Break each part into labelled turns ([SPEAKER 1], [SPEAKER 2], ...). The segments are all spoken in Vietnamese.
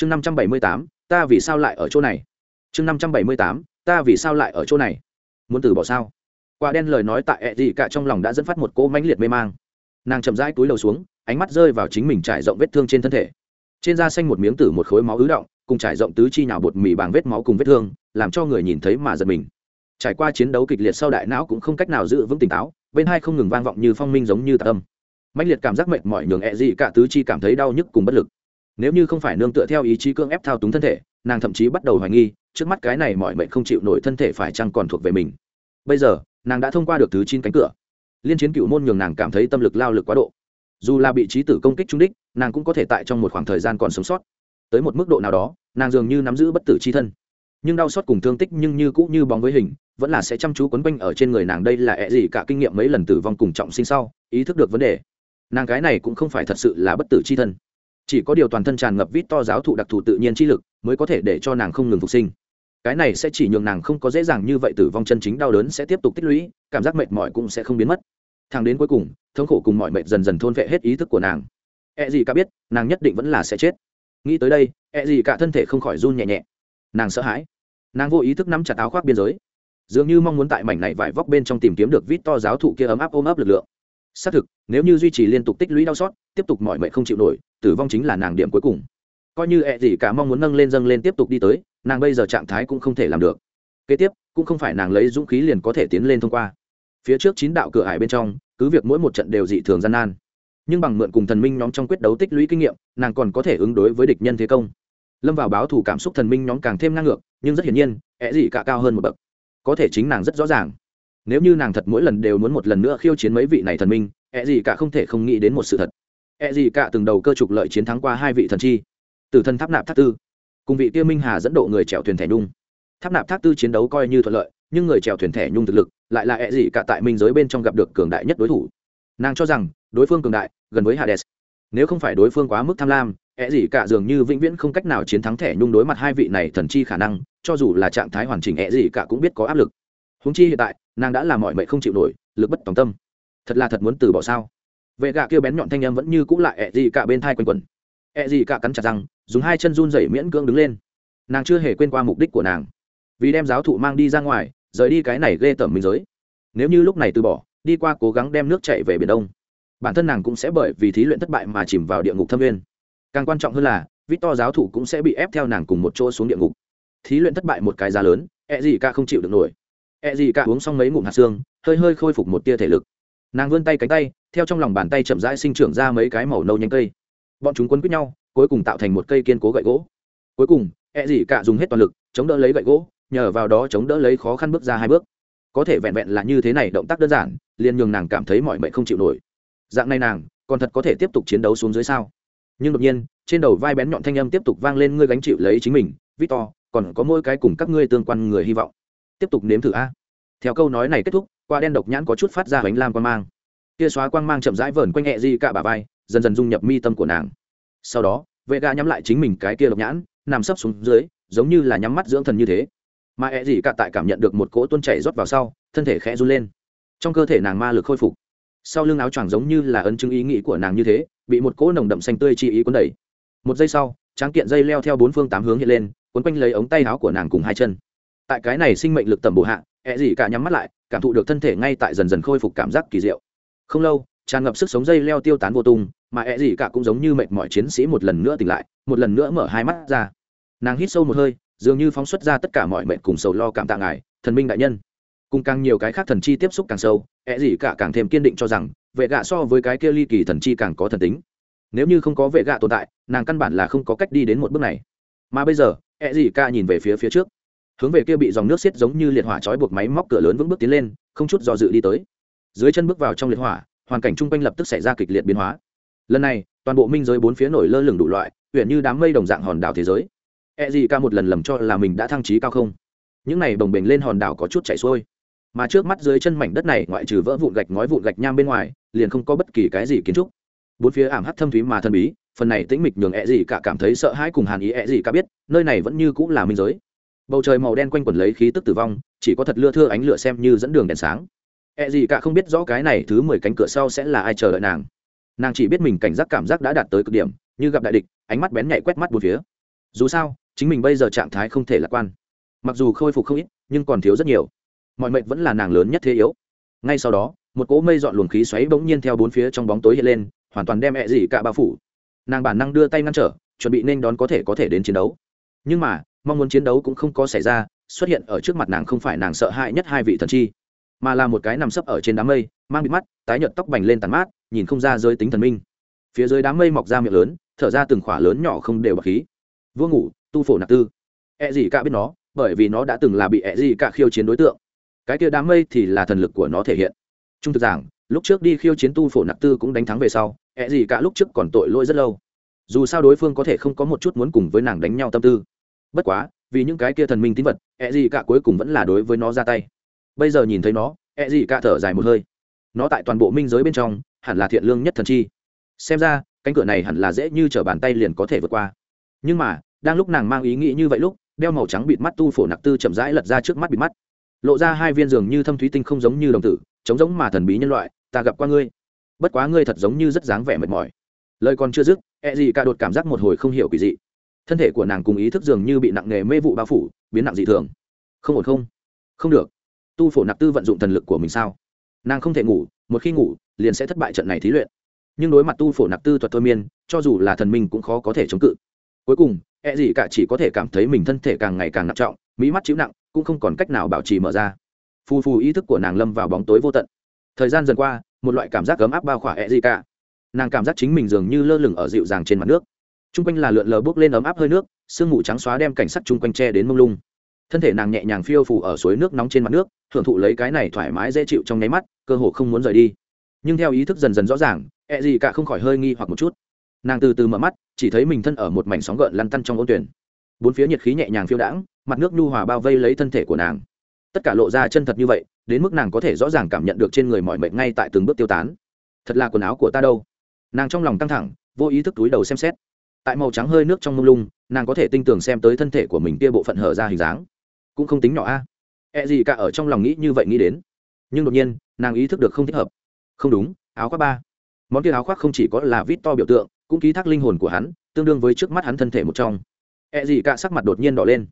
[SPEAKER 1] chương năm trăm bảy mươi tám, ta vì sao lại ở chỗ này? Chương năm trăm bảy mươi tám, ta vì sao lại ở chỗ này? Muốn từ bỏ sao? Quả đen lời nói tại ẹ gì cả trong lòng đã dẫn phát một cỗ mãnh liệt mê mang. Nàng chậm rãi túi đầu xuống, ánh mắt rơi vào chính mình trải rộng vết thương trên thân thể. Trên da xanh một miếng tử một khối máu ứ động, cùng trải rộng tứ chi nhào bột mì bằng vết máu cùng vết thương, làm cho người nhìn thấy mà giật mình. Trải qua chiến đấu kịch liệt sau đại não cũng không cách nào giữ vững tỉnh táo, bên hai không ngừng vang vọng như phong minh giống như tạ âm. Mãnh liệt cảm giác mệt mỏi nhường ẹ gì cả tứ chi cảm thấy đau nhức cùng bất lực nếu như không phải nương tựa theo ý chí cưỡng ép thao túng thân thể, nàng thậm chí bắt đầu hoài nghi, trước mắt cái này mọi mệnh không chịu nổi thân thể phải chăng còn thuộc về mình. Bây giờ, nàng đã thông qua được thứ chín cánh cửa. Liên chiến cựu môn nhường nàng cảm thấy tâm lực lao lực quá độ. Dù là bị trí tử công kích trung đích, nàng cũng có thể tại trong một khoảng thời gian còn sống sót. Tới một mức độ nào đó, nàng dường như nắm giữ bất tử c h i thân. Nhưng đau xót cùng thương tích nhưng như cũ như bóng với hình, vẫn là sẽ chăm chú quấn quanh ở trên người nàng đây là ẹ gì cả kinh nghiệm mấy lần tử vong cùng trọng sinh sau, ý thức được vấn đề. Nàng cái này cũng không phải thật sự là bất tử c h i thân chỉ có điều toàn thân tràn ngập vít to giáo thụ đặc thù tự nhiên chi lực mới có thể để cho nàng không ngừng phục sinh. Cái này sẽ chỉ nhường nàng không có dễ dàng như vậy tử vong chân chính đau đớn sẽ tiếp tục tích lũy, cảm giác mệt mỏi cũng sẽ không biến mất. Thằng đến cuối cùng, thống khổ cùng mọi mệt dần dần thôn vệ hết ý thức của nàng. E gì cả biết, nàng nhất định vẫn là sẽ chết. Nghĩ tới đây E gì cả thân thể không khỏi run nhẹ nhẹ. Nàng sợ hãi. Nàng vô ý thức nắm chặt áo khoác biên giới. Dường như mong muốn tại mảnh này vải vóc bên trong tìm kiếm được vít to giáo thụ kia ấm áp ôm ấp lực lượng. Xác thực, nếu như duy trì liên tục tích lũy đau xót, tiếp tục mọi mệnh không chịu nổi tử vong chính là nàng điểm cuối cùng. Coi như ẹ gì cả mong muốn nâng lên dâng lên tiếp tục đi tới, nàng bây giờ trạng thái cũng không thể làm được. Kế tiếp, cũng không phải nàng lấy dũng khí liền có thể tiến lên thông qua. Phía trước chín đạo cửa hải bên trong, cứ việc mỗi một trận đều dị thường gian nan, nhưng bằng mượn cùng thần minh nhóm trong quyết đấu tích lũy kinh nghiệm, nàng còn có thể ứng đối với địch nhân thế công. Lâm vào báo thủ cảm xúc thần minh nhóm càng thêm ngang ngược, nhưng rất hiển nhiên, ẹ gì cả cao hơn một bậc. Có thể chính nàng rất rõ ràng. Nếu như nàng thật mỗi lần đều muốn một lần nữa khiêu chiến mấy vị này thần minh, ẹ gì cả không thể không nghĩ đến một sự thật. E gì cả từng đầu cơ trục lợi chiến thắng qua hai vị thần chi. Từ thần tháp nạp tháp tư. Cùng vị tiêu minh hà dẫn độ người chèo thuyền thẻ nhung. Tháp nạp tháp tư chiến đấu coi như thuận lợi, nhưng người chèo thuyền thẻ nhung thực lực lại là E gì cả tại minh giới bên trong gặp được cường đại nhất đối thủ. Nàng cho rằng, đối phương cường đại, gần với hades. Nếu không phải đối phương quá mức tham lam E gì cả dường như vĩnh viễn không cách nào chiến thắng thẻ nhung đối mặt hai vị này thần chi khả năng, cho dù là trạng thái hoàn chỉnh E gì cả cũng biết có áp lực. Huống chi hiện tại, nàng đã làm mọi mệnh không chịu nổi, lực bất tòng tâm. Thật là thật muốn từ bỏ sao? Vệ gạ kêu bén nhọn thanh âm vẫn như cũng lại ẹ gì cả bên thai quanh quần ẹ gì cả cắn chặt răng, dùng hai chân run rẩy miễn cưỡng đứng lên. Nàng chưa hề quên qua mục đích của nàng. Vì đem giáo thụ mang đi ra ngoài, rời đi cái này ghê tởm mình giới. Nếu như lúc này từ bỏ, đi qua cố gắng đem nước chạy về biển đông. Bản thân nàng cũng sẽ bởi vì thí luyện thất bại mà chìm vào địa ngục thâm viên càng quan trọng hơn là, victor giáo thủ cũng sẽ bị ép theo nàng cùng một chỗ xuống địa ngục. Thí luyện thất bại một cái giá lớn e gì cả không chịu được nổi. E gì cả uống xong mấy ngụm hạt xương, hơi hơi khôi phục một tia thể lực nàng vươn tay cánh tay, theo trong lòng bàn tay chậm rãi sinh trưởng ra mấy cái màu nâu nhánh cây. Bọn chúng quấn quýt nhau, cuối cùng tạo thành một cây kiên cố gậy gỗ. Cuối cùng e gì cả dùng hết toàn lực, chống đỡ lấy gậy gỗ, nhờ vào đó chống đỡ lấy khó khăn bước ra hai bước. Có thể vẹn vẹn là như thế này động tác đơn giản, liền nhường nàng cảm thấy mọi mệnh không chịu nổi. Dạng này nàng, còn thật có thể tiếp tục chiến đấu xuống dưới sao? Nhưng đột nhiên, trên đầu vai bén nhọn thanh âm tiếp tục vang lên, ngươi gánh chịu lấy chính mình, victor, còn có mỗi cái cùng các ngươi tương quan người hy vọng. Tiếp tục nếm thử a. Theo câu nói này kết thúc qua đen độc nhãn có chút phát ra bánh lam quang mang. Kia xóa quang mang chậm rãi vờn quanh nhẹ di cả bà vai, dần dần dung nhập mi tâm của nàng. Sau đó vệ ga nhắm lại chính mình cái kia độc nhãn, nằm sấp xuống dưới, giống như là nhắm mắt dưỡng thần như thế. Mà hẹ di cả tại cảm nhận được một cỗ tuôn chảy rót vào sau, thân thể khẽ run lên. Trong cơ thể nàng ma lực khôi phục. Sau lưng áo choàng giống như là ấn chứng ý nghĩ của nàng như thế, bị một cỗ nồng đậm xanh tươi chi ý cuốn đẩy. Một giây sau, tráng kiện dây leo theo bốn phương tám hướng hiện lên quấn quanh lấy ống tay áo của nàng cùng hai chân tại cái này sinh mệnh lực tầm bổ hạ, ẹ gì cả nhắm mắt lại, cảm thụ được thân thể ngay tại dần dần khôi phục cảm giác kỳ diệu. Không lâu, tràn ngập sức sống dây leo tiêu tán vô tung, mà ẹ gì cả cũng giống như mệt mỏi chiến sĩ một lần nữa tỉnh lại, một lần nữa mở hai mắt ra. Nàng hít sâu một hơi, dường như phóng xuất ra tất cả mọi mệnh cùng sầu lo cảm tạ ngài, thần minh đại nhân. Cùng càng nhiều cái khác thần chi tiếp xúc càng sâu, ẹ gì cả càng thêm kiên định cho rằng, vệ gạ so với cái kia ly kỳ thần chi càng có thần tính. Nếu như không có vệ gạ tồn tại, nàng căn bản là không có cách đi đến một bước này. Mà bây giờ, ẹ gì cả nhìn về phía phía trước hướng về kia bị dòng nước xiết giống như liệt hỏa trói buộc máy móc cửa lớn vững bước tiến lên, không chút do dự đi tới. Dưới chân bước vào trong liệt hỏa, hoàn cảnh chung quanh lập tức xảy ra kịch liệt biến hóa. Lần này, toàn bộ minh giới bốn phía nổi lơ lửng đủ loại huyện như đám mây đồng dạng hòn đảo thế giới. E gì ca một lần lầm cho là mình đã thăng trí cao không? Những này bồng bềnh lên hòn đảo có chút chảy xuôi. Mà trước mắt dưới chân mảnh đất này, ngoại trừ vỡ vụn gạch ngói vụn gạch nham bên ngoài, liền không có bất kỳ cái gì kiến trúc. Bốn phía ảm hắt thâm thúy mà thân bí, phần này tĩnh mịch nhường ẹ gì cả cảm thấy sợ hãi cùng hàn ý. Ẹ gì cả biết, nơi này vẫn như cũng là minh giới bầu trời màu đen quanh quẩn lấy khí tức tử vong, chỉ có thật lưa thưa ánh lửa xem như dẫn đường đèn sáng. E Ẹ gì cả không biết rõ cái này thứ mười cánh cửa sau sẽ là ai chờ đợi nàng. Nàng chỉ biết mình cảnh giác cảm giác đã đạt tới cực điểm, như gặp đại địch, ánh mắt bén nhạy quét mắt bốn phía. Dù sao, chính mình bây giờ trạng thái không thể lạc quan. Mặc dù khôi phục không ít, nhưng còn thiếu rất nhiều. Mọi mệnh vẫn là nàng lớn nhất thế yếu. Ngay sau đó, một cỗ mây dọn luồng khí xoáy bỗng nhiên theo bốn phía trong bóng tối hiện lên, hoàn toàn đem e mẹ gì cả bao phủ. Nàng bản năng đưa tay ngăn trở, chuẩn bị nên đón có thể có thể đến chiến đấu. Nhưng mà mong muốn chiến đấu cũng không có xảy ra, xuất hiện ở trước mặt nàng không phải nàng sợ hãi nhất hai vị thần chi, mà là một cái nằm sấp ở trên đám mây, mang bị mắt, tái nhợt tóc bành lên tàn mát, nhìn không ra giới tính thần minh. Phía dưới đám mây mọc ra miệng lớn, thở ra từng khỏa lớn nhỏ không đều bậc khí. Vua ngủ, tu phổ nạp tư. E gì cả biết nó, bởi vì nó đã từng là bị e gì cả khiêu chiến đối tượng. Cái kia đám mây thì là thần lực của nó thể hiện. Trung thực giảng, lúc trước đi khiêu chiến tu phổ nạp tư cũng đánh thắng về sau e gì cả lúc trước còn tội lỗi rất lâu. Dù sao đối phương có thể không có một chút muốn cùng với nàng đánh nhau tâm tư bất quá, vì những cái kia thần minh tín vật e ẹ gì cả cuối cùng vẫn là đối với nó ra tay. Bây giờ nhìn thấy nó e ẹ gì cả thở dài một hơi. Nó tại toàn bộ minh giới bên trong, hẳn là thiện lương nhất thần chi. Xem ra, cánh cửa này hẳn là dễ như t r ở bàn tay liền có thể vượt qua. Nhưng mà, đang lúc nàng mang ý nghĩ như vậy lúc, đeo màu trắng bịt mắt tu phổ nặc tư chậm rãi lật ra trước mắt bịt mắt. Lộ ra hai viên giường như thâm thúy tinh không giống như đồng tử chống giống mà thần bí nhân loại, ta gặp qua ngươi. Bất quá ngươi thật giống như rất dáng vẻ mệt mỏi. Lời còn chưa dứt e gì cả đột cảm giác một hồi không hiểu quỷ dị thân thể của nàng cùng ý thức dường như bị nặng nề mê vụ bao phủ, biến nặng dị thường. Không ổn không? Không được. Tu phổ Nạp tư vận dụng thần lực của mình sao? Nàng không thể ngủ, một khi ngủ, liền sẽ thất bại trận này thí luyện. Nhưng đối mặt tu phổ Nạp tư thuật thôi miên, cho dù là thần minh cũng khó có thể chống cự. Cuối cùng e gì cả chỉ có thể cảm thấy mình thân thể càng ngày càng nặng trọng, mỹ mắt chịu nặng, cũng không còn cách nào bảo trì mở ra. Phù phù ý thức của nàng lâm vào bóng tối vô tận. Thời gian dần qua, một loại cảm giác ấm áp bao khỏa e gì cả. Nàng cảm giác chính mình dường như lơ lửng ở dịu dàng trên mặt nước t r u n g quanh là lượn lờ bốc lên ấm áp hơi nước, sương mù trắng xóa đem cảnh sắc chung quanh tre đến mông lung. Thân thể nàng nhẹ nhàng phiêu phủ ở suối nước nóng trên mặt nước, hưởng thụ lấy cái này thoải mái dễ chịu trong nháy mắt, cơ hồ không muốn rời đi. Nhưng theo ý thức dần dần rõ ràng ẹ gì cả không khỏi hơi nghi hoặc một chút. Nàng từ từ mở mắt, chỉ thấy mình thân ở một mảnh sóng gợn lăn tăn trong ô tuyển. Bốn phía nhiệt khí nhẹ nhàng phiêu đãng, mặt nước nhu hòa bao vây lấy thân thể của nàng. Tất cả lộ ra chân thật như vậy, đến mức nàng có thể rõ ràng cảm nhận được trên người mọi mệnh ngay tại từng bước tiêu tán. Thật là quần áo của ta đâu. Nàng trong lòng căng thẳng, vô ý thức túi đầu xem xét tại màu trắng hơi nước trong mông lung, nàng có thể tinh tường xem tới thân thể của mình kia bộ phận hở ra hình dáng. Cũng không tính nhỏ a. À. E gì cả ở trong lòng nghĩ như vậy nghĩ đến. Nhưng đột nhiên, nàng ý thức được không thích hợp. Không đúng, áo khoác ba. Món kia áo khoác không chỉ có là vít to biểu tượng, cũng ký thác linh hồn của hắn, tương đương với trước mắt hắn thân thể một trong. E gì cả sắc mặt đột nhiên đỏ lên.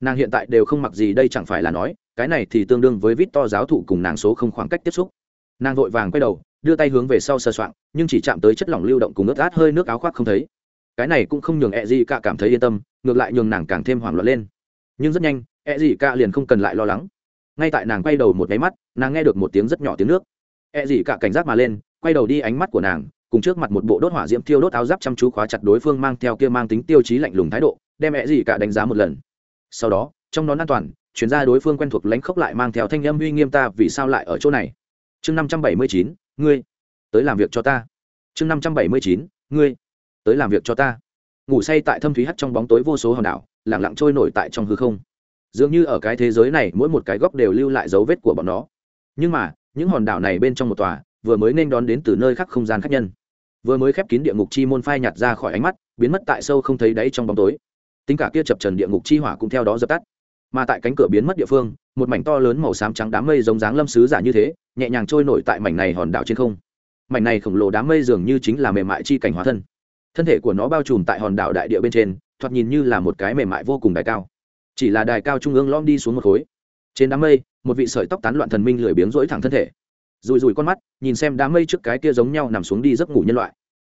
[SPEAKER 1] Nàng hiện tại đều không mặc gì đây chẳng phải là nói, cái này thì tương đương với vít to giáo thụ cùng nàng số không khoảng cách tiếp xúc. Nàng vội vàng quay đầu, đưa tay hướng về sau sờ soạng, nhưng chỉ chạm tới chất lỏng lưu động cùng ướt át hơi nước áo khoác không thấy cái này cũng không nhường e gì cả cảm thấy yên tâm, ngược lại nhường nàng càng thêm hoảng loạn lên. Nhưng rất nhanh e gì cả liền không cần lại lo lắng. Ngay tại nàng quay đầu một máy mắt, nàng nghe được một tiếng rất nhỏ tiếng nước. E gì cả cảnh giác mà lên, quay đầu đi ánh mắt của nàng, cùng trước mặt một bộ đốt hỏa diễm thiêu đốt áo giáp chăm chú khóa chặt đối phương mang theo kia mang tính tiêu chí lạnh lùng thái độ, đem e gì cả đánh giá một lần. Sau đó, trong nón an toàn, chuyển ra đối phương quen thuộc lánh khốc lại mang theo thanh âm uy nghiêm ta, vì sao lại ở chỗ này? Chương năm trăm bảy mươi chín, ngươi, tới làm việc cho ta. Chương năm trăm bảy mươi chín, ngươi tới làm việc cho ta. Ngủ say tại thâm thúy hắt trong bóng tối vô số hòn đảo lẳng lặng trôi nổi tại trong hư không. Dường như ở cái thế giới này, mỗi một cái góc đều lưu lại dấu vết của bọn nó. Nhưng mà, những hòn đảo này bên trong một tòa, vừa mới nên đón đến từ nơi khác không gian khác nhân. Vừa mới khép kín địa ngục chi môn phai nhạt ra khỏi ánh mắt, biến mất tại sâu không thấy đáy trong bóng tối. Tính cả kia chập trần địa ngục chi hỏa cũng theo đó dập tắt. Mà tại cánh cửa biến mất địa phương, một mảnh to lớn màu xám trắng đám mây giống dáng lâm sứ giả như thế, nhẹ nhàng trôi nổi tại mảnh này hòn đảo trên không. Mảnh này khổng lồ đám mây dường như chính là mềm mại chi cảnh hóa thân thân thể của nó bao trùm tại hòn đảo đại địa bên trên, thoạt nhìn như là một cái mềm mại vô cùng đài cao. Chỉ là đài cao trung ương lom đi xuống một khối. Trên đám mây, một vị sợi tóc tán loạn thần minh lười biếng rỗi thẳng thân thể. Rùi rùi con mắt, nhìn xem đám mây trước cái kia giống nhau nằm xuống đi giấc ngủ nhân loại.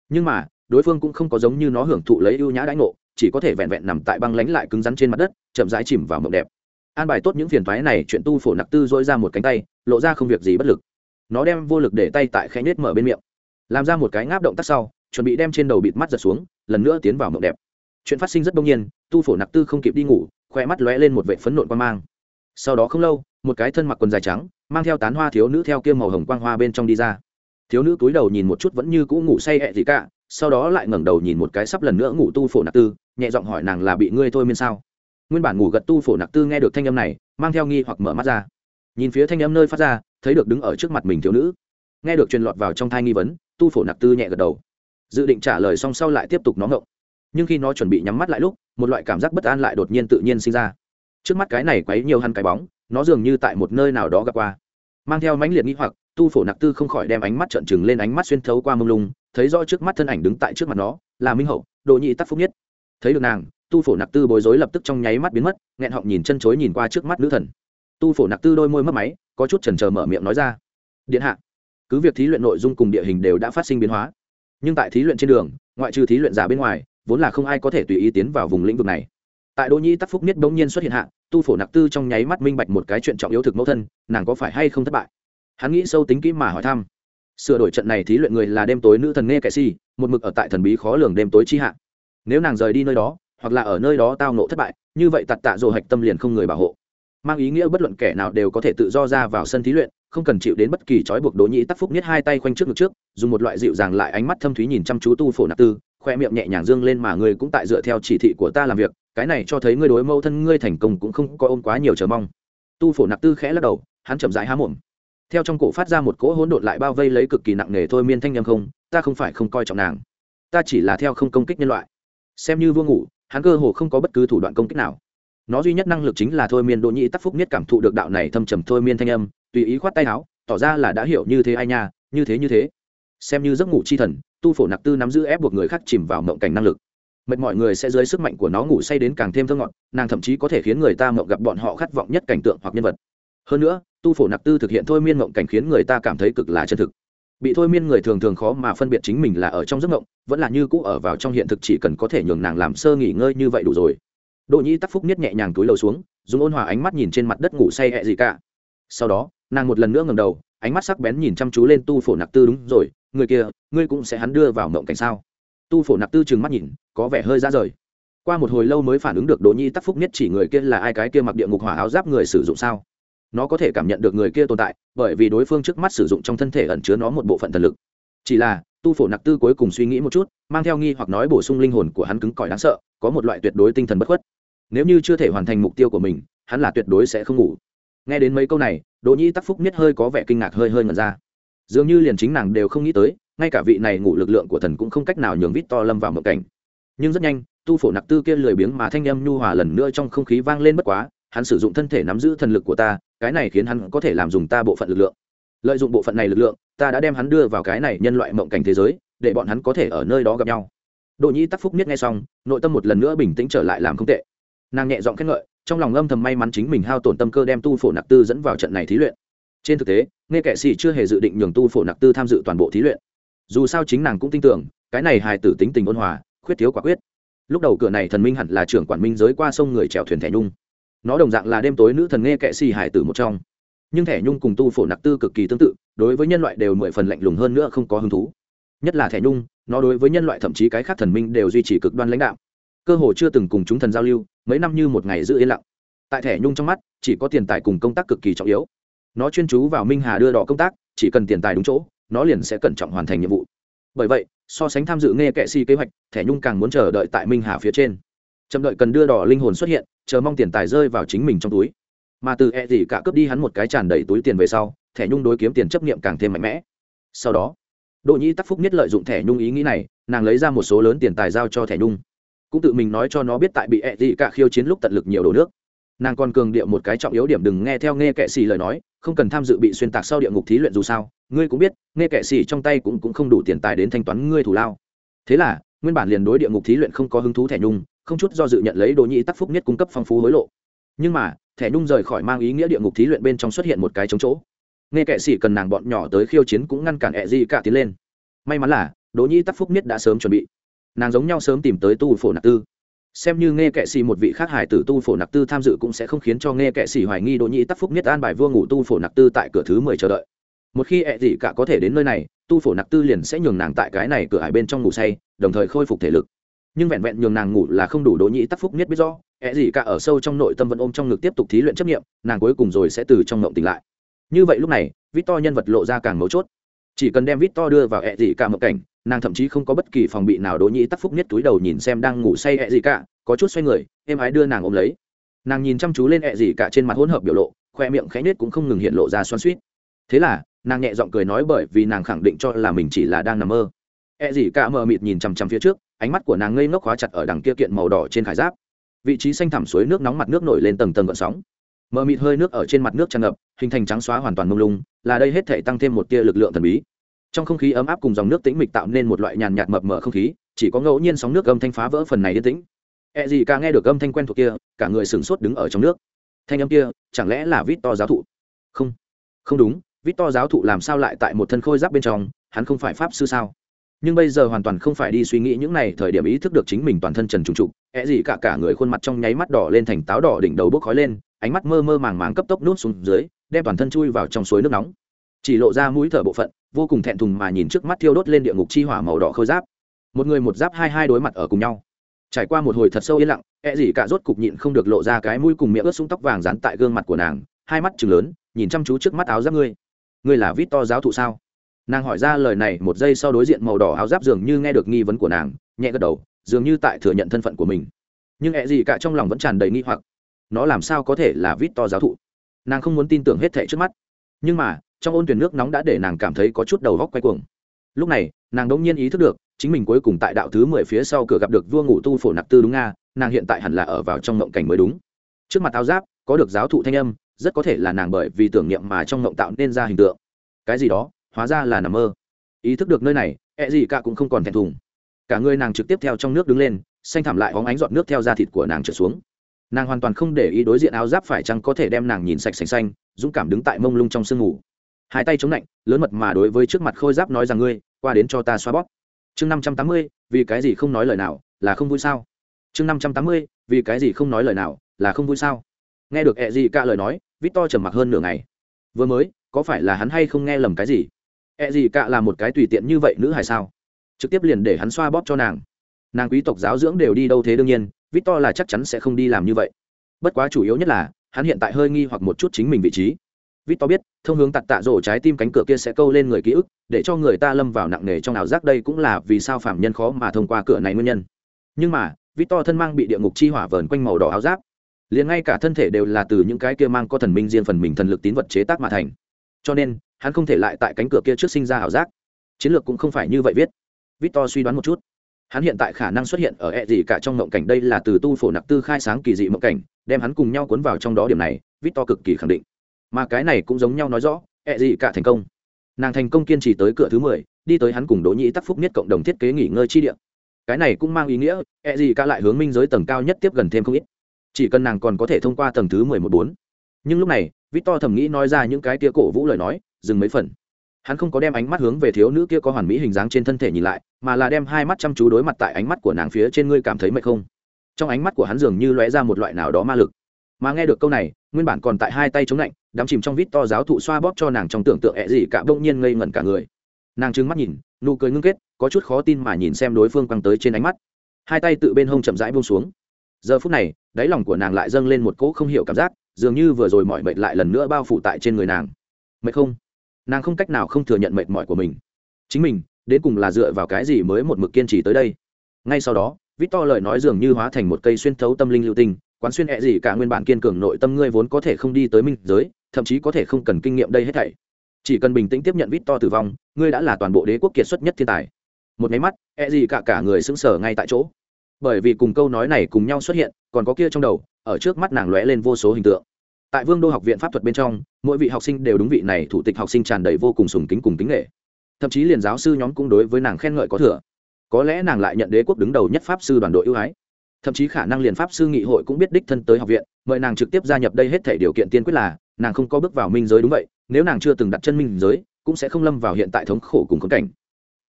[SPEAKER 1] Nhưng mà, đối phương cũng không có giống như nó hưởng thụ lấy ưu nhã đãi ngộ, chỉ có thể vẹn vẹn nằm tại băng lánh lại cứng rắn trên mặt đất, chậm rãi chìm vào mộng đẹp. An bài tốt những phiền thoái này, chuyện tu phổ nặc tư dỗi ra một cánh tay, lộ ra không việc gì bất lực. Nó đem vô lực để tay tại khẽ nết mở bên miệng. Làm ra một cái ngáp động tác sau chuẩn bị đem trên đầu bịt mắt giật xuống, lần nữa tiến vào mộng đẹp. Chuyện phát sinh rất đông nhiên, tu phổ nặc tư không kịp đi ngủ khoe mắt lóe lên một vệ phấn nộn quan mang. Sau đó không lâu, một cái thân mặc quần dài trắng, mang theo tán hoa thiếu nữ theo kia màu hồng quang hoa bên trong đi ra. Thiếu nữ cúi đầu nhìn một chút vẫn như cũ ngủ say hẹ gì cả, sau đó lại ngẩng đầu nhìn một cái sắp lần nữa ngủ tu phổ nặc tư, nhẹ giọng hỏi nàng là bị ngươi thôi miên sao? Nguyên bản ngủ gật tu phổ nặc tư nghe được thanh âm này, mang theo nghi hoặc mở mắt ra. Nhìn phía thanh âm nơi phát ra, thấy được đứng ở trước mặt mình thiếu nữ. Nghe được truyền lọt vào trong thai nghi vấn, tu phổ nặc tư nhẹ gật đầu dự định trả lời xong sau lại tiếp tục nó ngộng. Nhưng khi nó chuẩn bị nhắm mắt lại lúc, một loại cảm giác bất an lại đột nhiên tự nhiên sinh ra. Trước mắt cái này quấy nhiều hăn cái bóng, nó dường như tại một nơi nào đó gặp qua. Mang theo mãnh liệt nghĩ hoặc, tu phổ nặc tư không khỏi đem ánh mắt trợn trừng lên ánh mắt xuyên thấu qua mông lung, thấy rõ trước mắt thân ảnh đứng tại trước mặt nó, là minh hậu đồ nhị tắc phúc nhất. Thấy được nàng, tu phổ nặc tư bối rối lập tức trong nháy mắt biến mất, nghẹn họng nhìn chân chối nhìn qua trước mắt nữ thần. Tu phổ nặc tư đôi môi mất máy, có chút chần chờ mở miệng nói ra. Điện hạ, cứ việc thí luyện nội dung cùng địa hình đều đã phát sinh biến hóa nhưng tại thí luyện trên đường, ngoại trừ thí luyện giả bên ngoài, vốn là không ai có thể tùy ý tiến vào vùng lĩnh vực này. Tại đỗ nhĩ tắc phúc nhất bỗng nhiên xuất hiện hạ, tu phổ nặc tư trong nháy mắt minh bạch một cái chuyện trọng yếu thực mẫu thân, nàng có phải hay không thất bại? Hắn nghĩ sâu tính kỹ mà hỏi thăm. Sửa đổi trận này thí luyện người là đêm tối nữ thần nghe kệ si, một mực ở tại thần bí khó lường đêm tối chi hạ. Nếu nàng rời đi nơi đó, hoặc là ở nơi đó tao nộ thất bại, như vậy tặt tạ dồ hạch tâm liền không người bảo hộ mang ý nghĩa bất luận kẻ nào đều có thể tự do ra vào sân thí luyện, không cần chịu đến bất kỳ trói buộc đố nhĩ tắc phúc nhất hai tay khoanh trước ngực trước, dùng một loại dịu dàng lại ánh mắt thâm thúy nhìn chăm chú tu phổ nạp tư, khoe miệng nhẹ nhàng dương lên mà ngươi cũng tại dựa theo chỉ thị của ta làm việc, cái này cho thấy ngươi đối mâu thân ngươi thành công cũng không có ôm quá nhiều chờ mong. Tu phổ nạp tư khẽ lắc đầu, hắn chậm rãi há mồm. Theo trong cổ phát ra một cỗ hỗn độn lại bao vây lấy cực kỳ nặng nề thôi miên thanh nhâm không, ta không phải không coi trọng nàng. Ta chỉ là theo không công kích nhân loại. Xem như vua ngủ, hắn cơ hồ không có bất cứ thủ đoạn công kích nào nó duy nhất năng lực chính là thôi miên đỗ nhĩ tắc phúc nhất cảm thụ được đạo này thâm trầm thôi miên thanh âm, tùy ý khoát tay áo, tỏ ra là đã hiểu như thế ai nha, như thế như thế. Xem như giấc ngủ chi thần, tu phổ nặc tư nắm giữ ép buộc người khác chìm vào mộng cảnh năng lực. Mệt mọi người sẽ dưới sức mạnh của nó ngủ say đến càng thêm thơ ngọt, nàng thậm chí có thể khiến người ta mộng gặp bọn họ khát vọng nhất cảnh tượng hoặc nhân vật. Hơn nữa, tu phổ nặc tư thực hiện thôi miên mộng cảnh khiến người ta cảm thấy cực là chân thực. Bị thôi miên người thường thường khó mà phân biệt chính mình là ở trong giấc mộng, vẫn là như cũ ở vào trong hiện thực chỉ cần có thể nhường nàng làm sơ nghỉ ngơi như vậy đủ rồi đỗ nhĩ tắc phúc niết nhẹ nhàng túi lầu xuống, dùng ôn hòa ánh mắt nhìn trên mặt đất ngủ say hẹ gì cả. Sau đó, nàng một lần nữa ngầm đầu, ánh mắt sắc bén nhìn chăm chú lên tu phổ nặc tư đúng rồi, người kia, ngươi cũng sẽ hắn đưa vào mộng cảnh sao? Tu phổ nặc tư trừng mắt nhìn, có vẻ hơi ra rời. Qua một hồi lâu mới phản ứng được đỗ nhi tắc phúc nhất chỉ người kia là ai, cái kia mặc địa ngục hỏa áo giáp người sử dụng sao? Nó có thể cảm nhận được người kia tồn tại, bởi vì đối phương trước mắt sử dụng trong thân thể ẩn chứa nó một bộ phận thần lực. Chỉ là, tu phổ nặc tư cuối cùng suy nghĩ một chút, mang theo nghi hoặc nói bổ sung linh hồn của hắn cứng cỏi đáng sợ, có một loại tuyệt đối tinh thần bất khuất nếu như chưa thể hoàn thành mục tiêu của mình, hắn là tuyệt đối sẽ không ngủ. Nghe đến mấy câu này, đỗ Nhĩ tắc phúc nhất hơi có vẻ kinh ngạc hơi hơi ngần ra. Dường như liền chính nàng đều không nghĩ tới, ngay cả vị này ngủ lực lượng của thần cũng không cách nào nhường vít to lâm vào mộng cảnh. Nhưng rất nhanh, tu phổ nặc tư kia lười biếng mà thanh âm nhu hòa lần nữa trong không khí vang lên bất quá, hắn sử dụng thân thể nắm giữ thần lực của ta, cái này khiến hắn có thể làm dùng ta bộ phận lực lượng. Lợi dụng bộ phận này lực lượng, ta đã đem hắn đưa vào cái này nhân loại mộng cảnh thế giới, để bọn hắn có thể ở nơi đó gặp nhau. Đỗ nhĩ tắc phúc nhất nghe xong, nội tâm một lần nữa bình tĩnh trở lại làm không tệ nàng nhẹ giọng khen ngợi, trong lòng âm thầm may mắn chính mình hao tổn tâm cơ đem tu phổ nặc tư dẫn vào trận này thí luyện. Trên thực tế, nghe kệ sĩ chưa hề dự định nhường tu phổ nặc tư tham dự toàn bộ thí luyện. Dù sao chính nàng cũng tin tưởng, cái này hài tử tính tình ôn hòa, khuyết thiếu quả quyết. Lúc đầu cửa này thần minh hẳn là trưởng quản minh giới qua sông người chèo thuyền thẻ nhung. Nó đồng dạng là đêm tối nữ thần nghe kệ sĩ hải tử một trong. Nhưng thẻ nhung cùng tu phổ nặc tư cực kỳ tương tự, đối với nhân loại đều mười phần lạnh lùng hơn nữa không có hứng thú. Nhất là thẻ nhung, nó đối với nhân loại thậm chí cái khác thần minh đều duy trì cực đoan lãnh đạo. Cơ hồ chưa từng cùng chúng thần giao lưu mấy năm như một ngày giữ yên lặng. Tại thẻ nhung trong mắt, chỉ có tiền tài cùng công tác cực kỳ trọng yếu. Nó chuyên chú vào minh hà đưa đỏ công tác, chỉ cần tiền tài đúng chỗ, nó liền sẽ cẩn trọng hoàn thành nhiệm vụ. Bởi vậy, so sánh tham dự nghe kệ si kế hoạch, thẻ nhung càng muốn chờ đợi tại minh hà phía trên. Chậm đợi cần đưa đỏ linh hồn xuất hiện, chờ mong tiền tài rơi vào chính mình trong túi. Mà từ e gì cả cướp đi hắn một cái tràn đầy túi tiền về sau, thẻ nhung đối kiếm tiền chấp nghiệm càng thêm mạnh mẽ. Sau đó, đỗ nhĩ tắc phúc nhất lợi dụng thẻ nhung ý nghĩ này, nàng lấy ra một số lớn tiền tài giao cho thẻ nhung cũng tự mình nói cho nó biết tại bị ẹ gì cả khiêu chiến lúc tận lực nhiều đổ nước. Nàng còn cường điệu một cái trọng yếu điểm đừng nghe theo nghe kệ xì lời nói không cần tham dự bị xuyên tạc sau địa ngục thí luyện dù sao ngươi cũng biết nghe kệ xì trong tay cũng, cũng không đủ tiền tài đến thanh toán ngươi thủ lao. Thế là nguyên bản liền đối địa ngục thí luyện không có hứng thú thẻ nhung không chút do dự nhận lấy đồ nhĩ tắc phúc nhất cung cấp phong phú hối lộ. Nhưng mà thẻ nhung rời khỏi mang ý nghĩa địa ngục thí luyện bên trong xuất hiện một cái chống chỗ. Nghe kệ xì cần nàng bọn nhỏ tới khiêu chiến cũng ngăn cản ẹ gì cả tiến lên. May mắn là đồ nhĩ tắc phúc nhất đã sớm chuẩn bị nàng giống nhau sớm tìm tới tu phổ nạp tư. Xem như nghe kệ sĩ một vị khác hải tử tu phổ nạp tư tham dự cũng sẽ không khiến cho nghe kệ sĩ hoài nghi đỗ nhĩ tắc phúc nhất an bài vua ngủ tu phổ nạp tư tại cửa thứ mười chờ đợi. Một khi ẹ gì cả có thể đến nơi này, tu phổ nạp tư liền sẽ nhường nàng tại cái này cửa hải bên trong ngủ say, đồng thời khôi phục thể lực. Nhưng vẹn vẹn nhường nàng ngủ là không đủ, đỗ nhĩ tắc phúc nhất biết rõ, ẹ gì cả ở sâu trong nội tâm vẫn ôm trong ngực tiếp tục thí luyện chấp nghiệm nàng cuối cùng rồi sẽ từ trong ngộng tỉnh lại. Như vậy lúc này vít to nhân vật lộ ra càng mấu chốt. Chỉ cần đem vít to đưa vào ẹ gì cả mộng cảnh nàng thậm chí không có bất kỳ phòng bị nào đỗ nhĩ tắc phúc nhất túi đầu nhìn xem đang ngủ say ẹ gì cả, có chút xoay người em ái đưa nàng ôm lấy. Nàng nhìn chăm chú lên ẹ gì cả trên mặt hỗn hợp biểu lộ, khoe miệng khẽ nết cũng không ngừng hiện lộ ra xoan suýt thế là, nàng nhẹ giọng cười nói bởi vì nàng khẳng định cho là mình chỉ là đang nằm mơ. Ẹ gì cả mờ mịt nhìn chằm chằm phía trước, ánh mắt của nàng ngây ngốc khóa chặt ở đằng kia kiện màu đỏ trên khải giáp. Vị trí xanh thẳm suối nước nóng mặt nước nổi lên tầng tầng gợn sóng. Mờ mịt hơi nước ở trên mặt nước tràn ngập, hình thành trắng xóa hoàn toàn mông lung, là đây hết thể tăng thêm một tia lực lượng thần bí trong không khí ấm áp cùng dòng nước tĩnh mịch tạo nên một loại nhàn nhạt mập mờ không khí chỉ có ngẫu nhiên sóng nước gầm thanh phá vỡ phần này yên tĩnh E gì cả nghe được âm thanh quen thuộc kia, cả người sửng sốt đứng ở trong nước. Thanh âm kia, chẳng lẽ là Victor giáo thụ? Không, không đúng, Victor giáo thụ làm sao lại tại một thân khôi giáp bên trong, hắn không phải pháp sư sao? Nhưng bây giờ hoàn toàn không phải đi suy nghĩ những này, thời điểm ý thức được chính mình toàn thân trần trùng trục, E gì cả cả người khuôn mặt trong nháy mắt đỏ lên thành táo đỏ đỉnh đầu bốc khói lên, ánh mắt mơ mơ màng màng cấp tốc nuốt xuống dưới, đem toàn thân chui vào trong suối nước nóng. Chỉ lộ ra mũi thở bộ phận, vô cùng thẹn thùng mà nhìn trước mắt thiêu đốt lên địa ngục chi hỏa màu đỏ khôi giáp. Một người một giáp hai hai đối mặt ở cùng nhau. Trải qua một hồi thật sâu yên lặng e gì cả rốt cục nhịn không được lộ ra cái mũi cùng miệng ướt súng tóc vàng dán tại gương mặt của nàng, hai mắt chừng lớn, nhìn chăm chú trước mắt áo giáp ngươi. Ngươi là vít to giáo thụ sao? Nàng hỏi ra lời này một giây sau đối diện màu đỏ áo giáp dường như nghe được nghi vấn của nàng, nhẹ gật đầu, dường như tại thừa nhận thân phận của mình. Nhưng e gì cả trong lòng vẫn tràn đầy nghi hoặc. Nó làm sao có thể là vít to giáo thụ? Nàng không muốn tin tưởng hết thệ trước mắt. Nhưng mà trong ôn tuyển nước nóng đã để nàng cảm thấy có chút đầu góc quay cuồng. Lúc này, nàng đông nhiên ý thức được, chính mình cuối cùng tại đạo thứ mười phía sau cửa gặp được vua ngủ tu phổ nạp tư đúng nga, nàng hiện tại hẳn là ở vào trong ngộng cảnh mới đúng. Trước mặt áo giáp, có được giáo thụ thanh âm, rất có thể là nàng bởi vì tưởng niệm mà trong ngộng tạo nên ra hình tượng. Cái gì đó, hóa ra là nằm mơ. Ý thức được nơi này ẹ gì cả cũng không còn thèm thùng. Cả người nàng trực tiếp theo trong nước đứng lên, xanh thảm lại hóng ánh giọt nước theo da thịt của nàng trở xuống. Nàng hoàn toàn không để ý đối diện áo giáp phải chăng có thể đem nàng nhìn sạch sành xanh, dũng cảm đứng tại mông lung trong sương ngủ hai tay chống lạnh, lớn mật mà đối với trước mặt khôi giáp nói rằng ngươi, qua đến cho ta xoa bóp. Chương năm trăm tám mươi, vì cái gì không nói lời nào, là không vui sao? Chương năm trăm tám mươi, vì cái gì không nói lời nào, là không vui sao? Nghe được ẹ gì cả lời nói vít to trầm mặc hơn nửa ngày. Vừa mới, có phải là hắn hay không nghe lầm cái gì? Ẹ gì cả là một cái tùy tiện như vậy nữ hay sao? Trực tiếp liền để hắn xoa bóp cho nàng. Nàng quý tộc giáo dưỡng đều đi đâu thế đương nhiên vít to là chắc chắn sẽ không đi làm như vậy. Bất quá chủ yếu nhất là, hắn hiện tại hơi nghi hoặc một chút chính mình vị trí. Victor biết, thông hướng tạt tạ rổ trái tim cánh cửa kia sẽ câu lên người ký ức, để cho người ta lâm vào nặng nề trong ảo giác đây cũng là vì sao phạm nhân khó mà thông qua cửa này nguyên nhân. Nhưng mà, Victor thân mang bị địa ngục chi hỏa vờn quanh màu đỏ áo giáp, liền ngay cả thân thể đều là từ những cái kia mang có thần minh riêng phần mình thần lực tín vật chế tác mà thành. Cho nên, hắn không thể lại tại cánh cửa kia trước sinh ra ảo giác. Chiến lược cũng không phải như vậy viết. Victor suy đoán một chút. Hắn hiện tại khả năng xuất hiện ở e gì cả trong mộng cảnh đây là từ tu phổ nặc tư khai sáng kỳ dị mộng cảnh, đem hắn cùng nhau cuốn vào trong đó điểm này, Victor cực kỳ khẳng định mà cái này cũng giống nhau nói rõ, ẹ gì cả thành công. Nàng thành công kiên trì tới cửa thứ mười, đi tới hắn cùng đỗ nhĩ tắc phúc nhất cộng đồng thiết kế nghỉ ngơi chi địa. Cái này cũng mang ý nghĩa, ẹ gì cả lại hướng minh giới tầng cao nhất tiếp gần thêm không ít. Chỉ cần nàng còn có thể thông qua tầng thứ mười một bốn. Nhưng lúc này, victor thầm nghĩ nói ra những cái kia cổ vũ lời nói, dừng mấy phần. Hắn không có đem ánh mắt hướng về thiếu nữ kia có hoàn mỹ hình dáng trên thân thể nhìn lại, mà là đem hai mắt chăm chú đối mặt tại ánh mắt của nàng phía trên ngươi cảm thấy mệt không? Trong ánh mắt của hắn dường như lóe ra một loại nào đó ma lực mà nghe được câu này, nguyên bản còn tại hai tay chống lạnh đắm chìm trong vít to giáo thụ xoa bóp cho nàng trong tưởng tượng ẹ gì cả bỗng nhiên ngây ngẩn cả người. Nàng trừng mắt nhìn, nụ cười ngưng kết, có chút khó tin mà nhìn xem đối phương quăng tới trên ánh mắt. Hai tay tự bên hông chậm rãi buông xuống. Giờ phút này, đáy lòng của nàng lại dâng lên một cỗ không hiểu cảm giác, dường như vừa rồi mọi mệt lại lần nữa bao phủ tại trên người nàng. Mệt không? Nàng không cách nào không thừa nhận mệt mỏi của mình. Chính mình, đến cùng là dựa vào cái gì mới một mực kiên trì tới đây? Ngay sau đó vít to lời nói dường như hóa thành một cây xuyên thấu tâm linh lưu tinh quán xuyên hẹ gì cả nguyên bản kiên cường nội tâm ngươi vốn có thể không đi tới minh giới, thậm chí có thể không cần kinh nghiệm đây hết thảy. Chỉ cần bình tĩnh tiếp nhận vít to tử vong, ngươi đã là toàn bộ đế quốc kiệt xuất nhất thiên tài. Một máy mắt hẹ gì cả cả người sững sờ ngay tại chỗ. Bởi vì cùng câu nói này cùng nhau xuất hiện, còn có kia trong đầu, ở trước mắt nàng lóe lên vô số hình tượng. Tại vương đô học viện pháp thuật bên trong, mỗi vị học sinh đều đúng vị này thủ tịch học sinh tràn đầy vô cùng sùng kính cùng kính nghệ thậm chí liền giáo sư nhóm cũng đối với nàng khen ngợi có thừa. Có lẽ nàng lại nhận đế quốc đứng đầu nhất pháp sư đoàn đội ưu ái thậm chí khả năng liền pháp sư nghị hội cũng biết đích thân tới học viện, mời nàng trực tiếp gia nhập đây hết thể điều kiện tiên quyết là, nàng không có bước vào minh giới đúng vậy, nếu nàng chưa từng đặt chân minh giới, cũng sẽ không lâm vào hiện tại thống khổ cùng khốn cảnh.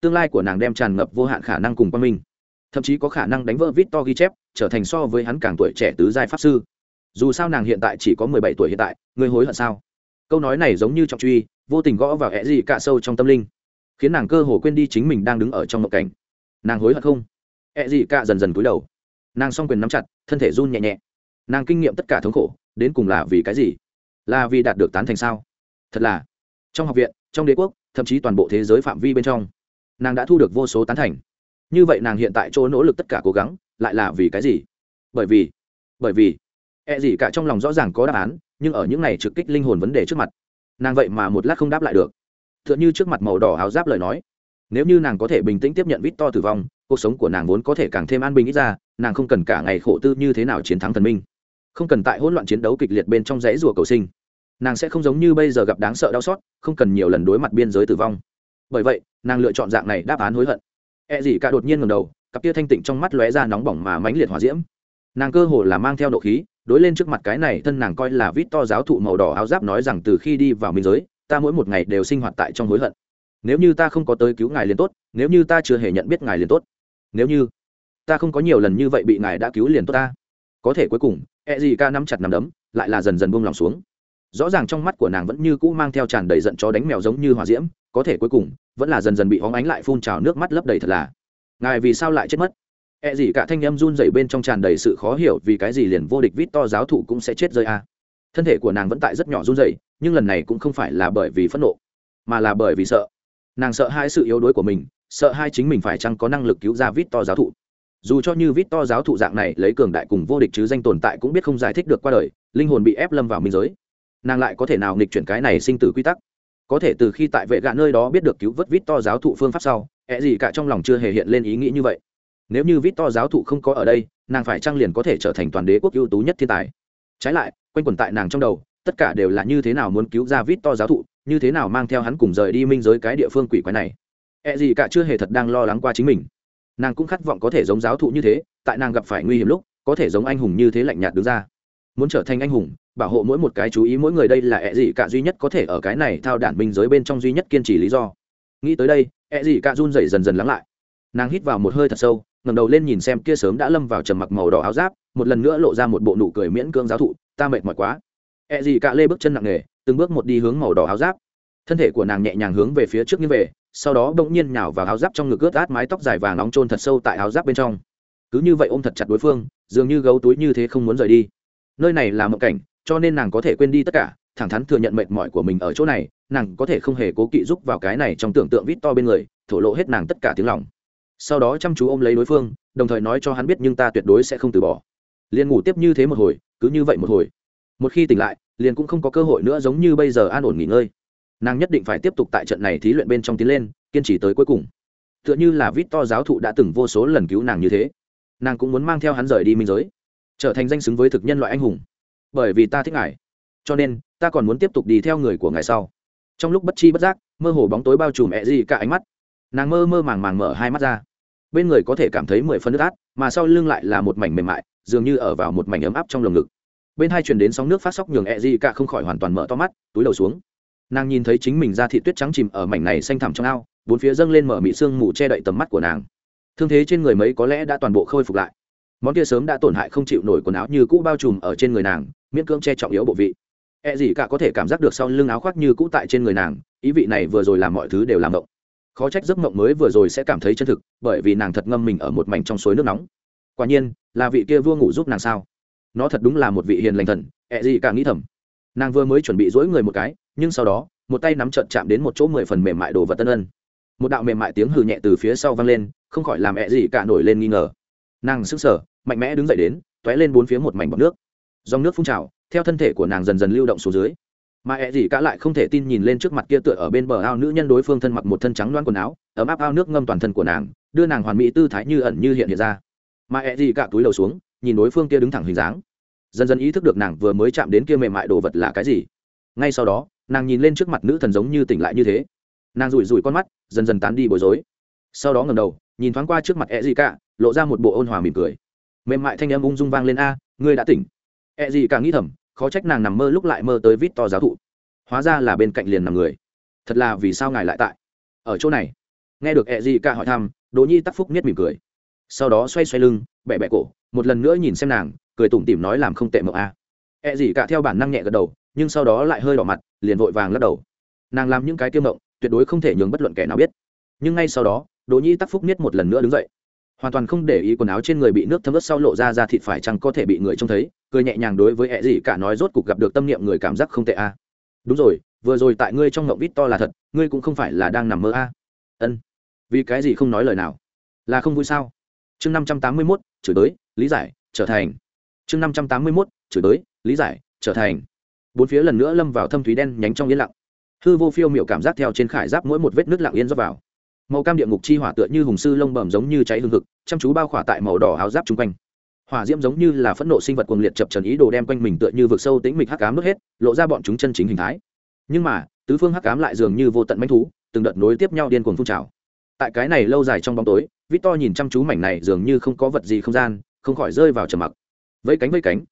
[SPEAKER 1] Tương lai của nàng đem tràn ngập vô hạn khả năng cùng quan minh, thậm chí có khả năng đánh vỡ vít to ghi chép, trở thành so với hắn càng tuổi trẻ tứ giai pháp sư. Dù sao nàng hiện tại chỉ có mười bảy tuổi hiện tại, ngươi hối hận sao? Câu nói này giống như trọng truy, vô tình gõ vào hẹ gì cạ sâu trong tâm linh, khiến nàng cơ hồ quên đi chính mình đang đứng ở trong mộng cảnh. Nàng hối hận không? Hẹ gì cạ dần dần cúi đầu nàng s o n g quyền nắm chặt, thân thể run nhẹ nhẹ. Nàng kinh nghiệm tất cả thống khổ, đến cùng là vì cái gì? Là vì đạt được tán thành sao? Thật là. Trong học viện, trong đế quốc, thậm chí toàn bộ thế giới phạm vi bên trong, nàng đã thu được vô số tán thành. Như vậy nàng hiện tại chỗ nỗ lực tất cả cố gắng, lại là vì cái gì? Bởi vì bởi vì e gì cả trong lòng rõ ràng có đáp án, nhưng ở những này trực kích linh hồn vấn đề trước mặt, nàng vậy mà một lát không đáp lại được. T h ư ợ n h ư trước mặt màu đỏ áo giáp lời nói, nếu như nàng có thể bình tĩnh tiếp nhận vít to tử vong, cuộc sống của nàng vốn có thể càng thêm an bình ít ra nàng không cần cả ngày khổ tư như thế nào chiến thắng thần minh, không cần tại hỗn loạn chiến đấu kịch liệt bên trong dãy rùa cầu sinh. Nàng sẽ không giống như bây giờ gặp đáng sợ đau xót, không cần nhiều lần đối mặt biên giới tử vong. Bởi vậy, nàng lựa chọn dạng này đáp án hối hận. E gì cả đột nhiên ngầm đầu, cặp tia thanh tịnh trong mắt lóe ra nóng bỏng mà mãnh liệt hỏa diễm. Nàng cơ hồ là mang theo độ khí, đối lên trước mặt cái này thân nàng coi là vít to giáo thụ màu đỏ áo giáp nói rằng từ khi đi vào biên giới, ta mỗi một ngày đều sinh hoạt tại trong hối hận. Nếu như ta không có tới cứu ngài liền tốt, nếu như ta chưa hề nhận biết ngài liền tốt. Nếu như ta không có nhiều lần như vậy bị ngài đã cứu liền tốt ta có thể cuối cùng e gì ca nắm chặt nắm đấm lại là dần dần buông lòng xuống rõ ràng trong mắt của nàng vẫn như cũ mang theo tràn đầy giận chó đánh mèo giống như hỏa diễm có thể cuối cùng vẫn là dần dần bị hóng ánh lại phun trào nước mắt lấp đầy thật là ngài vì sao lại chết mất E gì cả thanh âm run rẩy bên trong tràn đầy sự khó hiểu vì cái gì liền vô địch vít to giáo thụ cũng sẽ chết rơi a. Thân thể của nàng vẫn tại rất nhỏ run rẩy, nhưng lần này cũng không phải là bởi vì phẫn nộ, mà là bởi vì sợ. Nàng sợ hai sự yếu đuối của mình, sợ hai chính mình phải chăng có năng lực cứu ra vít to giáo thụ. Dù cho như vít to giáo thụ dạng này lấy cường đại cùng vô địch chứ danh tồn tại cũng biết không giải thích được qua đời, linh hồn bị ép lâm vào minh giới. Nàng lại có thể nào nghịch chuyển cái này sinh tử quy tắc? Có thể từ khi tại vệ gạ nơi đó biết được cứu vớt vít to giáo thụ phương pháp sau, ẹ gì cả trong lòng chưa hề hiện lên ý nghĩ như vậy nếu như vít to giáo thụ không có ở đây nàng phải trang liền có thể trở thành toàn đế quốc ưu tú nhất thiên tài trái lại quanh quẩn tại nàng trong đầu tất cả đều là như thế nào muốn cứu ra vít to giáo thụ như thế nào mang theo hắn cùng rời đi minh giới cái địa phương quỷ quái này ẹ gì cả chưa hề thật đang lo lắng qua chính mình nàng cũng khát vọng có thể giống giáo thụ như thế, tại nàng gặp phải nguy hiểm lúc, có thể giống anh hùng như thế lạnh nhạt đứng ra. Muốn trở thành anh hùng, bảo hộ mỗi một cái chú ý mỗi người đây là ẹ e gì cả duy nhất có thể ở cái này thao đản minh giới bên trong duy nhất kiên trì lý do. Nghĩ tới đây ẹ e gì cả run dậy dần dần lắng lại. Nàng hít vào một hơi thật sâu, ngẩng đầu lên nhìn xem kia sớm đã lâm vào trầm mặc màu đỏ áo giáp, một lần nữa lộ ra một bộ nụ cười miễn cưỡng giáo thụ, ta mệt mỏi quá. Ẹ e gì cả lê bước chân nặng nề, từng bước một đi hướng màu đỏ áo giáp. Thân thể của nàng nhẹ nhàng hướng về phía trước như về sau đó bỗng nhiên nhào vào áo giáp trong ngực ướt át mái tóc dài vàng nóng trôn thật sâu tại áo giáp bên trong. Cứ như vậy ôm thật chặt đối phương, dường như gấu túi như thế không muốn rời đi. Nơi này là một cảnh, cho nên nàng có thể quên đi tất cả, thẳng thắn thừa nhận mệt mỏi của mình ở chỗ này, nàng có thể không hề cố kỵ giúp vào cái này trong tưởng tượng vít to bên người, thổ lộ hết nàng tất cả tiếng lòng. Sau đó chăm chú ôm lấy đối phương, đồng thời nói cho hắn biết nhưng ta tuyệt đối sẽ không từ bỏ. Liền ngủ tiếp như thế một hồi, cứ như vậy một hồi. Một khi tỉnh lại, liền cũng không có cơ hội nữa giống như bây giờ an ổn nghỉ ngơi nàng nhất định phải tiếp tục tại trận này thí luyện bên trong tiến lên, kiên trì tới cuối cùng. Tựa như là vít to giáo thụ đã từng vô số lần cứu nàng như thế. Nàng cũng muốn mang theo hắn rời đi minh giới, trở thành danh xứng với thực nhân loại anh hùng. Bởi vì ta thích ngài. Cho nên, ta còn muốn tiếp tục đi theo người của ngài sau. Trong lúc bất chi bất giác, mơ hồ bóng tối bao trùm ẹ gì cả ánh mắt. Nàng mơ mơ màng màng mở hai mắt ra. Bên người có thể cảm thấy mười phân nước át, mà sau lưng lại là một mảnh mềm mại, dường như ở vào một mảnh ấm áp trong lồng ngực. Bên hai truyền đến sóng nước phát sóc nhường ẹ gì cả không khỏi hoàn toàn mở to mắt, túi đầu xuống nàng nhìn thấy chính mình ra thị tuyết trắng chìm ở mảnh này xanh thẳm trong ao, bốn phía dâng lên mở mị sương mù che đậy tầm mắt của nàng. Thương thế trên người mấy có lẽ đã toàn bộ khôi phục lại. Món kia sớm đã tổn hại không chịu nổi quần áo như cũ bao trùm ở trên người nàng, miễn cưỡng che trọng yếu bộ vị. E gì cả có thể cảm giác được sau lưng áo khoác như cũ tại trên người nàng, ý vị này vừa rồi làm mọi thứ đều làm động khó trách giấc mộng mới vừa rồi sẽ cảm thấy chân thực, bởi vì nàng thật ngâm mình ở một mảnh trong suối nước nóng. Quả nhiên, là vị kia vua ngủ giúp nàng sao? Nó thật đúng là một vị hiền lành thần ẹ gì cả nghĩ thầm. Nàng vừa mới chuẩn bị dỗi người một cái nhưng sau đó, một tay nắm trợn chạm đến một chỗ mười phần mềm mại đồ vật tân ân. Một đạo mềm mại tiếng hừ nhẹ từ phía sau vang lên, không khỏi làm ẹ gì cả nổi lên nghi ngờ. Nàng sững sờ, mạnh mẽ đứng dậy đến t ó é lên bốn phía một mảnh bọc nước. Dòng nước phun trào, theo thân thể của nàng dần dần lưu động xuống dưới. Mà ẹ gì cả lại không thể tin nhìn lên trước mặt kia tựa ở bên bờ ao nữ nhân đối phương thân mặc một thân trắng loan quần áo, ấm áp ao nước ngâm toàn thân của nàng, đưa nàng hoàn mỹ tư thái như ẩn như hiện hiện ra. Mà ẹ gì cả túi đầu xuống, nhìn đối phương kia đứng thẳng hình dáng. Dần dần ý thức được nàng vừa mới chạm đến kia mềm mại đồ vật là cái gì. Ngay sau đó nàng nhìn lên trước mặt nữ thần giống như tỉnh lại như thế. Nàng rủi rủi con mắt, dần dần tán đi bối rối. Sau đó ngầm đầu, nhìn thoáng qua trước mặt E gì cả lộ ra một bộ ôn hòa mỉm cười. Mềm mại thanh âm ung dung vang lên, a, ngươi đã tỉnh. E gì cả nghĩ thầm, khó trách nàng nằm mơ lúc lại mơ tới vít to giáo thụ. Hóa ra là bên cạnh liền nằm người. Thật là vì sao ngài lại tại? Ở chỗ này. Nghe được E gì cả hỏi thăm, đỗ nhi tắc phúc nhất mỉm cười. Sau đó xoay xoay lưng bẹ bẹ cổ, một lần nữa nhìn xem nàng, cười tủm tỉm nói làm không tệ mộng a. à. E gì cả theo bản năng nhẹ gật đầu, nhưng sau đó lại hơi đỏ mặt, liền vội vàng lắc đầu. Nàng làm những cái tiêu mộng tuyệt đối không thể nhường bất luận kẻ nào biết. Nhưng ngay sau đó, đỗ nhi tắc phúc nhất một lần nữa đứng dậy. Hoàn toàn không để ý quần áo trên người bị nước thấm ướt sau lộ ra ra thịt phải chăng có thể bị người trông thấy, cười nhẹ nhàng đối với E gì cả nói rốt cục gặp được tâm niệm người cảm giác không tệ a. À. Đúng rồi, vừa rồi tại ngươi trong ngộng vít to là thật, ngươi cũng không phải là đang nằm mơ a. À. Ân. Vì cái gì không nói lời nào? Là không vui sao? Chương năm trăm tám mươi mốt, chửi tới lý giải, trở thành. Chương năm trăm tám mươi mốt, chửi tới lý giải, trở thành. Bốn phía lần nữa lâm vào thâm thúy đen nhánh trong yên lặng. Hư vô phiêu miệu cảm giác theo trên khải giáp mỗi một vết nước lặng yên rót vào. Màu cam địa ngục chi hỏa tựa như hùng sư lông bầm giống như cháy hương thực chăm chú bao khỏa tại màu đỏ áo giáp chung quanh. Hỏa diễm giống như là phẫn nộ sinh vật cuồng liệt chập trần ý đồ đem quanh mình tựa như vực sâu tĩnh mịch hắc cám nước hết, lộ ra bọn chúng chân chính hình thái. Nhưng mà, tứ phương hắc cám lại dường như vô tận manh thú, từng đợt nối tiếp nhau điên cuồng phun trào. Tại cái này lâu dài trong bóng tối vít to nhìn chăm chú mảnh này dường như không có vật gì không gian, không khỏi rơi vào trầm mặc. Vẫy cánh vẫy cánh.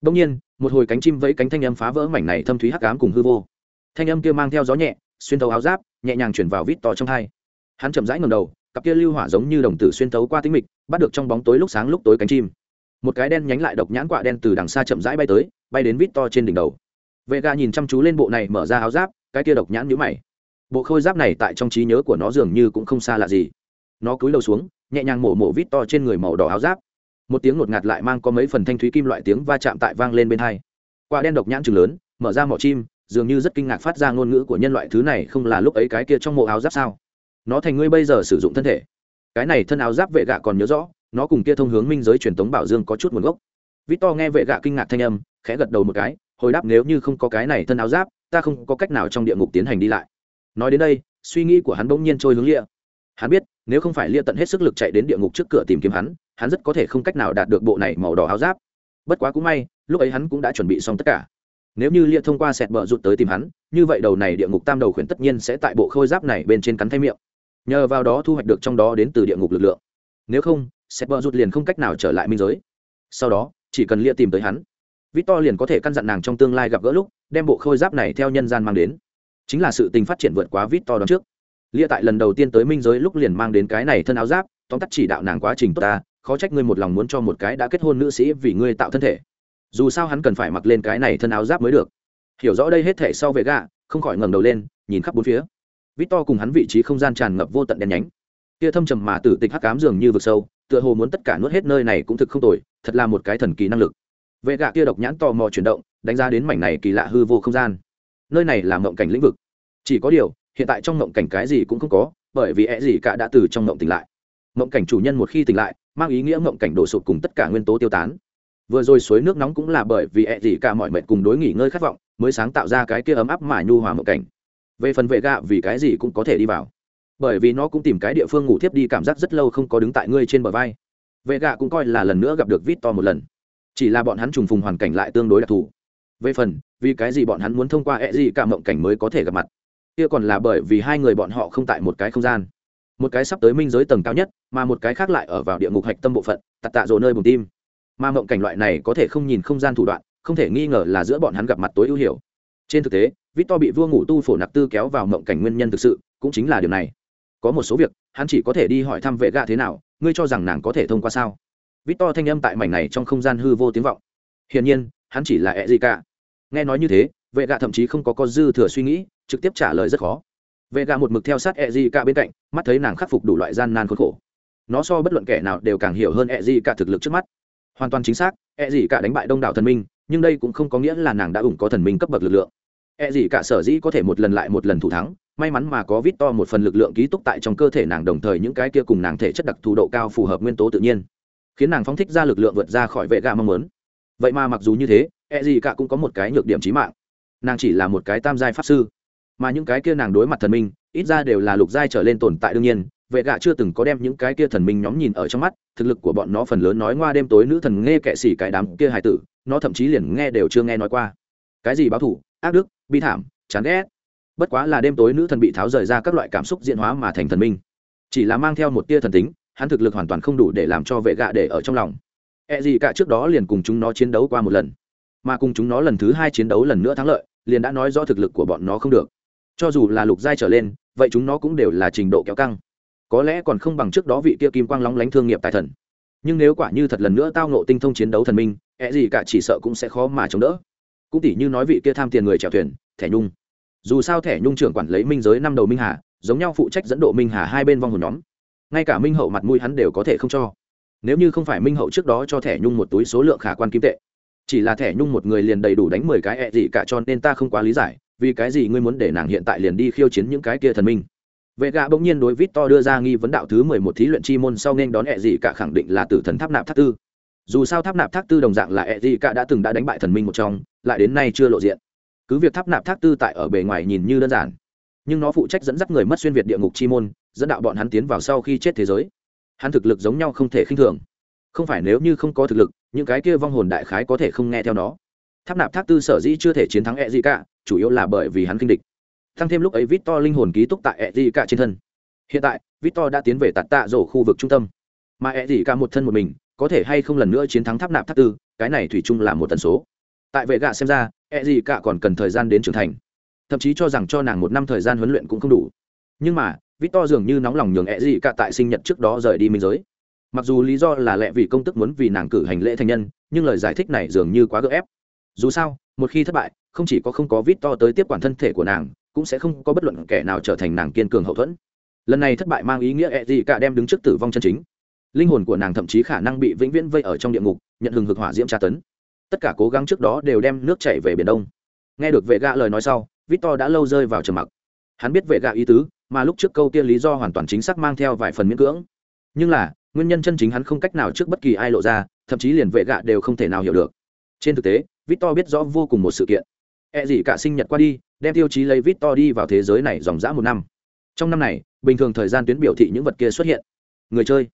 [SPEAKER 1] Đông nhiên một hồi cánh chim vẫy cánh thanh âm phá vỡ mảnh này thâm thúy hắc ám cùng hư vô. Thanh âm kia mang theo gió nhẹ, xuyên thấu áo giáp, nhẹ nhàng chuyển vào vít to trong hai. Hắn chậm rãi ngầm đầu, cặp kia lưu hỏa giống như đồng tử xuyên thấu qua tính mịch, bắt được trong bóng tối lúc sáng lúc tối cánh chim. Một cái đen nhánh lại độc nhãn quạ đen từ đằng xa chậm rãi bay tới, bay đến vít to trên đỉnh đầu. Vệ gà nhìn chăm chú lên bộ này mở ra áo giáp, cái kia độc nhãn nhũ mày. Bộ khôi giáp này tại trong trí nhớ của nó dường như cũng không xa lạ gì. Nó cúi đầu xuống, nhẹ nhàng mổ mổ vít to trên người màu đỏ áo giáp một tiếng ngột ngạt lại mang có mấy phần thanh thúy kim loại tiếng va chạm tại vang lên bên hai. Quả đen độc nhãn chừng lớn, mở ra mỏ chim, dường như rất kinh ngạc phát ra ngôn ngữ của nhân loại thứ này không là lúc ấy cái kia trong mộ áo giáp sao? Nó thành ngươi bây giờ sử dụng thân thể. Cái này thân áo giáp vệ gạ còn nhớ rõ, nó cùng kia thông hướng minh giới truyền tống bảo dương có chút nguồn gốc. Vít to nghe vệ gạ kinh ngạc thanh âm, khẽ gật đầu một cái, hồi đáp nếu như không có cái này thân áo giáp, ta không có cách nào trong địa ngục tiến hành đi lại. Nói đến đây, suy nghĩ của hắn bỗng nhiên trôi hướng lia hắn biết, nếu không phải lia tận hết sức lực chạy đến địa ngục trước cửa tìm kiếm hắn hắn rất có thể không cách nào đạt được bộ này màu đỏ áo giáp. Bất quá cũng may, lúc ấy hắn cũng đã chuẩn bị xong tất cả. Nếu như lia thông qua sẹt bờ rụt tới tìm hắn, như vậy đầu này địa ngục tam đầu khuyển tất nhiên sẽ tại bộ khôi giáp này bên trên cắn thay miệng. Nhờ vào đó thu hoạch được trong đó đến từ địa ngục lực lượng. Nếu không, sẹt bờ rụt liền không cách nào trở lại minh giới. Sau đó, chỉ cần lia tìm tới hắn, victor liền có thể căn dặn nàng trong tương lai gặp gỡ lúc, đem bộ khôi giáp này theo nhân gian mang đến. Chính là sự tình phát triển vượt quá victor đón trước. Lia tại lần đầu tiên tới minh giới lúc liền mang đến cái này thân áo giáp, tóm tắt chỉ đạo nàng quá trình tốt ta khó trách ngươi một lòng muốn cho một cái đã kết hôn nữ sĩ vì ngươi tạo thân thể. Dù sao hắn cần phải mặc lên cái này thân áo giáp mới được. Hiểu rõ đây hết thể sau về gạ, không khỏi ngẩng đầu lên, nhìn khắp bốn phía. Vít to cùng hắn vị trí không gian tràn ngập vô tận đen nhánh. Kia thâm trầm mà tử tịch hắc cám dường như vực sâu, tựa hồ muốn tất cả nuốt hết nơi này cũng thực không tồi, thật là một cái thần kỳ năng lực. Vệ gạ kia độc nhãn tò mò chuyển động, đánh giá đến mảnh này kỳ lạ hư vô không gian. Nơi này là mộng cảnh lĩnh vực. Chỉ có điều, hiện tại trong mộng cảnh cái gì cũng không có, bởi vì é gì cả đã từ trong mộng tỉnh lại. Mộng cảnh chủ nhân một khi tỉnh lại mang ý nghĩa mộng cảnh đổ sụp cùng tất cả nguyên tố tiêu tán. Vừa rồi suối nước nóng cũng là bởi vì ẹ gì cả mọi mệt cùng đối nghỉ ngơi khát vọng, mới sáng tạo ra cái kia ấm áp mà nhu hòa mộng cảnh. Về phần vệ gạ vì cái gì cũng có thể đi vào. Bởi vì nó cũng tìm cái địa phương ngủ thiếp đi cảm giác rất lâu không có đứng tại ngươi trên bờ vai. Vệ gạ cũng coi là lần nữa gặp được vít to một lần. Chỉ là bọn hắn trùng phùng hoàn cảnh lại tương đối đặc thù. Về phần, vì cái gì bọn hắn muốn thông qua ẹ gì cả mộng cảnh mới có thể gặp mặt? Kia còn là bởi vì hai người bọn họ không tại một cái không gian một cái sắp tới minh giới tầng cao nhất, mà một cái khác lại ở vào địa ngục hạch tâm bộ phận, tạt tạ rồ nơi bùng tim. Mà mộng cảnh loại này có thể không nhìn không gian thủ đoạn, không thể nghi ngờ là giữa bọn hắn gặp mặt tối ưu hiểu. Trên thực tế, victor bị vua ngủ tu phổ nặc tư kéo vào mộng cảnh nguyên nhân thực sự, cũng chính là điều này. Có một số việc, hắn chỉ có thể đi hỏi thăm vệ gạ thế nào, ngươi cho rằng nàng có thể thông qua sao? Victor thanh âm tại mảnh này trong không gian hư vô tiếng vọng. Hiển nhiên, hắn chỉ là ẹ gì cả nghe nói như thế, vệ gạ thậm chí không có con dư thừa suy nghĩ, trực tiếp trả lời rất khó vệ gạ một mực theo sát Eji cả bên cạnh, mắt thấy nàng khắc phục đủ loại gian nan khốn khổ. Nó so bất luận kẻ nào đều càng hiểu hơn Eji cả thực lực trước mắt. Hoàn toàn chính xác Eji cả đánh bại đông đảo thần minh, nhưng đây cũng không có nghĩa là nàng đã ủng có thần minh cấp bậc lực lượng. Eji cả sở dĩ có thể một lần lại một lần thủ thắng, may mắn mà có vít to một phần lực lượng ký túc tại trong cơ thể nàng đồng thời những cái kia cùng nàng thể chất đặc thù độ cao phù hợp nguyên tố tự nhiên, khiến nàng phóng thích ra lực lượng vượt ra khỏi vệ gà mong muốn. Vậy mà mặc dù như thế Eji gì cả cũng có một cái nhược điểm chí mạng. Nàng chỉ là một cái tam giai pháp sư mà những cái kia nàng đối mặt thần minh, ít ra đều là lục giai trở lên tồn tại đương nhiên, vệ gạ chưa từng có đem những cái kia thần minh nhóm nhìn ở trong mắt, thực lực của bọn nó phần lớn nói ngoa đêm tối nữ thần nghe kệ xỉ cái đám kia hài tử, nó thậm chí liền nghe đều chưa nghe nói qua. Cái gì báo thủ, ác đức, bi thảm, chán ghét. Bất quá là đêm tối nữ thần bị tháo rời ra các loại cảm xúc diễn hóa mà thành thần minh. Chỉ là mang theo một tia thần tính, hắn thực lực hoàn toàn không đủ để làm cho vệ gạ để ở trong lòng. E gì cả trước đó liền cùng chúng nó chiến đấu qua một lần, mà cùng chúng nó lần thứ hai chiến đấu lần nữa thắng lợi, liền đã nói rõ thực lực của bọn nó không được cho dù là lục giai trở lên, vậy chúng nó cũng đều là trình độ kéo căng. Có lẽ còn không bằng trước đó vị kia kim quang lóng lánh thương nghiệp tài thần. Nhưng nếu quả như thật lần nữa tao nộ tinh thông chiến đấu thần minh ẹ gì cả chỉ sợ cũng sẽ khó mà chống đỡ. Cũng tỉ như nói vị kia tham tiền người chèo thuyền, thẻ nhung. Dù sao thẻ nhung trưởng quản lấy minh giới năm đầu minh hà, giống nhau phụ trách dẫn độ minh hà hai bên vong hồn nhóm. Ngay cả minh hậu mặt mũi hắn đều có thể không cho. Nếu như không phải minh hậu trước đó cho thẻ nhung một túi số lượng khả quan kim tệ. Chỉ là thẻ nhung một người liền đầy đủ đánh mười cái ẹ gì cả cho nên ta không quá lý giải vì cái gì ngươi muốn để nàng hiện tại liền đi khiêu chiến những cái kia thần minh? Vệ gạ bỗng nhiên đối vít to đưa ra nghi vấn đạo thứ mười một thí luyện chi môn sau nên đón e ẹ gì cả khẳng định là tử thần tháp nạp tháp tư. Dù sao tháp nạp tháp tư đồng dạng là e ẹ gì cả đã từng đã đánh bại thần minh một trong, lại đến nay chưa lộ diện. Cứ việc tháp nạp tháp tư tại ở bề ngoài nhìn như đơn giản, nhưng nó phụ trách dẫn dắt người mất xuyên việt địa ngục chi môn, dẫn đạo bọn hắn tiến vào sau khi chết thế giới. Hắn thực lực giống nhau không thể khinh thường. Không phải nếu như không có thực lực, những cái kia vong hồn đại khái có thể không nghe theo nó tháp nạp tháp tư sở dĩ chưa thể chiến thắng e gì cả chủ yếu là bởi vì hắn kinh địch. Thăng thêm lúc ấy victor linh hồn ký túc tại e gì cả trên thân. Hiện tại, victor đã tiến về tạt tạ rổ khu vực trung tâm. Mà e gì cả một thân một mình, có thể hay không lần nữa chiến thắng tháp nạp tháp tư, cái này thủy chung là một tần số. Tại vệ gạ xem ra e gì cả còn cần thời gian đến trưởng thành. Thậm chí cho rằng cho nàng một năm thời gian huấn luyện cũng không đủ. Nhưng mà, victor dường như nóng lòng nhường e gì cả tại sinh nhật trước đó rời đi minh giới. Mặc dù lý do là lẽ vì công tức muốn vì nàng cử hành lễ thành nhân, nhưng lời giải thích này dường như quá gỡ ép dù sao, một khi thất bại, không chỉ có không có victor tới tiếp quản thân thể của nàng, cũng sẽ không có bất luận kẻ nào trở thành nàng kiên cường hậu thuẫn. Lần này thất bại mang ý nghĩa e gì cả đem đứng trước tử vong chân chính. Linh hồn của nàng thậm chí khả năng bị vĩnh viễn vây ở trong địa ngục, nhận hừng hực hỏa diễm tra tấn. Tất cả cố gắng trước đó đều đem nước chảy về biển đông. Nghe được vệ gạ lời nói sau, victor đã lâu rơi vào trầm mặc. Hắn biết vệ gạ ý tứ, mà lúc trước câu tiên lý do hoàn toàn chính xác mang theo vài phần miễn cưỡng. Nhưng là, nguyên nhân chân chính hắn không cách nào trước bất kỳ ai lộ ra, thậm chí liền vệ gạ đều không thể nào hiểu được. Trên thực tế victor biết rõ vô cùng một sự kiện. E gì cả sinh nhật qua đi đem tiêu chí lấy victor đi vào thế giới này dòng dã một năm. Trong năm này bình thường thời gian tuyến biểu thị những vật kia xuất hiện. Người chơi.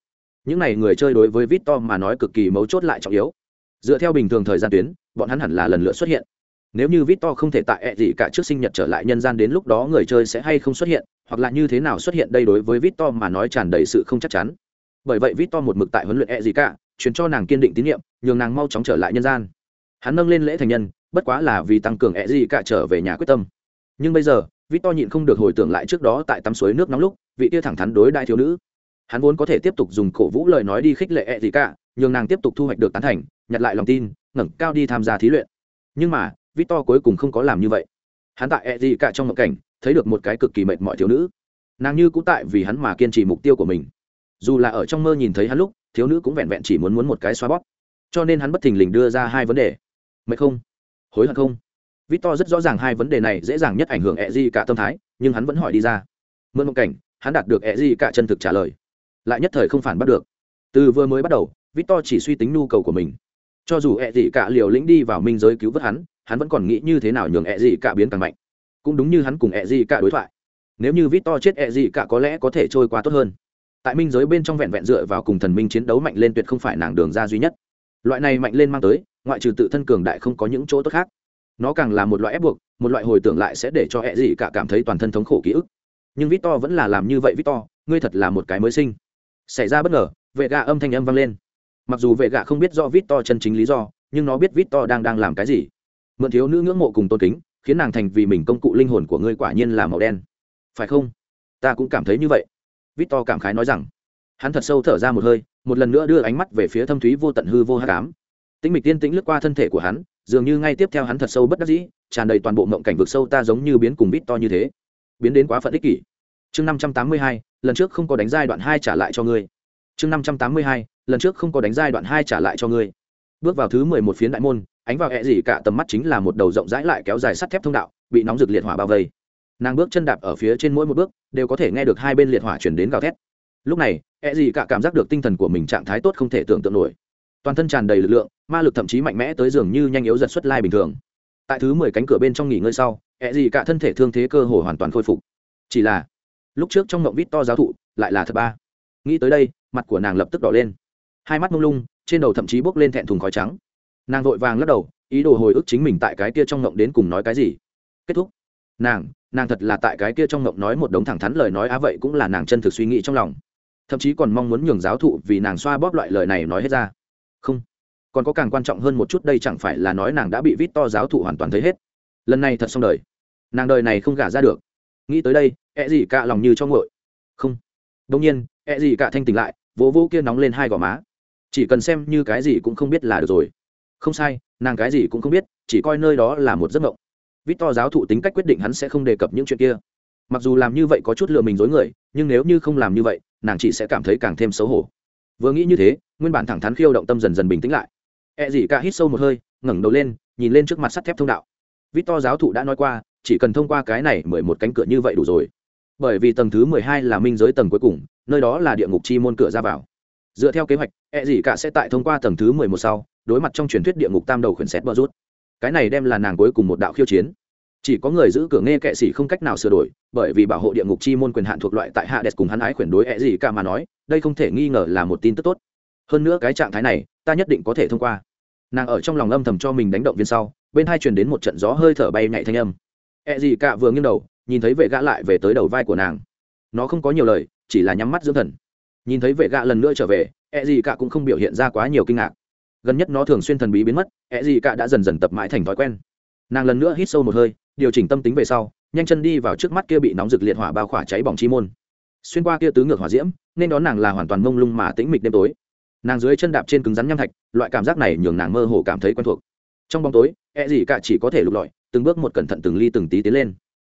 [SPEAKER 1] Những này người chơi đối với victor mà nói cực kỳ mấu chốt lại trọng yếu. Dựa theo bình thường thời gian tuyến bọn hắn hẳn là lần lượt xuất hiện. Nếu như Victor không thể tại ẹ gì cả trước sinh nhật trở lại nhân gian đến lúc đó người chơi sẽ hay không xuất hiện, hoặc là như thế nào xuất hiện đây đối với Victor mà nói tràn đầy sự không chắc chắn. Bởi vậy Victor một mực tại huấn luyện ẹ gì cả, truyền cho nàng kiên định tín nhiệm, nhường nàng mau chóng trở lại nhân gian. Hắn nâng lên lễ thành nhân, bất quá là vì tăng cường ẹ gì cả trở về nhà quyết tâm. Nhưng bây giờ, Victor nhịn không được hồi tưởng lại trước đó tại tắm suối nước nóng lúc, vị tia thẳng thắn đối đại thiếu nữ. Hắn vốn có thể tiếp tục dùng cổ vũ lời nói đi khích lệ ẹ gì cả, nhường nàng tiếp tục thu hoạch được tán thành, nhặt lại lòng tin, ngẩng cao đi tham gia thí luyện. Nhưng mà, Victor cuối cùng không có làm như vậy. Hắn tại e gì cả trong mộng cảnh, thấy được một cái cực kỳ mệt mỏi thiếu nữ. Nàng như cũng tại vì hắn mà kiên trì mục tiêu của mình. Dù là ở trong mơ nhìn thấy hắn lúc, thiếu nữ cũng vẹn vẹn chỉ muốn muốn một cái xoa bóp. Cho nên hắn bất thình lình đưa ra hai vấn đề. Mệt không? Hối hận không? Victor rất rõ ràng hai vấn đề này dễ dàng nhất ảnh hưởng e gì cả tâm thái, nhưng hắn vẫn hỏi đi ra. Mượn mộng cảnh, hắn đạt được e gì cả chân thực trả lời. Lại nhất thời không phản bắt được. Từ vừa mới bắt đầu, Victor chỉ suy tính nhu cầu của mình. Cho dù e gì cả liều lĩnh đi vào minh giới cứu vớt hắn, hắn vẫn còn nghĩ như thế nào nhường ẹ gì cả biến càng mạnh cũng đúng như hắn cùng ẹ gì cả đối thoại nếu như vít to chết ẹ gì cả có lẽ có thể trôi qua tốt hơn tại minh giới bên trong vẹn vẹn dựa vào cùng thần minh chiến đấu mạnh lên tuyệt không phải nàng đường ra duy nhất loại này mạnh lên mang tới ngoại trừ tự thân cường đại không có những chỗ tốt khác. Nó càng là một loại ép buộc, một loại hồi tưởng lại sẽ để cho hẹ gì cả cảm thấy toàn thân thống khổ ký ức. Nhưng vít to vẫn là làm như vậy vít to ngươi thật là một cái mới sinh. Xảy ra bất ngờ vệ gạ âm thanh âm vang lên. Mặc dù vệ gạ không biết do vít to chân chính lý do, nhưng nó biết vít to đang đang làm cái gì. Mượn thiếu nữ ngưỡng mộ cùng tôn kính, khiến nàng thành vì mình công cụ linh hồn của ngươi quả nhiên là màu đen. Phải không? Ta cũng cảm thấy như vậy. Vít to cảm khái nói rằng. Hắn thật sâu thở ra một hơi, một lần nữa đưa ánh mắt về phía thâm thúy vô tận hư vô hát cám tĩnh mịch tiên tĩnh lướt qua thân thể của hắn, dường như ngay tiếp theo hắn thật sâu bất đắc dĩ, tràn đầy toàn bộ mộng cảnh vực sâu ta giống như biến cùng bít to như thế. Biến đến quá phận ích kỷ. Chương năm trăm tám mươi hai, lần trước không có đánh giai đoạn hai trả lại cho ngươi. Chương năm trăm tám mươi hai, lần trước không có đánh giai đoạn hai trả lại cho ngươi. Bước vào thứ mười một phiến đại môn, ánh vào hẹ gì cả tầm mắt chính là một đầu rộng rãi lại kéo dài sắt thép thông đạo, bị nóng rực liệt hỏa bao vây. Nàng bước chân đạp ở phía trên mỗi một bước, đều có thể nghe được hai bên liệt hỏa chuyển đến gào thét. Lúc này, hẹ gì cả cảm giác được tinh thần của mình trạng thái tốt không thể tưởng tượng nổi toàn thân tràn đầy lực lượng, ma lực thậm chí mạnh mẽ tới dường như nhanh yếu giật xuất lai bình thường. Tại thứ mười cánh cửa bên trong nghỉ ngơi sau, ẹ gì cả thân thể thương thế cơ hồ hoàn toàn khôi phục. Chỉ là, lúc trước trong ngộng vít to giáo thụ, lại là thật ba. Nghĩ tới đây, mặt của nàng lập tức đỏ lên. Hai mắt mông lung, trên đầu thậm chí bốc lên thẹn thùng khói trắng. Nàng vội vàng lắc đầu, ý đồ hồi ức chính mình tại cái kia trong ngộng đến cùng nói cái gì. Kết thúc. Nàng nàng thật là tại cái kia trong ngộng nói một đống thẳng thắn lời nói á vậy cũng là nàng chân thực suy nghĩ trong lòng. Thậm chí còn mong muốn nhường giáo thụ vì nàng xoa bóp loại lời này nói hết ra không. Còn có càng quan trọng hơn một chút, đây chẳng phải là nói nàng đã bị vít to giáo thụ hoàn toàn thấy hết. Lần này thật xong đời. Nàng đời này không gả ra được. Nghĩ tới đây, ẹ gì cả lòng như cho ngội không. Đông nhiên, ẹ gì cả thanh tỉnh lại, vỗ vỗ kia nóng lên hai gò má. Chỉ cần xem như cái gì cũng không biết là được rồi. Không sai, nàng cái gì cũng không biết, chỉ coi nơi đó là một giấc mộng. Vít to giáo thụ tính cách quyết định hắn sẽ không đề cập những chuyện kia. Mặc dù làm như vậy có chút lừa mình dối người, nhưng nếu như không làm như vậy, nàng chỉ sẽ cảm thấy càng thêm xấu hổ vừa nghĩ như thế, nguyên bản thẳng thắn khiêu động tâm dần dần bình tĩnh lại. E gì cả hít sâu một hơi, ngẩng đầu lên, nhìn lên trước mặt sắt thép thông đạo. Vít to giáo thụ đã nói qua, chỉ cần thông qua cái này mười một cánh cửa như vậy đủ rồi. Bởi vì tầng thứ mười hai là minh giới tầng cuối cùng, nơi đó là địa ngục chi môn cửa ra vào. Dựa theo kế hoạch E gì cả sẽ tại thông qua tầng thứ mười một sau, đối mặt trong truyền thuyết địa ngục tam đầu khuyển xét bờ rút. Cái này đem là nàng cuối cùng một đạo khiêu chiến chỉ có người giữ cửa nghe kệ sĩ không cách nào sửa đổi, bởi vì bảo hộ địa ngục chi môn quyền hạn thuộc loại tại hạ đẹp cùng hắn ái khuyển đối ẹ gì cả mà nói, đây không thể nghi ngờ là một tin tức tốt. Hơn nữa cái trạng thái này, ta nhất định có thể thông qua. Nàng ở trong lòng âm thầm cho mình đánh động viên sau, bên hai truyền đến một trận gió hơi thở bay nhạy thanh âm. Ẹ gì cả vừa nghiêng đầu, nhìn thấy vệ gã lại về tới đầu vai của nàng. Nó không có nhiều lời, chỉ là nhắm mắt dưỡng thần. Nhìn thấy vệ gã lần nữa trở về ẹ gì cả cũng không biểu hiện ra quá nhiều kinh ngạc. Gần nhất nó thường xuyên thần bí biến mất ẹ gì cả đã dần dần tập mãi thành thói quen. Nàng lần nữa hít sâu một hơi điều chỉnh tâm tính về sau, nhanh chân đi vào trước mắt kia bị nóng rực liệt hỏa bao khỏa cháy bỏng chi môn. Xuyên qua kia tứ ngược hỏa diễm, nên đón nàng là hoàn toàn mông lung mà tĩnh mịch đêm tối. Nàng dưới chân đạp trên cứng rắn nham thạch, loại cảm giác này nhường nàng mơ hồ cảm thấy quen thuộc. Trong bóng tối e gì cả chỉ có thể lục lọi, từng bước một cẩn thận từng ly từng tí tiến lên.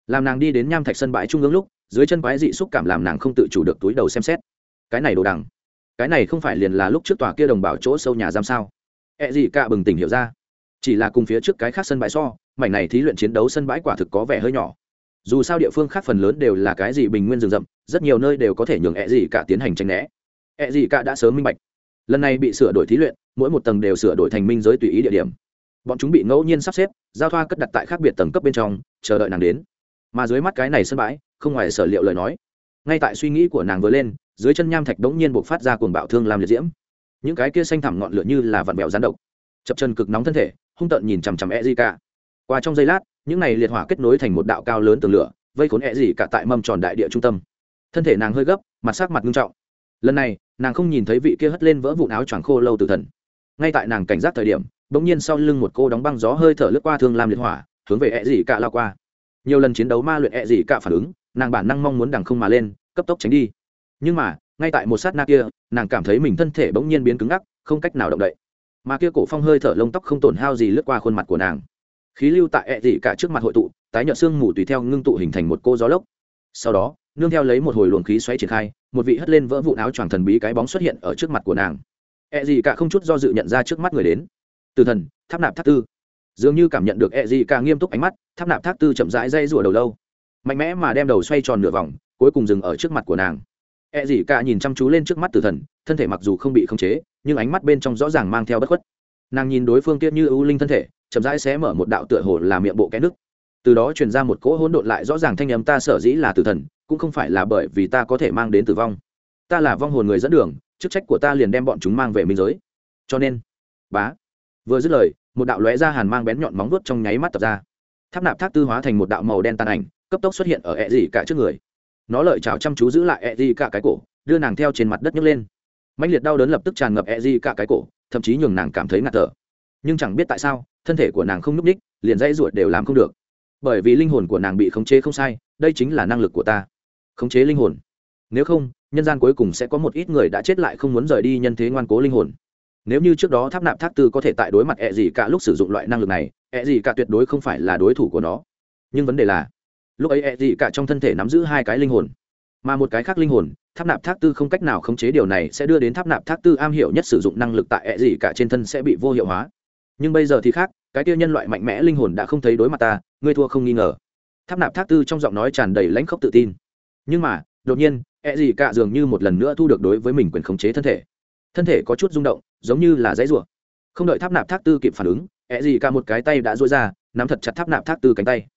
[SPEAKER 1] Làm nàng đi đến nham thạch sân bãi trung ương lúc, dưới chân quái dị xúc cảm làm nàng không tự chủ được túi đầu xem xét. Cái này đồ đằng, cái này không phải liền là lúc trước tòa kia đồng bảo chỗ sâu nhà giam sao? E gì cả bừng tỉnh hiểu ra, chỉ là cùng phía trước cái khác sân bãi so mảnh này thí luyện chiến đấu sân bãi quả thực có vẻ hơi nhỏ. Dù sao địa phương khác phần lớn đều là cái gì bình nguyên rừng rậm, rất nhiều nơi đều có thể nhường ẹ gì cả tiến hành tranh né. Ẹ gì cả đã sớm minh bạch. Lần này bị sửa đổi thí luyện, mỗi một tầng đều sửa đổi thành minh giới tùy ý địa điểm. Bọn chúng bị ngẫu nhiên sắp xếp, giao thoa cất đặt tại khác biệt tầng cấp bên trong, chờ đợi nàng đến. Mà dưới mắt cái này sân bãi, không ngoài sở liệu lời nói. Ngay tại suy nghĩ của nàng vừa lên, dưới chân nham thạch đống nhiên buộc phát ra cuồng bạo thương làm liệt diễm. Những cái kia xanh thẳm ngọn lửa như là vặn bèo rán độc. Chập chân cực nóng thân thể, hung tợn nhìn chằm chằm e di cả qua trong giây lát, những này liệt hỏa kết nối thành một đạo cao lớn tường lửa, vây khốn e gì cả tại mâm tròn đại địa trung tâm. Thân thể nàng hơi gấp, mặt sắc mặt nghiêm trọng. Lần này, nàng không nhìn thấy vị kia hất lên vỡ vụn áo choàng khô lâu từ thần. Ngay tại nàng cảnh giác thời điểm, bỗng nhiên sau lưng một cô đóng băng gió hơi thở lướt qua thương lam liệt hỏa, hướng về ẹ dị cả lao qua. Nhiều lần chiến đấu ma luyện ẹ dị cả phản ứng, nàng bản năng mong muốn đằng không mà lên, cấp tốc tránh đi. Nhưng mà, ngay tại một sát na kia, nàng cảm thấy mình thân thể bỗng nhiên biến cứng ngắc, không cách nào động đậy. Mà kia cổ phong hơi thở lông tóc không tổn hao gì lướt qua khuôn mặt của nàng khí lưu tại ẹ dị cả trước mặt hội tụ, tái nhợt xương mù tùy theo ngưng tụ hình thành một cô gió lốc. Sau đó, nương theo lấy một hồi luồng khí xoáy triển khai, một vị hất lên vỡ vụn áo choàng thần bí cái bóng xuất hiện ở trước mặt của nàng. Ẹ dị cả không chút do dự nhận ra trước mắt người đến. Từ thần, tháp nạp tháp tư. Dường như cảm nhận được ẹ dị cả nghiêm túc ánh mắt, tháp nạp tháp tư chậm rãi dây rủa đầu lâu. Mạnh mẽ mà đem đầu xoay tròn nửa vòng, cuối cùng dừng ở trước mặt của nàng. Ẹ dị cả nhìn chăm chú lên trước mắt từ thần, thân thể mặc dù không bị khống chế, nhưng ánh mắt bên trong rõ ràng mang theo bất khuất. Nàng nhìn đối phương kia như ưu linh thân thể chậm rãi xé mở một đạo tựa hồ là miệng bộ cái nước. Từ đó truyền ra một cỗ hỗn độn lại rõ ràng thanh âm ta sở dĩ là tử thần, cũng không phải là bởi vì ta có thể mang đến tử vong. Ta là vong hồn người dẫn đường, chức trách của ta liền đem bọn chúng mang về minh giới. Cho nên, bá, vừa dứt lời, một đạo lóe ra hàn mang bén nhọn móng vuốt trong nháy mắt tập ra. Tháp nạp tháp tư hóa thành một đạo màu đen tàn ảnh, cấp tốc xuất hiện ở ẹ dị cả trước người. Nó lợi chào chăm chú giữ lại ẹ dị cả cái cổ, đưa nàng theo trên mặt đất nhấc lên. Mạnh liệt đau đớn lập tức tràn ngập ẹ dị cả cái cổ, thậm chí nhường nàng cảm thấy ngạt thở. Nhưng chẳng biết tại sao thân thể của nàng không n ú c ních liền dãy ruột đều làm không được. Bởi vì linh hồn của nàng bị khống chế không sai, đây chính là năng lực của ta. Khống chế linh hồn. Nếu không, nhân gian cuối cùng sẽ có một ít người đã chết lại không muốn rời đi nhân thế ngoan cố linh hồn. Nếu như trước đó tháp nạp tháp tư có thể tại đối mặt e ẹ gì cả lúc sử dụng loại năng lực này e ẹ gì cả tuyệt đối không phải là đối thủ của nó. Nhưng vấn đề là, lúc ấy e ẹ gì cả trong thân thể nắm giữ hai cái linh hồn. Mà một cái khác linh hồn, tháp nạp tháp tư không cách nào khống chế điều này sẽ đưa đến tháp nạp tháp tư am hiểu nhất sử dụng năng lực tại ẹ gì cả trên thân sẽ bị vô hiệu hóa nhưng bây giờ thì khác, cái tiêu nhân loại mạnh mẽ linh hồn đã không thấy đối mặt ta, ngươi thua không nghi ngờ. Tháp nạp tháp tư trong giọng nói tràn đầy lãnh khốc tự tin. Nhưng mà, đột nhiên ẹ gì cả dường như một lần nữa thu được đối với mình quyền khống chế thân thể. Thân thể có chút rung động, giống như là dãy rùa. không đợi tháp nạp tháp tư kịp phản ứng ẹ gì cả một cái tay đã duỗi ra, nắm thật chặt tháp nạp tháp tư cánh tay.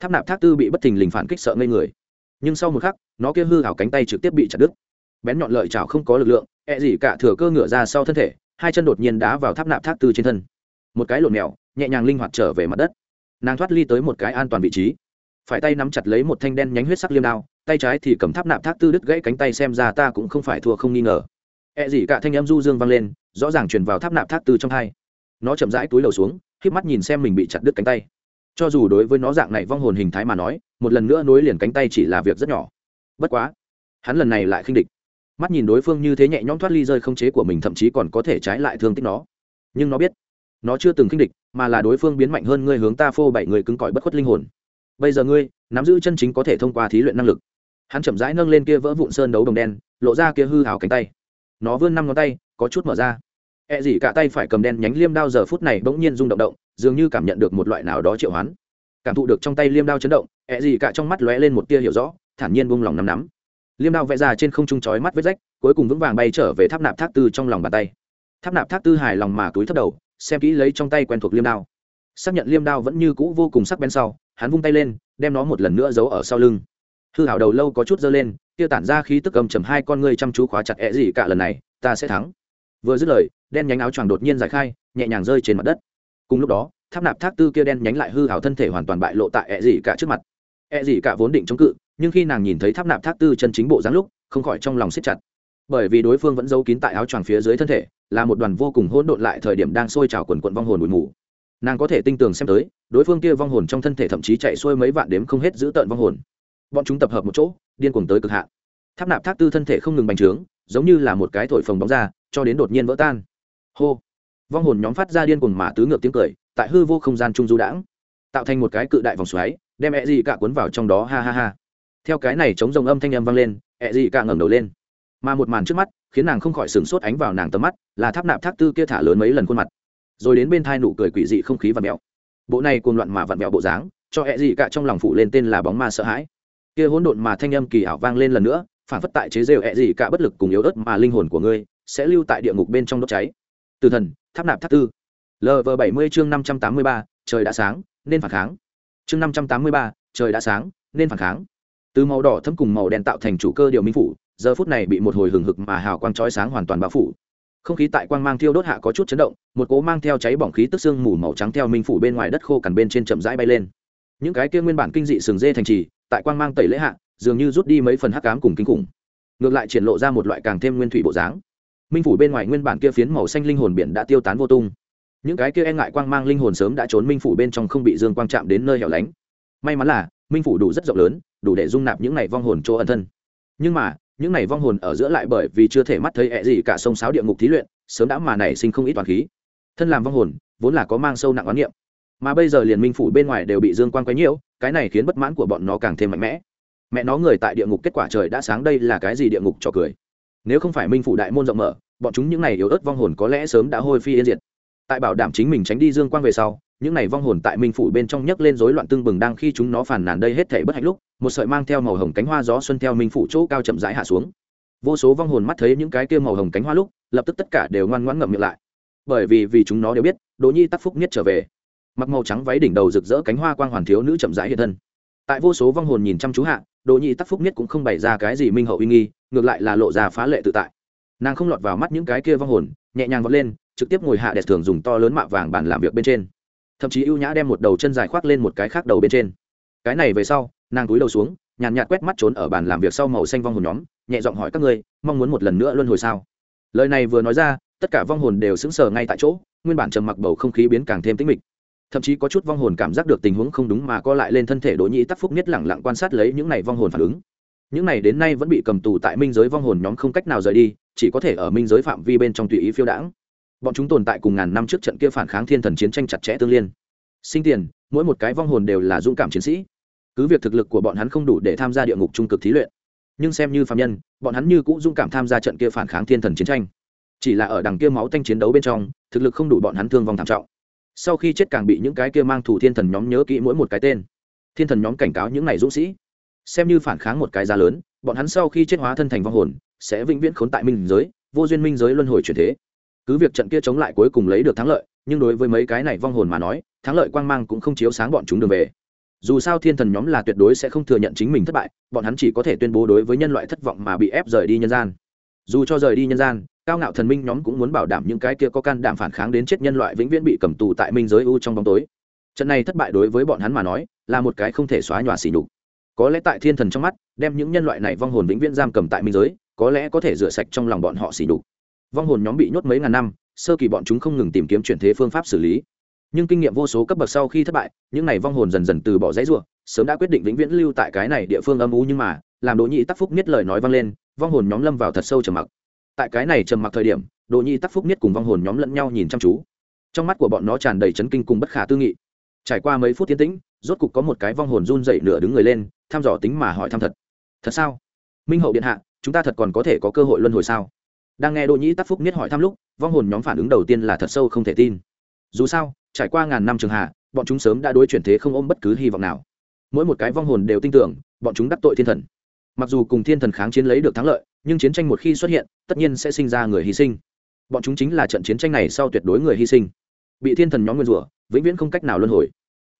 [SPEAKER 1] Tháp nạp tháp tư bị bất thình lình phản kích sợ ngây người. Nhưng sau một khắc, nó kia hư hảo cánh tay trực tiếp bị chặt đứt. Bén nhọn lợi chảo không có lực lượng ẹ gì cả thừa cơ ngựa ra sau thân thể, hai chân đột nhiên đá vào tháp nạp tháp tư trên thân một cái lộn mèo, nhẹ nhàng linh hoạt trở về mặt đất. Nàng thoát ly tới một cái an toàn vị trí. Phải tay nắm chặt lấy một thanh đen nhánh huyết sắc liêm đao, tay trái thì cầm tháp nạp thác tư đứt gãy cánh tay xem ra ta cũng không phải thua không nghi ngờ. E gì cả thanh em du dương vang lên, rõ ràng truyền vào tháp nạp thác tư trong hai. Nó chậm rãi túi đầu xuống k mắt nhìn xem mình bị chặt đứt cánh tay. Cho dù đối với nó dạng này vong hồn hình thái mà nói, một lần nữa nối liền cánh tay chỉ là việc rất nhỏ. Bất quá, hắn lần này lại khinh địch. Mắt nhìn đối phương như thế nhẹ nhõm thoát ly rơi không chế của mình thậm chí còn có thể trái lại thương tích nó. Nhưng nó biết nó chưa từng khinh địch, mà là đối phương biến mạnh hơn ngươi hướng ta phô bảy người cứng cỏi bất khuất linh hồn. Bây giờ ngươi, nắm giữ chân chính có thể thông qua thí luyện năng lực. Hắn chậm rãi nâng lên kia vỡ vụn sơn đấu đồng đen, lộ ra kia hư hào cánh tay. Nó vươn năm ngón tay, có chút mở ra. E gì cả tay phải cầm đen nhánh liêm đao giờ phút này bỗng nhiên rung động động, dường như cảm nhận được một loại nào đó triệu hoán. Cảm thụ được trong tay liêm đao chấn động E gì cả trong mắt lóe lên một tia hiểu rõ, thản nhiên buông lòng nắm nắm. Liêm đao vẽ ra trên không trung chói mắt vết rách, cuối cùng vững vàng bay trở về tháp nạp thác tư trong lòng bàn tay. Tháp nạp thác tư hài lòng mà túi thấp đầu xem kỹ lấy trong tay quen thuộc liêm đao. Xác nhận liêm đao vẫn như cũ vô cùng sắc bén sau, hắn vung tay lên, đem nó một lần nữa giấu ở sau lưng. Hư hảo đầu lâu có chút dơ lên tiêu tản ra khí tức cầm chầm hai con ngươi chăm chú khóa chặt ẹ gì cả lần này, ta sẽ thắng. Vừa dứt lời, đen nhánh áo choàng đột nhiên giải khai, nhẹ nhàng rơi trên mặt đất. Cùng lúc đó, tháp nạp thác tư kia đen nhánh lại hư hảo thân thể hoàn toàn bại lộ tại ẹ gì cả trước mặt. Ẹ gì cả vốn định chống cự, nhưng khi nàng nhìn thấy tháp nạp thác tư chân chính bộ dáng lúc, không khỏi trong lòng siết chặt. Bởi vì đối phương vẫn giấu kín tại áo choàng phía dưới thân thể là một đoàn vô cùng hỗn độn lại thời điểm đang sôi trào quần quận vong hồn bụi mù. Nàng có thể tinh tường xem tới, đối phương kia vong hồn trong thân thể thậm chí chạy xuôi mấy vạn đếm không hết giữ tợn vong hồn. Bọn chúng tập hợp một chỗ, điên cuồng tới cực hạn. Tháp nạp thác tư thân thể không ngừng bành trướng, giống như là một cái thổi phồng bóng ra, cho đến đột nhiên vỡ tan. Hô! Vong hồn nhóm phát ra điên cuồng mà tứ ngược tiếng cười, tại hư vô không gian trung du đãng, tạo thành một cái cự đại vòng xoáy, đem e ẹ gì cả cuốn vào trong đó, ha ha ha. Theo cái này chống rồng âm thanh âm vang lên e ẹ gì cả ngẩng đầu lên mà một màn trước mắt khiến nàng không khỏi sửng sốt ánh vào nàng tầm mắt là tháp nạp thác tư kia thả lớn mấy lần khuôn mặt rồi đến bên thai nụ cười quỷ dị không khí và mẹo bộ này cuồng loạn mà vặn vẹo bộ dáng cho hẹ dị cả trong lòng phụ lên tên là bóng ma sợ hãi kia hỗn độn mà thanh âm kỳ ảo vang lên lần nữa phản phất tại chế rêu hẹ dị cả bất lực cùng yếu ớt mà linh hồn của ngươi sẽ lưu tại địa ngục bên trong đốt cháy từ thần tháp nạp tháp tư lv bảy mươi chương năm trăm tám mươi ba trời đã sáng nên phản kháng chương năm trăm tám mươi ba trời đã sáng nên phản kháng từ màu đỏ thấm cùng màu đen tạo thành chủ cơ điều minh phủ giờ phút này bị một hồi hừng hực mà hào quang chói sáng hoàn toàn bao phủ. Không khí tại quang mang thiêu đốt hạ có chút chấn động, một cố mang theo cháy bỏng khí tức xương mù màu trắng theo minh phủ bên ngoài đất khô cằn bên trên chậm rãi bay lên. Những cái kia nguyên bản kinh dị sừng dê thành trì, tại quang mang tẩy lễ hạ, dường như rút đi mấy phần hắc cám cùng kinh khủng. Ngược lại triển lộ ra một loại càng thêm nguyên thủy bộ dáng. Minh phủ bên ngoài nguyên bản kia phiến màu xanh linh hồn biển đã tiêu tán vô tung. Những cái kia e ngại quang mang linh hồn sớm đã trốn minh phủ bên trong không bị dương quang chạm đến nơi hẻo lánh. May mắn là, minh phủ đủ rất rộng lớn, đủ để dung nạp những này vong hồn chỗ ẩn thân. Nhưng mà những này vong hồn ở giữa lại bởi vì chưa thể mắt thấy ẹ gì cả sông sáo địa ngục thí luyện, sớm đã mà nảy sinh không ít toàn khí. Thân làm vong hồn, vốn là có mang sâu nặng oán niệm. Mà bây giờ liền minh phủ bên ngoài đều bị dương quan quấy nhiễu, cái này khiến bất mãn của bọn nó càng thêm mạnh mẽ. Mẹ nó người tại địa ngục kết quả trời đã sáng đây là cái gì địa ngục cho cười. Nếu không phải minh phủ đại môn rộng mở, bọn chúng những này yếu ớt vong hồn có lẽ sớm đã hôi phi yên diệt tại bảo đảm chính mình tránh đi dương quang về sau, những này vong hồn tại minh phủ bên trong nhấc lên rối loạn tương bừng đang khi chúng nó phản nàn đây hết thể bất hạnh lúc, một sợi mang theo màu hồng cánh hoa gió xuân theo minh phủ chỗ cao chậm rãi hạ xuống. Vô số vong hồn mắt thấy những cái kia màu hồng cánh hoa lúc, lập tức tất cả đều ngoan ngoãn ngậm miệng lại. Bởi vì vì chúng nó đều biết, đỗ nhi tắc phúc nhất trở về. Mặc màu trắng váy đỉnh đầu rực rỡ cánh hoa quang hoàn thiếu nữ chậm rãi hiện thân. Tại vô số vong hồn nhìn chăm chú hạ, đỗ nhi tắc phúc nhất cũng không bày ra cái gì minh hậu uy nghi, ngược lại là lộ ra phá lệ tự tại. Nàng không lọt vào mắt những cái kia vong hồn, nhẹ nhàng vọt lên trực tiếp ngồi hạ đẹp thường dùng to lớn mạ vàng bàn làm việc bên trên. Thậm chí ưu nhã đem một đầu chân dài khoác lên một cái khác đầu bên trên. Cái này về sau, nàng túi đầu xuống, nhàn nhạt quét mắt trốn ở bàn làm việc sau màu xanh vong hồn nhóm, nhẹ giọng hỏi các ngươi, mong muốn một lần nữa luân hồi sao? Lời này vừa nói ra, tất cả vong hồn đều sững sờ ngay tại chỗ, nguyên bản trầm mặc bầu không khí biến càng thêm tĩnh mịch. Thậm chí có chút vong hồn cảm giác được tình huống không đúng mà co lại lên thân thể đỗ nhĩ tắc phúc nhất lẳng lặng quan sát lấy những này vong hồn phản ứng. Những này đến nay vẫn bị cầm tù tại minh giới vong hồn nhóm không cách nào rời đi, chỉ có thể ở minh giới phạm vi bên trong tùy ý phiêu đãng bọn chúng tồn tại cùng ngàn năm trước trận kia phản kháng thiên thần chiến tranh chặt chẽ tương liên. Sinh tiền, mỗi một cái vong hồn đều là dũng cảm chiến sĩ. Cứ việc thực lực của bọn hắn không đủ để tham gia địa ngục trung cực thí luyện, nhưng xem như phạm nhân, bọn hắn như cũng dũng cảm tham gia trận kia phản kháng thiên thần chiến tranh. Chỉ là ở đằng kia máu tanh chiến đấu bên trong, thực lực không đủ bọn hắn thương vong thảm trọng. Sau khi chết càng bị những cái kia mang thủ thiên thần nhóm nhớ kỹ mỗi một cái tên. Thiên thần nhóm cảnh cáo những này dũng sĩ. Xem như phản kháng một cái giá lớn, bọn hắn sau khi chết hóa thân thành vong hồn, sẽ vĩnh viễn khốn tại minh giới, vô duyên minh giới luân hồi chuyển thế cứ việc trận kia chống lại cuối cùng lấy được thắng lợi, nhưng đối với mấy cái này vong hồn mà nói, thắng lợi quang mang cũng không chiếu sáng bọn chúng đường về. Dù sao thiên thần nhóm là tuyệt đối sẽ không thừa nhận chính mình thất bại, bọn hắn chỉ có thể tuyên bố đối với nhân loại thất vọng mà bị ép rời đi nhân gian. Dù cho rời đi nhân gian, cao ngạo thần minh nhóm cũng muốn bảo đảm những cái kia có can đảm phản kháng đến chết nhân loại vĩnh viễn bị cầm tù tại minh giới u trong bóng tối. Trận này thất bại đối với bọn hắn mà nói, là một cái không thể xóa nhòa xỉ nhục. Có lẽ tại thiên thần trong mắt, đem những nhân loại này vong hồn vĩnh viễn giam cầm tại minh giới, có lẽ có thể rửa sạch trong lòng bọn họ xỉ nhục vong hồn nhóm bị nhốt mấy ngàn năm, sơ kỳ bọn chúng không ngừng tìm kiếm chuyển thế phương pháp xử lý. Nhưng kinh nghiệm vô số cấp bậc sau khi thất bại, những này vong hồn dần dần từ bỏ dãy ruộng sớm đã quyết định vĩnh viễn lưu tại cái này địa phương âm u nhưng mà, làm đỗ nhĩ tắc phúc nhất lời nói vang lên, vong hồn nhóm lâm vào thật sâu trầm mặc. Tại cái này trầm mặc thời điểm, đỗ nhĩ tắc phúc nhất cùng vong hồn nhóm lẫn nhau nhìn chăm chú. Trong mắt của bọn nó tràn đầy chấn kinh cùng bất khả tư nghị. Trải qua mấy phút tiến tĩnh, rốt cục có một cái vong hồn run dậy nửa đứng người lên, thăm dò tính mà hỏi thăm thật. Thật sao? Minh hậu điện hạ, chúng ta thật còn có thể có cơ hội luân hồi sao? Đang nghe đỗ nhĩ tắc phúc Niết hỏi thăm lúc, vong hồn nhóm phản ứng đầu tiên là thật sâu không thể tin. Dù sao, trải qua ngàn năm trường hạ, bọn chúng sớm đã đối chuyển thế không ôm bất cứ hy vọng nào. Mỗi một cái vong hồn đều tin tưởng, bọn chúng đắc tội thiên thần. Mặc dù cùng thiên thần kháng chiến lấy được thắng lợi, nhưng chiến tranh một khi xuất hiện, tất nhiên sẽ sinh ra người hy sinh. Bọn chúng chính là trận chiến tranh này sau tuyệt đối người hy sinh. Bị thiên thần nhóm nguyên rủa, vĩnh viễn không cách nào luân hồi.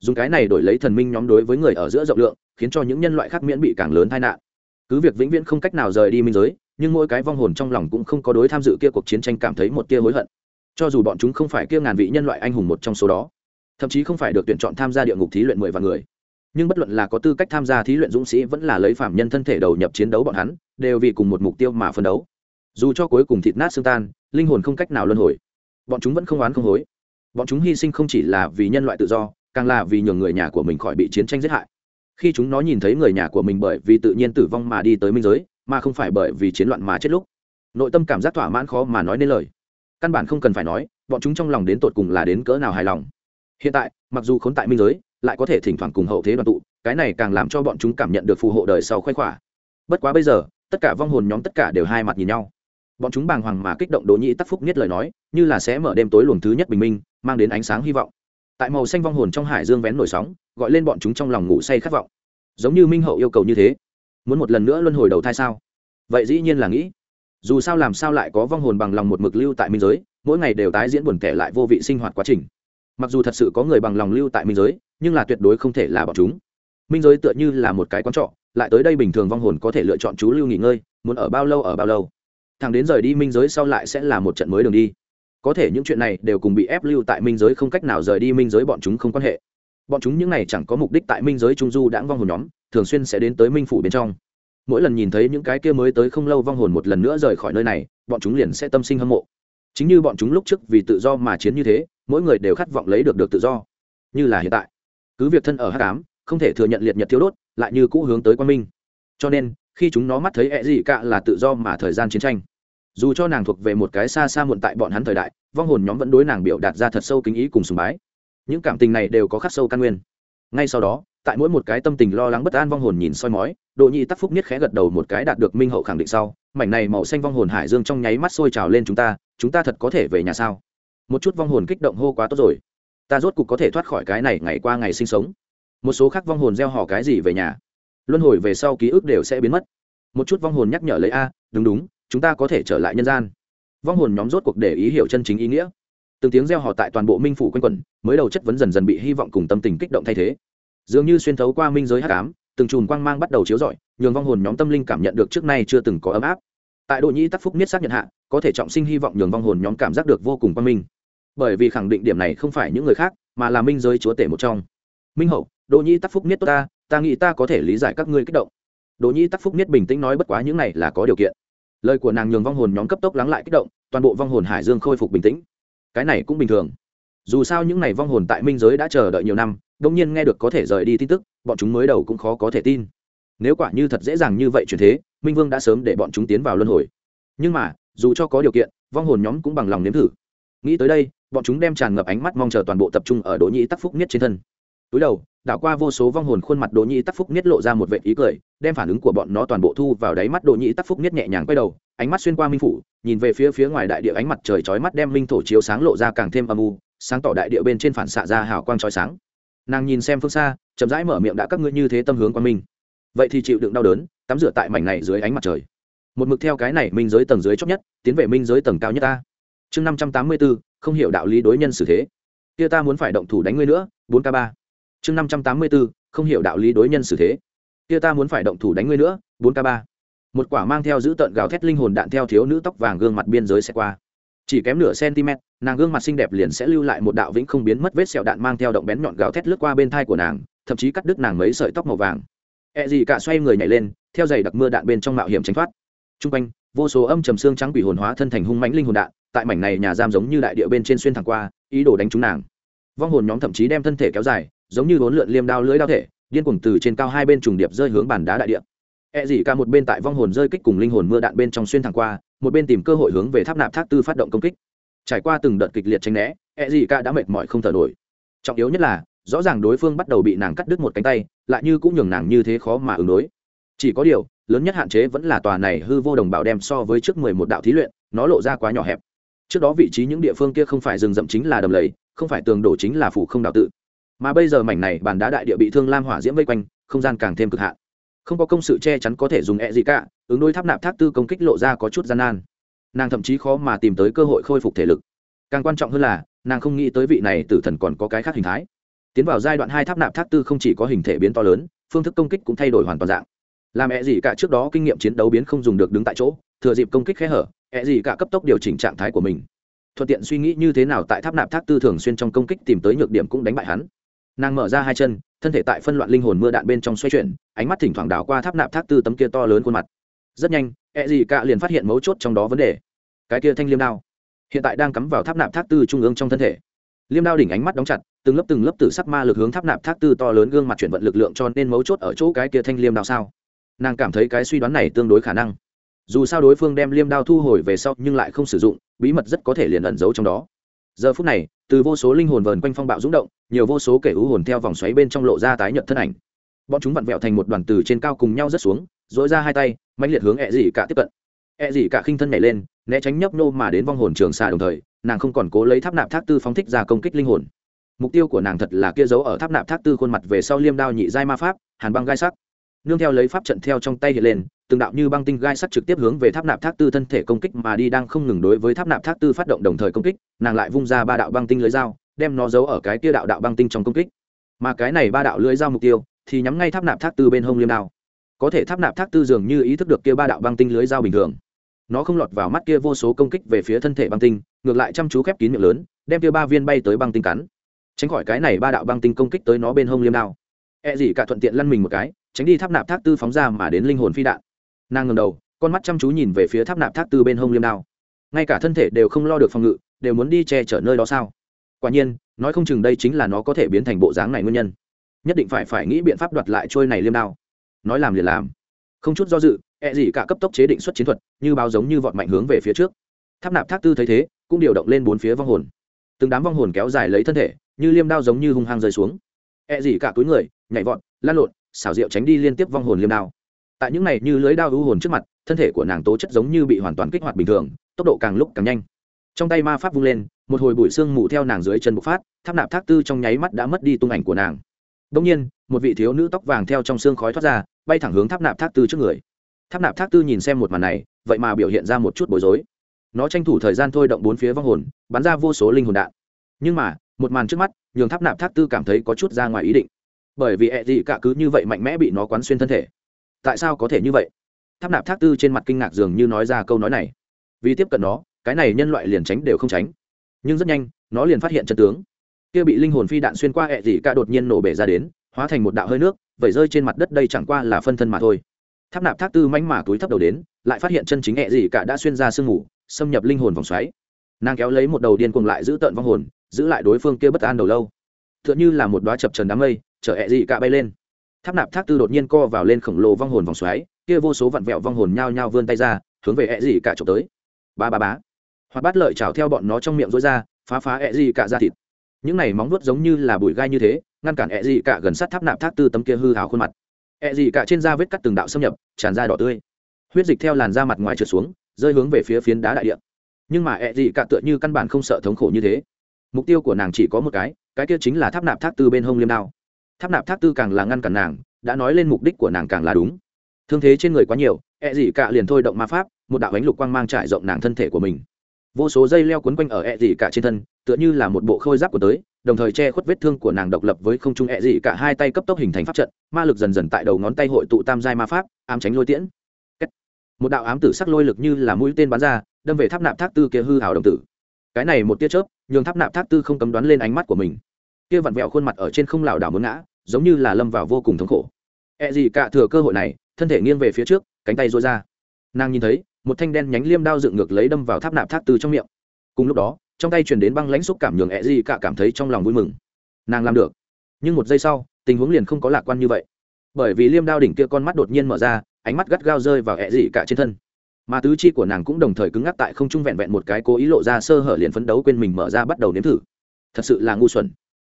[SPEAKER 1] Dùng cái này đổi lấy thần minh nhóm đối với người ở giữa rộng lượng, khiến cho những nhân loại khác miễn bị càng lớn tai nạn. Cứ việc vĩnh viễn không cách nào rời đi minh giới nhưng mỗi cái vong hồn trong lòng cũng không có đối tham dự kia cuộc chiến tranh cảm thấy một tia hối hận. Cho dù bọn chúng không phải kia ngàn vị nhân loại anh hùng một trong số đó, thậm chí không phải được tuyển chọn tham gia địa ngục thí luyện mười vạn người, nhưng bất luận là có tư cách tham gia thí luyện dũng sĩ vẫn là lấy phạm nhân thân thể đầu nhập chiến đấu bọn hắn, đều vì cùng một mục tiêu mà phân đấu. Dù cho cuối cùng thịt nát xương tan, linh hồn không cách nào luân hồi, bọn chúng vẫn không oán không hối. Bọn chúng hy sinh không chỉ là vì nhân loại tự do, càng là vì nhường người nhà của mình khỏi bị chiến tranh giết hại. Khi chúng nó nhìn thấy người nhà của mình bởi vì tự nhiên tử vong mà đi tới minh giới mà không phải bởi vì chiến loạn mà chết lúc. Nội tâm cảm giác thỏa mãn khó mà nói nên lời. Căn bản không cần phải nói, bọn chúng trong lòng đến tột cùng là đến cỡ nào hài lòng. Hiện tại, mặc dù khốn tại minh giới, lại có thể thỉnh thoảng cùng hậu thế đoàn tụ, cái này càng làm cho bọn chúng cảm nhận được phù hộ đời sau khoe khỏa. Bất quá bây giờ, tất cả vong hồn nhóm tất cả đều hai mặt nhìn nhau. Bọn chúng bàng hoàng mà kích động đỗ nhĩ tắc phúc nhất lời nói, như là sẽ mở đêm tối luồng thứ nhất bình minh, mang đến ánh sáng hy vọng. Tại màu xanh vong hồn trong hải dương vén nổi sóng, gọi lên bọn chúng trong lòng ngủ say khát vọng. Giống như minh hậu yêu cầu như thế muốn một lần nữa luân hồi đầu thai sao? Vậy dĩ nhiên là nghĩ. Dù sao làm sao lại có vong hồn bằng lòng một mực lưu tại minh giới, mỗi ngày đều tái diễn buồn kẻ lại vô vị sinh hoạt quá trình. Mặc dù thật sự có người bằng lòng lưu tại minh giới, nhưng là tuyệt đối không thể là bọn chúng. Minh giới tựa như là một cái quán trọ, lại tới đây bình thường vong hồn có thể lựa chọn chú lưu nghỉ ngơi, muốn ở bao lâu ở bao lâu. Thằng đến rời đi minh giới sau lại sẽ là một trận mới đường đi. Có thể những chuyện này đều cùng bị ép lưu tại minh giới không cách nào rời đi minh giới bọn chúng không quan hệ bọn chúng những này chẳng có mục đích tại minh giới trung du đãng vong hồn nhóm, thường xuyên sẽ đến tới minh phủ bên trong. Mỗi lần nhìn thấy những cái kia mới tới không lâu vong hồn một lần nữa rời khỏi nơi này, bọn chúng liền sẽ tâm sinh hâm mộ. Chính như bọn chúng lúc trước vì tự do mà chiến như thế, mỗi người đều khát vọng lấy được được tự do. Như là hiện tại, cứ việc thân ở h tám không thể thừa nhận liệt nhật thiếu đốt, lại như cũ hướng tới quan minh. Cho nên, khi chúng nó mắt thấy e ẹ gì cả là tự do mà thời gian chiến tranh, dù cho nàng thuộc về một cái xa xa muộn tại bọn hắn thời đại, vong hồn nhóm vẫn đối nàng biểu đạt ra thật sâu kính ý cùng sùng bái những cảm tình này đều có khắc sâu căn nguyên. Ngay sau đó, tại mỗi một cái tâm tình lo lắng bất an vong hồn nhìn soi mói độ nhị tắc phúc niết khẽ gật đầu một cái đạt được minh hậu khẳng định sau, mảnh này màu xanh vong hồn hải dương trong nháy mắt sôi trào lên chúng ta chúng ta thật có thể về nhà sao? Một chút vong hồn kích động hô quá tốt rồi. Ta rốt cục có thể thoát khỏi cái này ngày qua ngày sinh sống. Một số khác vong hồn gieo hò cái gì về nhà? Luân hồi về sau ký ức đều sẽ biến mất. Một chút vong hồn nhắc nhở lấy a, đúng đúng, chúng ta có thể trở lại nhân gian. Vong hồn nhóm rốt cuộc để ý hiểu chân chính ý nghĩa từng tiếng reo hò tại toàn bộ minh phủ quanh quẩn, mới đầu chất vấn dần dần bị hy vọng cùng tâm tình kích động thay thế. Dường như xuyên thấu qua minh giới hát cám từng chùm quang mang bắt đầu chiếu rọi, nhường vong hồn nhóm tâm linh cảm nhận được trước nay chưa từng có ấm áp. Tại đội nhĩ tắc phúc niết xác nhận hạ, có thể trọng sinh hy vọng nhường vong hồn nhóm cảm giác được vô cùng quang minh. Bởi vì khẳng định điểm này không phải những người khác, mà là minh giới chúa tể một trong. Minh hậu độ nhĩ tắc phúc niết tốt ta ta nghĩ ta có thể lý giải các ngươi kích động. Độ nhĩ tắc phúc niết bình tĩnh nói bất quá những này là có điều kiện. Lời của nàng nhường vong hồn nhóm cấp tốc lắng lại kích động, toàn bộ vong hồn hải dương khôi phục bình tĩnh cái này cũng bình thường. Dù sao những n à y vong hồn tại minh giới đã chờ đợi nhiều năm đông nhiên nghe được có thể rời đi tin tức, bọn chúng mới đầu cũng khó có thể tin. Nếu quả như thật dễ dàng như vậy chuyển thế, minh vương đã sớm để bọn chúng tiến vào luân hồi. Nhưng mà, dù cho có điều kiện, vong hồn nhóm cũng bằng lòng nếm thử. Nghĩ tới đây, bọn chúng đem tràn ngập ánh mắt mong chờ toàn bộ tập trung ở đỗ nhĩ tắc phúc nhất trên thân. Túi đầu, đảo qua vô số vong hồn khuôn mặt đỗ nhĩ tắc phúc nhất lộ ra một vệ ý cười, đem phản ứng của bọn nó toàn bộ thu vào đáy mắt đỗ nhĩ tắc phúc nhất nhẹ nhàng quay đầu ánh mắt xuyên qua minh phủ, nhìn về phía phía ngoài đại địa ánh mặt trời chói mắt đem minh thổ chiếu sáng lộ ra càng thêm âm u, sáng tỏ đại địa bên trên phản xạ ra hào quang chói sáng. Nàng nhìn xem phương xa, chậm rãi mở miệng đã các ngươi như thế tâm hướng quan minh. Vậy thì chịu đựng đau đớn, tắm rửa tại mảnh này dưới ánh mặt trời. Một mực theo cái này minh giới tầng dưới chót nhất, tiến về minh giới tầng cao nhất ta. Chương năm trăm tám mươi bốn không hiểu đạo lý đối nhân xử thế. Kia ta muốn phải động thủ đánh ngươi nữa, bốn k ba. Chương năm trăm tám mươi bốn không hiểu đạo lý đối nhân xử thế. Kia ta muốn phải động thủ đánh ngươi nữa, bốn k ba một quả mang theo giữ tợn gào thét linh hồn đạn theo thiếu nữ tóc vàng gương mặt biên giới sẽ qua. Chỉ kém nửa cm nàng gương mặt xinh đẹp liền sẽ lưu lại một đạo vĩnh không biến mất vết sẹo đạn mang theo động bén nhọn gào thét lướt qua bên thai của nàng, thậm chí cắt đứt nàng mấy sợi tóc màu vàng. E gì cả xoay người nhảy lên, theo giày đặc mưa đạn bên trong mạo hiểm tránh thoát. T r u n g quanh, vô số âm trầm xương trắng quỷ hồn hóa thân thành hung mãnh linh hồn đạn, tại mảnh này nhà giam giống như đại địa bên trên xuyên thẳng qua, ý đồ đánh trúng nàng. Vong hồn nhóm thậm chí đem thân thể kéo dài, giống như bốn lượn liêm đao lưới đao thể, điên cuồng từ trên cao hai bên trùng điệp rơi hướng bàn đá đại địa. E gì cả một bên tại vong hồn rơi kích cùng linh hồn mưa đạn bên trong xuyên thẳng qua, một bên tìm cơ hội hướng về tháp nạp thác tư phát động công kích. Trải qua từng đợt kịch liệt tranh né E gì cả đã mệt mỏi không thở nổi. Trọng yếu nhất là, rõ ràng đối phương bắt đầu bị nàng cắt đứt một cánh tay, lại như cũng nhường nàng như thế khó mà ứng đối. Chỉ có điều, lớn nhất hạn chế vẫn là tòa này hư vô đồng bảo đem so với trước mười một đạo thí luyện, nó lộ ra quá nhỏ hẹp. Trước đó vị trí những địa phương kia không phải rừng rậm chính là đầm lầy, không phải tường đổ chính là phủ không đạo tự. Mà bây giờ mảnh này bàn đá đại địa bị thương lam hỏa diễm vây quanh, không gian càng thêm cực hạn không có công sự che chắn có thể dùng e gì cả, ứng đối tháp nạp thác tư công kích lộ ra có chút gian nan. Nàng thậm chí khó mà tìm tới cơ hội khôi phục thể lực. Càng quan trọng hơn là, nàng không nghĩ tới vị này tử thần còn có cái khác hình thái. Tiến vào giai đoạn hai tháp nạp thác tư không chỉ có hình thể biến to lớn, phương thức công kích cũng thay đổi hoàn toàn dạng. Làm ẹ gì cả trước đó kinh nghiệm chiến đấu biến không dùng được đứng tại chỗ, thừa dịp công kích khẽ hở ẹ gì cả cấp tốc điều chỉnh trạng thái của mình. Thuận tiện suy nghĩ như thế nào tại tháp nạp thác tư thường xuyên trong công kích tìm tới nhược điểm cũng đánh bại hắn. Nàng mở ra hai chân thân thể tại phân loạn linh hồn mưa đạn bên trong xoay chuyển, ánh mắt thỉnh thoảng đảo qua tháp nạp thác tư tấm kia to lớn khuôn mặt. Rất nhanh E gì cả liền phát hiện mấu chốt trong đó vấn đề. Cái kia thanh liêm đao, hiện tại đang cắm vào tháp nạp thác tư trung ương trong thân thể. Liêm đao đỉnh ánh mắt đóng chặt, từng lớp từng lớp tử sắc ma lực hướng tháp nạp thác tư to lớn gương mặt chuyển vận lực lượng cho nên mấu chốt ở chỗ cái kia thanh liêm đao sao? Nàng cảm thấy cái suy đoán này tương đối khả năng. Dù sao đối phương đem liêm đao thu hồi về sau nhưng lại không sử dụng, bí mật rất có thể liền ẩn giấu trong đó. Giờ phút này từ vô số linh hồn vờn quanh phong bạo rung động, nhiều vô số kẻ ưu hồn theo vòng xoáy bên trong lộ ra tái nhận thân ảnh. Bọn chúng vặn vẹo thành một đoàn từ trên cao cùng nhau rớt xuống dỗi ra hai tay mạnh liệt hướng e ẹ dị cả tiếp cận. E ẹ dị cả khinh thân nhảy lên, né tránh nhấp nô mà đến vong hồn trường xà đồng thời, nàng không còn cố lấy tháp nạp thác tư phóng thích ra công kích linh hồn. Mục tiêu của nàng thật là kia giấu ở tháp nạp thác tư khuôn mặt về sau liêm đao nhị giai ma pháp, hàn băng gai sắc. Nương theo lấy pháp trận theo trong tay hiện lên từng đạo như băng tinh gai sắt trực tiếp hướng về tháp nạp thác tư thân thể công kích mà đi đang không ngừng đối với tháp nạp thác tư phát động đồng thời công kích, nàng lại vung ra ba đạo băng tinh lưới dao, đem nó giấu ở cái kia đạo đạo băng tinh trong công kích. Mà cái này ba đạo lưới dao mục tiêu thì nhắm ngay tháp nạp thác tư bên hông liêm đao. Có thể tháp nạp thác tư dường như ý thức được kia ba đạo băng tinh lưới dao bình thường. Nó không lọt vào mắt kia vô số công kích về phía thân thể băng tinh, ngược lại chăm chú khép kín miệng lớn, đem kia ba viên bay tới băng tinh cắn. Tránh khỏi cái này ba đạo băng tinh công kích tới nó bên hông liêm đao. E gì cả thuận tiện lăn mình một cái, tránh đi tháp nạp thác tư phóng ra mà đến linh hồn phi đạn nàng ngầm đầu, con mắt chăm chú nhìn về phía tháp nạp thác tư bên hông liêm đao. Ngay cả thân thể đều không lo được phòng ngự, đều muốn đi che chở nơi đó sao? Quả nhiên, nói không chừng đây chính là nó có thể biến thành bộ dáng này nguyên nhân. Nhất định phải phải nghĩ biện pháp đoạt lại trôi này liêm đao. Nói làm liền làm. Không chút do dự e gì cả cấp tốc chế định xuất chiến thuật, như bao giống như vọt mạnh hướng về phía trước. Tháp nạp thác tư thấy thế, cũng điều động lên bốn phía vong hồn. Từng đám vong hồn kéo dài lấy thân thể, như liêm đao giống như hung hăng rơi xuống. E gì cả túi người, nhảy vọt lan lộn, xảo diệu tránh đi liên tiếp vong hồn liêm đao tại những này như lưới đao ưu hồn trước mặt, thân thể của nàng tố chất giống như bị hoàn toàn kích hoạt bình thường, tốc độ càng lúc càng nhanh. Trong tay ma pháp vung lên, một hồi bụi xương mù theo nàng dưới chân bộc phát, tháp nạp thác tư trong nháy mắt đã mất đi tung ảnh của nàng. Đông nhiên, một vị thiếu nữ tóc vàng theo trong xương khói thoát ra, bay thẳng hướng tháp nạp thác tư trước người. Tháp nạp thác tư nhìn xem một màn này, vậy mà biểu hiện ra một chút bối rối. Nó tranh thủ thời gian thôi động bốn phía vong hồn, bắn ra vô số linh hồn đạn. Nhưng mà, một màn trước mắt, nhường tháp nạp thác tư cảm thấy có chút ra ngoài ý định. Bởi vì ẹ dị cả cứ như vậy mạnh mẽ bị nó quán xuyên thân thể tại sao có thể như vậy? Tháp nạp thác tư trên mặt kinh ngạc dường như nói ra câu nói này. Vì tiếp cận nó, cái này nhân loại liền tránh đều không tránh. Nhưng rất nhanh, nó liền phát hiện chân tướng. Kia bị linh hồn phi đạn xuyên qua hẹ dị cả đột nhiên nổ bể ra đến, hóa thành một đạo hơi nước, vẩy rơi trên mặt đất đây chẳng qua là phân thân mà thôi. Tháp nạp thác tư mánh mà túi thấp đầu đến, lại phát hiện chân chính hẹ dị cả đã xuyên ra sương mù, xâm nhập linh hồn vòng xoáy. Nàng kéo lấy một đầu điên cuồng lại giữ tợn vong hồn, giữ lại đối phương kia bất an đầu lâu. T h ư ợ n như là một đoá chập trần đám mây, chở hẹ dị cả bay lên tháp nạp thác tư đột nhiên co vào lên khổng lồ vong hồn vòng xoáy, kia vô số vặn vẹo vong hồn nhao nhao vươn tay ra, hướng về ẹ dị cả trộm tới. Ba ba bá hoặc bát lợi chảo theo bọn nó trong miệng rối ra, phá phá ẹ dị cả ra thịt. Những này móng vuốt giống như là bụi gai như thế, ngăn cản ẹ dị cả gần sát tháp nạp thác tư tấm kia hư hào khuôn mặt. Ẹ dị cả trên da vết cắt từng đạo xâm nhập, tràn ra đỏ tươi. Huyết dịch theo làn da mặt ngoài trượt xuống, rơi hướng về phía phiến đá đại địa. Nhưng mà ẹ dị cả tựa như căn bản không sợ thống khổ như thế. Mục tiêu của nàng chỉ có một cái cái kia chính là tháp nạp thác tư bên hông liêm đao tháp nạp thác tư càng là ngăn cản nàng, đã nói lên mục đích của nàng càng là đúng. Thương thế trên người quá nhiều e ẹ dị cả liền thôi động ma pháp, một đạo ánh lục quang mang trải rộng nàng thân thể của mình. Vô số dây leo quấn quanh ở e ẹ dị cả trên thân, tựa như là một bộ khôi giáp của tới, đồng thời che khuất vết thương của nàng độc lập với không trung e ẹ dị cả hai tay cấp tốc hình thành pháp trận, ma lực dần dần tại đầu ngón tay hội tụ tam giai ma pháp, ám tránh lôi tiễn. Một đạo ám tử sắc lôi lực như là mũi tên bắn ra, đâm về tháp nạp thác tư kia hư hào đồng tử. Cái này một tia chớp, nhường tháp nạp thác tư không cấm đoán lên ánh mắt của mình kia vặn vẹo khuôn mặt ở trên không lảo đảo muốn ngã, giống như là lâm vào vô cùng thống khổ. E gì cả thừa cơ hội này, thân thể nghiêng về phía trước, cánh tay rối ra. Nàng nhìn thấy, một thanh đen nhánh liêm đao dựng ngược lấy đâm vào tháp nạp thác từ trong miệng. Cùng lúc đó, trong tay truyền đến băng lãnh xúc cảm nhường E gì cả cảm thấy trong lòng vui mừng. Nàng làm được. Nhưng một giây sau, tình huống liền không có lạc quan như vậy. Bởi vì liêm đao đỉnh kia con mắt đột nhiên mở ra, ánh mắt gắt gao rơi vào E gì cả trên thân. Mà tứ chi của nàng cũng đồng thời cứng ngắc tại không trung vẹn vẹn một cái cố ý lộ ra sơ hở liền phấn đấu quên mình mở ra bắt đầu nếm thử. Thật sự là ngu xuẩn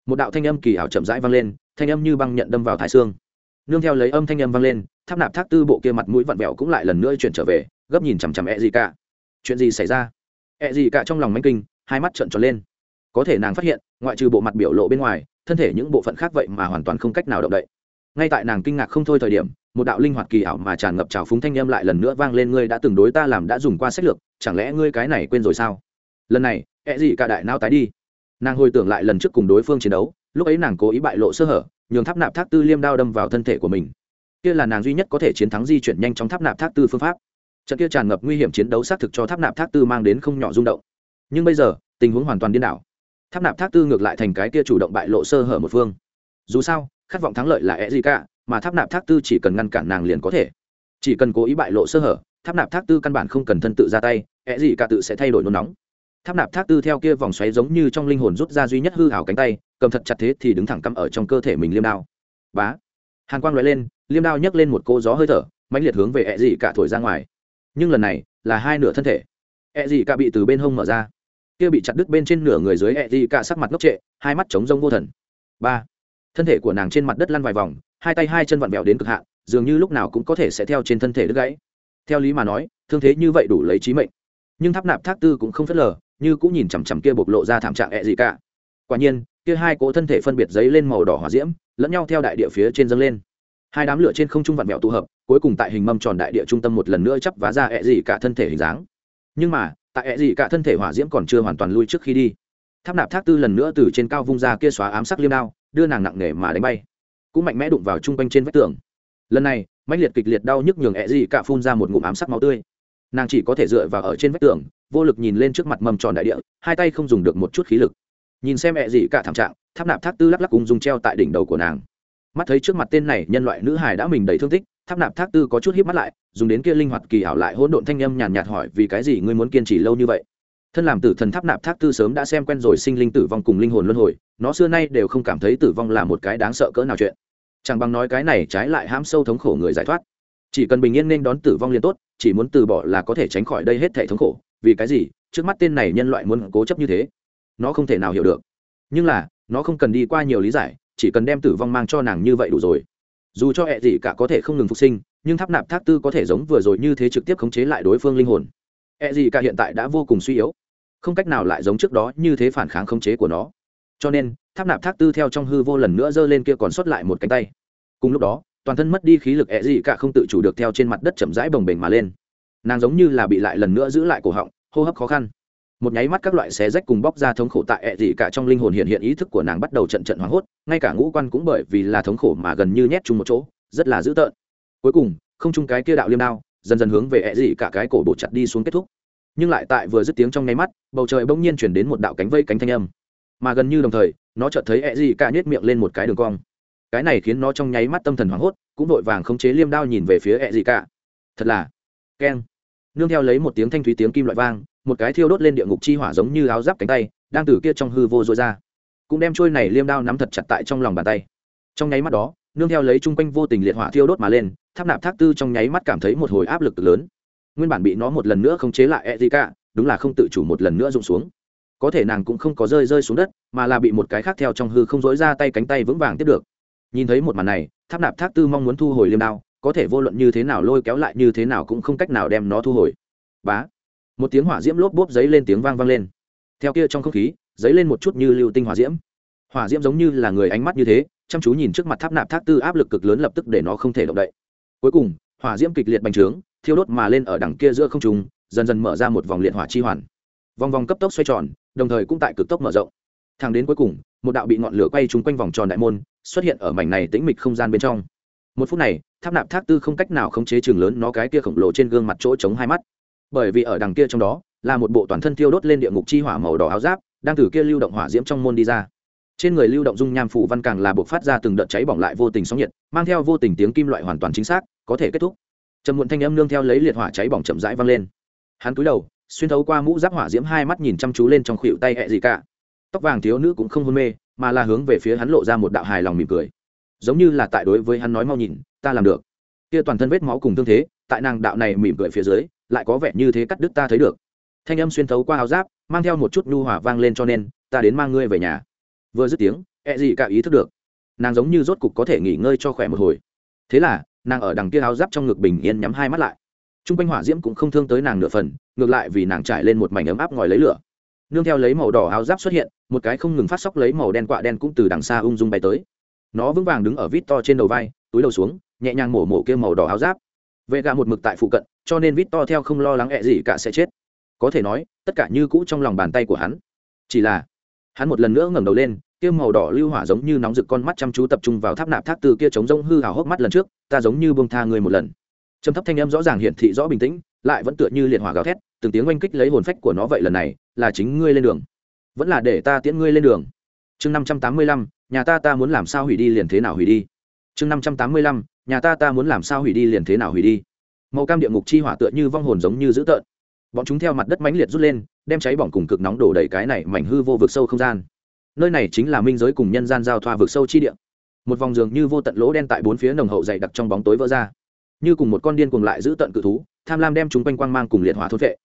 [SPEAKER 1] một đạo thanh âm kỳ ảo chậm rãi vang lên, thanh âm như băng nhận đâm vào thái xương. Nương theo lấy âm thanh âm vang lên, tháp nạp thác tư bộ kia mặt mũi vặn vẹo cũng lại lần nữa chuyển trở về, gấp nhìn chằm chằm e gì cả chuyện gì xảy ra? E gì cả trong lòng manh kinh, hai mắt trợn tròn lên. Có thể nàng phát hiện, ngoại trừ bộ mặt biểu lộ bên ngoài, thân thể những bộ phận khác vậy mà hoàn toàn không cách nào động đậy. Ngay tại nàng kinh ngạc không thôi thời điểm, một đạo linh hoạt kỳ ảo mà tràn ngập trào phúng thanh âm lại lần nữa vang lên, ngươi đã từng đối ta làm đã dùng qua sách lược, chẳng lẽ ngươi cái này quên rồi sao? Lần này ẹ gì cả đại nao tái đi nàng hồi tưởng lại lần trước cùng đối phương chiến đấu, lúc ấy nàng cố ý bại lộ sơ hở, nhường tháp nạp thác tư liêm đao đâm vào thân thể của mình. Kia là nàng duy nhất có thể chiến thắng di chuyển nhanh trong tháp nạp thác tư phương pháp. Trận kia tràn ngập nguy hiểm chiến đấu xác thực cho tháp nạp thác tư mang đến không nhỏ rung động. Nhưng bây giờ, tình huống hoàn toàn điên đảo. Tháp nạp thác tư ngược lại thành cái kia chủ động bại lộ sơ hở một phương. Dù sao, khát vọng thắng lợi là e gì cả, mà tháp nạp thác tư chỉ cần ngăn cản nàng liền có thể. Chỉ cần cố ý bại lộ sơ hở, tháp nạp thác tư căn bản không cần thân tự ra tay e gì cả tự sẽ thay đổi nôn nóng tháp nạp thác tư theo kia vòng xoáy giống như trong linh hồn rút ra duy nhất hư hảo cánh tay, cầm thật chặt thế thì đứng thẳng cắm ở trong cơ thể mình liêm đao. Bá. Hàn quang loại lên, liêm đao nhấc lên một cô gió hơi thở, mãnh liệt hướng về ẹ dị cả thổi ra ngoài. Nhưng lần này, là hai nửa thân thể. Ẹ dị cả bị từ bên hông mở ra. Kia bị chặt đứt bên trên nửa người dưới ẹ dị cả sắc mặt ngốc trệ, hai mắt trống rông vô thần. Ba. Thân thể của nàng trên mặt đất lăn vài vòng, hai tay hai chân vặn vẹo đến cực hạn, dường như lúc nào cũng có thể sẽ theo trên thân thể đứt gãy. Theo lý mà nói, thương thế như vậy đủ lấy trí mệnh. Nhưng tháp nạp thác tư cũng không phớt lờ như cũng nhìn chằm chằm kia bộc lộ ra thảm trạng ẹ gì cả. Quả nhiên, kia hai cỗ thân thể phân biệt giấy lên màu đỏ hỏa diễm, lẫn nhau theo đại địa phía trên dâng lên. Hai đám lửa trên không trung vặn vẹo tụ hợp, cuối cùng tại hình mâm tròn đại địa trung tâm một lần nữa chắp vá ra ẹ gì cả thân thể hình dáng. Nhưng mà, tại ẹ gì cả thân thể hỏa diễm còn chưa hoàn toàn lui trước khi đi, tháp nạp thác tư lần nữa từ trên cao vung ra kia xóa ám sắc liêm đao, đưa nàng nặng nề mà đánh bay. Cũng mạnh mẽ đụng vào chung quanh trên vách tường. Lần này, mãnh liệt kịch liệt đau nhức nhường ẹ gì cả phun ra một ngụm ám sắc máu tươi. Nàng chỉ có thể dựa vào ở trên vách tường vô lực nhìn lên trước mặt mầm tròn đại địa, hai tay không dùng được một chút khí lực. Nhìn xem mẹ gì cả thảm trạng, tháp nạp thác tư lắc lắc cùng dùng treo tại đỉnh đầu của nàng. Mắt thấy trước mặt tên này nhân loại nữ hài đã mình đầy thương tích, tháp nạp thác tư có chút hiếp mắt lại, dùng đến kia linh hoạt kỳ ảo lại hỗn độn thanh âm nhàn nhạt hỏi, vì cái gì ngươi muốn kiên trì lâu như vậy? Thân làm tử thần tháp nạp thác tư sớm đã xem quen rồi sinh linh tử vong cùng linh hồn luân hồi, nó xưa nay đều không cảm thấy tử vong là một cái đáng sợ cỡ nào chuyện. Chẳng bằng nói cái này trái lại hãm sâu thống khổ người giải thoát. Chỉ cần bình yên nên đón tử vong liền tốt, chỉ muốn từ bỏ là có thể tránh khỏi đây hết thể thống khổ vì cái gì? Trước mắt tên này nhân loại muốn cố chấp như thế, nó không thể nào hiểu được. Nhưng là, nó không cần đi qua nhiều lý giải, chỉ cần đem tử vong mang cho nàng như vậy đủ rồi. Dù cho hẹ gì cả có thể không ngừng phục sinh, nhưng tháp nạp thác tư có thể giống vừa rồi như thế trực tiếp khống chế lại đối phương linh hồn. Hẹ gì cả hiện tại đã vô cùng suy yếu, không cách nào lại giống trước đó như thế phản kháng khống chế của nó. Cho nên, tháp nạp thác tư theo trong hư vô lần nữa giơ lên kia còn sót lại một cánh tay. Cùng lúc đó, toàn thân mất đi khí lực hẹ gì cả không tự chủ được theo trên mặt đất chậm rãi bồng bềnh mà lên nàng giống như là bị lại lần nữa giữ lại cổ họng, hô hấp khó khăn. Một nháy mắt các loại xé rách cùng bóc ra thống khổ tại ẹ dị cả trong linh hồn hiện hiện ý thức của nàng bắt đầu trận trận hoảng hốt, ngay cả ngũ quan cũng bởi vì là thống khổ mà gần như nhét chung một chỗ, rất là dữ tợn. Cuối cùng, không chung cái kia đạo liêm đao, dần dần hướng về ẹ dị cả cái cổ bộ chặt đi xuống kết thúc. Nhưng lại tại vừa dứt tiếng trong nháy mắt, bầu trời bỗng nhiên chuyển đến một đạo cánh vây cánh thanh âm. Mà gần như đồng thời, nó chợt thấy ẹ dị cả nhét miệng lên một cái đường cong. Cái này khiến nó trong nháy mắt tâm thần hoảng hốt, cũng vội vàng khống chế liêm đao nhìn về phía ẹ dị cả. Thật là keng nương theo lấy một tiếng thanh thúy tiếng kim loại vang, một cái thiêu đốt lên địa ngục chi hỏa giống như áo giáp cánh tay, đang từ kia trong hư vô dội ra. Cũng đem trôi này liêm đao nắm thật chặt tại trong lòng bàn tay. Trong nháy mắt đó, nương theo lấy chung quanh vô tình liệt hỏa thiêu đốt mà lên, tháp nạp thác tư trong nháy mắt cảm thấy một hồi áp lực lớn. Nguyên bản bị nó một lần nữa không chế lại e gì cả đúng là không tự chủ một lần nữa rụng xuống. Có thể nàng cũng không có rơi rơi xuống đất, mà là bị một cái khác theo trong hư không dối ra tay cánh tay vững vàng tiếp được. Nhìn thấy một màn này, tháp nạp thác tư mong muốn thu hồi liêm đao có thể vô luận như thế nào lôi kéo lại như thế nào cũng không cách nào đem nó thu hồi. Bá. Một tiếng hỏa diễm lốp bốp giấy lên tiếng vang vang lên. Theo kia trong không khí, giấy lên một chút như lưu tinh hỏa diễm. Hỏa diễm giống như là người ánh mắt như thế, chăm chú nhìn trước mặt tháp nạp thác tư áp lực cực lớn lập tức để nó không thể động đậy. Cuối cùng, hỏa diễm kịch liệt bành trướng, thiêu đốt mà lên ở đằng kia giữa không trung, dần dần mở ra một vòng liệt hỏa chi hoàn. Vòng vòng cấp tốc xoay tròn, đồng thời cũng tại cực tốc mở rộng. Thang đến cuối cùng, một đạo bị ngọn lửa quay trúng quanh vòng tròn đại môn xuất hiện ở mảnh này tĩnh mịch không gian bên trong. Một phút này tháp nạp thác tư không cách nào khống chế trường lớn nó cái kia khổng lồ trên gương mặt chỗ chống hai mắt. Bởi vì ở đằng kia trong đó, là một bộ toàn thân thiêu đốt lên địa ngục chi hỏa màu đỏ áo giáp, đang từ kia lưu động hỏa diễm trong môn đi ra. Trên người lưu động dung nham phủ văn càng là buộc phát ra từng đợt cháy bỏng lại vô tình sóng nhiệt, mang theo vô tình tiếng kim loại hoàn toàn chính xác, có thể kết thúc. Trầm muộn thanh âm nương theo lấy liệt hỏa cháy bỏng chậm rãi vang lên. Hắn cúi đầu, xuyên thấu qua mũ giáp hỏa diễm hai mắt nhìn chăm chú lên trong khuỷu tay hẹ gì cả. Tóc vàng thiếu nữ cũng không hôn mê, mà là hướng về phía hắn lộ ra một đạo hài lòng mỉm cười. Giống như là tại đối với hắn nói mau nhìn ta làm được. Kia toàn thân vết máu cùng thương thế, tại nàng đạo này mỉm cười phía dưới, lại có vẻ như thế cắt đứt ta thấy được. Thanh âm xuyên thấu qua áo giáp, mang theo một chút nhu hỏa vang lên cho nên, ta đến mang ngươi về nhà. Vừa dứt tiếng e gì cả ý thức được. Nàng giống như rốt cục có thể nghỉ ngơi cho khỏe một hồi. Thế là, nàng ở đằng kia áo giáp trong ngực bình yên nhắm hai mắt lại. T r u n g quanh hỏa diễm cũng không thương tới nàng nửa phần, ngược lại vì nàng trải lên một mảnh ấm áp ngòi lấy lửa. Nương theo lấy màu đỏ áo giáp xuất hiện, một cái không ngừng phát sóc lấy màu đen quạ đen cũng từ đằng xa ung dung bay tới. Nó vững vàng đứng ở vít to trên đầu vai, túi đầu xuống nhẹ nhàng mổ mổ kia màu đỏ áo giáp. Vệ gạ một mực tại phụ cận, cho nên vít to theo không lo lắng ẹ gì cả sẽ chết. Có thể nói, tất cả như cũ trong lòng bàn tay của hắn. Chỉ là, hắn một lần nữa ngẩng đầu lên, kia màu đỏ lưu hỏa giống như nóng rực con mắt chăm chú tập trung vào tháp nạp tháp từ kia chống rông hư hào hốc mắt lần trước, ta giống như bông tha người một lần. Trầm thấp thanh âm rõ ràng hiển thị rõ bình tĩnh, lại vẫn tựa như liệt hỏa gào thét, từng tiếng oanh kích lấy hồn phách của nó vậy lần này, là chính ngươi lên đường. Vẫn là để ta tiễn ngươi lên đường. Chương năm trăm tám mươi lăm, nhà ta ta muốn làm sao hủy đi liền thế nào hủy đi. Chương năm trăm tám mươi lăm nhà ta ta muốn làm sao hủy đi liền thế nào hủy đi. Màu cam địa ngục chi hỏa tựa như vong hồn giống như dữ tợn. Bọn chúng theo mặt đất mãnh liệt rút lên, đem cháy bỏng cùng cực nóng đổ đầy cái này mảnh hư vô vực sâu không gian. Nơi này chính là minh giới cùng nhân gian giao thoa vực sâu chi địa. Một vòng giường như vô tận lỗ đen tại bốn phía nồng hậu dày đặc trong bóng tối vỡ ra. Như cùng một con điên cuồng lại giữ tận cự thú, tham lam đem chúng quanh quang mang cùng liệt hỏa thốt vệ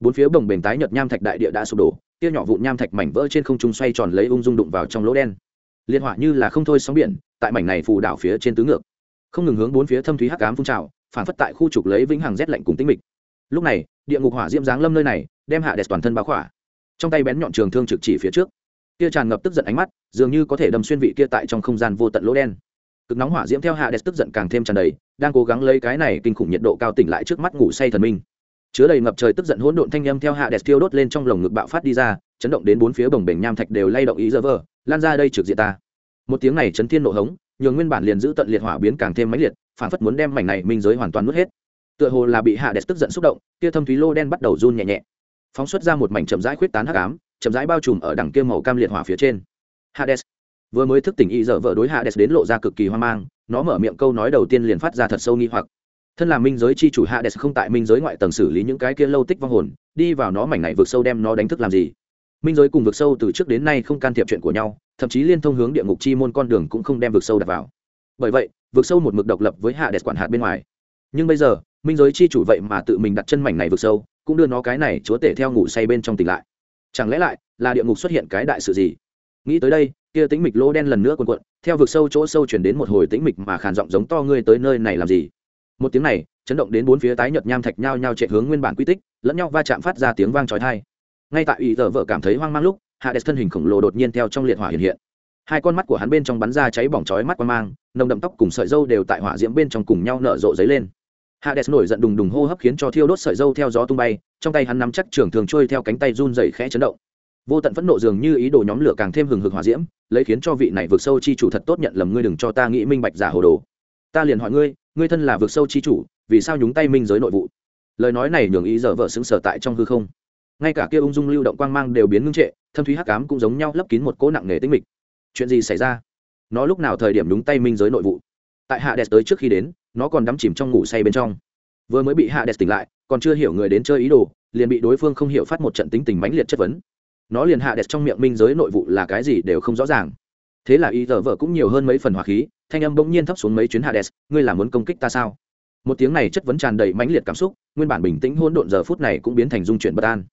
[SPEAKER 1] bốn phía bồng bềnh tái nhợt nham thạch đại địa đã sụp đổ, tia nhỏ vụn nham thạch mảnh vỡ trên không trung xoay tròn lấy ung dung đụng vào trong lỗ đen. Liệt hỏa như là không thôi sóng biển, tại mảnh này phù đảo phía trên tứ ngược không ngừng hướng bốn phía thâm thúy hắc ám phun trào, phản phất tại khu trục lấy vĩnh hằng rét lạnh cùng tĩnh mịch. Lúc này, địa ngục hỏa diễm giáng lâm nơi này, đem hạ đẹp toàn thân báo khỏa. Trong tay bén nhọn trường thương trực chỉ phía trước. Kia tràn ngập tức giận ánh mắt, dường như có thể đâm xuyên vị kia tại trong không gian vô tận lỗ đen. Cực nóng hỏa diễm theo hạ đẹp tức giận càng thêm tràn đầy, đang cố gắng lấy cái này kinh khủng nhiệt độ cao tỉnh lại trước mắt ngủ say thần minh. Chứa đầy ngập trời tức giận hỗn độn thanh â m theo hạ đẹp thiêu đốt lên trong lồng ngực bạo phát đi ra, chấn động đến bốn phía bồng bềnh nham thạch đều lay động ý dơ vơ, lan ra đây trực diện ta. Một tiếng này chấn thiên nộ hống nhường nguyên bản liền giữ tận liệt hỏa biến càng thêm mãnh liệt phản phất muốn đem mảnh này minh giới hoàn toàn nuốt hết. Tựa hồ là bị hạ đẹp tức giận xúc động, kia thâm thúy lô đen bắt đầu run nhẹ nhẹ. Phóng xuất ra một mảnh chậm rãi khuyết tán hắc ám, chậm rãi bao trùm ở đằng kia màu cam liệt hỏa phía trên. Hades vừa mới thức tỉnh y dở vợ đối hades đến lộ ra cực kỳ hoang mang, nó mở miệng câu nói đầu tiên liền phát ra thật sâu nghi hoặc. Thân là minh giới chi chủ hades không tại minh giới ngoại tầng xử lý những cái kia lâu tích vong hồn, đi vào nó mảnh này vượt sâu đem nó đánh thức làm gì? Minh giới cùng vượt sâu từ trước đến nay không can thiệp chuyện của nhau thậm chí liên thông hướng địa ngục chi môn con đường cũng không đem vực sâu đặt vào. Bởi vậy vượt sâu một mực độc lập với hạ đẹp quản hạt bên ngoài. Nhưng bây giờ, minh giới chi chủ vậy mà tự mình đặt chân mảnh này vượt sâu, cũng đưa nó cái này chúa tể theo ngủ say bên trong tỉnh lại. Chẳng lẽ lại là địa ngục xuất hiện cái đại sự gì? Nghĩ tới đây, kia tĩnh mịch lỗ đen lần nữa cuộn cuộn, theo vực sâu chỗ sâu chuyển đến một hồi tĩnh mịch mà khàn giọng giống to, ngươi tới nơi này làm gì? Một tiếng này, chấn động đến bốn phía tái nhợt nham thạch nhao nhao chạy hướng nguyên bản quy tích, lẫn nhau va chạm phát ra tiếng vang trói tai. Ngay tại ủy tờ vợ cảm thấy hoang mang lúc Hades thân hình khổng lồ đột nhiên theo trong liệt hỏa hiện hiện. Hai con mắt của hắn bên trong bắn ra cháy bỏng chói mắt qua mang, nồng đậm tóc cùng sợi dâu đều tại hỏa diễm bên trong cùng nhau nở rộ giấy lên. Hades nổi giận đùng đùng hô hấp khiến cho thiêu đốt sợi dâu theo gió tung bay, trong tay hắn nắm chắc trường thường trôi theo cánh tay run dày khẽ chấn động. Vô tận phẫn nộ dường như ý đồ nhóm lửa càng thêm hừng hực hỏa diễm, lấy khiến cho vị này vượt sâu chi chủ thật tốt nhận lầm ngươi đừng cho ta nghĩ minh bạch giả hồ đồ. Ta liền hỏi ngươi ngươi thân là vượt sâu chi chủ, vì sao nhúng tay minh giới nội vụ? Lời nói này nhường ý giờ vợ xứng sở tại trong hư không ngay cả kia ung dung lưu động quang mang đều biến ngưng trệ, thâm thúy hắc cám cũng giống nhau lấp kín một cỗ nặng nề tinh mịch. Chuyện gì xảy ra? Nó lúc nào thời điểm đúng tay minh giới nội vụ? Tại hạ đẹp tới trước khi đến, nó còn đắm chìm trong ngủ say bên trong. Vừa mới bị hạ đẹp tỉnh lại, còn chưa hiểu người đến chơi ý đồ, liền bị đối phương không hiểu phát một trận tính tình mãnh liệt chất vấn. Nó liền hạ đẹp trong miệng minh giới nội vụ là cái gì đều không rõ ràng. Thế là y tờ vợ cũng nhiều hơn mấy phần hỏa khí, thanh âm bỗng nhiên thấp xuống mấy chuyến hạ đẹp ngươi là muốn công kích ta sao? Một tiếng này chất vấn tràn đầy mãnh liệt cảm xúc, nguyên bản bình tĩnh hôn độn giờ phút này cũng biến thành dung chuyển bất an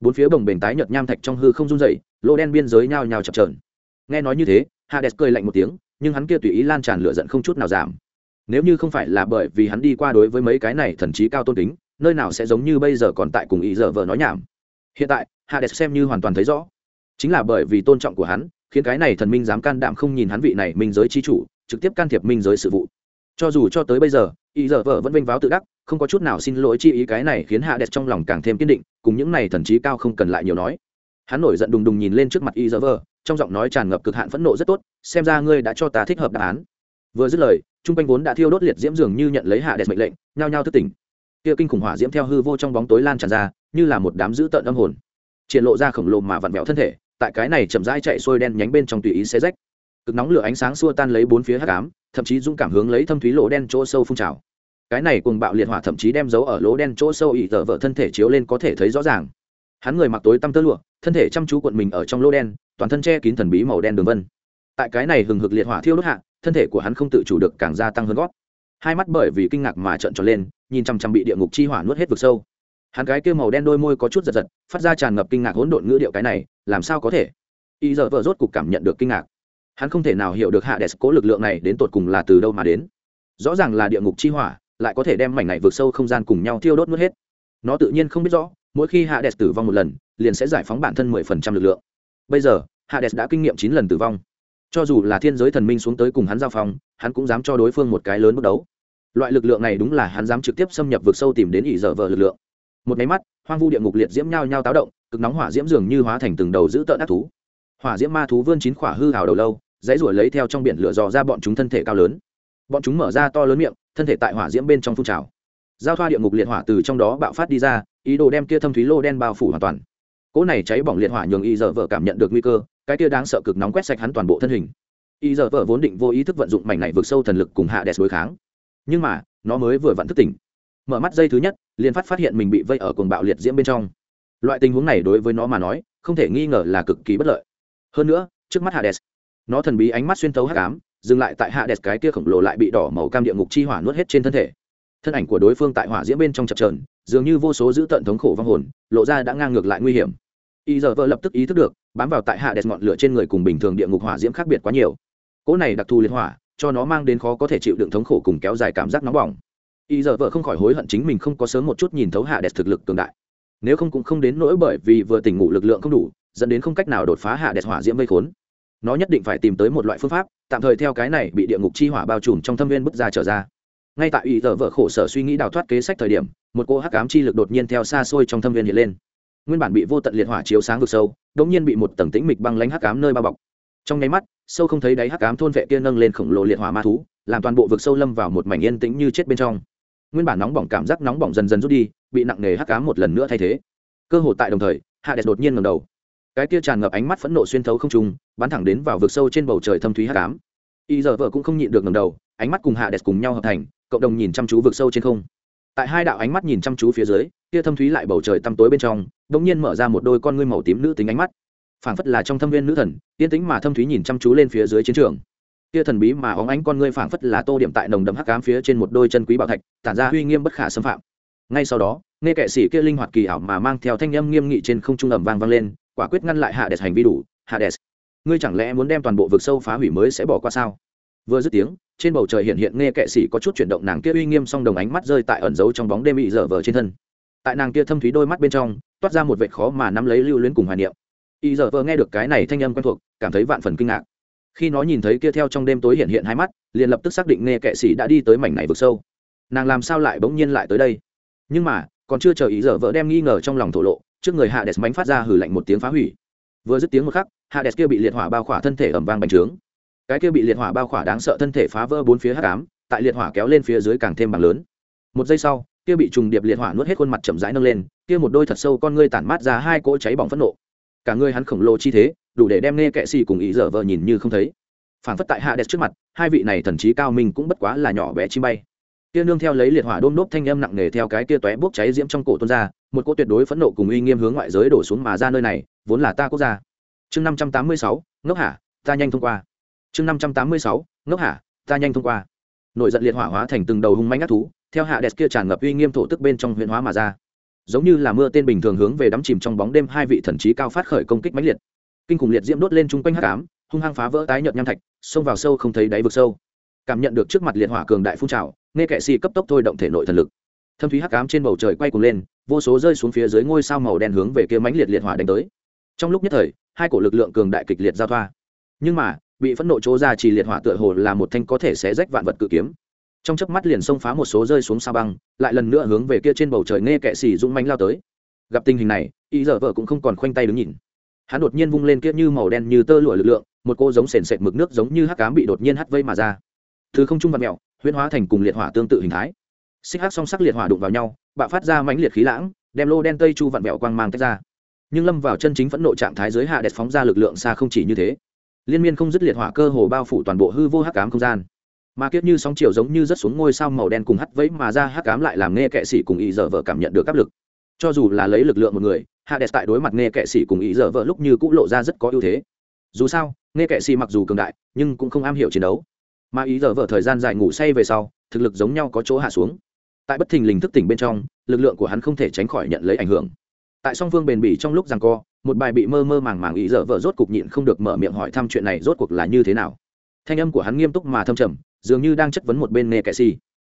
[SPEAKER 1] bốn phía bồng bềnh tái nhợt nham thạch trong hư không run dậy lỗ đen biên giới nhao nhao chập trờn nghe nói như thế, hades cười lạnh một tiếng, nhưng hắn kia tùy ý lan tràn lửa giận không chút nào giảm. Nếu như không phải là bởi vì hắn đi qua đối với mấy cái này thần trí cao tôn kính, nơi nào sẽ giống như bây giờ còn tại cùng ý giờ vợ nói nhảm. Hiện tại, hades xem như hoàn toàn thấy rõ. Chính là bởi vì tôn trọng của hắn, khiến cái này thần minh dám can đảm không nhìn hắn vị này minh giới chi chủ, trực tiếp can thiệp minh giới sự vụ cho dù cho tới bây giờ ý giờ vợ vẫn vênh váo tự đắc, không có chút nào xin lỗi chi ý cái này khiến hạ đẹp trong lòng càng thêm kiên định, cùng những này thần trí cao không cần lại nhiều nói. Hắn nổi giận đùng đùng nhìn lên trước mặt Y giờ vợ, trong giọng nói tràn ngập cực hạn phẫn nộ rất tốt, xem ra ngươi đã cho ta thích hợp đáp án. Vừa dứt lời, trung quanh vốn đã thiêu đốt liệt diễm dường như nhận lấy hạ đẹp mệnh lệnh, nhao nhao thức tỉnh. Kia kinh khủng hỏa diễm theo hư vô trong bóng tối lan tràn ra, như là một đám dữ tợn âm hồn. Triển lộ ra khổng lồ mà vặn vẹo thân thể, tại cái này chậm rãi chạy xuôi đen nhánh bên trong tùy ý xé rách cực nóng lửa ánh sáng xua tan lấy bốn phía hắc ám, thậm chí dũng cảm hướng lấy thâm thúy lỗ đen chỗ sâu phun trào. Cái này cùng bạo liệt hỏa thậm chí đem dấu ở lỗ đen chỗ sâu ỉ tờ vợ thân thể chiếu lên có thể thấy rõ ràng. Hắn người mặc tối tăm tơ lụa, thân thể chăm chú cuộn mình ở trong lỗ đen, toàn thân che kín thần bí màu đen đường vân. Tại cái này hừng hực liệt hỏa thiêu đốt hạ, thân thể của hắn không tự chủ được càng gia tăng hơn gót. Hai mắt bởi vì kinh ngạc mà trợn tròn lên, nhìn chăm chăm bị địa ngục chi hỏa nuốt hết vực sâu. Hắn cái kia màu đen đôi môi có chút giật giật, phát ra tràn ngập kinh ngạc hỗn độn ngữ điệu cái này, làm sao có thể? Y giờ vợ rốt cục cảm nhận được kinh ngạc hắn không thể nào hiểu được hạ đès cố lực lượng này đến tột cùng là từ đâu mà đến. Rõ ràng là địa ngục chi hỏa, lại có thể đem mảnh này vượt sâu không gian cùng nhau thiêu đốt mất hết. Nó tự nhiên không biết rõ, mỗi khi hạ đès tử vong một lần, liền sẽ giải phóng bản thân mười phần trăm lực lượng. Bây giờ hạ đès đã kinh nghiệm chín lần tử vong. Cho dù là thiên giới thần minh xuống tới cùng hắn giao phong, hắn cũng dám cho đối phương một cái lớn bước đấu. Loại lực lượng này đúng là hắn dám trực tiếp xâm nhập vực sâu tìm đến ỷ dở vợ lực lượng. Một máy mắt, hoang vu địa ngục liệt diễm nhao nhao táo động, cực nóng hỏa diễm dường như hóa thành từng đầu giữ tợn ác thú. Hỏa diễm ma thú vươn chín khỏa hư hào đầu lâu dãy ruổi lấy theo trong biển lửa dò ra bọn chúng thân thể cao lớn. Bọn chúng mở ra to lớn miệng, thân thể tại hỏa diễm bên trong phun trào. Giao thoa địa ngục liệt hỏa từ trong đó bạo phát đi ra, ý đồ đem kia thâm thúy lô đen bao phủ hoàn toàn. Cỗ này cháy bỏng liệt hỏa nhường y dở vợ cảm nhận được nguy cơ, cái kia đáng sợ cực nóng quét sạch hắn toàn bộ thân hình. Y dở vợ vốn định vô ý thức vận dụng mảnh này vượt sâu thần lực cùng hạ đẹp đối kháng. Nhưng mà, nó mới vừa vặn thức tỉnh. Mở mắt dây thứ nhất, liền phát phát hiện mình bị vây ở cuồng bạo liệt diễm bên trong. Loại tình huống này đối với nó mà nói, không thể nghi ngờ là cực kỳ bất lợi. Hơn nữa, trước mắt hades nó thần bí ánh mắt xuyên thấu hắc ám, dừng lại tại hạ đẹp cái kia khổng lồ lại bị đỏ màu cam địa ngục chi hỏa nuốt hết trên thân thể. Thân ảnh của đối phương tại hỏa diễm bên trong chập trờn dường như vô số giữ tận thống khổ vong hồn, lộ ra đã ngang ngược lại nguy hiểm. Y giờ vợ lập tức ý thức được, bám vào tại hạ đẹp ngọn lửa trên người cùng bình thường địa ngục hỏa diễm khác biệt quá nhiều. Cỗ này đặc thù liệt hỏa, cho nó mang đến khó có thể chịu đựng thống khổ cùng kéo dài cảm giác nóng bỏng. Y giờ vợ không khỏi hối hận chính mình không có sớm một chút nhìn thấu hạ đẹp thực lực cường đại. Nếu không cũng không đến nỗi bởi vì vừa tỉnh ngủ lực lượng không đủ, dẫn đến không cách nào đột phá hạ đẹp hỏa diễm vây khốn nó nhất định phải tìm tới một loại phương pháp, tạm thời theo cái này bị địa ngục chi hỏa bao trùm trong thâm viên bức ra trở ra. Ngay tại ủy tờ vợ khổ sở suy nghĩ đào thoát kế sách thời điểm, một cô hắc ám chi lực đột nhiên theo xa xôi trong thâm viên hiện lên. Nguyên bản bị vô tận liệt hỏa chiếu sáng vực sâu đống nhiên bị một tầng tĩnh mịch băng lánh hắc ám nơi bao bọc. Trong nháy mắt, sâu không thấy đáy hắc ám thôn vệ kia nâng lên khổng lồ liệt hỏa ma thú, làm toàn bộ vực sâu lâm vào một mảnh yên tĩnh như chết bên trong. Nguyên bản nóng bỏng cảm giác nóng bỏng dần dần rút đi, bị nặng nề hắc ám một lần nữa thay thế. Cơ hội tại đồng thời, hạ đẹp đột nhiên ngầm đầu cái kia tràn ngập ánh mắt phẫn nộ xuyên thấu không trung, bắn thẳng đến vào vực sâu trên bầu trời thâm thúy hắc ám. Y giờ vợ cũng không nhịn được ngầm đầu, ánh mắt cùng hạ đẹp cùng nhau hợp thành, cộng đồng nhìn chăm chú vực sâu trên không. Tại hai đạo ánh mắt nhìn chăm chú phía dưới, kia thâm thúy lại bầu trời tăm tối bên trong đ ỗ n g nhiên mở ra một đôi con ngươi màu tím nữ tính ánh mắt. Phảng phất là trong thâm viên nữ thần, yên tính mà thâm thúy nhìn chăm chú lên phía dưới chiến trường. Kia thần bí mà óng ánh con ngươi phảng phất là tô điểm tại nồng đậm hắc cám phía trên một đôi chân quý bảo thạch, tản ra uy nghiêm bất khả xâm phạm. Ngay sau đó, nghe kệ sĩ kia linh hoạt kỳ ảo mà mang theo thanh âm nghiêm nghị trên không trung ẩm vang vang lên quả quyết ngăn lại hạ đẹp hành vi đủ, hạ đẹp ngươi chẳng lẽ muốn đem toàn bộ vực sâu phá hủy mới sẽ bỏ qua sao? Vừa dứt tiếng, trên bầu trời hiện hiện nghe kệ sĩ có chút chuyển động nàng kia uy nghiêm song đồng ánh mắt rơi tại ẩn giấu trong bóng đêm bị dở vờ trên thân. Tại nàng kia thâm thúy đôi mắt bên trong, toát ra một vệt khó mà nắm lấy lưu luyến cùng hoài niệm. Y dở vờ nghe được cái này thanh âm quen thuộc, cảm thấy vạn phần kinh ngạc. Khi nó nhìn thấy kia theo trong đêm tối hiện hiện hai mắt, liền lập tức xác định nghe kệ sĩ đã đi tới mảnh này vực sâu. Nàng làm sao lại bỗng nhiên lại tới đây? Nhưng mà, còn chưa chờ ý dở vợ đem nghi ngờ trong lòng thổ lộ trước người hạ đẹp mánh phát ra hử lạnh một tiếng phá hủy. Vừa dứt tiếng một khắc hạ đẹp kia bị liệt hỏa bao khỏa thân thể ẩm vang bành trướng. Cái kia bị liệt hỏa bao khỏa đáng sợ thân thể phá vỡ bốn phía hắc ám, tại liệt hỏa kéo lên phía dưới càng thêm bằng lớn. Một giây sau, kia bị trùng điệp liệt hỏa nuốt hết khuôn mặt chậm rãi nâng lên, kia một đôi thật sâu con ngươi tản mát ra hai cỗ cháy bỏng phẫn nộ. Cả người hắn khổng lồ chi thế, đủ để đem nghe kệ xì cùng ý dở vợ nhìn như không thấy. Phản phất tại hạ đẹp trước mặt, hai vị này thần trí cao minh cũng bất quá là nhỏ bé chim bay kia nương theo lấy liệt hỏa đôm đốp thanh âm nặng nề theo cái kia tóe bốc cháy diễm trong cổ tuôn ra, một cỗ tuyệt đối phẫn nộ cùng uy nghiêm hướng ngoại giới đổ xuống mà ra nơi này, vốn là ta quốc gia. Chương năm trăm tám mươi sáu, ngốc hả ta nhanh thông qua. Chương năm trăm tám mươi sáu, ngốc hả ta nhanh thông qua. Nội giận liệt hỏa hóa thành từng đầu hung manh ác thú, theo hạ đẹp kia tràn ngập uy nghiêm thổ tức bên trong huyện hóa mà ra. Giống như là mưa tên bình thường hướng về đắm chìm trong bóng đêm hai vị thần trí cao phát khởi công kích mãnh liệt. Kinh khủng liệt diễm đốt lên chung quanh hắc ám, hung hăng phá vỡ tái nhợt nham thạch, xông vào sâu không thấy đáy vực sâu cảm nhận được trước mặt liệt hỏa cường đại phun trào, nghe kệ xì cấp tốc thôi động thể nội thần lực. Thâm thúy hắc ám trên bầu trời quay cuồng lên, vô số rơi xuống phía dưới ngôi sao màu đen hướng về kia mãnh liệt liệt hỏa đánh tới. Trong lúc nhất thời, hai cổ lực lượng cường đại kịch liệt giao thoa. Nhưng mà, bị phẫn nộ chỗ ra chỉ liệt hỏa tựa hồ là một thanh có thể xé rách vạn vật cự kiếm. Trong chớp mắt liền xông phá một số rơi xuống sao băng, lại lần nữa hướng về kia trên bầu trời nghe kệ xì dũng mánh lao tới. Gặp tình hình này ý giờ vợ cũng không còn khoanh tay đứng nhìn. Hắn đột nhiên vung lên kia như màu đen như tơ lụa lực lượng, một cô giống sền sệt mực nước giống như hắc cám bị đột nhiên hắt vây mà ra thứ không trung vật mèo, huyễn hóa thành cùng liệt hỏa tương tự hình thái. Xích hắc song sắc liệt hỏa đụng vào nhau, bạo phát ra mãnh liệt khí lãng, đem lô đen tây chu vặn mẹo quang mang tách ra. Nhưng lâm vào chân chính phẫn nộ trạng thái giới hạ đẹp phóng ra lực lượng xa không chỉ như thế. Liên miên không dứt liệt hỏa cơ hồ bao phủ toàn bộ hư vô hắc ám không gian. Mà kiếp như sóng chiều giống như rất xuống ngôi sao màu đen cùng hắt vẫy mà ra hắc ám lại làm nghe kệ sĩ cùng ý dở vợ cảm nhận được áp lực. Cho dù là lấy lực lượng một người, hạ đẹp tại đối mặt nghe kệ sĩ cùng ý dở vợ lúc như cũng lộ ra rất có ưu thế. Dù sao, nghe kệ sĩ mặc dù cường đại, nhưng cũng không am hiểu chiến đấu mà ý dở vợ thời gian dài ngủ say về sau, thực lực giống nhau có chỗ hạ xuống. Tại bất thình lình thức tỉnh bên trong, lực lượng của hắn không thể tránh khỏi nhận lấy ảnh hưởng. Tại song phương bền bỉ trong lúc rằng co, một bài bị mơ mơ màng màng ý dở vợ rốt cục nhịn không được mở miệng hỏi thăm chuyện này rốt cuộc là như thế nào. Thanh âm của hắn nghiêm túc mà thâm trầm, dường như đang chất vấn một bên nghe kệ si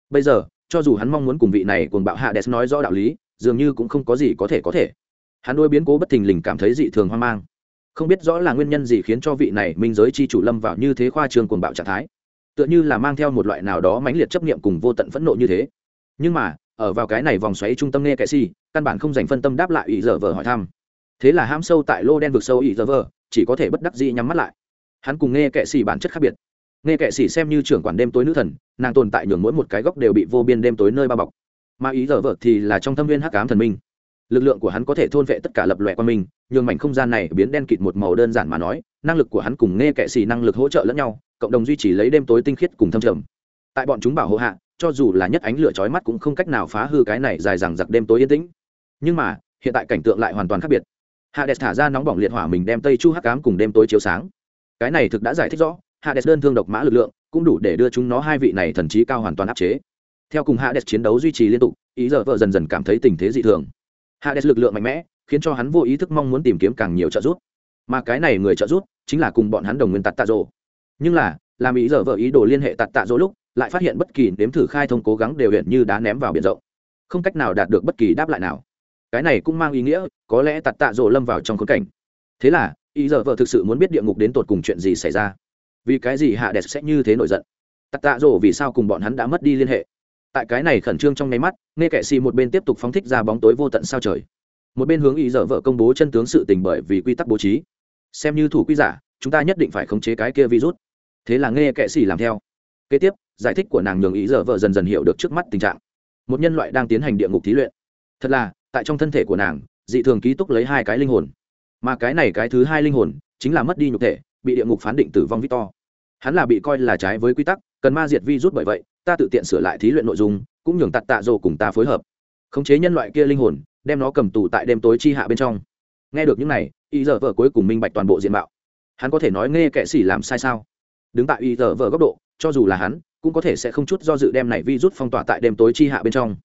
[SPEAKER 1] bây giờ, cho dù hắn mong muốn cùng vị này cùng bạo hạ đès nói rõ đạo lý, dường như cũng không có gì có thể có thể. Hắn đôi biến cố bất thình lình cảm thấy dị thường hoang mang. Không biết rõ là nguyên nhân gì khiến cho vị này minh giới chi chủ lâm vào như thế khoa trường cuồng bạo trạng thái tựa như là mang theo một loại nào đó mãnh liệt chấp niệm cùng vô tận phẫn nộ như thế. Nhưng mà, ở vào cái này vòng xoáy trung tâm nghe kệ si căn bản không dành phân tâm đáp lại ý giờ vợ hỏi thăm. Thế là ham sâu tại lô đen vực sâu ý giờ vợ chỉ có thể bất đắc dĩ nhắm mắt lại. Hắn cùng nghe kệ si bản chất khác biệt. Nghe kệ sĩ xem như trưởng quản đêm tối nữ thần, nàng tồn tại nhường mỗi một cái góc đều bị vô biên đêm tối nơi bao bọc. Mà ý giờ vợ thì là trong thâm viên hắc ám thần minh. Lực lượng của hắn có thể thôn vệ tất cả lập loại qua mình nhường mảnh không gian này biến đen kịt một màu đơn giản mà nói, năng lực của hắn cùng nghe kệ sĩ năng lực hỗ trợ lẫn nhau cộng đồng duy trì lấy đêm tối tinh khiết cùng thâm trầm. Tại bọn chúng bảo hộ hạ, cho dù là nhất ánh lửa chói mắt cũng không cách nào phá hư cái này dài dằng giặc đêm tối yên tĩnh. Nhưng mà, hiện tại cảnh tượng lại hoàn toàn khác biệt. Hades thả ra nóng bỏng liệt hỏa mình đem tây chu hắc cám cùng đêm tối chiếu sáng. Cái này thực đã giải thích rõ, hades đơn thương độc mã lực lượng, cũng đủ để đưa chúng nó hai vị này thần trí cao hoàn toàn áp chế. Theo cùng hades chiến đấu duy trì liên tục, ý giờ vợ dần dần cảm thấy tình thế dị thường. Hades lực lượng mạnh mẽ, khiến cho hắn vô ý thức mong muốn tìm kiếm càng nhiều trợ giúp. Mà cái này người trợ giúp, chính là cùng bọn hắn đồng nguyên tạt tạ rộ nhưng là, làm ý giờ vợ ý đồ liên hệ tạt tạ rộ lúc, lại phát hiện bất kỳ nếm thử khai thông cố gắng đều hiện như đá ném vào biển rộng. Không cách nào đạt được bất kỳ đáp lại nào. Cái này cũng mang ý nghĩa, có lẽ tạt tạ dỗ lâm vào trong khốn cảnh. Thế là, ý giờ vợ thực sự muốn biết địa ngục đến tột cùng chuyện gì xảy ra. Vì cái gì hạ đẹp sẽ như thế nổi giận? Tạt tạ dỗ vì sao cùng bọn hắn đã mất đi liên hệ? Tại cái này khẩn trương trong nháy mắt, nghe kệ xì một bên tiếp tục phóng thích ra bóng tối vô tận sao trời. Một bên hướng ý dở vợ công bố chân tướng sự tình bởi vì quy tắc bố trí. Xem như thủ quy giả, chúng ta nhất định phải khống chế cái kia virus thế là nghe kệ xì làm theo. Kế tiếp, giải thích của nàng nhường ý giờ vợ dần dần hiểu được trước mắt tình trạng. Một nhân loại đang tiến hành địa ngục thí luyện. Thật là, tại trong thân thể của nàng, dị thường ký túc lấy hai cái linh hồn. Mà cái này cái thứ hai linh hồn, chính là mất đi nhục thể, bị địa ngục phán định tử vong victor. Hắn là bị coi là trái với quy tắc, cần ma diệt vi rút bởi vậy, ta tự tiện sửa lại thí luyện nội dung, cũng nhường tạt tạ rồ cùng ta phối hợp. Khống chế nhân loại kia linh hồn, đem nó cầm tù tại đêm tối chi hạ bên trong. Nghe được những này, ý giờ vợ cuối cùng minh bạch toàn bộ diện mạo. Hắn có thể nói nghe kệ xỉ làm sai sao? Đứng tại y giờ vờ góc độ, cho dù là hắn, cũng có thể sẽ không chút do dự đem này vi rút phong tỏa tại đêm tối chi hạ bên trong.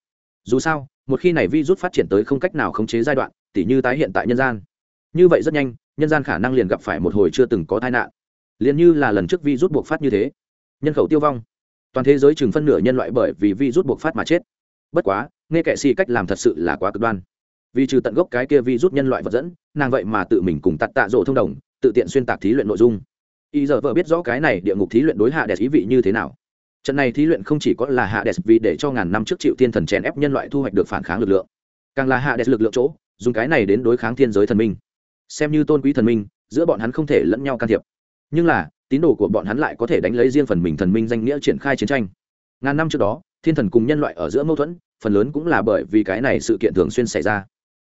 [SPEAKER 1] Dù sao, một khi này vi rút phát triển tới không cách nào khống chế giai đoạn, tỉ như tái hiện tại nhân gian. Như vậy rất nhanh, nhân gian khả năng liền gặp phải một hồi chưa từng có tai nạn. Liền như là lần trước vi rút buộc phát như thế. Nhân khẩu tiêu vong. Toàn thế giới chừng phân nửa nhân loại bởi vì vi rút buộc phát mà chết. Bất quá, nghe kệ si cách làm thật sự là quá cực đoan. Vì trừ tận gốc cái kia vi rút nhân loại vật dẫn, nàng vậy mà tự mình cùng tặt tạ rộ thông đồng, tự tiện xuyên tạc thí luyện nội dung y giờ vợ biết rõ cái này địa ngục thí luyện đối hạ đẹp ý vị như thế nào. Trận này thí luyện không chỉ có là hạ đẹp vì để cho ngàn năm trước triệu thiên thần chèn ép nhân loại thu hoạch được phản kháng lực lượng, càng là hạ đẹp lực lượng chỗ, dùng cái này đến đối kháng thiên giới thần minh. Xem như tôn quý thần minh, giữa bọn hắn không thể lẫn nhau can thiệp. Nhưng là, tín đồ của bọn hắn lại có thể đánh lấy riêng phần mình thần minh danh nghĩa triển khai chiến tranh. Ngàn năm trước đó, thiên thần cùng nhân loại ở giữa mâu thuẫn, phần lớn cũng là bởi vì cái này sự kiện thường xuyên xảy ra.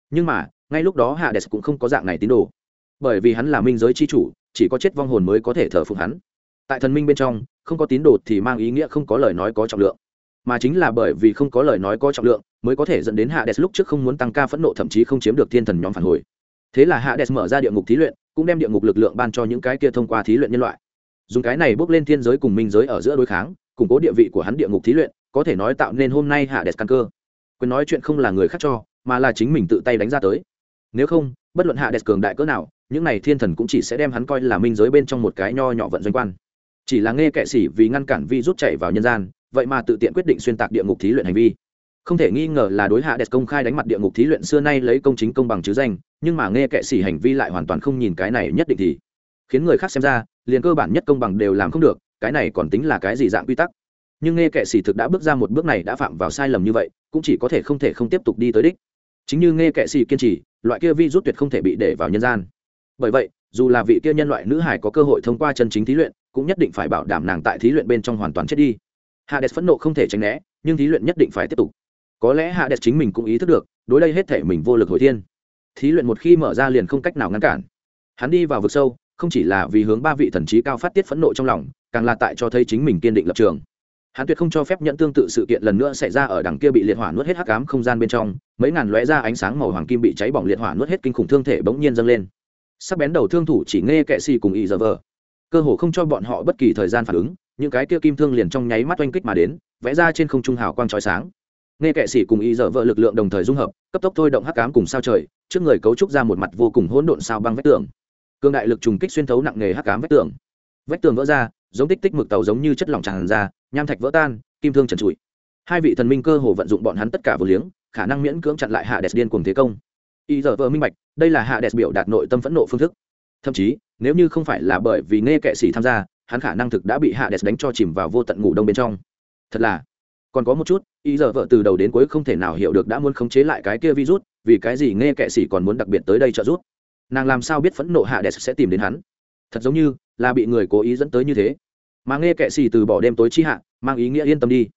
[SPEAKER 1] Nhưng mà, ngay lúc đó hạ đẹp cũng không có dạng này tín đồ bởi vì hắn là minh giới c h i chủ, chỉ có chết vong hồn mới có thể thờ phụng hắn. Tại thần minh bên trong, không có tín đồ thì mang ý nghĩa không có lời nói có trọng lượng. Mà chính là bởi vì không có lời nói có trọng lượng, mới có thể dẫn đến hạ đès lúc trước không muốn tăng ca phẫn nộ, thậm chí không chiếm được thiên thần nhóm phản hồi. Thế là hạ đès mở ra địa ngục thí luyện, cũng đem địa ngục lực lượng ban cho những cái kia thông qua thí luyện nhân loại. Dùng cái này bước lên thiên giới cùng minh giới ở giữa đối kháng, củng cố địa vị của hắn địa ngục thí luyện, có thể nói tạo nên hôm nay hạ đès căn cơ. Quyền nói chuyện không là người khác cho, mà là chính mình tự tay đánh ra tới. Nếu không, bất luận hạ đès cường đại cỡ nào những này thiên thần cũng chỉ sẽ đem hắn coi là minh giới bên trong một cái nho nhỏ vận doanh quan. Chỉ là nghe kệ sĩ vì ngăn cản vi rút chạy vào nhân gian, vậy mà tự tiện quyết định xuyên tạc địa ngục thí luyện hành vi. Không thể nghi ngờ là đối hạ đẹp công khai đánh mặt địa ngục thí luyện xưa nay lấy công chính công bằng chứ danh, nhưng mà nghe kệ sĩ hành vi lại hoàn toàn không nhìn cái này nhất định thì khiến người khác xem ra, liền cơ bản nhất công bằng đều làm không được, cái này còn tính là cái gì dạng quy tắc? Nhưng nghe kệ sĩ thực đã bước ra một bước này đã phạm vào sai lầm như vậy, cũng chỉ có thể không thể không tiếp tục đi tới đích. Chính như nghe kệ sĩ kiên trì, loại kia vi rút tuyệt không thể bị để vào nhân gian bởi vậy, dù là vị kia nhân loại nữ hải có cơ hội thông qua chân chính thí luyện, cũng nhất định phải bảo đảm nàng tại thí luyện bên trong hoàn toàn chết đi. Hades phẫn nộ không thể tránh né, nhưng thí luyện nhất định phải tiếp tục. Có lẽ hades chính mình cũng ý thức được, đối đây hết thể mình vô lực hồi thiên. Thí luyện một khi mở ra liền không cách nào ngăn cản. Hắn đi vào vực sâu, không chỉ là vì hướng ba vị thần trí cao phát tiết phẫn nộ trong lòng, càng là tại cho thấy chính mình kiên định lập trường. Hắn tuyệt không cho phép nhận tương tự sự kiện lần nữa xảy ra ở đằng kia bị liệt hỏa nuốt hết hắc ám không gian bên trong, mấy ngàn lóe ra ánh sáng màu hoàng kim bị cháy bỏng liệt hỏa nuốt hết kinh khủng thương thể bỗng nhiên dâng lên sắc bén đầu thương thủ chỉ nghe kệ xì cùng y giờ vờ. Cơ hồ không cho bọn họ bất kỳ thời gian phản ứng, những cái kia kim thương liền trong nháy mắt oanh kích mà đến, vẽ ra trên không trung hào quang trói sáng. Nghe kệ sĩ cùng y dở vợ lực lượng đồng thời dung hợp, cấp tốc thôi động hắc ám cùng sao trời, trước người cấu trúc ra một mặt vô cùng hỗn độn sao băng vách tường. Cương đại lực trùng kích xuyên thấu nặng nề hắc ám vách tường. Vách tường vỡ ra, giống tích tích mực tàu giống như chất lỏng tràn ra, nham thạch vỡ tan, kim thương trần trụi. Hai vị thần minh cơ hồ vận dụng bọn hắn tất cả vừa liếng, khả năng miễn cưỡng chặn lại hạ đẹp điên cùng thế công y giờ vợ minh bạch, đây là hạ đẹp biểu đạt nội tâm phẫn nộ phương thức. Thậm chí, nếu như không phải là bởi vì nghe kệ sĩ tham gia, hắn khả năng thực đã bị hạ đẹp đánh cho chìm vào vô tận ngủ đông bên trong. Thật là, còn có một chút y giờ vợ từ đầu đến cuối không thể nào hiểu được đã muốn khống chế lại cái kia virus, vì cái gì nghe kệ sĩ còn muốn đặc biệt tới đây trợ giúp. Nàng làm sao biết phẫn nộ hạ đẹp sẽ tìm đến hắn? Thật giống như là bị người cố ý dẫn tới như thế. Mà nghe kệ sĩ từ bỏ đêm tối chi hạ, mang ý nghĩa yên tâm đi.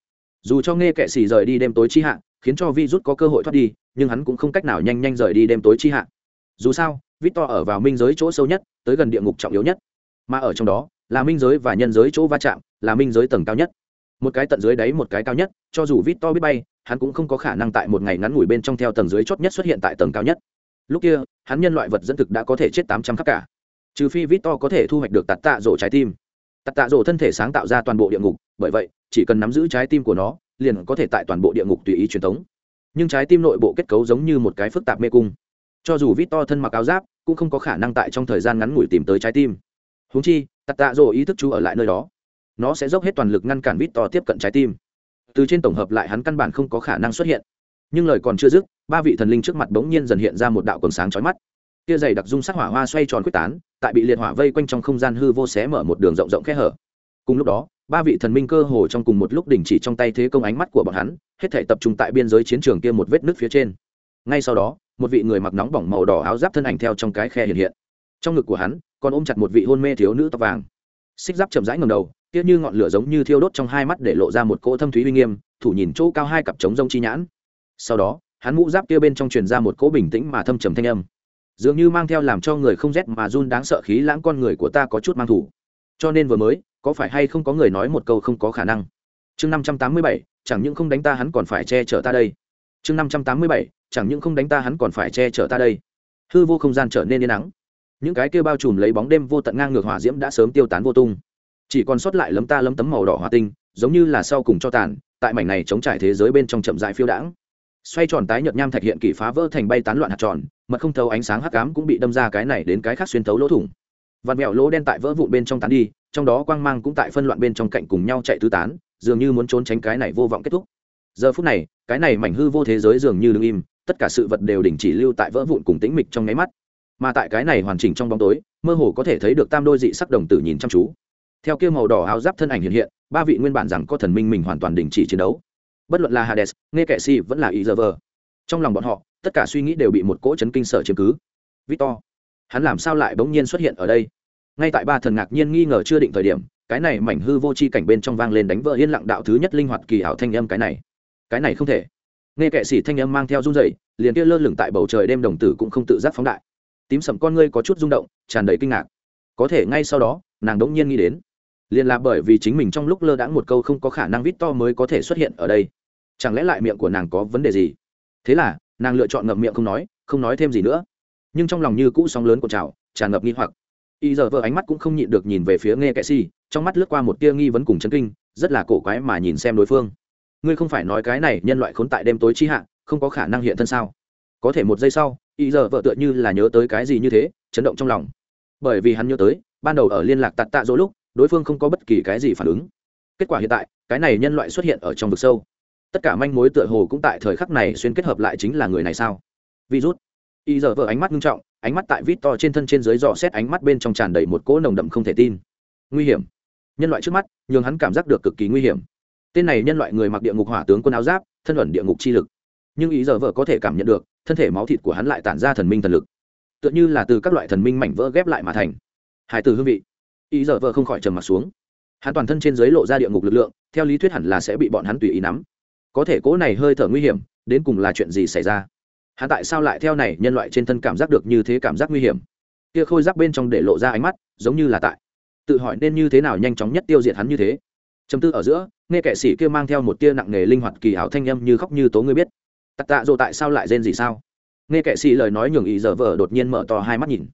[SPEAKER 1] Dù cho nghe kệ sĩ rời đi đêm tối chi hạ, khiến cho virus có cơ hội thoát đi nhưng hắn cũng không cách nào nhanh nhanh rời đi đêm tối chi hạ. Dù sao, victor ở vào minh giới chỗ sâu nhất, tới gần địa ngục trọng yếu nhất. Mà ở trong đó, là minh giới và nhân giới chỗ va chạm, là minh giới tầng cao nhất. Một cái tận dưới đáy một cái cao nhất, cho dù victor biết bay, hắn cũng không có khả năng tại một ngày ngắn ngủi bên trong theo tầng dưới chót nhất xuất hiện tại tầng cao nhất. Lúc kia, hắn nhân loại vật dẫn thực đã có thể chết tám trăm khắc cả. Trừ phi victor có thể thu hoạch được tạt tạ rổ trái tim. Tạt tạ rổ thân thể sáng tạo ra toàn bộ địa ngục, bởi vậy, chỉ cần nắm giữ trái tim của nó, liền có thể tại toàn bộ địa ngục tùy ý truyền thống nhưng trái tim nội bộ kết cấu giống như một cái phức tạp mê cung. Cho dù vít to thân mặc áo giáp, cũng không có khả năng tại trong thời gian ngắn ngủi tìm tới trái tim. Húng chi tạ tạ rổ ý thức chú ở lại nơi đó. Nó sẽ dốc hết toàn lực ngăn cản vít to tiếp cận trái tim. Từ trên tổng hợp lại hắn căn bản không có khả năng xuất hiện. Nhưng lời còn chưa dứt, ba vị thần linh trước mặt bỗng nhiên dần hiện ra một đạo quần sáng chói mắt. Kia dày đặc dung sắc hỏa hoa xoay tròn quyết tán, tại bị liệt hỏa vây quanh trong không gian hư vô xé mở một đường rộng rộng khe hở. Cùng lúc đó ba vị thần minh cơ hồ trong cùng một lúc đình chỉ trong tay thế công ánh mắt của bọn hắn, hết thể tập trung tại biên giới chiến trường kia một vết nứt phía trên. Ngay sau đó, một vị người mặc nóng bỏng màu đỏ áo giáp thân ảnh theo trong cái khe hiện hiện. Trong ngực của hắn, còn ôm chặt một vị hôn mê thiếu nữ tóc vàng. Xích giáp chậm rãi ngầm đầu tiếc như ngọn lửa giống như thiêu đốt trong hai mắt để lộ ra một cỗ thâm thúy uy nghiêm, thủ nhìn chỗ cao hai cặp trống rông chi nhãn. Sau đó, hắn mũ giáp kia bên trong truyền ra một cỗ bình tĩnh mà thâm trầm thanh âm. Dường như mang theo làm cho người không rét mà run đáng sợ khí lãng con người của ta có chút mang thủ. Cho nên vừa mới có phải hay không có người nói một câu không có khả năng? Chương năm trăm tám mươi bảy, chẳng những không đánh ta hắn còn phải che chở ta đây. Chương năm trăm tám mươi bảy, chẳng những không đánh ta hắn còn phải che chở ta đây. Hư vô không gian trở nên yên nắng những cái kia bao trùm lấy bóng đêm vô tận ngang ngược hỏa diễm đã sớm tiêu tán vô tung. Chỉ còn sót lại lấm ta lấm tấm màu đỏ hòa tinh, giống như là sau cùng cho tàn, tại mảnh này chống trải thế giới bên trong chậm dại phiêu đãng. Xoay tròn tái nhợt nham thạch hiện kỷ phá vỡ thành bay tán loạn hạt tròn, mật không thấu ánh sáng hắc ám cũng bị đâm ra cái này đến cái khác xuyên thấu lỗ thủng vạt mẹo lỗ đen tại vỡ vụn bên trong tán đi, trong đó quang mang cũng tại phân loạn bên trong cạnh cùng nhau chạy tứ tán, dường như muốn trốn tránh cái này vô vọng kết thúc. Giờ phút này, cái này mảnh hư vô thế giới dường như đứng im, tất cả sự vật đều đình chỉ lưu tại vỡ vụn cùng tĩnh mịch trong nháy mắt. Mà tại cái này hoàn chỉnh trong bóng tối, mơ hồ có thể thấy được tam đôi dị sắc đồng tử nhìn chăm chú. Theo kia màu đỏ áo giáp thân ảnh hiện hiện, ba vị nguyên bản rằng có thần minh mình hoàn toàn đình chỉ chiến đấu. Bất luận là hades, nghe kệ si vẫn là ý giờ vờ trong lòng bọn họ, tất cả suy nghĩ đều bị một cỗ chấn kinh sợ chiếm cứ. Victor hắn làm sao lại bỗng nhiên xuất hiện ở đây? Ngay tại ba thần ngạc nhiên nghi ngờ chưa định thời điểm, cái này mảnh hư vô c h i cảnh bên trong vang lên đánh vỡ yên lặng đạo thứ nhất linh hoạt kỳ ảo thanh âm cái này. Cái này không thể. Nghe kệ sĩ thanh âm mang theo run dậy liền kia lơ lửng tại bầu trời đêm đồng tử cũng không tự giác phóng đại. Tím sầm con ngươi có chút rung động, tràn đầy kinh ngạc. Có thể ngay sau đó, nàng đ ỗ n g nhiên nghĩ đến, liền là bởi vì chính mình trong lúc lơ đãng một câu không có khả năng vít to mới có thể xuất hiện ở đây. Chẳng lẽ lại miệng của nàng có vấn đề gì? Thế là, nàng lựa chọn ngậm miệng không nói không nói thêm gì nữa nhưng trong lòng như cũ sóng lớn của trào, tràn ngập nghi hoặc. Y giờ vợ ánh mắt cũng không nhịn được nhìn về phía nghe kệ si, trong mắt lướt qua một tia nghi vấn cùng chấn kinh, rất là cổ quái mà nhìn xem đối phương. Ngươi không phải nói cái này nhân loại khốn tại đêm tối chi hạ, không có khả năng hiện thân sao? Có thể một giây sau, y giờ vợ tựa như là nhớ tới cái gì như thế, chấn động trong lòng. Bởi vì hắn nhớ tới, ban đầu ở liên lạc tạt tạ dỗ lúc, đối phương không có bất kỳ cái gì phản ứng. Kết quả hiện tại, cái này nhân loại xuất hiện ở trong vực sâu. Tất cả manh mối tựa hồ cũng tại thời khắc này xuyên kết hợp lại chính là người này sao? Virus y giờ vợ ánh mắt nghiêm trọng, ánh mắt tại vít to trên thân trên dưới dò xét ánh mắt bên trong tràn đầy một cỗ nồng đậm không thể tin. Nguy hiểm. Nhân loại trước mắt, nhường hắn cảm giác được cực kỳ nguy hiểm. Tên này nhân loại người mặc địa ngục hỏa tướng quân áo giáp, thân ẩn địa ngục chi lực. Nhưng ý giờ vợ có thể cảm nhận được, thân thể máu thịt của hắn lại tản ra thần minh thần lực. Tựa như là từ các loại thần minh mảnh vỡ ghép lại mà thành. Hải từ hương vị. Ý giờ vợ không khỏi trầm mặt xuống. Hắn toàn thân trên dưới lộ ra địa ngục lực lượng, theo lý thuyết hẳn là sẽ bị bọn hắn tùy ý nắm. Có thể cỗ này hơi thở nguy hiểm, đến cùng là chuyện gì xảy ra? Hắn tại sao lại theo này nhân loại trên thân cảm giác được như thế cảm giác nguy hiểm? Kia khôi giáp bên trong để lộ ra ánh mắt, giống như là tại tự hỏi nên như thế nào nhanh chóng nhất tiêu diệt hắn như thế. Chấm tư ở giữa, nghe kẻ sĩ kia mang theo một tia nặng nề linh hoạt kỳ ảo thanh âm như khóc như tố ngươi biết. Tạ tạ dỗ tại sao lại rên gì sao? Nghe kẻ sĩ lời nói nhường ý giờ vợ đột nhiên mở to hai mắt nhìn.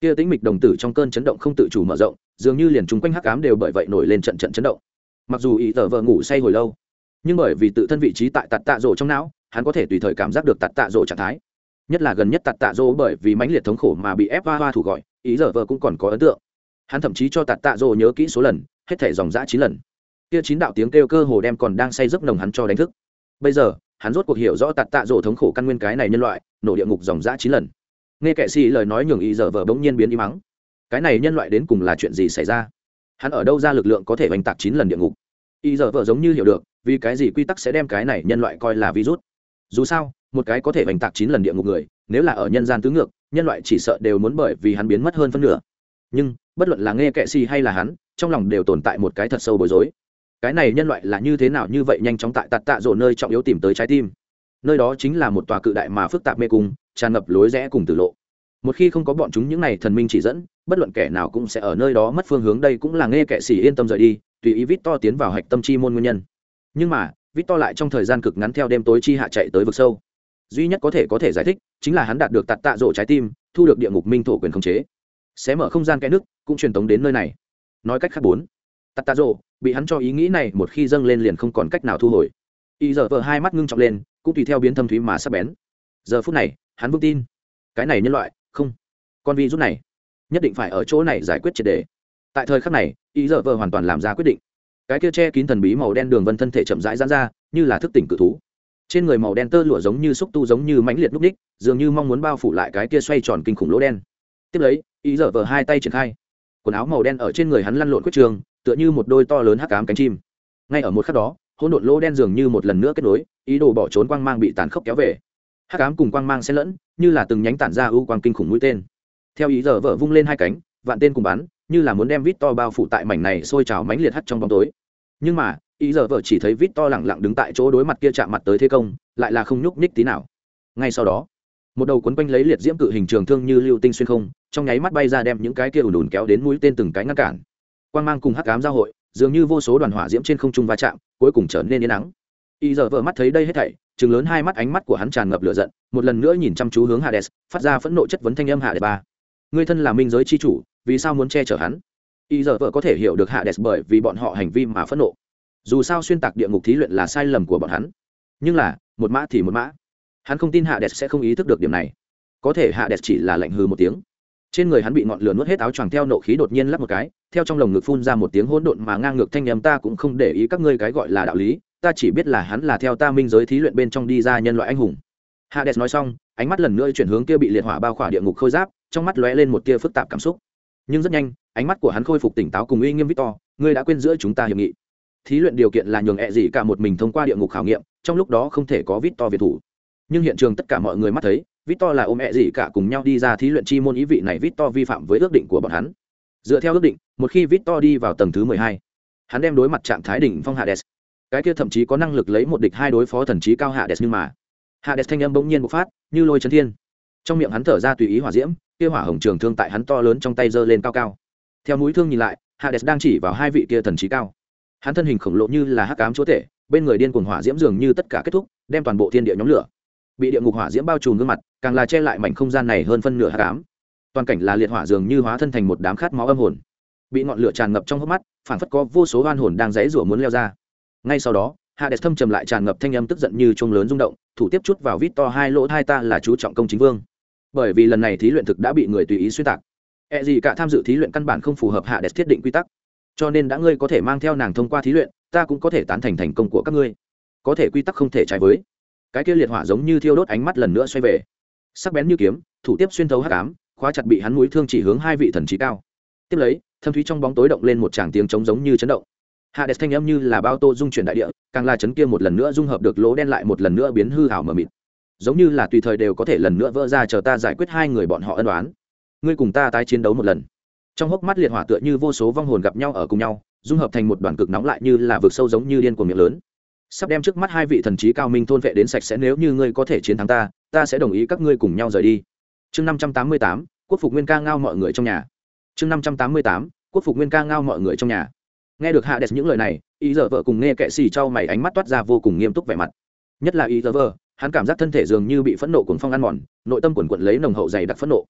[SPEAKER 1] Kia tính mịch đồng tử trong cơn chấn động không tự chủ mở rộng, dường như liền chung quanh hắc ám đều bởi vậy nổi lên trận trận chấn động. Mặc dù ý giờ vợ ngủ say hồi lâu, nhưng bởi vì tự thân vị trí tại tạt tạ rổ trong não hắn có thể tùy thời cảm giác được tạt tạ rỗ trạng thái. Nhất là gần nhất tạt tạ rỗ bởi vì mãnh liệt thống khổ mà bị ép va hoa thủ gọi, ý giờ vợ cũng còn có ấn tượng. Hắn thậm chí cho tạt tạ rỗ nhớ kỹ số lần, hết thể dòng dã chín lần. Kia chín đạo tiếng kêu cơ hồ đem còn đang say giấc nồng hắn cho đánh thức. Bây giờ, hắn rốt cuộc hiểu rõ tạt tạ rỗ thống khổ căn nguyên cái này nhân loại, nổ địa ngục dòng dã chín lần. Nghe kệ sĩ lời nói nhường ý giờ vợ bỗng nhiên biến im mắng. Cái này nhân loại đến cùng là chuyện gì xảy ra? Hắn ở đâu ra lực lượng có thể oanh tạc chín lần địa ngục? Ý giờ vợ giống như hiểu được, vì cái gì quy tắc sẽ đem cái này nhân loại coi là virus? Dù sao, một cái có thể bành tạc chín lần địa ngục người, nếu là ở nhân gian tứ ngược, nhân loại chỉ sợ đều muốn bởi vì hắn biến mất hơn phân nửa. Nhưng, bất luận là nghe kệ si hay là hắn, trong lòng đều tồn tại một cái thật sâu bối rối. Cái này nhân loại là như thế nào như vậy nhanh chóng tại tạt tạ rộ nơi trọng yếu tìm tới trái tim. Nơi đó chính là một tòa cự đại mà phức tạp mê cung, tràn ngập lối rẽ cùng tử lộ. Một khi không có bọn chúng những này thần minh chỉ dẫn, bất luận kẻ nào cũng sẽ ở nơi đó mất phương hướng, đây cũng là nghe kệ sĩ yên tâm rời đi, tùy ý vít to tiến vào hạch tâm chi môn nguyên nhân. Nhưng mà vít to lại trong thời gian cực ngắn theo đêm tối chi hạ chạy tới vực sâu. Duy nhất có thể có thể giải thích chính là hắn đạt được tạt tạ rổ trái tim, thu được địa ngục minh thổ quyền khống chế. Xé mở không gian kẽ nước, cũng truyền tống đến nơi này. Nói cách khác bốn, tạt tạ rổ bị hắn cho ý nghĩ này một khi dâng lên liền không còn cách nào thu hồi. Y giờ vờ hai mắt ngưng trọng lên, cũng tùy theo biến thâm thúy mà sắp bén. Giờ phút này, hắn vững tin. Cái này nhân loại, không. Con vi rút này, nhất định phải ở chỗ này giải quyết triệt đề. Tại thời khắc này, y giờ vờ hoàn toàn làm ra quyết định cái kia che kín thần bí màu đen đường vân thân thể chậm rãi giãn ra, như là thức tỉnh cự thú. Trên người màu đen tơ lụa giống như xúc tu giống như mãnh liệt núp ních, dường như mong muốn bao phủ lại cái kia xoay tròn kinh khủng lỗ đen. Tiếp lấy ý dở vờ hai tay triển khai. Quần áo màu đen ở trên người hắn lăn lộn quyết trường, tựa như một đôi to lớn hắc cám cánh chim. Ngay ở một khắc đó, hỗn độn lỗ đen dường như một lần nữa kết nối, ý đồ bỏ trốn quang mang bị tàn khốc kéo về. Hắc cám cùng quang mang xen lẫn, như là từng nhánh tản ra ưu quang kinh khủng mũi tên. Theo ý dở vợ vung lên hai cánh, vạn tên cùng bắn, như là muốn đem vít to bao phủ tại mảnh này sôi trào mãnh liệt hắt trong bóng tối nhưng mà, ý giờ vợ chỉ thấy vít to lẳng lặng đứng tại chỗ đối mặt kia chạm mặt tới thế công, lại là không nhúc nhích tí nào. Ngay sau đó, một đầu quấn quanh lấy liệt diễm cự hình trường thương như lưu tinh xuyên không, trong nháy mắt bay ra đem những cái kia ùn ùn kéo đến mũi tên từng cái ngăn cản. Quan g mang cùng hắc cám giao hội, dường như vô số đoàn hỏa diễm trên không trung va chạm, cuối cùng trở nên yên nắng y giờ vợ mắt thấy đây hết thảy chừng lớn hai mắt ánh mắt của hắn tràn ngập lửa giận, một lần nữa nhìn chăm chú hướng hades, phát ra phẫn nộ chất vấn thanh âm hades ba. Người thân là minh giới chi chủ, vì sao muốn che chở hắn? Y giờ vợ có thể hiểu được hạ hades bởi vì bọn họ hành vi mà phẫn nộ. Dù sao xuyên tạc địa ngục thí luyện là sai lầm của bọn hắn. Nhưng là, một mã thì một mã. Hắn không tin hạ đẹp sẽ không ý thức được điểm này. Có thể hạ đẹp chỉ là lạnh hư một tiếng. Trên người hắn bị ngọn lửa nuốt hết áo choàng theo nộ khí đột nhiên lắp một cái, theo trong lồng ngực phun ra một tiếng hỗn độn mà ngang ngược thanh nhầm ta cũng không để ý các ngươi cái gọi là đạo lý, ta chỉ biết là hắn là theo ta minh giới thí luyện bên trong đi ra nhân loại anh hùng. Hades nói xong, ánh mắt lần nữa chuyển hướng kia bị liệt hỏa bao khỏa địa ngục khôi giáp, trong mắt lóe lên một tia phức tạp cảm xúc nhưng rất nhanh, ánh mắt của hắn khôi phục tỉnh táo cùng uy nghiêm victor, ngươi đã quên giữa chúng ta hiệp nghị. Thí luyện điều kiện là nhường ẹ gì cả một mình thông qua địa ngục khảo nghiệm, trong lúc đó không thể có victor việt thủ. Nhưng hiện trường tất cả mọi người mắt thấy, victor là ôm ẹ gì cả cùng nhau đi ra thí luyện chi môn ý vị này victor vi phạm với ước định của bọn hắn. Dựa theo ước định, một khi victor đi vào tầng thứ mười hai, hắn đem đối mặt trạng thái đỉnh phong hades. Cái kia thậm chí có năng lực lấy một địch hai đối phó thần trí cao hades nhưng mà. Hades thanh âm bỗng nhiên bộc phát, như lôi chấn thiên. Trong miệng hắn thở ra tùy ý hỏa diễm kia hỏa hồng trường thương tại hắn to lớn trong tay giơ lên cao cao. Theo mũi thương nhìn lại, hades đang chỉ vào hai vị kia thần trí cao. Hắn thân hình khổng lồ như là hắc ám chúa tể, bên người điên cuồng hỏa diễm dường như tất cả kết thúc, đem toàn bộ thiên địa nhóm lửa. Bị địa ngục hỏa diễm bao trùm gương mặt, càng là che lại mảnh không gian này hơn phân nửa hắc ám. Toàn cảnh là liệt hỏa dường như hóa thân thành một đám khát máu âm hồn. Bị ngọn lửa tràn ngập trong hốc mắt phản phất có vô số oan hồn đang dãy rủa muốn leo ra. Ngay sau đó hạ đẹp thâm trầm lại tràn ngập thanh âm tức giận như chuông lớn rung động, thủ tiếp chút vào vít to hai lỗ hai ta là chú trọng công chính vương bởi vì lần này thí luyện thực đã bị người tùy ý xuyên tạc. E gì cả tham dự thí luyện căn bản không phù hợp hạ đẹp thiết định quy tắc. Cho nên đã ngươi có thể mang theo nàng thông qua thí luyện, ta cũng có thể tán thành thành công của các ngươi. Có thể quy tắc không thể trái với. Cái kia liệt hỏa giống như thiêu đốt ánh mắt lần nữa xoay về. Sắc bén như kiếm, thủ tiếp xuyên thấu hắc ám, khóa chặt bị hắn mũi thương chỉ hướng hai vị thần trí cao. Tiếp lấy, thâm thúy trong bóng tối động lên một tràng tiếng trống giống như chấn động. Hạ đẹp thanh âm như là bao tô dung chuyển đại địa, càng là chấn kia một lần nữa dung hợp được lỗ đen lại một lần nữa biến hư hảo mờ mịt giống như là tùy thời đều có thể lần nữa vỡ ra chờ ta giải quyết hai người bọn họ ân đoán ngươi cùng ta tái chiến đấu một lần. Trong hốc mắt liệt hỏa tựa như vô số vong hồn gặp nhau ở cùng nhau, dung hợp thành một đoàn cực nóng lại như là vực sâu giống như điên cuồng miệng lớn. Sắp đem trước mắt hai vị thần trí cao minh thôn vệ đến sạch sẽ, nếu như ngươi có thể chiến thắng ta ta sẽ đồng ý các ngươi cùng nhau rời đi. Chương năm trăm tám mươi tám, quốc phục nguyên ca ngao mọi người trong nhà. Chương năm trăm tám mươi tám, quốc phục nguyên ca ngao mọi người trong nhà. Nghe được hạ đẹp những lời này, ý giờ vợ cùng nghe kệ xì trao mày ánh mắt toát ra vô cùng nghiêm túc vẻ mặt. Nhất là ý giờ vợ hắn cảm giác thân thể dường như bị phẫn nộ cuồng phong ăn mòn, nội tâm quần quận lấy nồng hậu dày đặc phẫn nộ.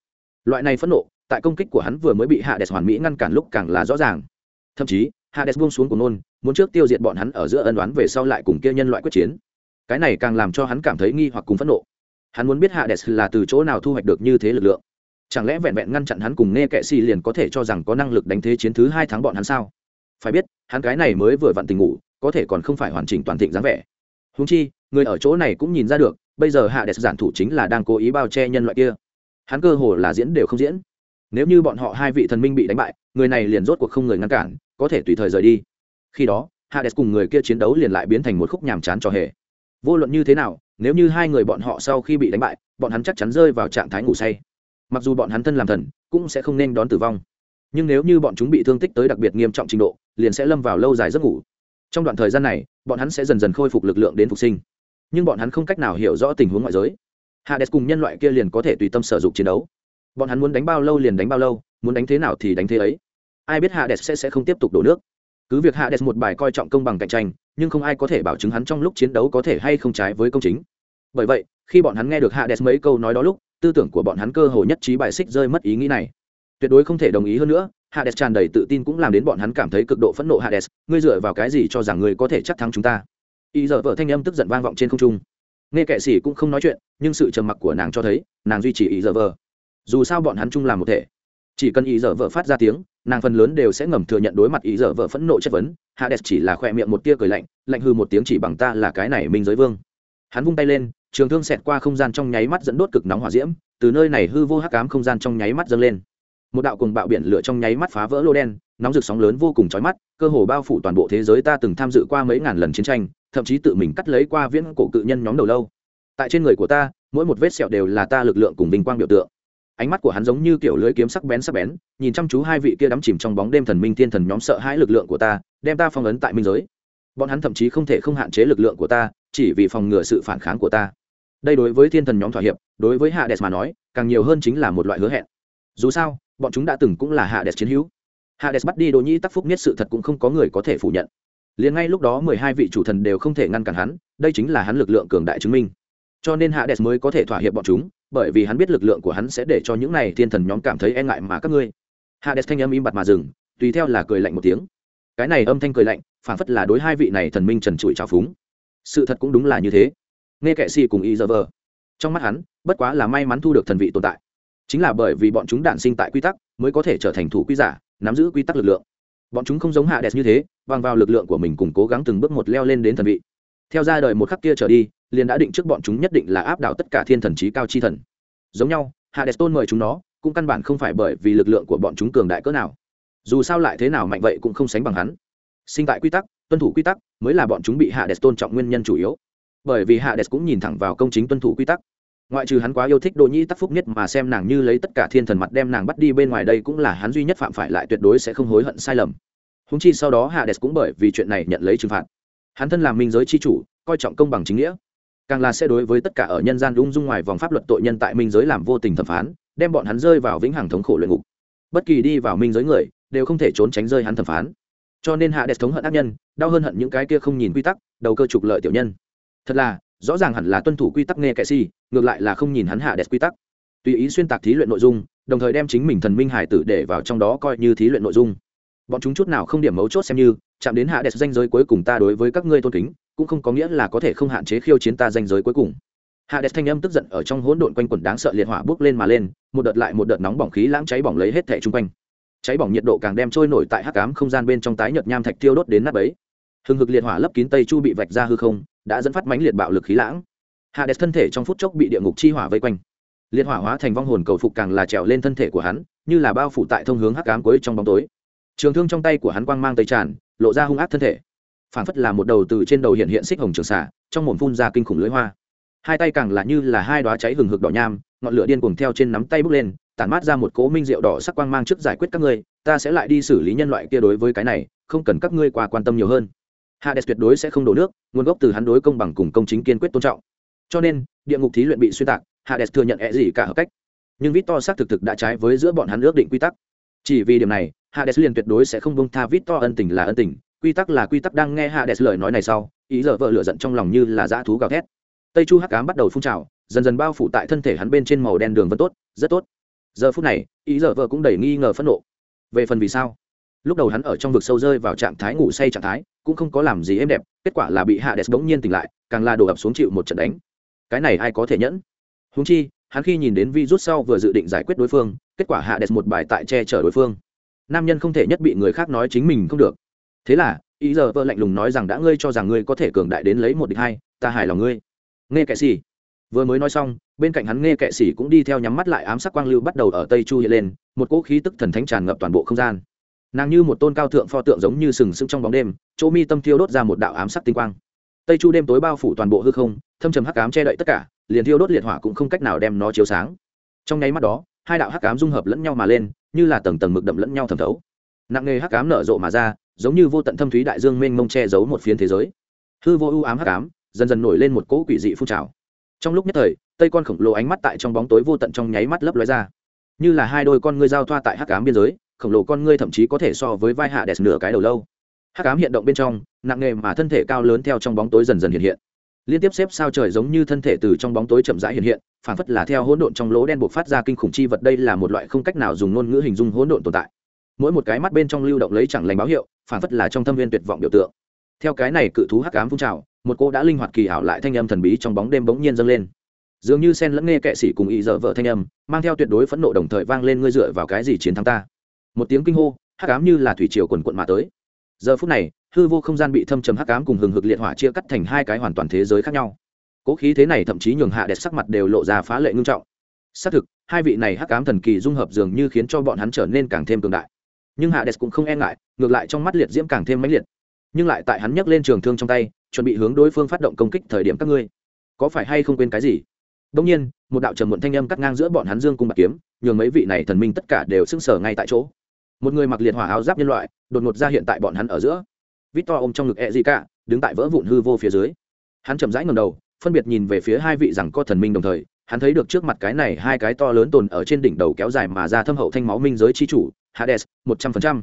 [SPEAKER 1] Loại này phẫn nộ, tại công kích của hắn vừa mới bị hạ đẹp hoàn mỹ ngăn cản lúc càng là rõ ràng. Thậm chí hạ đẹp buông xuống của nôn, muốn trước tiêu diệt bọn hắn ở giữa ân đoán về sau lại cùng kia nhân loại quyết chiến. Cái này càng làm cho hắn cảm thấy nghi hoặc cùng phẫn nộ. Hắn muốn biết hạ đẹp là từ chỗ nào thu hoạch được như thế lực lượng. Chẳng lẽ vẹn vẹn ngăn chặn hắn cùng nghe kệ xì liền có thể cho rằng có năng lực đánh thế chiến thứ hai tháng bọn hắn sao? Phải biết, hắn cái này mới vừa vặn tình ngủ, có thể còn không phải hoàn chỉnh toàn thịnh dáng vẻ. Húng chi người ở chỗ này cũng nhìn ra được, bây giờ hạ đẹp giản thủ chính là đang cố ý bao che nhân loại kia. Hắn cơ hồ là diễn đều không diễn. Nếu như bọn họ hai vị thần minh bị đánh bại, người này liền rốt cuộc không người ngăn cản, có thể tùy thời rời đi. Khi đó hạ đẹp cùng người kia chiến đấu liền lại biến thành một khúc nhàm chán trò hề. Vô luận như thế nào, nếu như hai người bọn họ sau khi bị đánh bại, bọn hắn chắc chắn rơi vào trạng thái ngủ say. Mặc dù bọn hắn thân làm thần, cũng sẽ không nên đón tử vong. Nhưng nếu như bọn chúng bị thương tích tới đặc biệt nghiêm trọng trình độ, liền sẽ lâm vào lâu dài giấc ngủ. Trong đoạn thời gian này, bọn hắn sẽ dần dần khôi phục lực lượng đến phục sinh nhưng bọn hắn không cách nào hiểu rõ tình huống ngoại giới. Hades cùng nhân loại kia liền có thể tùy tâm sở dụng chiến đấu. Bọn hắn muốn đánh bao lâu liền đánh bao lâu, muốn đánh thế nào thì đánh thế ấy. Ai biết hades sẽ sẽ không tiếp tục đổ nước. Cứ việc hades một bài coi trọng công bằng cạnh tranh, nhưng không ai có thể bảo chứng hắn trong lúc chiến đấu có thể hay không trái với công chính. Bởi vậy, khi bọn hắn nghe được hades mấy câu nói đó lúc, tư tưởng của bọn hắn cơ hồ nhất trí bài xích rơi mất ý nghĩ này. Tuyệt đối không thể đồng ý hơn nữa, hades tràn đầy tự tin cũng làm đến bọn hắn cảm thấy cực độ phẫn nộ hades, ngươi dựa vào cái gì cho rằng ngươi có thể chắc thắng chúng ta? Ý giờ vợ thanh âm tức giận vang vọng trên không trung. Nghe kệ sĩ cũng không nói chuyện, nhưng sự trầm mặc của nàng cho thấy, nàng duy trì ý giờ vợ. Dù sao bọn hắn chung làm một thể. Chỉ cần ý giờ vợ phát ra tiếng, nàng phần lớn đều sẽ ngầm thừa nhận đối mặt ý giờ vợ phẫn nộ chất vấn. Hades chỉ là khoe miệng một tia cười lạnh lạnh hư một tiếng chỉ bằng ta là cái này minh giới vương. Hắn vung tay lên, trường thương xẹt qua không gian trong nháy mắt dẫn đốt cực nóng hỏa diễm, từ nơi này hư vô hắc cám không gian trong nháy mắt dâng lên. Một đạo cùng bạo biển lửa trong nháy mắt phá vỡ lô đen nóng rực sóng lớn vô cùng chói mắt, cơ hồ bao phủ toàn bộ thế giới ta từng tham dự qua mấy ngàn lần chiến tranh, thậm chí tự mình cắt lấy qua viễn cổ cự nhân nhóm đầu lâu. Tại trên người của ta, mỗi một vết sẹo đều là ta lực lượng cùng vinh quang biểu tượng. Ánh mắt của hắn giống như kiểu lưới kiếm sắc bén sắc bén, nhìn chăm chú hai vị kia đắm chìm trong bóng đêm thần minh thiên thần nhóm sợ hãi lực lượng của ta, đem ta phong ấn tại minh giới. Bọn hắn thậm chí không thể không hạn chế lực lượng của ta, chỉ vì phòng ngừa sự phản kháng của ta. Đây đối với thiên thần nhóm thỏa hiệp, đối với hạ đẹp mà nói, càng nhiều hơn chính là một loại hứa hẹn. Dù sao, bọn chúng đã từng cũng là hạ đẹp chiến hữu hạ bắt đi đồ nhĩ tắc phúc nhất sự thật cũng không có người có thể phủ nhận. Liền ngay lúc đó mười hai vị chủ thần đều không thể ngăn cản hắn, đây chính là hắn lực lượng cường đại chứng minh. Cho nên hạ mới có thể thỏa hiệp bọn chúng, bởi vì hắn biết lực lượng của hắn sẽ để cho những này thiên thần nhóm cảm thấy e ngại mà các ngươi. Hạ thanh âm im bặt mà dừng, tùy theo là cười lạnh một tiếng. Cái này âm thanh cười lạnh phản phất là đối hai vị này thần minh trần trụi trào phúng. Sự thật cũng đúng là như thế. Nghe kệ si cùng y giờ vờ trong mắt hắn, bất quá là may mắn thu được thần vị tồn tại. Chính là bởi vì bọn chúng đản sinh tại quy tắc, mới có thể trở thành thủ quy giả nắm giữ quy tắc lực lượng. Bọn chúng không giống hạ đẹp như thế, bằng vào lực lượng của mình cùng cố gắng từng bước một leo lên đến thần vị. Theo ra đời một khắc kia trở đi, liền đã định trước bọn chúng nhất định là áp đảo tất cả thiên thần trí cao chi thần. Giống nhau, hạ đẹp tôn mời chúng nó, cũng căn bản không phải bởi vì lực lượng của bọn chúng cường đại cỡ nào. Dù sao lại thế nào mạnh vậy cũng không sánh bằng hắn. Sinh tại quy tắc, tuân thủ quy tắc, mới là bọn chúng bị hạ đẹp tôn trọng nguyên nhân chủ yếu. Bởi vì hạ đẹp cũng nhìn thẳng vào công chính tuân thủ quy tắc ngoại trừ hắn quá yêu thích đỗ nhi tắc phúc nhất mà xem nàng như lấy tất cả thiên thần mặt đem nàng bắt đi bên ngoài đây cũng là hắn duy nhất phạm phải lại tuyệt đối sẽ không hối hận sai lầm. Húng chi sau đó hạ đẹp cũng bởi vì chuyện này nhận lấy trừng phạt. Hắn thân làm minh giới c h i chủ, coi trọng công bằng chính nghĩa. Càng là sẽ đối với tất cả ở nhân gian ung dung ngoài vòng pháp luật tội nhân tại minh giới làm vô tình thẩm phán, đem bọn hắn rơi vào vĩnh hằng thống khổ luyện ngục. Bất kỳ đi vào minh giới người, đều không thể trốn tránh rơi hắn thẩm phán. Cho nên hạ đẹp thống hận ác nhân, đau hơn hận những cái kia không nhìn quy tắc, đầu cơ trục lợi tiểu nhân. Thật là, rõ ràng hẳn là tuân thủ quy tắc nghe kệ si ngược lại là không nhìn hắn hạ đẹp quy tắc. Tùy ý xuyên tạc thí luyện nội dung, đồng thời đem chính mình thần minh hải tử để vào trong đó coi như thí luyện nội dung. Bọn chúng chút nào không điểm mấu chốt xem như, chạm đến hạ đẹp danh giới cuối cùng ta đối với các ngươi tôn kính, cũng không có nghĩa là có thể không hạn chế khiêu chiến ta danh giới cuối cùng. Hạ đẹp thanh âm tức giận ở trong hỗn độn quanh quẩn đáng sợ liệt hỏa bước lên mà lên, một đợt lại một đợt nóng bỏng khí lãng cháy bỏng lấy hết thẻ chung quanh. Cháy bỏng nhiệt độ càng đem trôi nổi tại hắc cám không gian bên trong tái nhợt nham thạch tiêu đốt đến nắp ấy hừng hực liệt hỏa lấp kín tây chu bị vạch ra hư không, đã dẫn phát mãnh liệt bạo lực khí lãng hạ đẹp thân thể trong phút chốc bị địa ngục chi hỏa vây quanh. Liệt hỏa hóa thành vong hồn cầu phục càng là trèo lên thân thể của hắn, như là bao phủ tại thông hướng hắc cám cuối trong bóng tối. Trường thương trong tay của hắn quang mang tây tràn, lộ ra hung ác thân thể. Phản phất là một đầu từ trên đầu hiện hiện xích hồng trường xả trong mồm phun ra kinh khủng lưới hoa. Hai tay càng là như là hai đoá cháy hừng hực đỏ nham, ngọn lửa điên cuồng theo trên nắm tay bước lên, tản mát ra một cố minh rượu đỏ sắc quang mang trước giải quyết các ngươi, ta sẽ lại đi xử lý nhân loại kia đối với cái này, không cần các ngươi qua quan tâm nhiều hơn. Hades tuyệt đối sẽ không đổ nước, nguồn gốc từ hắn đối công bằng cùng công chính kiên quyết tôn trọng cho nên, địa ngục thí luyện bị xuyên tạc, hades thừa nhận e gì cả hợp cách. Nhưng victor xác thực thực đã trái với giữa bọn hắn ước định quy tắc. Chỉ vì điểm này, hades liền tuyệt đối sẽ không bông tha victor ân tình là ân tình, quy tắc là quy tắc đang nghe hades lời nói này sau, ý giờ vợ lửa giận trong lòng như là dã thú gào thét. Tây chu hắc ám bắt đầu phun trào, dần dần bao phủ tại thân thể hắn bên trên màu đen đường vẫn tốt, rất tốt. Giờ phút này, ý giờ vợ cũng đầy nghi ngờ phẫn nộ. Về phần vì sao? Lúc đầu hắn ở trong vực sâu rơi vào trạng thái ngủ say trạng thái, cũng không có làm gì êm đẹp, kết quả là bị hạ đẹp bỗng nhiên tỉnh lại, càng là đổ ập xuống chịu một trận đánh cái này ai có thể nhẫn? Húng chi, hắn khi nhìn đến vi rút sau vừa dự định giải quyết đối phương, kết quả hạ đẹp một bài tại che chở đối phương. Nam nhân không thể nhất bị người khác nói chính mình không được. Thế là, ý giờ vợ lạnh lùng nói rằng đã ngươi cho rằng ngươi có thể cường đại đến lấy một địch hai, ta hài lòng ngươi. Nghe kệ xì vừa mới nói xong, bên cạnh hắn nghe kệ xì cũng đi theo nhắm mắt lại ám sắc quang lưu bắt đầu ở tây chu hiện lên, một cỗ khí tức thần thánh tràn ngập toàn bộ không gian. Nàng như một tôn cao thượng pho tượng giống như sừng sững trong bóng đêm, chỗ mi tâm thiêu đốt ra một đạo ám sắc tinh quang tây chu đêm tối bao phủ toàn bộ hư không, thâm trầm hắc ám che đậy tất cả, liền thiêu đốt liệt hỏa cũng không cách nào đem nó chiếu sáng. Trong nháy mắt đó, hai đạo hắc ám dung hợp lẫn nhau mà lên, như là tầng tầng mực đậm lẫn nhau thẩm thấu. Nặng nghề hắc ám nở rộ mà ra, giống như vô tận thâm thúy đại dương mênh mông che giấu một phiến thế giới. Hư vô ưu ám hắc ám, dần dần nổi lên một cỗ quỷ dị phun trào. Trong lúc nhất thời, tây con khổng lồ ánh mắt tại trong bóng tối vô tận trong nháy mắt lấp lóe ra. Như là hai đôi con ngươi giao thoa tại hắc ám biên giới, khổng lồ con ngươi thậm chí có thể so với vai hạ đẹp nửa cái đầu lâu hắc ám hiện động bên trong, nặng nề mà thân thể cao lớn theo trong bóng tối dần dần hiện hiện. Liên tiếp xếp sao trời giống như thân thể từ trong bóng tối chậm rãi hiện hiện, phản phất là theo hỗn độn trong lỗ đen buộc phát ra kinh khủng chi vật đây là một loại không cách nào dùng ngôn ngữ hình dung hỗn độn tồn tại. Mỗi một cái mắt bên trong lưu động lấy chẳng lành báo hiệu, phản phất là trong thâm viên tuyệt vọng biểu tượng. Theo cái này cự thú hắc ám phun trào, một cô đã linh hoạt kỳ ảo lại thanh âm thần bí trong bóng đêm bỗng nhiên dâng lên. Dường như sen lẫn nghe kệ sĩ cùng ý dở vợ thanh âm, mang theo tuyệt đối phẫn nộ đồng thời vang lên ngươi dựa vào cái gì chiến thắng ta. Một tiếng kinh hô, hắc ám như là thủy triều quần quận mà tới giờ phút này, hư vô không gian bị thâm trầm hắc ám cùng hừng hực liệt hỏa chia cắt thành hai cái hoàn toàn thế giới khác nhau. Cố khí thế này thậm chí nhường hạ đẹp sắc mặt đều lộ ra phá lệ ngưng trọng. Xác thực, hai vị này hắc ám thần kỳ dung hợp dường như khiến cho bọn hắn trở nên càng thêm cường đại. Nhưng hạ đẹp cũng không e ngại, ngược lại trong mắt liệt diễm càng thêm mãnh liệt. Nhưng lại tại hắn nhấc lên trường thương trong tay, chuẩn bị hướng đối phương phát động công kích thời điểm các ngươi. Có phải hay không quên cái gì? Đông nhiên, một đạo trầm muộn thanh âm cắt ngang giữa bọn hắn dương cung bạc kiếm, nhường mấy vị này thần minh tất cả đều sững sờ ngay tại chỗ một người mặc liệt hỏa áo giáp nhân loại, đột ngột ra hiện tại bọn hắn ở giữa. Vít to ôm trong ngực e gì cả, đứng tại vỡ vụn hư vô phía dưới. Hắn chậm rãi ngầm đầu, phân biệt nhìn về phía hai vị rằng có thần minh đồng thời, hắn thấy được trước mặt cái này hai cái to lớn tồn ở trên đỉnh đầu kéo dài mà ra thâm hậu thanh máu minh giới chi chủ, hades, một trăm phần trăm.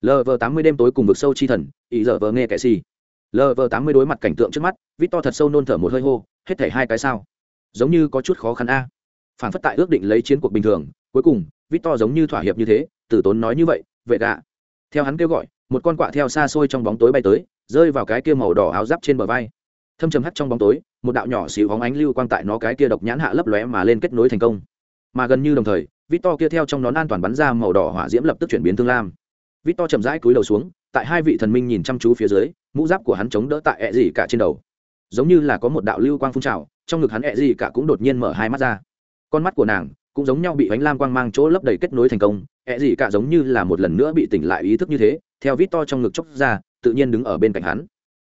[SPEAKER 1] Lv tám mươi đêm tối cùng vực sâu chi thần, ý giờ vờ nghe kẻ si lv tám mươi đối mặt cảnh tượng trước mắt vít to thật sâu nôn thở một hơi hô, hết thảy hai cái sao? Giống như có chút khó khăn a. Phản phất tại ước định lấy chiến cuộc bình thường, cuối cùng vít to giống như thỏa hiệp như thế tử tốn nói như vậy, vệ gạ theo hắn kêu gọi, một con quạ theo xa xôi trong bóng tối bay tới, rơi vào cái kia màu đỏ áo giáp trên bờ vai. Thâm trầm hắt trong bóng tối, một đạo nhỏ xíu hóng ánh lưu quang tại nó cái kia độc nhãn hạ lấp lóe mà lên kết nối thành công. Mà gần như đồng thời vít to kia theo trong nón an toàn bắn ra màu đỏ hỏa diễm lập tức chuyển biến thương lam. Vít to chậm rãi cúi đầu xuống, tại hai vị thần minh nhìn chăm chú phía dưới, mũ giáp của hắn chống đỡ tại ẹ gì cả trên đầu. Giống như là có một đạo lưu quang phun trào, trong ngực hắn ẹ gì cả cũng đột nhiên mở hai mắt ra. Con mắt của nàng cũng giống nhau bị ánh lam quang mang chỗ lấp đầy kết nối thành công ẹ gì cả giống như là một lần nữa bị tỉnh lại ý thức như thế theo vít to trong ngực chốc ra tự nhiên đứng ở bên cạnh hắn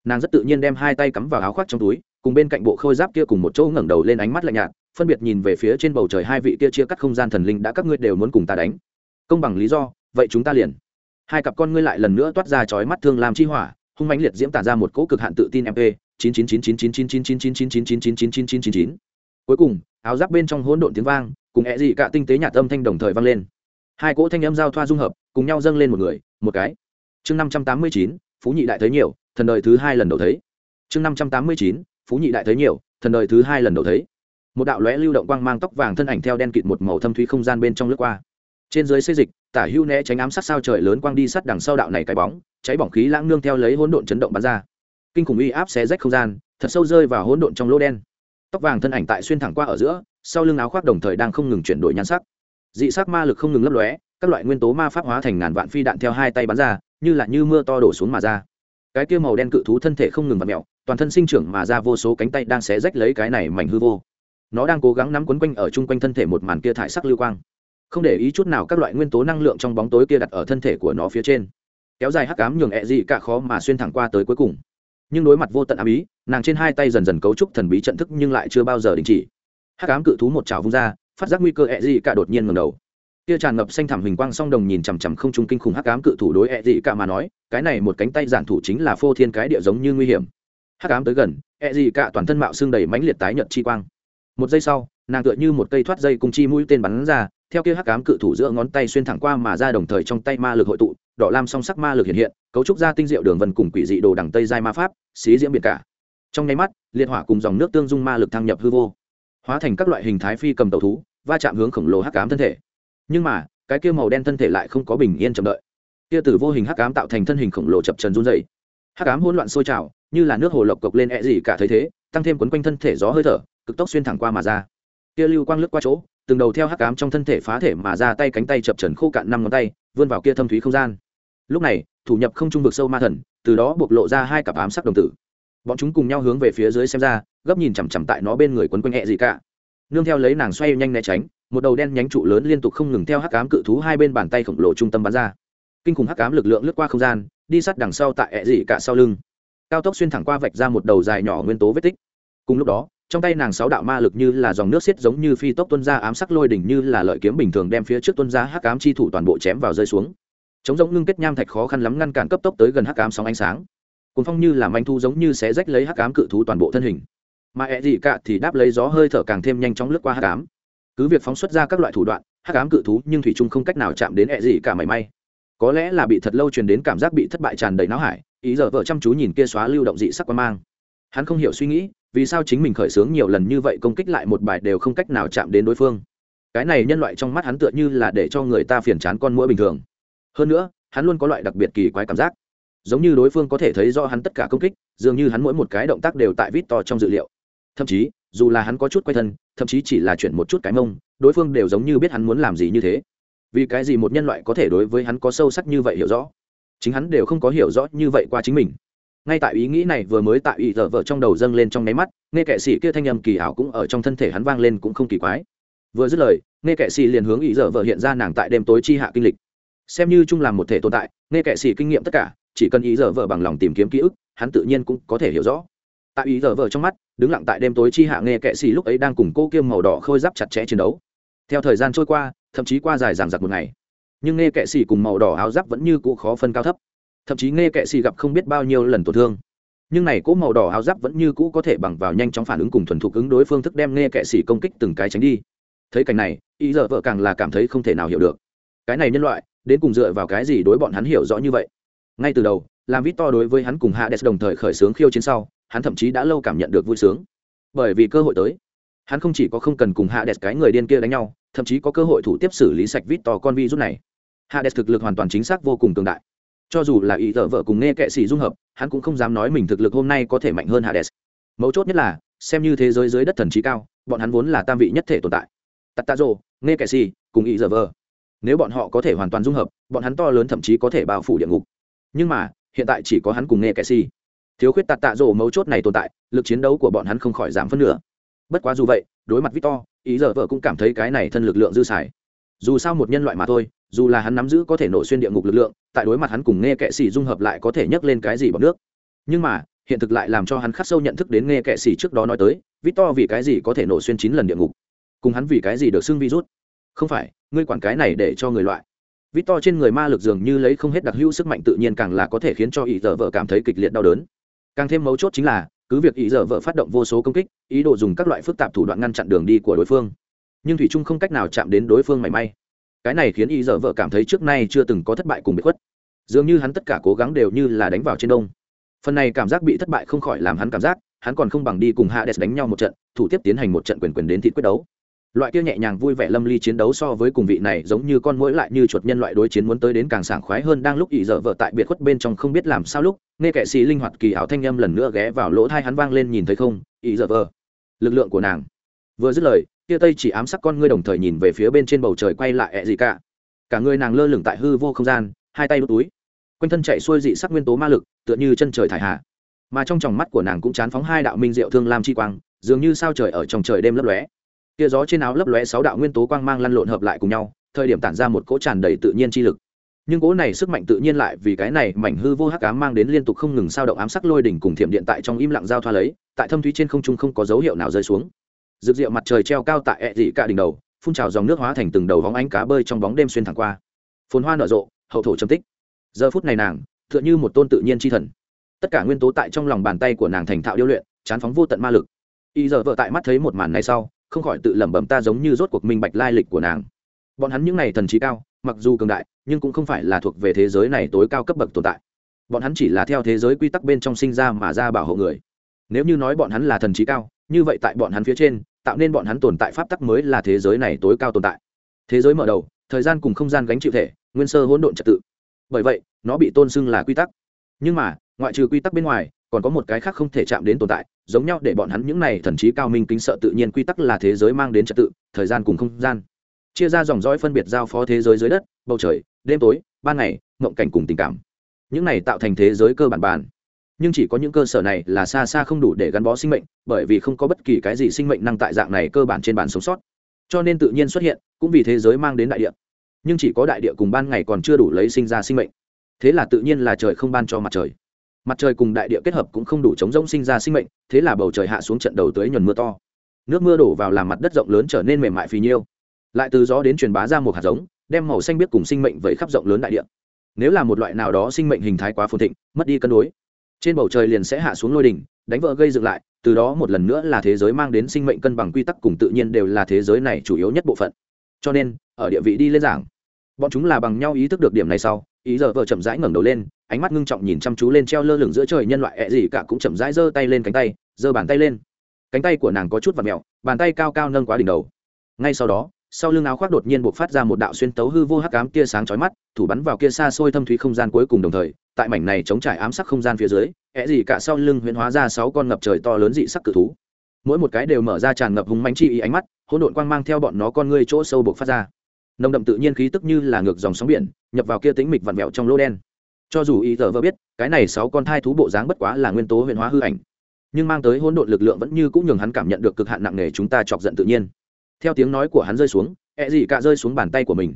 [SPEAKER 1] nàng rất tự nhiên đem hai tay cắm vào áo khoác trong túi cùng bên cạnh bộ khôi giáp kia cùng một chỗ ngẩng đầu lên ánh mắt lạnh nhạt phân biệt nhìn về phía trên bầu trời hai vị kia chia cắt không gian thần linh đã các ngươi đều muốn cùng ta đánh công bằng lý do vậy chúng ta liền hai cặp con ngươi lại lần nữa toát ra chói mắt thương làm chi hỏa hung mãnh liệt diễm tản ra một cỗ cực hạn tự tin mp chín chín chín chín chín chín chín chín chín chín chín chín chín chín chín chín chín chín cuối cùng áo giáp bên trong hỗn độn tiếng vang cùng ẹ dị cả tinh tế nhạt âm thanh đồng thời vang lên hai cỗ thanh âm giao thoa dung hợp, cùng nhau dâng lên một người, một cái. Chương năm trăm tám mươi chín, phú nhị đại thấy nhiều, thần đời thứ hai lần đầu thấy. Chương năm trăm tám mươi chín, phú nhị đại thấy nhiều, thần đời thứ hai lần đầu thấy. Một đạo lóe lưu động quang mang tóc vàng thân ảnh theo đen kịt một màu thâm thúy không gian bên trong lướt qua. Trên dưới xây dịch, tả hưu né tránh ám sát sao trời lớn quang đi sát đằng sau đạo này cái bóng, cháy bỏng khí lãng nương theo lấy hỗn độn chấn động bắn ra. Kinh khủng uy áp xé rách không gian, thật sâu rơi vào hỗn độn trong lỗ đen. Tóc vàng thân ảnh tại xuyên thẳng qua ở giữa, sau lưng áo khoác đồng thời đang không ngừng chuyển đổi nhan sắc dị sắc ma lực không ngừng lấp lóe, các loại nguyên tố ma pháp hóa thành ngàn vạn phi đạn theo hai tay bắn ra, như là như mưa to đổ xuống mà ra. Cái kia màu đen cự thú thân thể không ngừng vặn mẹo toàn thân sinh trưởng mà ra vô số cánh tay đang xé rách lấy cái này mảnh hư vô. Nó đang cố gắng nắm quấn quanh ở chung quanh thân thể một màn kia thải sắc lưu quang. Không để ý chút nào các loại nguyên tố năng lượng trong bóng tối kia đặt ở thân thể của nó phía trên. Kéo dài hắc cám nhường ẹ dị cả khó mà xuyên thẳng qua tới cuối cùng. Nhưng đối mặt vô tận ám ý, nàng trên hai tay dần dần cấu trúc thần bí trận thức nhưng lại chưa bao giờ đình chỉ. Hắc cám cự thú một trào vung ra phát giác nguy cơ e ẹ gì cả đột nhiên ngầm đầu. Kia tràn ngập xanh thảm hình quang song đồng nhìn chằm chằm không trung kinh khủng hắc ám cự thủ đối e ẹ dị cả mà nói, cái này một cánh tay giản thủ chính là phô thiên cái địa giống như nguy hiểm. Hắc ám tới gần e ẹ dị cả toàn thân mạo xương đầy mãnh liệt tái nhợt chi quang. Một giây sau, nàng tựa như một cây thoát dây cùng chi mũi tên bắn ra, theo kia hắc ám cự thủ giữa ngón tay xuyên thẳng qua mà ra đồng thời trong tay ma lực hội tụ, đỏ lam song sắc ma lực hiện hiện, cấu trúc ra tinh diệu đường vân cùng quỷ dị đồ đằng tây giai ma pháp, xí diễm biệt cả. Trong nháy mắt, liệt hỏa cùng dòng nước tương dung ma lực thăng nhập hư vô hóa thành các loại hình thái phi cầm tàu thú, va chạm hướng khổng lồ hắc ám thân thể. Nhưng mà, cái kia màu đen thân thể lại không có bình yên chậm đợi. Kia từ vô hình hắc ám tạo thành thân hình khổng lồ chập trần run dày hắc ám hỗn loạn sôi trào, như là nước hồ lộc cộc lên e gì cả thấy thế, tăng thêm quấn quanh thân thể gió hơi thở, cực tốc xuyên thẳng qua mà ra. Kia lưu quang lướt qua chỗ, từng đầu theo hắc ám trong thân thể phá thể mà ra tay cánh tay chập trần khô cạn năm ngón tay, vươn vào kia thâm thúy không gian. Lúc này, thủ nhập không trung vực sâu ma thần, từ đó bộc lộ ra hai cặp ám sắc đồng tử bọn chúng cùng nhau hướng về phía dưới xem ra, gấp nhìn chằm chằm tại nó bên người quấn quanh hẹ gì cả. Nương theo lấy nàng xoay nhanh né tránh, một đầu đen nhánh trụ lớn liên tục không ngừng theo hắc ám cự thú hai bên bàn tay khổng lồ trung tâm bắn ra. Kinh khủng hắc ám lực lượng lướt qua không gian, đi sát đằng sau tại ẹ dị cả sau lưng. Cao tốc xuyên thẳng qua vạch ra một đầu dài nhỏ nguyên tố vết tích. Cùng lúc đó, trong tay nàng sáu đạo ma lực như là dòng nước xiết giống như phi tốc tuân ra ám sắc lôi đỉnh như là lợi kiếm bình thường đem phía trước tuân ra hắc ám chi thủ toàn bộ chém vào rơi xuống. Chống giống ngưng kết nham thạch khó khăn lắm ngăn cản cấp tốc tới gần hắc ám sóng ánh sáng cuốn phong như làm anh thu giống như sẽ rách lấy hắc ám cự thú toàn bộ thân hình. Mà ẹ gì cả thì đáp lấy gió hơi thở càng thêm nhanh chóng lướt qua hắc ám. Cứ việc phóng xuất ra các loại thủ đoạn, hắc ám cự thú nhưng thủy trung không cách nào chạm đến ẹ gì cả mảy may. Có lẽ là bị thật lâu truyền đến cảm giác bị thất bại tràn đầy não hải, ý giờ vợ chăm chú nhìn kia xóa lưu động dị sắc quan mang. Hắn không hiểu suy nghĩ, vì sao chính mình khởi xướng nhiều lần như vậy công kích lại một bài đều không cách nào chạm đến đối phương. Cái này nhân loại trong mắt hắn tựa như là để cho người ta phiền chán con mũi bình thường. Hơn nữa, hắn luôn có loại đặc biệt kỳ quái cảm giác giống như đối phương có thể thấy rõ hắn tất cả công kích, dường như hắn mỗi một cái động tác đều tại vít to trong dự liệu. Thậm chí, dù là hắn có chút quay thân, thậm chí chỉ là chuyển một chút cái mông, đối phương đều giống như biết hắn muốn làm gì như thế. Vì cái gì một nhân loại có thể đối với hắn có sâu sắc như vậy hiểu rõ? Chính hắn đều không có hiểu rõ như vậy qua chính mình. Ngay tại ý nghĩ này vừa mới tại ý dở vợ trong đầu dâng lên trong nháy mắt, nghe kệ sĩ kia thanh âm kỳ ảo cũng ở trong thân thể hắn vang lên cũng không kỳ quái. Vừa dứt lời, nghe kệ sĩ liền hướng ý dở vợ hiện ra nàng tại đêm tối chi hạ kinh lịch. Xem như chung làm một thể tồn tại, nghe kệ sĩ kinh nghiệm tất cả chỉ cần ý giờ vợ bằng lòng tìm kiếm ký ức, hắn tự nhiên cũng có thể hiểu rõ. Tại ý giờ vợ trong mắt, đứng lặng tại đêm tối chi hạ nghe kệ sĩ lúc ấy đang cùng cô kiêm màu đỏ khôi giáp chặt chẽ chiến đấu. Theo thời gian trôi qua, thậm chí qua dài dằng dặc một ngày, nhưng nghe kệ sĩ cùng màu đỏ áo giáp vẫn như cũ khó phân cao thấp. Thậm chí nghe kệ sĩ gặp không biết bao nhiêu lần tổn thương. Nhưng này cỗ màu đỏ áo giáp vẫn như cũ có thể bằng vào nhanh chóng phản ứng cùng thuần thục ứng đối phương thức đem nghe kệ sĩ công kích từng cái tránh đi. Thấy cảnh này, ý giờ vợ càng là cảm thấy không thể nào hiểu được. Cái này nhân loại, đến cùng dựa vào cái gì đối bọn hắn hiểu rõ như vậy? Ngay từ đầu, làm vít to đối với hắn cùng hades đồng thời khởi xướng khiêu chiến sau, hắn thậm chí đã lâu cảm nhận được vui sướng. Bởi vì cơ hội tới, hắn không chỉ có không cần cùng hades cái người điên kia đánh nhau, thậm chí có cơ hội thủ tiếp xử lý sạch vít to con vi rút này. Hades thực lực hoàn toàn chính xác vô cùng cường đại. Cho dù là ý tợ vợ cùng nghe kệ sĩ dung hợp, hắn cũng không dám nói mình thực lực hôm nay có thể mạnh hơn hades. Mấu chốt nhất là, xem như thế giới dưới đất thần trí cao, bọn hắn vốn là tam vị nhất thể tồn tại. Tắt tạ nghe kệ sĩ cùng ý giờ vợ. Nếu bọn họ có thể hoàn toàn dung hợp, bọn hắn to lớn thậm chí có thể bao phủ địa ngục nhưng mà, hiện tại chỉ có hắn cùng nghe kệ si. Thiếu khuyết tạt tạ rổ mấu chốt này tồn tại, lực chiến đấu của bọn hắn không khỏi giảm phân nửa. Bất quá dù vậy, đối mặt victor, ý giờ vợ cũng cảm thấy cái này thân lực lượng dư xài. Dù sao một nhân loại mà thôi, dù là hắn nắm giữ có thể nổ xuyên địa ngục lực lượng, tại đối mặt hắn cùng nghe kệ sĩ dung hợp lại có thể nhấc lên cái gì bằng nước. Nhưng mà, hiện thực lại làm cho hắn khắc sâu nhận thức đến nghe kệ sĩ trước đó nói tới, victor vì cái gì có thể nổ xuyên chín lần địa ngục? Cùng hắn vì cái gì được xưng virus? Không phải, ngươi quản cái này để cho người loại victor trên người ma lực dường như lấy không hết đặc hữu sức mạnh tự nhiên càng là có thể khiến cho ý giờ vợ cảm thấy kịch liệt đau đớn. Càng thêm mấu chốt chính là, cứ việc ý giờ vợ phát động vô số công kích, ý đồ dùng các loại phức tạp thủ đoạn ngăn chặn đường đi của đối phương. Nhưng thủy trung không cách nào chạm đến đối phương mảy may. Cái này khiến ý giờ vợ cảm thấy trước nay chưa từng có thất bại cùng bị khuất. Dường như hắn tất cả cố gắng đều như là đánh vào trên đông. Phần này cảm giác bị thất bại không khỏi làm hắn cảm giác, hắn còn không bằng đi cùng hades đánh nhau một trận, thủ tiếp tiến hành một trận quyền quyền đến thị quyết đấu loại kia nhẹ nhàng vui vẻ lâm ly chiến đấu so với cùng vị này giống như con mũi lại như chuột nhân loại đối chiến muốn tới đến càng sảng khoái hơn đang lúc ỷ dở vợ tại biệt khuất bên trong không biết làm sao lúc, nghe kệ sĩ linh hoạt kỳ ảo thanh âm lần nữa ghé vào lỗ thai hắn vang lên nhìn thấy không, ỷ dở vợ. Lực lượng của nàng. Vừa dứt lời kia tây chỉ ám sắc con ngươi đồng thời nhìn về phía bên trên bầu trời quay lại ẹ gì cả. Cả người nàng lơ lửng tại hư vô không gian, hai tay đút túi. Quanh thân chạy xuôi dị sắc nguyên tố ma lực, tựa như chân trời thải hạ. Mà trong tròng mắt của nàng cũng chán phóng hai đạo minh diệu thương lam chi quang, dường như sao trời ở trong trời đêm lấp lóe kia gió trên áo lấp lóe sáu đạo nguyên tố quang mang lăn lộn hợp lại cùng nhau, thời điểm tản ra một cỗ tràn đầy tự nhiên chi lực. Nhưng cỗ này sức mạnh tự nhiên lại vì cái này mảnh hư vô hắc ám mang đến liên tục không ngừng sao động ám sắc lôi đỉnh cùng thiểm điện tại trong im lặng giao thoa lấy, tại thâm thúy trên không trung không có dấu hiệu nào rơi xuống. Rực rượu mặt trời treo cao tại ẹ dị cả đỉnh đầu, phun trào dòng nước hóa thành từng đầu vóng ánh cá bơi trong bóng đêm xuyên thẳng qua. Phồn hoa nở rộ, hậu thổ châm tích. Giờ phút này nàng, tựa như một tôn tự nhiên chi thần. Tất cả nguyên tố tại trong lòng bàn tay của nàng thành thạo điêu luyện, chán phóng vô tận ma lực. Y giờ vợ tại mắt thấy một màn này sau không khỏi tự lẩm bẩm ta giống như rốt cuộc minh bạch lai lịch của nàng. Bọn hắn những n à y thần trí cao, mặc dù cường đại, nhưng cũng không phải là thuộc về thế giới này tối cao cấp bậc tồn tại. Bọn hắn chỉ là theo thế giới quy tắc bên trong sinh ra mà ra bảo hộ người. Nếu như nói bọn hắn là thần trí cao, như vậy tại bọn hắn phía trên, tạo nên bọn hắn tồn tại pháp tắc mới là thế giới này tối cao tồn tại. Thế giới mở đầu, thời gian cùng không gian gánh chịu thể, nguyên sơ hỗn độn trật tự. Bởi vậy, nó bị tôn xưng là quy tắc. Nhưng mà, ngoại trừ quy tắc bên ngoài, còn có một cái khác không thể chạm đến tồn tại giống nhau để bọn hắn những này thần trí cao minh kính sợ tự nhiên quy tắc là thế giới mang đến trật tự, thời gian cùng không gian. Chia ra dòng dõi phân biệt giao phó thế giới dưới đất, bầu trời, đêm tối, ban ngày, mộng cảnh cùng tình cảm. Những này tạo thành thế giới cơ bản bản. Nhưng chỉ có những cơ sở này là xa xa không đủ để gắn bó sinh mệnh, bởi vì không có bất kỳ cái gì sinh mệnh năng tại dạng này cơ bản trên bản sống sót. Cho nên tự nhiên xuất hiện, cũng vì thế giới mang đến đại địa. Nhưng chỉ có đại địa cùng ban ngày còn chưa đủ lấy sinh ra sinh mệnh. Thế là tự nhiên là trời không ban cho mặt trời mặt trời cùng đại địa kết hợp cũng không đủ chống rông sinh ra sinh mệnh, thế là bầu trời hạ xuống trận đầu tới nhuần mưa to. Nước mưa đổ vào làm mặt đất rộng lớn trở nên mềm mại phì nhiêu. Lại từ gió đến truyền bá ra một hạt giống, đem màu xanh biết cùng sinh mệnh vẫy khắp rộng lớn đại địa. Nếu là một loại nào đó sinh mệnh hình thái quá phồn thịnh, mất đi cân đối, trên bầu trời liền sẽ hạ xuống lôi đỉnh, đánh vỡ gây dựng lại, từ đó một lần nữa là thế giới mang đến sinh mệnh cân bằng quy tắc cùng tự nhiên đều là thế giới này chủ yếu nhất bộ phận. Cho nên, ở địa vị đi lên giảng, bọn chúng là bằng nhau ý thức được điểm này sau ý giờ vợ chậm rãi ngẩng đầu lên, ánh mắt ngưng trọng nhìn chăm chú lên treo lơ lửng giữa trời nhân loại, ẹ gì cả cũng chậm rãi giơ tay lên cánh tay, giơ bàn tay lên. Cánh tay của nàng có chút và mẹo bàn tay cao cao nâng quá đỉnh đầu. Ngay sau đó, sau lưng áo khoác đột nhiên buộc phát ra một đạo xuyên tấu hư vô hắc ám kia sáng chói mắt, thủ bắn vào kia xa xôi thâm thúy không gian cuối cùng đồng thời, tại mảnh này chống trải ám sắc không gian phía dưới, ẹ gì cả sau lưng huyễn hóa ra sáu con ngập trời to lớn dị sắc cự thú. Mỗi một cái đều mở ra tràn ngập hùng mánh chi ý ánh mắt, hỗn độn quang mang theo bọn nó con ngươi chỗ sâu buộc phát ra nồng đậm tự nhiên khí tức như là ngược dòng sóng biển, nhập vào kia tính mịch vặn vẹo trong lô đen. Cho dù ý tờ vơ biết, cái này sáu con thai thú bộ dáng bất quá là nguyên tố huyền hóa hư ảnh. Nhưng mang tới hỗn độn lực lượng vẫn như cũng nhường hắn cảm nhận được cực hạn nặng nề chúng ta chọc giận tự nhiên. Theo tiếng nói của hắn rơi xuống e ẹ gì cả rơi xuống bàn tay của mình.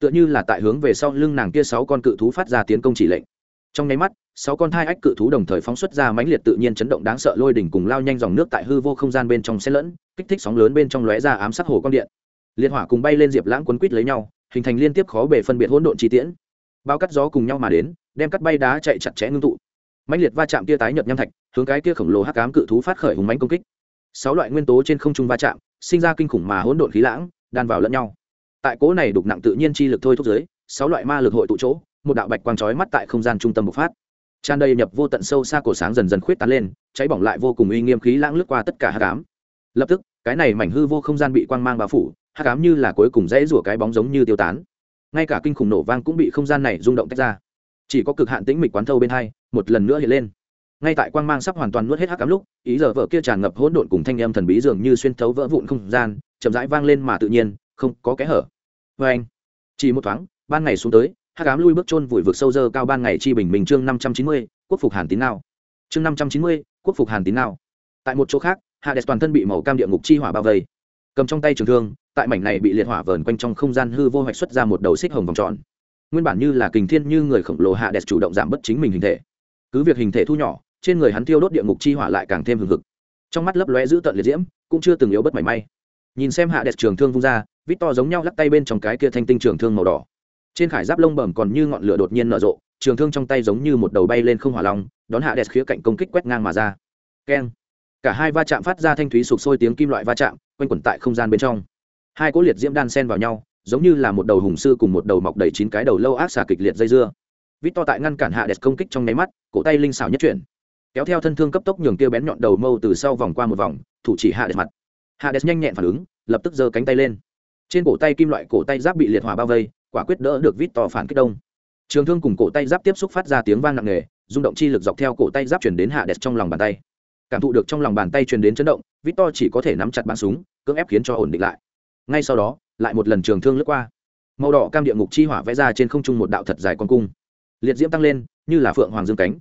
[SPEAKER 1] Tựa như là tại hướng về sau lưng nàng kia sáu con cự thú phát ra tiến công chỉ lệnh. Trong nháy mắt, sáu con thai ách cự thú đồng thời phóng xuất ra mãnh liệt tự nhiên chấn động đáng sợ lôi đỉnh cùng lao nhanh dòng nước tại hư vô không gian bên trong xe lẫn, kích thích sóng lớn bên trong lóe ra ám sát hồ con điện liệt hỏa cùng bay lên diệp lãng quấn quít lấy nhau, hình thành liên tiếp khó bể phân biệt hỗn độn chi tiễn. Bao cắt gió cùng nhau mà đến, đem cắt bay đá chạy chặt chẽ ngưng tụ. Mãnh liệt va chạm kia tái nhợt nham thạch, hướng cái kia khổng lồ hắc ám cự thú phát khởi hùng mãnh công kích. Sáu loại nguyên tố trên không trung va chạm, sinh ra kinh khủng mà hỗn độn khí lãng, đan vào lẫn nhau. Tại cố này đục nặng tự nhiên chi lực thôi thúc giới sáu loại ma lực hội tụ chỗ, một đạo bạch quang chói mắt tại không gian trung tâm bộc phát. Tràn đầy nhập vô tận sâu xa cổ sáng dần dần khuyết tán lên, cháy bỏng lại vô cùng uy nghiêm khí lãng lướt qua tất cả hắc ám. Lập tức, cái này mảnh hư vô không gian bị quang mang bao phủ hát cám như là cuối cùng dãy rủa cái bóng giống như tiêu tán. Ngay cả kinh khủng nổ vang cũng bị không gian này rung động tách ra. Chỉ có cực hạn tĩnh mịch quán thâu bên hai, một lần nữa hiện lên. Ngay tại quang mang sắp hoàn toàn nuốt hết hắc cám lúc, ý giờ vợ kia tràn ngập hỗn độn cùng thanh âm thần bí dường như xuyên thấu vỡ vụn không gian, chậm rãi vang lên mà tự nhiên, không có kẽ hở. Vê anh, chỉ một thoáng, ban ngày xuống tới, hắc cám lui bước chôn vùi vực sâu dơ cao ban ngày chi bình bình chương năm trăm chín mươi, quốc phục hàn tín nào chương năm trăm chín mươi, quốc phục hàn tín nào tại một chỗ khác hạ đẹp toàn thân bị màu cam địa ngục chi hỏa bao vây cầm trong tay trường thương, tại mảnh này bị liệt hỏa vờn quanh trong không gian hư vô hoạch xuất ra một đầu xích hồng vòng tròn. Nguyên bản như là kình thiên như người khổng lồ hạ đẹp chủ động giảm bớt chính mình hình thể. Cứ việc hình thể thu nhỏ, trên người hắn tiêu đốt địa ngục chi hỏa lại càng thêm hừng hực. Trong mắt lấp lóe giữ tận liệt diễm, cũng chưa từng yếu bất mảy may. Nhìn xem hạ đẹp trường thương vung ra, vít to giống nhau lắc tay bên trong cái kia thanh tinh trường thương màu đỏ. Trên khải giáp lông bẩm còn như ngọn lửa đột nhiên nở rộ, trường thương trong tay giống như một đầu bay lên không hỏa long, đón hạ đẹp khía cạnh công kích quét ngang mà ra. Keng cả hai va chạm phát ra thanh thúy sụp sôi tiếng kim loại va chạm, quanh quẩn tại không gian bên trong. Hai cỗ liệt diễm đan sen vào nhau, giống như là một đầu hùng sư cùng một đầu mọc đầy chín cái đầu lâu ác xà kịch liệt dây dưa. Vít to tại ngăn cản hạ đẹp công kích trong nháy mắt, cổ tay linh xảo nhất chuyển. Kéo theo thân thương cấp tốc nhường kia bén nhọn đầu mâu từ sau vòng qua một vòng, thủ chỉ hạ đẹp mặt. Hạ đẹp nhanh nhẹn phản ứng, lập tức giơ cánh tay lên. Trên cổ tay kim loại cổ tay giáp bị liệt hỏa bao vây, quả quyết đỡ được vít to phản kích đông. Trường thương cùng cổ tay giáp tiếp xúc phát ra tiếng vang nặng nề, rung động chi lực dọc theo cổ tay giáp chuyển đến hạ đẹp trong lòng bàn tay cảm thụ được trong lòng bàn tay truyền đến chấn động vít to chỉ có thể nắm chặt bắn súng, cưỡng ép khiến cho ổn định lại. Ngay sau đó, lại một lần trường thương lướt qua. Màu đỏ cam địa ngục chi hỏa vẽ ra trên không trung một đạo thật dài con cung. Liệt diễm tăng lên, như là phượng hoàng dương cánh.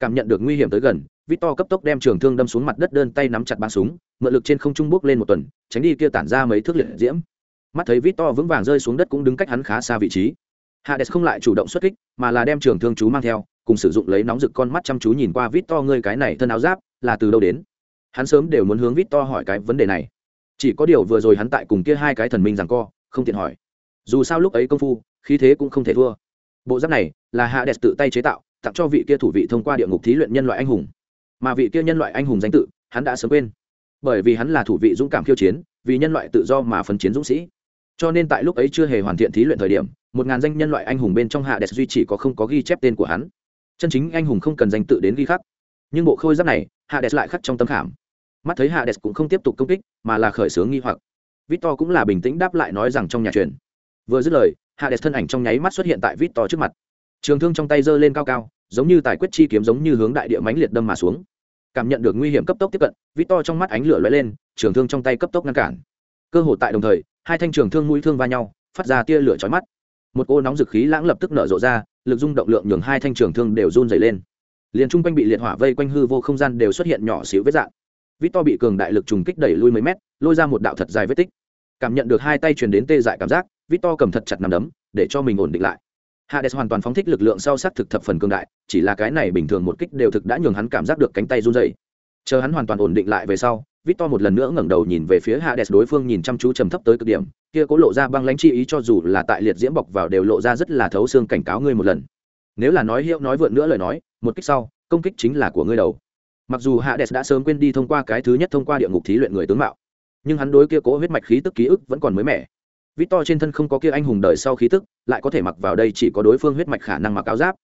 [SPEAKER 1] Cảm nhận được nguy hiểm tới gần vít to cấp tốc đem trường thương đâm xuống mặt đất đơn tay nắm chặt bắn súng, mượn lực trên không trung bước lên một tuần, tránh đi kia tản ra mấy thước liệt diễm. Mắt thấy vít to vững vàng rơi xuống đất cũng đứng cách hắn khá xa vị trí hades không lại chủ động xuất kích, mà là đem trường thương chú mang theo, cùng sử dụng lấy nóng rực con mắt chăm chú nhìn qua vít to ngươi cái này thân áo giáp, là từ đâu đến? Hắn sớm đều muốn hướng vít to hỏi cái vấn đề này. Chỉ có điều vừa rồi hắn tại cùng kia hai cái thần minh rằng co, không tiện hỏi. Dù sao lúc ấy công phu, khí thế cũng không thể thua. Bộ giáp này là hạ đẹp tự tay chế tạo, tặng cho vị kia thủ vị thông qua địa ngục thí luyện nhân loại anh hùng. Mà vị kia nhân loại anh hùng danh tự, hắn đã sớm quên. Bởi vì hắn là thủ vị dũng cảm khiêu chiến, vì nhân loại tự do mà phấn chiến dũng sĩ. Cho nên tại lúc ấy chưa hề hoàn thiện thí luyện thời điểm một ngàn danh nhân loại anh hùng bên trong hạ đẹp duy chỉ có không có ghi chép tên của hắn. Chân chính anh hùng không cần danh tự đến ghi khắc. Nhưng bộ khôi giáp này hạ đẹp lại khắc trong tâm khảm. Mắt thấy hạ đẹp cũng không tiếp tục công kích, mà là khởi xướng nghi hoặc. Victor cũng là bình tĩnh đáp lại nói rằng trong nhà truyền. Vừa dứt lời hạ đẹp thân ảnh trong nháy mắt xuất hiện tại victor trước mặt. Trường thương trong tay giơ lên cao cao, giống như tài quyết chi kiếm giống như hướng đại địa mãnh liệt đâm mà xuống. Cảm nhận được nguy hiểm cấp tốc tiếp cận, victor trong mắt ánh lửa lóe lên, trường thương trong tay cấp tốc ngăn cản. Cơ hội tại đồng thời, hai thanh trường thương mũi thương va nhau, phát ra tia lửa chói mắt một cô nóng dực khí lãng lập tức nở rộ ra, lực dung động lượng nhường hai thanh trường thương đều run dày lên. Liền chung quanh bị liệt hỏa vây quanh hư vô không gian đều xuất hiện nhỏ xíu vết dạng vít to bị cường đại lực trùng kích đẩy lui mấy mét, lôi ra một đạo thật dài vết tích. Cảm nhận được hai tay truyền đến tê dại cảm giác vít to cầm thật chặt nằm đấm, để cho mình ổn định lại. Hades hoàn toàn phóng thích lực lượng sau sắc thực thập phần cường đại, chỉ là cái này bình thường một kích đều thực đã nhường hắn cảm giác được cánh tay run dày chờ hắn hoàn toàn ổn định lại về sau vít to một lần nữa ngẩng đầu nhìn về phía hades, đối phương nhìn chăm chú trầm thấp tới cực điểm. Kia có lộ ra băng lãnh chi ý cho dù là tại liệt diễm bọc vào đều lộ ra rất là thấu xương cảnh cáo ngươi một lần. Nếu là nói hiệu nói vượn nữa lời nói, một kích sau, công kích chính là của ngươi đầu. Mặc dù hades đã sớm quên đi thông qua cái thứ nhất thông qua địa ngục thí luyện người tướng mạo, nhưng hắn đối kia cố huyết mạch khí tức ký ức vẫn còn mới mẻ. Vít to trên thân không có kia anh hùng đời sau khí tức, lại có thể mặc vào đây chỉ có đối phương huyết mạch khả năng mặc áo giáp.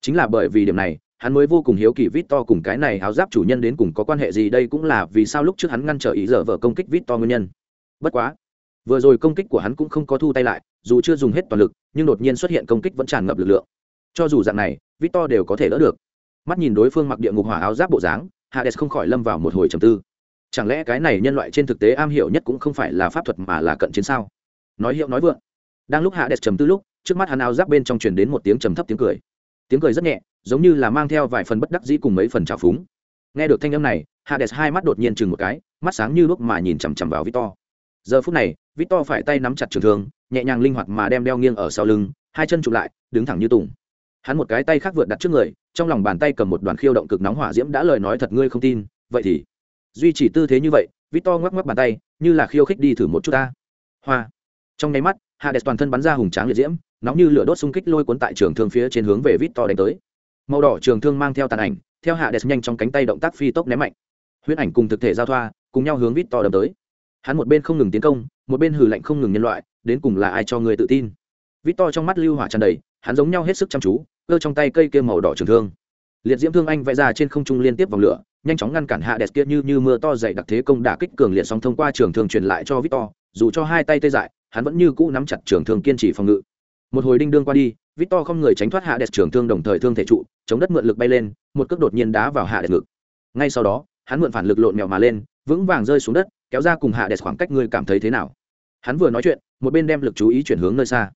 [SPEAKER 1] Chính là bởi vì điểm này hắn mới vô cùng hiếu kỳ vít to cùng cái này áo giáp chủ nhân đến cùng có quan hệ gì, đây cũng là vì sao lúc trước hắn ngăn trở ý giờ vợ công kích vít to nguyên nhân. Bất quá, vừa rồi công kích của hắn cũng không có thu tay lại, dù chưa dùng hết toàn lực, nhưng đột nhiên xuất hiện công kích vẫn tràn ngập lực lượng. Cho dù dạng này vít to đều có thể đỡ được. Mắt nhìn đối phương mặc địa ngục hỏa áo giáp bộ dáng, hades không khỏi lâm vào một hồi trầm tư. Chẳng lẽ cái này nhân loại trên thực tế am hiểu nhất cũng không phải là pháp thuật mà là cận chiến sao? Nói hiệu nói vượng. Đang lúc hades trầm tư lúc, trước mắt hắn áo giáp bên trong truyền đến một tiếng trầm thấp tiếng cười tiếng cười rất nhẹ, giống như là mang theo vài phần bất đắc dĩ cùng mấy phần trào phúng. Nghe được thanh âm này, hades hai mắt đột nhiên chừng một cái, mắt sáng như lúc mà nhìn chằm chằm vào victor. Giờ phút này, victor phải tay nắm chặt trường thương, nhẹ nhàng linh hoạt mà đem đeo nghiêng ở sau lưng, hai chân chụp lại, đứng thẳng như tùng. Hắn một cái tay khác vượt đặt trước người, trong lòng bàn tay cầm một đoàn khiêu động cực nóng hỏa diễm đã lời nói thật ngươi không tin, vậy thì. Duy chỉ tư thế như vậy, victor ngoắc ngoắc bàn tay, như là khiêu khích đi thử một chút ta. Hoa. Trong nháy mắt, hades toàn thân bắn ra hùng tráng liệt diễm nóng như lửa đốt xung kích lôi cuốn tại trường thương phía trên hướng về victor đánh tới. Màu đỏ trường thương mang theo tàn ảnh, theo hạ đẹp nhanh trong cánh tay động tác phi tốc ném mạnh. Huyễn ảnh cùng thực thể giao thoa, cùng nhau hướng victor đâm tới. Hắn một bên không ngừng tiến công, một bên hử lạnh không ngừng nhân loại, đến cùng là ai cho người tự tin? Victor trong mắt lưu hỏa tràn đầy, hắn giống nhau hết sức chăm chú, cơ trong tay cây kia màu đỏ trường thương. Liệt diễm thương anh vẽ ra trên không trung liên tiếp vòng lửa, nhanh chóng ngăn cản hạ đẹp kia như như mưa to dày đặc thế công đả kích cường liệt song thông qua trường thương truyền lại cho victor, dù cho hai tay tê dại, hắn vẫn như cũ nắm chặt trường thương kiên trì phòng ngự một hồi đinh đương qua đi, victor không người tránh thoát hạ đẹp trưởng thương đồng thời thương thể trụ, chống đất mượn lực bay lên, một cước đột nhiên đá vào hạ đẹp ngực. Ngay sau đó, hắn mượn phản lực lộn mèo mà lên, vững vàng rơi xuống đất, kéo ra cùng hạ đẹp khoảng cách ngươi cảm thấy thế nào. Hắn vừa nói chuyện, một bên đem lực chú ý chuyển hướng nơi xa.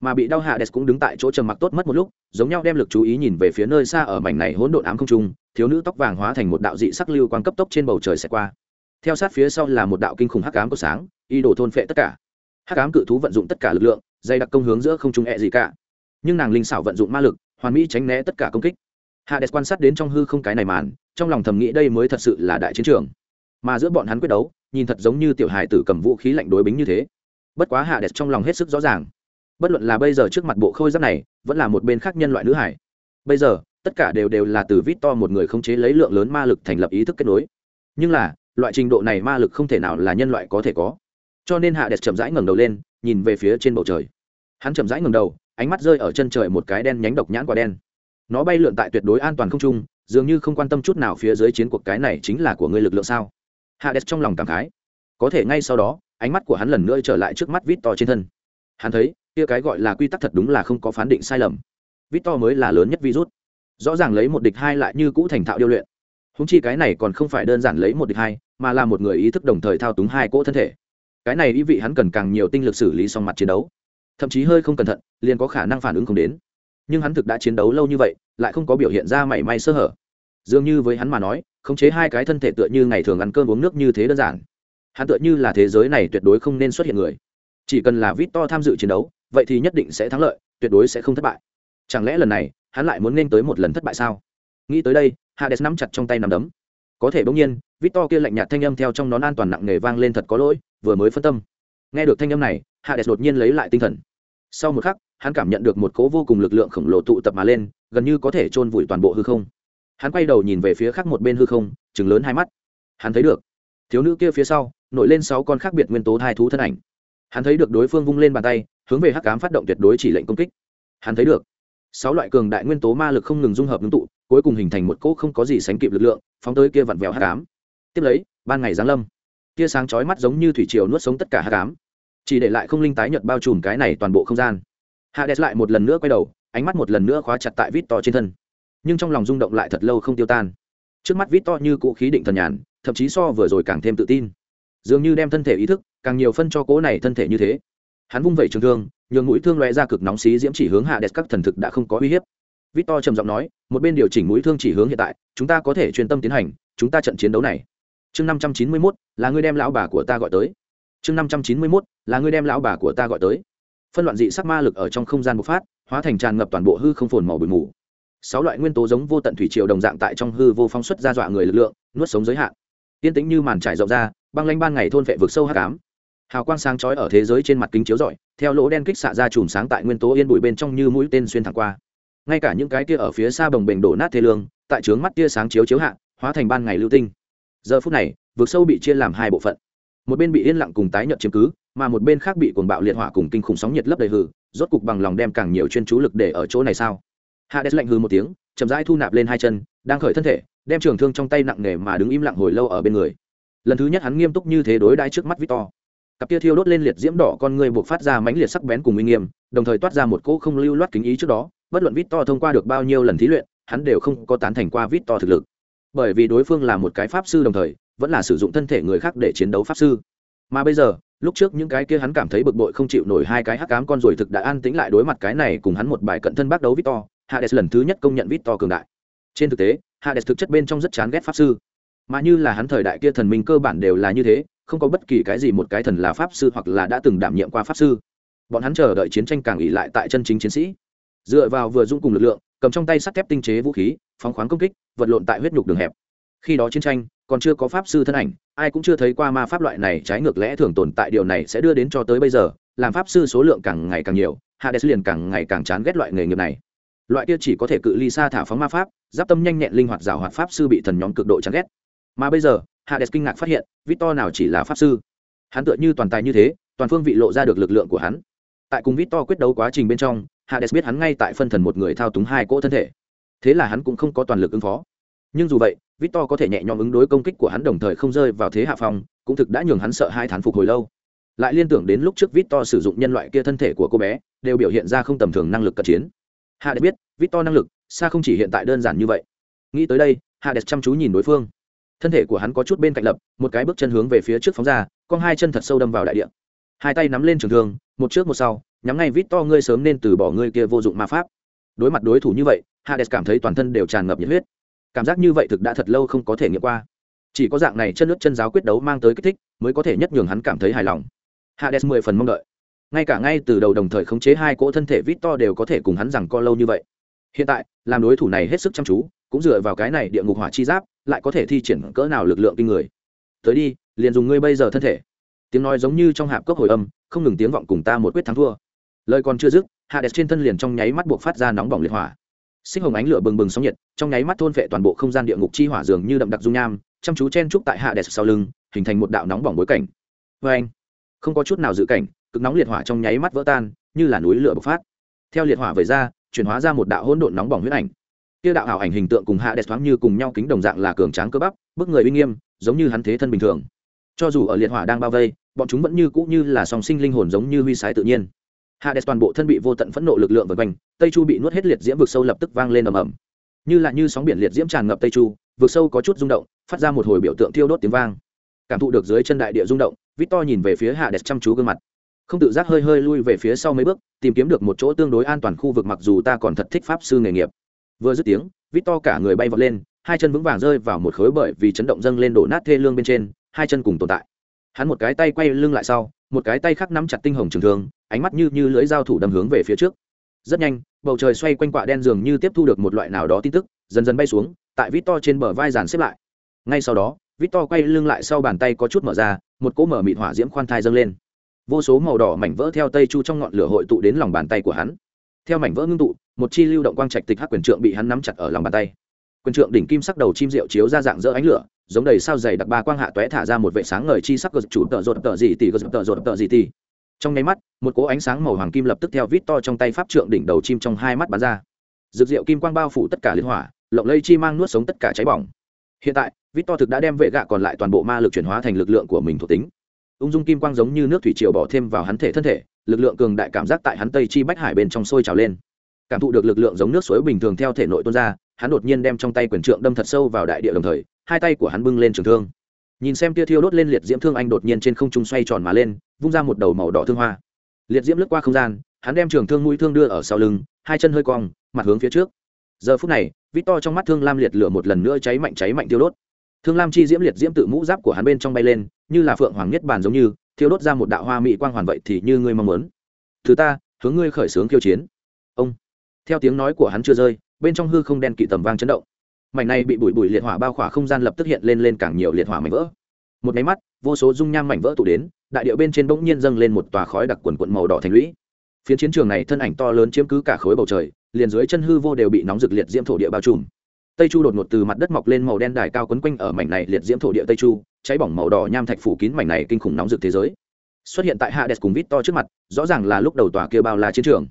[SPEAKER 1] Mà bị đau hạ đẹp cũng đứng tại chỗ trầm mặc tốt mất một lúc, giống nhau đem lực chú ý nhìn về phía nơi xa ở mảnh này hỗn độn ám không trung, thiếu nữ tóc vàng hóa thành một đạo dị sắc lưu quang cấp tốc trên bầu trời sẽ qua. Theo sát phía sau là một đạo kinh khủng hắc ám của sáng y đổ thôn phệ tất cả. Hắc ám cự thú vận dụng tất cả lực lượng dày đặc công hướng giữa không trung e gì cả. Nhưng nàng linh xảo vận dụng ma lực, hoàn mỹ tránh né tất cả công kích. Hades quan sát đến trong hư không cái này màn, trong lòng thầm nghĩ đây mới thật sự là đại chiến trường. Mà giữa bọn hắn quyết đấu, nhìn thật giống như tiểu hài tử cầm vũ khí lạnh đối bính như thế. Bất quá hades trong lòng hết sức rõ ràng. Bất luận là bây giờ trước mặt bộ khôi giáp này, vẫn là một bên khác nhân loại nữ hải. Bây giờ, tất cả đều đều là từ vít to một người khống chế lấy lượng lớn ma lực thành lập ý thức kết nối. Nhưng là, loại trình độ này ma lực không thể nào là nhân loại có thể có. Cho nên hạ đẹp chậm rãi ngẩng đầu lên nhìn về phía trên bầu trời. Hắn chậm rãi ngẩng đầu, ánh mắt rơi ở chân trời một cái đen nhánh độc nhãn quả đen. Nó bay lượn tại tuyệt đối an toàn không trung, dường như không quan tâm chút nào phía dưới chiến cuộc cái này chính là của ngươi lực lượng sao? Hạ đẹp trong lòng cảm khái. Có thể ngay sau đó, ánh mắt của hắn lần nữa trở lại trước mắt vít to trên thân. Hắn thấy, kia cái gọi là quy tắc thật đúng là không có phán định sai lầm. Victor mới là lớn nhất virus. Rõ ràng lấy một địch hai lại như cũ thành thạo điêu luyện. Húng chi cái này còn không phải đơn giản lấy một địch hai, mà là một người ý thức đồng thời thao túng hai cỗ thân thể cái này ý vị hắn cần càng nhiều tinh lực xử lý xong mặt chiến đấu. Thậm chí hơi không cẩn thận, liền có khả năng phản ứng không đến. Nhưng hắn thực đã chiến đấu lâu như vậy, lại không có biểu hiện ra mảy may sơ hở. Dường như với hắn mà nói, khống chế hai cái thân thể tựa như ngày thường ăn cơm uống nước như thế đơn giản. Hắn tựa như là thế giới này tuyệt đối không nên xuất hiện người. Chỉ cần là vít to tham dự chiến đấu, vậy thì nhất định sẽ thắng lợi, tuyệt đối sẽ không thất bại. Chẳng lẽ lần này, hắn lại muốn nên tới một lần thất bại sao? Nghĩ tới đây, hades nắm chặt trong tay nắm đấm. Có thể bỗng nhiên victor kia lạnh nhạt thanh âm theo trong nón an toàn nặng nề vang lên thật có lỗi vừa mới phân tâm. Nghe được thanh âm này hạ hades đột nhiên lấy lại tinh thần. Sau một khắc, hắn cảm nhận được một cố vô cùng lực lượng khổng lồ tụ tập mà lên, gần như có thể chôn vùi toàn bộ hư không. Hắn quay đầu nhìn về phía khác một bên hư không chừng lớn hai mắt. Hắn thấy được, thiếu nữ kia phía sau, nổi lên sáu con khác biệt nguyên tố hai thú thân ảnh. Hắn thấy được đối phương vung lên bàn tay, hướng về hắc cám phát động tuyệt đối chỉ lệnh công kích. Hắn thấy được, sáu loại cường đại nguyên tố ma lực không ngừng dung hợp ngưng tụ, cuối cùng hình thành một cỗ không có gì sánh kịp lực lượng, phóng tới kia vặn vẹo hắc cám tiếp lấy, ban ngày giáng lâm tia sáng chói mắt giống như thủy triều nuốt sống tất cả hắc cám chỉ để lại không linh tái nhợt bao trùm cái này toàn bộ không gian. Hades lại một lần nữa quay đầu, ánh mắt một lần nữa khóa chặt tại vít to trên thân. Nhưng trong lòng rung động lại thật lâu không tiêu tan. Trước mắt vít to như cũ khí định thần nhàn, thậm chí so vừa rồi càng thêm tự tin. Dường như đem thân thể ý thức, càng nhiều phân cho cố này thân thể như thế. Hắn vung vẩy trường thương, nhường mũi thương loe ra cực nóng xí diễm chỉ hướng hạ đẹp các thần thực đã không có uy hiếp. Victor trầm giọng nói, một bên điều chỉnh mũi thương chỉ hướng hiện tại, chúng ta có thể chuyên tâm tiến hành, chúng ta trận chiến đấu này chương năm trăm chín mươi mốt, là người đem lão bà của ta gọi tới. Chương năm trăm chín mươi mốt, là người đem lão bà của ta gọi tới. Phân loạn dị sắc ma lực ở trong không gian bộc phát, hóa thành tràn ngập toàn bộ hư không phồn màu bụi mù. Sáu loại nguyên tố giống vô tận thủy triều đồng dạng tại trong hư vô phóng xuất ra dọa người lực lượng, nuốt sống giới hạn. Tiên tĩnh như màn trải rộng ra, băng lanh ban ngày thôn vệ vực sâu hát cám hào quang sáng chói ở thế giới trên mặt kính chiếu rọi, theo lỗ đen kích xạ ra chùm sáng tại nguyên tố yên bụi bên trong như mũi tên xuyên thẳng qua. Ngay cả những cái kia ở phía xa bồng bềnh đổ nát thế lương, tại trướng mắt tia sáng chiếu chiếu hạ, hóa thành ban ngày lưu tinh giờ phút này, vực sâu bị chia làm hai bộ phận. Một bên bị yên lặng cùng tái nhợt chiếm cứ, mà một bên khác bị cuồng bạo liệt hỏa cùng kinh khủng sóng nhiệt lấp đầy hử rốt cục bằng lòng đem càng nhiều chuyên chú lực để ở chỗ này sao? Hades lạnh hư một tiếng, chậm rãi thu nạp lên hai chân, đang khởi thân thể, đem trường thương trong tay nặng nề mà đứng im lặng hồi lâu ở bên người. Lần thứ nhất hắn nghiêm túc như thế đối đãi trước mắt victor. Cặp tia thiêu đốt lên liệt diễm đỏ con người buộc phát ra mãnh liệt sắc bén cùng uy nghiêm, đồng thời toát ra một cỗ không lưu loát kính ý trước đó, bất luận victor thông qua được bao nhiêu lần thí luyện, hắn đều không có tán thành qua victor thực lực bởi vì đối phương là một cái pháp sư đồng thời, vẫn là sử dụng thân thể người khác để chiến đấu pháp sư. Mà bây giờ, lúc trước những cái kia hắn cảm thấy bực bội không chịu nổi hai cái hắc cám con rồi thực đã an tĩnh lại đối mặt cái này cùng hắn một bài cận thân bác đấu victor, hades lần thứ nhất công nhận victor cường đại. Trên thực tế, hades thực chất bên trong rất chán ghét pháp sư. Mà như là hắn thời đại kia thần minh cơ bản đều là như thế, không có bất kỳ cái gì một cái thần là pháp sư hoặc là đã từng đảm nhiệm qua pháp sư. Bọn hắn chờ đợi chiến tranh càng ỉ lại tại chân chính chiến sĩ. Dựa vào vừa dung cùng lực lượng cầm trong tay sắt thép tinh chế vũ khí, phóng khoáng công kích, vật lộn tại huyết nhục đường hẹp. Khi đó chiến tranh, còn chưa có pháp sư thân ảnh, ai cũng chưa thấy qua ma pháp loại này trái ngược lẽ thường tồn tại điều này sẽ đưa đến cho tới bây giờ, làm pháp sư số lượng càng ngày càng nhiều, hades liền càng ngày càng chán ghét loại nghề nghiệp này. Loại kia chỉ có thể cự ly xa thả phóng ma pháp, giáp tâm nhanh nhẹn linh hoạt rào hoạt pháp sư bị thần nhóm cực độ chán ghét. Mà bây giờ, hades kinh ngạc phát hiện, victor nào chỉ là pháp sư. Hắn tựa như toàn tài như thế, toàn phương vị lộ ra được lực lượng của hắn. Tại cùng victor quyết đấu quá trình bên trong hades biết hắn ngay tại phân thần một người thao túng hai cỗ thân thể. Thế là hắn cũng không có toàn lực ứng phó. Nhưng dù vậy, victor có thể nhẹ nhõm ứng đối công kích của hắn đồng thời không rơi vào thế hạ phong, cũng thực đã nhường hắn sợ hai thán phục hồi lâu. Lại liên tưởng đến lúc trước victor sử dụng nhân loại kia thân thể của cô bé, đều biểu hiện ra không tầm thường năng lực cận chiến. Hạ biết, victor năng lực xa không chỉ hiện tại đơn giản như vậy. Nghĩ tới đây hạ chăm chú nhìn đối phương. Thân thể của hắn có chút bên cạnh lập, một cái bước chân hướng về phía trước phóng ra, con hai chân thật sâu đâm vào đại địa. Hai tay nắm lên trường thương, một trước một sau nhắm ngay vít to ngươi sớm nên từ bỏ ngươi kia vô dụng ma pháp. Đối mặt đối thủ như vậy, hades cảm thấy toàn thân đều tràn ngập nhiệt huyết. Cảm giác như vậy thực đã thật lâu không có thể nghiệm qua. Chỉ có dạng này chân nước chân giáo quyết đấu mang tới kích thích, mới có thể nhất nhường hắn cảm thấy hài lòng. Hades mười phần mong đợi. Ngay cả ngay từ đầu đồng thời khống chế hai cỗ thân thể vít to đều có thể cùng hắn rằng co lâu như vậy. Hiện tại, làm đối thủ này hết sức chăm chú, cũng dựa vào cái này địa ngục hỏa chi giáp, lại có thể thi triển cỡ nào lực lượng kinh người. Tới đi, liền dùng ngươi bây giờ thân thể. Tiếng nói giống như trong hạp cốc hồi âm, không ngừng tiếng vọng cùng ta một quyết thắng thua lời còn chưa dứt hạ đẹp trên thân liền trong nháy mắt buộc phát ra nóng bỏng liệt hỏa. Sinh hồng ánh lửa bừng bừng sóng nhiệt, trong nháy mắt thôn vệ toàn bộ không gian địa ngục chi hỏa dường như đậm đặc dung nham, chăm chú chen trúc tại hạ đẹp sau lưng, hình thành một đạo nóng bỏng bối cảnh. Vê anh không có chút nào dự cảnh, cực nóng liệt hỏa trong nháy mắt vỡ tan, như là núi lửa bộc phát. Theo liệt hỏa về ra, chuyển hóa ra một đạo hỗn độn nóng bỏng huyết ảnh. Kia đạo ảo ảnh hình tượng cùng hạ đẹp thoáng như cùng nhau kính đồng dạng là cường tráng cơ bắp, bức người uy nghiêm, giống như hắn thế thân bình thường. Cho dù ở liệt hỏa đang bao vây, bọn chúng vẫn như cũ như là song sinh linh hồn giống như huy sái tự nhiên hạ đẹp toàn bộ thân bị vô tận phẫn nộ lực lượng vượt quanh, tây chu bị nuốt hết liệt diễm vực sâu lập tức vang lên ầm ầm. Như là như sóng biển liệt diễm tràn ngập tây chu, vực sâu có chút rung động, phát ra một hồi biểu tượng thiêu đốt tiếng vang. Cảm thụ được dưới chân đại địa rung động, victor nhìn về phía hạ đẹp chăm chú gương mặt. Không tự giác hơi hơi lui về phía sau mấy bước, tìm kiếm được một chỗ tương đối an toàn khu vực mặc dù ta còn thật thích pháp sư nghề nghiệp. Vừa dứt tiếng vít to cả người bay vọt lên, hai chân vững vàng rơi vào một khối bởi vì chấn động dâng lên đổ nát thê lương bên trên, hai chân cùng tồn tại. Hắn một cái tay quay lưng lại sau, một cái tay khác nắm chặt tinh hồng trường thương ánh mắt như như lưỡi dao thủ đâm hướng về phía trước. Rất nhanh, bầu trời xoay quanh quạ đen dường như tiếp thu được một loại nào đó tin tức, dần dần bay xuống, tại vít to trên bờ vai dàn xếp lại. Ngay sau đó vít to quay lưng lại sau bàn tay có chút mở ra, một cỗ mở mịt hỏa diễm khoan thai dâng lên. Vô số màu đỏ mảnh vỡ theo tây chu trong ngọn lửa hội tụ đến lòng bàn tay của hắn. Theo mảnh vỡ ngưng tụ, một chi lưu động quang trạch tịch hắc quyền trượng bị hắn nắm chặt ở lòng bàn tay. Quyền trượng đỉnh kim sắc đầu chim rượu chiếu ra dạng dỡ ánh lửa, giống đầy sao dày đặc ba quang hạ tóe thả ra một vệ sáng ngời chi sắc gật chủ tợ rột tợ gì tỷ gật tợ rột tợ gì tỷ trong nháy mắt, một cỗ ánh sáng màu hoàng kim lập tức theo vít to trong tay pháp trượng đỉnh đầu chim trong hai mắt bắn ra. Dược rượu kim quang bao phủ tất cả liên hỏa, lộng lây chi mang nuốt sống tất cả cháy bỏng. Hiện tại, vít to thực đã đem vệ gạ còn lại toàn bộ ma lực chuyển hóa thành lực lượng của mình thuộc tính. Ung dung kim quang giống như nước thủy triều bỏ thêm vào hắn thể thân thể, lực lượng cường đại cảm giác tại hắn tây chi bách hải bên trong sôi trào lên. Cảm thụ được lực lượng giống nước suối bình thường theo thể nội tuôn ra, hắn đột nhiên đem trong tay quyền trượng đâm thật sâu vào đại địa đồng thời, hai tay của hắn bưng lên trường thương nhìn xem tia thiêu đốt lên liệt diễm thương anh đột nhiên trên không trung xoay tròn mà lên, vung ra một đầu màu đỏ thương hoa. Liệt diễm lướt qua không gian, hắn đem trường thương mũi thương đưa ở sau lưng, hai chân hơi cong, mặt hướng phía trước. Giờ phút này vít to trong mắt thương lam liệt lửa một lần nữa cháy mạnh cháy mạnh tiêu đốt. Thương lam chi diễm liệt diễm tự mũ giáp của hắn bên trong bay lên, như là phượng hoàng nhất bàn giống như, thiêu đốt ra một đạo hoa mỹ quang hoàn vậy thì như ngươi mong muốn. Thứ ta, hướng ngươi khởi xướng kiêu chiến. Ông. Theo tiếng nói của hắn chưa rơi, bên trong hư không đen kỵ tầm vang chấn động mảnh này bị bụi bụi liệt hỏa bao khỏa không gian lập tức hiện lên lên càng nhiều liệt hỏa mảnh vỡ. Một máy mắt, vô số dung nham mảnh vỡ tụ đến, đại điệu bên trên bỗng nhiên dâng lên một tòa khói đặc quần quận màu đỏ thành lũy. Phiến chiến trường này thân ảnh to lớn chiếm cứ cả khối bầu trời, liền dưới chân hư vô đều bị nóng rực liệt diễm thổ địa bao trùm. Tây chu đột ngột từ mặt đất mọc lên màu đen đài cao quấn quanh ở mảnh này liệt diễm thổ địa tây chu, cháy bỏng màu đỏ nham thạch phủ kín mảnh này kinh khủng nóng rực thế giới. Xuất hiện tại hades cùng vít to trước mặt, rõ ràng là lúc đầu tòa kia bao là chiến trường.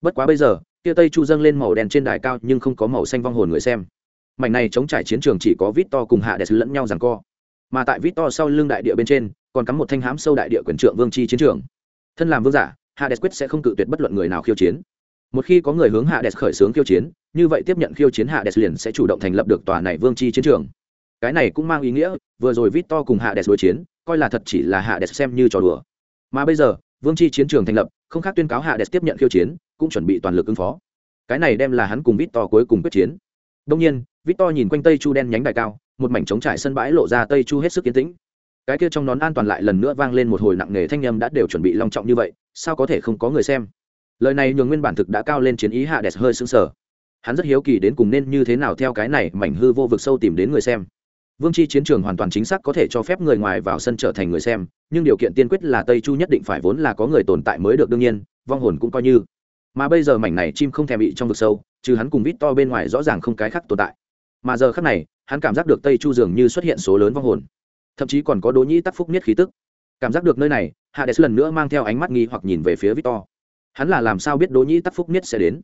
[SPEAKER 1] Bất quá bây giờ, kia tây chu dâng lên màu đen trên đài cao nhưng không có màu xanh vong hồn người xem mảnh này chống trải chiến trường chỉ có vít to cùng hades lẫn nhau rằng co. Mà tại vít to sau lưng đại địa bên trên, còn cắm một thanh hám sâu đại địa quyền trượng vương chi chiến trường. Thân làm vương giả, Hạ hades quyết sẽ không cự tuyệt bất luận người nào khiêu chiến. Một khi có người hướng Hạ hades khởi xướng khiêu chiến, như vậy tiếp nhận khiêu chiến Hạ hades liền sẽ chủ động thành lập được tòa này vương chi chiến trường. Cái này cũng mang ý nghĩa, vừa rồi vít to cùng hades đối chiến, coi là thật chỉ là Hạ hades xem như trò đùa. Mà bây giờ, vương chi chiến trường thành lập, không khác tuyên cáo Hạ hades tiếp nhận khiêu chiến, cũng chuẩn bị toàn lực ứng phó. Cái này đem là hắn cùng vít to cuối cùng quyết chiến đông nhiên, Victor nhìn quanh tây chu đen nhánh đài cao, một mảnh trống trải sân bãi lộ ra tây chu hết sức yên tĩnh. Cái kia trong nón an toàn lại lần nữa vang lên một hồi nặng nề thanh âm đã đều chuẩn bị long trọng như vậy, sao có thể không có người xem? Lời này nhường nguyên bản thực đã cao lên chiến ý hạ đẹp hơi sững sờ. Hắn rất hiếu kỳ đến cùng nên như thế nào theo cái này mảnh hư vô vực sâu tìm đến người xem. Vương chi chiến trường hoàn toàn chính xác có thể cho phép người ngoài vào sân trở thành người xem, nhưng điều kiện tiên quyết là tây chu nhất định phải vốn là có người tồn tại mới được, đương nhiên, vong hồn cũng coi như mà bây giờ mảnh này chim không thèm bị trong vực sâu, trừ hắn cùng vít to bên ngoài rõ ràng không cái khác tồn tại. Mà giờ khác này, hắn cảm giác được tây chu dường như xuất hiện số lớn vong hồn. Thậm chí còn có đố nhĩ tắc phúc nhất khí tức. Cảm giác được nơi này, hạ đès lần nữa mang theo ánh mắt nghi hoặc nhìn về phía vít to. hắn là làm sao biết đố nhĩ tắc phúc nhất sẽ đến?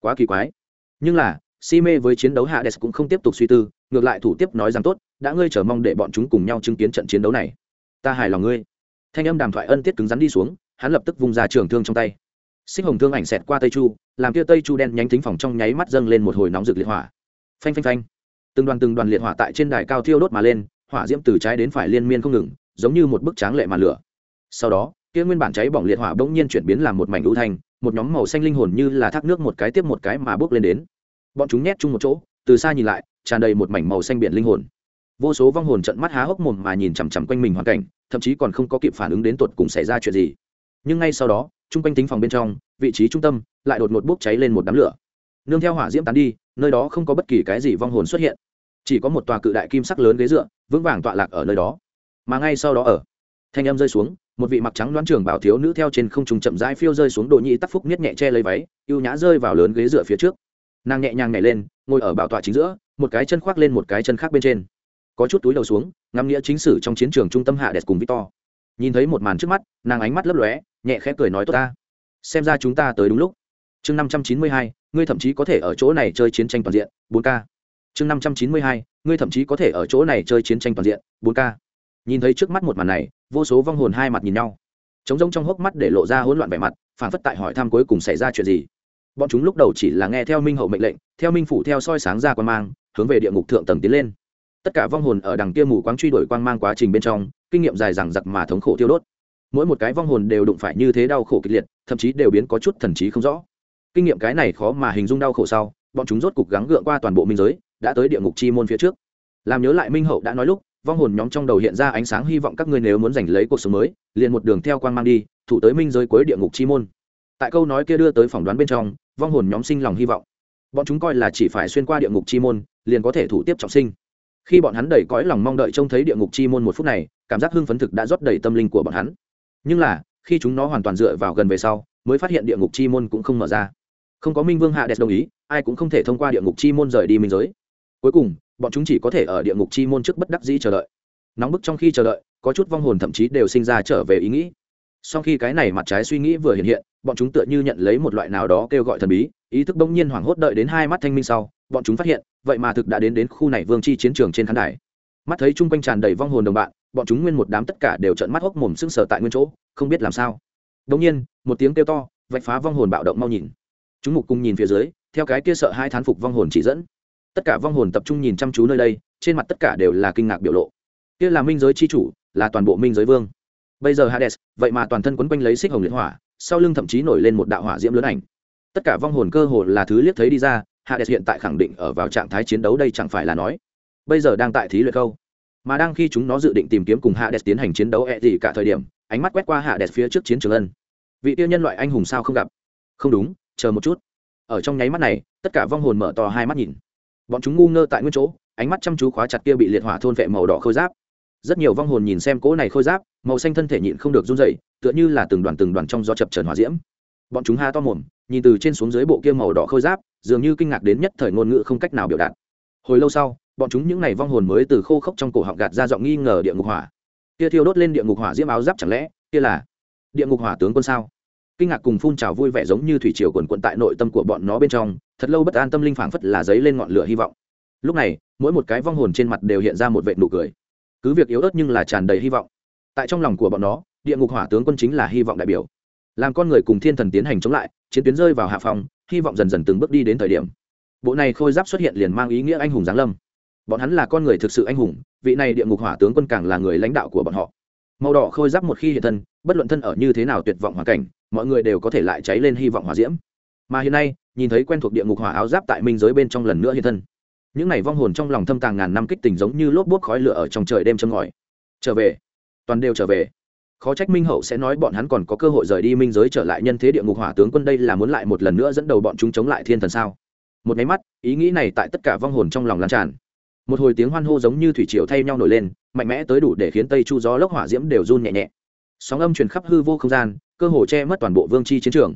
[SPEAKER 1] Quá kỳ quái. Nhưng là, si mê với chiến đấu hạ đès cũng không tiếp tục suy tư, ngược lại thủ tiếp nói rằng tốt, đã ngươi chờ mong để bọn chúng cùng nhau chứng kiến trận chiến đấu này. Ta hài lòng ngươi. Thanh âm đàm thoại ân tiết cứng rắn đi xuống, hắn lập tức vung ra trường thương trong tay xích hồng thương ảnh xẹt qua tây chu, làm kia tây chu đen nhánh thính phòng trong nháy mắt dâng lên một hồi nóng rực liệt hỏa. Phanh phanh phanh. Từng đoàn từng đoàn liệt hỏa tại trên đài cao thiêu đốt mà lên, hỏa diễm từ trái đến phải liên miên không ngừng, giống như một bức tráng lệ màn lửa. Sau đó, kia nguyên bản cháy bỏng liệt hỏa bỗng nhiên chuyển biến làm một mảnh ưu thanh, một nhóm màu xanh linh hồn như là thác nước một cái tiếp một cái mà bước lên đến. Bọn chúng nhét chung một chỗ, từ xa nhìn lại, tràn đầy một mảnh màu xanh biển linh hồn. Vô số vong hồn trận mắt há hốc mồm mà nhìn chằm chằm quanh mình hoàn cảnh, thậm chí còn không có kịp phản ứng đến tột cùng xảy ra chuyện gì nhưng ngay sau đó, chung quanh tính phòng bên trong, vị trí trung tâm lại đột ngột bốc cháy lên một đám lửa. Nương theo hỏa diễm tán đi, nơi đó không có bất kỳ cái gì vong hồn xuất hiện. Chỉ có một tòa cự đại kim sắc lớn ghế dựa, vững vàng tọa lạc ở nơi đó. Mà ngay sau đó ở, thanh âm rơi xuống, một vị mặc trắng đoán trường bảo thiếu nữ theo trên không trùng chậm rãi phiêu rơi xuống đồ nhị tắc phúc niết nhẹ che lấy váy, ưu nhã rơi vào lớn ghế dựa phía trước. Nàng nhẹ nhàng nhảy lên, ngồi ở bảo tọa chính giữa, một cái chân khoác lên một cái chân khác bên trên. Có chút túi đầu xuống, ngắm nghĩa chính sử trong chiến trường trung tâm hạ đẹp cùng victor. Nhìn thấy một màn trước mắt, nàng ánh mắt lấp lóe nhẹ khẽ cười nói tốt ta. Xem ra chúng ta tới đúng lúc. Chương năm trăm chín mươi hai, ngươi thậm chí có thể ở chỗ này chơi chiến tranh toàn diện, bốn k. Chương năm trăm chín mươi hai, ngươi thậm chí có thể ở chỗ này chơi chiến tranh toàn diện, bốn k. Nhìn thấy trước mắt một màn này, vô số vong hồn hai mặt nhìn nhau. Trống rỗng trong hốc mắt để lộ ra hỗn loạn vẻ mặt, phản phất tại hỏi thăm cuối cùng xảy ra chuyện gì. Bọn chúng lúc đầu chỉ là nghe theo minh hậu mệnh lệnh, theo minh phủ theo soi sáng ra quan mang, hướng về địa ngục thượng tầng tiến lên. Tất cả vong hồn ở đằng kia mù quáng truy đuổi quang mang quá trình bên trong, kinh nghiệm dài dằng dặc mà thống khổ tiêu đốt mỗi một cái vong hồn đều đụng phải như thế đau khổ kịch liệt, thậm chí đều biến có chút thần trí không rõ. Kinh nghiệm cái này khó mà hình dung đau khổ sau, bọn chúng rốt cục gắng gượng qua toàn bộ minh giới, đã tới địa ngục chi môn phía trước. Làm nhớ lại minh hậu đã nói lúc, vong hồn nhóm trong đầu hiện ra ánh sáng hy vọng các ngươi nếu muốn giành lấy cuộc sống mới, liền một đường theo quan mang đi, thủ tới minh giới cuối địa ngục chi môn. Tại câu nói kia đưa tới phỏng đoán bên trong, vong hồn nhóm sinh lòng hy vọng. Bọn chúng coi là chỉ phải xuyên qua địa ngục chi môn, liền có thể thủ tiếp trọng sinh. Khi bọn hắn đầy cõi lòng mong đợi trông thấy địa ngục chi môn một phút này, cảm giác hưng phấn thực đã rót đầy tâm linh của bọn hắn nhưng là, khi chúng nó hoàn toàn dựa vào gần về sau, mới phát hiện địa ngục chi môn cũng không mở ra. Không có minh vương hạ đẹp đồng ý, ai cũng không thể thông qua địa ngục chi môn rời đi minh giới. Cuối cùng, bọn chúng chỉ có thể ở địa ngục chi môn trước bất đắc dĩ chờ đợi. Nóng bức trong khi chờ đợi, có chút vong hồn thậm chí đều sinh ra trở về ý nghĩ. Sau khi cái này mặt trái suy nghĩ vừa hiện hiện, bọn chúng tựa như nhận lấy một loại nào đó kêu gọi thần bí, ý thức bỗng nhiên hoảng hốt đợi đến hai mắt thanh minh sau, bọn chúng phát hiện, vậy mà thực đã đến đến khu này vương chi chiến trường trên khán đài mắt thấy chung quanh tràn đầy vong hồn đồng bạn, bọn chúng nguyên một đám tất cả đều trận mắt hốc mồm sưng sờ tại nguyên chỗ, không biết làm sao. Đ nhiên, một tiếng kêu to, vạch phá vong hồn bạo động mau nhìn. Chúng mục cùng nhìn phía dưới, theo cái kia sợ hai thán phục vong hồn chỉ dẫn. Tất cả vong hồn tập trung nhìn chăm chú nơi đây, trên mặt tất cả đều là kinh ngạc biểu lộ. Kia là minh giới c h i chủ, là toàn bộ minh giới vương. Bây giờ hades, vậy mà toàn thân quấn quanh lấy xích hồng liệt hỏa, sau lưng thậm chí nổi lên một đạo hỏa diễm lớn ảnh. Tất cả vong hồn cơ hồ là thứ liếc thấy đi ra, hades hiện tại khẳng định ở vào trạng thái chiến đấu đây chẳng phải là nói bây giờ đang tại thí luyện câu mà đang khi chúng nó dự định tìm kiếm cùng hạ đẹp tiến hành chiến đấu e gì cả thời điểm, ánh mắt quét qua hạ đẹp phía trước chiến trường ân. Vị tiêu nhân loại anh hùng sao không gặp? Không đúng, chờ một chút. Ở trong nháy mắt này, tất cả vong hồn mở to hai mắt nhìn. Bọn chúng ngu ngơ tại nguyên chỗ, ánh mắt chăm chú khóa chặt kia bị liệt hỏa thôn vệ màu đỏ khôi giáp. Rất nhiều vong hồn nhìn xem cỗ này khôi giáp, màu xanh thân thể nhịn không được run dậy tựa như là từng đoàn từng đoàn trong gió chập trần hòa diễm. Bọn chúng ha to mồm, nhìn từ trên xuống dưới bộ kia màu đỏ khôi giáp, dường như kinh ngạc đến nhất thời ngôn ngữ không cách nào biểu đạt. Hồi lâu sau bọn chúng những ngày vong hồn mới từ khô khốc trong cổ họng gạt ra giọng nghi ngờ địa ngục hỏa. Kia thiêu đốt lên địa ngục hỏa diễm áo giáp chẳng lẽ, kia là địa ngục hỏa tướng quân sao? Kinh ngạc cùng phun trào vui vẻ giống như thủy triều quần quận tại nội tâm của bọn nó bên trong, thật lâu bất an tâm linh phảng phất là giấy lên ngọn lửa hy vọng. Lúc này, mỗi một cái vong hồn trên mặt đều hiện ra một vệ nụ cười. Cứ việc yếu ớt nhưng là tràn đầy hy vọng. Tại trong lòng của bọn nó, địa ngục hỏa tướng quân chính là hy vọng đại biểu. Làm con người cùng thiên thần tiến hành chống lại, chiến tuyến rơi vào hạ phòng hy vọng dần dần từng bước đi đến thời điểm. Bộ này khôi giáp xuất hiện liền mang ý nghĩa anh hùng giáng lâm bọn hắn là con người thực sự anh hùng, vị này địa ngục hỏa tướng quân càng là người lãnh đạo của bọn họ. Màu đỏ khôi giáp một khi hiện thân, bất luận thân ở như thế nào tuyệt vọng hoàn cảnh, mọi người đều có thể lại cháy lên hy vọng hỏa diễm. Mà hiện nay, nhìn thấy quen thuộc địa ngục hỏa áo giáp tại minh giới bên trong lần nữa hiện thân. Những này vong hồn trong lòng thâm tàng ngàn năm kích tình giống như lốp bút khói lửa ở trong trời đêm châm ngòi. Trở về. Toàn đều trở về. Khó trách minh hậu sẽ nói bọn hắn còn có cơ hội rời đi minh giới trở lại nhân thế địa ngục hỏa tướng quân đây là muốn lại một lần nữa dẫn đầu bọn chúng chống lại thiên thần sao? Một máy mắt, ý nghĩ này tại tất cả vong hồn trong lòng lan tràn một hồi tiếng hoan hô giống như thủy triều thay nhau nổi lên mạnh mẽ tới đủ để khiến tây chu gió lốc hỏa diễm đều run nhẹ nhẹ. Sóng âm truyền khắp hư vô không gian cơ hồ che mất toàn bộ vương chi chiến trường.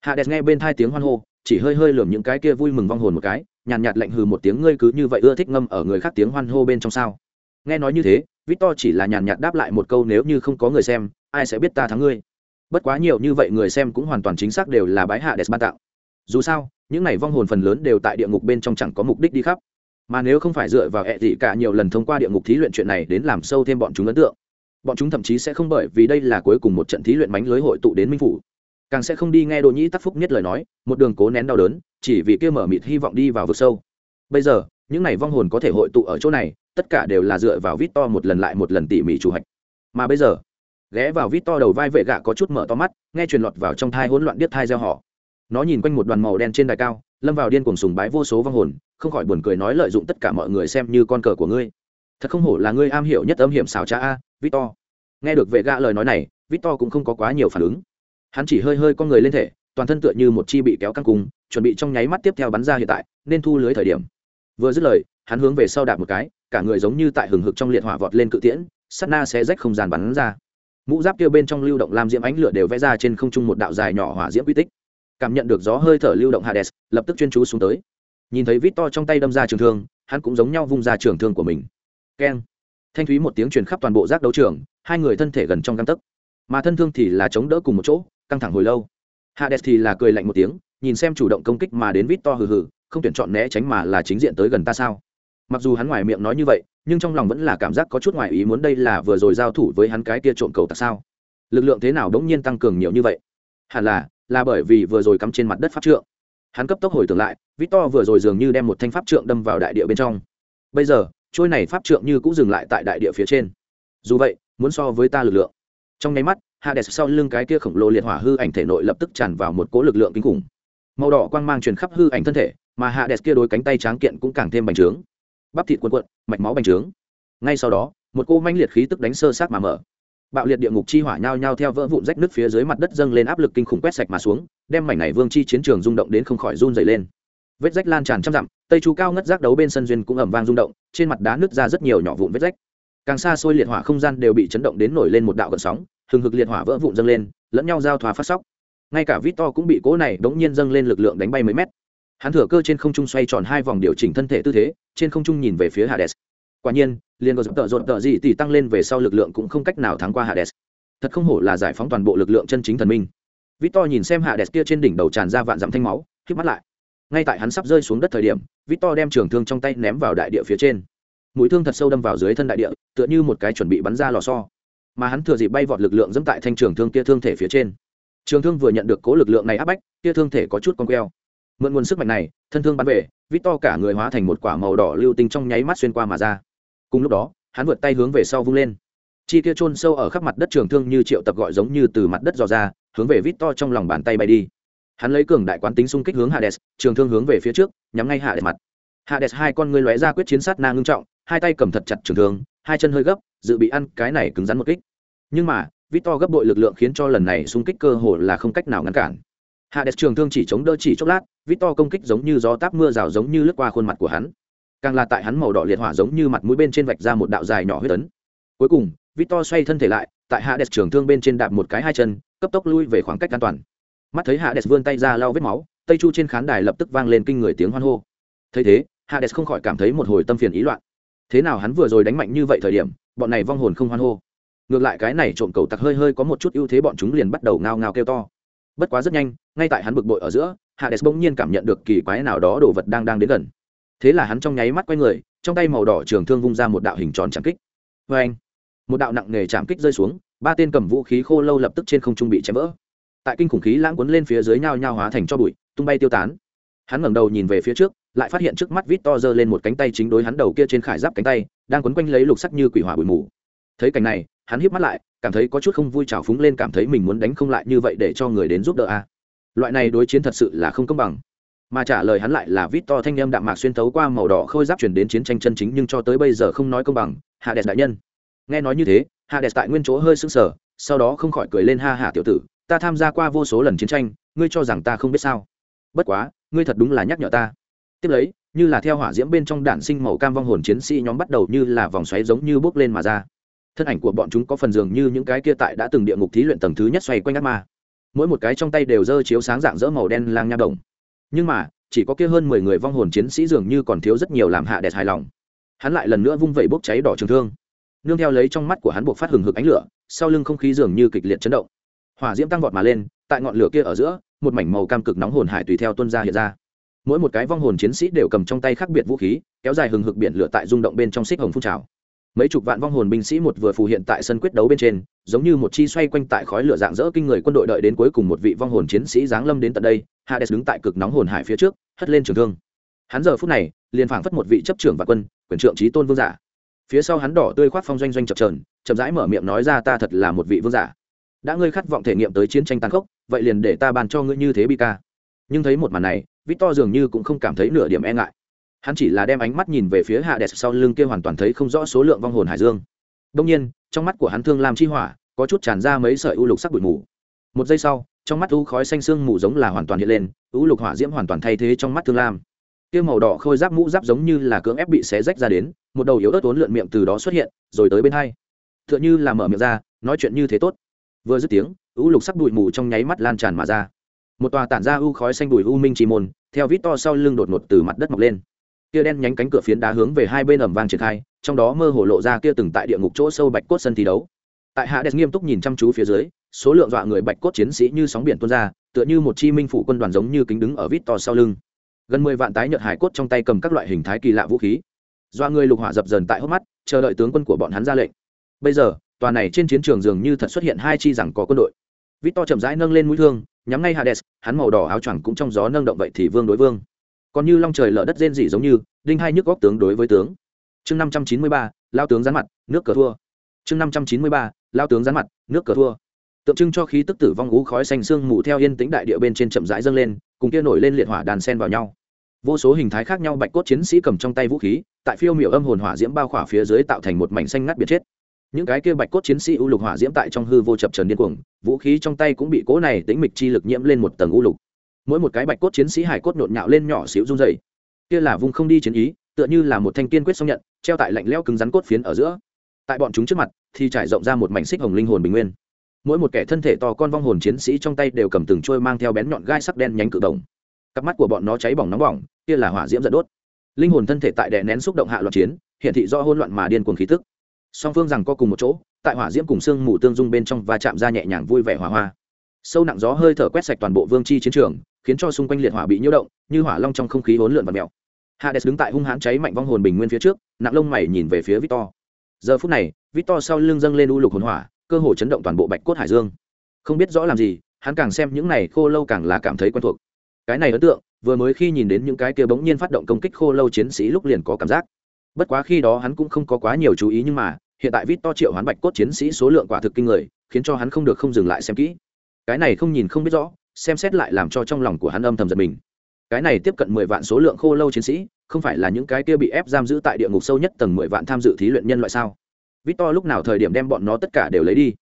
[SPEAKER 1] Hạ đẹp nghe bên thai tiếng hoan hô chỉ hơi hơi lườm những cái kia vui mừng vong hồn một cái nhàn nhạt, nhạt lạnh hừ một tiếng ngươi cứ như vậy ưa thích ngâm ở người khác tiếng hoan hô bên trong sao? Nghe nói như thế victor chỉ là nhàn nhạt đáp lại một câu nếu như không có người xem ai sẽ biết ta thắng ngươi? Bất quá nhiều như vậy người xem cũng hoàn toàn chính xác đều là bái hạ đẹp ban tạo. Dù sao những này vong hồn phần lớn đều tại địa ngục bên trong chẳng có mục đích đi khắp mà nếu không phải dựa vào hệ thị cả nhiều lần thông qua địa ngục thí luyện chuyện này đến làm sâu thêm bọn chúng ấn tượng, bọn chúng thậm chí sẽ không bởi vì đây là cuối cùng một trận thí luyện mánh lưới hội tụ đến minh phủ. Càng sẽ không đi nghe đồ nhĩ tắc phúc nhất lời nói, một đường cố nén đau đớn, chỉ vì kia mở mịt hy vọng đi vào vực sâu. Bây giờ, những này vong hồn có thể hội tụ ở chỗ này, tất cả đều là dựa vào vít to một lần lại một lần tỉ mỉ chủ hạch. Mà bây giờ, ghé vào vít to đầu vai vệ gạ có chút mở to mắt, nghe truyền lọt vào trong thai hỗn loạn điếc thai gieo họ nó nhìn quanh một đoàn màu đen trên đài cao, lâm vào điên cuồng sùng bái vô số vong hồn, không khỏi buồn cười nói lợi dụng tất cả mọi người xem như con cờ của ngươi. Thật không hổ là ngươi am hiểu nhất âm hiểm xảo cha a, victor. Nghe được vệ gạ lời nói này, victor cũng không có quá nhiều phản ứng. Hắn chỉ hơi hơi con người lên thể, toàn thân tựa như một chi bị kéo căng cùng, chuẩn bị trong nháy mắt tiếp theo bắn ra hiện tại, nên thu lưới thời điểm. Vừa dứt lời, hắn hướng về sau đạp một cái, cả người giống như tại hừng hực trong liệt hỏa vọt lên cự tiễn sắt na sẽ rách không gian bắn ra. Mũ giáp kia bên trong lưu động làm diễm ánh lửa đều vẽ ra trên không trung một đạo dài nhỏ hỏa diễm quy tích cảm nhận được gió hơi thở lưu động hades, lập tức chuyên chú xuống tới. Nhìn thấy vít to trong tay đâm ra trường thương, hắn cũng giống nhau vung ra trường thương của mình. Keng. Thanh thúy một tiếng truyền khắp toàn bộ giác đấu trường, hai người thân thể gần trong găng tấc. Mà thân thương thì là chống đỡ cùng một chỗ, căng thẳng hồi lâu. Hades thì là cười lạnh một tiếng, nhìn xem chủ động công kích mà đến vít to hừ hừ, không tuyển chọn né tránh mà là chính diện tới gần ta sao? Mặc dù hắn ngoài miệng nói như vậy, nhưng trong lòng vẫn là cảm giác có chút ngoài ý muốn đây là vừa rồi giao thủ với hắn cái kia trộm cầu tại sao? Lực lượng thế nào đống nhiên tăng cường nhiều như vậy? Hẳn là là bởi vì vừa rồi cắm trên mặt đất pháp trượng. Hắn cấp tốc hồi tưởng lại, victor vừa rồi dường như đem một thanh pháp trượng đâm vào đại địa bên trong. Bây giờ, trôi này pháp trượng như cũng dừng lại tại đại địa phía trên. Dù vậy, muốn so với ta lực lượng. Trong nháy mắt, hades sau lưng cái kia khổng lồ liệt hỏa hư ảnh thể nội lập tức tràn vào một cỗ lực lượng kinh khủng. Màu đỏ quang mang truyền khắp hư ảnh thân thể, mà hades kia đối cánh tay tráng kiện cũng càng thêm bành trướng. Bắp thịt quần quận mạch máu bành trướng. Ngay sau đó, một cô manh liệt khí tức đánh sơ sát mà mở bạo liệt địa ngục chi hỏa nhao nhao theo vỡ vụn rách nứt phía dưới mặt đất dâng lên áp lực kinh khủng quét sạch mà xuống, đem mảnh này vương chi chiến trường rung động đến không khỏi run dày lên. Vết rách lan tràn trăm dặm, tây chu cao ngất rác đấu bên sân duyên cũng ẩm vang rung động, trên mặt đá nứt ra rất nhiều nhỏ vụn vết rách. Càng xa xôi liệt hỏa không gian đều bị chấn động đến nổi lên một đạo gợn sóng, hừng hực liệt hỏa vỡ vụn dâng lên, lẫn nhau giao thoa phát sóc. Ngay cả vít to cũng bị cố này đống nhiên dâng lên lực lượng đánh bay mấy mét. Hắn thừa cơ trên không trung xoay tròn hai vòng điều chỉnh thân thể tư thế, trên không trung nhìn về phía hades quả nhiên, liền có dập tợ rộn tợ gì thì tăng lên về sau lực lượng cũng không cách nào thắng qua hades. Thật không hổ là giải phóng toàn bộ lực lượng chân chính thần minh. Victor nhìn xem hades kia trên đỉnh đầu tràn ra vạn dặm thanh máu, khép mắt lại. Ngay tại hắn sắp rơi xuống đất thời điểm, victor đem trường thương trong tay ném vào đại địa phía trên. Mũi thương thật sâu đâm vào dưới thân đại địa, tựa như một cái chuẩn bị bắn ra lò xo. Mà hắn thừa dịp bay vọt lực lượng dẫm tại thanh trường thương kia thương thể phía trên. Trường thương vừa nhận được cố lực lượng này áp bách, kia thương thể có chút con queo. Mượn nguồn sức mạnh này, thân thương bắn về vít to cả người hóa thành một quả màu đỏ lưu tinh trong nháy mắt xuyên qua mà ra cùng lúc đó, hắn vượt tay hướng về sau vung lên. Chi kia chôn sâu ở khắp mặt đất trường thương như triệu tập gọi giống như từ mặt đất dò ra, hướng về vít to trong lòng bàn tay bay đi. Hắn lấy cường đại quán tính xung kích hướng hades, trường thương hướng về phía trước, nhắm ngay hạ đẹp mặt. Hades hai con người lóe ra quyết chiến sát na ngưng trọng, hai tay cầm thật chặt trường thương, hai chân hơi gấp, dự bị ăn cái này cứng rắn một kích. Nhưng mà vít to gấp bội lực lượng khiến cho lần này xung kích cơ hồ là không cách nào ngăn cản. Hades trường thương chỉ chống đỡ chỉ chốc lát vít to công kích giống như gió táp mưa rào giống như lướt qua khuôn mặt của hắn. Càng là tại hắn màu đỏ liệt hỏa giống như mặt mũi bên trên vạch ra một đạo dài nhỏ huyết ấn. Cuối cùng, Victor xoay thân thể lại, tại Hades trường thương bên trên đạp một cái hai chân, cấp tốc lui về khoảng cách an toàn. Mắt thấy Hades vươn tay ra lau vết máu, Tây Chu trên khán đài lập tức vang lên kinh người tiếng hoan hô. Thấy thế, Hades không khỏi cảm thấy một hồi tâm phiền ý loạn. Thế nào hắn vừa rồi đánh mạnh như vậy thời điểm, bọn này vong hồn không hoan hô. ngược lại cái này trộm cầu tặc hơi hơi có một chút ưu thế bọn chúng liền bắt đầu ngao ngao kêu to bất quá rất nhanh ngay tại hắn bực bội ở giữa hades bỗng nhiên cảm nhận được kỳ quái nào đó đồ vật đang đang đến gần thế là hắn trong nháy mắt quay người, trong tay màu đỏ trường thương vung ra một đạo hình tròn chạm kích. Vê anh, một đạo nặng nề chạm kích rơi xuống, ba tên cầm vũ khí khô lâu lập tức trên không trung bị chém vỡ. Tại kinh khủng khí lãng quấn lên phía dưới nhao nhao hóa thành cho bụi, tung bay tiêu tán. Hắn ngẩng đầu nhìn về phía trước, lại phát hiện trước mắt vít to giơ lên một cánh tay chính đối hắn đầu kia trên khải giáp cánh tay, đang quấn quanh lấy lục sắc như quỷ hỏa bụi mù. Thấy cảnh này, hắn híp mắt lại, cảm thấy có chút không vui trào phúng lên cảm thấy mình muốn đánh không lại như vậy để cho người đến giúp đỡ a loại này đối chiến thật sự là không công bằng mà trả lời hắn lại là vít to thanh em đạm mạc xuyên thấu qua màu đỏ khôi giáp chuyển đến chiến tranh chân chính nhưng cho tới bây giờ không nói công bằng, hạ đẹp đại nhân. Nghe nói như thế, hạ đẹp tại nguyên chỗ hơi sững sờ, sau đó không khỏi cười lên, ha hả tiểu tử, ta tham gia qua vô số lần chiến tranh, ngươi cho rằng ta không biết sao? Bất quá, ngươi thật đúng là nhắc nhở ta. Tiếp lấy, như là theo hỏa diễm bên trong đạn sinh màu cam vong hồn chiến sĩ nhóm bắt đầu như là vòng xoáy giống như bước lên mà ra. Thân ảnh của bọn chúng có phần dường như những cái kia tại đã từng địa ngục thí luyện tầng thứ nhất xoay quanh ác ma. Mỗi một cái trong tay đều dơ chiếu sáng dạng dỡ màu đen lang nha đồng nhưng mà, chỉ có kia hơn mười người vong hồn chiến sĩ dường như còn thiếu rất nhiều làm hạ đẹp hài lòng. Hắn lại lần nữa vung vẩy bốc cháy đỏ trường thương. Nương theo lấy trong mắt của hắn buộc phát hừng hực ánh lửa, sau lưng không khí dường như kịch liệt chấn động. Hỏa diễm tăng vọt mà lên, tại ngọn lửa kia ở giữa, một mảnh màu cam cực nóng hồn hải tùy theo tuân ra hiện ra. Mỗi một cái vong hồn chiến sĩ đều cầm trong tay khác biệt vũ khí, kéo dài hừng hực biển lửa tại rung động bên trong xích hồng phun trào mấy chục vạn vong hồn binh sĩ một vừa phù hiện tại sân quyết đấu bên trên, giống như một chi xoay quanh tại khói lửa dạng dỡ kinh người quân đội đợi đến cuối cùng một vị vong hồn chiến sĩ giáng lâm đến tận đây, hades đứng tại cực nóng hồn hải phía trước, hất lên trường thương. Hắn giờ phút này, liền phảng phất một vị chấp trưởng và quân, quyền trượng trí tôn vương giả. Phía sau hắn đỏ tươi khoác phong doanh doanh chập trờn chậm rãi mở miệng nói ra ta thật là một vị vương giả. Đã ngươi khát vọng thể nghiệm tới chiến tranh tàn khốc, vậy liền để ta bàn cho ngươi như thế bi ca. Nhưng thấy một màn này, victor dường như cũng không cảm thấy nửa điểm e ngại hắn chỉ là đem ánh mắt nhìn về phía hạ đẹp sau lưng kia hoàn toàn thấy không rõ số lượng vong hồn hải dương. Đông nhiên, trong mắt của hắn thương làm chi hỏa, có chút tràn ra mấy sợi u lục sắc bụi mù. Một giây sau, trong mắt u khói xanh xương mù giống là hoàn toàn hiện lên, u lục hỏa diễm hoàn toàn thay thế trong mắt thương lam. Kia màu đỏ khôi giáp mũ giáp giống như là cưỡng ép bị xé rách ra đến, một đầu yếu ớt uốn lượn miệng từ đó xuất hiện, rồi tới bên hai. Tựa như là mở miệng ra, nói chuyện như thế tốt. Vừa dứt tiếng, u lục sắc bụi mù trong nháy mắt lan tràn mà ra. Một tòa tản ra u khói xanh bụi u minh trì môn, theo vít to sau lưng đột ngột từ mặt đất mọc lên kia đen nhánh cánh cửa phiến đá hướng về hai bên ẩm vang triển khai, trong đó mơ hồ lộ ra kia từng tại địa ngục chỗ sâu bạch cốt sân thi đấu. Tại hạ đẹp nghiêm túc nhìn chăm chú phía dưới, số lượng dọa người bạch cốt chiến sĩ như sóng biển tuôn ra, tựa như một chi minh phủ quân đoàn giống như kính đứng ở vít to sau lưng. Gần mười vạn tái nhợt hải cốt trong tay cầm các loại hình thái kỳ lạ vũ khí. Dọa người lục hỏa dập dần tại hốc mắt, chờ đợi tướng quân của bọn hắn ra lệnh. Bây giờ, tòa này trên chiến trường dường như thật xuất hiện hai chi rằng có quân đội. Vít to chậm rãi nâng lên mũi thương, nhắm ngay hades hắn màu đỏ áo choàng cũng trong gió nâng động vậy thì vương đối vương còn như long trời lở đất rên rỉ giống như, đinh hai nhức góc tướng đối với tướng. Chương năm trăm chín mươi ba, lao tướng rán mặt, nước cờ thua. Chương năm trăm chín mươi ba, lao tướng rán mặt, nước cờ thua. Tượng trưng cho khí tức tử vong ú khói xanh sương mù theo yên tĩnh đại địa bên trên chậm rãi dâng lên, cùng kia nổi lên liệt hỏa đàn sen vào nhau. Vô số hình thái khác nhau bạch cốt chiến sĩ cầm trong tay vũ khí, tại phiêu miểu âm hồn hỏa diễm bao khỏa phía dưới tạo thành một mảnh xanh ngắt biệt chết. Những cái kia bạch cốt chiến sĩ u lục hỏa diễm tại trong hư vô chập trần điên cuồng, vũ khí trong tay cũng bị cố này tính mịch chi lực nhiễm lên một tầng u lục mỗi một cái bạch cốt chiến sĩ hải cốt nhộn nhạo lên nhỏ xíu run dày kia là vùng không đi chiến ý, tựa như là một thanh kiên quyết song nhận, treo tại lạnh leo cứng rắn cốt phiến ở giữa. Tại bọn chúng trước mặt, thì trải rộng ra một mảnh xích hồng linh hồn bình nguyên. Mỗi một kẻ thân thể to con vong hồn chiến sĩ trong tay đều cầm từng trôi mang theo bén nhọn gai sắc đen nhánh cự đồng. Cặp mắt của bọn nó cháy bỏng nóng bỏng, kia là hỏa diễm giận đốt. Linh hồn thân thể tại đè nén xúc động hạ loạn chiến hiện thị do hỗn loạn mà điên cuồng khí tức. Song phương rằng có cùng một chỗ, tại hỏa diễm cùng xương mù tương dung bên trong và chạm ra nhẹ nhàng vui vẻ hỏa hoa. Sâu nặng gió hơi thở quét sạch toàn bộ vương chi chiến trường khiến cho xung quanh liệt hỏa bị nhiễu động, như hỏa long trong không khí hỗn lượn và mèo. Hades đứng tại hung hãn cháy mạnh vong hồn bình nguyên phía trước, nặng lông mày nhìn về phía victor. Giờ phút này, victor sau lưng dâng lên u lục hồn hỏa, cơ hồ chấn động toàn bộ bạch cốt hải dương. Không biết rõ làm gì, hắn càng xem những này khô lâu càng là cảm thấy quen thuộc. Cái này ấn tượng, vừa mới khi nhìn đến những cái kia bỗng nhiên phát động công kích khô lâu chiến sĩ lúc liền có cảm giác. Bất quá khi đó hắn cũng không có quá nhiều chú ý nhưng mà, hiện tại vít to triệu hoán bạch cốt chiến sĩ số lượng quả thực kinh người, khiến cho hắn không được không dừng lại xem kỹ. Cái này không nhìn không biết rõ xem xét lại làm cho trong lòng của hắn âm thầm giật mình. Cái này tiếp cận mười vạn số lượng khô lâu chiến sĩ, không phải là những cái kia bị ép giam giữ tại địa ngục sâu nhất tầng mười vạn tham dự thí luyện nhân loại sao? Victor lúc nào thời điểm đem bọn nó tất cả đều lấy đi?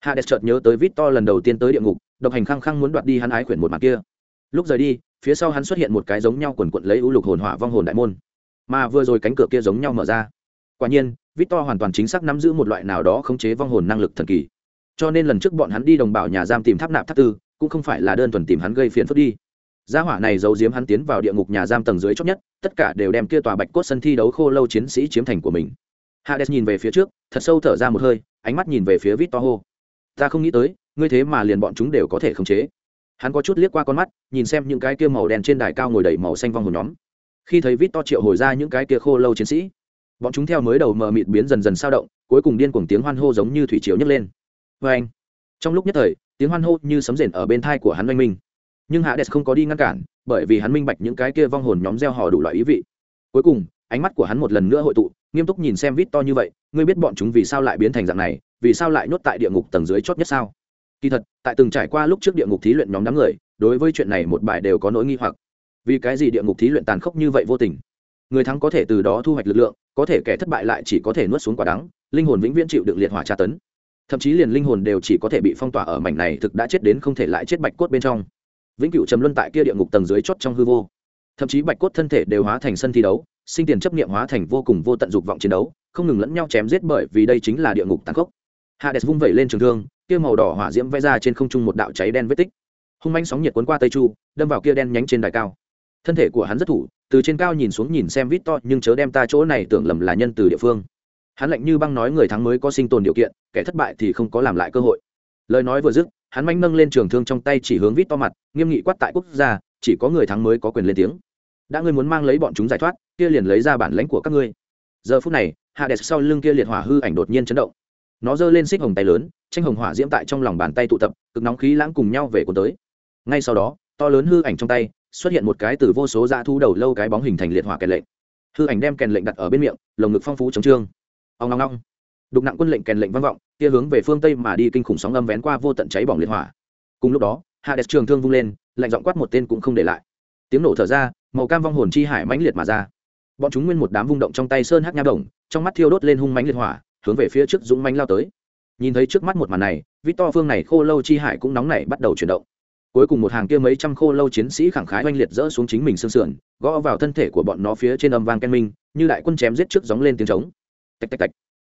[SPEAKER 1] Hades chợt nhớ tới victor lần đầu tiên tới địa ngục, độc hành khăng khăng muốn đoạt đi hắn ái quyển một mặt kia. Lúc rời đi, phía sau hắn xuất hiện một cái giống nhau quần quận lấy u lục hồn hỏa vong hồn đại môn. Mà vừa rồi cánh cửa kia giống nhau mở ra. Quả nhiên, victor hoàn toàn chính xác nắm giữ một loại nào đó khống chế vong hồn năng lực thần kỳ. Cho nên lần trước bọn hắn đi đồng bảo nhà giam tìm tháp nạp tháp tư cũng không phải là đơn thuần tìm hắn gây phiền phức đi. Gia hỏa này giấu giếm hắn tiến vào địa ngục nhà giam tầng dưới chót nhất, tất cả đều đem kia tòa bạch cốt sân thi đấu khô lâu chiến sĩ chiếm thành của mình. Hades nhìn về phía trước, thật sâu thở ra một hơi, ánh mắt nhìn về phía vít to hô. Ta không nghĩ tới, ngươi thế mà liền bọn chúng đều có thể khống chế. Hắn có chút liếc qua con mắt, nhìn xem những cái kia màu đen trên đài cao ngồi đầy màu xanh vong hồn nhóm. Khi thấy vít to triệu hồi ra những cái kia khô lâu chiến sĩ, bọn chúng theo mới đầu mờ mịt biến dần dần sao động, cuối cùng điên cuồng tiếng hoan hô giống như thủy chiếu nhấc lên. Vê anh trong lúc nhất thời, tiếng hoan hô như sấm rền ở bên thai của hắn oanh minh. Nhưng hades không có đi ngăn cản, bởi vì hắn minh bạch những cái kia vong hồn nhóm gieo hò đủ loại ý vị. Cuối cùng, ánh mắt của hắn một lần nữa hội tụ, nghiêm túc nhìn xem vít to như vậy, ngươi biết bọn chúng vì sao lại biến thành dạng này, vì sao lại nhốt tại địa ngục tầng dưới chót nhất sao? Kỳ thật, tại từng trải qua lúc trước địa ngục thí luyện nhóm đám người, đối với chuyện này một bài đều có nỗi nghi hoặc. Vì cái gì địa ngục thí luyện tàn khốc như vậy vô tình? Người thắng có thể từ đó thu hoạch lực lượng, có thể kẻ thất bại lại chỉ có thể nuốt xuống quả đắng, linh hồn vĩnh viễn chịu được liệt hỏa tra tấn thậm chí liền linh hồn đều chỉ có thể bị phong tỏa ở mảnh này thực đã chết đến không thể lại chết bạch cốt bên trong. Vĩnh cửu trầm luân tại kia địa ngục tầng dưới chót trong hư vô. Thậm chí bạch cốt thân thể đều hóa thành sân thi đấu, sinh tiền chấp niệm hóa thành vô cùng vô tận dục vọng chiến đấu, không ngừng lẫn nhau chém giết bởi vì đây chính là địa ngục tàn khốc. Đès vung vẩy lên trường thương, kia màu đỏ hỏa diễm vẽ ra trên không trung một đạo cháy đen vết tích. Hung manh sóng nhiệt cuốn qua tây chu, đâm vào kia đen nhánh trên đài cao. Thân thể của hắn rất thủ, từ trên cao nhìn xuống nhìn xem vít to, nhưng chớ đem ta chỗ này tưởng lầm là nhân từ địa phương hắn lạnh như băng nói người thắng mới có sinh tồn điều kiện, kẻ thất bại thì không có làm lại cơ hội. Lời nói vừa dứt, hắn manh nâng lên trường thương trong tay chỉ hướng vít to mặt, nghiêm nghị quát tại quốc gia, chỉ có người thắng mới có quyền lên tiếng. Đã ngươi muốn mang lấy bọn chúng giải thoát, kia liền lấy ra bản lãnh của các ngươi. Giờ phút này, hạ đẹp sau lưng kia liệt hỏa hư ảnh đột nhiên chấn động. Nó giơ lên xích hồng tay lớn, tranh hồng hỏa diễm tại trong lòng bàn tay tụ tập, cực nóng khí lãng cùng nhau về cuốn tới. Ngay sau đó, to lớn hư ảnh trong tay xuất hiện một cái từ vô số dã thu đầu lâu cái bóng hình thành liệt hỏa kèn lệnh. Hư ảnh đem kèn lệnh đặt ở bên miệng, lồng ngực phong phú chống trương ông long long đục nặng quân lệnh kèn lệnh vang vọng kia hướng về phương tây mà đi kinh khủng sóng âm vén qua vô tận cháy bỏng liệt hỏa. Cùng lúc đó hạ đẹp trường thương vung lên, lạnh giọng quát một tên cũng không để lại. Tiếng nổ thở ra, màu cam vong hồn chi hải mãnh liệt mà ra. Bọn chúng nguyên một đám vung động trong tay sơn hắc nha đồng, trong mắt thiêu đốt lên hung mãnh liệt hỏa, hướng về phía trước dũng mãnh lao tới. Nhìn thấy trước mắt một màn này vít to phương này khô lâu chi hải cũng nóng nảy bắt đầu chuyển động. Cuối cùng một hàng kia mấy trăm khô lâu chiến sĩ khẳng khái oanh liệt dỡ xuống chính mình xương sườn, gõ vào thân thể của bọn nó phía trên âm vang ken minh, như đại quân chém giết trước gióng lên tiếng trống tạch tạch tạch.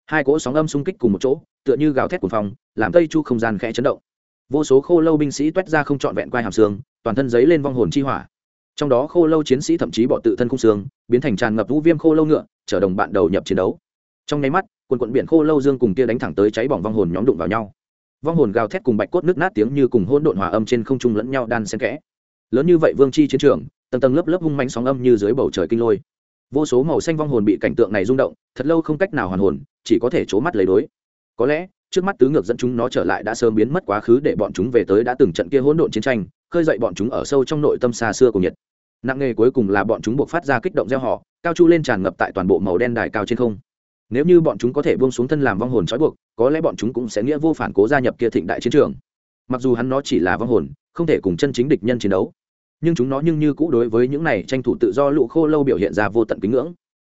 [SPEAKER 1] Hai cỗ sóng âm xung kích cùng một chỗ, tựa như gào thét cuồng phòng làm tây chu không gian khẽ chấn động. Vô số khô lâu binh sĩ toét ra không trọn vẹn quai hàm xương, toàn thân giấy lên vong hồn chi hỏa. Trong đó khô lâu chiến sĩ thậm chí bỏ tự thân khung xương, biến thành tràn ngập vũ viêm khô lâu ngựa, chở đồng bạn đầu nhập chiến đấu. Trong nháy mắt, quần quận biển khô lâu dương cùng kia đánh thẳng tới cháy bỏng vong hồn nhóm đụng vào nhau. Vong hồn gào thét cùng bạch cốt nước nát tiếng như cùng hôn độn hòa âm trên không trung lẫn nhau đan xen kẽ. Lớn như vậy vương chi chiến trường, tầng tầng lớp lớp hung manh sóng âm như dưới bầu trời kinh lôi vô số màu xanh vong hồn bị cảnh tượng này rung động, thật lâu không cách nào hoàn hồn, chỉ có thể c mắt lấy đối. Có lẽ, trước mắt tứ ngược dẫn chúng nó trở lại đã sớm biến mất quá khứ để bọn chúng về tới đã từng trận kia hỗn độn chiến tranh, khơi dậy bọn chúng ở sâu trong nội tâm xa xưa của nhiệt. Nặng nghề cuối cùng là bọn chúng buộc phát ra kích động gieo họ, cao chu lên tràn ngập tại toàn bộ màu đen đài cao trên không. Nếu như bọn chúng có thể buông xuống thân làm vong hồn trói buộc, có lẽ bọn chúng cũng sẽ nghĩa vô phản cố gia nhập kia thịnh đại chiến trường. Mặc dù hắn nó chỉ là vong hồn, không thể cùng chân chính địch nhân chiến đấu nhưng chúng nó nhưng như cũ đối với những này tranh thủ tự do lụ khô lâu biểu hiện ra vô tận kính ngưỡng.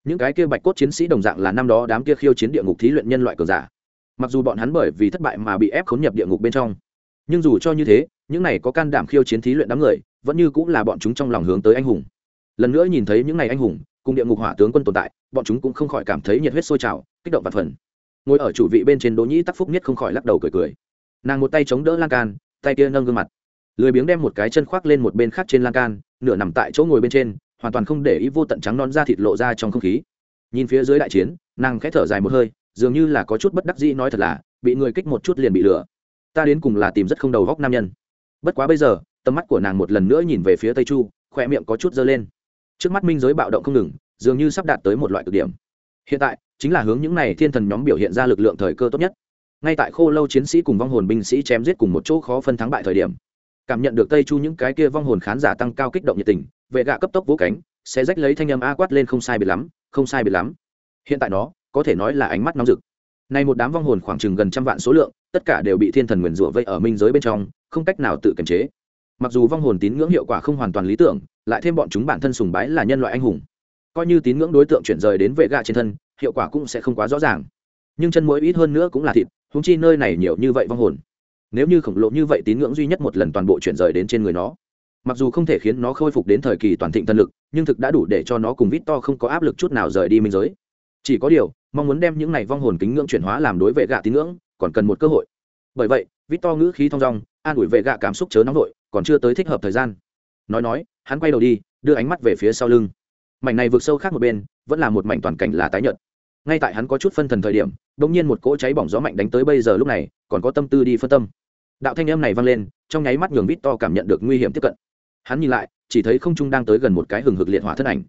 [SPEAKER 1] Những cái kia bạch cốt chiến sĩ đồng dạng là năm đó đám kia khiêu chiến địa ngục thí luyện nhân loại cờ giả. Mặc dù bọn hắn bởi vì thất bại mà bị ép khốn nhập địa ngục bên trong, nhưng dù cho như thế, những này có can đảm khiêu chiến thí luyện đám người, vẫn như cũng là bọn chúng trong lòng hướng tới anh hùng. Lần nữa nhìn thấy những này anh hùng, cùng địa ngục hỏa tướng quân tồn tại, bọn chúng cũng không khỏi cảm thấy nhiệt huyết sôi trào, kích động và phần ngồi ở chủ vị bên trên đỗ nhĩ tắc phúc nhất không khỏi lắc đầu cười cười. Nàng một tay chống đỡ lan can, tay kia nâng gương mặt lười biếng đem một cái chân khoác lên một bên khác trên lan can, nửa nằm tại chỗ ngồi bên trên, hoàn toàn không để ý vô tận trắng non da thịt lộ ra trong không khí. Nhìn phía dưới đại chiến, nàng khẽ thở dài một hơi, dường như là có chút bất đắc dĩ nói thật là, bị người kích một chút liền bị lừa. Ta đến cùng là tìm rất không đầu góc nam nhân. Bất quá bây giờ, tầm mắt của nàng một lần nữa nhìn về phía tây chu khoe miệng có chút dơ lên. Trước mắt minh giới bạo động không ngừng, dường như sắp đạt tới một loại cực điểm. Hiện tại, chính là hướng những này thiên thần nhóm biểu hiện ra lực lượng thời cơ tốt nhất. Ngay tại khô lâu chiến sĩ cùng vong hồn binh sĩ chém giết cùng một chỗ khó phân thắng bại thời điểm cảm nhận được tây chu những cái kia vong hồn khán giả tăng cao kích động nhiệt tình, vệ gạ cấp tốc vỗ cánh, sẽ rách lấy thanh âm a quát lên không sai biệt lắm, không sai biệt lắm. Hiện tại nó, có thể nói là ánh mắt nóng rực. Nay một đám vong hồn khoảng chừng gần trăm vạn số lượng, tất cả đều bị thiên thần nguyền rủa vây ở minh giới bên trong, không cách nào tự kiềm chế. Mặc dù vong hồn tín ngưỡng hiệu quả không hoàn toàn lý tưởng, lại thêm bọn chúng bản thân sùng bái là nhân loại anh hùng. Coi như tín ngưỡng đối tượng chuyển rời đến vệ gạ trên thân, hiệu quả cũng sẽ không quá rõ ràng. Nhưng chân mũi ít hơn nữa cũng là thịt húng chi nơi này nhiều như vậy vong hồn nếu như khổng lồ như vậy tín ngưỡng duy nhất một lần toàn bộ chuyển rời đến trên người nó. Mặc dù không thể khiến nó khôi phục đến thời kỳ toàn thịnh thân lực, nhưng thực đã đủ để cho nó cùng vít to không có áp lực chút nào rời đi minh giới. Chỉ có điều, mong muốn đem những này vong hồn kính ngưỡng chuyển hóa làm đối vệ gạ tín ngưỡng, còn cần một cơ hội. Bởi vậy, vít to ngữ khí thong dong, an ủi vệ gạ cảm xúc chớ nóng vội, còn chưa tới thích hợp thời gian. Nói nói, hắn quay đầu đi, đưa ánh mắt về phía sau lưng. Mảnh này vượt sâu khác một bên, vẫn là một mảnh toàn cảnh là tái nhợt. Ngay tại hắn có chút phân thần thời điểm đ ỗ n g nhiên một cỗ cháy bỏng gió mạnh đánh tới bây giờ lúc này, còn có tâm tư đi phân tâm đạo thanh âm này vang lên, trong nháy mắt nhường vít to cảm nhận được nguy hiểm tiếp cận. Hắn nhìn lại, chỉ thấy không trung đang tới gần một cái hừng hực liệt hỏa thân ảnh.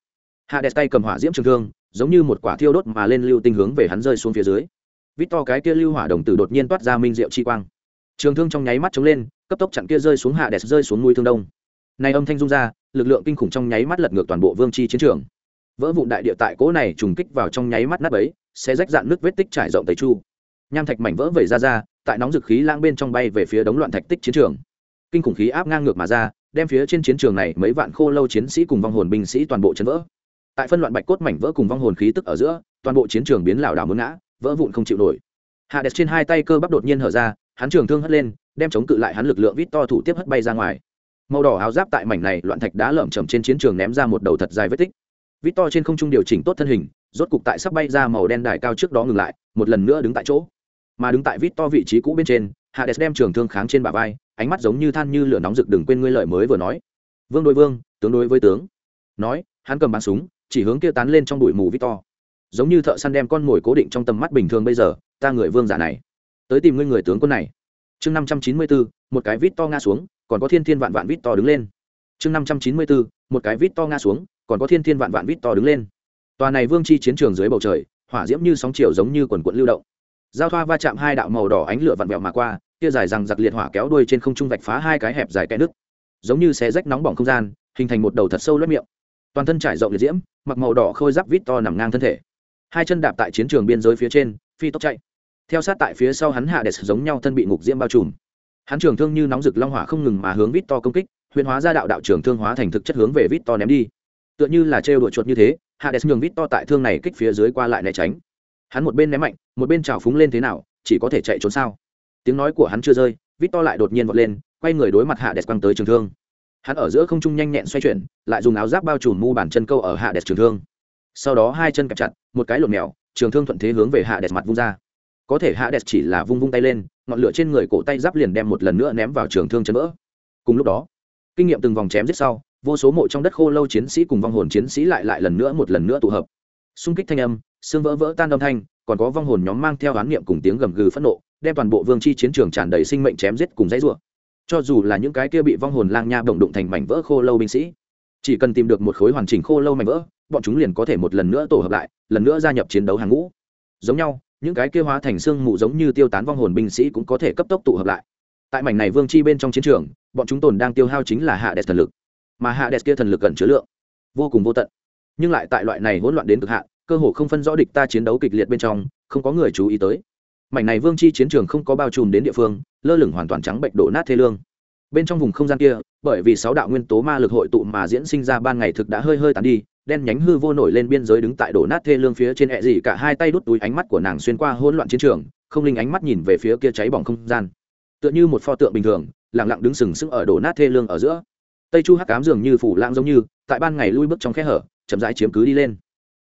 [SPEAKER 1] Hạ đẹp tay cầm hỏa diễm trường thương, giống như một quả thiêu đốt mà lên lưu tinh hướng về hắn rơi xuống phía dưới. Vít to cái kia lưu hỏa đồng tử đột nhiên toát ra minh diệu chi quang. Trường thương trong nháy mắt chống lên, cấp tốc chặn kia rơi xuống hạ đẹp rơi xuống núi thương đông. Này âm thanh rung ra, lực lượng kinh khủng trong nháy mắt lật ngược toàn bộ vương chi chiến trường. Vỡ vụn đại địa tại cỗ này trùng kích vào trong nháy mắt nắp ấy sẽ rách dạn nước vết tích trải rộng tây chu. Nham thạch mảnh vỡ vẩy ra ra tại nóng dực khí lang bên trong bay về phía đống loạn thạch tích chiến trường. Kinh khủng khí áp ngang ngược mà ra, đem phía trên chiến trường này mấy vạn khô lâu chiến sĩ cùng vong hồn binh sĩ toàn bộ chấn vỡ. Tại phân loạn bạch cốt mảnh vỡ cùng vong hồn khí tức ở giữa, toàn bộ chiến trường biến lảo đảo mướn ngã, vỡ vụn không chịu nổi. Hạ đẹp trên hai tay cơ bắp đột nhiên hở ra, hắn trường thương hất lên, đem chống cự lại hắn lực lượng vít to thủ tiếp hất bay ra ngoài. Màu đỏ áo giáp tại mảnh này loạn thạch đá lởm chởm trên chiến trường ném ra một đầu thật dài vết tích. Vít to trên không trung điều chỉnh tốt thân hình, rốt cục tại sắp bay ra màu đen đài cao trước đó ngừng lại, một lần nữa đứng tại chỗ mà đứng tại vít to vị trí cũ bên trên, hades đem trường thương kháng trên bả vai, ánh mắt giống như than như lửa nóng rực đừng quên ngươi lời mới vừa nói. Vương đối vương, tướng đối với tướng. Nói, hắn cầm bắn súng, chỉ hướng kia tán lên trong bụi mù vít to giống như thợ săn đem con mồi cố định trong tầm mắt bình thường bây giờ, ta người vương giả này. Tới tìm ngươi người tướng quân này. Chương năm trăm chín mươi bốn một cái vít to ngã xuống, còn có thiên thiên vạn vạn vít to đứng lên. Chương năm trăm chín mươi bốn một cái vít to ngã xuống, còn có thiên thiên vạn vạn vít to đứng lên. Tòa này vương chi chiến trường dưới bầu trời, hỏa diễm như sóng chiều giống như quần quận lưu động giao thoa va chạm hai đạo màu đỏ ánh lửa vặn vẹo mà qua kia dài rằng giặc liệt hỏa kéo đuôi trên không trung vạch phá hai cái hẹp dài kẽ nước giống như xé rách nóng bỏng không gian, hình thành một đầu thật sâu lết miệng. Toàn thân trải rộng liệt diễm, mặc màu đỏ khôi giáp vít to nằm ngang thân thể. Hai chân đạp tại chiến trường biên giới phía trên, phi tốc chạy. Theo sát tại phía sau hắn hạ đẹp giống nhau thân bị ngục diễm bao trùm. Hắn trường thương như nóng rực long hỏa không ngừng mà hướng vít to công kích, huyền hóa ra đạo đạo trường thương hóa thành thực chất hướng về vít to ném đi. Tựa như là trêu đội chuột như thế, hạ đẹp nhường vít to tại thương này kích phía dưới qua lại né tránh hắn một bên ném mạnh, một bên trào phúng lên thế nào, chỉ có thể chạy trốn sao? Tiếng nói của hắn chưa rơi, vít to lại đột nhiên vọt lên, quay người đối mặt hạ đẹp quăng tới trường thương. Hắn ở giữa không trung nhanh nhẹn xoay chuyển, lại dùng áo giáp bao trùm mu bàn chân câu ở hạ đẹp trường thương. Sau đó hai chân kẹp chặt, một cái lột mèo, trường thương thuận thế hướng về hạ đẹp mặt vung ra. Có thể hạ đẹp chỉ là vung vung tay lên, ngọn lửa trên người cổ tay giáp liền đem một lần nữa ném vào trường thương chân vỡ. Cùng lúc đó, kinh nghiệm từng vòng chém giết sau, vô số mộ trong đất khô lâu chiến sĩ cùng vong hồn chiến sĩ lại lại lần nữa một lần nữa tụ hợp. Xung kích thanh âm xương vỡ vỡ tan âm thanh, còn có vong hồn nhóm mang theo oán niệm cùng tiếng gầm gừ phẫn nộ, đem toàn bộ vương chi chiến trường tràn đầy sinh mệnh chém giết cùng dãy rủa. Cho dù là những cái kia bị vong hồn lang nha động đụng thành mảnh vỡ khô lâu binh sĩ, chỉ cần tìm được một khối hoàn chỉnh khô lâu mảnh vỡ, bọn chúng liền có thể một lần nữa tổ hợp lại, lần nữa gia nhập chiến đấu hàng ngũ. Giống nhau, những cái kia hóa thành xương mù giống như tiêu tán vong hồn binh sĩ cũng có thể cấp tốc tụ hợp lại. Tại mảnh này vương chi bên trong chiến trường, bọn chúng tồn đang tiêu hao chính là hạ đẹp thần lực. Mà hạ đẹp kia thần lực cần chứa lượng vô cùng vô tận. Nhưng lại tại loại này hỗn loạn đến cực hạn cơ hồ không phân rõ địch ta chiến đấu kịch liệt bên trong, không có người chú ý tới. Mảnh này vương chi chiến trường không có bao trùm đến địa phương, lơ lửng hoàn toàn trắng bệnh đổ nát thê lương. Bên trong vùng không gian kia, bởi vì sáu đạo nguyên tố ma lực hội tụ mà diễn sinh ra ban ngày thực đã hơi hơi tàn đi, đen nhánh hư vô nổi lên biên giới đứng tại đổ nát thê lương phía trên ẹ gì cả hai tay đút túi ánh mắt của nàng xuyên qua hỗn loạn chiến trường, không linh ánh mắt nhìn về phía kia cháy bỏng không gian. Tựa như một pho tượng bình thường lẳng lặng đứng sừng sững ở đổ nát thê lương ở giữa. Tây chu hắc cám dường như phủ lãng giống như, tại ban ngày lui bước trong khe hở, chậm rãi chiếm cứ đi lên.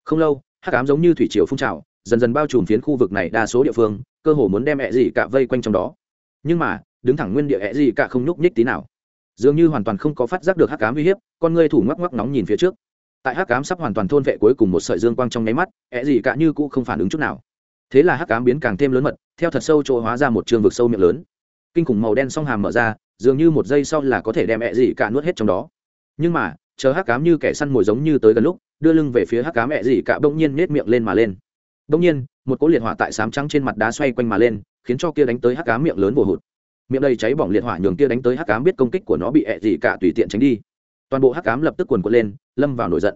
[SPEAKER 1] Không lâu hắc Ám giống như thủy triều phun trào, dần dần bao trùm phiến khu vực này đa số địa phương, cơ hồ muốn đem ẹ gì cả vây quanh trong đó. Nhưng mà, đứng thẳng nguyên địa ẹ gì cả không nhúc nhích tí nào. Dường như hoàn toàn không có phát giác được hắc Ám uy hiếp, con ngươi thủ ngoắc ngoắc nóng nhìn phía trước. Tại hắc Ám sắp hoàn toàn thôn vệ cuối cùng một sợi dương quang trong nháy mắt, ẹ gì cả như cũ không phản ứng chút nào. Thế là hắc Ám biến càng thêm lớn mật, theo thật sâu chỗ hóa ra một trường vực sâu miệng lớn. Kinh khủng màu đen song hàm mở ra, dường như một giây sau là có thể đem ẹ gì cả nuốt hết trong đó. Nhưng mà, chờ hắc cám như kẻ săn mồi giống như tới gần lúc đưa lưng về phía hắc cá mẹ gì cả bỗng nhiên nết miệng lên mà lên. Bỗng nhiên, một cỗ liệt hỏa tại sám trắng trên mặt đá xoay quanh mà lên, khiến cho kia đánh tới hắc cá miệng lớn vồ hụt. Miệng đầy cháy bỏng liệt hỏa nhường kia đánh tới hắc cám biết công kích của nó bị ẹ gì cả tùy tiện tránh đi. Toàn bộ hắc cám lập tức quần quật lên, lâm vào nổi giận.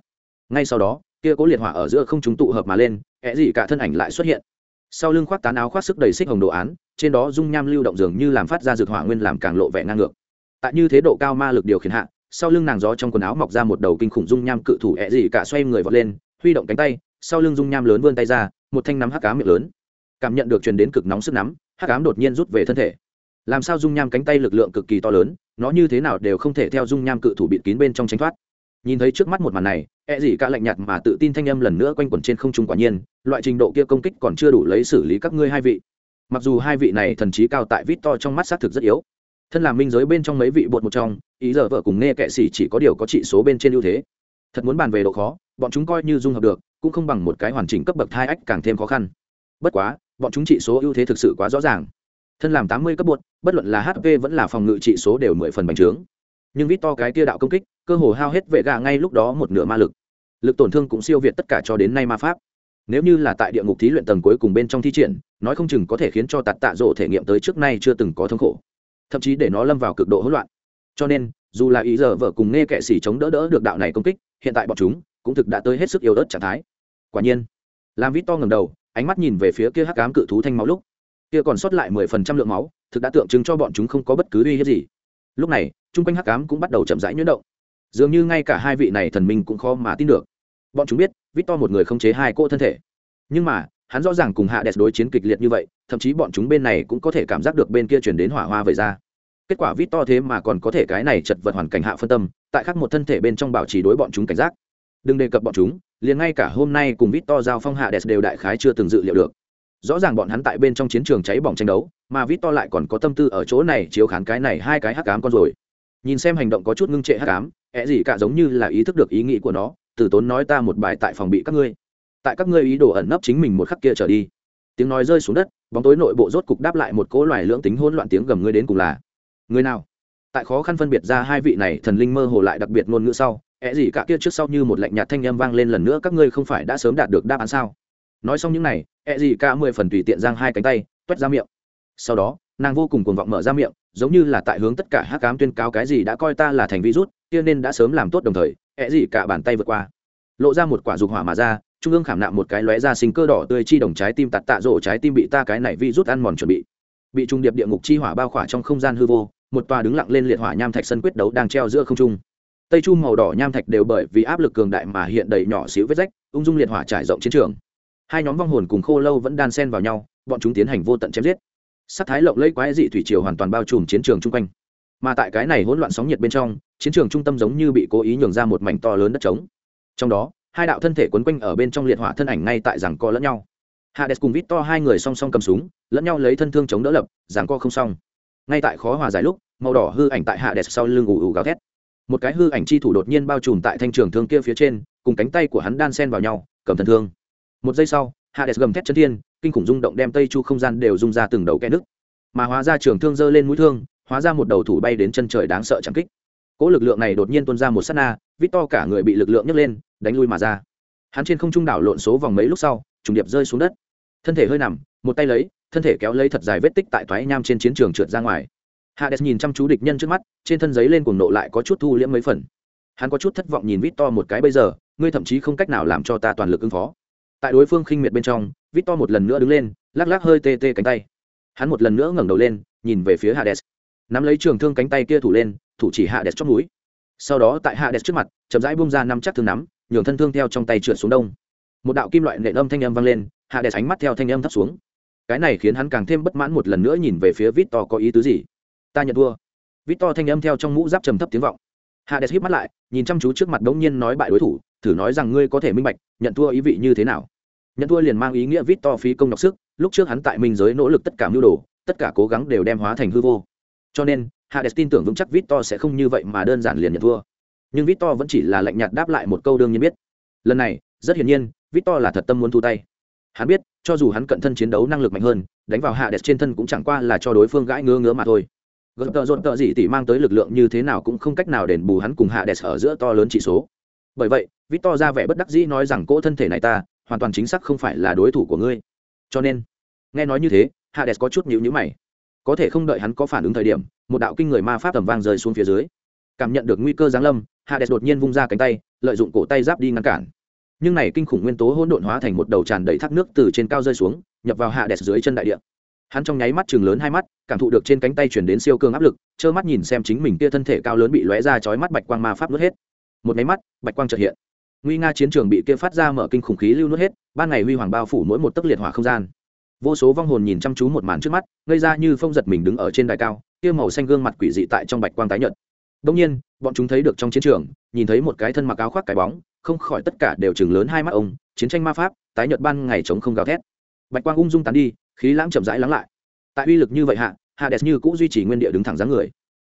[SPEAKER 1] Ngay sau đó, kia cỗ liệt hỏa ở giữa không chúng tụ hợp mà lên, ẹ gì cả thân ảnh lại xuất hiện. Sau lưng khoác tán áo khoác sức đầy xích hồng đồ án, trên đó dung nham lưu động dường như làm phát ra dược hỏa nguyên làm càng lộ vẻ ngang ngược. Tại như thế độ cao ma lực điều khiển hạ sau lưng nàng gió trong quần áo mọc ra một đầu kinh khủng dung nham cự thủ ẹ gì cả xoay người vọt lên, huy động cánh tay, sau lưng dung nham lớn vươn tay ra, một thanh nắm hắc cá miệng lớn. Cảm nhận được truyền đến cực nóng sức nắm, hắc cám đột nhiên rút về thân thể. Làm sao dung nham cánh tay lực lượng cực kỳ to lớn, nó như thế nào đều không thể theo dung nham cự thủ bịt kín bên trong tránh thoát. Nhìn thấy trước mắt một màn này e gì cả lạnh nhạt mà tự tin thanh âm lần nữa quanh quẩn trên không trung quả nhiên, loại trình độ kia công kích còn chưa đủ lấy xử lý các ngươi hai vị. Mặc dù hai vị này thần trí cao tại vít to trong mắt xác thực rất yếu thân làm minh giới bên trong mấy vị bột một trong, ý giờ vợ cùng nghe kệ sĩ chỉ có điều có trị số bên trên ưu thế. Thật muốn bàn về độ khó, bọn chúng coi như dung hợp được, cũng không bằng một cái hoàn chỉnh cấp bậc hai ách càng thêm khó khăn. Bất quá, bọn chúng trị số ưu thế thực sự quá rõ ràng. Thân làm tám mươi cấp bột, bất luận là hp vẫn là phòng ngự trị số đều mười phần bành trướng. Nhưng vít to cái tia đạo công kích, cơ hồ hao hết vệ gà ngay lúc đó một nửa ma lực. Lực tổn thương cũng siêu việt tất cả cho đến nay ma pháp. Nếu như là tại địa ngục thí luyện tầng cuối cùng bên trong thi triển, nói không chừng có thể khiến cho tạt tạ rộ thể nghiệm tới trước nay chưa từng có thống khổ thậm chí để nó lâm vào cực độ hỗn loạn. Cho nên, dù là ý giờ vợ cùng nghe kệ xỉ chống đỡ đỡ được đạo này công kích, hiện tại bọn chúng cũng thực đã tới hết sức yếu ớt trạng thái. Quả nhiên làm vít to ngầm đầu, ánh mắt nhìn về phía kia hắc ám cự thú thanh máu lúc. Kia còn sót lại mười phần trăm lượng máu, thực đã tượng trưng cho bọn chúng không có bất cứ uy hiếp gì. Lúc này, chung quanh hắc ám cũng bắt đầu chậm rãi nhuyễn động. Dường như ngay cả hai vị này thần minh cũng khó mà tin được. Bọn chúng biết, vít to một người không chế hai cô thân thể. Nhưng mà hắn rõ ràng cùng hạ đẹp đối chiến kịch liệt như vậy, thậm chí bọn chúng bên này cũng có thể cảm giác được bên kia chuyển đến hỏa hoa về ra. Kết quả vít to thế mà còn có thể cái này chật vật hoàn cảnh hạ phân tâm, tại khắc một thân thể bên trong bảo trì đối bọn chúng cảnh giác. Đừng đề cập bọn chúng, liền ngay cả hôm nay cùng vít to giao phong hạ đẹp đều đại khái chưa từng dự liệu được. Rõ ràng bọn hắn tại bên trong chiến trường cháy bỏng tranh đấu, mà vít to lại còn có tâm tư ở chỗ này chiếu khán cái này hai cái hắc cám con rồi. Nhìn xem hành động có chút ngưng trệ hắc cám ẹ gì cả giống như là ý thức được ý nghĩ của nó, từ tốn nói ta một bài tại phòng bị các ngươi tại các ngươi ý đồ ẩn nấp chính mình một khắc kia trở đi. Tiếng nói rơi xuống đất, bóng tối nội bộ rốt cục đáp lại một cỗ loài lưỡng tính hỗn loạn tiếng gầm ngươi đến cùng là người nào? Tại khó khăn phân biệt ra hai vị này, thần linh mơ hồ lại đặc biệt ngôn ngữ sau é gì cả kia trước sau như một lạnh nhạt thanh âm vang lên lần nữa, các ngươi không phải đã sớm đạt được đáp án sao? Nói xong những này ẹ gì cả mười phần tùy tiện giang hai cánh tay toét ra miệng. Sau đó, nàng vô cùng cuồng vọng mở ra miệng, giống như là tại hướng tất cả hắc cám tuyên cáo cái gì đã coi ta là thành virus, kia nên đã sớm làm tốt đồng thời ẹ gì cả bàn tay vượt qua, lộ ra một quả dục hỏa mà ra trung ương khảm nạm một cái lóe ra sinh cơ đỏ tươi chi đồng trái tim tạt tạ rổ trái tim bị ta cái này vi rút ăn mòn chuẩn bị. Bị trung điệp địa ngục chi hỏa bao khỏa trong không gian hư vô, một tòa đứng lặng lên liệt hỏa nham thạch sân quyết đấu đang treo giữa không trung. Tây chu màu đỏ nham thạch đều bởi vì áp lực cường đại mà hiện đầy nhỏ xíu vết rách, ung dung liệt hỏa trải rộng chiến trường. Hai nhóm vong hồn cùng khô lâu vẫn đan sen vào nhau, bọn chúng tiến hành vô tận chém giết. Sắc thái lộng lẫy quái dị thủy triều hoàn toàn bao trùm chiến trường chung quanh. Mà tại cái này hỗn loạn sóng nhiệt bên trong, chiến trường trung tâm giống như bị cố ý nhường ra một mảnh to lớn đất trống. Trong đó hai đạo thân thể quấn quanh ở bên trong liệt hỏa thân ảnh ngay tại rằng co lẫn nhau. Hades cùng vít to hai người song song cầm súng, lẫn nhau lấy thân thương chống đỡ lập rằng co không xong. Ngay tại khó hòa giải lúc, màu đỏ hư ảnh tại hades sau lưng ù ù gào thét. Một cái hư ảnh chi thủ đột nhiên bao trùm tại thanh trường thương kia phía trên, cùng cánh tay của hắn đan sen vào nhau, cầm thân thương. Một giây sau, hades gầm thét chân thiên, kinh khủng rung động đem tây chu không gian đều rung ra từng đầu kẽ nước mà hóa ra trường thương giơ lên mũi thương, hóa ra một đầu thủ bay đến chân trời đáng sợ chẳng kích. Cỗ lực lượng này đột nhiên tuôn ra một s á t na vít to cả người bị lực lượng nhấc lên, đánh lui mà ra. Hắn trên không trung đảo lộn số vòng mấy lúc sau, trùng điệp rơi xuống đất. Thân thể hơi nằm, một tay lấy, thân thể kéo lấy thật dài vết tích tại toái nham trên chiến trường trượt ra ngoài. Hades nhìn chăm chú địch nhân trước mắt, trên thân giấy lên cuồng nộ lại có chút thu liễm mấy phần. Hắn có chút thất vọng nhìn vít to một cái bây giờ, ngươi thậm chí không cách nào làm cho ta toàn lực ứng phó. Tại đối phương khinh miệt bên trong vít to một lần nữa đứng lên, lắc lắc hơi tê tê cánh tay. Hắn một lần nữa ngẩng đầu lên, nhìn về phía hades. Nắm lấy trường thương cánh tay kia thủ lên, thủ chỉ hades trong núi sau đó tại hạ đẹp trước mặt, chậm rãi bung ra năm chắc thương nắm, nhường thân thương theo trong tay trượt xuống đông. Một đạo kim loại nện âm thanh âm vang lên hạ đẹp ánh mắt theo thanh âm thấp xuống. Cái này khiến hắn càng thêm bất mãn một lần nữa nhìn về phía vít to có ý tứ gì? Ta nhận thua. Vít to thanh âm theo trong mũ giáp trầm thấp tiếng vọng. Hạ đẹp hít mắt lại, nhìn chăm chú trước mặt đống nhiên nói bại đối thủ, thử nói rằng ngươi có thể minh bạch, nhận thua ý vị như thế nào. Nhận thua liền mang ý nghĩa vít to phí công nhọc sức, lúc trước hắn tại minh giới nỗ lực tất cả mưu đồ, tất cả cố gắng đều đem hóa thành hư vô cho nên, hades tin tưởng vững chắc victor sẽ không như vậy mà đơn giản liền nhận thua. Nhưng victor vẫn chỉ là lạnh nhạt đáp lại một câu đương nhiên biết. Lần này, rất hiển nhiên, victor là thật tâm muốn thu tay. Hắn biết, cho dù hắn cận thân chiến đấu năng lực mạnh hơn, đánh vào Hades trên thân cũng chẳng qua là cho đối phương gãi ngứa ngứa mà thôi. Gợn tợ dồn tợ dị tỷ mang tới lực lượng như thế nào cũng không cách nào đền bù hắn cùng Hades ở giữa to lớn chỉ số. Bởi vậy, victor ra vẻ bất đắc dĩ nói rằng, cỗ thân thể này ta, hoàn toàn chính xác không phải là đối thủ của ngươi. Cho nên, nghe nói như thế, Hades có chút nhịu nhữ mày có thể không đợi hắn có phản ứng thời điểm, một đạo kinh người ma pháp tầm vang rơi xuống phía dưới. Cảm nhận được nguy cơ giáng lâm, hades đột nhiên vung ra cánh tay, lợi dụng cổ tay giáp đi ngăn cản. Nhưng này kinh khủng nguyên tố hỗn độn hóa thành một đầu tràn đầy thác nước từ trên cao rơi xuống, nhập vào hades dưới chân đại địa. Hắn trong nháy mắt chừng lớn hai mắt, cảm thụ được trên cánh tay chuyển đến siêu cương áp lực, trơ mắt nhìn xem chính mình kia thân thể cao lớn bị lóe ra chói mắt bạch quang ma pháp nuốt hết. Một máy mắt, bạch quang chợt hiện. Nguy nga chiến trường bị kia phát ra mở kinh khủng khí lưu nuốt hết, ban ngày huy hoàng bao phủ mỗi một tấc liệt hỏa không gian vô số vong hồn nhìn chăm chú một màn trước mắt, ngây ra như phong giật mình đứng ở trên đài cao, kia màu xanh gương mặt quỷ dị tại trong bạch quang tái nhợt. Đông nhiên, bọn chúng thấy được trong chiến trường, nhìn thấy một cái thân mặc áo khoác cái bóng, không khỏi tất cả đều chừng lớn hai mắt ông, chiến tranh ma pháp, tái nhợt ban ngày chống không gào thét. Bạch quang ung dung tán đi, khí lãng chậm rãi lắng lại. Tại uy lực như vậy hạ hades như cũng duy trì nguyên địa đứng thẳng dáng người.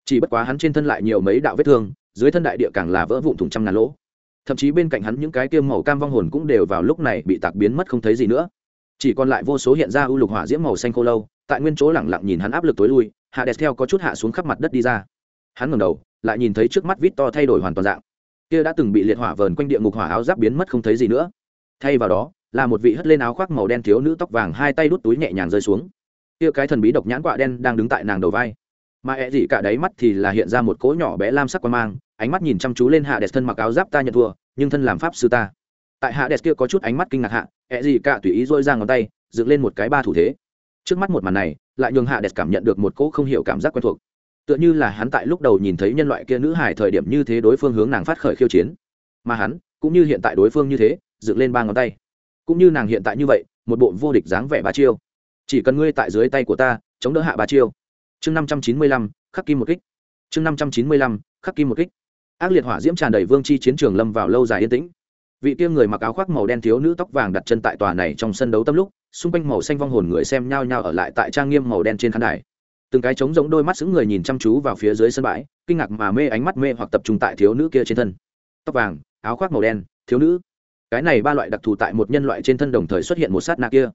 [SPEAKER 1] Chỉ bất quá hắn trên thân lại nhiều mấy đạo vết thương, dưới thân đại địa càng là vỡ vụn thủng trăm ngàn lỗ. Thậm chí bên cạnh hắn những cái kia màu cam vong hồn cũng đều vào lúc này bị tạc biến mất không thấy gì nữa chỉ còn lại vô số hiện ra ưu lục hỏa diễm màu xanh khô lâu, tại nguyên chỗ lẳng lặng nhìn hắn áp lực tối lui, hạ đẹp theo có chút hạ xuống khắp mặt đất đi ra. Hắn ngẩng đầu, lại nhìn thấy trước mắt vít to thay đổi hoàn toàn dạng. Kia đã từng bị liệt hỏa vờn quanh địa ngục hỏa áo giáp biến mất không thấy gì nữa. Thay vào đó, là một vị hất lên áo khoác màu đen thiếu nữ tóc vàng hai tay đút túi nhẹ nhàng rơi xuống. Kia cái thần bí độc nhãn quạ đen đang đứng tại nàng đầu vai. Mà ẹ gì cả đáy mắt thì là hiện ra một cỗ nhỏ bé lam sắc quan mang, ánh mắt nhìn chăm chú lên hạ đẹp thân mặc áo giáp ta nhận thua, nhưng thân làm pháp sư ta tại hạ đẹp kia có chút ánh mắt kinh ngạc hạ, ẹ gì cả tùy ý dôi ra ngón tay, dựng lên một cái ba thủ thế. Trước mắt một màn này, lại nhường hạ đẹp cảm nhận được một cỗ không hiểu cảm giác quen thuộc. Tựa như là hắn tại lúc đầu nhìn thấy nhân loại kia nữ hải thời điểm như thế đối phương hướng nàng phát khởi khiêu chiến. Mà hắn, cũng như hiện tại đối phương như thế, dựng lên ba ngón tay. Cũng như nàng hiện tại như vậy, một bộ vô địch dáng vẻ ba chiêu. Chỉ cần ngươi tại dưới tay của ta, chống đỡ hạ ba chiêu. Chương năm trăm chín mươi lăm, khắc kim một kích. Chương năm trăm chín mươi lăm, khắc kim một kích. Ác liệt hỏa diễm tràn đầy vương chi chiến trường lâm vào lâu dài yên tĩnh vị kia người mặc áo khoác màu đen thiếu nữ tóc vàng đặt chân tại tòa này trong sân đấu tâm lúc, xung quanh màu xanh vong hồn người xem nhao nhao ở lại tại trang nghiêm màu đen trên khán đài. Từng cái trống giống đôi mắt xứng người nhìn chăm chú vào phía dưới sân bãi, kinh ngạc mà mê ánh mắt mê hoặc tập trung tại thiếu nữ kia trên thân. Tóc vàng, áo khoác màu đen, thiếu nữ. Cái này ba loại đặc thù tại một nhân loại trên thân đồng thời xuất hiện một sát nạ kia.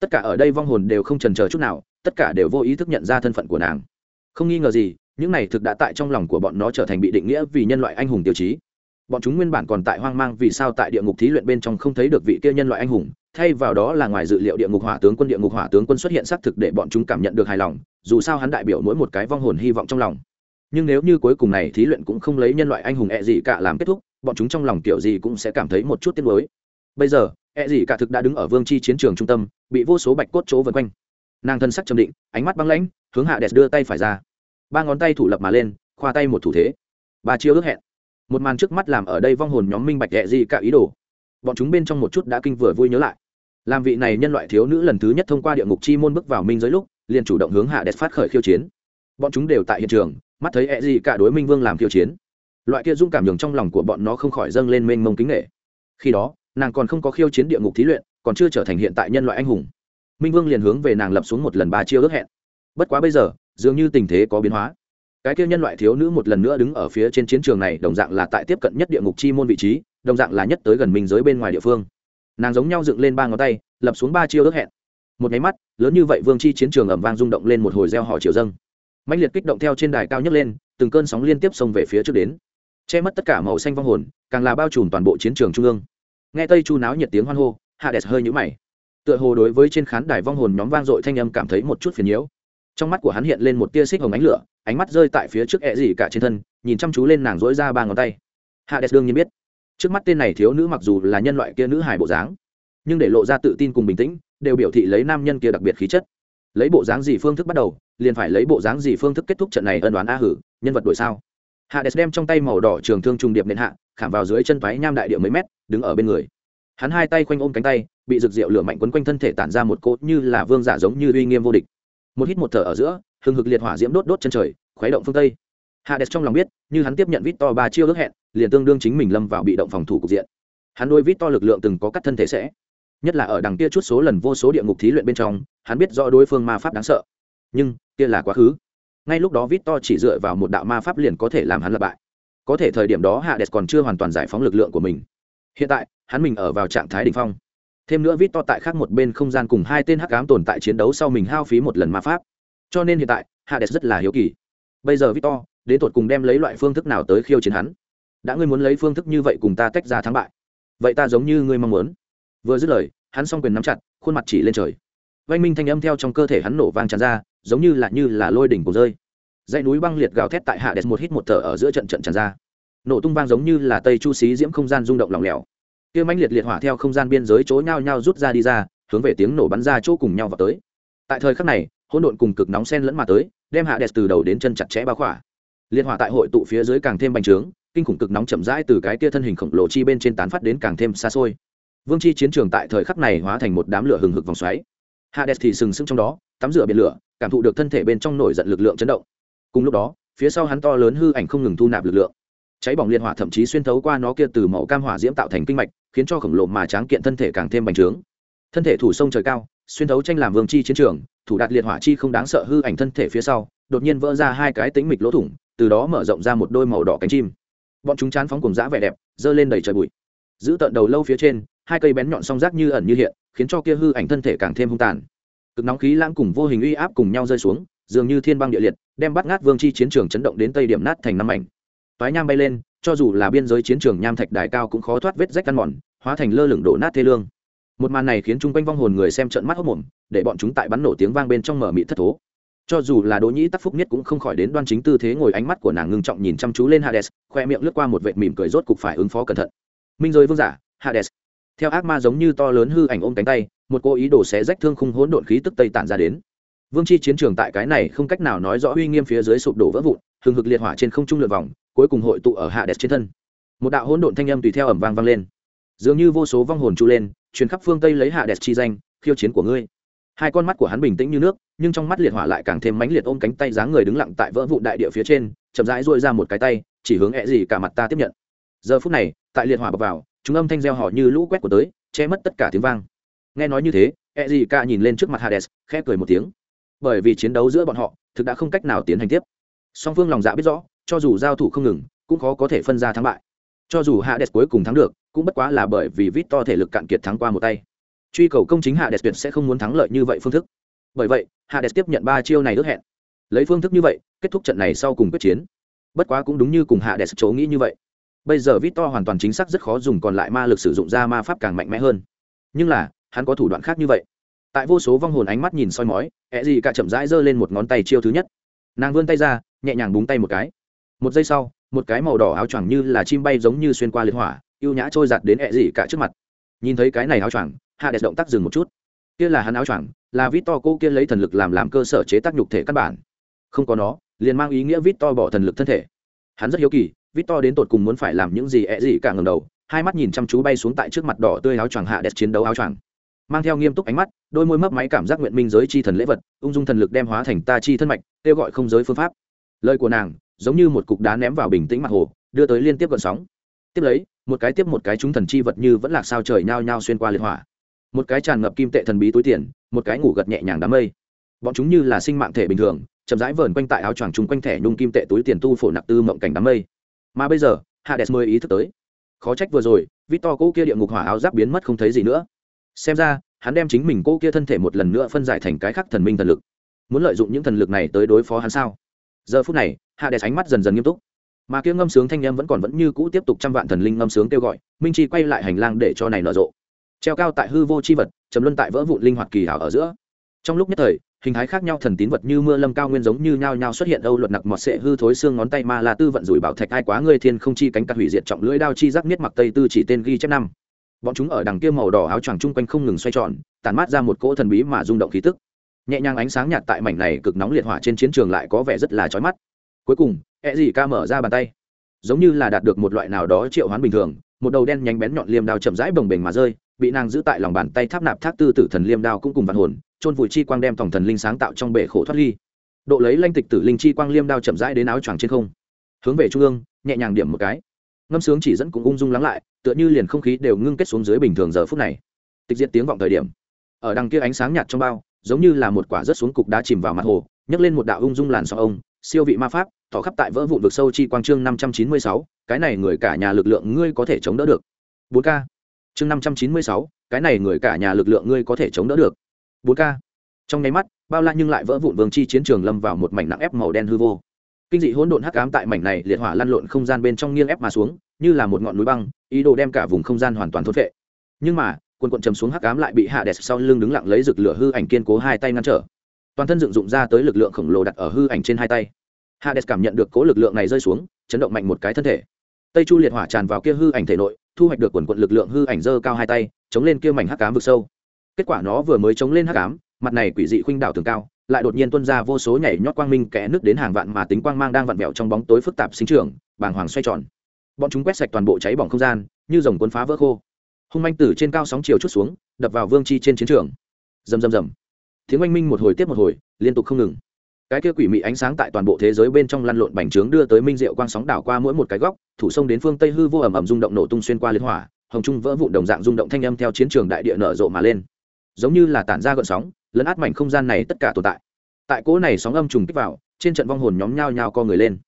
[SPEAKER 1] Tất cả ở đây vong hồn đều không trần chờ chút nào, tất cả đều vô ý thức nhận ra thân phận của nàng. Không nghi ngờ gì, những này thực đã tại trong lòng của bọn nó trở thành bị định nghĩa vì nhân loại anh hùng tiêu chí bọn chúng nguyên bản còn tại hoang mang vì sao tại địa ngục thí luyện bên trong không thấy được vị kia nhân loại anh hùng, thay vào đó là ngoài dự liệu địa ngục hỏa tướng quân, địa ngục hỏa tướng quân xuất hiện xác thực để bọn chúng cảm nhận được hài lòng, dù sao hắn đại biểu mỗi một cái vong hồn hy vọng trong lòng. Nhưng nếu như cuối cùng này thí luyện cũng không lấy nhân loại anh hùng e gì cả làm kết thúc, bọn chúng trong lòng kiểu gì cũng sẽ cảm thấy một chút tiếc nuối. Bây giờ e gì cả thực đã đứng ở vương chi chiến trường trung tâm, bị vô số bạch cốt chỗ vân quanh. Nàng thân sắc trầm định, ánh mắt băng lãnh, hướng hạ đẹp đưa tay phải ra. Ba ngón tay thủ lập mà lên, khoa tay một thủ thế. Ba chiêu ước hẹn một màn trước mắt làm ở đây vong hồn nhóm minh bạch ẹ gì cả ý đồ. Bọn chúng bên trong một chút đã kinh vừa vui nhớ lại. Làm vị này nhân loại thiếu nữ lần thứ nhất thông qua địa ngục chi môn bước vào minh giới lúc, liền chủ động hướng hạ đẹp phát khởi khiêu chiến. Bọn chúng đều tại hiện trường, mắt thấy ẹ gì cả đối minh vương làm khiêu chiến. Loại kia dũng cảm nhường trong lòng của bọn nó không khỏi dâng lên mênh mông kính nghệ khi đó, nàng còn không có khiêu chiến địa ngục thí luyện, còn chưa trở thành hiện tại nhân loại anh hùng. Minh vương liền hướng về nàng lập xuống một lần ba chiêu ước hẹn. Bất quá bây giờ, dường như tình thế có biến hóa cái kia nhân loại thiếu nữ một lần nữa đứng ở phía trên chiến trường này, đồng dạng là tại tiếp cận nhất địa ngục chi môn vị trí, đồng dạng là nhất tới gần minh giới bên ngoài địa phương. Nàng giống nhau dựng lên ba ngón tay, lập xuống ba chiêu ước hẹn. Một nháy mắt, lớn như vậy vương chi chiến trường ẩm vang rung động lên một hồi gieo họ triều dâng. Mạnh liệt kích động theo trên đài cao nhất lên, từng cơn sóng liên tiếp xông về phía trước đến. Che mất tất cả màu xanh vong hồn, càng là bao trùm toàn bộ chiến trường trung ương. Nghe tây chu náo nhiệt tiếng hoan hô, hạ đẹp hơi nhũ mày. Tựa hồ đối với trên khán đài vong hồn nhóm vang dội thanh âm cảm thấy một chút phiền nhiễu. Trong mắt của hắn hiện lên một tia xích hồng ánh lửa ánh mắt rơi tại phía trước ẹ gì cả trên thân, nhìn chăm chú lên nàng dỗi ra ba ngón tay. Hạ đẹp đương nhiên biết, trước mắt tên này thiếu nữ mặc dù là nhân loại kia nữ hài bộ dáng, nhưng để lộ ra tự tin cùng bình tĩnh, đều biểu thị lấy nam nhân kia đặc biệt khí chất. Lấy bộ dáng gì phương thức bắt đầu, liền phải lấy bộ dáng gì phương thức kết thúc trận này ân đoán a hử, nhân vật đổi sao? Hades đem trong tay màu đỏ trường thương trùng điệp nền hạ, khảm vào dưới chân váy nham đại địa mấy mét, đứng ở bên người. Hắn hai tay quanh ôm cánh tay, bị rực rượu lửa mạnh quấn quanh thân thể tản ra một cốt như là vương giả giống như uy nghiêm vô địch một hít một thở ở giữa, hừng hực liệt hỏa diễm đốt đốt chân trời, khuấy động phương tây. Hades trong lòng biết, như hắn tiếp nhận vít to ba chiêu ước hẹn, liền tương đương chính mình lâm vào bị động phòng thủ cục diện. Hắn đôi vít to lực lượng từng có cắt thân thể sẽ, nhất là ở đằng kia chút số lần vô số địa ngục thí luyện bên trong, hắn biết rõ đối phương ma pháp đáng sợ. Nhưng, kia là quá khứ. Ngay lúc đó vít to chỉ dựa vào một đạo ma pháp liền có thể làm hắn lập bại. Có thể thời điểm đó hạ đẹp còn chưa hoàn toàn giải phóng lực lượng của mình. Hiện tại, hắn mình ở vào trạng thái đ ỉ n h phong thêm nữa vít to tại khác một bên không gian cùng hai tên hắc ám tồn tại chiến đấu sau mình hao phí một lần ma pháp. Cho nên hiện tại hạ đẹp rất là hiếu kỳ. Bây giờ vít to, đến tột cùng đem lấy loại phương thức nào tới khiêu chiến hắn? Đã ngươi muốn lấy phương thức như vậy cùng ta tách ra thắng bại. Vậy ta giống như ngươi mong muốn. Vừa dứt lời, hắn s o n g quyền nắm chặt, khuôn mặt chỉ lên trời. Vanh minh thanh âm theo trong cơ thể hắn nổ vang tràn ra, giống như là như là lôi đỉnh cổ rơi. Dãy núi băng liệt gào thét tại hạ đẹp một hít một thở ở giữa trận trận tràn ra. Nổ tung vang giống như là tây chu xí diễm không gian rung động lỏng lẻo kia mãnh liệt liệt hỏa theo không gian biên giới chỗ nhau nhau rút ra đi ra, hướng về tiếng nổ bắn ra chỗ cùng nhau vào tới. Tại thời khắc này, hỗn độn cùng cực nóng sen lẫn mà tới, đem hạ đẹp từ đầu đến chân chặt chẽ bao khỏa. Liệt hỏa tại hội tụ phía dưới càng thêm bành trướng, kinh khủng cực nóng chậm rãi từ cái kia thân hình khổng lồ chi bên trên tán phát đến càng thêm xa xôi. Vương chi chiến trường tại thời khắc này hóa thành một đám lửa hừng hực vòng xoáy. Hades thì sừng sững trong đó, tắm rửa biển lửa, cảm thụ được thân thể bên trong nổi giận lực lượng chấn động. Cùng lúc đó, phía sau hắn to lớn hư ảnh không ngừng thu nạp lực lượng cháy bỏng liên hỏa thậm chí xuyên thấu qua nó kia từ màu cam hỏa diễm tạo thành kinh mạch, khiến cho khổng lồ mà tráng kiện thân thể càng thêm bành trướng. Thân thể thủ sông trời cao, xuyên thấu tranh làm vương chi chiến trường, thủ đạt liệt hỏa chi không đáng sợ hư ảnh thân thể phía sau, đột nhiên vỡ ra hai cái tính mịch lỗ thủng, từ đó mở rộng ra một đôi màu đỏ cánh chim. Bọn chúng chán phóng cùng dã vẻ đẹp dơ lên đầy trời bụi. Giữ tận đầu lâu phía trên, hai cây bén nhọn song rác như ẩn như hiện, khiến cho kia hư ảnh thân thể càng thêm hung tàn. Cực nóng khí lãng cùng vô hình uy áp cùng nhau rơi xuống, dường như thiên băng địa liệt, đem bắt ngát vương chi chiến trường chấn động đến tây điểm nát thành năm ảnh toái nham bay lên, cho dù là biên giới chiến trường nham thạch đài cao cũng khó thoát vết rách căn mòn, hóa thành lơ lửng đổ nát thê lương. Một màn này khiến chung quanh vong hồn người xem trận mắt hốc mồm để bọn chúng tại bắn nổ tiếng vang bên trong mở mị thất thố. Cho dù là đỗ nhĩ tắc phúc nhất cũng không khỏi đến đoan chính tư thế ngồi ánh mắt của nàng ngưng trọng nhìn chăm chú lên hades, khoe miệng lướt qua một vệt mỉm cười rốt cục phải ứng phó cẩn thận. Minh rồi vương giả, hades. Theo ác ma giống như to lớn hư ảnh ôm cánh tay, một cô ý đồ xé rách thương khung hỗn độn khí tức tây tản ra đến. Vương chi chiến trường tại cái này không cách nào nói rõ uy nghiêm phía dưới sụp đổ vỡ vụn, hừng hực liệt hỏa trên không trung lượt vòng cuối cùng hội tụ ở hạ đẹp trên thân. Một đạo hỗn độn thanh âm tùy theo ẩm vang vang lên. Dường như vô số vong hồn trụ lên, truyền khắp phương tây lấy hạ đẹp chi danh, khiêu chiến của ngươi. Hai con mắt của hắn bình tĩnh như nước, nhưng trong mắt liệt hỏa lại càng thêm mãnh liệt ôm cánh tay dáng người đứng lặng tại vỡ vụn đại địa phía trên, chậm rãi dội ra một cái tay, chỉ hướng ẹ gì cả mặt ta tiếp nhận. Giờ phút này, tại liệt hỏa bập vào, chúng âm thanh reo họ như lũ quét của tới, che mất tất cả tiếng vang. Nghe nói như thế, ẹ gì cả nhìn lên trước mặt hades, khẽ cười một tiếng. Bởi vì chiến đấu giữa bọn họ, thực đã không cách nào tiến hành tiếp. Song phương lòng dạ biết rõ cho dù giao thủ không ngừng, cũng khó có thể phân ra thắng bại. Cho dù hades cuối cùng thắng được, cũng bất quá là bởi vì vít to thể lực cạn kiệt thắng qua một tay. Truy cầu công chính hades tuyệt sẽ không muốn thắng lợi như vậy phương thức. Bởi vậy, hades tiếp nhận ba chiêu này ước hẹn. Lấy phương thức như vậy, kết thúc trận này sau cùng quyết chiến. Bất quá cũng đúng như cùng hades chỗ nghĩ như vậy. Bây giờ vít to hoàn toàn chính xác rất khó dùng còn lại ma lực sử dụng ra ma pháp càng mạnh mẽ hơn. Nhưng là, hắn có thủ đoạn khác như vậy. Tại vô số vong hồn ánh mắt nhìn soi mói e ẹ gì cả chậm rãi giơ lên một ngón tay chiêu thứ nhất. Nàng vươn tay ra, nhẹ nhàng búng tay một cái một giây sau, một cái màu đỏ áo choàng như là chim bay giống như xuyên qua liệt hỏa y ê u nhã trôi giặt đến ẹ gì cả trước mặt. Nhìn thấy cái này áo choàng, hạ đẹp động tác dừng một chút. Kia là hắn áo choàng, là vít to cô kia lấy thần lực làm làm cơ sở chế tác nhục thể căn bản. Không có nó, liền mang ý nghĩa vít to bỏ thần lực thân thể. Hắn rất hiếu kỳ vít to đến tột cùng muốn phải làm những gì ẹ gì cả ngầm đầu, hai mắt nhìn chăm chú bay xuống tại trước mặt đỏ tươi áo choàng hạ đẹp chiến đấu áo choàng. Mang theo nghiêm túc ánh mắt, đôi môi mấp máy cảm giác nguyện minh giới chi thần lễ vật, ung dung thần lực đem hóa thành ta chi thân mạch, kêu gọi không giới phương pháp. Lời của nàng giống như một cục đá ném vào bình tĩnh mặt hồ, đưa tới liên tiếp gợn sóng. Tiếp lấy, một cái tiếp một cái chúng thần chi vật như vẫn lạc sao trời nhao nhao xuyên qua liệt hỏa. Một cái tràn ngập kim tệ thần bí túi tiền, một cái ngủ gật nhẹ nhàng đám mây. Bọn chúng như là sinh mạng thể bình thường, chậm rãi vờn quanh tại áo choàng chúng quanh thẻ nhung kim tệ túi tiền tu phổ nặc tư mộng cảnh đám mây. Mà bây giờ, hades mới ý thức tới. Khó trách vừa rồi, victor cỗ kia địa ngục hỏa áo giáp biến mất không thấy gì nữa. Xem ra, hắn đem chính mình cỗ kia thân thể một lần nữa phân giải thành cái khắc thần minh thần lực. Muốn lợi dụng những thần lực này tới đối phó hắn sao? Giờ phút này Hạ đè ánh mắt dần dần nghiêm túc. Mà kia ngâm sướng thanh em vẫn còn vẫn như cũ tiếp tục trăm vạn thần linh ngâm sướng kêu gọi, minh chi quay lại hành lang để cho này nở rộ. Treo cao tại hư vô chi vật chấm luân tại vỡ vụn linh hoạt kỳ hảo ở giữa. Trong lúc nhất thời, hình thái khác nhau thần tín vật như mưa lâm cao nguyên giống như nhao nhao xuất hiện âu luật nặc mọt sệ hư thối xương ngón tay ma la tư vận rủi bảo thạch ai quá người thiên không chi cánh cắt hủy diệt trọng lưỡi đao chi giác miết mặc tây tư chỉ tên ghi chép năm. Bọn chúng ở đằng kia màu đỏ áo choàng chung quanh không ngừng xoay tròn tàn mát ra một cỗ thần bí mà rung động khí tức. Nhẹ nhàng ánh sáng nhạt tại mảnh này cực nóng liệt hỏa trên chiến trường lại có vẻ rất là chói mắt cuối cùng e dị ca mở ra bàn tay. Giống như là đạt được một loại nào đó triệu hoán bình thường, một đầu đen nhánh bén nhọn liềm đao chậm rãi bồng bềnh mà rơi, bị nàng giữ tại lòng bàn tay tháp nạp thác tư tử thần liêm đao cũng cùng vạn hồn, chôn vùi chi quang đem tổng thần linh sáng tạo trong bể khổ thoát ly. Độ lấy lanh tịch tử linh chi quang liêm đao chậm rãi đến áo choàng trên không. Hướng về trung ương, nhẹ nhàng điểm một cái. Ngâm sướng chỉ dẫn cũng ung dung lắng lại, tựa như liền không khí đều ngưng kết xuống dưới bình thường giờ phút này. Tịch diệt tiếng vọng thời điểm. Ở đằng kia ánh sáng nhạt trong bao, giống như là một quả rớt xuống cục đá chìm vào mặt hồ, nhấc lên một đạo ung dung làn sau ông siêu vị ma pháp, tỏ khắp tại vỡ vụn vực sâu chi quang chương năm trăm chín mươi sáu, cái này người cả nhà lực lượng ngươi có thể chống đỡ được. Bốn k. Chương năm trăm chín mươi sáu, cái này người cả nhà lực lượng ngươi có thể chống đỡ được. Bốn k. Trong nháy mắt, bao la nhưng lại vỡ vụn vương chi chiến trường lâm vào một mảnh nặng ép màu đen hư vô. Kinh dị hỗn độn hắc ám tại mảnh này liệt hỏa lăn lộn không gian bên trong nghiêng ép mà xuống, như là một ngọn núi băng, ý đồ đem cả vùng không gian hoàn toàn thốt vệ nhưng mà quân quận trầm xuống hắc ám lại bị hạ đẹp sau lưng đứng lặng lấy rực lửa hư ảnh kiên cố hai tay ngăn trở toàn thân dựng dụng ra tới lực lượng khổng lồ đặt ở hư ảnh trên hai tay. Hades cảm nhận được cố lực lượng này rơi xuống, chấn động mạnh một cái thân thể. Tây chu liệt hỏa tràn vào kia hư ảnh thể nội, thu hoạch được quần quận lực lượng hư ảnh dơ cao hai tay, chống lên kia mảnh hắc cám vực sâu. Kết quả nó vừa mới chống lên hắc cám mặt này quỷ dị khuynh đảo tường cao, lại đột nhiên tuân ra vô số nhảy nhót quang minh kẽ nước đến hàng vạn mà tính quang mang đang vặn vẹo trong bóng tối phức tạp sinh trưởng, bàng hoàng xoay tròn. Bọn chúng quét sạch toàn bộ cháy bỏng không gian, như dòng cuốn phá vỡ khô. Hung manh tử trên cao sóng chiều chút xuống, đập vào vương chi trên chiến trường. Rầm rầm rầm tiếng oanh minh một hồi tiếp một hồi, liên tục không ngừng. Cái kia quỷ mị ánh sáng tại toàn bộ thế giới bên trong lăn lộn bành trướng đưa tới minh diệu quang sóng đảo qua mỗi một cái góc, thủ sông đến phương tây hư vô ẩm ẩm rung động nổ tung xuyên qua liên hỏa, hồng trung vỡ vụn đồng dạng rung động thanh âm theo chiến trường đại địa nở rộ mà lên. Giống như là tản ra gợn sóng, lấn át mảnh không gian này tất cả tồn tại. Tại cỗ này sóng âm trùng kích vào, trên trận vong hồn nhóm nhao nhao co người lên.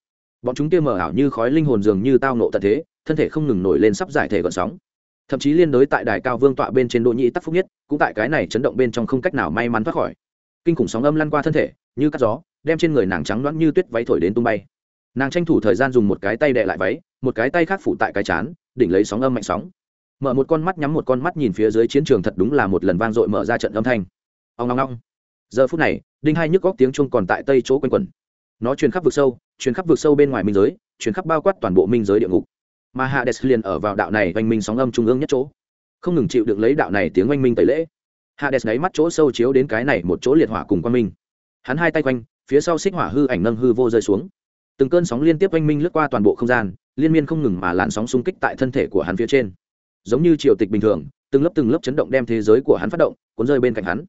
[SPEAKER 1] Bọn chúng kia mở ảo như khói linh hồn dường như tao nộ tận thế, thân thể không ngừng nổi lên sắp giải thể gợn sóng thậm chí liên đối tại đài cao vương tọa bên trên đỗ nhĩ tắc phúc nhất, cũng tại cái này chấn động bên trong không cách nào may mắn thoát khỏi. Kinh khủng sóng âm lăn qua thân thể, như cắt gió, đem trên người nàng trắng loãng như tuyết váy thổi đến tung bay. Nàng tranh thủ thời gian dùng một cái tay đệ lại váy, một cái tay khác phủ tại cái chán, đỉnh lấy sóng âm mạnh sóng. Mở một con mắt nhắm một con mắt nhìn phía dưới chiến trường thật đúng là một lần vang dội mở ra trận âm thanh. Ông ngong ngong giờ phút này, đinh hai nhức góc tiếng chuông còn tại tây chỗ quanh quẩn. Nó truyền khắp vực sâu, truyền khắp vực sâu bên ngoài minh giới, truyền khắp bao quát toàn bộ minh giới địa ngục mà hades liền ở vào đạo này oanh minh sóng âm trung ương nhất chỗ. Không ngừng chịu được lấy đạo này tiếng oanh minh tẩy lễ. Hades nháy mắt chỗ sâu chiếu đến cái này một chỗ liệt hỏa cùng quang minh. Hắn hai tay quanh, phía sau xích hỏa hư ảnh nâng hư vô rơi xuống. Từng cơn sóng liên tiếp oanh minh lướt qua toàn bộ không gian, liên miên không ngừng mà làn sóng xung kích tại thân thể của hắn phía trên. Giống như triều tịch bình thường, từng lớp từng lớp chấn động đem thế giới của hắn phát động, cuốn rơi bên cạnh hắn.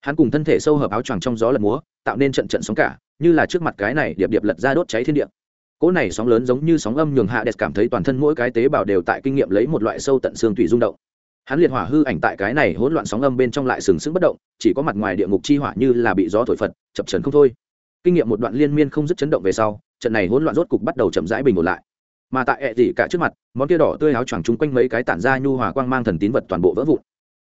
[SPEAKER 1] Hắn cùng thân thể sâu hợp áo choàng trong gió lật múa, tạo nên trận trận sóng cả, như là trước mặt cái này điệp điệp lật ra đốt cháy thiên địa cỗ này sóng lớn giống như sóng âm nhường hạ đẹp cảm thấy toàn thân mỗi cái tế bào đều tại kinh nghiệm lấy một loại sâu tận xương tùy rung động. Hắn liệt hỏa hư ảnh tại cái này hỗn loạn sóng âm bên trong lại sừng sững bất động, chỉ có mặt ngoài địa ngục chi hỏa như là bị gió thổi phật, chập trần không thôi. Kinh nghiệm một đoạn liên miên không dứt chấn động về sau, trận này hỗn loạn rốt cục bắt đầu chậm rãi bình ổn lại. Mà tại ẹ dị cả trước mặt, món kia đỏ tươi áo choàng chung quanh mấy cái tản ra nhu hòa quang mang thần tín vật toàn bộ vỡ vụn.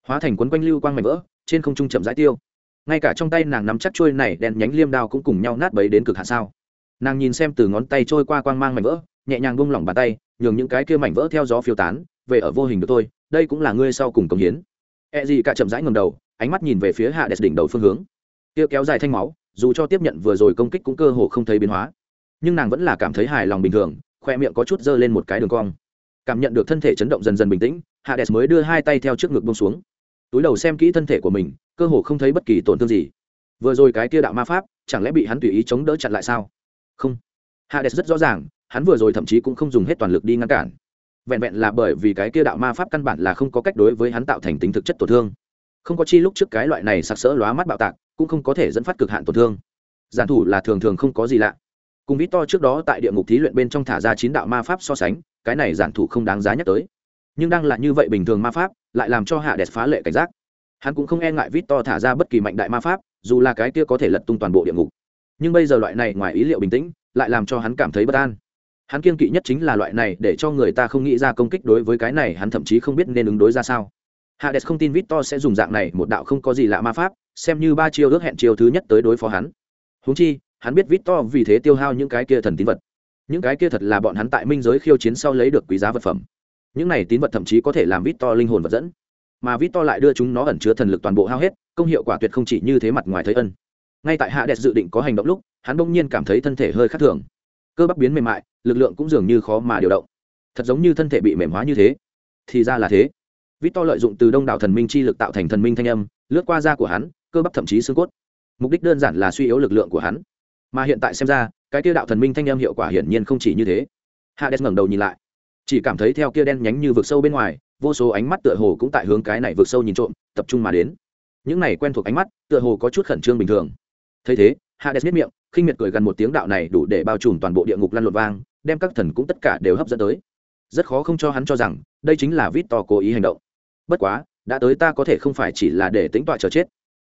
[SPEAKER 1] Hóa thành quấn quanh lưu quang mảnh vỡ, trên không trung chậm rãi tiêu. Ngay cả trong tay nàng nắm chắc trôi này đèn nhánh liêm đao cũng cùng nhau nát bấy đến cực hạ sao nàng nhìn xem từ ngón tay trôi qua quang mang mảnh vỡ, nhẹ nhàng bung lỏng bàn tay, nhường những cái kia mảnh vỡ theo gió phiêu tán, về ở vô hình được tôi đây cũng là ngươi sau cùng công hiến. E gì cả chậm rãi ngầm đầu, ánh mắt nhìn về phía hạ đẹp đỉnh đầu phương hướng. Kia kéo dài thanh máu, dù cho tiếp nhận vừa rồi công kích cũng cơ hồ không thấy biến hóa. Nhưng nàng vẫn là cảm thấy hài lòng bình thường, khoe miệng có chút dơ lên một cái đường cong. Cảm nhận được thân thể chấn động dần dần bình tĩnh hạ đẹp mới đưa hai tay theo trước ngực bông xuống. Túi đầu xem kỹ thân thể của mình, cơ hồ không thấy bất kỳ tổn thương gì. Vừa rồi cái kia đạo ma pháp, chẳng lẽ bị hắn tùy ý chống đỡ chặn lại sao? Không. Hades rất rõ ràng, hắn vừa rồi thậm chí cũng không dùng hết toàn lực đi ngăn cản. Vẹn vẹn là bởi vì cái kia đạo ma pháp căn bản là không có cách đối với hắn tạo thành tính thực chất tổn thương. Không có chi lúc trước cái loại này sặc sỡ lóa mắt bạo tạc, cũng không có thể dẫn phát cực hạn tổn thương. Giản thủ là thường thường không có gì lạ. Cùng vít to trước đó tại địa ngục thí luyện bên trong thả ra chín đạo ma pháp so sánh, cái này giản thủ không đáng giá nhắc tới. Nhưng đang là như vậy bình thường ma pháp, lại làm cho hạ đẹp phá lệ cảnh giác. Hắn cũng không e ngại vít to thả ra bất kỳ mạnh đại ma pháp, dù là cái kia có thể lật tung toàn bộ địa ngục nhưng bây giờ loại này ngoài ý liệu bình tĩnh, lại làm cho hắn cảm thấy bất an. Hắn kiên kỵ nhất chính là loại này để cho người ta không nghĩ ra công kích đối với cái này, hắn thậm chí không biết nên ứng đối ra sao. Hades không tin victor sẽ dùng dạng này, một đạo không có gì lạ ma pháp, xem như ba chiêu ước hẹn chiêu thứ nhất tới đối phó hắn. Húng chi, hắn biết victor vì thế tiêu hao những cái kia thần tín vật. Những cái kia thật là bọn hắn tại minh giới khiêu chiến sau lấy được quý giá vật phẩm. Những này tín vật thậm chí có thể làm victor linh hồn vật dẫn. Mà victor lại đưa chúng nó ẩn chứa thần lực toàn bộ hao hết, công hiệu quả tuyệt không chỉ như thế mặt ngoài thấy ân ngay tại hạ đẹp dự định có hành động lúc, hắn bỗng nhiên cảm thấy thân thể hơi khác thường. Cơ bắp biến mềm mại, lực lượng cũng dường như khó mà điều động. Thật giống như thân thể bị mềm hóa như thế. Thì ra là thế. Vít to lợi dụng từ đông đảo thần minh chi lực tạo thành thần minh thanh âm, lướt qua da của hắn, cơ bắp thậm chí xương cốt. Mục đích đơn giản là suy yếu lực lượng của hắn. Mà hiện tại xem ra, cái kia đạo thần minh thanh âm hiệu quả hiển nhiên không chỉ như thế. Hades ngẩng đầu nhìn lại. Chỉ cảm thấy theo kia đen nhánh như vực sâu bên ngoài, vô số ánh mắt tựa hồ cũng tại hướng cái này vực sâu nhìn trộm, tập trung mà đến. Những này quen thuộc ánh mắt, tựa hồ có chút khẩn trương bình thường thấy thế, hades biết miệng, khinh miệt cười gần một tiếng đạo này đủ để bao trùm toàn bộ địa ngục lăn lộn vang, đem các thần cũng tất cả đều hấp dẫn tới. Rất khó không cho hắn cho rằng, đây chính là vít to cố ý hành động. Bất quá, đã tới ta có thể không phải chỉ là để tính tọa chờ chết.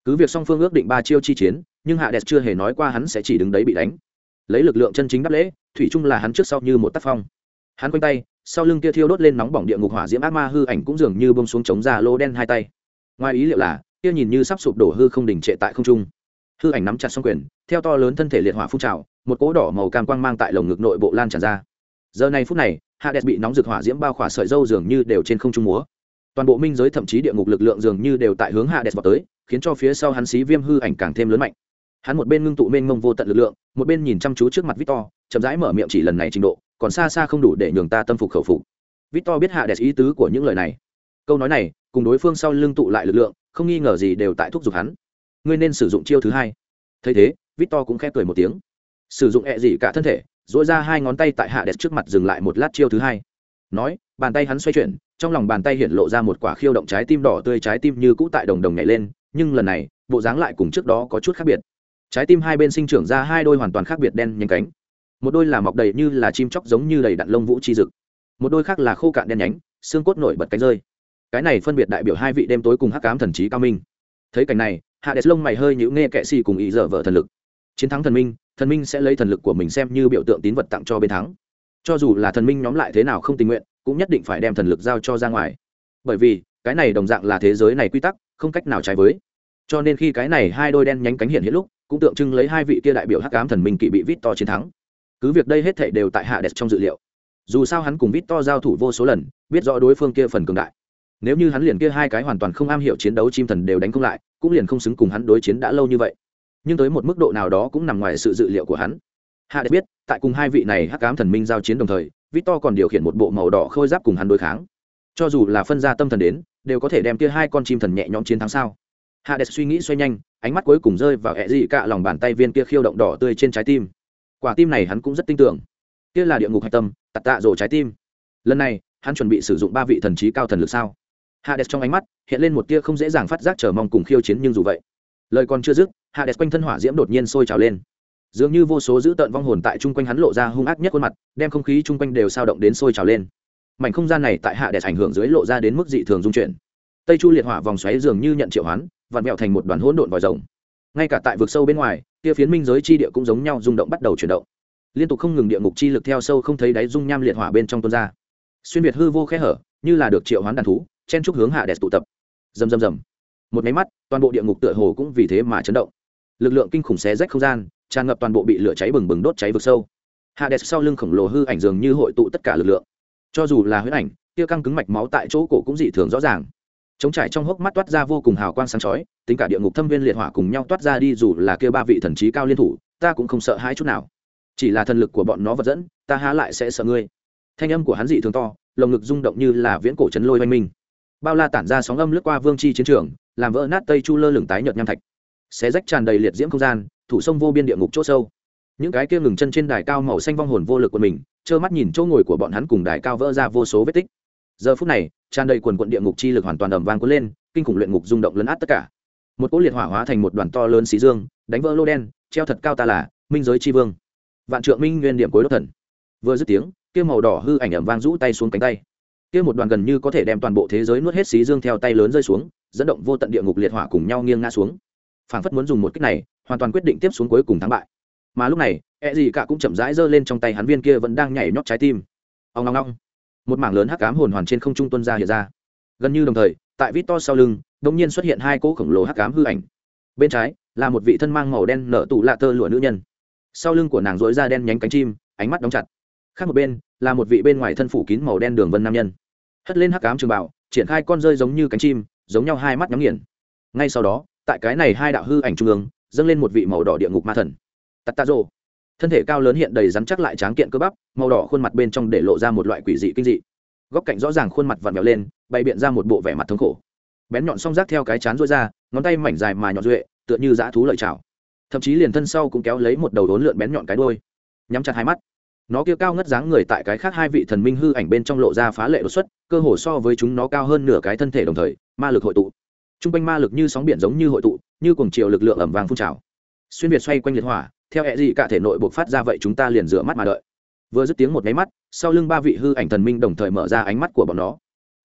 [SPEAKER 1] Cứ việc song phương ước định ba chiêu chi chiến, nhưng hạ đẹp chưa hề nói qua hắn sẽ chỉ đứng đấy bị đánh. Lấy lực lượng chân chính đáp lễ, thủy chung là hắn trước sau như một tác phong. Hắn quanh tay, sau lưng kia thiêu đốt lên nóng bỏng địa ngục hỏa diễm ác ma hư ảnh cũng dường như bông xuống chống ra lô đen hai tay. Ngoài ý liệu là, kia nhìn như sắp sụp đổ hư không đình trệ tại không trung hư ảnh nắm chặt xong quyền, theo to lớn thân thể liệt hỏa phun trào, một cỗ đỏ màu cam quang mang tại lồng ngực nội bộ lan tràn ra. Giờ này phút này hạ đẹp bị nóng rực hỏa diễm bao khỏa sợi dâu dường như đều trên không trung múa. Toàn bộ minh giới thậm chí địa ngục lực lượng dường như đều tại hướng hạ đẹp vào tới, khiến cho phía sau hắn xí viêm hư ảnh càng thêm lớn mạnh. Hắn một bên ngưng tụ mênh mông vô tận lực lượng, một bên nhìn chăm chú trước mặt victor, chậm rãi mở miệng chỉ lần này trình độ, còn xa xa không đủ để nhường ta tâm phục khẩu phục. Victor biết hạ đẹp ý tứ của những lời này. Câu nói này, cùng đối phương sau lưng tụ lại lực lượng, không nghi ngờ gì đều tại thúc giục hắn ngươi nên sử dụng chiêu thứ hai. Thấy thế, victor cũng khép cười một tiếng. Sử dụng ẹ gì cả thân thể dỗi ra hai ngón tay tại hạ đẹp trước mặt dừng lại một lát chiêu thứ hai. Nói, bàn tay hắn xoay chuyển, trong lòng bàn tay hiện lộ ra một quả khiêu động trái tim đỏ tươi trái tim như cũ tại đồng đồng nhảy lên, nhưng lần này, bộ dáng lại cùng trước đó có chút khác biệt. Trái tim hai bên sinh trưởng ra hai đôi hoàn toàn khác biệt đen nhanh cánh. Một đôi là mọc đầy như là chim chóc giống như đầy đặn lông vũ chi rực. Một đôi khác là khô cạn đen nhánh, xương cốt nổi bật cánh rơi. Cái này phân biệt đại biểu hai vị đêm tối cùng hắc cám thần trí cao minh. Thấy cảnh này hạ đẹp lông mày hơi nhữ nghe kệ xì cùng ý dở vợ thần lực. Chiến thắng thần minh thần minh sẽ lấy thần lực của mình xem như biểu tượng tín vật tặng cho bên thắng. Cho dù là thần minh nhóm lại thế nào không tình nguyện, cũng nhất định phải đem thần lực giao cho ra ngoài. Bởi vì, cái này đồng dạng là thế giới này quy tắc, không cách nào trái với. Cho nên khi cái này hai đôi đen nhánh cánh hiện hiện lúc, cũng tượng trưng lấy hai vị kia đại biểu hắc ám thần minh kỵ bị vít to chiến thắng. Cứ việc đây hết thể đều tại hạ đẹp trong dự liệu. Dù sao hắn cùng vít to giao thủ vô số lần, biết rõ đối phương kia phần cường đại nếu như hắn liền kia hai cái hoàn toàn không am hiểu chiến đấu chim thần đều đánh không lại, cũng liền không xứng cùng hắn đối chiến đã lâu như vậy. Nhưng tới một mức độ nào đó cũng nằm ngoài sự dự liệu của hắn. Hạ đẹp biết, tại cùng hai vị này hắc ám thần minh giao chiến đồng thời, victor còn điều khiển một bộ màu đỏ khôi giáp cùng hắn đối kháng. Cho dù là phân ra tâm thần đến, đều có thể đem kia hai con chim thần nhẹ nhõm chiến thắng sao? Hạ đẹp suy nghĩ xoay nhanh, ánh mắt cuối cùng rơi vào hẹ dị cạ lòng bàn tay viên kia khiêu động đỏ tươi trên trái tim. Quả tim này hắn cũng rất tin tưởng. Kia là địa ngục hạch tâm, tạt tạ rổ trái tim. Lần này, hắn chuẩn bị sử dụng ba vị thần trí cao thần lực sao? Hades trong ánh mắt hiện lên một tia không dễ dàng phát giác chờ mong cùng khiêu chiến nhưng dù vậy, lời còn chưa dứt, hades quanh thân hỏa diễm đột nhiên sôi trào lên. Dường như vô số dữ tợn vong hồn tại chung quanh hắn lộ ra hung ác nhất khuôn mặt, đem không khí chung quanh đều sao động đến sôi trào lên. Mảnh không gian này tại hạ đẹp ảnh hưởng dưới lộ ra đến mức dị thường dung chuyển. Tây chu liệt hỏa vòng xoáy dường như nhận triệu hoán, vặn vẹo thành một đoàn hỗn độn vòi rồng. Ngay cả tại vực sâu bên ngoài, kia phiến minh giới chi địa cũng giống nhau rung động bắt đầu chuyển động. Liên tục không ngừng địa ngục chi lực theo sâu không thấy đáy dung nham liệt hỏa bên trong tuôn ra. Xuyên việt hư vô khe hở, như là được triệu hoán đàn thú chen trúc hướng hạ đẹp tụ tập. Rầm rầm rầm. Một máy mắt, toàn bộ địa ngục tựa hồ cũng vì thế mà chấn động. Lực lượng kinh khủng xé rách không gian, tràn ngập toàn bộ bị lửa cháy bừng bừng đốt cháy vực sâu. Hạ đẹp sau lưng khổng lồ hư ảnh dường như hội tụ tất cả lực lượng. Cho dù là huyết ảnh kia căng cứng mạch máu tại chỗ cổ cũng dị thường rõ ràng. Chống trải trong hốc mắt toát ra vô cùng hào quang sáng chói, tính cả địa ngục thâm viên liệt hỏa cùng nhau toát ra đi dù là kia ba vị thần trí cao liên thủ, ta cũng không sợ hãi chút nào. Chỉ là thần lực của bọn nó vật dẫn, ta há lại sẽ sợ ngươi. Thanh âm của hắn dị thường to, lồng ngực rung động như là viễn cổ chấn lôi oanh minh bao la tản ra sóng âm lướt qua vương chi chiến trường, làm vỡ nát tây chu lơ lửng tái nhợt nham thạch. Xé rách tràn đầy liệt diễm không gian, thủ sông vô biên địa ngục chỗ sâu. Những cái kia ngừng chân trên đài cao màu xanh vong hồn vô lực của mình, trơ mắt nhìn chỗ ngồi của bọn hắn cùng đài cao vỡ ra vô số vết tích. Giờ phút này, tràn đầy quần quận địa ngục chi lực hoàn toàn ầm vang cuốn lên, kinh khủng luyện ngục rung động lấn át tất cả. Một cỗ liệt hỏa hóa thành một đoàn to lớn xí dương, đánh vỡ lô đen, treo thật cao ta là, minh giới chi vương. Vạn trượng minh nguyên điểm cuối đốt thần. Vừa dứt tiếng, kia màu đỏ hư ảnh ẩm vang rũ tay xuống cánh tay kia một đoàn gần như có thể đem toàn bộ thế giới nuốt hết xí dương theo tay lớn rơi xuống, dẫn động vô tận địa ngục liệt hỏa cùng nhau nghiêng ngã xuống. Phảng phất muốn dùng một cách này, hoàn toàn quyết định tiếp xuống cuối cùng thắng bại. Mà lúc này e gì cả cũng chậm rãi giơ lên trong tay hắn viên kia vẫn đang nhảy nhót trái tim. Ông ngong ngong một mảng lớn hắc cám hồn hoàn trên không trung tuân ra hiện ra. Gần như đồng thời, tại vít to sau lưng đ ỗ n g nhiên xuất hiện hai cỗ khổng lồ hắc cám hư ảnh. Bên trái, là một vị thân mang màu đen nở tủ lạ tơ lụa nữ nhân. Sau lưng của nàng dối ra đen nhánh cánh chim, ánh mắt đóng chặt khác một bên là một vị bên ngoài thân phủ kín màu đen đường vân nam nhân. Hất lên hắc cám trường bảo triển khai con rơi giống như cánh chim, giống nhau hai mắt nhắm nghiền. Ngay sau đó, tại cái này hai đạo hư ảnh trung ương, dâng lên một vị màu đỏ địa ngục ma thần. Tắt tạ rô thân thể cao lớn hiện đầy rắn chắc lại tráng kiện cơ bắp, màu đỏ khuôn mặt bên trong để lộ ra một loại quỷ dị kinh dị. Góc cạnh rõ ràng khuôn mặt vặn vẹo lên, bày biện ra một bộ vẻ mặt thống khổ. Bén nhọn song rác theo cái chán rối ra, ngón tay mảnh dài mà nhọn duệ, tựa như dã thú lợi chảo. Thậm chí liền thân sau cũng kéo lấy một đầu đốn lượn bén nhọn cái đôi nhắm chặt hai mắt nó kia cao ngất dáng người tại cái khác hai vị thần minh hư ảnh bên trong lộ ra phá lệ đột xuất, cơ hồ so với chúng nó cao hơn nửa cái thân thể đồng thời, ma lực hội tụ. T r u n g quanh ma lực như sóng biển giống như hội tụ, như cùng chiều lực lượng ẩm vàng phun trào. Xuyên việt xoay quanh liệt hỏa, theo hẹ gì cả thể nội buộc phát ra vậy chúng ta liền rửa mắt mà đợi. Vừa dứt tiếng một nháy mắt, sau lưng ba vị hư ảnh thần minh đồng thời mở ra ánh mắt của bọn nó.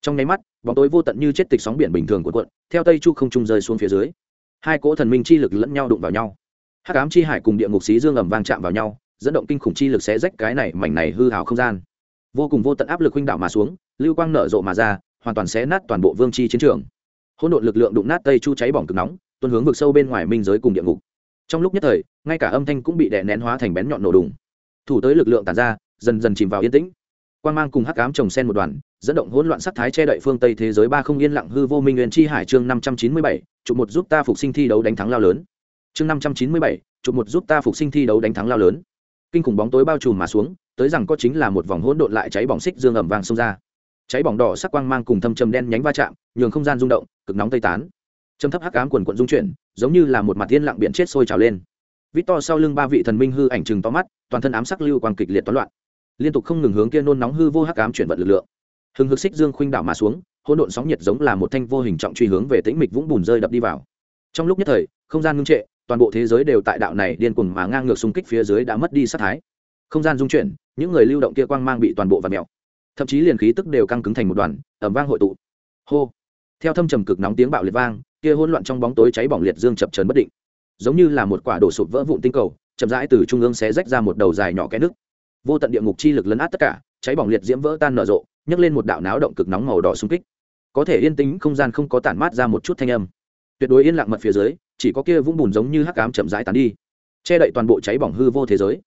[SPEAKER 1] Trong nháy mắt, bóng tối vô tận như chết tịch sóng biển bình thường của quận theo tây chu không trung rơi xuống phía dưới. Hai cỗ thần minh chi lực lẫn nhau đụng vào nhau. Hắc ám chi hải cùng địa ngục xí dương ẩm vang chạm vào nhau dẫn động kinh khủng chi lực sẽ rách cái này mảnh này hư hào không gian. Vô cùng vô tận áp lực huynh đảo mà xuống, lưu quang nở rộ mà ra, hoàn toàn xé nát toàn bộ vương chi chiến trường. Hỗn độn lực lượng đụng nát tây chu cháy bỏng cực nóng, tuôn hướng vực sâu bên ngoài minh giới cùng địa ngục. Trong lúc nhất thời, ngay cả âm thanh cũng bị đè nén hóa thành bén nhọn nổ đùng. Thủ tới lực lượng tàn ra, dần dần chìm vào yên tĩnh. Quan mang cùng hắc ám trồng sen một đoàn, dẫn động hỗn loạn sắc thái che đậy phương tây thế giới ba không yên lặng hư vô minh nguyên chi hải chương năm trăm chín mươi bảy, chụp một giúp ta phục sinh thi đấu đánh thắng lao lớn. Chương năm trăm chín mươi bảy, chụp một giúp ta phục sinh thi đấu đánh thắng lao lớn kinh khủng bóng tối bao trùm mà xuống, tới rằng có chính là một vòng hỗn độn lại cháy bỏng xích dương ẩm vàng xông ra. Cháy bỏng đỏ sắc quang mang cùng thâm trầm đen nhánh va chạm, nhường không gian rung động, cực nóng tây tán. Châm thấp hắc ám quần quận dung chuyển, giống như là một mặt thiên lặng biển chết sôi trào lên. Vít to sau lưng ba vị thần minh hư ảnh chừng to mắt, toàn thân ám sắc lưu quang kịch liệt toán loạn. Liên tục không ngừng hướng kia nôn nóng hư vô hắc ám chuyển vận lực lượng. Hừng hực xích dương khuynh đảo mà xuống, hỗn độn sóng nhiệt giống là một thanh vô hình trọng truy hướng về tĩnh mịch vũng bùn rơi đập đi vào. Trong lúc nhất thời, không gian ngưng trệ toàn bộ thế giới đều tại đạo này điên cuồng mà ngang ngược xung kích phía dưới đã mất đi sát thái. Không gian dung chuyển, những người lưu động kia quang mang bị toàn bộ và mèo. Thậm chí liền khí tức đều căng cứng thành một đoàn ẩm vang hội tụ. Hô! Theo thâm trầm cực nóng tiếng bạo liệt vang, kia hỗn loạn trong bóng tối cháy bỏng liệt dương chập trần bất định. Giống như là một quả đổ sụp vỡ vụn tinh cầu, chậm rãi từ trung ương xé rách ra một đầu dài nhỏ cái nước vô tận địa ngục chi lực lấn át tất cả, cháy bỏng liệt diễm vỡ tan nở rộ, nhấc lên một đạo náo động cực nóng màu đỏ xung kích. Có thể yên tĩnh không gian không có tản mát ra một chút thanh âm. Tuyệt đối yên lặng mật phía dưới chỉ có kia vũng bùn giống như hắc cám chậm rãi tán đi, che đậy toàn bộ cháy bỏng hư vô thế giới.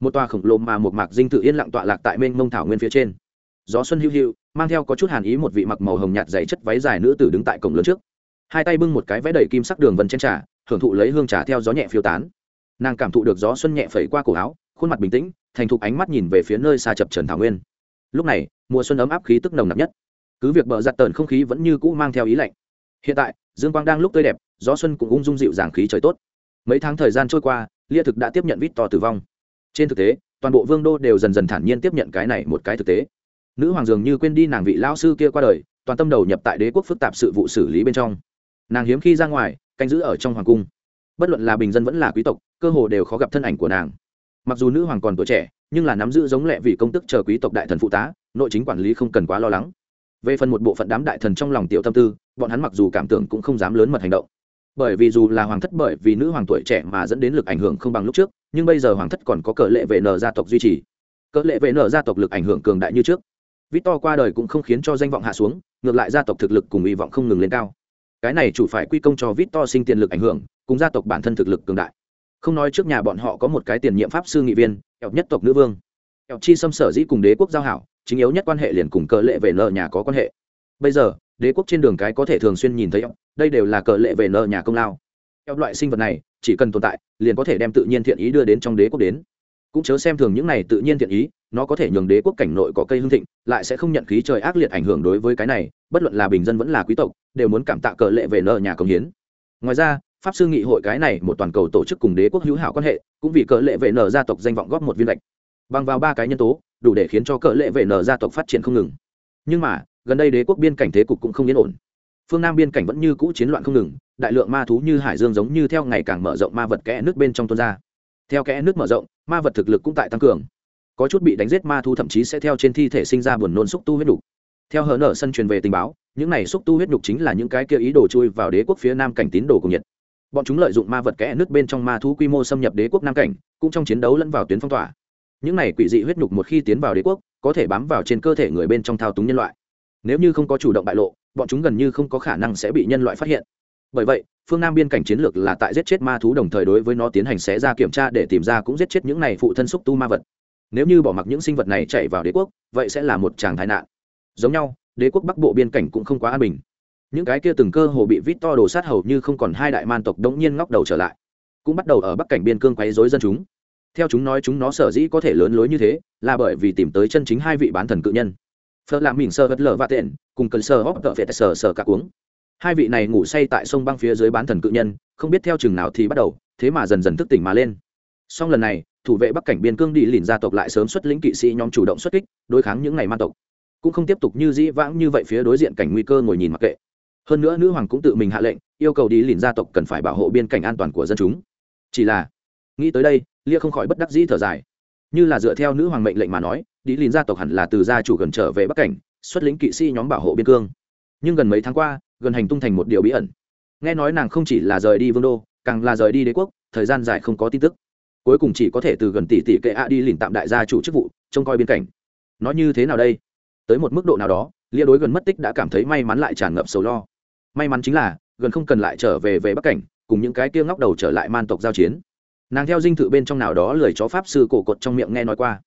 [SPEAKER 1] Một tòa khổng lồ mà một mạc dinh tự yên lặng tọa lạc tại mênh mông thảo nguyên phía trên. Gió xuân hữu hữu mang theo có chút hàn ý một vị mặc màu hồng nhạt dày chất váy dài nữ tử đứng tại cổng lớn trước. Hai tay bưng một cái vẽ đầy kim sắc đường vân trên trà, hưởng thụ lấy hương trà theo gió nhẹ phiêu tán. Nàng cảm thụ được gió xuân nhẹ phẩy qua cổ áo, khuôn mặt bình tĩnh, thành thục ánh mắt nhìn về phía nơi xa chập trần thảo nguyên. Lúc này, mùa xuân ấm áp khí tức nồng nặc nhất. Cứ việc bờ giặt tờn không khí vẫn như cũ mang theo ý lạnh. Hiện tại, dương quang đang lúc tươi đẹp gió xuân cũng ung dung dịu dàng khí trời tốt. Mấy tháng thời gian trôi qua, lia thực đã tiếp nhận vít to tử vong. Trên thực tế, toàn bộ vương đô đều dần dần thản nhiên tiếp nhận cái này một cái thực tế. Nữ hoàng dường như quên đi nàng vị lao sư kia qua đời, toàn tâm đầu nhập tại đế quốc phức tạp sự vụ xử lý bên trong. Nàng hiếm khi ra ngoài, canh giữ ở trong hoàng cung. Bất luận là bình dân vẫn là quý tộc, cơ hồ đều khó gặp thân ảnh của nàng. Mặc dù nữ hoàng còn tuổi trẻ, nhưng là nắm giữ giống lệ vị công tức chờ quý tộc đại thần phụ tá, nội chính quản lý không cần quá lo lắng. Về phần một bộ phận đám đại thần trong lòng tiểu tâm tư, bọn hắn mặc dù cảm tưởng cũng không dám lớn mật hành động bởi vì dù là hoàng thất bởi vì nữ hoàng tuổi trẻ mà dẫn đến lực ảnh hưởng không bằng lúc trước, nhưng bây giờ hoàng thất còn có cờ lệ vệ nở gia tộc duy trì. Cờ lệ vệ nở gia tộc lực ảnh hưởng cường đại như trước. Vít to qua đời cũng không khiến cho danh vọng hạ xuống, ngược lại gia tộc thực lực cùng hy vọng không ngừng lên cao. Cái này chủ phải quy công cho vít to sinh tiền lực ảnh hưởng, cùng gia tộc bản thân thực lực cường đại. Không nói trước nhà bọn họ có một cái tiền nhiệm pháp sư nghị viên eo nhất tộc nữ vương. Eo chi xâm sở dĩ cùng đế quốc giao hảo, chính yếu nhất quan hệ liền cùng cờ lệ về nợ nhà có quan hệ. Bây giờ đế quốc trên đường cái có thể thường xuyên nhìn thấy đây đều là cờ lệ về nợ nhà công lao. Eo loại sinh vật này, chỉ cần tồn tại, liền có thể đem tự nhiên thiện ý đưa đến trong đế quốc đến. Cũng chớ xem thường những này tự nhiên thiện ý, nó có thể nhường đế quốc cảnh nội có cây hương thịnh, lại sẽ không nhận khí trời ác liệt ảnh hưởng đối với cái này, bất luận là bình dân vẫn là quý tộc, đều muốn cảm tạ cờ lệ về nợ nhà công hiến. Ngoài ra, pháp sư nghị hội cái này một toàn cầu tổ chức cùng đế quốc hữu hảo quan hệ, cũng vì cờ lệ vệ nở gia tộc danh vọng góp một viên lệch. Bằng vào ba cái nhân tố, đủ để khiến cho cờ lệ vệ nở gia tộc phát triển không ngừng. Nhưng mà gần đây đế quốc biên cảnh thế cục cũng không yên ổn. Phương nam biên cảnh vẫn như cũ chiến loạn không ngừng, đại lượng ma thú như hải dương giống như theo ngày càng mở rộng ma vật kẽ nước bên trong tuôn ra. Theo kẽ nước mở rộng, ma vật thực lực cũng tại tăng cường. Có chút bị đánh giết ma thú thậm chí sẽ theo trên thi thể sinh ra buồn nôn xúc tu huyết đục theo hở nở sân truyền về tình báo, những này xúc tu huyết đục chính là những cái kia ý đồ chui vào đế quốc phía nam cảnh tín đồ cùng nhiệt. Bọn chúng lợi dụng ma vật kẽ nước bên trong ma thú quy mô xâm nhập đế quốc nam cảnh, cũng trong chiến đấu lẫn vào tuyến phong tỏa. Những này quỷ dị huyết nhục một khi tiến vào đế quốc, có thể bám vào trên cơ thể người bên trong thao túng nhân loại nếu như không có chủ động bại lộ, bọn chúng gần như không có khả năng sẽ bị nhân loại phát hiện. Bởi vậy, phương nam biên cảnh chiến lược là tại giết chết ma thú đồng thời đối với nó tiến hành xé ra kiểm tra để tìm ra cũng giết chết những này phụ thân xúc tu ma vật. Nếu như bỏ mặc những sinh vật này chạy vào đế quốc, vậy sẽ là một tràng thái nạn. Giống nhau, đế quốc bắc bộ biên cảnh cũng không quá an bình. Những cái kia từng cơ hồ bị vít to đổ sát hầu như không còn hai đại man tộc đống nhiên ngóc đầu trở lại. Cũng bắt đầu ở bắc cảnh biên cương quấy rối dân chúng. Theo chúng nói chúng nó sở dĩ có thể lớn lối như thế, là bởi vì tìm tới chân chính hai vị bán thần cự nhân phở làm mình sơ vật lờ và tiện, cùng cần sơ hóp tợ phệ sờ sờ cả cuống. Hai vị này ngủ say tại sông băng phía dưới bán thần cự nhân, không biết theo chừng nào thì bắt đầu, thế mà dần dần thức tỉnh mà lên. Song lần này, thủ vệ bắc cảnh biên cương đi lìn gia tộc lại sớm xuất lĩnh kỵ sĩ nhóm chủ động xuất kích, đối kháng những ngày man tộc. Cũng không tiếp tục như dĩ vãng như vậy phía đối diện cảnh nguy cơ ngồi nhìn mặc kệ. Hơn nữa nữ hoàng cũng tự mình hạ lệnh, yêu cầu đi lìn gia tộc cần phải bảo hộ biên cảnh an toàn của dân chúng. Chỉ là, nghĩ tới đây, lia không khỏi bất đắc dĩ thở dài như là dựa theo nữ hoàng mệnh lệnh mà nói đi lìn gia tộc hẳn là từ gia chủ gần trở về bắc cảnh, xuất lĩnh kỵ sĩ nhóm bảo hộ biên cương. Nhưng gần mấy tháng qua, gần hành tung thành một điều bí ẩn. Nghe nói nàng không chỉ là rời đi vương đô, càng là rời đi đế quốc, thời gian dài không có tin tức. Cuối cùng chỉ có thể từ gần tỷ tỷ kệ a đi lìn tạm đại gia chủ chức vụ, trông coi biên cảnh. Nói như thế nào đây? Tới một mức độ nào đó, lia đối gần mất tích đã cảm thấy may mắn lại tràn ngập sầu lo. May mắn chính là, gần không cần lại trở về về bắc cảnh, cùng những cái kia ngóc đầu trở lại man tộc giao chiến nàng theo dinh thự bên trong nào đó lười chó pháp sư cổ cột trong miệng nghe nói qua.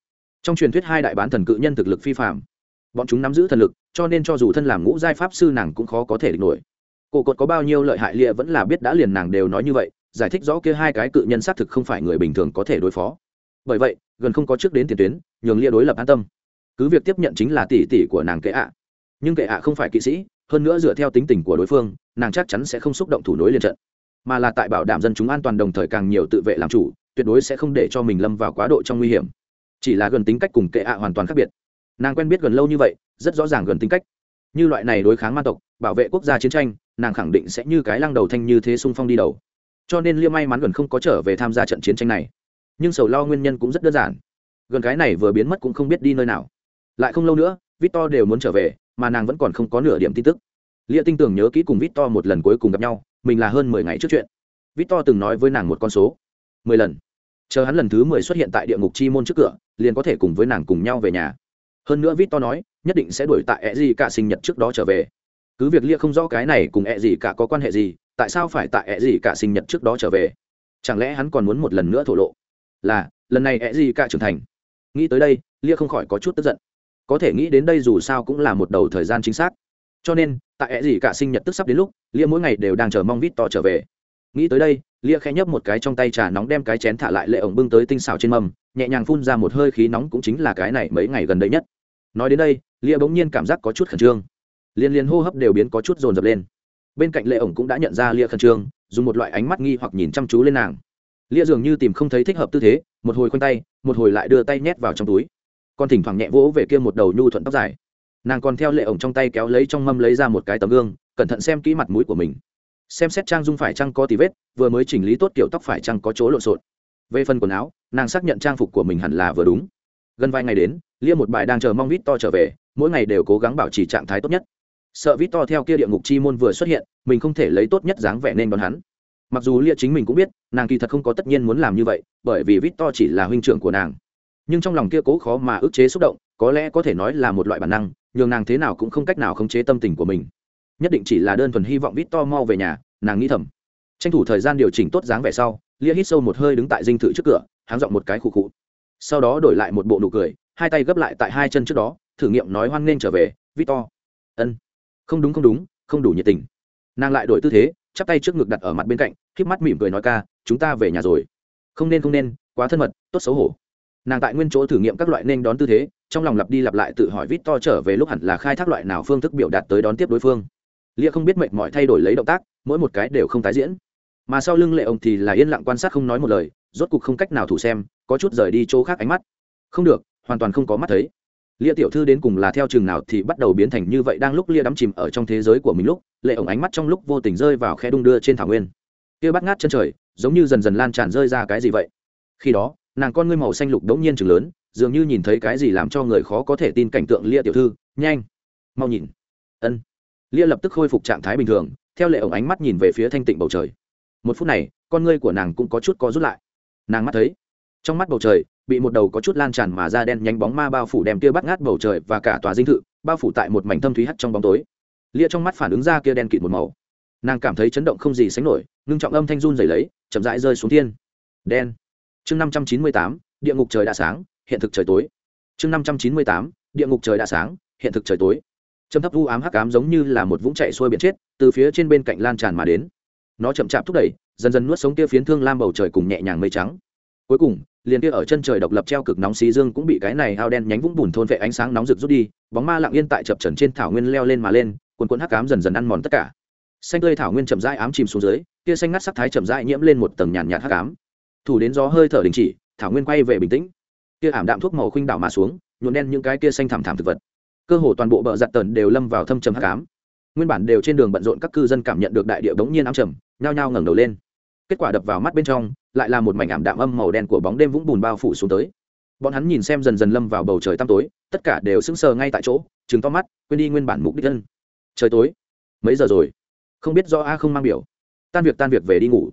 [SPEAKER 1] Trong truyền thuyết hai đại bán thần cự nhân thực lực phi phạm bọn chúng nắm giữ thần lực, cho nên cho dù thân làm ngũ giai pháp sư nàng cũng khó có thể địch nổi. Cổ cột có bao nhiêu lợi hại lịa vẫn là biết đã liền nàng đều nói như vậy, giải thích rõ kia hai cái cự nhân xác thực không phải người bình thường có thể đối phó. Bởi vậy, gần không có trước đến tiền tuyến, nhường lia đối lập an tâm. Cứ việc tiếp nhận chính là tỷ tỷ của nàng kệ ạ. Nhưng kệ ạ không phải kỵ sĩ, hơn nữa dựa theo tính tình của đối phương, nàng chắc chắn sẽ không xúc động thủ nối liền trận mà là tại bảo đảm dân chúng an toàn đồng thời càng nhiều tự vệ làm chủ, tuyệt đối sẽ không để cho mình lâm vào quá độ trong nguy hiểm. Chỉ là gần tính cách cùng kệ ạ hoàn toàn khác biệt. Nàng quen biết gần lâu như vậy, rất rõ ràng gần tính cách. Như loại này đối kháng ma tộc, bảo vệ quốc gia chiến tranh, nàng khẳng định sẽ như cái lăng đầu thanh như thế sung phong đi đầu. Cho nên lia may mắn gần không có trở về tham gia trận chiến tranh này. Nhưng sầu lo nguyên nhân cũng rất đơn giản. Gần cái này vừa biến mất cũng không biết đi nơi nào. Lại không lâu nữa, victor đều muốn trở về, mà nàng vẫn còn không có nửa điểm tin tức. Lia tin tưởng nhớ kỹ cùng victor một lần cuối cùng gặp nhau mình là hơn mười ngày trước chuyện. Victor từng nói với nàng một con số. Mười lần. Chờ hắn lần thứ mười xuất hiện tại địa ngục chi môn trước cửa, liền có thể cùng với nàng cùng nhau về nhà. Hơn nữa victor nói, nhất định sẽ đuổi tại e ẹ gì cả sinh nhật trước đó trở về. Cứ việc lia không rõ cái này cùng e ẹ gì cả có quan hệ gì, tại sao phải tại e ẹ gì cả sinh nhật trước đó trở về? Chẳng lẽ hắn còn muốn một lần nữa thổ lộ? Là, lần này ẹ gì cả trưởng thành. Nghĩ tới đây, lia không khỏi có chút tức giận. Có thể nghĩ đến đây dù sao cũng là một đầu thời gian chính xác cho nên, tại ẹ gì cả sinh nhật tức sắp đến lúc, lia mỗi ngày đều đang chờ mong vít to trở về. Nghĩ tới đây, lia khẽ nhấp một cái trong tay trà nóng đem cái chén thả lại lệ ổng bưng tới tinh xào trên mâm, nhẹ nhàng phun ra một hơi khí nóng cũng chính là cái này mấy ngày gần đây nhất. Nói đến đây, lia bỗng nhiên cảm giác có chút khẩn trương. Liên liên hô hấp đều biến có chút rồn rập lên. Bên cạnh lệ ổng cũng đã nhận ra lia khẩn trương, dùng một loại ánh mắt nghi hoặc nhìn chăm chú lên nàng. Lia dường như tìm không thấy thích hợp tư thế, một hồi khoanh tay, một hồi lại đưa tay nhét vào trong túi. Còn thỉnh thoảng nhẹ vỗ về kia một đầu nhu thuận tóc dài nàng còn theo lệ ổng trong tay kéo lấy trong mâm lấy ra một cái tấm gương, cẩn thận xem kỹ mặt mũi của mình. Xem xét trang dung phải chăng có tí vết, vừa mới chỉnh lý tốt kiểu tóc phải chăng có chỗ lộn xộn. Về phần quần áo, nàng xác nhận trang phục của mình hẳn là vừa đúng. Gần vài ngày đến, lia một bài đang chờ mong vít to trở về, mỗi ngày đều cố gắng bảo trì trạng thái tốt nhất. Sợ vít to theo kia địa ngục chi môn vừa xuất hiện, mình không thể lấy tốt nhất dáng vẻ nên đón hắn. Mặc dù lia chính mình cũng biết, nàng kỳ thật không có tất nhiên muốn làm như vậy, bởi vì vít to chỉ là huynh trưởng của nàng. Nhưng trong lòng kia cố khó mà ức chế xúc động, có lẽ có thể nói là một loại bản năng nhường nàng thế nào cũng không cách nào khống chế tâm tình của mình. Nhất định chỉ là đơn thuần hy vọng vít to mau về nhà, nàng nghĩ thầm. Tranh thủ thời gian điều chỉnh tốt dáng vẻ sau, lia hít sâu một hơi đứng tại dinh thự trước cửa, háng dọn một cái khụ khụ. Sau đó đổi lại một bộ nụ cười, hai tay gấp lại tại hai chân trước đó, thử nghiệm nói hoan nghênh trở về victor ân. Không đúng không đúng, không đủ nhiệt tình. Nàng lại đổi tư thế, chắp tay trước ngực đặt ở mặt bên cạnh k híp mắt mỉm cười nói ca, chúng ta về nhà rồi. Không nên không nên, quá thân mật, tốt xấu hổ. Nàng tại nguyên chỗ thử nghiệm các loại nên đón tư thế trong lòng lặp đi lặp lại tự hỏi vít to trở về lúc hẳn là khai thác loại nào phương thức biểu đạt tới đón tiếp đối phương. Lia không biết mệt mỏi thay đổi lấy động tác, mỗi một cái đều không tái diễn. Mà sau lưng lệ ông thì là yên lặng quan sát không nói một lời, rốt cục không cách nào thủ xem, có chút rời đi chỗ khác ánh mắt. Không được, hoàn toàn không có mắt thấy. Lia tiểu thư đến cùng là theo chừng nào thì bắt đầu biến thành như vậy đang lúc lia đắm chìm ở trong thế giới của mình lúc, lệ ổng ánh mắt trong lúc vô tình rơi vào khe đung đưa trên thảo nguyên. Kia bắt ngát chân trời, giống như dần dần lan tràn rơi ra cái gì vậy? Khi đó, nàng con ngươi màu xanh lục đống nhiên chừng lớn dường như nhìn thấy cái gì làm cho người khó có thể tin cảnh tượng lia tiểu thư, nhanh, mau nhìn. Ân. Lia lập tức khôi phục trạng thái bình thường, theo lệ ổng ánh mắt nhìn về phía thanh tịnh bầu trời. Một phút này, con ngươi của nàng cũng có chút có rút lại. Nàng mắt thấy, trong mắt bầu trời, bị một đầu có chút lan tràn mà da đen nhánh bóng ma bao phủ đem kia bắt ngát bầu trời và cả tòa dinh thự bao phủ tại một mảnh thâm thúy hắt trong bóng tối. Lia trong mắt phản ứng ra kia đen kịt một màu. Nàng cảm thấy chấn động không gì sánh nổi, ngưng trọng âm thanh run dày lấy, chậm rãi rơi xuống thiên. Đen. Chương năm trăm chín mươi tám, địa ngục trời đã sáng hiện thực trời tối. Chương năm trăm chín mươi tám, địa ngục trời đã sáng, hiện thực trời tối. Châm thấp u ám hắc ám giống như là một vũng chạy xuôi biển chết, từ phía trên bên cạnh lan tràn mà đến. Nó chậm chạp thúc đẩy, dần dần nuốt sống kia phiến thương lam bầu trời cùng nhẹ nhàng mây trắng. Cuối cùng, liền kia ở chân trời độc lập treo cực nóng xí dương cũng bị cái này ao đen nhánh vũng bùn thôn vệ ánh sáng nóng rực rút đi, bóng ma lặng yên tại chập trần trên thảo nguyên leo lên mà lên quần quần hắc ám dần dần ăn mòn tất cả. Xanh tươi thảo nguyên chậm rãi ám chìm xuống dưới, kia xanh ngắt sắc thái chậm rãi nhiễm lên một tầng nhàn nhạt hắc ám. Thủ đến gió hơi thở đình chỉ, thảo nguyên quay về bình tĩnh kia ảm đạm thuốc màu khuynh đảo mà xuống nhuộn đen những cái kia xanh thảm thảm thực vật. Cơ hồ toàn bộ bờ giặt tần đều lâm vào thâm trầm hắc ám. Nguyên bản đều trên đường bận rộn các cư dân cảm nhận được đại địa bỗng nhiên ám trầm, nhao nhao ngẩng đầu lên. Kết quả đập vào mắt bên trong, lại là một mảnh ảm đạm âm màu đen của bóng đêm vũng bùn bao phủ xuống tới. Bọn hắn nhìn xem dần dần lâm vào bầu trời tăm tối, tất cả đều sững sờ ngay tại chỗ chứng to mắt, quên đi nguyên bản mục đích thân. Trời tối. Mấy giờ rồi? Không biết do a không mang biểu. Tan việc tan việc về đi ngủ.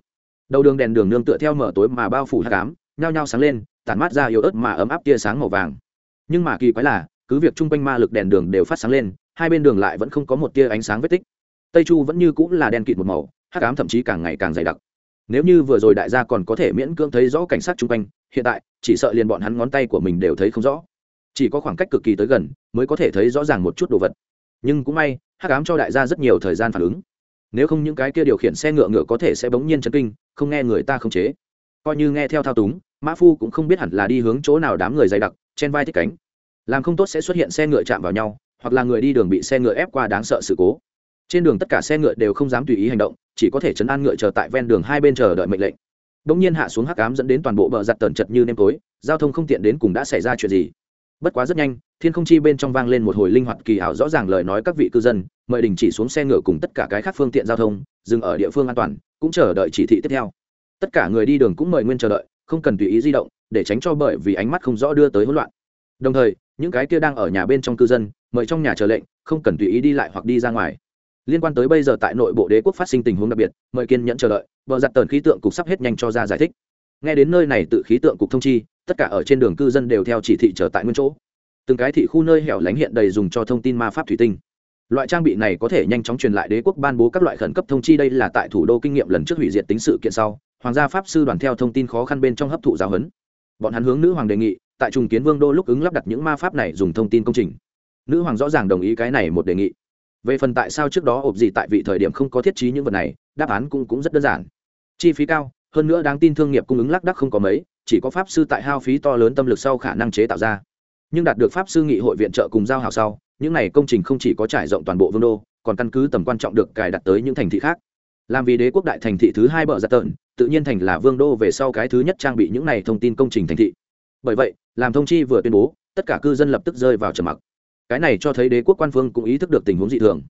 [SPEAKER 1] Đầu đường đèn đường nương tựa theo mở tối mà bao phủ hạ cám nhao nhao sáng lên, tản mát ra yếu ớt mà ấm áp tia sáng màu vàng. Nhưng mà kỳ quái là, cứ việc chung quanh ma lực đèn đường đều phát sáng lên, hai bên đường lại vẫn không có một tia ánh sáng vết tích. Tây chu vẫn như cũng là đen kịt một màu hát cám thậm chí càng ngày càng dày đặc. Nếu như vừa rồi đại gia còn có thể miễn cưỡng thấy rõ cảnh sát chung quanh, hiện tại, chỉ sợ liền bọn hắn ngón tay của mình đều thấy không rõ. Chỉ có khoảng cách cực kỳ tới gần, mới có thể thấy rõ ràng một chút đồ vật. Nhưng cũng may hát cám cho đại gia rất nhiều thời gian phản ứng. Nếu không những cái kia điều khiển xe ngựa ngựa có thể sẽ bỗng nhiên chấn kinh, không nghe người ta không chế coi như nghe theo thao túng, mã phu cũng không biết hẳn là đi hướng chỗ nào đám người dày đặc, trên vai thích cánh. Làm không tốt sẽ xuất hiện xe ngựa chạm vào nhau, hoặc là người đi đường bị xe ngựa ép qua đáng sợ sự cố. Trên đường tất cả xe ngựa đều không dám tùy ý hành động, chỉ có thể chấn an ngựa chờ tại ven đường hai bên chờ đợi mệnh lệnh. Đông nhiên hạ xuống hắc cám dẫn đến toàn bộ bờ giặt tần chật như nêm tối, giao thông không tiện đến cùng đã xảy ra chuyện gì. Bất quá rất nhanh, thiên không chi bên trong vang lên một hồi linh hoạt kỳ ảo rõ ràng lời nói các vị cư dân, mời đình chỉ xuống xe ngựa cùng tất cả cái khác phương tiện giao thông, dừng ở địa phương an toàn, cũng chờ đợi chỉ thị tiếp theo tất cả người đi đường cũng mời nguyên chờ đợi, không cần tùy ý di động, để tránh cho bởi vì ánh mắt không rõ đưa tới hỗn loạn. Đồng thời, những cái kia đang ở nhà bên trong cư dân, mời trong nhà chờ lệnh, không cần tùy ý đi lại hoặc đi ra ngoài. Liên quan tới bây giờ tại nội bộ đế quốc phát sinh tình huống đặc biệt, mời kiên nhẫn chờ đợi vợ giặt tờn khí tượng cục sắp hết nhanh cho ra giải thích. Nghe đến nơi này tự khí tượng cục thông chi, tất cả ở trên đường cư dân đều theo chỉ thị trở tại nguyên chỗ. Từng cái thị khu nơi hẻo lánh hiện đầy dùng cho thông tin ma pháp thủy tinh. Loại trang bị này có thể nhanh chóng truyền lại đế quốc ban bố các loại khẩn cấp thông chi, đây là tại thủ đô kinh nghiệm lần trước hủy diệt tính sự kiện sau hoàng gia pháp sư đoàn theo thông tin khó khăn bên trong hấp thụ giáo huấn. Bọn hắn hướng nữ hoàng đề nghị, tại trùng kiến vương đô lúc ứng lắp đặt những ma pháp này dùng thông tin công trình. Nữ hoàng rõ ràng đồng ý cái này một đề nghị. Về phần tại sao trước đó ộp gì tại vị thời điểm không có thiết trí những vật này, đáp án cũng cũng rất đơn giản. Chi phí cao, hơn nữa đáng tin thương nghiệp cung ứng lác đắc không có mấy, chỉ có pháp sư tại hao phí to lớn tâm lực sau khả năng chế tạo ra. Nhưng đạt được pháp sư nghị hội viện trợ cùng giao hào sau, những này công trình không chỉ có trải rộng toàn bộ vương đô, còn căn cứ tầm quan trọng được cài đặt tới những thành thị khác làm vì đế quốc đại thành thị thứ hai bờ giặt tợn, tự nhiên thành là vương đô về sau cái thứ nhất trang bị những này thông tin công trình thành thị. Bởi vậy, làm thông chi vừa tuyên bố, tất cả cư dân lập tức rơi vào trầm mặc. Cái này cho thấy đế quốc quan phương cũng ý thức được tình huống dị thường.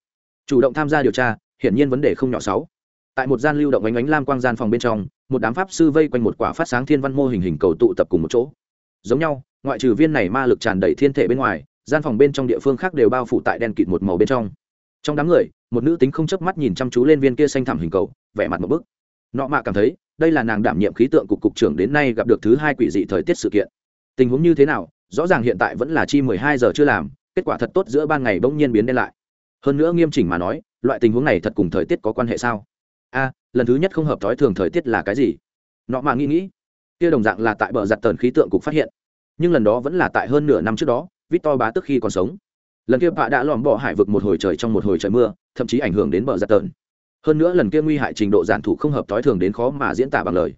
[SPEAKER 1] Chủ động tham gia điều tra, hiển nhiên vấn đề không nhỏ sáu. Tại một gian lưu động ánh ánh lam quang gian phòng bên trong, một đám pháp sư vây quanh một quả phát sáng thiên văn mô hình hình cầu tụ tập cùng một chỗ. Giống nhau, ngoại trừ viên này ma lực tràn đầy thiên thể bên ngoài, gian phòng bên trong địa phương khác đều bao phủ tại đen kịt một màu bên trong trong đám người, một nữ tính không chớp mắt nhìn chăm chú lên viên kia xanh thẳm hình cầu, vẻ mặt một bức. Nọ mạ cảm thấy, đây là nàng đảm nhiệm khí tượng cục cục trưởng đến nay gặp được thứ hai quỷ dị thời tiết sự kiện. Tình huống như thế nào, rõ ràng hiện tại vẫn là chi mười hai giờ chưa làm, kết quả thật tốt giữa ban ngày bỗng nhiên biến đen lại. Hơn nữa nghiêm chỉnh mà nói, loại tình huống này thật cùng thời tiết có quan hệ sao? A, lần thứ nhất không hợp thói thường thời tiết là cái gì? Nọ mạ nghĩ nghĩ, kia đồng dạng là tại bờ giặt tần khí tượng cục phát hiện. Nhưng lần đó vẫn là tại hơn nửa năm trước đó, victor bá tức khi còn sống lần kia bạ đã lòm bỏ hải vực một hồi trời trong một hồi trời mưa, thậm chí ảnh hưởng đến bờ giặt tần hơn nữa lần kia nguy hại trình độ giản thủ không hợp thói thường đến khó mà diễn tả bằng lời.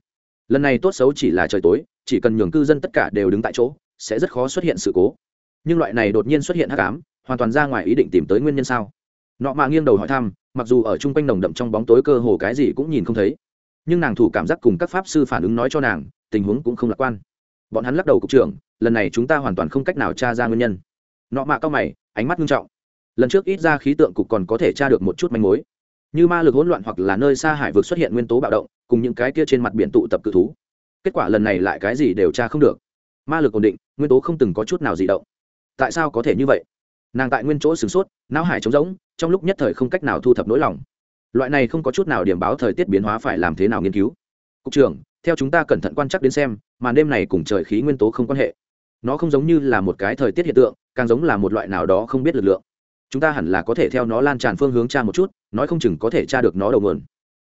[SPEAKER 1] Lần này tốt xấu chỉ là trời tối, chỉ cần nhường cư dân tất cả đều đứng tại chỗ, sẽ rất khó xuất hiện sự cố. Nhưng loại này đột nhiên xuất hiện hắc ám, hoàn toàn ra ngoài ý định tìm tới nguyên nhân sao? Nọ mạ nghiêng đầu hỏi thăm, mặc dù ở chung quanh nồng đậm trong bóng tối cơ hồ cái gì cũng nhìn không thấy, nhưng nàng thủ cảm giác cùng các pháp sư phản ứng nói cho nàng, tình huống cũng không lạc quan. Bọn hắn lắc đầu cục trưởng, lần này chúng ta hoàn toàn không cách nào tra ra nguyên nhân nọ mạ cao mày, ánh mắt nghiêm trọng. Lần trước ít ra khí tượng cục còn có thể tra được một chút manh mối. Như ma lực hỗn loạn hoặc là nơi xa hải vực xuất hiện nguyên tố bạo động, cùng những cái kia trên mặt biển tụ tập cự thú. Kết quả lần này lại cái gì đều tra không được. Ma lực ổn định, nguyên tố không từng có chút nào dị động. Tại sao có thể như vậy? Nàng tại nguyên chỗ sửng sốt, não hải trống rỗng, trong lúc nhất thời không cách nào thu thập nỗi lòng. Loại này không có chút nào điểm báo thời tiết biến hóa phải làm thế nào nghiên cứu? Cục trưởng, theo chúng ta cẩn thận quan chắc đến xem, màn đêm này cùng trời khí nguyên tố không quan hệ nó không giống như là một cái thời tiết hiện tượng, càng giống là một loại nào đó không biết lực lượng. Chúng ta hẳn là có thể theo nó lan tràn phương hướng tra một chút, nói không chừng có thể tra được nó đầu nguồn.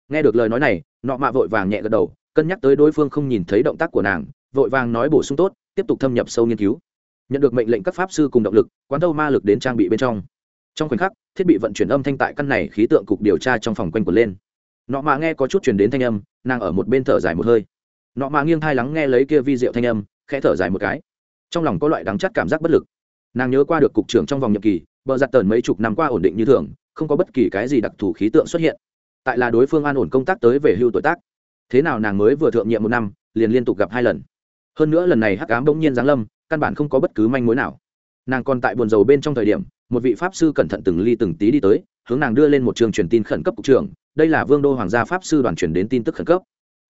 [SPEAKER 1] Nghe được lời nói này, nọ mạ vội vàng nhẹ gật đầu, cân nhắc tới đối phương không nhìn thấy động tác của nàng, vội vàng nói bổ sung tốt, tiếp tục thâm nhập sâu nghiên cứu. Nhận được mệnh lệnh các pháp sư cùng động lực, quán thâu ma lực đến trang bị bên trong. Trong khoảnh khắc, thiết bị vận chuyển âm thanh tại căn này khí tượng cục điều tra trong phòng quanh quần lên. Nọ mạ nghe có chút chuyển đến thanh âm, nàng ở một bên thở dài một hơi. Nọ mạ nghiêng thai lắng nghe lấy kia vi diệu thanh âm, khẽ thở dài một cái trong lòng có loại đắng chắt cảm giác bất lực. Nàng nhớ qua được cục trưởng trong vòng nhiệm kỳ, bờ giặt tờn mấy chục năm qua ổn định như thường, không có bất kỳ cái gì đặc thù khí tượng xuất hiện. Tại là đối phương an ổn công tác tới về hưu tuổi tác. Thế nào nàng mới vừa thượng nhiệm một năm, liền liên tục gặp hai lần. Hơn nữa lần này hắc ám bỗng nhiên giáng lâm, căn bản không có bất cứ manh mối nào. Nàng còn tại buồn dầu bên trong thời điểm, một vị pháp sư cẩn thận từng ly từng tí đi tới, hướng nàng đưa lên một trường truyền tin khẩn cấp cục trưởng, đây là vương đô hoàng gia pháp sư đoàn truyền đến tin tức khẩn cấp.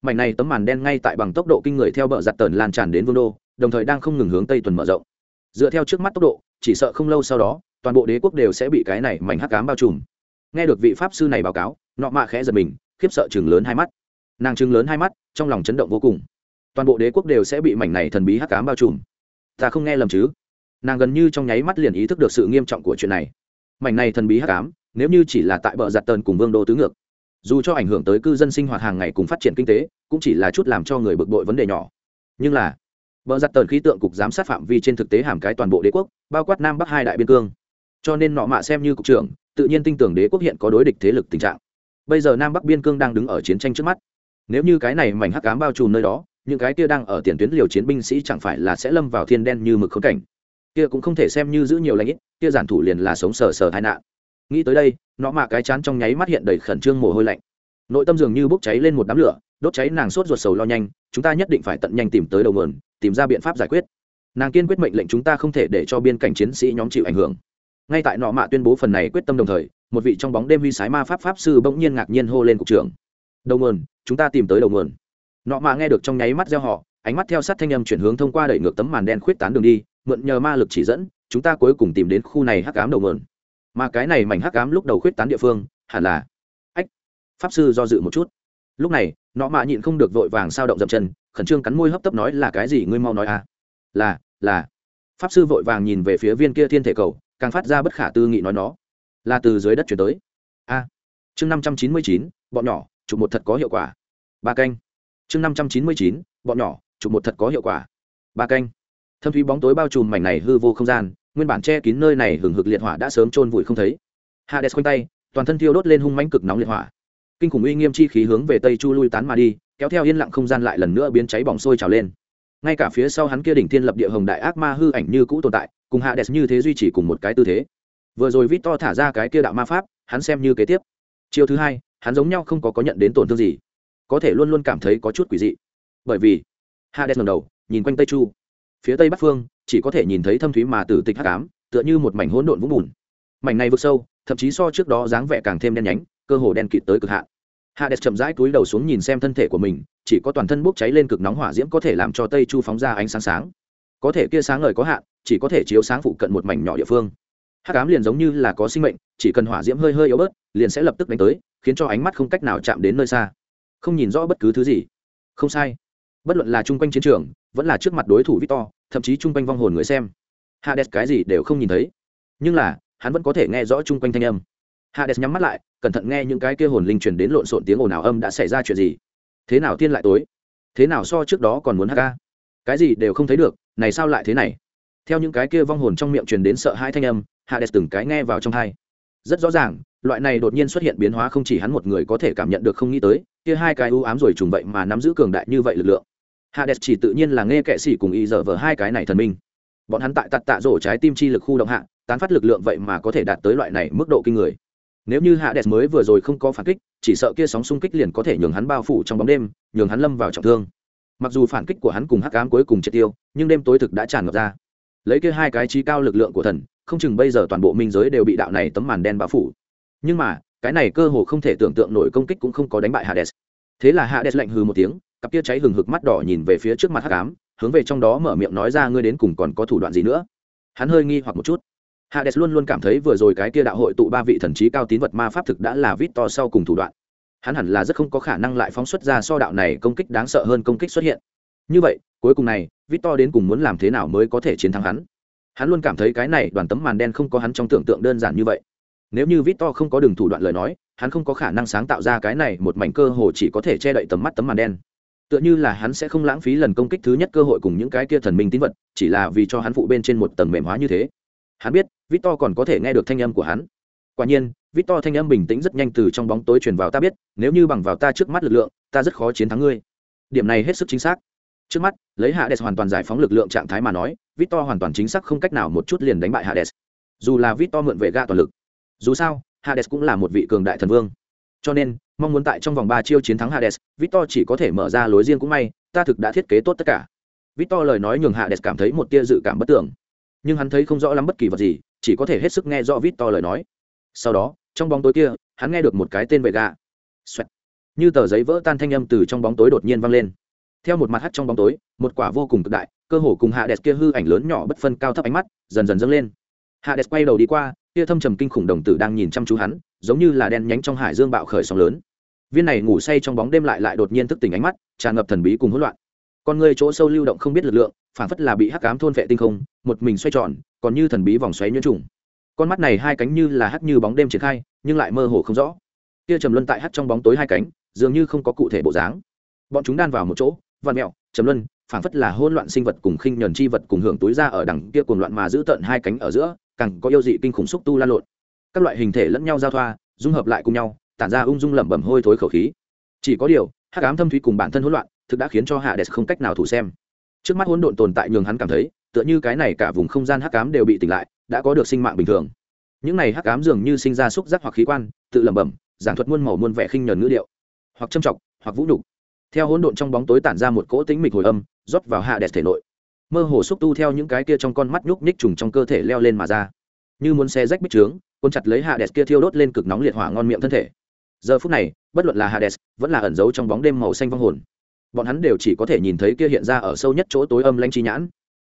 [SPEAKER 1] Mảnh này tấm màn đen ngay tại bằng tốc độ kinh người theo bờ giặt tờn lan tràn đến vương đô đồng thời đang không ngừng hướng tây tuần mở rộng. Dựa theo trước mắt tốc độ, chỉ sợ không lâu sau đó, toàn bộ đế quốc đều sẽ bị cái này mảnh hắc cám bao trùm. Nghe được vị pháp sư này báo cáo, nọ mạ khẽ giật mình, khiếp sợ chừng lớn hai mắt. Nàng chừng lớn hai mắt, trong lòng chấn động vô cùng. Toàn bộ đế quốc đều sẽ bị mảnh này thần bí hắc cám bao trùm. Ta không nghe lầm chứ? Nàng gần như trong nháy mắt liền ý thức được sự nghiêm trọng của chuyện này. Mảnh này thần bí hắc ám, nếu như chỉ là tại bờ giặt tần cùng vương đô tứ ngược, dù cho ảnh hưởng tới cư dân sinh hoạt hàng ngày cùng phát triển kinh tế, cũng chỉ là chút làm cho người bực bội vấn đề nhỏ. Nhưng là bờ giặt tần khí tượng cục giám sát phạm vi trên thực tế hàm cái toàn bộ đế quốc, bao quát nam bắc hai đại biên cương. Cho nên nọ mạ xem như cục trưởng, tự nhiên tin tưởng đế quốc hiện có đối địch thế lực tình trạng. Bây giờ nam bắc biên cương đang đứng ở chiến tranh trước mắt. Nếu như cái này mảnh hắc ám bao trùm nơi đó, những cái kia đang ở tiền tuyến liều chiến binh sĩ chẳng phải là sẽ lâm vào thiên đen như mực khốn cảnh. Kia cũng không thể xem như giữ nhiều lãnh ít, kia giản thủ liền là sống sờ sờ tai nạn. Nghĩ tới đây, nọ mạ cái chán trong nháy mắt hiện đầy khẩn trương mồ hôi lạnh. Nội tâm dường như bốc cháy lên một đám lửa đốt cháy nàng sốt ruột sầu lo nhanh, chúng ta nhất định phải tận nhanh tìm tới đầu nguồn, tìm ra biện pháp giải quyết. Nàng kiên quyết mệnh lệnh chúng ta không thể để cho biên cảnh chiến sĩ nhóm chịu ảnh hưởng. Ngay tại nọ mạ tuyên bố phần này quyết tâm đồng thời, một vị trong bóng đêm huy sái ma pháp pháp sư bỗng nhiên ngạc nhiên hô lên cục trưởng. Đầu nguồn, chúng ta tìm tới đầu nguồn. Nọ mạ nghe được trong nháy mắt gieo họ, ánh mắt theo sát thanh âm chuyển hướng thông qua đẩy ngược tấm màn đen khuyết tán đường đi, mượn nhờ ma lực chỉ dẫn, chúng ta cuối cùng tìm đến khu này hắc ám đầu nguồn. mà cái này mảnh hắc ám lúc đầu khuyết tán địa phương, hẳn là, ách, pháp sư do dự một chút. Lúc này nọ mạ nhịn không được vội vàng sao động dậm chân, khẩn trương cắn môi hấp tấp nói là cái gì ngươi mau nói à? Là là. Pháp sư vội vàng nhìn về phía viên kia thiên thể cầu, càng phát ra bất khả tư nghị nói nó. Là từ dưới đất chuyển tới. A. Chương năm trăm chín mươi chín, bọn nhỏ, chụp một thật có hiệu quả. Ba canh. Chương năm trăm chín mươi chín, bọn nhỏ, chụp một thật có hiệu quả. Ba canh. Thâm thúy bóng tối bao trùm mảnh này hư vô không gian, nguyên bản che kín nơi này hừng hực liệt hỏa đã sớm trôn vùi không thấy. Hades quanh tay, toàn thân thiêu đốt lên hung mãnh cực nóng liệt hỏa kinh khủng uy nghiêm chi khí hướng về tây chu lui tán mà đi, kéo theo yên lặng không gian lại lần nữa biến cháy bỏng sôi trào lên. Ngay cả phía sau hắn kia đỉnh thiên lập địa hồng đại ác ma hư ảnh như cũ tồn tại, cùng hades như thế duy trì cùng một cái tư thế. Vừa rồi vít to thả ra cái kia đạo ma pháp, hắn xem như kế tiếp. Chiều thứ hai, hắn giống nhau không có có nhận đến tổn thương gì. Có thể luôn luôn cảm thấy có chút quỷ dị. Bởi vì, hades ngầm đầu, nhìn quanh tây chu. Phía tây bắc phương, chỉ có thể nhìn thấy thâm thúy mà tử tịch hắc ám, tựa như một mảnh hỗn độn vũng bùn. Mảnh này vực sâu, thậm chí so trước đó dáng vẻ càng thêm đen nhánh cơ hồ đen kịt tới cực hạn. Hades chậm rãi cúi đầu xuống nhìn xem thân thể của mình, chỉ có toàn thân bốc cháy lên cực nóng hỏa diễm có thể làm cho tây chu phóng ra ánh sáng sáng. Có thể kia sáng ngời có hạn, chỉ có thể chiếu sáng phụ cận một mảnh nhỏ địa phương. Hắc ám liền giống như là có sinh mệnh, chỉ cần hỏa diễm hơi hơi yếu bớt, liền sẽ lập tức đánh tới, khiến cho ánh mắt không cách nào chạm đến nơi xa. Không nhìn rõ bất cứ thứ gì. Không sai. Bất luận là chung quanh chiến trường, vẫn là trước mặt đối thủ victor, thậm chí chung quanh vong hồn người xem, hades cái gì đều không nhìn thấy. Nhưng là, hắn vẫn có thể nghe rõ chung quanh thanh âm hades nhắm mắt lại, cẩn thận nghe những cái kia hồn linh truyền đến lộn xộn tiếng ồn ào âm đã xảy ra chuyện gì? Thế nào tiên lại tối? Thế nào so trước đó còn muốn hát ca? Cái gì đều không thấy được, này sao lại thế này? Theo những cái kia vong hồn trong miệng truyền đến sợ hãi thanh âm, hades từng cái nghe vào trong hai. Rất rõ ràng, loại này đột nhiên xuất hiện biến hóa không chỉ hắn một người có thể cảm nhận được không nghĩ tới, kia hai cái u ám rồi trùng vậy mà nắm giữ cường đại như vậy lực lượng. Hades chỉ tự nhiên là nghe kệ sĩ cùng y giờ vờ hai cái này thần minh. Bọn hắn tại tạt tạ rổ trái tim chi lực khu động hạ, tán phát lực lượng vậy mà có thể đạt tới loại này mức độ kinh người nếu như hades mới vừa rồi không có phản kích, chỉ sợ kia sóng xung kích liền có thể nhường hắn bao phủ trong bóng đêm, nhường hắn lâm vào trọng thương. Mặc dù phản kích của hắn cùng hắc ám cuối cùng triệt tiêu, nhưng đêm tối thực đã tràn ngập ra. Lấy kia hai cái trí cao lực lượng của thần, không chừng bây giờ toàn bộ minh giới đều bị đạo này tấm màn đen bao phủ. Nhưng mà, cái này cơ hồ không thể tưởng tượng nổi công kích cũng không có đánh bại hades thế là hades lạnh hừ một tiếng, cặp kia cháy hừng hực mắt đỏ nhìn về phía trước mặt hắc ám, hướng về trong đó mở miệng nói ra ngươi đến cùng còn có thủ đoạn gì nữa. Hắn hơi nghi hoặc một chút hades luôn luôn cảm thấy vừa rồi cái kia đạo hội tụ ba vị thần trí cao tín vật ma pháp thực đã là vít to sau cùng thủ đoạn. Hắn hẳn là rất không có khả năng lại phóng xuất ra so đạo này công kích đáng sợ hơn công kích xuất hiện. Như vậy, cuối cùng này, vít to đến cùng muốn làm thế nào mới có thể chiến thắng hắn? Hắn luôn cảm thấy cái này đoàn tấm màn đen không có hắn trong tưởng tượng đơn giản như vậy. Nếu như vít to không có đường thủ đoạn lời nói, hắn không có khả năng sáng tạo ra cái này một mảnh cơ hồ chỉ có thể che đậy tầm mắt tấm màn đen. Tựa như là hắn sẽ không lãng phí lần công kích thứ nhất cơ hội cùng những cái kia thần minh tín vật, chỉ là vì cho hắn phụ bên trên một tầng mềm hóa như thế hắn biết, victor còn có thể nghe được thanh âm của hắn. Quả nhiên, victor thanh âm bình tĩnh rất nhanh từ trong bóng tối truyền vào ta biết, nếu như bằng vào ta trước mắt lực lượng, ta rất khó chiến thắng ngươi. Điểm này hết sức chính xác. Trước mắt, lấy hades hoàn toàn giải phóng lực lượng trạng thái mà nói, victor hoàn toàn chính xác không cách nào một chút liền đánh bại hades. Dù là victor mượn về ga toàn lực, dù sao, hades cũng là một vị cường đại thần vương. Cho nên, mong muốn tại trong vòng ba chiêu chiến thắng hades, victor chỉ có thể mở ra lối riêng cũng may, ta thực đã thiết kế tốt tất cả. Victor lời nói nhường hades cảm thấy một tia dự cảm bất tưởng nhưng hắn thấy không rõ lắm bất kỳ vật gì, chỉ có thể hết sức nghe rõ vít to lời nói. Sau đó, trong bóng tối kia, hắn nghe được một cái tên vệ gà. Xoẹt. như tờ giấy vỡ tan thanh âm từ trong bóng tối đột nhiên vang lên. Theo một mặt hắt trong bóng tối, một quả vô cùng cực đại, cơ hồ cùng hạ đẹp kia hư ảnh lớn nhỏ bất phân cao thấp ánh mắt, dần dần dâng lên. Hạ đẹp quay đầu đi qua, kia thâm trầm kinh khủng đồng tử đang nhìn chăm chú hắn, giống như là đen nhánh trong hải dương bạo khởi sóng lớn. Viên này ngủ say trong bóng đêm lại lại đột nhiên thức tỉnh ánh mắt, tràn ngập thần bí cùng hỗn loạn. Con người chỗ sâu lưu động không biết lực lượng phản phất là bị hắc cám thôn vệ tinh không, một mình xoay tròn, còn như thần bí vòng xoáy nhuyễn trùng. Con mắt này hai cánh như là hắt như bóng đêm triển khai, nhưng lại mơ hồ không rõ. Tia trầm luân tại hắt trong bóng tối hai cánh, dường như không có cụ thể bộ dáng. Bọn chúng đan vào một chỗ vằn mẹo, trầm luân phản phất là hỗn loạn sinh vật cùng khinh nhẫn chi vật cùng hưởng túi ra ở đằng kia cuồng loạn mà giữ tận hai cánh ở giữa, càng có yêu dị kinh khủng xúc tu lan lộn. Các loại hình thể lẫn nhau giao thoa, dung hợp lại cùng nhau, tản ra ung dung lẩm bẩm hôi thối khẩu khí. Chỉ có điều, hắc ám thâm thúy cùng bản thân hỗn loạn, thực đã khiến cho hạ đẹp không cách nào thủ xem trước mắt hỗn độn tồn tại nhường hắn cảm thấy, tựa như cái này cả vùng không gian hắc ám đều bị tỉnh lại, đã có được sinh mạng bình thường. Những này hắc ám dường như sinh ra xúc giác hoặc khí quan, tự lẩm bẩm, giảng thuật muôn màu muôn vẻ khinh nhờn ngữ điệu, hoặc châm trọng hoặc vũ nhục. Theo hỗn độn trong bóng tối tản ra một cỗ tĩnh mịch hồi âm, rót vào hạ đẹp thể nội. Mơ hồ xúc tu theo những cái kia trong con mắt nhúc nhích trùng trong cơ thể leo lên mà ra. Như muốn xe rách bích trướng quân chặt lấy hạ đẹp kia thiêu đốt lên cực nóng liệt hỏa ngon miệng thân thể. Giờ phút này, bất luận là hades vẫn là ẩn giấu trong bóng đêm màu xanh vong hồn bọn hắn đều chỉ có thể nhìn thấy kia hiện ra ở sâu nhất chỗ tối âm lanh chi nhãn.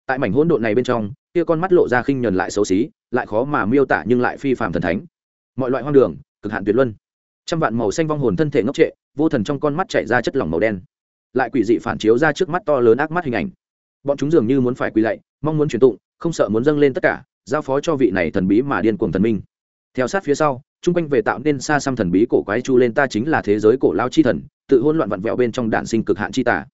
[SPEAKER 1] Tại mảnh hỗn độn này bên trong, kia con mắt lộ ra khinh nhuần lại xấu xí, lại khó mà miêu tả nhưng lại phi phàm thần thánh. Mọi loại hoang đường, cực hạn tuyệt luân. Trăm vạn màu xanh vong hồn thân thể ngốc trệ, vô thần trong con mắt chạy ra chất lỏng màu đen. Lại quỷ dị phản chiếu ra trước mắt to lớn ác mắt hình ảnh. Bọn chúng dường như muốn phải quỳ lạy, mong muốn truyền tụng, không sợ muốn dâng lên tất cả, giao phó cho vị này thần bí mà điên cuồng thần minh theo sát phía sau, chung quanh về tạo nên xa xăm thần bí cổ quái chu lên ta chính là thế giới cổ lao chi thần, tự hôn loạn vặn vẹo bên trong đạn sinh cực hạn chi tả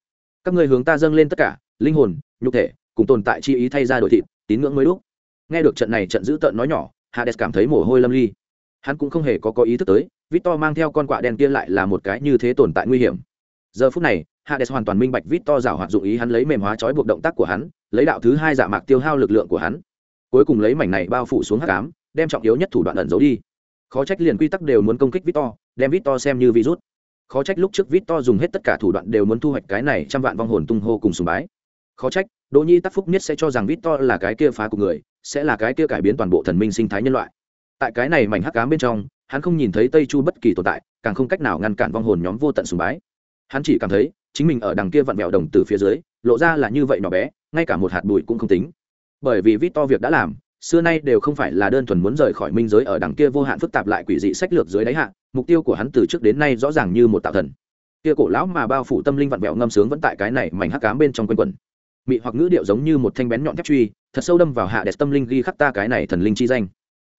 [SPEAKER 1] các người hướng ta dâng lên tất cả, linh hồn, nhục thể, cùng tồn tại chi ý thay ra đổi thịt, tín ngưỡng mới đúc. Nghe được trận này trận dữ tợn nói nhỏ, hades cảm thấy mồ hôi lâm ly. Hắn cũng không hề có có ý thức tới, victor mang theo con quạ đen kia lại là một cái như thế tồn tại nguy hiểm. Giờ phút này, hades hoàn toàn minh bạch victor giảo hoạt dụng ý hắn lấy mềm hóa trói buộc động tác của hắn, lấy đạo thứ hai giả mạc tiêu hao lực lượng của hắn. Cuối cùng lấy mảnh này bao phủ xuống hắc ám đem trọng yếu nhất thủ đoạn ẩn giấu đi. Khó trách liền quy tắc đều muốn công kích victor, đem victor xem như virus. Khó trách lúc trước victor dùng hết tất cả thủ đoạn đều muốn thu hoạch cái này trăm vạn vong hồn tung hô cùng sùng bái. Khó trách, đỗ nhi tắc phúc nhất sẽ cho rằng victor là cái kia phá của người, sẽ là cái kia cải biến toàn bộ thần minh sinh thái nhân loại. Tại cái này mảnh hắc ám bên trong, hắn không nhìn thấy tây chu bất kỳ tồn tại, càng không cách nào ngăn cản vong hồn nhóm vô tận sùng bái. Hắn chỉ cảm thấy, chính mình ở đằng kia vặn vẹo đồng từ phía dưới, lộ ra là như vậy nhỏ bé, ngay cả một hạt bụi cũng không tính. Bởi vì vít to việc đã làm xưa nay đều không phải là đơn thuần muốn rời khỏi minh giới ở đằng kia vô hạn phức tạp lại quỷ dị sách lược dưới đáy hạ, mục tiêu của hắn từ trước đến nay rõ ràng như một tạo thần. Kia cổ lão mà bao phủ tâm linh vặn vẹo ngâm sướng vẫn tại cái này mảnh hắc cám bên trong quanh quần mị hoặc ngữ điệu giống như một thanh bén nhọn thép truy, thật sâu đâm vào hạ đẹp tâm linh ghi khắc ta cái này thần linh chi danh.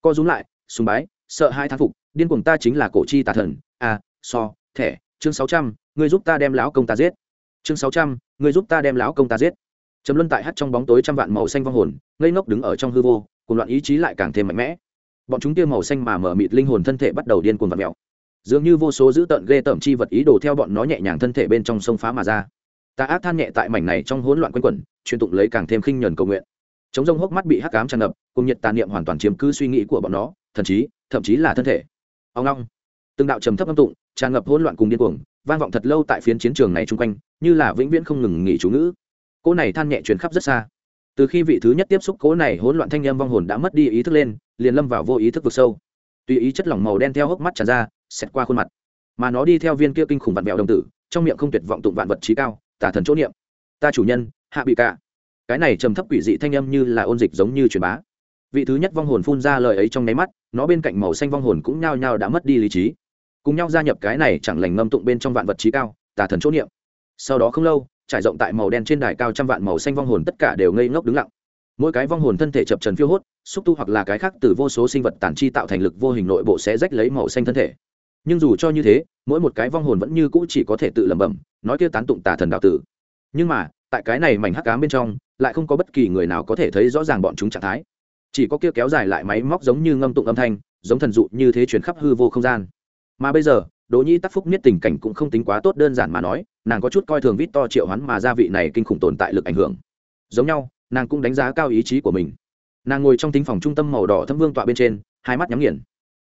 [SPEAKER 1] Co rúm lại, sùng bái, sợ hai thán phục, điên cuồng ta chính là cổ chi tà thần. A, so, thẻ, chương sáu trăm người giúp ta đem lão công ta giết. Chương sáu trăm người giúp ta đem lão công ta giết trầm luân tại hắt trong bóng tối trăm vạn màu xanh vong hồn, ngây ngốc đứng ở trong hư vô, cùng loạn ý chí lại càng thêm mạnh mẽ. Bọn chúng kia màu xanh mà mở mịt linh hồn thân thể bắt đầu điên cuồng vặn mèo. Dường như vô số dữ tợn ghê tởm chi vật ý đồ theo bọn nó nhẹ nhàng thân thể bên trong sông phá mà ra. Ta ác than nhẹ tại mảnh này trong hỗn loạn quanh quẩn truyền tụng lấy càng thêm khinh nhẫn cầu nguyện. Chống rông hốc mắt bị hắc ám tràn ngập, cùng nhiệt tàn niệm hoàn toàn chiếm cứ suy nghĩ của bọn nó, thậm chí thậm chí là thân thể. Ông long từng đạo trầm thấp âm tụng, tràn ngập hỗn loạn cùng điên cuồng, vang vọng thật lâu tại phiến chiến trường này chung quanh, như là vĩnh viễn không ngừng nghỉ chú ngữ cỗ này than nhẹ truyền khắp rất xa. Từ khi vị thứ nhất tiếp xúc cỗ này, hỗn loạn thanh â m vong hồn đã mất đi ý thức lên, liền lâm vào vô ý thức vực sâu. Tùy ý chất lỏng màu đen theo hốc mắt tràn ra, xẹt qua khuôn mặt. Mà nó đi theo viên kia kinh khủng vạn vẹo đồng tử, trong miệng không tuyệt vọng tụng vạn vật trí cao tả thần chỗ niệm. Ta chủ nhân, hạ bị cả. Cái này trầm thấp quỷ dị thanh âm như là ôn dịch giống như truyền bá. Vị thứ nhất vong hồn phun ra lời ấy trong nháy mắt, nó bên cạnh màu xanh vong hồn cũng nhao nhao đã mất đi lý trí. Cùng nhau gia nhập cái này chẳng lành ngâm tụng bên trong vạn vật trí cao, tà thần chỗ niệm. Sau đó không lâu trải rộng tại màu đen trên đài cao trăm vạn màu xanh vong hồn tất cả đều ngây ngốc đứng lặng. Mỗi cái vong hồn thân thể chập trần phiêu hốt, xúc tu hoặc là cái khác từ vô số sinh vật tản chi tạo thành lực vô hình nội bộ sẽ rách lấy màu xanh thân thể. Nhưng dù cho như thế, mỗi một cái vong hồn vẫn như cũ chỉ có thể tự lẩm bẩm, nói kia tán tụng tà thần đạo tử. Nhưng mà, tại cái này mảnh hắc cám bên trong, lại không có bất kỳ người nào có thể thấy rõ ràng bọn chúng trạng thái. Chỉ có kia kéo dài lại máy móc giống như ngâm tụng âm thanh, giống thần dụ như thế chuyển khắp hư vô không gian. Mà bây giờ đỗ nhi tắc phúc nhất tình cảnh cũng không tính quá tốt đơn giản mà nói, nàng có chút coi thường vít to triệu hoán mà gia vị này kinh khủng tồn tại lực ảnh hưởng. Giống nhau, nàng cũng đánh giá cao ý chí của mình. Nàng ngồi trong tính phòng trung tâm màu đỏ thâm vương tọa bên trên, hai mắt nhắm nghiền.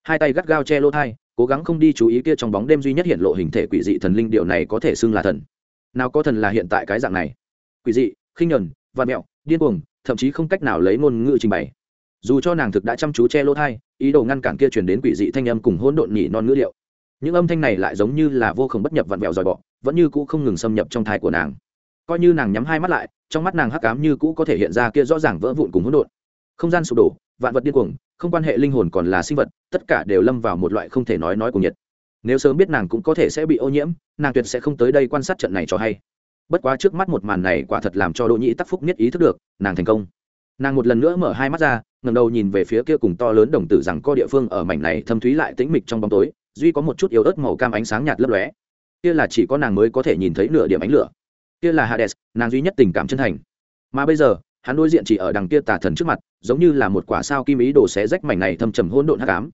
[SPEAKER 1] Hai tay gắt gao che lỗ thai, cố gắng không đi chú ý kia trong bóng đêm duy nhất hiện lộ hình thể quỷ dị thần linh, điều này có thể xưng là thần. Nào có thần là hiện tại cái dạng này. Quỷ dị, khinh nhẫn và mẹo, điên cuồng, thậm chí không cách nào lấy ngôn ngữ trình bày. Dù cho nàng thực đã chăm chú che lỗ thai, ý đồ ngăn cản kia chuyển đến quỷ dị thanh âm cùng hỗn độn nhỉ non ngữ liệu những âm thanh này lại giống như là vô khổng bất nhập vặn vẹo dòi bọ, vẫn như cũ không ngừng xâm nhập trong thai của nàng. Coi như nàng nhắm hai mắt lại, trong mắt nàng hắc cám như cũ có thể hiện ra kia rõ ràng vỡ vụn cùng hỗn độn. Không gian sụp đổ, vạn vật điên cuồng, không quan hệ linh hồn còn là sinh vật, tất cả đều lâm vào một loại không thể nói nói cùng nhiệt. Nếu sớm biết nàng cũng có thể sẽ bị ô nhiễm, nàng tuyệt sẽ không tới đây quan sát trận này cho hay. Bất quá trước mắt một màn này quả thật làm cho đỗ nhĩ tắc phúc nhất ý thức được, nàng thành công. Nàng một lần nữa mở hai mắt ra ngầm đầu nhìn về phía kia cùng to lớn đồng tử rằng co địa phương ở mảnh này thâm thúy lại tĩnh mịch trong bóng tối duy có một chút yếu ớt màu cam ánh sáng nhạt lấp lóe. Kia là chỉ có nàng mới có thể nhìn thấy nửa điểm ánh lửa. Kia là hades, nàng duy nhất tình cảm chân thành. Mà bây giờ, hắn đối diện chỉ ở đằng kia tà thần trước mặt, giống như là một quả sao kim ý đồ xé rách mảnh này thâm trầm hỗn độn hắc ám.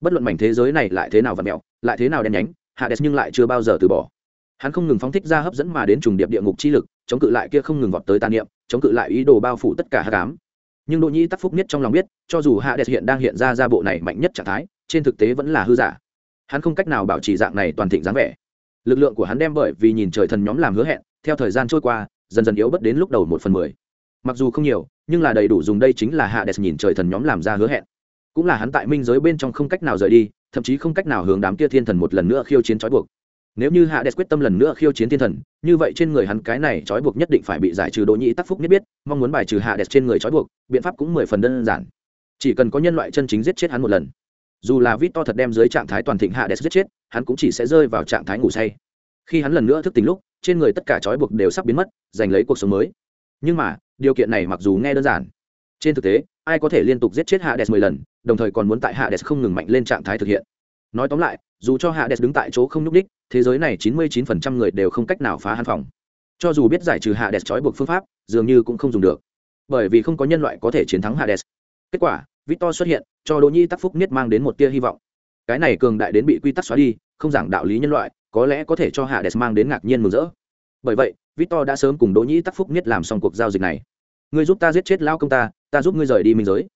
[SPEAKER 1] Bất luận mảnh thế giới này lại thế nào vặn mẹo lại thế nào đen nhánh, hades nhưng lại chưa bao giờ từ bỏ. Hắn không ngừng phóng thích ra hấp dẫn mà đến trùng điệp địa ngục chi lực, chống cự lại kia không ngừng vọt tới tàn niệm, chống cự lại ý đồ bao phủ tất cả hắc ám. Nhưng đỗ nhi tắc phúc nhất trong lòng biết, cho dù hades hiện đang hiện ra ra bộ này mạnh nhất trạng thái, trên thực tế vẫn là hư giả hắn không cách nào bảo trì dạng này toàn thịnh dáng vẻ. Lực lượng của hắn đem bởi vì nhìn trời thần nhóm làm hứa hẹn, theo thời gian trôi qua, dần dần yếu bất đến lúc đầu một phần mười. Mặc dù không nhiều, nhưng là đầy đủ dùng đây chính là hạ đẹp nhìn trời thần nhóm làm ra hứa hẹn. Cũng là hắn tại minh giới bên trong không cách nào rời đi, thậm chí không cách nào hướng đám kia thiên thần một lần nữa khiêu chiến trói buộc. Nếu như hạ đẹp quyết tâm lần nữa khiêu chiến thiên thần, như vậy trên người hắn cái này trói buộc nhất định phải bị giải trừ đỗ nhĩ tắc phúc nhất biết, mong muốn bài trừ hạ đẹp trên người trói buộc, biện pháp cũng mười phần đơn giản. Chỉ cần có nhân loại chân chính giết chết hắn một lần dù là vít to thật đem dưới trạng thái toàn thịnh hạ đès giết chết, hắn cũng chỉ sẽ rơi vào trạng thái ngủ say. Khi hắn lần nữa thức tỉnh lúc, trên người tất cả trói buộc đều sắp biến mất, giành lấy cuộc sống mới. Nhưng mà, điều kiện này mặc dù nghe đơn giản. Trên thực tế, ai có thể liên tục giết chết hades mười lần, đồng thời còn muốn tại hades không ngừng mạnh lên trạng thái thực hiện. Nói tóm lại, dù cho hades đứng tại chỗ không nhúc đích thế giới này chín mươi 99% người đều không cách nào phá hàn phòng. Cho dù biết giải trừ hades trói buộc phương pháp, dường như cũng không dùng được. Bởi vì không có nhân loại có thể chiến thắng hades. Kết quả victor xuất hiện, cho đỗ nhi tắc phúc niết mang đến một tia hy vọng. Cái này cường đại đến bị quy tắc xóa đi, không giảng đạo lý nhân loại, có lẽ có thể cho hades mang đến ngạc nhiên mừng rỡ. Bởi vậy, victor đã sớm cùng đỗ nhi tắc phúc niết làm xong cuộc giao dịch này. Ngươi giúp ta giết chết lao công ta ta giúp ngươi rời đi minh giới.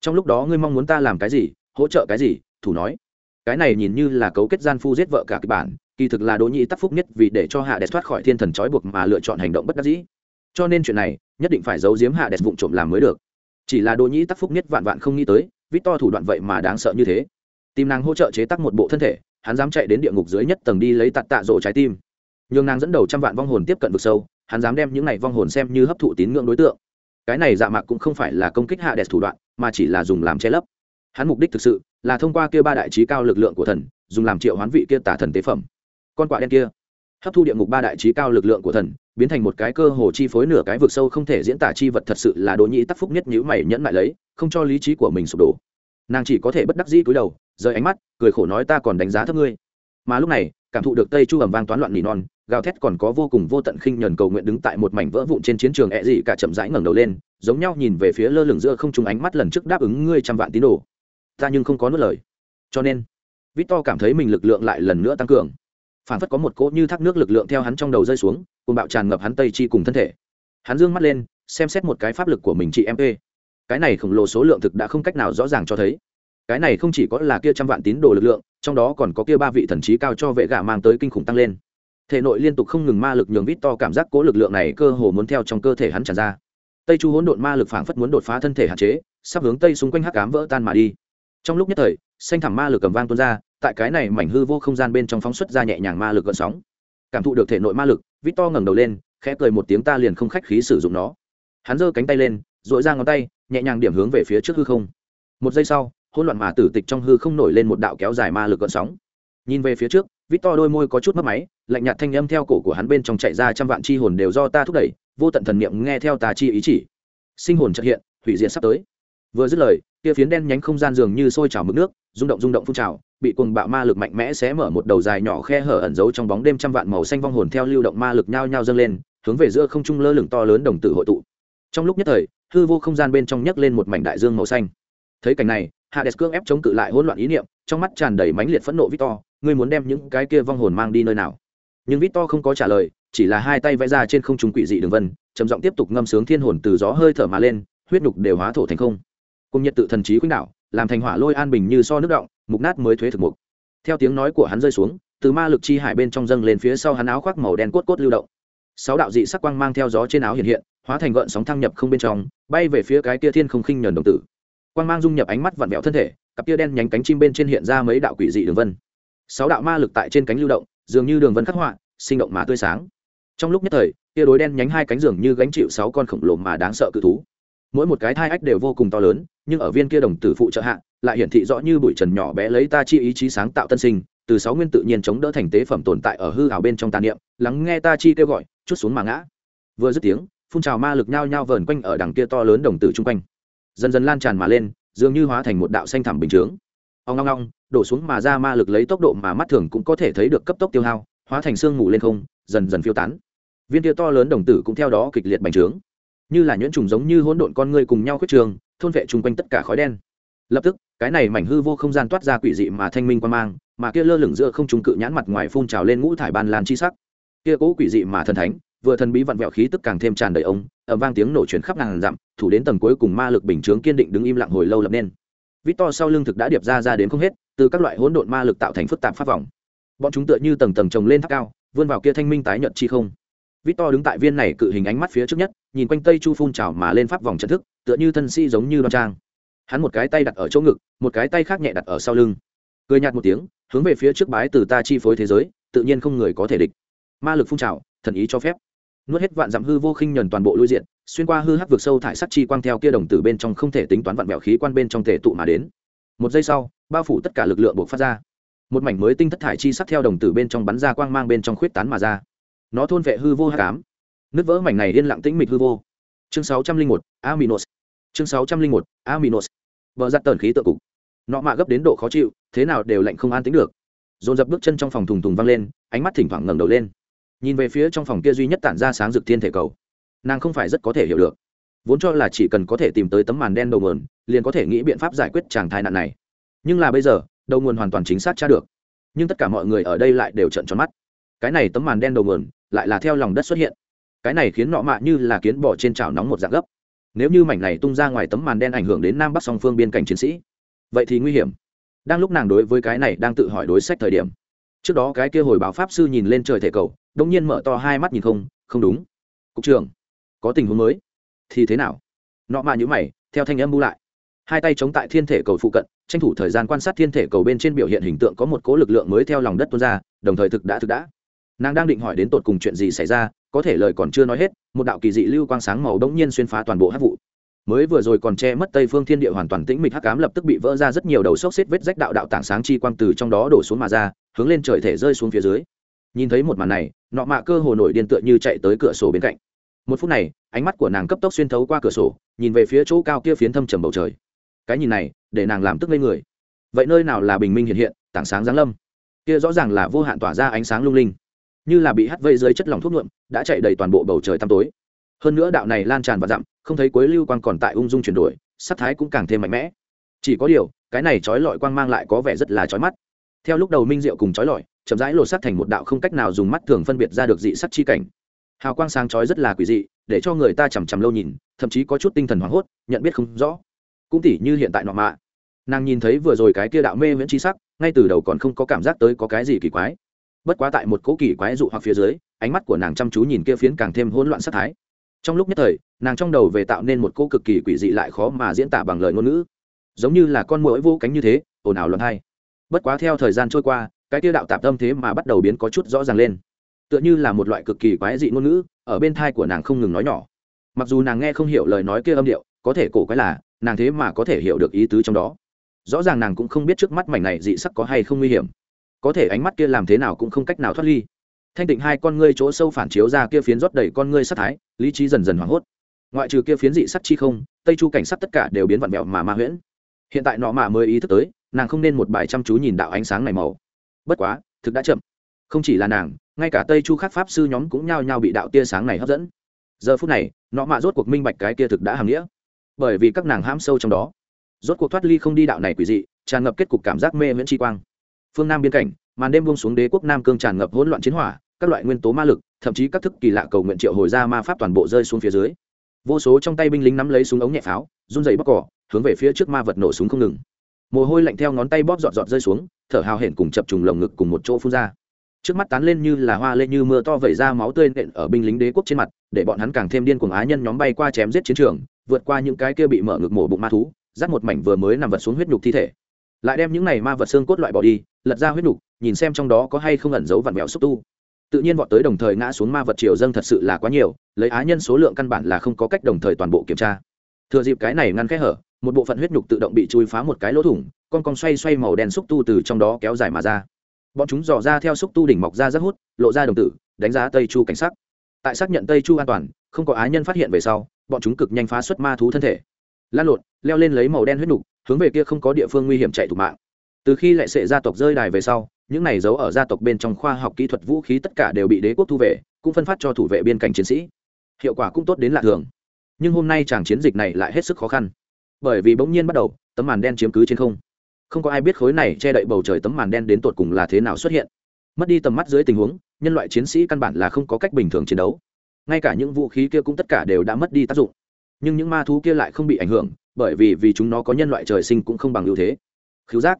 [SPEAKER 1] Trong lúc đó ngươi mong muốn ta làm cái gì, hỗ trợ cái gì, thủ nói. Cái này nhìn như là cấu kết gian phu giết vợ cả kịch bản, kỳ thực là đỗ nhĩ tắc phúc nhất vì để cho hạ đẹp thoát khỏi thiên thần trói buộc mà lựa chọn hành động bất đắc dĩ. Cho nên chuyện này, nhất định phải giấu giếm hạ đẹp vụng trộm làm mới được chỉ là đỗ nhĩ tắc phúc nhất vạn vạn không nghĩ tới vít to thủ đoạn vậy mà đáng sợ như thế. Tìm nàng hỗ trợ chế tác một bộ thân thể, hắn dám chạy đến địa ngục dưới nhất tầng đi lấy tạt tạ rộ trái tim. Nhường nàng dẫn đầu trăm vạn vong hồn tiếp cận vực sâu, hắn dám đem những này vong hồn xem như hấp thụ tín ngưỡng đối tượng. Cái này dạ mạc cũng không phải là công kích hạ đẹp thủ đoạn, mà chỉ là dùng làm che lấp. Hắn mục đích thực sự là thông qua kia ba đại trí cao lực lượng của thần, dùng làm triệu hoán vị kia tả thần tế phẩm. Con quạ đen kia, hấp thu địa ngục ba đại trí cao lực lượng của thần biến thành một cái cơ hồ chi phối nửa cái vực sâu không thể diễn tả chi vật thật sự là đỗ nhĩ tắc phúc nhất nhữ mày nhẫn lại lấy, không cho lý trí của mình sụp đổ. Nàng chỉ có thể bất đắc dĩ cúi đầu, rời ánh mắt, cười khổ nói ta còn đánh giá thấp ngươi. Mà lúc này, cảm thụ được tây chu ẩm vang toán loạn nỉ non, gào thét còn có vô cùng vô tận khinh nhờn cầu nguyện đứng tại một mảnh vỡ vụn trên chiến trường ẹ dị cả chậm rãi ngẩng đầu lên, giống nhau nhìn về phía lơ lửng giữa không trung ánh mắt lần trước đáp ứng ngươi trăm vạn tín đồ. Ta nhưng không có nuốt lời. Cho nên, victor cảm thấy mình lực lượng lại lần nữa tăng cường phản phất có một cỗ như thác nước lực lượng theo hắn trong đầu rơi xuống, cùng bạo tràn ngập hắn tây chi cùng thân thể. Hắn dương mắt lên, xem xét một cái pháp lực của mình chị em mp cái này khổng lồ số lượng thực đã không cách nào rõ ràng cho thấy. Cái này không chỉ có là kia trăm vạn tín đồ lực lượng, trong đó còn có kia ba vị thần trí cao cho vệ gà mang tới kinh khủng tăng lên. Thể nội liên tục không ngừng ma lực nhường vít to cảm giác cố lực lượng này cơ hồ muốn theo trong cơ thể hắn tràn ra. Tây chu hỗn độn ma lực phảng phất muốn đột phá thân thể hạn chế, sắp hướng tây xung quanh hắc cám vỡ tan mà đi. Trong lúc nhất thời, xanh thẳm ma lực cầm vang tuôn ra tại cái này mảnh hư vô không gian bên trong phóng xuất ra nhẹ nhàng ma lực gợn sóng. Cảm thụ được thể nội ma lực vít to ngẩng đầu lên, khẽ cười một tiếng ta liền không khách khí sử dụng nó. Hắn giơ cánh tay lên dội ra ngón tay, nhẹ nhàng điểm hướng về phía trước hư không. Một giây sau, hỗn loạn mà tử tịch trong hư không nổi lên một đạo kéo dài ma lực gợn sóng. Nhìn về phía trước vít to đôi môi có chút mất máy, lạnh nhạt thanh âm theo cổ của hắn bên trong chạy ra trăm vạn chi hồn đều do ta thúc đẩy, vô tận thần niệm nghe theo ta chi ý chỉ. Sinh hồn trợ hiện, hủy diệt sắp tới. Vừa dứt lời kia phiến đen nhánh không gian dường như sôi trào mực nước, rung động rung động phun trào, bị cuồng bạo ma lực mạnh mẽ xé mở một đầu dài nhỏ khe hở ẩn giấu trong bóng đêm trăm vạn màu xanh vong hồn theo lưu động ma lực nhao nhao dâng lên, hướng về giữa không trung lơ lửng to lớn đồng tử hội tụ. Trong lúc nhất thời, hư vô không gian bên trong nhấc lên một mảnh đại dương màu xanh. Thấy cảnh này Hạ hades cưỡng ép chống cự lại hỗn loạn ý niệm, trong mắt tràn đầy mãnh liệt phẫn nộ victor, ngươi muốn đem những cái kia vong hồn mang đi nơi nào? Nhưng victor không có trả lời, chỉ là hai tay vẽ ra trên không trung quỷ dị đường vân, trầm giọng tiếp tục ngâm sướng thiên hồn từ gió hơi thở mà lên, huyết nhục đều hóa thổ thành không cùng nhiệt tự thần trí khuynh đạo làm thành hỏa lôi an bình như so nước động, mục nát mới thuế thực mục. Theo tiếng nói của hắn rơi xuống, từ ma lực chi hải bên trong dâng lên phía sau hắn áo khoác màu đen cốt cốt lưu động. Sáu đạo dị sắc quang mang theo gió trên áo hiện hiện, hóa thành gợn sóng thăng nhập không bên trong, bay về phía cái kia thiên không khinh nhờn đồng tử. Quang mang dung nhập ánh mắt vặn vẹo thân thể, cặp kia đen nhánh cánh chim bên trên hiện ra mấy đạo quỷ dị đường vân. Sáu đạo ma lực tại trên cánh lưu động, dường như đường vân khắc họa, sinh động mà tươi sáng. Trong lúc nhất thời, kia đối đen nhánh hai cánh dường như gánh chịu sáu con khổng lồ mà đáng sợ cự thú mỗi một cái thai ách đều vô cùng to lớn, nhưng ở viên kia đồng tử phụ trợ hạ, lại hiển thị rõ như bụi trần nhỏ bé lấy ta chi ý chí sáng tạo tân sinh, từ sáu nguyên tự nhiên chống đỡ thành tế phẩm tồn tại ở hư hào bên trong tàn niệm, lắng nghe ta chi kêu gọi, chút xuống mà ngã. Vừa dứt tiếng, phun trào ma lực nhao nhao vờn quanh ở đằng kia to lớn đồng tử chung quanh. Dần dần lan tràn mà lên, dường như hóa thành một đạo xanh thẳm bình chướng. Ông ngong ngong đổ xuống mà ra ma lực lấy tốc độ mà mắt thường cũng có thể thấy được cấp tốc tiêu hao, hóa thành sương mù lên không, dần dần phiêu tán. Viên kia to lớn đồng tử cũng theo đó kịch liệt bành trướng như là nhuyễn trùng giống như hỗn độn con người cùng nhau khuyết trường thôn vệ chung quanh tất cả khói đen lập tức cái này mảnh hư vô không gian toát ra quỷ dị mà thanh minh quan mang mà kia lơ lửng giữa không trung cự nhãn mặt ngoài phun trào lên ngũ thải ban lan chi sắc kia cố quỷ dị mà thần thánh vừa thần bí vặn vẹo khí tức càng thêm tràn đầy ông ẩm vang tiếng nổ chuyển khắp ngàn dặm thủ đến tầng cuối cùng ma lực bình chướng kiên định đứng im lặng hồi lâu lập nên Victor sau lưng thực đã điệp ra ra đến không hết, từ các loại hỗn độn ma lực tạo thành phức tạp pháp vòng. Bọn chúng tựa như tầng tầng chồng lên tháp cao, vươn vào kia thanh minh tái nhợt chi không. Victor đứng tại viên này cự hình ánh mắt phía trước nhất, nhìn quanh Tây Chu phun trào mà lên pháp vòng trận thức, tựa như thân sĩ giống như đoan trang. Hắn một cái tay đặt ở chỗ ngực, một cái tay khác nhẹ đặt ở sau lưng. Cười nhạt một tiếng, hướng về phía trước bái từ ta chi phối thế giới, tự nhiên không người có thể địch. Ma lực phun trào, thần ý cho phép nuốt hết vạn dặm hư vô khinh nhẫn toàn bộ lui diện xuyên qua hư hắc vực sâu thải sắc chi quang theo kia đồng tử bên trong không thể tính toán vạn bẹo khí quan bên trong thể tụ mà đến một giây sau bao phủ tất cả lực lượng buộc phát ra một mảnh mới tinh thất thải chi sắc theo đồng tử bên trong bắn ra quang mang bên trong khuyết tán mà ra nó thôn vệ hư vô hát cám nứt vỡ mảnh này yên lặng tĩnh mịch hư vô. Chương sáu trăm linh một, aminos. Chương sáu trăm linh một, aminos. Vợ giặt tờn khí tự cục. Nọ mạ gấp đến độ khó chịu, thế nào đều lạnh không an tính được. Dồn dập bước chân trong phòng thùng thùng văng lên, ánh mắt thỉnh thoảng ngẩng đầu lên. Nhìn về phía trong phòng kia duy nhất tản ra sáng rực thiên thể cầu. Nàng không phải rất có thể hiểu được. Vốn cho là chỉ cần có thể tìm tới tấm màn đen đầu nguồn, liền có thể nghĩ biện pháp giải quyết chàng thai nạn này. Nhưng là bây giờ, đầu nguồn hoàn toàn chính xác tra được. Nhưng tất cả mọi người ở đây lại đều trợn tròn mắt cái này tấm màn đen đầu nguồn lại là theo lòng đất xuất hiện. Cái này khiến nọ mạ như là kiến bỏ trên chảo nóng một dạng gấp. Nếu như mảnh này tung ra ngoài tấm màn đen ảnh hưởng đến nam bắc song phương biên cảnh chiến sĩ, vậy thì nguy hiểm. Đang lúc nàng đối với cái này đang tự hỏi đối sách thời điểm, trước đó cái kia hồi báo pháp sư nhìn lên trời thể cầu, đông nhiên mở to hai mắt nhìn không không đúng. Cục trưởng, có tình huống mới. Thì thế nào? Nọ mạ nhữ mày, theo thanh âm bu lại. Hai tay chống tại thiên thể cầu phụ cận, tranh thủ thời gian quan sát thiên thể cầu bên trên biểu hiện hình tượng có một cố lực lượng mới theo lòng đất tuôn ra, đồng thời thực đã thực đã nàng đang định hỏi đến tột cùng chuyện gì xảy ra, có thể lời còn chưa nói hết, một đạo kỳ dị lưu quang sáng màu đống nhiên xuyên phá toàn bộ hát vụ. Mới vừa rồi còn che mất tây phương thiên địa hoàn toàn tĩnh mịch hắc ám lập tức bị vỡ ra rất nhiều đầu xốc xếp vết rách đạo đạo tảng sáng chi quang từ trong đó đổ xuống mà ra, hướng lên trời thể rơi xuống phía dưới. Nhìn thấy một màn này, nọ mạ cơ hồ nổi điên tựa như chạy tới cửa sổ bên cạnh. Một phút này, ánh mắt của nàng cấp tốc xuyên thấu qua cửa sổ, nhìn về phía chỗ cao kia phiến thâm trầm bầu trời. Cái nhìn này, để nàng làm tức lên người. Vậy nơi nào là bình minh hiện hiện, tảng sáng giáng lâm? Kia rõ ràng là vô hạn tỏa ra ánh sáng lung linh như là bị hắt vây dưới chất lỏng thuốc nhuộm, đã chạy đầy toàn bộ bầu trời tăm tối. Hơn nữa đạo này lan tràn và dặm, không thấy cuối lưu quang còn tại ung dung chuyển đổi, sắc thái cũng càng thêm mạnh mẽ. Chỉ có điều, cái này trói lọi quang mang lại có vẻ rất là trói mắt. Theo lúc đầu minh diệu cùng trói lọi, chậm rãi lột sắc thành một đạo không cách nào dùng mắt thường phân biệt ra được dị sắc chi cảnh. Hào quang sáng trói rất là quỷ dị, để cho người ta chằm chằm lâu nhìn, thậm chí có chút tinh thần hoảng hốt, nhận biết không rõ. Cũng tỉ như hiện tại nọ mạ. Nàng nhìn thấy vừa rồi cái kia đạo mê miễn chi sắc, ngay từ đầu còn không có cảm giác tới có cái gì kỳ quái bất quá tại một cỗ kỳ quái dụ hoặc phía dưới, ánh mắt của nàng chăm chú nhìn kia phiến càng thêm hỗn loạn sắc thái. Trong lúc nhất thời, nàng trong đầu về tạo nên một cô cực kỳ quỷ dị lại khó mà diễn tả bằng lời ngôn ngữ. Giống như là con mũi vô cánh như thế, ồn ào luận hay. Bất quá theo thời gian trôi qua, cái tiêu đạo tạp tâm thế mà bắt đầu biến có chút rõ ràng lên. Tựa như là một loại cực kỳ quái dị ngôn ngữ, ở bên thai của nàng không ngừng nói nhỏ. Mặc dù nàng nghe không hiểu lời nói kia âm điệu, có thể cổ quái là, nàng thế mà có thể hiểu được ý tứ trong đó. Rõ ràng nàng cũng không biết trước mắt mảnh này dị sắc có hay không nguy hiểm có thể ánh mắt kia làm thế nào cũng không cách nào thoát ly. Thanh tịnh hai con ngươi chỗ sâu phản chiếu ra kia phiến rót đầy con ngươi sắc thái, lý trí dần dần hoảng hốt. Ngoại trừ kia phiến dị sắc chi không, tây chu cảnh sắc tất cả đều biến vặn vẹo mà ma huyễn. Hiện tại nọ mạ mới ý thức tới, nàng không nên một bài chăm chú nhìn đạo ánh sáng này màu. Bất quá, thực đã chậm. Không chỉ là nàng, ngay cả tây chu khác pháp sư nhóm cũng nhao nhao bị đạo tia sáng này hấp dẫn. Giờ phút này, nọ mạ rốt cuộc minh bạch cái kia thực đã hàm nghĩa. Bởi vì các nàng hãm sâu trong đó. Rốt cuộc thoát ly không đi đạo này quỷ dị, tràn ngập kết cục cảm giác mê miễn chi quang phương nam biên cảnh, màn đêm buông xuống đế quốc nam cương tràn ngập hỗn loạn chiến hỏa, các loại nguyên tố ma lực, thậm chí các thức kỳ lạ cầu nguyện triệu hồi ra ma pháp toàn bộ rơi xuống phía dưới. Vô số trong tay binh lính nắm lấy súng ống nhẹ pháo, run dày bóc cỏ, hướng về phía trước ma vật nổ súng không ngừng. Mồ hôi lạnh theo ngón tay bóp giọt giọt rơi xuống, thở hào hển cùng chập trùng lồng ngực cùng một chỗ phun ra. Trước mắt tán lên như là hoa lên như mưa to vẩy ra máu tươi nện ở binh lính đế quốc trên mặt, để bọn hắn càng thêm điên cuồng á nhân nhóm bay qua chém giết chiến trường, vượt qua những cái kia bị mở ngực mổ bụng ma thú dắt một mảnh vừa mới nằm vật xuống huyết nhục thi thể. Lại đem những này ma vật xương cốt loại bỏ đi lật ra huyết nhục nhìn xem trong đó có hay không ẩn giấu vặn vẹo xúc tu. Tự nhiên vọt tới đồng thời ngã xuống ma vật triều dâng thật sự là quá nhiều, lấy á nhân số lượng căn bản là không có cách đồng thời toàn bộ kiểm tra. Thừa dịp cái này ngăn kẽ hở, một bộ phận huyết nhục tự động bị chui phá một cái lỗ thủng, con con xoay xoay màu đen xúc tu từ trong đó kéo dài mà ra. Bọn chúng dò ra theo xúc tu đỉnh mọc ra rất hút, lộ ra đồng tử, đánh giá tây chu cảnh sắc. Tại xác nhận tây chu an toàn, không có á nhân phát hiện về sau, bọn chúng cực nhanh phá xuất ma thú thân thể. Lan lộn leo lên lấy màu đen huyết nhục, hướng về kia không có địa phương nguy hiểm chạy thủ mạng từ khi lại sệ gia tộc rơi đài về sau, những này giấu ở gia tộc bên trong khoa học kỹ thuật vũ khí tất cả đều bị đế quốc thu về, cũng phân phát cho thủ vệ biên cảnh chiến sĩ. Hiệu quả cũng tốt đến lạ thường. Nhưng hôm nay chàng chiến dịch này lại hết sức khó khăn. Bởi vì bỗng nhiên bắt đầu, tấm màn đen chiếm cứ trên không. Không có ai biết khối này che đậy bầu trời tấm màn đen đến tột cùng là thế nào xuất hiện. Mất đi tầm mắt dưới tình huống, nhân loại chiến sĩ căn bản là không có cách bình thường chiến đấu. Ngay cả những vũ khí kia cũng tất cả đều đã mất đi tác dụng. Nhưng những ma thú kia lại không bị ảnh hưởng, bởi vì vì chúng nó có nhân loại trời sinh cũng không bằng ưu thế. Khiếu giác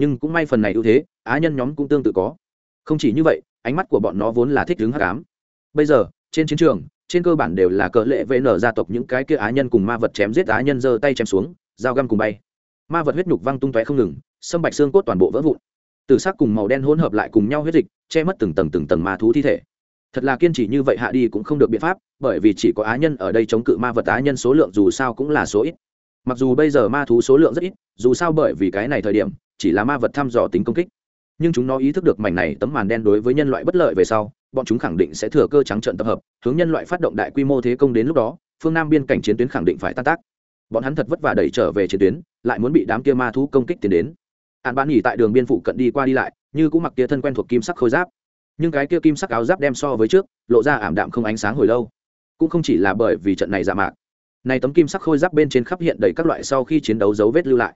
[SPEAKER 1] nhưng cũng may phần này ưu thế, á nhân nhóm cũng tương tự có. Không chỉ như vậy, ánh mắt của bọn nó vốn là thích đứng hắc ám. Bây giờ, trên chiến trường, trên cơ bản đều là cỡ lệ vn gia tộc những cái kia á nhân cùng ma vật chém giết á nhân giơ tay chém xuống, dao găm cùng bay. Ma vật huyết nhục văng tung tóe không ngừng, sâm bạch xương cốt toàn bộ vỡ vụn. Từ sắc cùng màu đen hỗn hợp lại cùng nhau huyết dịch, che mất từng tầng từng tầng ma thú thi thể. Thật là kiên trì như vậy hạ đi cũng không được biện pháp, bởi vì chỉ có á nhân ở đây chống cự ma vật á nhân số lượng dù sao cũng là số ít mặc dù bây giờ ma thú số lượng rất ít, dù sao bởi vì cái này thời điểm, chỉ là ma vật thăm dò tính công kích. Nhưng chúng nó ý thức được mảnh này tấm màn đen đối với nhân loại bất lợi về sau, bọn chúng khẳng định sẽ thừa cơ trắng trận tập hợp, hướng nhân loại phát động đại quy mô thế công đến lúc đó, phương nam biên cảnh chiến tuyến khẳng định phải tan tác. Bọn hắn thật vất vả đẩy trở về chiến tuyến, lại muốn bị đám kia ma thú công kích tiến đến. Hạn bạn nghỉ tại đường biên phụ cận đi qua đi lại, như cũng mặc kia thân quen thuộc kim sắc khôi giáp. Nhưng cái kia kim sắc áo giáp đem so với trước, lộ ra ảm đạm không ánh sáng hồi lâu. Cũng không chỉ là bởi vì trận này giả mạc này tấm kim sắc khôi giáp bên trên khắp hiện đầy các loại sau khi chiến đấu dấu vết lưu lại.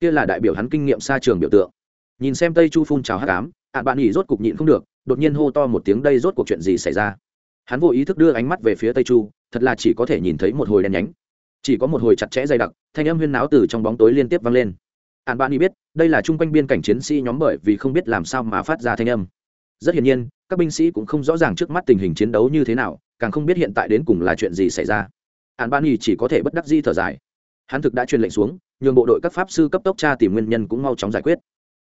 [SPEAKER 1] Kia là đại biểu hắn kinh nghiệm xa trường biểu tượng. Nhìn xem tây chu phun trào hắc ám hạn bạn nghỉ rốt cục nhịn không được, đột nhiên hô to một tiếng đây rốt cuộc chuyện gì xảy ra? Hắn vô ý thức đưa ánh mắt về phía tây chu, thật là chỉ có thể nhìn thấy một hồi đen nhánh. Chỉ có một hồi chặt chẽ dày đặc, thanh âm huyên náo từ trong bóng tối liên tiếp vang lên. Hạn bạn nghỉ biết, đây là chung quanh biên cảnh chiến sĩ nhóm bởi vì không biết làm sao mà phát ra thanh âm. Rất hiển nhiên, các binh sĩ cũng không rõ ràng trước mắt tình hình chiến đấu như thế nào, càng không biết hiện tại đến cùng là chuyện gì xảy ra an ban nhì chỉ có thể bất đắc di thở dài. Hắn thực đã truyền lệnh xuống, nhường bộ đội các pháp sư cấp tốc tra tìm nguyên nhân cũng mau chóng giải quyết.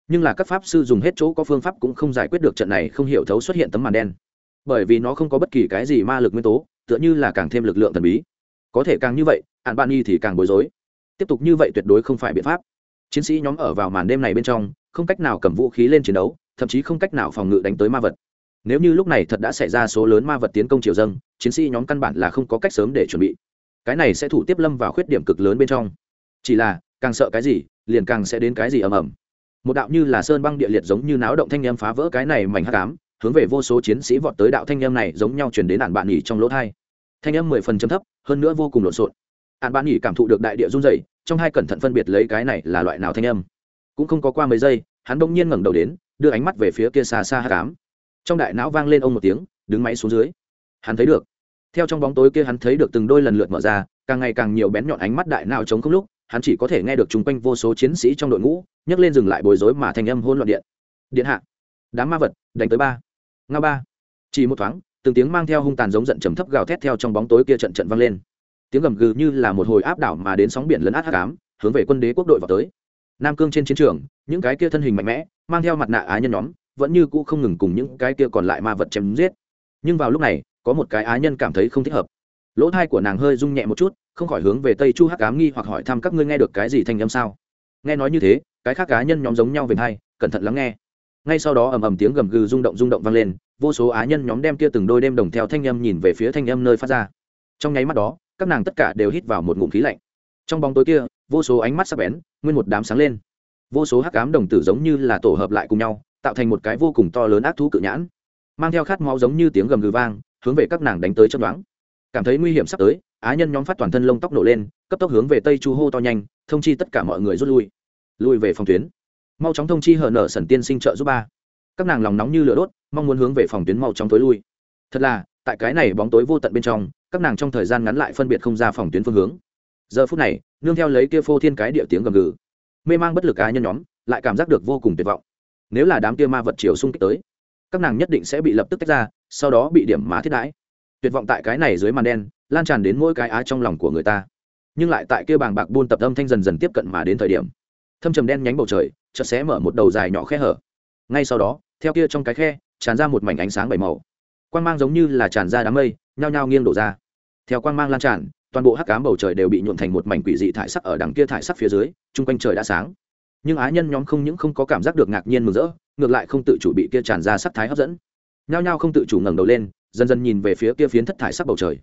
[SPEAKER 1] Nhưng là các pháp sư dùng hết chỗ có phương pháp cũng không giải quyết được trận này không hiểu thấu xuất hiện tấm màn đen. Bởi vì nó không có bất kỳ cái gì ma lực nguyên tố, tựa như là càng thêm lực lượng thần bí. Có thể càng như vậy hạn bạn y thì càng bối rối. Tiếp tục như vậy tuyệt đối không phải biện pháp. Chiến sĩ nhóm ở vào màn đêm này bên trong, không cách nào cầm vũ khí lên chiến đấu, thậm chí không cách nào phòng ngự đánh tới ma vật. Nếu như lúc này thật đã xảy ra số lớn ma vật tiến công triều dâng, chiến sĩ nhóm căn bản là không có cách sớm để chuẩn bị cái này sẽ thủ tiếp lâm vào khuyết điểm cực lớn bên trong. Chỉ là, càng sợ cái gì, liền càng sẽ đến cái gì ầm ầm. Một đạo như là sơn băng địa liệt giống như náo động thanh em phá vỡ cái này mảnh hắc ám, hướng về vô số chiến sĩ vọt tới đạo thanh em này giống nhau chuyển đến ạn bạn nghỉ trong lỗ thai. Thanh em mười phần chấm thấp, hơn nữa vô cùng lộn xộn. Ạn bạn nghỉ cảm thụ được đại địa run dày trong hai cẩn thận phân biệt lấy cái này là loại nào thanh âm. Cũng không có qua mấy giây, hắn bỗng nhiên ngẩng đầu đến, đưa ánh mắt về phía kia xa xa hắc ám. Trong đại não vang lên ông một tiếng, đứng máy xuống dưới. Hắn thấy được theo trong bóng tối kia hắn thấy được từng đôi lần lượt mở ra, càng ngày càng nhiều bén nhọn ánh mắt đại nào chống không lúc, hắn chỉ có thể nghe được chung quanh vô số chiến sĩ trong đội ngũ, nhấc lên dừng lại bối rối mà thành âm hôn loạn điện. Điện hạ, đám ma vật, đánh tới ba. Nga ba. Chỉ một thoáng, từng tiếng mang theo hung tàn giống giận trầm thấp gào thét theo trong bóng tối kia trận trận vang lên. Tiếng gầm gừ như là một hồi áp đảo mà đến sóng biển lấn át hắc ám, hướng về quân đế quốc đội vào tới. Nam cương trên chiến trường, những cái kia thân hình mạnh mẽ, mang theo mặt nạ á nhân nhóm, vẫn như cũ không ngừng cùng những cái kia còn lại ma vật chém giết. Nhưng vào lúc này có một cái á nhân cảm thấy không thích hợp. Lỗ thai của nàng hơi rung nhẹ một chút, không khỏi hướng về tây chu hắc ám nghi hoặc hỏi thăm các ngươi nghe được cái gì thanh âm sao. Nghe nói như thế, cái khác cá nhân nhóm giống nhau về hai, cẩn thận lắng nghe. Ngay sau đó ầm ầm tiếng gầm gừ rung động rung động vang lên, vô số á nhân nhóm đem kia từng đôi đêm đồng theo thanh âm nhìn về phía thanh âm nơi phát ra. Trong nháy mắt đó, các nàng tất cả đều hít vào một ngụm khí lạnh. Trong bóng tối kia, vô số ánh mắt sắc bén, nguyên một đám sáng lên. Vô số hắc ám đồng tử giống như là tổ hợp lại cùng nhau, tạo thành một cái vô cùng to lớn ác thú cự nhãn, mang theo khát máu giống như tiếng gầm gừ vang hướng về các nàng đánh tới chấp đoán cảm thấy nguy hiểm sắp tới, á nhân nhóm phát toàn thân lông tóc nổ lên, cấp tốc hướng về tây chu hô to nhanh, thông chi tất cả mọi người rút lui. Lui về phòng tuyến. Mau chóng thông chi hở nở sẩn tiên sinh trợ giúp ba. Các nàng lòng nóng như lửa đốt, mong muốn hướng về phòng tuyến mau chóng tối lui. Thật là, tại cái này bóng tối vô tận bên trong, các nàng trong thời gian ngắn lại phân biệt không ra phòng tuyến phương hướng. Giờ phút này, nương theo lấy kia phô thiên cái địa tiếng gầm gừ, mê mang bất lực cá nhân nhóm, lại cảm giác được vô cùng tuyệt vọng. Nếu là đám kia ma vật chiều xung kích tới các nàng nhất định sẽ bị lập tức tách ra, sau đó bị điểm má thiết đãi. Tuyệt vọng tại cái này dưới màn đen, lan tràn đến mỗi cái á trong lòng của người ta. Nhưng lại tại kia bàng bạc buôn tập âm thanh dần dần tiếp cận mà đến thời điểm, thâm trầm đen nhánh bầu trời chợt xé mở một đầu dài nhỏ khe hở. Ngay sau đó, theo kia trong cái khe, tràn ra một mảnh ánh sáng bảy màu. Quang mang giống như là tràn ra đám mây, nhao nhao nghiêng đổ ra. Theo quang mang lan tràn, toàn bộ hắc cám bầu trời đều bị nhuộn thành một mảnh quỷ dị thải sắc ở đằng kia thải sắc phía dưới, chung quanh trời đã sáng nhưng á nhân nhóm không những không có cảm giác được ngạc nhiên mừng rỡ, ngược lại không tự chủ bị kia tràn ra sắc thái hấp dẫn. Nhao nhao không tự chủ ngẩng đầu lên, dần dần nhìn về phía kia phiến thất thải sắc bầu trời.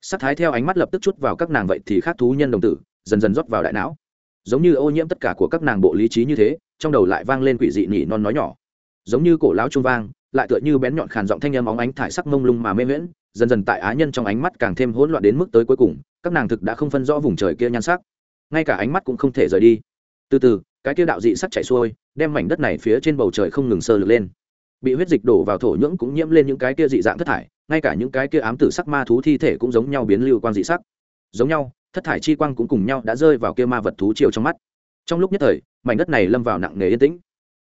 [SPEAKER 1] Sắc thái theo ánh mắt lập tức chút vào các nàng vậy thì khác thú nhân đồng tử, dần dần rót vào đại não. Giống như ô nhiễm tất cả của các nàng bộ lý trí như thế, trong đầu lại vang lên quỷ dị nỉ non nói nhỏ. Giống như cổ lão trung vang, lại tựa như bén nhọn khàn giọng thanh âm óng ánh thải sắc mông lung mà mê miễn dần dần tại á nhân trong ánh mắt càng thêm hỗn loạn đến mức tới cuối cùng, các nàng thực đã không phân rõ vùng trời kia nhan sắc. Ngay cả ánh mắt cũng không thể rời đi. Từ từ cái kia đạo dị sắc chảy xuôi, đem mảnh đất này phía trên bầu trời không ngừng sơ lực lên. Bị huyết dịch đổ vào thổ nhưỡng cũng nhiễm lên những cái kia dị dạng thất thải, ngay cả những cái kia ám tử sắc ma thú thi thể cũng giống nhau biến lưu quang dị sắc. Giống nhau, thất thải chi quang cũng cùng nhau đã rơi vào kia ma vật thú chiều trong mắt. Trong lúc nhất thời, mảnh đất này lâm vào nặng nề yên tĩnh.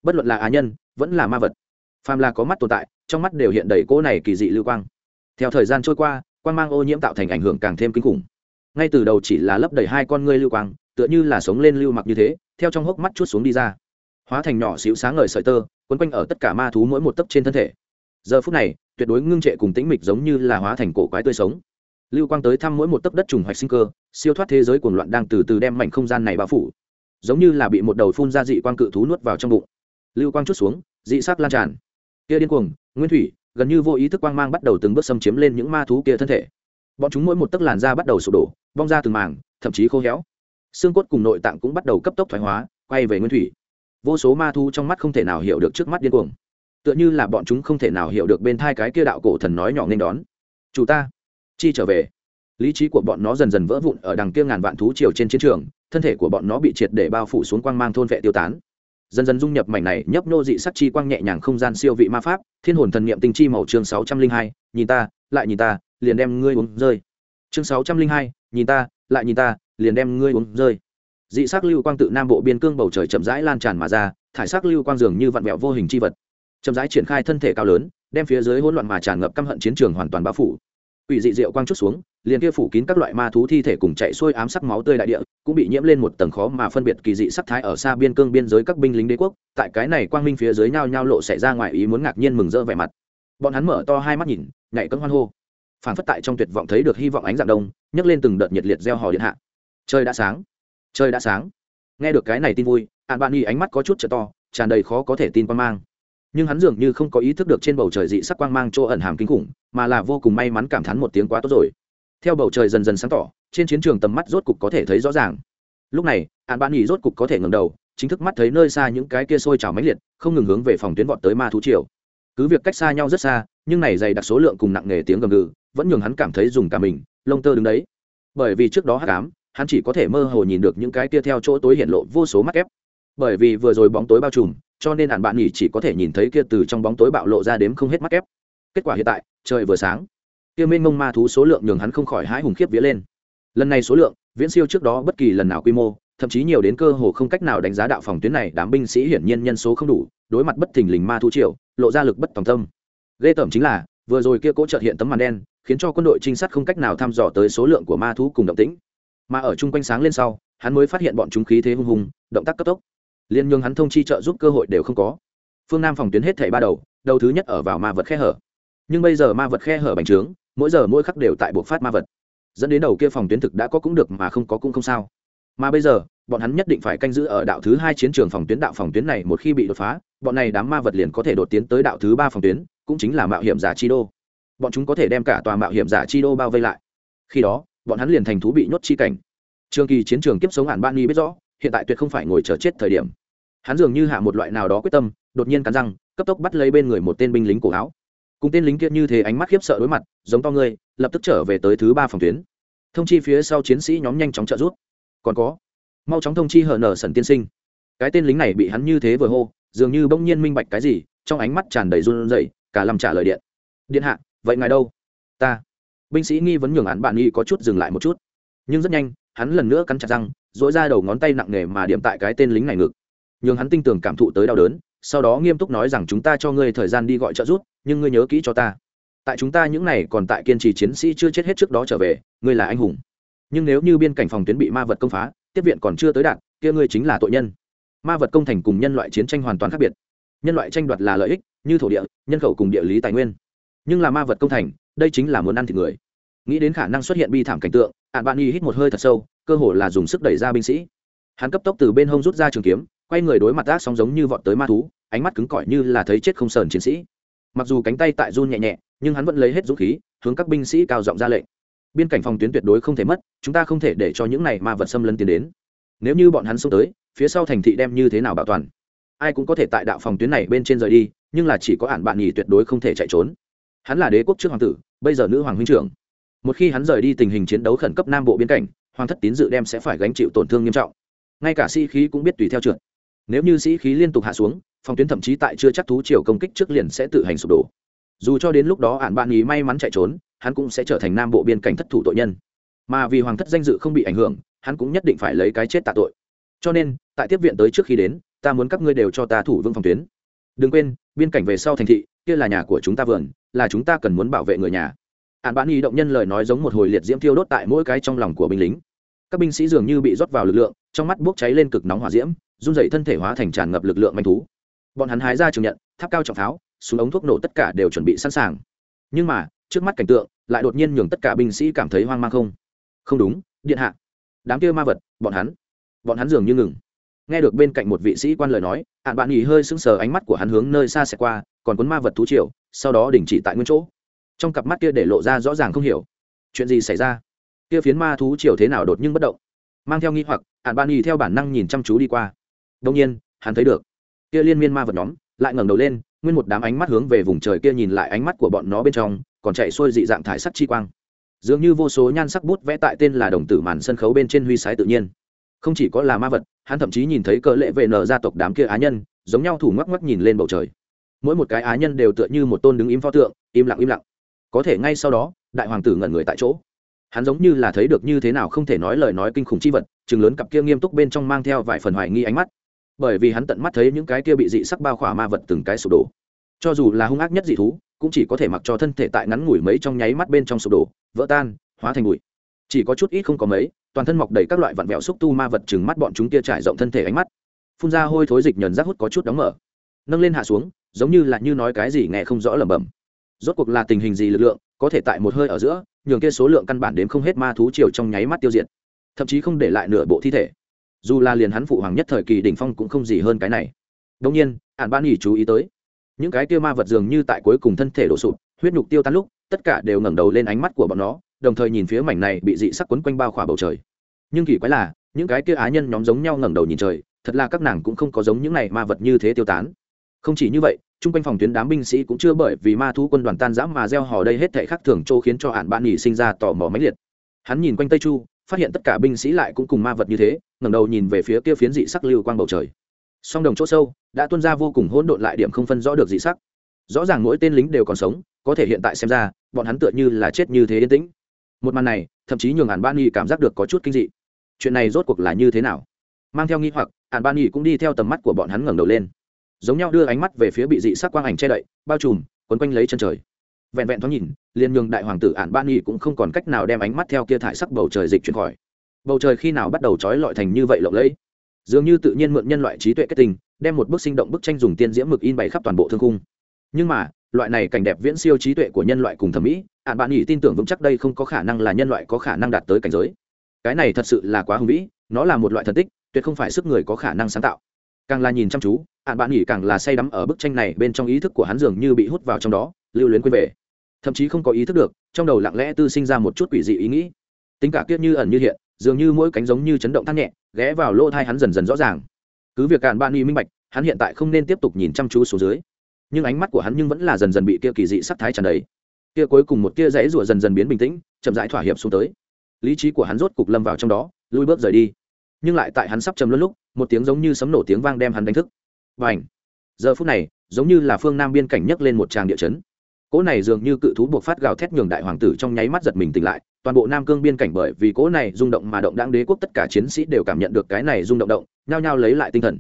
[SPEAKER 1] Bất luận là á nhân, vẫn là ma vật. Phàm là có mắt tồn tại, trong mắt đều hiện đầy cỗ này kỳ dị lưu quang. Theo thời gian trôi qua, quang mang ô nhiễm tạo thành ảnh hưởng càng thêm kinh khủng. Ngay từ đầu chỉ là lấp đầy hai con ngươi lưu quang, tựa như là sống lên lưu mặc như thế theo trong hốc mắt chút xuống đi ra. Hóa thành nhỏ xíu sáng ngời sợi tơ, quấn quanh ở tất cả ma thú mỗi một tấc trên thân thể. Giờ phút này, tuyệt đối ngưng trệ cùng tĩnh mịch giống như là hóa thành cổ quái tươi sống. Lưu quang tới thăm mỗi một tấc đất trùng hoạch sinh cơ, siêu thoát thế giới cuồng loạn đang từ từ đem mảnh không gian này bao phủ. Giống như là bị một đầu phun ra dị quang cự thú nuốt vào trong bụng. Lưu quang chút xuống, dị sắc lan tràn. Kia điên cuồng, nguyên thủy, gần như vô ý thức quang mang bắt đầu từng bước xâm chiếm lên những ma thú kia thân thể. Bọn chúng mỗi một tấc làn da bắt đầu sụp đổ, bong ra từng màng thậm chí khô héo xương cốt cùng nội tạng cũng bắt đầu cấp tốc thoái hóa, quay về nguyên thủy. Vô số ma thu trong mắt không thể nào hiểu được trước mắt điên cuồng. Tựa như là bọn chúng không thể nào hiểu được bên thai cái kia đạo cổ thần nói nhỏ nên đón. Chủ ta, chi trở về. Lý trí của bọn nó dần dần vỡ vụn ở đằng kia ngàn vạn thú triều trên chiến trường, thân thể của bọn nó bị triệt để bao phủ xuống quang mang thôn vệ tiêu tán. Dần dần dung nhập mảnh này nhấp nô dị sắc chi quang nhẹ nhàng không gian siêu vị ma pháp, thiên hồn thần niệm tinh chi màu chương sáu trăm linh hai, nhìn ta, lại nhìn ta, liền đem ngươi uống rơi. Chương sáu trăm linh hai, nhìn ta lại nhìn ta, liền đem ngươi uống rơi. Dị sắc lưu quang tự nam bộ biên cương bầu trời chậm rãi lan tràn mà ra, thải sắc lưu quang dường như vặn vẹo vô hình chi vật. Chậm rãi triển khai thân thể cao lớn, đem phía dưới hỗn loạn mà tràn ngập căm hận chiến trường hoàn toàn bao phủ. Quỷ dị diệu quang chút xuống, liền kia phủ kín các loại ma thú thi thể cùng chạy xuôi ám sắc máu tươi đại địa, cũng bị nhiễm lên một tầng khó mà phân biệt kỳ dị sắc thái ở xa biên cương biên giới các binh lính đế quốc, tại cái này quang minh phía dưới nhao nhao lộ xảy ra ngoài ý muốn ngạc nhiên mừng rỡ vẻ mặt. Bọn hắn mở to hai mắt nhìn, nhảy cấm hoan hô. Phản phất tại trong tuyệt vọng thấy được hy vọng ánh dạng đông nhấc lên từng đợt nhiệt liệt gieo hò điện hạ. Trời đã sáng. Trời đã sáng. Nghe được cái này tin vui ạn bạn y ánh mắt có chút trợ to, tràn đầy khó có thể tin quan mang. Nhưng hắn dường như không có ý thức được trên bầu trời dị sắc quang mang chỗ ẩn hàm kinh khủng, mà là vô cùng may mắn cảm thán một tiếng quá tốt rồi. Theo bầu trời dần dần sáng tỏ, trên chiến trường tầm mắt rốt cục có thể thấy rõ ràng. Lúc này ạn bạn nghỉ rốt cục có thể ngầm đầu, chính thức mắt thấy nơi xa những cái kia sôi trào mãnh liệt, không ngừng hướng về phòng tuyến vọt tới ma thú triều. Cứ việc cách xa nhau rất xa, nhưng này dày đặc số lượng cùng nặng nề tiếng gầm gừ vẫn nhường hắn cảm thấy dùng cả mình, lông tơ đứng đấy. Bởi vì trước đó hắc ám, hắn chỉ có thể mơ hồ nhìn được những cái kia theo chỗ tối hiện lộ vô số mắt ép bởi vì vừa rồi bóng tối bao trùm, cho nên hẳn bạn nghỉ chỉ có thể nhìn thấy kia từ trong bóng tối bạo lộ ra đếm không hết mắt ép kết quả hiện tại, trời vừa sáng. Kia mênh mông ma thú số lượng nhường hắn không khỏi hãi hùng khiếp vía lên. Lần này số lượng, viễn siêu trước đó bất kỳ lần nào quy mô, thậm chí nhiều đến cơ hồ không cách nào đánh giá đạo phòng tuyến này, đám binh sĩ hiển nhiên nhân số không đủ, đối mặt bất thình lình ma thú triều, lộ ra lực bất tòng tâm. Ghê tởm chính là, vừa rồi kia cố trợt hiện tấm màn đen khiến cho quân đội trinh sát không cách nào thăm dò tới số lượng của ma thú cùng động tĩnh. Mà ở chung quanh sáng lên sau, hắn mới phát hiện bọn chúng khí thế hung hùng, động tác cấp tốc. Liên nhường hắn thông chi trợ giúp cơ hội đều không có. Phương nam phòng tuyến hết thảy ba đầu đầu thứ nhất ở vào ma vật khe hở. Nhưng bây giờ ma vật khe hở bành trướng, mỗi giờ mỗi khắc đều tại buộc phát ma vật. Dẫn đến đầu kia phòng tuyến thực đã có cũng được mà không có cũng không sao. Mà bây giờ, bọn hắn nhất định phải canh giữ ở đạo thứ hai chiến trường phòng tuyến đạo phòng tuyến này một khi bị đột phá, bọn này đám ma vật liền có thể đột tiến tới đạo thứ ba phòng tuyến, cũng chính là mạo hiểm giả chi đô bọn chúng có thể đem cả tòa mạo hiểm giả chi đô bao vây lại. Khi đó, bọn hắn liền thành thú bị nhốt chi cảnh. Trường kỳ chiến trường kiếp sống hạn ban ni biết rõ, hiện tại tuyệt không phải ngồi chờ chết thời điểm. Hắn dường như hạ một loại nào đó quyết tâm, đột nhiên cắn răng, cấp tốc bắt lấy bên người một tên binh lính cổ áo cùng tên lính kia như thế ánh mắt khiếp sợ đối mặt, giống to ngươi, lập tức trở về tới thứ ba phòng tuyến. Thông chi phía sau chiến sĩ nhóm nhanh chóng trợ rút còn có, mau chóng thông chi hờ nở sần tiên sinh. Cái tên lính này bị hắn như thế vừa hô, dường như bỗng nhiên minh bạch cái gì, trong ánh mắt tràn đầy run rẩy, cả làm trả lời điện. Điện hạ vậy ngài đâu? Ta. Binh sĩ nghi vấn nhường hắn bạn nghi có chút dừng lại một chút. Nhưng rất nhanh, hắn lần nữa cắn chặt răng dỗi ra đầu ngón tay nặng nề mà điểm tại cái tên lính này ngực. Nhường hắn tinh tường cảm thụ tới đau đớn, sau đó nghiêm túc nói rằng chúng ta cho ngươi thời gian đi gọi trợ giúp, nhưng ngươi nhớ kỹ cho ta. Tại chúng ta những này còn tại kiên trì chiến sĩ chưa chết hết trước đó trở về, ngươi là anh hùng. Nhưng nếu như biên cảnh phòng tuyến bị ma vật công phá, tiếp viện còn chưa tới đạt kia ngươi chính là tội nhân. Ma vật công thành cùng nhân loại chiến tranh hoàn toàn khác biệt. Nhân loại tranh đoạt là lợi ích, như thổ địa, nhân khẩu cùng địa lý tài nguyên nhưng là ma vật công thành, đây chính là muốn ăn thịt người. Nghĩ đến khả năng xuất hiện bi thảm cảnh tượng ạn bạn y hít một hơi thật sâu, cơ hồ là dùng sức đẩy ra binh sĩ. Hắn cấp tốc từ bên hông rút ra trường kiếm, quay người đối mặt gác sóng giống như vọt tới ma thú, ánh mắt cứng cỏi như là thấy chết không sờn chiến sĩ. Mặc dù cánh tay tại run nhẹ nhẹ, nhưng hắn vẫn lấy hết dũng khí, hướng các binh sĩ cao giọng ra lệnh. Biên cảnh phòng tuyến tuyệt đối không thể mất, chúng ta không thể để cho những này ma vật xâm lấn tiến đến. Nếu như bọn hắn xông tới, phía sau thành thị đem như thế nào bảo toàn? Ai cũng có thể tại đạo phòng tuyến này bên trên rời đi, nhưng là chỉ có ản bạn nhì tuyệt đối không thể chạy trốn hắn là đế quốc trước hoàng tử, bây giờ nữ hoàng huynh trưởng. Một khi hắn rời đi tình hình chiến đấu khẩn cấp nam bộ biên cảnh, hoàng thất tín dự đem sẽ phải gánh chịu tổn thương nghiêm trọng. Ngay cả sĩ khí cũng biết tùy theo trượt. Nếu như sĩ khí liên tục hạ xuống, phòng tuyến thậm chí tại chưa chắc thú chiều công kích trước liền sẽ tự hành sụp đổ. Dù cho đến lúc đó ạn bạn ý may mắn chạy trốn, hắn cũng sẽ trở thành nam bộ biên cảnh thất thủ tội nhân. Mà vì hoàng thất danh dự không bị ảnh hưởng, hắn cũng nhất định phải lấy cái chết tạ tội. Cho nên, tại tiếp viện tới trước khi đến, ta muốn các ngươi đều cho ta thủ vương phòng tuyến. Đừng quên, biên cảnh về sau thành thị, kia là nhà của chúng ta vườn là chúng ta cần muốn bảo vệ người nhà. Ạn bạn y động nhân lời nói giống một hồi liệt diễm thiêu đốt tại mỗi cái trong lòng của binh lính. Các binh sĩ dường như bị rót vào lực lượng, trong mắt bốc cháy lên cực nóng hỏa diễm, run dậy thân thể hóa thành tràn ngập lực lượng manh thú. Bọn hắn hái ra trường nhận, tháp cao trọng tháo, súng ống thuốc nổ tất cả đều chuẩn bị sẵn sàng. Nhưng mà, trước mắt cảnh tượng, lại đột nhiên nhường tất cả binh sĩ cảm thấy hoang mang không? Không đúng, điện hạ. Đám kia ma vật, bọn hắn. Bọn hắn dường như ngừng. Nghe được bên cạnh một vị sĩ quan lời nói ạn bạn nghỉ hơi sững sờ, ánh mắt của hắn hướng nơi xa xẹt qua còn cuốn ma vật thú triều, sau đó đình chỉ tại nguyên chỗ. Trong cặp mắt kia để lộ ra rõ ràng không hiểu. Chuyện gì xảy ra? Kia phiến ma thú triều thế nào đột nhưng bất động? Mang theo nghi hoặc hạn ban y theo bản năng nhìn chăm chú đi qua. Đông nhiên, hắn thấy được. Kia liên miên ma vật nhóm lại ngẩng đầu lên, nguyên một đám ánh mắt hướng về vùng trời kia nhìn lại ánh mắt của bọn nó bên trong, còn chạy xuôi dị dạng thải sắc chi quang. Dường như vô số nhan sắc bút vẽ tại tên là đồng tử màn sân khấu bên trên huy sái tự nhiên. Không chỉ có là ma vật, hắn thậm chí nhìn thấy cỡ lệ vệ nở gia tộc đám kia á nhân, giống nhau thủ ngoắc ngoắc nhìn lên bầu trời mỗi một cái á nhân đều tựa như một tôn đứng im pho tượng, im lặng im lặng. Có thể ngay sau đó, đại hoàng tử ngẩn người tại chỗ. Hắn giống như là thấy được như thế nào không thể nói lời nói kinh khủng chi vật chừng lớn cặp kia nghiêm túc bên trong mang theo vài phần hoài nghi ánh mắt. Bởi vì hắn tận mắt thấy những cái kia bị dị sắc bao khỏa ma vật từng cái sụp đổ. Cho dù là hung ác nhất dị thú, cũng chỉ có thể mặc cho thân thể tại ngắn ngủi mấy trong nháy mắt bên trong sụp đổ, vỡ tan, hóa thành bụi. Chỉ có chút ít không có mấy, toàn thân mọc đầy các loại vặn vẹo xúc tu ma vật chừng mắt bọn chúng kia trải rộng thân thể ánh mắt. Phun ra hôi thối dịch nhờn rác hút có chút đóng mở. Nâng lên hạ xuống giống như là như nói cái gì nghe không rõ lẩm bẩm. Rốt cuộc là tình hình gì lực lượng, có thể tại một hơi ở giữa, nhường kia số lượng căn bản đến không hết ma thú chiều trong nháy mắt tiêu diệt. Thậm chí không để lại nửa bộ thi thể. Dù là liền hắn phụ hoàng nhất thời kỳ đỉnh phong cũng không gì hơn cái này. Đông nhiên ản ban nghỉ chú ý tới, những cái kia ma vật dường như tại cuối cùng thân thể đổ sụp, huyết nhục tiêu tan lúc, tất cả đều ngẩng đầu lên ánh mắt của bọn nó, đồng thời nhìn phía mảnh này bị dị sắc quấn quanh bao khỏa bầu trời. Nhưng kỳ quái là, những cái kia á nhân nhóm giống nhau ngẩng đầu nhìn trời, thật là các nàng cũng không có giống những này ma vật như thế tiêu tán không chỉ như vậy, chung quanh phòng tuyến đám binh sĩ cũng chưa bởi vì ma thú quân đoàn tan giã mà gieo hò đây hết thảy khác thường châu khiến cho hạn bạn nghỉ sinh ra tò mò mãnh liệt. Hắn nhìn quanh tây chu, phát hiện tất cả binh sĩ lại cũng cùng ma vật như thế, ngẩng đầu nhìn về phía kia phiến dị sắc lưu quang bầu trời. Song đồng chỗ sâu, đã tuôn ra vô cùng hỗn độn lại điểm không phân rõ được dị sắc. Rõ ràng mỗi tên lính đều còn sống, có thể hiện tại xem ra, bọn hắn tựa như là chết như thế yên tĩnh. Một màn này, thậm chí nhường hàn ban nghi cảm giác được có chút kinh dị. Chuyện này rốt cuộc là như thế nào? Mang theo nghi hoặc hàn ban nghi cũng đi theo tầm mắt của bọn hắn ngẩng đầu lên giống nhau đưa ánh mắt về phía bị dị sắc quang ảnh che đậy, bao trùm, quấn quanh lấy chân trời. Vẹn vẹn thoáng nhìn liền nhường đại hoàng tử ạn ban nghi cũng không còn cách nào đem ánh mắt theo kia thải sắc bầu trời dịch chuyển khỏi. Bầu trời khi nào bắt đầu trói lọi thành như vậy lộng lẫy? Dường như tự nhiên mượn nhân loại trí tuệ kết tình đem một bức sinh động bức tranh dùng tiên diễm mực in bày khắp toàn bộ thương cung nhưng mà, loại này cảnh đẹp viễn siêu trí tuệ của nhân loại cùng thẩm mỹ ạn bạn nghỉ tin tưởng vững chắc đây không có khả năng là nhân loại có khả năng đạt tới cảnh giới. Cái này thật sự là quá hùng vĩ, nó là một loại thần tích, tuyệt không phải sức người có khả năng sáng tạo càng là nhìn chăm chú, ạn bạn nghỉ càng là say đắm ở bức tranh này bên trong ý thức của hắn dường như bị hút vào trong đó, lưu luyến quên về. Thậm chí không có ý thức được, trong đầu lặng lẽ tư sinh ra một chút quỷ dị ý nghĩ. Tính cả kiết như ẩn như hiện, dường như mỗi cánh giống như chấn động thắt nhẹ, ghé vào lỗ thai hắn dần dần rõ ràng. Cứ việc cạn bạn nghỉ minh bạch, hắn hiện tại không nên tiếp tục nhìn chăm chú xuống dưới. Nhưng ánh mắt của hắn nhưng vẫn là dần dần bị kia kỳ dị sắc thái tràn đầy. Kia cuối cùng một kia dãy rủa dần dần biến bình tĩnh, chậm rãi thỏa hiệp xuống tới. Lý trí của hắn rốt cục lâm vào trong đó lui bước rời đi nhưng lại tại hắn sắp chầm luôn lúc, một tiếng giống như sấm nổ tiếng vang đem hắn đánh thức. Và ảnh giờ phút này, giống như là phương nam biên cảnh nhấc lên một tràng địa chấn. Cỗ này dường như cự thú buộc phát gào thét nhường đại hoàng tử trong nháy mắt giật mình tỉnh lại, toàn bộ nam cương biên cảnh bởi vì cỗ này rung động mà động đáng đế quốc tất cả chiến sĩ đều cảm nhận được cái này rung động động, nhao nhao lấy lại tinh thần.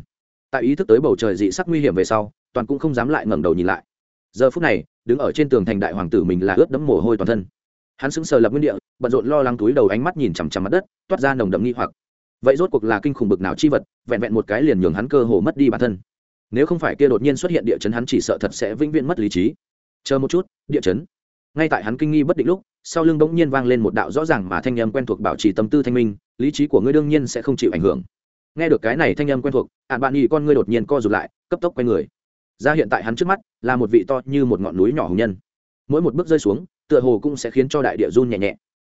[SPEAKER 1] Tại ý thức tới bầu trời dị sắc nguy hiểm về sau, toàn cũng không dám lại ngẩng đầu nhìn lại. Giờ phút này, đứng ở trên tường thành đại hoàng tử mình là ướt đẫm mồ hôi toàn thân. Hắn sững sờ lập nguyên địa, bận rộn lo lắng túi đầu ánh mắt nhìn chằm chằm mặt đất, toát ra nồng đậm nghi hoặc vậy rốt cuộc là kinh khủng bực nào chi vật, vẹn vẹn một cái liền nhường hắn cơ hồ mất đi bản thân. Nếu không phải kia đột nhiên xuất hiện địa chấn hắn chỉ sợ thật sẽ vĩnh viễn mất lý trí. Chờ một chút, địa chấn. Ngay tại hắn kinh nghi bất định lúc, sau lưng bỗng nhiên vang lên một đạo rõ ràng mà thanh âm quen thuộc bảo trì tâm tư thanh minh, lý trí của ngươi đương nhiên sẽ không chịu ảnh hưởng. Nghe được cái này thanh âm quen thuộc, ạn bạn nhị con ngươi đột nhiên co rụt lại, cấp tốc quay người. Ra hiện tại hắn trước mắt, là một vị to như một ngọn núi nhỏ hùng nhân. Mỗi một bước rơi xuống, tựa hồ cũng sẽ khiến cho đại địa run nhẹ nhẹ.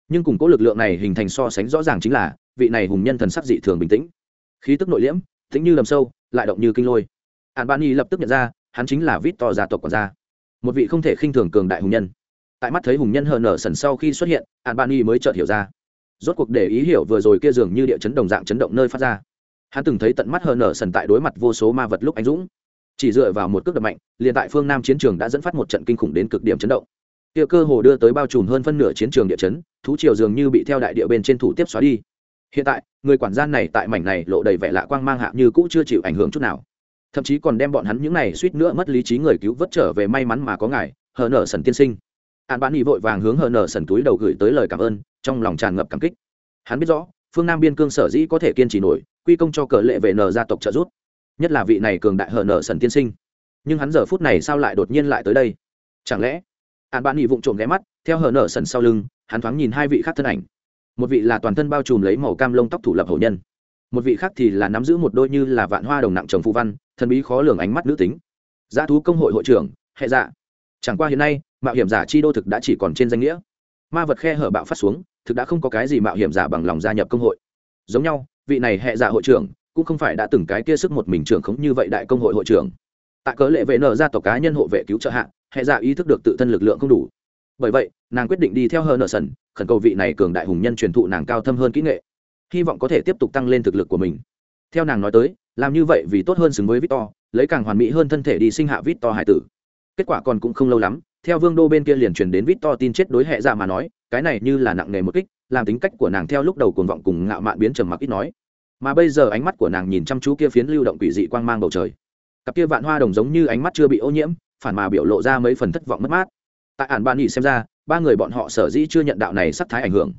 [SPEAKER 1] Nhưng cùng cố lực lượng này hình thành so sánh rõ ràng chính là vị này hùng nhân thần sắc dị thường bình tĩnh. Khí tức nội liễm tính như lầm sâu, lại động như kinh lôi. Ạn ban y lập tức nhận ra, hắn chính là vít to gia tộc quản gia. Một vị không thể khinh thường cường đại hùng nhân. Tại mắt thấy hùng nhân hờ nở sần sau khi xuất hiện ạn ban y mới chợt hiểu ra. Rốt cuộc để ý hiểu vừa rồi kia dường như địa chấn đồng dạng chấn động nơi phát ra. Hắn từng thấy tận mắt hờ nở sần tại đối mặt vô số ma vật lúc anh dũng. Chỉ dựa vào một cước đập mạnh, liền tại phương nam chiến trường đã dẫn phát một trận kinh khủng đến cực điểm chấn động. Kia cơ hồ đưa tới bao trùm hơn phân nửa chiến trường địa chấn, thú triều dường như bị theo đại địa bên trên thủ tiếp xóa đi hiện tại, người quản gia này tại mảnh này lộ đầy vẻ lạ quang mang hạ như cũ chưa chịu ảnh hưởng chút nào. Thậm chí còn đem bọn hắn những này suýt nữa mất lý trí người cứu vớt trở về may mắn mà có ngài, hờ nở sần tiên sinh. An bán ý vội vàng hướng hờ nở sần túi đầu gửi tới lời cảm ơn, trong lòng tràn ngập cảm kích. Hắn biết rõ, phương nam biên cương sở dĩ có thể kiên trì nổi, quy công cho cờ lệ về nở gia tộc trợ giúp. Nhất là vị này cường đại hờ nở sần tiên sinh. Nhưng hắn giờ phút này sao lại đột nhiên lại tới đây? Chẳng lẽ? Hạn bạn ý vụng trộm ghé mắt, theo hờ nở sần sau lưng, hắn thoáng nhìn hai vị khác thân ảnh một vị là toàn thân bao trùm lấy màu cam lông tóc thủ lập hậu nhân. Một vị khác thì là nắm giữ một đôi như là vạn hoa đồng nặng trồng phụ văn, thần bí khó lường ánh mắt nữ tính. Giá thú công hội hội trưởng, hệ dạ. Chẳng qua hiện nay, mạo hiểm giả chi đô thực đã chỉ còn trên danh nghĩa. Ma vật khe hở bạo phát xuống, thực đã không có cái gì mạo hiểm giả bằng lòng gia nhập công hội. Giống nhau, vị này hệ dạ hội trưởng cũng không phải đã từng cái kia sức một mình trưởng khống như vậy đại công hội hội trưởng. Tại cớ lệ vệ nở ra tộc cá nhân hộ vệ cứu trợ hạ, hệ dạ ý thức được tự thân lực lượng không đủ bởi vậy, nàng quyết định đi theo hờ nợ sần, khẩn cầu vị này cường đại hùng nhân truyền thụ nàng cao thâm hơn kỹ nghệ. Hy vọng có thể tiếp tục tăng lên thực lực của mình. Theo nàng nói tới, làm như vậy vì tốt hơn xứng với victor, lấy càng hoàn mỹ hơn thân thể đi sinh hạ victor hải tử. Kết quả còn cũng không lâu lắm, theo vương đô bên kia liền truyền đến victor tin chết đối hệ ra mà nói, cái này như là nặng nề một kích, làm tính cách của nàng theo lúc đầu cuồng vọng cùng ngạo mạn biến trầm mặc ít nói. Mà bây giờ ánh mắt của nàng nhìn chăm chú kia phiến lưu động quỷ dị quang mang bầu trời. Cặp kia vạn hoa đồng giống như ánh mắt chưa bị ô nhiễm, phản mà biểu lộ ra mấy phần thất vọng mất mát tại ản ban nhị xem ra, ba người bọn họ sở dĩ chưa nhận đạo này sắc thái ảnh hưởng.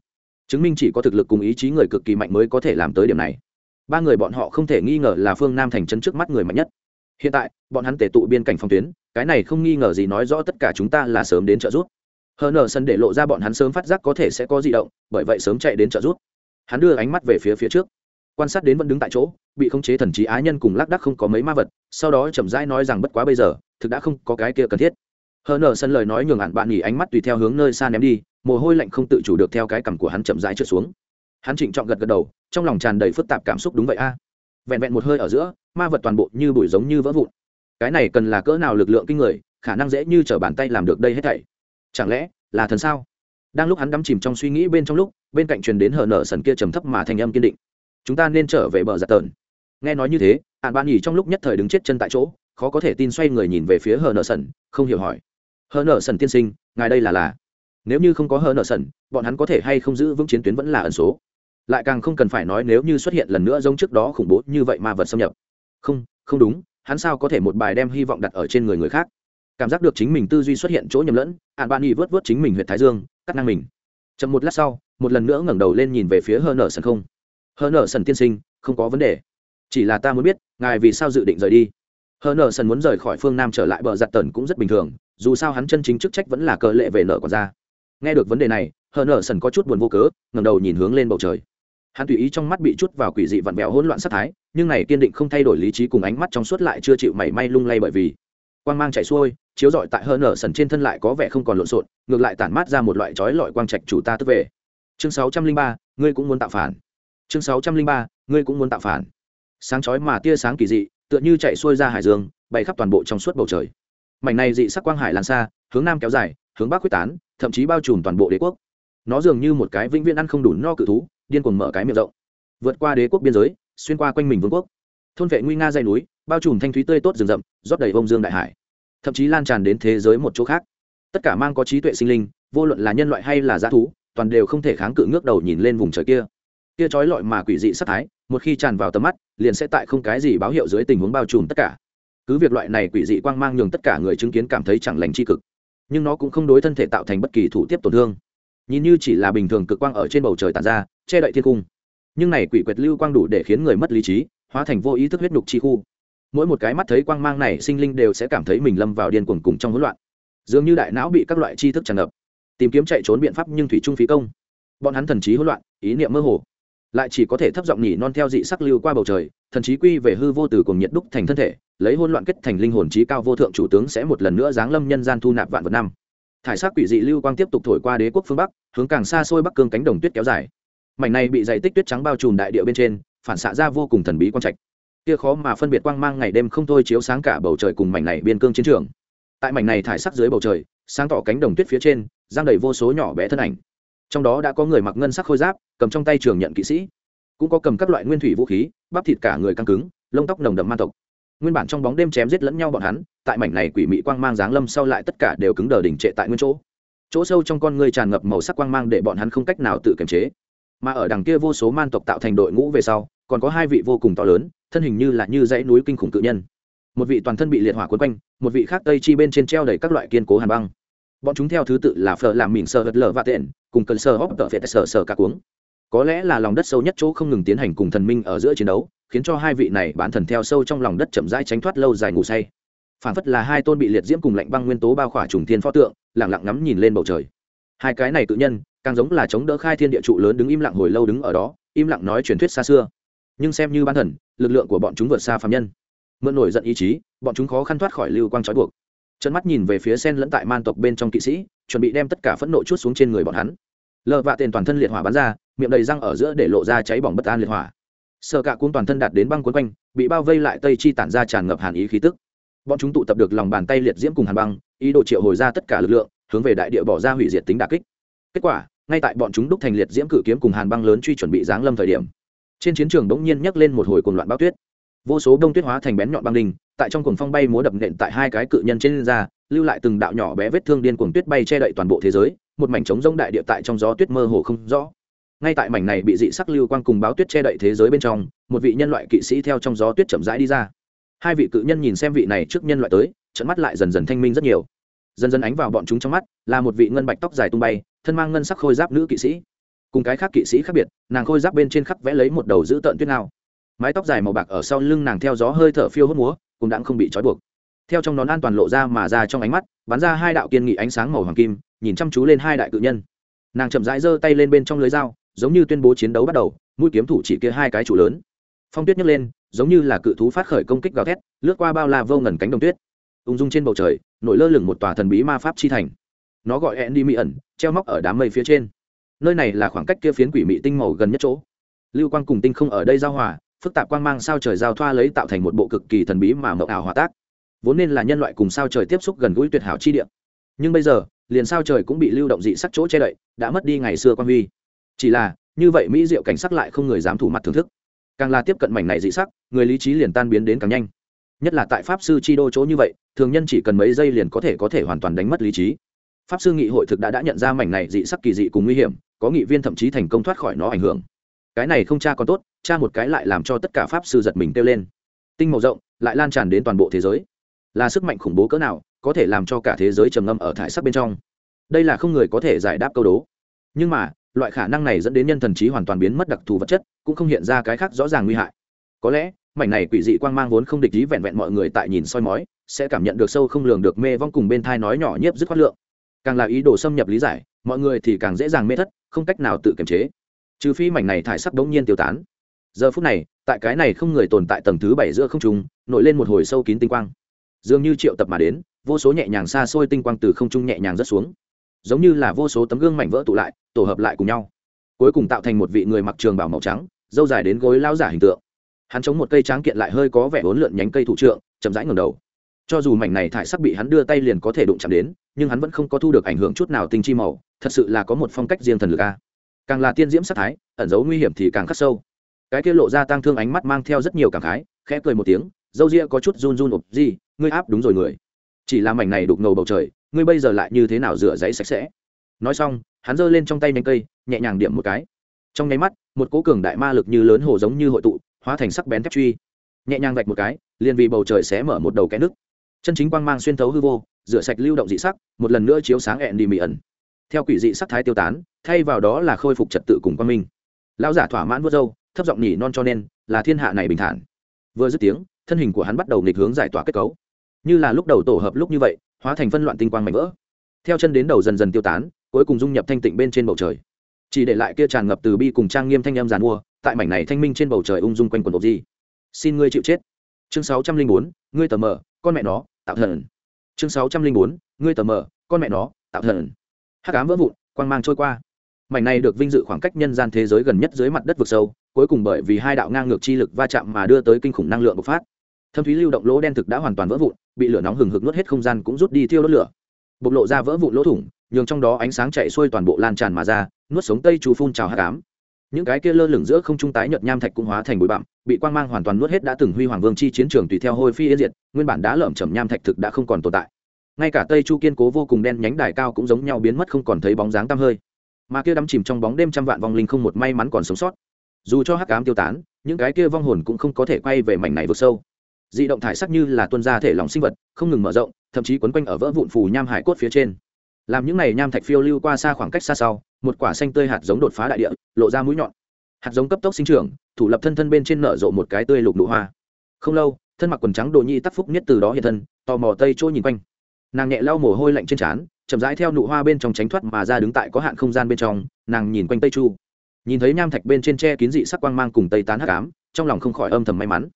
[SPEAKER 1] Chứng minh chỉ có thực lực cùng ý chí người cực kỳ mạnh mới có thể làm tới điểm này. Ba người bọn họ không thể nghi ngờ là phương nam thành trấn trước mắt người mạnh nhất. Hiện tại, bọn hắn tể tụ biên cảnh phong tuyến, cái này không nghi ngờ gì nói rõ tất cả chúng ta là sớm đến trợ giúp. Hờ nở sân để lộ ra bọn hắn sớm phát giác có thể sẽ có di động, bởi vậy sớm chạy đến trợ giúp. Hắn đưa ánh mắt về phía phía trước. Quan sát đến vẫn đứng tại chỗ, bị khống chế thần trí á nhân cùng lác đắc không có mấy ma vật, sau đó chậm rãi nói rằng bất quá bây giờ, thực đã không có cái kia cần thiết hờ nở sân lời nói nhường ạn bạn nghỉ ánh mắt tùy theo hướng nơi xa ném đi, mồ hôi lạnh không tự chủ được theo cái cằm của hắn chậm rãi trượt xuống. Hắn trịnh trọng gật gật đầu, trong lòng tràn đầy phức tạp cảm xúc đúng vậy a. Vẹn vẹn một hơi ở giữa, ma vật toàn bộ như bụi giống như vỡ vụn. Cái này cần là cỡ nào lực lượng kinh người, khả năng dễ như t r ở bàn tay làm được đây hết thảy. Chẳng lẽ là thần sao? Đang lúc hắn đắm chìm trong suy nghĩ bên trong lúc, bên cạnh truyền đến hờ nở sần kia trầm thấp mà thành âm kiên định. Chúng ta nên trở về bờ giặt tờn. Nghe nói như thế ạn bạn nhỉ trong lúc nhất thời đứng chết chân tại chỗ, khó có thể tin xoay người nhìn về phía hờ nở sần, không hiểu hỏi hờ nợ sần tiên sinh, ngài đây là là. Nếu như không có hờ nợ sần, bọn hắn có thể hay không giữ vững chiến tuyến vẫn là ẩn số. Lại càng không cần phải nói nếu như xuất hiện lần nữa giống trước đó khủng bố như vậy ma vật xâm nhập. Không không đúng, hắn sao có thể một bài đem hy vọng đặt ở trên người người khác? Cảm giác được chính mình tư duy xuất hiện chỗ nhầm lẫn ạn bạn y vớt vớt chính mình huyện thái dương, cắt năng mình. Chậm một lát sau, một lần nữa ngẩng đầu lên nhìn về phía hờ nở sần không. Hờ nở sần tiên sinh, không có vấn đề. Chỉ là ta muốn biết, ngài vì sao dự định rời đi? Hờ nở sần muốn rời khỏi phương nam trở lại bờ giặt tần cũng rất bình thường dù sao hắn chân chính chức trách vẫn là cờ lệ về nợ còn ra. Nghe được vấn đề này, hờ nợ sần có chút buồn vô cớ, ngẩng đầu nhìn hướng lên bầu trời. Hắn tùy ý trong mắt bị chút vào quỷ dị vặn vẹo hỗn loạn sắc thái, nhưng này kiên định không thay đổi lý trí cùng ánh mắt trong suốt lại chưa chịu mảy may lung lay bởi vì quang mang chạy xuôi, chiếu rọi tại hờ nở sần trên thân lại có vẻ không còn lộn xộn, ngược lại tản mát ra một loại trói lọi quang trạch chủ ta tức về. Chương sáu trăm linh ba, ngươi cũng muốn tạo phản. Chương sáu trăm linh ba, ngươi cũng muốn tạo phản. Sáng chói mà tia sáng kỳ dị, tựa như chạy xuôi ra hải dương, bay khắp toàn bộ trong suốt bầu trời mảnh này dị sắc quang hải lan xa, hướng nam kéo dài, hướng bắc quyết tán, thậm chí bao trùm toàn bộ đế quốc. Nó dường như một cái vĩnh viễn ăn không đủ no cự thú, điên cuồng mở cái miệng rộng. Vượt qua đế quốc biên giới, xuyên qua quanh mình vương quốc. Thôn vệ nguy nga dây núi, bao trùm thanh thúy tươi tốt rừng rậm, rót đầy vông dương đại hải. Thậm chí lan tràn đến thế giới một chỗ khác. Tất cả mang có trí tuệ sinh linh, vô luận là nhân loại hay là g thú, toàn đều không thể kháng cự ngước đầu nhìn lên vùng trời kia. Kia trói lọi mà quỷ dị sắc thái, một khi tràn vào tầm mắt, liền sẽ tại không cái gì báo hiệu dưới tình huống bao trùm tất cả cứ việc loại này quỷ dị quang mang nhường tất cả người chứng kiến cảm thấy chẳng lành tri cực, nhưng nó cũng không đối thân thể tạo thành bất kỳ thủ tiếp tổn thương. Nhìn như chỉ là bình thường cực quang ở trên bầu trời tàn ra, che đậy thiên cung. Nhưng này quỷ quyệt lưu quang đủ để khiến người mất lý trí, hóa thành vô ý thức huyết nhục chi khu. Mỗi một cái mắt thấy quang mang này, sinh linh đều sẽ cảm thấy mình lâm vào điên cuồng cùng trong hỗn loạn. Dường như đại não bị các loại tri thức tràn ngập, tìm kiếm chạy trốn biện pháp nhưng thủy trung phí công. Bọn hắn thần trí hỗn loạn, ý niệm mơ hồ lại chỉ có thể thấp giọng nhỉ non theo dị sắc lưu qua bầu trời, thần trí quy về hư vô từ cùng nhiệt đúc thành thân thể, lấy hôn loạn kết thành linh hồn trí cao vô thượng chủ tướng sẽ một lần nữa giáng lâm nhân gian thu nạp vạn vật năm. Thải sắc quỷ dị lưu quang tiếp tục thổi qua đế quốc phương bắc, hướng càng xa xôi bắc cương cánh đồng tuyết kéo dài. Mảnh này bị dày tích tuyết trắng bao trùm đại địa bên trên, phản xạ ra vô cùng thần bí quang trạch. Kia khó mà phân biệt quang mang ngày đêm không thôi chiếu sáng cả bầu trời cùng mảnh này biên cương chiến trường. Tại mảnh này thải sắc dưới bầu trời, sáng tỏ cánh đồng tuyết phía trên, giang đầy vô số nhỏ bé thân ảnh trong đó đã có người mặc ngân sắc khôi giáp, cầm trong tay trường nhận kỵ sĩ. Cũng có cầm các loại nguyên thủy vũ khí, bắp thịt cả người căng cứng, lông tóc nồng đậm man tộc. Nguyên bản trong bóng đêm chém giết lẫn nhau bọn hắn, tại mảnh này quỷ mị quang mang giáng lâm sau lại tất cả đều cứng đờ đỉnh trệ tại nguyên chỗ. Chỗ sâu trong con người tràn ngập màu sắc quang mang để bọn hắn không cách nào tự kiềm chế. Mà ở đằng kia vô số man tộc tạo thành đội ngũ về sau, còn có hai vị vô cùng to lớn, thân hình như là như dãy núi kinh khủng cự nhân. Một vị toàn thân bị liệt hỏa quấn quanh, một vị khác tây chi bên trên treo đầy các loại kiên cố hàn băng bọn chúng theo thứ tự là phở làm mìn sơ hật lở và tện, cùng cần sơ hóc tợ phệ sơ sơ cả cuống. Có lẽ là lòng đất sâu nhất chỗ không ngừng tiến hành cùng thần minh ở giữa chiến đấu, khiến cho hai vị này bán thần theo sâu trong lòng đất chậm rãi tránh thoát lâu dài ngủ say. Phản phất là hai tôn bị liệt diễm cùng lạnh băng nguyên tố bao khỏa trùng thiên pho tượng lẳng lặng ngắm nhìn lên bầu trời. Hai cái này tự nhân, càng giống là chống đỡ khai thiên địa trụ lớn đứng im lặng hồi lâu đứng ở đó, im lặng nói truyền thuyết xa xưa. Nhưng xem như ban thần, lực lượng của bọn chúng vượt xa phạm nhân. Mượn nổi giận ý chí, bọn chúng khó khăn thoát khỏi lưu quang trói buộc trận mắt nhìn về phía sen lẫn tại man tộc bên trong kỵ sĩ, chuẩn bị đem tất cả phẫn nộ chút xuống trên người bọn hắn. Lờ vạ tên toàn thân liệt hỏa bắn ra, miệng đầy răng ở giữa để lộ ra cháy bỏng bất an liệt hỏa. Sợ cả cuốn toàn thân đạt đến băng cuốn quanh, bị bao vây lại tây chi tản ra tràn ngập hàn ý khí tức. Bọn chúng tụ tập được lòng bàn tay liệt diễm cùng hàn băng, ý đồ triệu hồi ra tất cả lực lượng, hướng về đại địa bỏ ra hủy diệt tính đà kích. Kết quả, ngay tại bọn chúng đúc thành liệt diễm cử kiếm cùng hàn băng lớn truy chuẩn bị giáng lâm thời điểm, trên chiến trường bỗng nhiên nhấc lên một hồi cuồng loạn bao tuyết. Vô số đông tuyết hóa thành bén nhọn băng đình tại trong cuồng phong bay múa đập nện tại hai cái cự nhân trên da, lưu lại từng đạo nhỏ bé vết thương điên cuồng tuyết bay che đậy toàn bộ thế giới, một mảnh trống rông đại địa tại trong gió tuyết mơ hồ không rõ. Ngay tại mảnh này bị dị sắc lưu quang cùng báo tuyết che đậy thế giới bên trong, một vị nhân loại kỵ sĩ theo trong gió tuyết chậm rãi đi ra. Hai vị cự nhân nhìn xem vị này trước nhân loại tới trận mắt lại dần dần thanh minh rất nhiều. Dần dần ánh vào bọn chúng trong mắt, là một vị ngân bạch tóc dài tung bay, thân mang ngân sắc khôi giáp nữ kỵ sĩ. Cùng cái khác kỵ sĩ khác biệt, nàng khôi giáp bên trên khắc vẽ lấy một đầu giữ tợn tuyết nào mái tóc dài màu bạc ở sau lưng nàng theo gió hơi thở phiêu hốt múa cũng đã không bị trói buộc. Theo trong nón an toàn lộ ra mà ra trong ánh mắt, bắn ra hai đạo kiên nghị ánh sáng màu hoàng kim, nhìn chăm chú lên hai đại cự nhân. Nàng chậm rãi giơ tay lên bên trong lưới dao, giống như tuyên bố chiến đấu bắt đầu, mũi kiếm thủ chỉ kia hai cái trụ lớn. Phong tuyết nhấc lên, giống như là cự thú phát khởi công kích gào thét, lướt qua bao la vô ngần cánh đồng tuyết. Ung dung trên bầu trời, nổi lơ lửng một tòa thần bí ma pháp chi thành. Nó gọi hẹn đi mỹ ẩn treo móc ở đám mây phía trên. Nơi này là khoảng cách kia phiến quỷ mị tinh màu gần nhất chỗ. Lưu quang cùng tinh không ở đây giao hòa phức tạp quang mang sao trời giao thoa lấy tạo thành một bộ cực kỳ thần bí mà mộng ảo hòa tác. Vốn nên là nhân loại cùng sao trời tiếp xúc gần gũi tuyệt hảo chi địa. Nhưng bây giờ, liền sao trời cũng bị lưu động dị sắc chỗ che đậy, đã mất đi ngày xưa quan huy. Chỉ là, như vậy mỹ diệu cảnh sắc lại không người dám thủ mặt thưởng thức. Càng là tiếp cận mảnh này dị sắc, người lý trí liền tan biến đến càng nhanh. Nhất là tại pháp sư chi đô chỗ như vậy, thường nhân chỉ cần mấy giây liền có thể có thể hoàn toàn đánh mất lý trí. Pháp sư nghị hội thực đã đã nhận ra mảnh này dị sắc kỳ dị cùng nguy hiểm, có nghị viên thậm chí thành công thoát khỏi nó ảnh hưởng. Cái này không cha còn tốt cha một cái lại làm cho tất cả pháp sư giật mình kêu lên. Tinh màu rộng, lại lan tràn đến toàn bộ thế giới. Là sức mạnh khủng bố cỡ nào, có thể làm cho cả thế giới trầm ngâm ở thải sắc bên trong. Đây là không người có thể giải đáp câu đố. Nhưng mà, loại khả năng này dẫn đến nhân thần trí hoàn toàn biến mất đặc thù vật chất, cũng không hiện ra cái khác rõ ràng nguy hại. Có lẽ, mảnh này quỷ dị quang mang vốn không địch ý vẹn vẹn mọi người tại nhìn soi mói, sẽ cảm nhận được sâu không lường được mê vong cùng bên thai nói nhỏ nhiếp dứt khoát lượng. Càng là ý đồ xâm nhập lý giải, mọi người thì càng dễ dàng mê thất, không cách nào tự kiềm chế. Trừ phi mảnh này thải sắc đống nhiên tiêu tán giờ phút này, tại cái này không người tồn tại tầng thứ bảy giữa không trung, nổi lên một hồi sâu kín tinh quang. Dường như triệu tập mà đến, vô số nhẹ nhàng xa xôi tinh quang từ không trung nhẹ nhàng rớt xuống. Giống như là vô số tấm gương mảnh vỡ tụ lại, tổ hợp lại cùng nhau. Cuối cùng tạo thành một vị người mặc trường bảo màu trắng, dâu dài đến gối lao giả hình tượng. Hắn chống một cây tráng kiện lại hơi có vẻ bốn lượn nhánh cây thủ trượng, chậm rãi ngầm đầu. Cho dù mảnh này thải sắc bị hắn đưa tay liền có thể đụng chạm đến, nhưng hắn vẫn không có thu được ảnh hưởng chút nào tinh chi màu, thật sự là có một phong cách riêng thần lực a. Càng là tiên diễm sắc thái, ẩn giấu nguy hiểm thì càng khắc sâu cái kia lộ ra tang thương ánh mắt mang theo rất nhiều cảm khái, khẽ cười một tiếng, dâu ria có chút run run ộp gì, ngươi áp đúng rồi người. Chỉ là mảnh này đục ngầu bầu trời, ngươi bây giờ lại như thế nào rửa giấy sạch sẽ? Nói xong, hắn giơ lên trong tay nhánh cây, nhẹ nhàng điểm một cái. Trong nháy mắt, một cỗ cường đại ma lực như lớn hồ giống như hội tụ, hóa thành sắc bén thép truy. Nhẹ nhàng vạch một cái, liền vì bầu trời xé mở một đầu cái nước chân chính quang mang xuyên thấu hư vô, rửa sạch lưu động dị sắc, một lần nữa chiếu sáng ẹn đi mị ẩn. Theo quỷ dị sắc thái tiêu tán, thay vào đó là khôi phục trật tự cùng quang minh. Lão giả thỏa mãn vớt râu thấp giọng nhỉ non cho nên là thiên hạ này bình thản. Vừa dứt tiếng, thân hình của hắn bắt đầu nghịch hướng giải tỏa kết cấu. Như là lúc đầu tổ hợp lúc như vậy, hóa thành phân loạn tinh quang mạnh vỡ. Theo chân đến đầu dần dần tiêu tán, cuối cùng dung nhập thanh tịnh bên trên bầu trời. Chỉ để lại kia tràn ngập từ bi cùng trang nghiêm thanh âm giàn mua, tại mảnh này thanh minh trên bầu trời ung dung quanh quần ộp di xin ngươi chịu chết. Chương sáu trăm linh bốn, ngươi tờ mờ, con mẹ nó, tạo thần. Chương sáu trăm linh bốn, ngươi tờ mờ, con mẹ nó, tạo thần. Hắc ám vỡ vụn, quang mang trôi qua mảnh này được vinh dự khoảng cách nhân gian thế giới gần nhất dưới mặt đất vực sâu, cuối cùng bởi vì hai đạo ngang ngược chi lực va chạm mà đưa tới kinh khủng năng lượng bộc phát. Thâm thúy lưu động lỗ đen thực đã hoàn toàn vỡ vụn, bị lửa nóng hừng hực nuốt hết không gian cũng rút đi thiêu đốt lửa. Bộc lộ ra vỡ vụn lỗ thủng, nhường trong đó ánh sáng chạy xuôi toàn bộ lan tràn mà ra, nuốt sống tây trù phun trào hạ cám những cái kia lơ lửng giữa không trung tái nhợt nham thạch cũng hóa thành bụi bặm, bị quang mang hoàn toàn nuốt hết đã từng huy hoàng vương chi chiến trường tùy theo hôi phi yên diệt, nguyên bản đã lởm chầm nham thạch thực đã không còn tồn tại. Ngay cả tây chu kiên cố vô cùng đen nhánh đài cao cũng giống nhau biến mất không còn thấy bóng dáng tăm hơi mà kia đắm chìm trong bóng đêm trăm vạn vong linh không một may mắn còn sống sót. Dù cho hắc ám tiêu tán, những cái kia vong hồn cũng không có thể quay về mảnh này vực sâu. Dị động thải sắc như là tuân ra thể lòng sinh vật, không ngừng mở rộng, thậm chí quấn quanh ở vỡ vụn phù nham hải cốt phía trên. Làm những này nham thạch phiêu lưu qua xa khoảng cách xa sau, một quả xanh tươi hạt giống đột phá đại địa, lộ ra mũi nhọn. Hạt giống cấp tốc sinh trưởng, thủ lập thân thân bên trên nở rộ một cái tươi lục nụ hoa. Không lâu, thân mặc quần trắng đồ nhi tắc phúc nhất từ đó hiện thân, tò mò tây trôi nhìn quanh. Nàng nhẹ lau mồ hôi lạnh trên trán chậm rãi theo nụ hoa bên trong tránh thoát mà ra đứng tại có hạn không gian bên trong, nàng nhìn quanh tây chu. Nhìn thấy nham thạch bên trên tre kín dị sắc quang mang cùng tây tán hắc ám, trong lòng không khỏi âm thầm may mắn.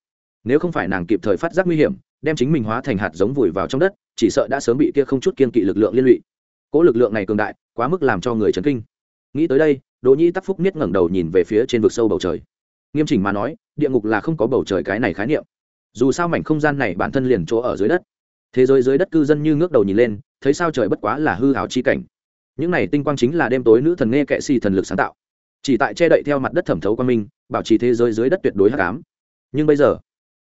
[SPEAKER 1] Nếu không phải nàng kịp thời phát giác nguy hiểm, đem chính mình hóa thành hạt giống vùi vào trong đất, chỉ sợ đã sớm bị kia không chút kiên kỵ lực lượng liên lụy. Cỗ lực lượng này cường đại, quá mức làm cho người chấn kinh. Nghĩ tới đây, đỗ nhĩ tắc phúc niết ngẩng đầu nhìn về phía trên vực sâu bầu trời. Nghiêm chỉnh mà nói, địa ngục là không có bầu trời cái này khái niệm. Dù sao mảnh không gian này bản thân liền chỗ ở dưới đất. Thế giới dưới đất cư dân như ngước đầu nhìn lên thấy sao trời bất quá là hư hào chi cảnh. Những này tinh quang chính là đêm tối nữ thần nghe kệ xì thần lực sáng tạo. Chỉ tại che đậy theo mặt đất thẩm thấu quang minh, bảo trì thế giới dưới đất tuyệt đối hắc ám. Nhưng bây giờ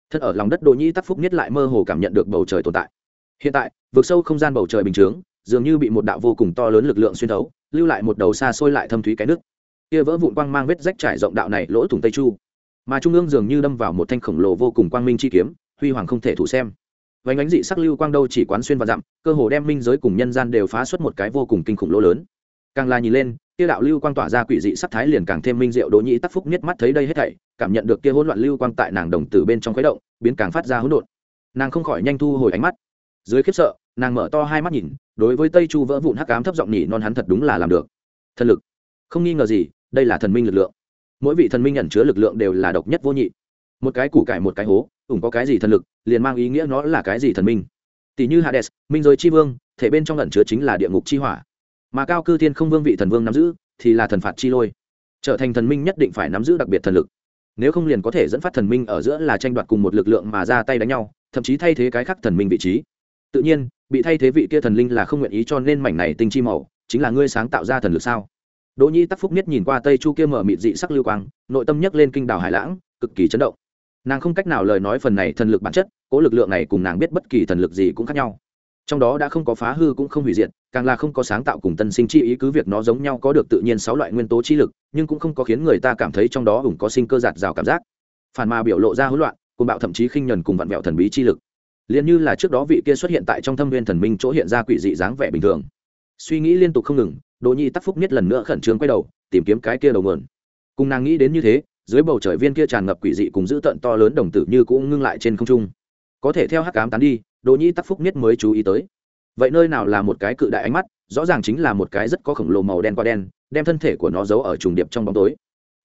[SPEAKER 1] thân ở lòng đất đỗ nhĩ tắc phúc nhất lại mơ hồ cảm nhận được bầu trời tồn tại. Hiện tại, vượt sâu không gian bầu trời bình chướng, dường như bị một đạo vô cùng to lớn lực lượng xuyên thấu, lưu lại một đầu xa xôi lại thâm thúy cái nước. Kia vỡ vụn quang mang vết rách trải rộng đạo này lỗ thủng tây chu. Mà trung ương dường như đâm vào một thanh khổng lồ vô cùng quang minh chi kiếm, huy hoàng không thể thủ xem vánh ánh dị sắc lưu quang đâu chỉ quán xuyên và dặm, cơ hồ đem minh giới cùng nhân gian đều phá xuất một cái vô cùng kinh khủng lỗ lớn. Càng là nhìn lên, kia đạo lưu quang tỏa ra quỷ dị sắc thái liền càng thêm minh diệu, đỗ nhĩ tắc phúc niết mắt thấy đây hết thảy, cảm nhận được kia hỗn loạn lưu quang tại nàng đồng tử bên trong khuấy động, biến càng phát ra hỗn độn. Nàng không khỏi nhanh thu hồi ánh mắt. Dưới khiếp sợ, nàng mở to hai mắt nhìn, đối với tây chu vỡ vụn hắc ám thấp giọng nhỉ, non hắn thật đúng là làm được. Thần lực. Không nghi ngờ gì, đây là thần minh lực lượng. Mỗi vị thần minh ẩn chứa lực lượng đều là độc nhất vô nhị. Một cái củ cải một cái hố ủng có cái gì thần lực, liền mang ý nghĩa nó là cái gì thần minh. Tỷ như hades, minh giới chi vương, thể bên trong ẩn chứa chính là địa ngục chi hỏa. Mà cao cư thiên không vương vị thần vương nắm giữ, thì là thần phạt chi lôi. Trở thành thần minh nhất định phải nắm giữ đặc biệt thần lực. Nếu không liền có thể dẫn phát thần minh ở giữa là tranh đoạt cùng một lực lượng mà ra tay đánh nhau, thậm chí thay thế cái khác thần minh vị trí. Tự nhiên, bị thay thế vị kia thần linh là không nguyện ý cho nên mảnh này tinh chi màu, chính là ngươi sáng tạo ra thần lực sao? Đỗ nhi tắc phúc nhất nhìn qua tây chu kia mở mịt dị sắc lưu quang, nội tâm nhấc lên kinh đảo hải lãng, cực kỳ chấn động nàng không cách nào lời nói phần này thần lực bản chất, cố lực lượng này cùng nàng biết bất kỳ thần lực gì cũng khác nhau. Trong đó đã không có phá hư cũng không hủy diệt, càng là không có sáng tạo cùng tân sinh chi ý cứ việc nó giống nhau có được tự nhiên sáu loại nguyên tố chi lực, nhưng cũng không có khiến người ta cảm thấy trong đó hùng có sinh cơ giạt rào cảm giác. Phản mà biểu lộ ra hỗn loạn cùng bạo thậm chí khinh nhuần cùng vặn vẹo thần bí chi lực. Liền như là trước đó vị kia xuất hiện tại trong thâm viên thần minh chỗ hiện ra quỷ dị dáng vẻ bình thường. Suy nghĩ liên tục không ngừng, đỗ nhi tắc phúc nhất lần nữa khẩn trương quay đầu, tìm kiếm cái kia đầu nguồn. Cùng nàng nghĩ đến như thế dưới bầu trời viên kia tràn ngập quỷ dị cùng giữ tận to lớn đồng tử như cũng ngưng lại trên không trung. Có thể theo hắc ám tán đi, đỗ Nhĩ tắc phúc nhất mới chú ý tới. Vậy nơi nào là một cái cự đại ánh mắt, rõ ràng chính là một cái rất có khổng lồ màu đen qua đen, đem thân thể của nó giấu ở trùng điệp trong bóng tối.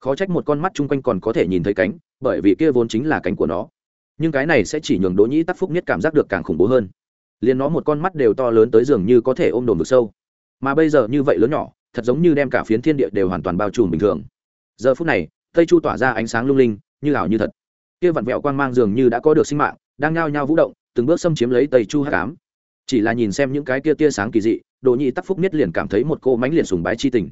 [SPEAKER 1] Khó trách một con mắt chung quanh còn có thể nhìn thấy cánh, bởi vì kia vốn chính là cánh của nó. Nhưng cái này sẽ chỉ nhường đỗ nhĩ tắc phúc nhất cảm giác được càng khủng bố hơn. Liền nó một con mắt đều to lớn tới dường như có thể ôm đồn vực sâu. Mà bây giờ như vậy lớn nhỏ, thật giống như đem cả phiến thiên địa đều hoàn toàn bao trùm bình thường. Giờ phút này tây chu tỏa ra ánh sáng lung linh, như ảo như thật. Kia vặn vẹo quang mang dường như đã có được sinh mạng, đang nhao nhao vũ động, từng bước xâm chiếm lấy tây chu hát cám chỉ là nhìn xem những cái kia tia sáng kỳ dị đồ nhị tắc phúc nhất liền cảm thấy một cô mánh liền sùng bái chi tình.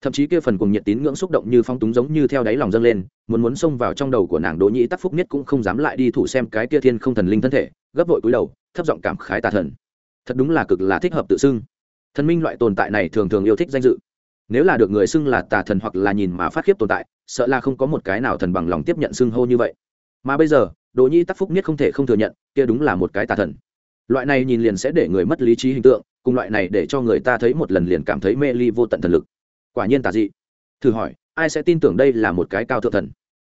[SPEAKER 1] Thậm chí kia phần cùng nhiệt tín ngưỡng xúc động như phong túng giống như theo đáy lòng dâng lên, muốn muốn xông vào trong đầu của nàng đỗ nhĩ tắc phúc nhất cũng không dám lại đi thủ xem cái kia thiên không thần linh thân thể, gấp vội cúi đầu, thấp giọng cảm khái tà thần. Thật đúng là cực là thích hợp tự xưng. Thần minh loại tồn tại này thường thường yêu thích danh dự. Nếu là được người xưng là tà thần hoặc là nhìn mà phát khiếp tồn tại sợ là không có một cái nào thần bằng lòng tiếp nhận xưng hô như vậy. Mà bây giờ, đỗ nhi tắc phúc nhất không thể không thừa nhận, kia đúng là một cái tà thần. Loại này nhìn liền sẽ để người mất lý trí hình tượng, cùng loại này để cho người ta thấy một lần liền cảm thấy mê ly vô tận thần lực. Quả nhiên tà dị. Thử hỏi, ai sẽ tin tưởng đây là một cái cao thượng thần?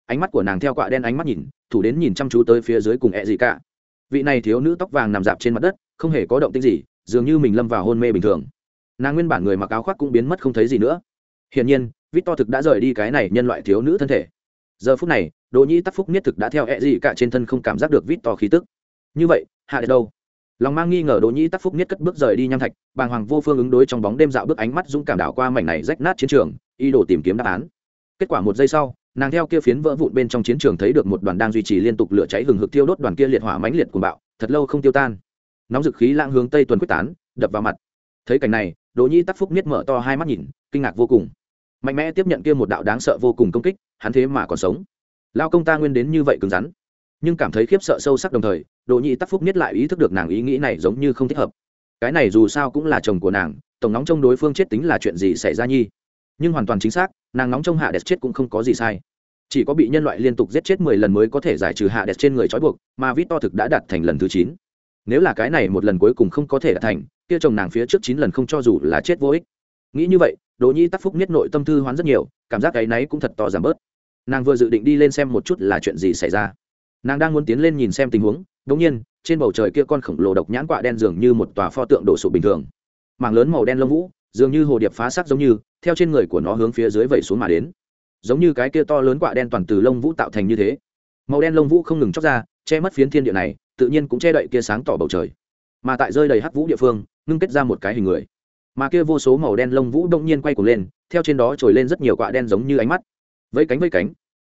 [SPEAKER 1] Ánh mắt của nàng theo quạ đen ánh mắt nhìn, thủ đến nhìn chăm chú tới phía dưới cùng e ẹ gì cả. Vị này thiếu nữ tóc vàng nằm dạp trên mặt đất, không hề có động tích gì, dường như mình lâm vào hôn mê bình thường. Nàng nguyên bản người mặc áo khoác cũng biến mất không thấy gì nữa. Hiển nhiên vít to thực đã rời đi cái này nhân loại thiếu nữ thân thể. Giờ phút này, đỗ nhĩ tắc phúc niết thực đã theo e gì cả trên thân không cảm giác được vít to khí tức. Như vậy, hạ đến đâu? Lòng mang nghi ngờ đỗ nhĩ tắc phúc niết cất bước rời đi nham thạch, bàng hoàng vô phương ứng đối trong bóng đêm dạo bước ánh mắt dũng cảm đảo qua mảnh này rách nát chiến trường, ý đồ tìm kiếm đáp án. Kết quả một giây sau, nàng theo kia phiến vỡ vụn bên trong chiến trường thấy được một đoàn đang duy trì liên tục lửa cháy hừng hực tiêu đốt đoàn kia liệt hỏa mãnh liệt của bạo, thật lâu không tiêu tan. Nóng dực khí lãng hướng tây tuần quyết tán, đập vào mặt. Thấy cảnh này, đỗ nhĩ tắc phúc niết mở to hai mắt nhìn, kinh ngạc vô cùng mạnh mẽ tiếp nhận kia một đạo đáng sợ vô cùng công kích, hắn thế mà còn sống. Lao công ta nguyên đến như vậy cứng rắn. Nhưng cảm thấy khiếp sợ sâu sắc đồng thời, đỗ nhị tắc phúc nhất lại ý thức được nàng ý nghĩ này giống như không thích hợp. Cái này dù sao cũng là chồng của nàng, tổng nóng trong đối phương chết tính là chuyện gì xảy ra nhi? Nhưng hoàn toàn chính xác, nàng nóng trong hạ đẹp chết cũng không có gì sai. Chỉ có bị nhân loại liên tục giết chết mười lần mới có thể giải trừ hạ đẹp trên người trói buộc, mà vít to thực đã đạt thành lần thứ chín. Nếu là cái này một lần cuối cùng không có thể đạt thành, kia chồng nàng phía trước chín lần không cho dù là chết vô ích. Nghĩ như vậy đỗ nhi tắc phúc nhất nội tâm thư hoán rất nhiều, cảm giác cái náy cũng thật to giảm bớt. Nàng vừa dự định đi lên xem một chút là chuyện gì xảy ra. Nàng đang muốn tiến lên nhìn xem tình huống đ nhiên, trên bầu trời kia con khổng lồ độc nhãn quạ đen dường như một tòa pho tượng đổ sụp bình thường. Mảng lớn màu đen lông vũ, dường như hồ điệp phá sắc giống như, theo trên người của nó hướng phía dưới vẩy xuống mà đến. Giống như cái kia to lớn quạ đen toàn từ lông vũ tạo thành như thế. Màu đen lông vũ không ngừng chóc ra, che mất phiến thiên địa này, tự nhiên cũng che đậy kia sáng tỏ bầu trời. Mà tại rơi đầy hắc vũ địa phương, ngưng kết ra một cái hình người mà kia vô số màu đen lông vũ đông nhiên quay cuồng lên, theo trên đó trồi lên rất nhiều quạ đen giống như ánh mắt. Vẫy cánh vẫy cánh.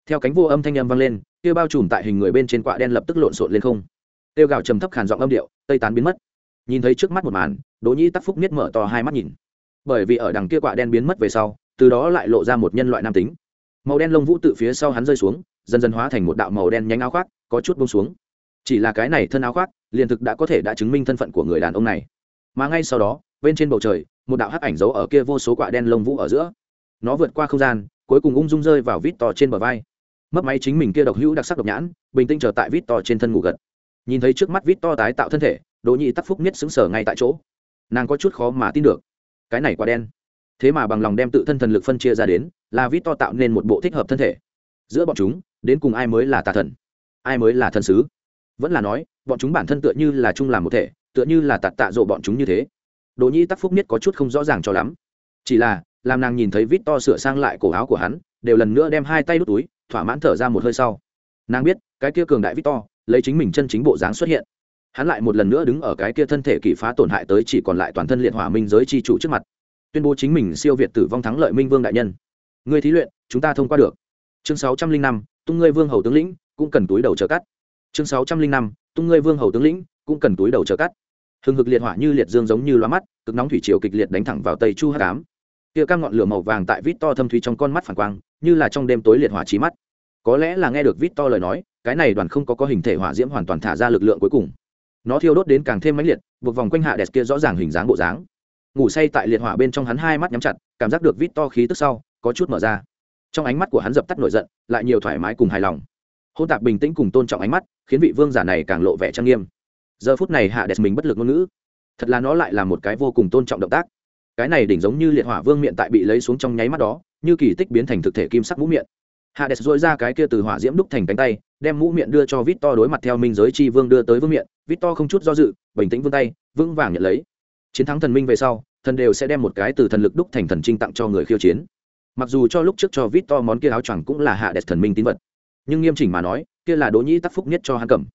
[SPEAKER 1] Theo cánh vô âm thanh âm vang lên, kia bao trùm tại hình người bên trên quạ đen lập tức lộn xộn lên không. Tiêu gào trầm thấp khàn giọng âm điệu, tây tán biến mất. Nhìn thấy trước mắt một màn, đỗ nhĩ tắc phúc miết mở to hai mắt nhìn. Bởi vì ở đằng kia quạ đen biến mất về sau, từ đó lại lộ ra một nhân loại nam tính. Màu đen lông vũ tự phía sau hắn rơi xuống, dần dần hóa thành một đạo màu đen nhánh áo khoác, có chút bông xuống. Chỉ là cái này thân áo khoác, liền thực đã có thể đã chứng minh thân phận của người đàn ông này. Mà ngay sau đó bên trên bầu trời, một đạo hắc ảnh giấu ở kia vô số quả đen lông vũ ở giữa. Nó vượt qua không gian, cuối cùng ung dung rơi vào vít to trên bờ vai. Mất máy chính mình kia độc hữu đặc sắc độc nhãn, bình tĩnh chờ tại vít to trên thân ngủ gật. Nhìn thấy trước mắt vít to tái tạo thân thể, đỗ nhị tắc phúc nhất xứng sở ngay tại chỗ. Nàng có chút khó mà tin được, cái này quá đen. Thế mà bằng lòng đem tự thân thần lực phân chia ra đến, là vít to tạo nên một bộ thích hợp thân thể. Giữa bọn chúng, đến cùng ai mới là tà thần? Ai mới là thần sứ? Vẫn là nói, bọn chúng bản thân tựa như là chung làm một thể, tựa như là tạt tạ rộ bọn chúng như thế đỗ nhĩ tắc phúc nhất có chút không rõ ràng cho lắm. Chỉ là, làm nàng nhìn thấy vít to sửa sang lại cổ áo của hắn, đều lần nữa đem hai tay đút túi, thỏa mãn thở ra một hơi sau. Nàng biết, cái kia cường đại vít to, lấy chính mình chân chính bộ dáng xuất hiện. Hắn lại một lần nữa đứng ở cái kia thân thể kỷ phá tổn hại tới chỉ còn lại toàn thân liệt hỏa minh giới chi chủ trước mặt. Tuyên bố chính mình siêu việt tử vong thắng lợi minh vương đại nhân. Người thí luyện, chúng ta thông qua được. Chương sáu trăm linh năm, tung ngươi vương hầu tướng lĩnh, cũng cần túi đầu chờ cắt. Chương sáu trăm linh năm, tung ngươi vương hầu tướng lĩnh, cũng cần túi đầu chờ cắt hừng hực liệt hỏa như liệt dương giống như loa mắt, cực nóng thủy triều kịch liệt đánh thẳng vào tây chu hát cám kia các ngọn lửa màu vàng tại vít to thâm thủy trong con mắt phản quang, như là trong đêm tối liệt hỏa trí mắt. Có lẽ là nghe được vít to lời nói, cái này đoàn không có có hình thể hỏa diễm hoàn toàn thả ra lực lượng cuối cùng. Nó thiêu đốt đến càng thêm mãnh liệt, buộc vòng quanh hạ đẹp kia rõ ràng hình dáng bộ dáng. Ngủ say tại liệt hỏa bên trong hắn hai mắt nhắm chặt, cảm giác được vít to khí tức sau, có chút mở ra. Trong ánh mắt của hắn dập tắt nổi giận, lại nhiều thoải mái cùng hài lòng. Hôn tạp bình tĩnh cùng tôn trọng ánh mắt, khiến vị vương giả này càng lộ vẻ trang nghiêm giờ phút này hạ đẹp mình bất lực ngôn ngữ. Thật là nó lại là một cái vô cùng tôn trọng động tác. Cái này đỉnh giống như liệt hỏa vương miệng tại bị lấy xuống trong nháy mắt đó, như kỳ tích biến thành thực thể kim sắc mũ miệng hạ đẹp dội ra cái kia từ hỏa diễm đúc thành cánh tay, đem mũ miệng đưa cho vít to đối mặt theo minh giới chi vương đưa tới vương miệng vít to không chút do dự, bình tĩnh vươn tay, vững vàng nhận lấy. Chiến thắng thần minh về sau, thần đều sẽ đem một cái từ thần lực đúc thành thần trinh tặng cho người khiêu chiến. Mặc dù cho lúc trước cho vít to món kia áo choàng cũng là hạ đẹp thần minh tín vật, nhưng nghiêm chỉnh mà nói, kia là đỗ nhĩ tắc phúc nhất cho hắn cầm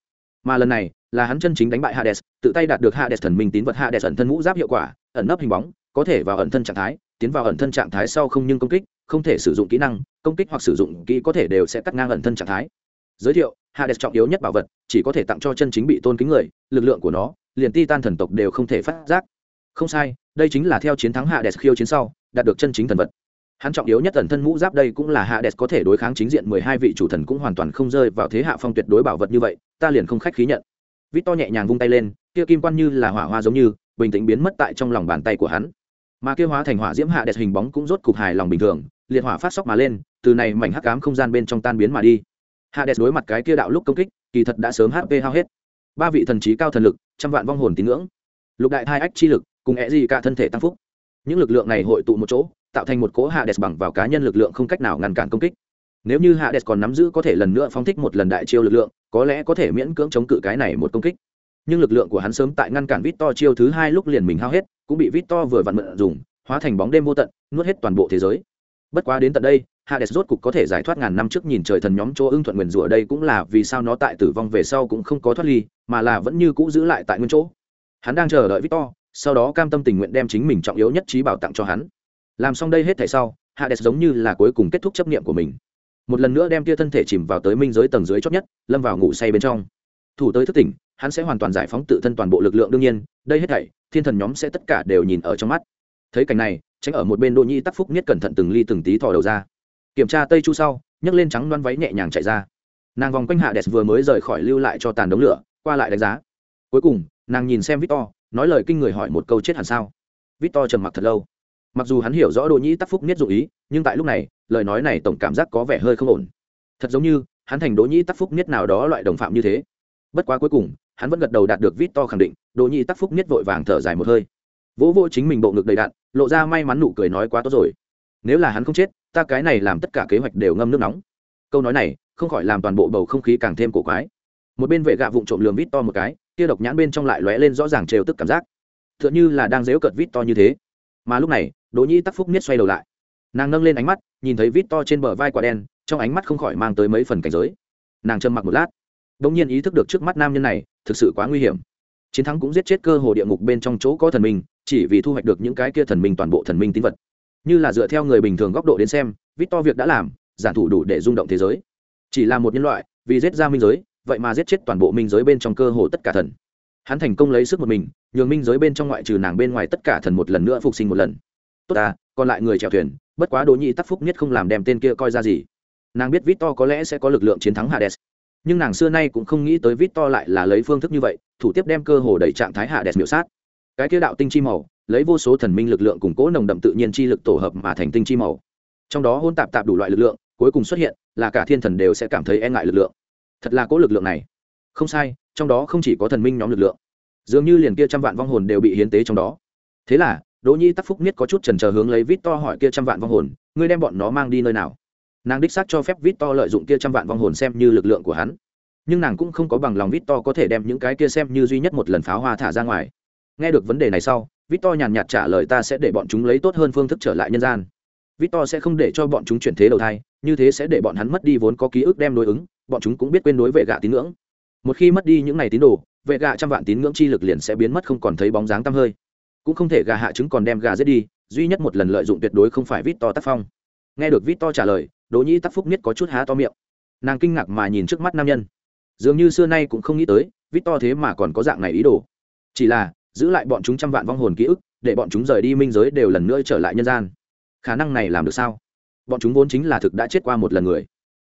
[SPEAKER 1] mà lần này là hắn chân chính đánh bại hades, tự tay đạt được hades thần minh tín vật, hades ẩn thân mũ giáp hiệu quả, ẩn nấp hình bóng, có thể vào ẩn thân trạng thái, tiến vào ẩn thân trạng thái sau không nhưng công kích, không thể sử dụng kỹ năng, công kích hoặc sử dụng kỹ có thể đều sẽ cắt ngang ẩn thân trạng thái. Giới thiệu, hades trọng yếu nhất bảo vật, chỉ có thể tặng cho chân chính bị tôn kính người, lực lượng của nó, liền titan thần tộc đều không thể phát giác. Không sai, đây chính là theo chiến thắng hades khiêu chiến sau, đạt được chân chính thần vật. Hắn trọng yếu nhất ẩn thân mũ giáp đây cũng là hạ đẹp có thể đối kháng chính diện mười hai vị chủ thần cũng hoàn toàn không rơi vào thế hạ phong tuyệt đối bảo vật như vậy ta liền không khách khí nhận. Vít to nhẹ nhàng vung tay lên, kia kim quan như là hỏa hoa giống như, bình tĩnh biến mất tại trong lòng bàn tay của hắn. Mà kia hóa thành hỏa diễm hạ đẹp hình bóng cũng rốt cục hài lòng bình thường, liệt hỏa phát sóc mà lên, từ này mảnh hắc cám không gian bên trong tan biến mà đi. Hạ đẹp đối mặt cái kia đạo lúc công kích, kỳ thật đã sớm hp hao hết. Ba vị thần trí cao thần lực, trăm vạn vong hồn tín ngưỡng. Lục đại thai ách chi lực, cùng é gì cả thân thể tăng phúc. Những lực lượng này hội tụ một chỗ, tạo thành một cỗ hạ đẹp bằng vào cá nhân lực lượng không cách nào ngăn cản công kích nếu như hạ còn nắm giữ có thể lần nữa phóng thích một lần đại chiêu lực lượng, có lẽ có thể miễn cưỡng chống cự cái này một công kích. Nhưng lực lượng của hắn sớm tại ngăn cản vít to chiêu thứ hai lúc liền mình hao hết, cũng bị vít to vừa vặn mượn dùng, hóa thành bóng đêm vô tận, nuốt hết toàn bộ thế giới. Bất quá đến tận đây hades rốt cục có thể giải thoát ngàn năm trước nhìn trời thần nhóm chỗ ưng thuận nguyền rủa đây cũng là vì sao nó tại tử vong về sau cũng không có thoát ly, mà là vẫn như cũ giữ lại tại nguyên chỗ. Hắn đang chờ đợi victor, sau đó cam tâm tình nguyện đem chính mình trọng yếu nhất trí bảo tặng cho hắn. Làm xong đây hết thảy sau hades giống như là cuối cùng kết thúc chấp niệm của mình một lần nữa đem tia thân thể chìm vào tới minh giới tầng dưới chót nhất, lâm vào ngủ say bên trong. Thủ tới thức tỉnh, hắn sẽ hoàn toàn giải phóng tự thân toàn bộ lực lượng đương nhiên, đây hết thảy, thiên thần nhóm sẽ tất cả đều nhìn ở trong mắt. Thấy cảnh này, tránh ở một bên đỗ nhi tắc phúc nhất cẩn thận từng ly từng tí thò đầu ra. Kiểm tra tây chu sau, nhấc lên trắng loan váy nhẹ nhàng chạy ra. Nàng vòng quanh hạ đẹp vừa mới rời khỏi lưu lại cho tàn đống lửa, qua lại đánh giá. Cuối cùng, nàng nhìn xem victor, nói lời kinh người hỏi một câu chết hẳn sao? Victor trầm mặc thật lâu mặc dù hắn hiểu rõ đỗ nhĩ tắc phúc nhất dụ ý, nhưng tại lúc này, lời nói này tổng cảm giác có vẻ hơi không ổn. Thật giống như, hắn thành đỗ nhĩ tắc phúc nhất nào đó loại đồng phạm như thế. Bất quá cuối cùng, hắn vẫn gật đầu đạt được vít to khẳng định, đỗ nhĩ tắc phúc nhất vội vàng thở dài một hơi. Vỗ vỗ chính mình bộ ngực đầy đạn lộ ra may mắn nụ cười nói quá tốt rồi. Nếu là hắn không chết, ta cái này làm tất cả kế hoạch đều ngâm nước nóng. Câu nói này, không khỏi làm toàn bộ bầu không khí càng thêm cổ quái. Một bên vệ gạ vụng trộm lường vít to một cái, kia độc nhãn bên trong lại lóe lên rõ ràng trêu tức cảm giác. T h ư ợ n h ư là đang dếu cợt vít to như thế mà lúc này, đỗ nhĩ tắc phúc miết xoay đầu lại. Nàng nâng lên ánh mắt, nhìn thấy vít to trên bờ vai quả đen, trong ánh mắt không khỏi mang tới mấy phần cảnh giới. Nàng trầm mặc một lát đ ỗ n g nhiên ý thức được trước mắt nam nhân này thực sự quá nguy hiểm. Chiến thắng cũng giết chết cơ hồ địa ngục bên trong chỗ có thần minh, chỉ vì thu hoạch được những cái kia thần minh toàn bộ thần minh tín vật. Như là dựa theo người bình thường góc độ đến xem, vít to việc đã làm, giản thủ đủ để rung động thế giới. Chỉ là một nhân loại, vì giết ra minh giới, vậy mà giết chết toàn bộ minh giới bên trong cơ hồ tất cả thần hắn thành công lấy sức một mình, nhường minh giới bên trong ngoại trừ nàng bên ngoài tất cả thần một lần nữa phục sinh một lần. Tốt ta, còn lại người chèo thuyền, bất quá đỗ nhị tắc phúc nhất không làm đem tên kia coi ra gì. Nàng biết vít to có lẽ sẽ có lực lượng chiến thắng hades, nhưng nàng xưa nay cũng không nghĩ tới vít to lại là lấy phương thức như vậy, thủ tiếp đem cơ hồ đẩy trạng thái hades miểu sát. Cái kia đạo tinh chi màu, lấy vô số thần minh lực lượng củng cố nồng đậm tự nhiên chi lực tổ hợp mà thành tinh chi màu. Trong đó hôn tạp tạp đủ loại lực lượng, cuối cùng xuất hiện, là cả thiên thần đều sẽ cảm thấy e ngại lực lượng. Thật là cố lực lượng này. Không sai trong đó không chỉ có thần minh nhóm lực lượng, dường như liền kia trăm vạn vong hồn đều bị hiến tế trong đó. Thế là, đỗ nhi tắc phúc niết có chút trần trờ hướng lấy vít to hỏi kia trăm vạn vong hồn, ngươi đem bọn nó mang đi nơi nào? Nàng đích xác cho phép vít to lợi dụng kia trăm vạn vong hồn xem như lực lượng của hắn. Nhưng nàng cũng không có bằng lòng vít to có thể đem những cái kia xem như duy nhất một lần pháo hoa thả ra ngoài. Nghe được vấn đề này sau vít to nhàn nhạt trả lời ta sẽ để bọn chúng lấy tốt hơn phương thức trở lại nhân gian. Vít to sẽ không để cho bọn chúng chuyển thế đầu thai, như thế sẽ để bọn hắn mất đi vốn có ký ức đem đối ứng, bọn chúng cũng biết quên đối vệ gạ tín ngưỡng một khi mất đi những n à y tín đồ, vệ gạ trăm vạn tín ngưỡng chi lực liền sẽ biến mất không còn thấy bóng dáng tăm hơi. Cũng không thể gà hạ trứng còn đem gà giết đi, duy nhất một lần lợi dụng tuyệt đối không phải vít to tác phong. Nghe được vít to trả lời, đỗ nhĩ tắc phúc nhất có chút há to miệng. Nàng kinh ngạc mà nhìn trước mắt nam nhân. Dường như xưa nay cũng không nghĩ tới, vít to thế mà còn có dạng này ý đồ. Chỉ là, giữ lại bọn chúng trăm vạn vong hồn ký ức, để bọn chúng rời đi minh giới đều lần nữa trở lại nhân gian. Khả năng này làm được sao? Bọn chúng vốn chính là thực đã chết qua một lần người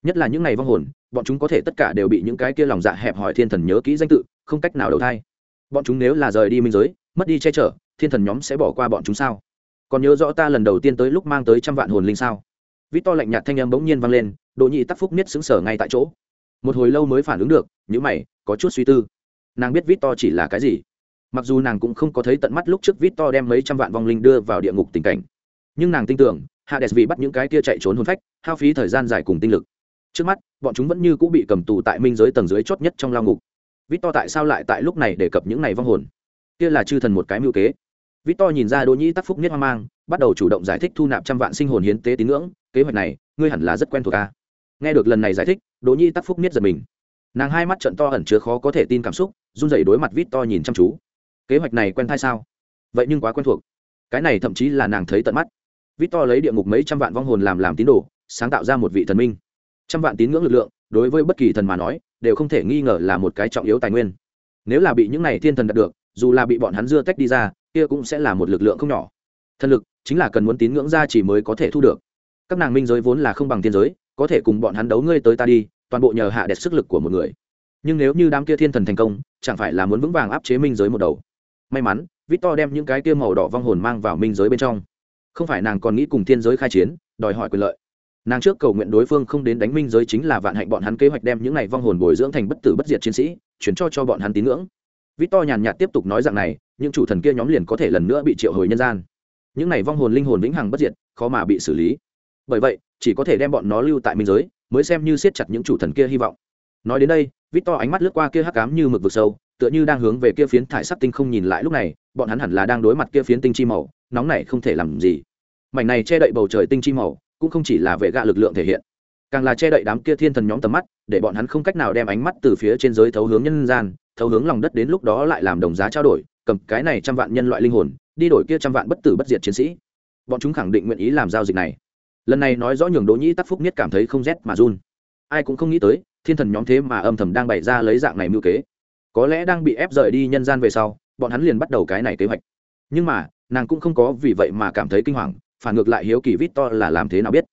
[SPEAKER 1] nhất là những ngày vong hồn, bọn chúng có thể tất cả đều bị những cái kia lòng dạ hẹp hỏi thiên thần nhớ kỹ danh tự, không cách nào đầu thai. Bọn chúng nếu là rời đi minh giới, mất đi che chở, thiên thần nhóm sẽ bỏ qua bọn chúng sao? Còn nhớ rõ ta lần đầu tiên tới lúc mang tới trăm vạn hồn linh sao? Vít to lạnh nhạt thanh âm bỗng nhiên vang lên, đỗ nhị tắc phúc miết xứng sở ngay tại chỗ. Một hồi lâu mới phản ứng được những mày, có chút suy tư. Nàng biết vít to chỉ là cái gì? Mặc dù nàng cũng không có thấy tận mắt lúc trước vít to đem mấy trăm vạn vong linh đưa vào địa ngục tình cảnh. Nhưng nàng tin tưởng, hades vì bắt những cái kia chạy trốn hôn phách, hao phí thời gian dài cùng tinh lực trước mắt, bọn chúng vẫn như cũng bị cầm tù tại minh giới tầng dưới chót nhất trong lao ngục. Vít to tại sao lại tại lúc này đề cập những này vong hồn? Kia là chư thần một cái mưu kế. Vít to nhìn ra đỗ nhĩ tắc phúc nhất hoang mang, bắt đầu chủ động giải thích thu nạp trăm vạn sinh hồn hiến tế tín ngưỡng, kế hoạch này, ngươi hẳn là rất quen thuộc ta. nghe được lần này giải thích, đỗ nhĩ tắc phúc nhất giật mình. Nàng hai mắt trận to ẩn chứa khó có thể tin cảm xúc, run rẩy đối mặt vít to nhìn chăm chú. Kế hoạch này quen thai sao? Vậy nhưng quá quen thuộc. Cái này thậm chí là nàng thấy tận mắt. Vít to lấy địa ngục mấy trăm vạn vong hồn làm làm tín đồ, sáng tạo ra một vị thần minh trăm vạn tín ngưỡng lực lượng, đối với bất kỳ thần mà nói, đều không thể nghi ngờ là một cái trọng yếu tài nguyên. Nếu là bị những này thiên thần đạt được, dù là bị bọn hắn dưa tách đi ra, kia cũng sẽ là một lực lượng không nhỏ. Thần lực chính là cần muốn tín ngưỡng ra chỉ mới có thể thu được. Các nàng minh giới vốn là không bằng thiên giới, có thể cùng bọn hắn đấu ngươi tới ta đi, toàn bộ nhờ hạ đẹp sức lực của một người. Nhưng nếu như đám kia thiên thần thành công, chẳng phải là muốn vững vàng áp chế minh giới một đầu. May mắn, victor đem những cái kia màu đỏ vong hồn mang vào minh giới bên trong. Không phải nàng còn nghĩ cùng thiên giới khai chiến, đòi hỏi quyền lợi nàng trước cầu nguyện đối phương không đến đánh minh giới chính là vạn hạnh bọn hắn kế hoạch đem những này vong hồn bồi dưỡng thành bất tử bất diệt chiến sĩ, chuyển cho cho bọn hắn tín ngưỡng. Victor nhàn nhạt tiếp tục nói rằng này, những chủ thần kia nhóm liền có thể lần nữa bị triệu hồi nhân gian. Những này vong hồn linh hồn vĩnh hằng bất diệt, khó mà bị xử lý. Bởi vậy, chỉ có thể đem bọn nó lưu tại minh giới, mới xem như siết chặt những chủ thần kia hy vọng. Nói đến đây, victor ánh mắt lướt qua kia hắc ám như mực vực sâu, tựa như đang hướng về kia phiến thải sắc tinh không nhìn lại lúc này, bọn hắn hẳn là đang đối mặt kia phiến tinh chi màu, nóng này không thể làm gì. Mảnh này che đậy bầu trời tinh chi màu cũng không chỉ là vệ gạ lực lượng thể hiện, càng là che đậy đám kia thiên thần nhóm tầm mắt, để bọn hắn không cách nào đem ánh mắt từ phía trên giới thấu hướng nhân gian, thấu hướng lòng đất đến lúc đó lại làm đồng giá trao đổi, cầm cái này trăm vạn nhân loại linh hồn, đi đổi kia trăm vạn bất tử bất diệt chiến sĩ. Bọn chúng khẳng định nguyện ý làm giao dịch này. Lần này nói rõ nhường đỗ nhĩ tắc phúc nhất cảm thấy không rét mà run. Ai cũng không nghĩ tới, thiên thần nhóm thế mà âm thầm đang bày ra lấy dạng này mưu kế. Có lẽ đang bị ép rời đi nhân gian về sau, bọn hắn liền bắt đầu cái này kế hoạch. Nhưng mà, nàng cũng không có vì vậy mà cảm thấy kinh hoàng phản ngược lại hiếu kỳ vít to là làm thế nào biết?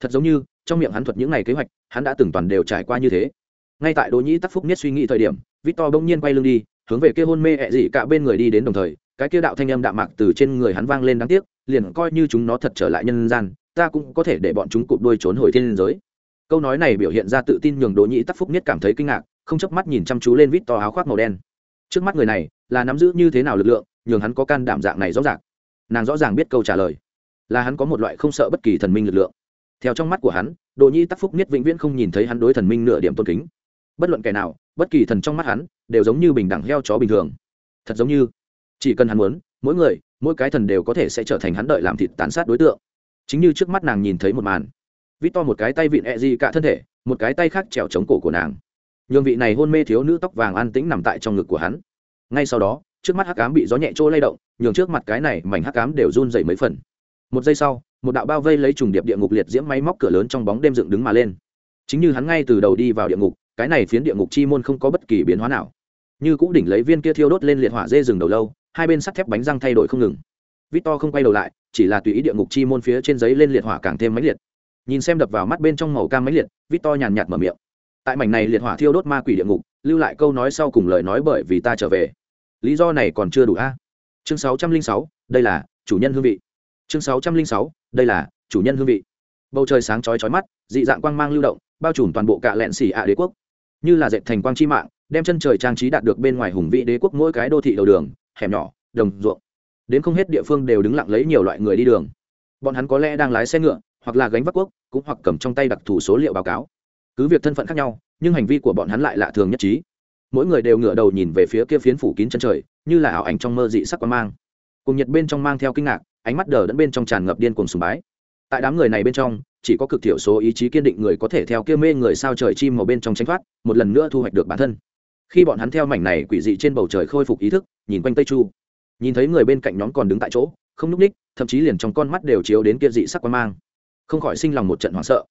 [SPEAKER 1] Thật giống như, trong miệng hắn thuật những ngày kế hoạch, hắn đã từng toàn đều trải qua như thế. Ngay tại đỗ nhĩ tắc phúc nhất suy nghĩ thời điểm, vít to bỗng nhiên quay lưng đi, hướng về kia hôn mê ẹ dị cả bên người đi đến đồng thời, cái kia đạo thanh âm đạm mạc từ trên người hắn vang lên đáng tiếc, liền coi như chúng nó thật trở lại nhân gian, ta cũng có thể để bọn chúng cụp đuôi trốn hồi thiên giới. Câu nói này biểu hiện ra tự tin nhường đỗ nhĩ tắc phúc nhất cảm thấy kinh ngạc, không chớp mắt nhìn chăm chú lên vít to áo khoác màu đen. Trước mắt người này là nắm giữ như thế nào lực lượng, nhường hắn có can đảm dạng này rõ ràng. Nàng rõ ràng biết câu trả lời là hắn có một loại không sợ bất kỳ thần minh lực lượng. Theo trong mắt của hắn đồ nhi tắc phúc niết vĩnh viễn không nhìn thấy hắn đối thần minh nửa điểm tôn kính. Bất luận kẻ nào, bất kỳ thần trong mắt hắn, đều giống như bình đẳng heo chó bình thường. Thật giống như, chỉ cần hắn muốn, mỗi người, mỗi cái thần đều có thể sẽ trở thành hắn đợi làm thịt tán sát đối tượng. Chính như trước mắt nàng nhìn thấy một màn. Vít to một cái tay vịn e di cả thân thể, một cái tay khác trèo chống cổ của nàng. Nhường vị này hôn mê thiếu nữ tóc vàng an tĩnh nằm tại trong ngực của hắn. Ngay sau đó, trước mắt hắc cám bị gió nhẹ trôi lay động, nhường trước mặt cái này mảnh hắc cám đều run dày mấy phần một giây sau một đạo bao vây lấy trùng điệp địa ngục liệt diễm máy móc cửa lớn trong bóng đêm dựng đứng mà lên. Chính như hắn ngay từ đầu đi vào địa ngục cái này phiến địa ngục chi môn không có bất kỳ biến hóa nào. Như cũ đỉnh lấy viên kia thiêu đốt lên liệt hỏa dê rừng đầu lâu hai bên sắt thép bánh răng thay đổi không ngừng. Victor không quay đầu lại chỉ là tùy ý địa ngục chi môn phía trên giấy lên liệt hỏa càng thêm mãnh liệt. Nhìn xem đập vào mắt bên trong màu cam mãnh liệt victor nhàn nhạt mở miệng. Tại mảnh này liệt hỏa thiêu đốt ma quỷ địa ngục lưu lại câu nói sau cùng lời nói bởi vì ta trở về. Lý do này còn chưa đủ a. Chương 606, đây là chủ nhân hương vị chương 606, đây là chủ nhân hương vị. Bầu trời sáng chói chói mắt dị dạng quang mang lưu động bao trùm toàn bộ cạ lẹn xỉ ạ đế quốc. Như là dệt thành quang chi mạng đem chân trời trang trí đạt được bên ngoài hùng vị đế quốc mỗi cái đô thị đầu đường hẻm nhỏ đồng ruộng. Đến không hết địa phương đều đứng lặng lấy nhiều loại người đi đường. Bọn hắn có lẽ đang lái xe ngựa hoặc là gánh vác quốc cũng hoặc cầm trong tay đặc thù số liệu báo cáo. Cứ việc thân phận khác nhau nhưng hành vi của bọn hắn lại lạ thường nhất trí. Mỗi người đều ngửa đầu nhìn về phía kia phiến phủ kín chân trời như là ảo ảnh trong mơ dị sắc quang mang. Cùng nhật bên trong mang theo kinh ngạc ánh mắt đờ đẫn bên trong tràn ngập điên cuồng sùng bái. Tại đám người này bên trong, chỉ có cực thiểu số ý chí kiên định người có thể theo kia mê người sao trời chim màu bên trong tranh thoát, một lần nữa thu hoạch được bản thân. Khi bọn hắn theo mảnh này quỷ dị trên bầu trời khôi phục ý thức, nhìn quanh tây chu, nhìn thấy người bên cạnh nhóm còn đứng tại chỗ, không n ú c ních, thậm chí liền trong con mắt đều chiếu đến kia dị sắc quan mang. Không khỏi sinh lòng một trận hoảng sợ.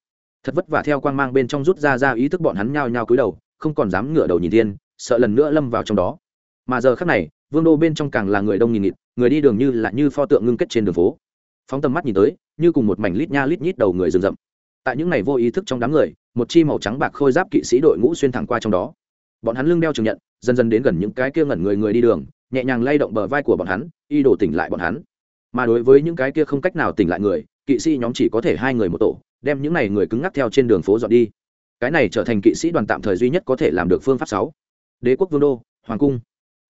[SPEAKER 1] Thật vất vả theo quan mang bên trong rút ra ra ý thức bọn hắn nhao nhao cúi đầu, không còn dám ngửa đầu nhìn thiên, sợ lần nữa lâm vào trong đó. Mà giờ khác này vương đô bên trong càng là người đông nghìn nghịt, người đi đường như là như pho tượng ngưng kết trên đường phố. Phóng tầm mắt nhìn tới, như cùng một mảnh lít nha lít nhít đầu người rừng rậm. Tại những ngày vô ý thức trong đám người, một chi màu trắng bạc khôi giáp kỵ sĩ đội ngũ xuyên thẳng qua trong đó. Bọn hắn lưng đeo trường nhận, dần dần đến gần những cái kia ngẩn người người đi đường, nhẹ nhàng lay động bờ vai của bọn hắn, y đổ tỉnh lại bọn hắn. Mà đối với những cái kia không cách nào tỉnh lại người, kỵ sĩ nhóm chỉ có thể hai người một tổ, đem những này người cứng ngắc theo trên đường phố dọn đi. Cái này trở thành kỵ sĩ đoàn tạm thời duy nhất có thể làm được phương pháp sáu. Đế quốc vương đô, hoàng cung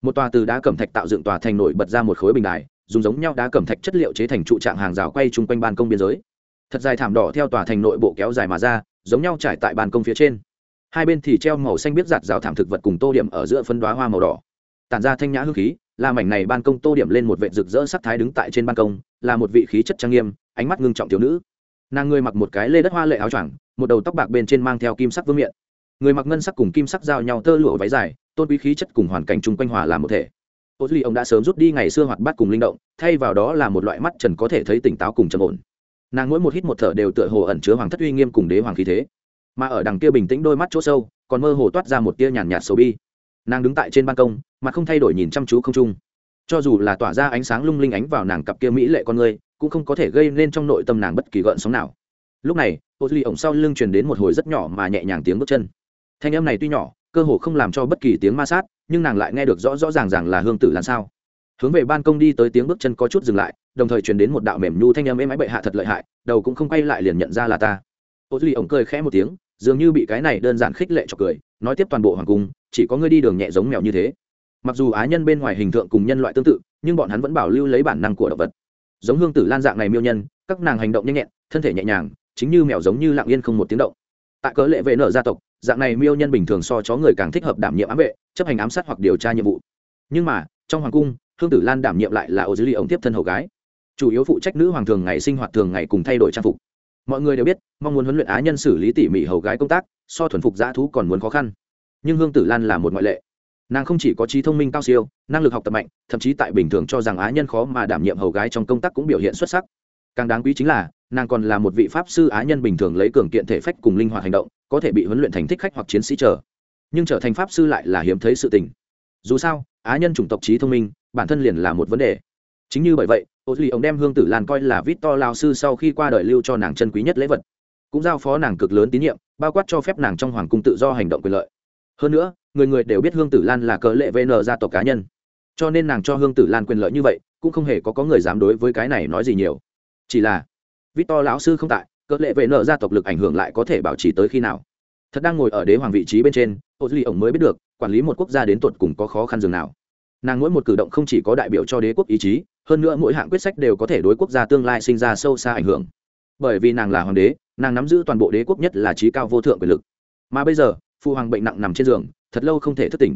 [SPEAKER 1] một tòa từ đá cẩm thạch tạo dựng tòa thành nổi bật ra một khối bình đài, dùng giống nhau đá cẩm thạch chất liệu chế thành trụ trạng hàng rào quay chung quanh ban công biên giới. Thật dài thảm đỏ theo tòa thành nội bộ kéo dài mà ra, giống nhau trải tại ban công phía trên. Hai bên thì treo màu xanh biết giặt rào thảm thực vật cùng tô điểm ở giữa phân đoá hoa màu đỏ. Tản ra thanh nhã hương khí là mảnh này ban công tô điểm lên một vệ rực rỡ sắc thái đứng tại trên ban công, là một vị khí chất trang nghiêm, ánh mắt ngưng trọng thiếu nữ. Nàng người mặc một cái lê đất hoa lệ áo choàng, một đầu tóc bạc bên trên mang theo kim sắc vương miện người mặc ngân sắc cùng kim sắc giao nhau tơ lụa váy dài, tôn quý khí chất cùng hoàn cảnh chung quanh hòa làm một thể. Ô duy ông đã sớm rút đi ngày xưa hoạt bát cùng linh động, thay vào đó là một loại mắt trần có thể thấy tỉnh táo cùng trầm ổn. Nàng mỗi một hít một thở đều tựa hồ ẩn chứa hoàng thất uy nghiêm cùng đế hoàng khí thế. Mà ở đằng kia bình tĩnh đôi mắt chỗ sâu, còn mơ hồ toát ra một tia nhàn nhạt xấu bi. Nàng đứng tại trên ban công mà không thay đổi nhìn chăm chú không trung cho dù là tỏa ra ánh sáng lung linh ánh vào nàng cặp kia mỹ lệ con người, cũng không có thể gây nên trong nội tâm nàng bất kỳ gợn sóng nào. Lúc này, ô duy ổng sau lưng truyền đến một hồi rất nhỏ mà nhẹ nhàng tiếng bước chân thanh âm này tuy nhỏ, cơ hồ không làm cho bất kỳ tiếng ma sát, nhưng nàng lại nghe được rõ rõ ràng ràng là hương tử làm sao. Hướng về ban công đi tới tiếng bước chân có chút dừng lại, đồng thời truyền đến một đạo mềm nhu thanh âm êm ái bệ hạ thật lợi hại, đầu cũng không quay lại liền nhận ra là ta. Ô duy ổng cười khẽ một tiếng, dường như bị cái này đơn giản khích lệ cho cười, nói tiếp toàn bộ hoàng cung, chỉ có ngươi đi đường nhẹ giống mèo như thế. Mặc dù á nhân bên ngoài hình tượng cùng nhân loại tương tự, nhưng bọn hắn vẫn bảo lưu lấy bản năng của động vật. Giống hương tử lan dạng này miêu nhân, các nàng hành động nhanh nhẹn, thân thể nhẹ nhàng, chính như mèo giống như lặng yên không một tiếng động. Tại cớ lệ vệ nở gia tộc dạng này miêu nhân bình thường so chó người càng thích hợp đảm nhiệm ám vệ, chấp hành ám sát hoặc điều tra nhiệm vụ. Nhưng mà, trong hoàng cung, hương tử lan đảm nhiệm lại là ô dưới ly ống tiếp thân hầu gái. Chủ yếu phụ trách nữ hoàng thường ngày sinh hoạt thường ngày cùng thay đổi trang phục. Mọi người đều biết, mong muốn huấn luyện á nhân xử lý tỉ mỉ hầu gái công tác, so thuần phục dã thú còn muốn khó khăn. Nhưng hương tử lan là một ngoại lệ. Nàng không chỉ có trí thông minh cao siêu, năng lực học tập mạnh, thậm chí tại bình thường cho rằng á nhân khó mà đảm nhiệm hầu gái trong công tác cũng biểu hiện xuất sắc. Càng đáng quý chính là, nàng còn là một vị pháp sư á nhân bình thường lấy cường kiện thể phách cùng linh hoạt hành động có thể bị huấn luyện thành thích khách hoặc chiến sĩ chờ. Nhưng trở thành pháp sư lại là hiếm thấy sự tình. Dù sao, á nhân chủng tộc trí thông minh, bản thân liền là một vấn đề. Chính như bởi vậy, ô duy ông đem hương tử lan coi là vít to lao sư sau khi qua đời lưu cho nàng chân quý nhất lễ vật. Cũng giao phó nàng cực lớn tín nhiệm, bao quát cho phép nàng trong hoàng cung tự do hành động quyền lợi. Hơn nữa, người người đều biết hương tử lan là cờ lệ vn gia tộc cá nhân. Cho nên nàng cho hương tử lan quyền lợi như vậy, cũng không hề có có người dám đối với cái này nói gì nhiều. Chỉ là vít to lão sư không tại cỡ lệ vn gia tộc lực ảnh hưởng lại có thể bảo trì tới khi nào. Thật đang ngồi ở đế hoàng vị trí bên trên, ô duy ổng mới biết được, quản lý một quốc gia đến tột cùng có khó khăn dường nào. Nàng mỗi một cử động không chỉ có đại biểu cho đế quốc ý chí, hơn nữa mỗi hạng quyết sách đều có thể đối quốc gia tương lai sinh ra sâu xa ảnh hưởng. Bởi vì nàng là hoàng đế, nàng nắm giữ toàn bộ đế quốc nhất là trí cao vô thượng quyền lực. Mà bây giờ phụ hoàng bệnh nặng nằm trên giường, thật lâu không thể thức tỉnh.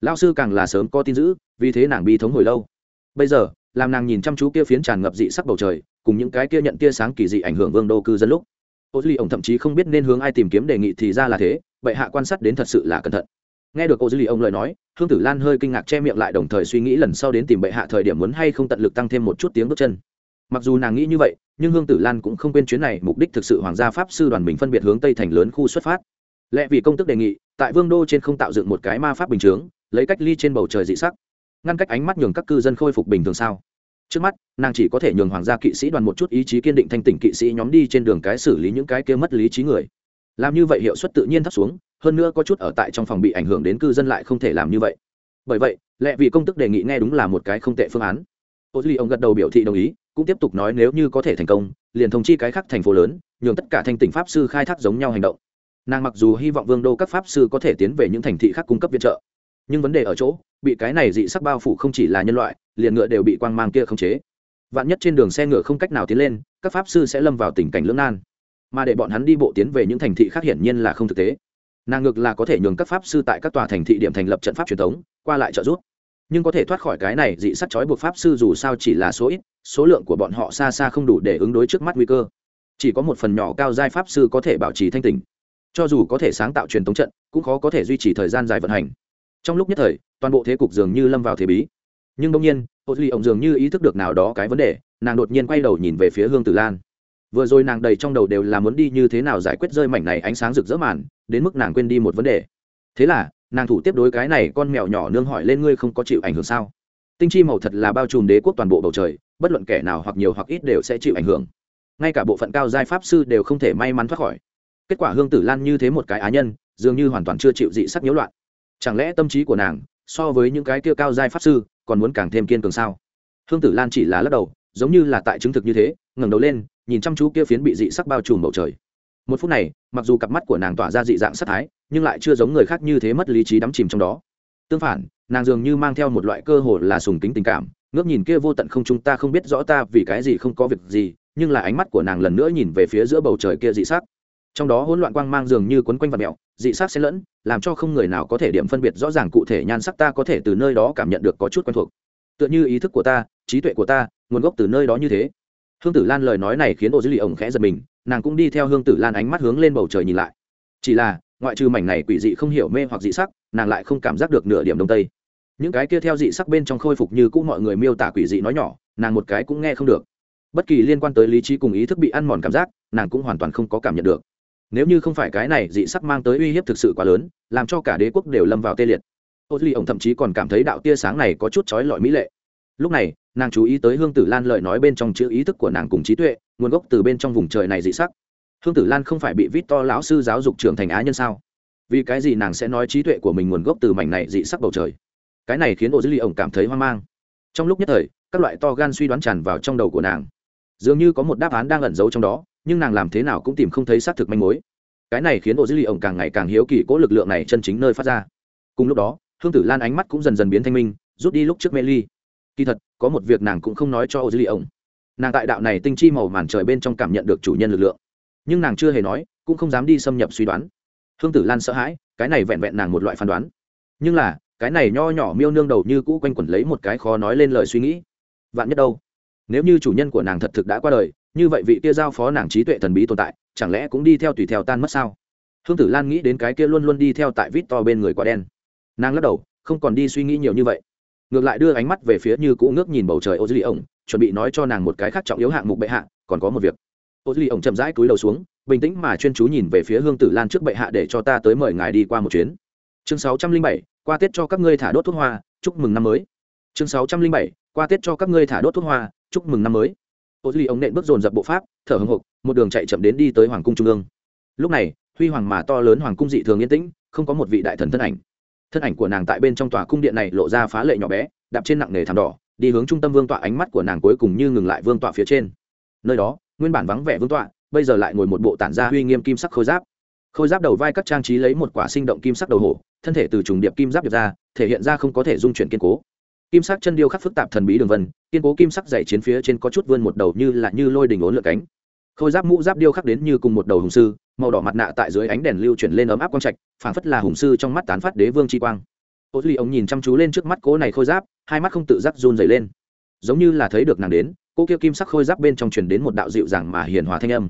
[SPEAKER 1] Lao sư càng là sớm có tin giữ vì thế nàng bi thống hồi lâu. Bây giờ làm nàng nhìn chăm chú kia phiến tràn ngập dị sắc bầu trời, cùng những cái kia nhận tia sáng kỳ dị ảnh hưởng vương đô cư dân lúc. Ô duy ổng thậm chí không biết nên hướng ai tìm kiếm đề nghị thì ra là thế, bệ hạ quan sát đến thật sự là cẩn thận. Nghe được ô duy ông lời nói, hương tử lan hơi kinh ngạc che miệng lại đồng thời suy nghĩ lần sau đến tìm bệ hạ thời điểm muốn hay không tận lực tăng thêm một chút tiếng bước chân. Mặc dù nàng nghĩ như vậy, nhưng hương tử lan cũng không quên chuyến này mục đích thực sự hoàng gia pháp sư đoàn mình phân biệt hướng tây thành lớn khu xuất phát. Lẽ vì công tức đề nghị, tại vương đô trên không tạo dựng một cái ma pháp bình chướng, lấy cách ly trên bầu trời dị sắc ngăn cách ánh mắt nhường các cư dân khôi phục bình thường sao? Trước mắt, nàng chỉ có thể nhường hoàng gia kỵ sĩ đoàn một chút ý chí kiên định thanh tỉnh kỵ sĩ nhóm đi trên đường cái xử lý những cái kia mất lý trí người. Làm như vậy hiệu suất tự nhiên thấp xuống, hơn nữa có chút ở tại trong phòng bị ảnh hưởng đến cư dân lại không thể làm như vậy. Bởi vậy lẽ vì công tức đề nghị nghe đúng là một cái không tệ phương án. Ô duy, ông gật đầu biểu thị đồng ý, cũng tiếp tục nói nếu như có thể thành công, liền thông chi cái khác thành phố lớn, nhường tất cả thanh tỉnh pháp sư khai thác giống nhau hành động. Nàng mặc dù hy vọng vương đô các pháp sư có thể tiến về những thành thị khác cung cấp viện trợ, nhưng vấn đề ở chỗ bị cái này dị sắc bao phủ không chỉ là nhân loại, liền ngựa đều bị quang mang kia khống chế. Vạn nhất trên đường xe ngựa không cách nào tiến lên, các pháp sư sẽ lâm vào tình cảnh lưỡng nan. Mà để bọn hắn đi bộ tiến về những thành thị khác hiển nhiên là không thực tế. Nàng ngược là có thể nhường các pháp sư tại các tòa thành thị điểm thành lập trận pháp truyền thống, qua lại trợ giúp. Nhưng có thể thoát khỏi cái này dị sắc trói buộc pháp sư dù sao chỉ là số ít, số lượng của bọn họ xa xa không đủ để ứng đối trước mắt nguy cơ. Chỉ có một phần nhỏ cao giai pháp sư có thể bảo trì thanh tình cho dù có thể sáng tạo truyền thống trận, cũng khó có thể duy trì thời gian dài vận hành trong lúc nhất thời, toàn bộ thế cục dường như lâm vào thế bí. Nhưng bỗng nhiên, ô duy ổng dường như ý thức được nào đó cái vấn đề, nàng đột nhiên quay đầu nhìn về phía hương tử lan. Vừa rồi nàng đầy trong đầu đều là muốn đi như thế nào giải quyết rơi mảnh này ánh sáng rực rỡ màn, đến mức nàng quên đi một vấn đề. Thế là, nàng thủ tiếp đối cái này con mèo nhỏ nương hỏi lên ngươi không có chịu ảnh hưởng sao? Tinh chi màu thật là bao trùm đế quốc toàn bộ bầu trời, bất luận kẻ nào hoặc nhiều hoặc ít đều sẽ chịu ảnh hưởng. Ngay cả bộ phận cao giai pháp sư đều không thể may mắn thoát khỏi. Kết quả hương tử lan như thế một cái á nhân, dường như hoàn toàn chưa chịu dị sắc nhiễu loạn chẳng lẽ tâm trí của nàng, so với những cái kia cao giai pháp sư, còn muốn càng thêm kiên cường sao? Hương tử lan chỉ là lắc đầu, giống như là tại chứng thực như thế, ngẩng đầu lên, nhìn chăm chú kia phiến bị dị sắc bao trùm bầu trời. Một phút này, mặc dù cặp mắt của nàng tỏa ra dị dạng sắc thái, nhưng lại chưa giống người khác như thế mất lý trí đắm chìm trong đó. Tương phản, nàng dường như mang theo một loại cơ hồ là sùng kính tình cảm, ngước nhìn kia vô tận không chúng ta không biết rõ ta vì cái gì không có việc gì, nhưng là ánh mắt của nàng lần nữa nhìn về phía giữa bầu trời kia dị sắc trong đó hỗn loạn quang mang dường như quấn quanh vật mèo dị sắc xen lẫn, làm cho không người nào có thể điểm phân biệt rõ ràng cụ thể nhan sắc ta có thể từ nơi đó cảm nhận được có chút quen thuộc. Tựa như ý thức của ta, trí tuệ của ta, nguồn gốc từ nơi đó như thế. Hương tử lan lời nói này khiến ô dư lì ổng khẽ giật mình, nàng cũng đi theo hương tử lan ánh mắt hướng lên bầu trời nhìn lại. Chỉ là, ngoại trừ mảnh này quỷ dị không hiểu mê hoặc dị sắc, nàng lại không cảm giác được nửa điểm đông tây. Những cái kia theo dị sắc bên trong khôi phục như cũ mọi người miêu tả quỷ dị nói nhỏ, nàng một cái cũng nghe không được. Bất kỳ liên quan tới lý trí cùng ý thức bị ăn mòn cảm giác, nàng cũng hoàn toàn không có cảm nhận được nếu như không phải cái này dị sắc mang tới uy hiếp thực sự quá lớn, làm cho cả đế quốc đều lâm vào tê liệt. Ô duy ổng thậm chí còn cảm thấy đạo tia sáng này có chút trói lọi mỹ lệ. Lúc này, nàng chú ý tới hương tử lan lời nói bên trong chữ ý thức của nàng cùng trí tuệ, nguồn gốc từ bên trong vùng trời này dị sắc. Hương tử lan không phải bị vít to lão sư giáo dục trưởng thành á nhân sao? Vì cái gì nàng sẽ nói trí tuệ của mình nguồn gốc từ mảnh này dị sắc bầu trời? Cái này khiến ô duy ổng cảm thấy hoang mang. Trong lúc nhất thời, các loại to gan suy đoán tràn vào trong đầu của nàng. Dường như có một đáp án đang ẩn giấu trong đó nhưng nàng làm thế nào cũng tìm không thấy xác thực manh mối. Cái này khiến ô dữ ly ổng càng ngày càng hiếu kỳ cố lực lượng này chân chính nơi phát ra. Cùng lúc đó, hương tử lan ánh mắt cũng dần dần biến thanh minh, rút đi lúc trước mê ly. Kỳ thật, có một việc nàng cũng không nói cho ô dữ ly ổng. Nàng tại đạo này tinh chi màu màn trời bên trong cảm nhận được chủ nhân lực lượng. Nhưng nàng chưa hề nói, cũng không dám đi xâm nhập suy đoán. Hương tử lan sợ hãi, cái này vẹn vẹn nàng một loại phán đoán. Nhưng là, cái này nho nhỏ miêu nương đầu như cũ quanh quẩn lấy một cái khó nói lên lời suy nghĩ. Vạn nhất đâu? Nếu như chủ nhân của nàng thật thực đã qua đời như vậy vị kia giao phó nàng trí tuệ thần bí tồn tại, chẳng lẽ cũng đi theo tùy theo tan mất sao? Hương tử lan nghĩ đến cái kia luôn luôn đi theo tại vít to bên người quả đen. Nàng lắc đầu, không còn đi suy nghĩ nhiều như vậy. Ngược lại đưa ánh mắt về phía như cũ ngước nhìn bầu trời ô dư ly ổng chuẩn bị nói cho nàng một cái khác trọng yếu hạng mục bệ hạ, còn có một việc. Ô dư ly ổng chậm rãi cúi đầu xuống, bình tĩnh mà chuyên chú nhìn về phía hương tử lan trước bệ hạ để cho ta tới mời ngài đi qua một chuyến. Chương sáu trăm linh bảy, qua tết cho các ngươi thả đốt thuốc hoa, chúc mừng năm mới. Chương sáu trăm linh bảy, qua tết cho các ngươi thả đốt thuốc hoa, chúc mừng năm mới ô duy ống nện bước dồn dập bộ pháp, thở hồng hộc một đường chạy chậm đến đi tới hoàng cung trung ương. Lúc này, huy hoàng mà to lớn hoàng cung dị thường yên tĩnh, không có một vị đại thần thân ảnh. Thân ảnh của nàng tại bên trong tòa cung điện này lộ ra phá lệ nhỏ bé, đạp trên nặng nề thảm đỏ, đi hướng trung tâm vương tọa, ánh mắt của nàng cuối cùng như ngừng lại vương tọa phía trên. Nơi đó, nguyên bản vắng vẻ vương tọa, bây giờ lại ngồi một bộ tản ra uy nghiêm kim sắc khôi giáp. Khôi giáp đầu vai các trang trí lấy một quả sinh động kim sắc đầu hổ, thân thể từ trùng điệp kim giáp được ra, thể hiện ra không có thể dung chuyển kiên cố kim sắc chân điêu khắc phức tạp thần bí đường vân, kiên cố kim sắc dày chiến phía trên có chút vươn một đầu như là như lôi đình ốn lượn cánh. Khôi giáp mũ giáp điêu khắc đến như cùng một đầu hùng sư, màu đỏ mặt nạ tại dưới ánh đèn lưu chuyển lên ấm áp quang trạch, phảng phất là hùng sư trong mắt tán phát đế vương chi quang. Ô duy ông nhìn chăm chú lên trước mắt cố này khôi giáp, hai mắt không tự giác run dày lên. Giống như là thấy được nàng đến cô kia kim sắc khôi giáp bên trong truyền đến một đạo dịu dàng mà hiền hòa thanh âm.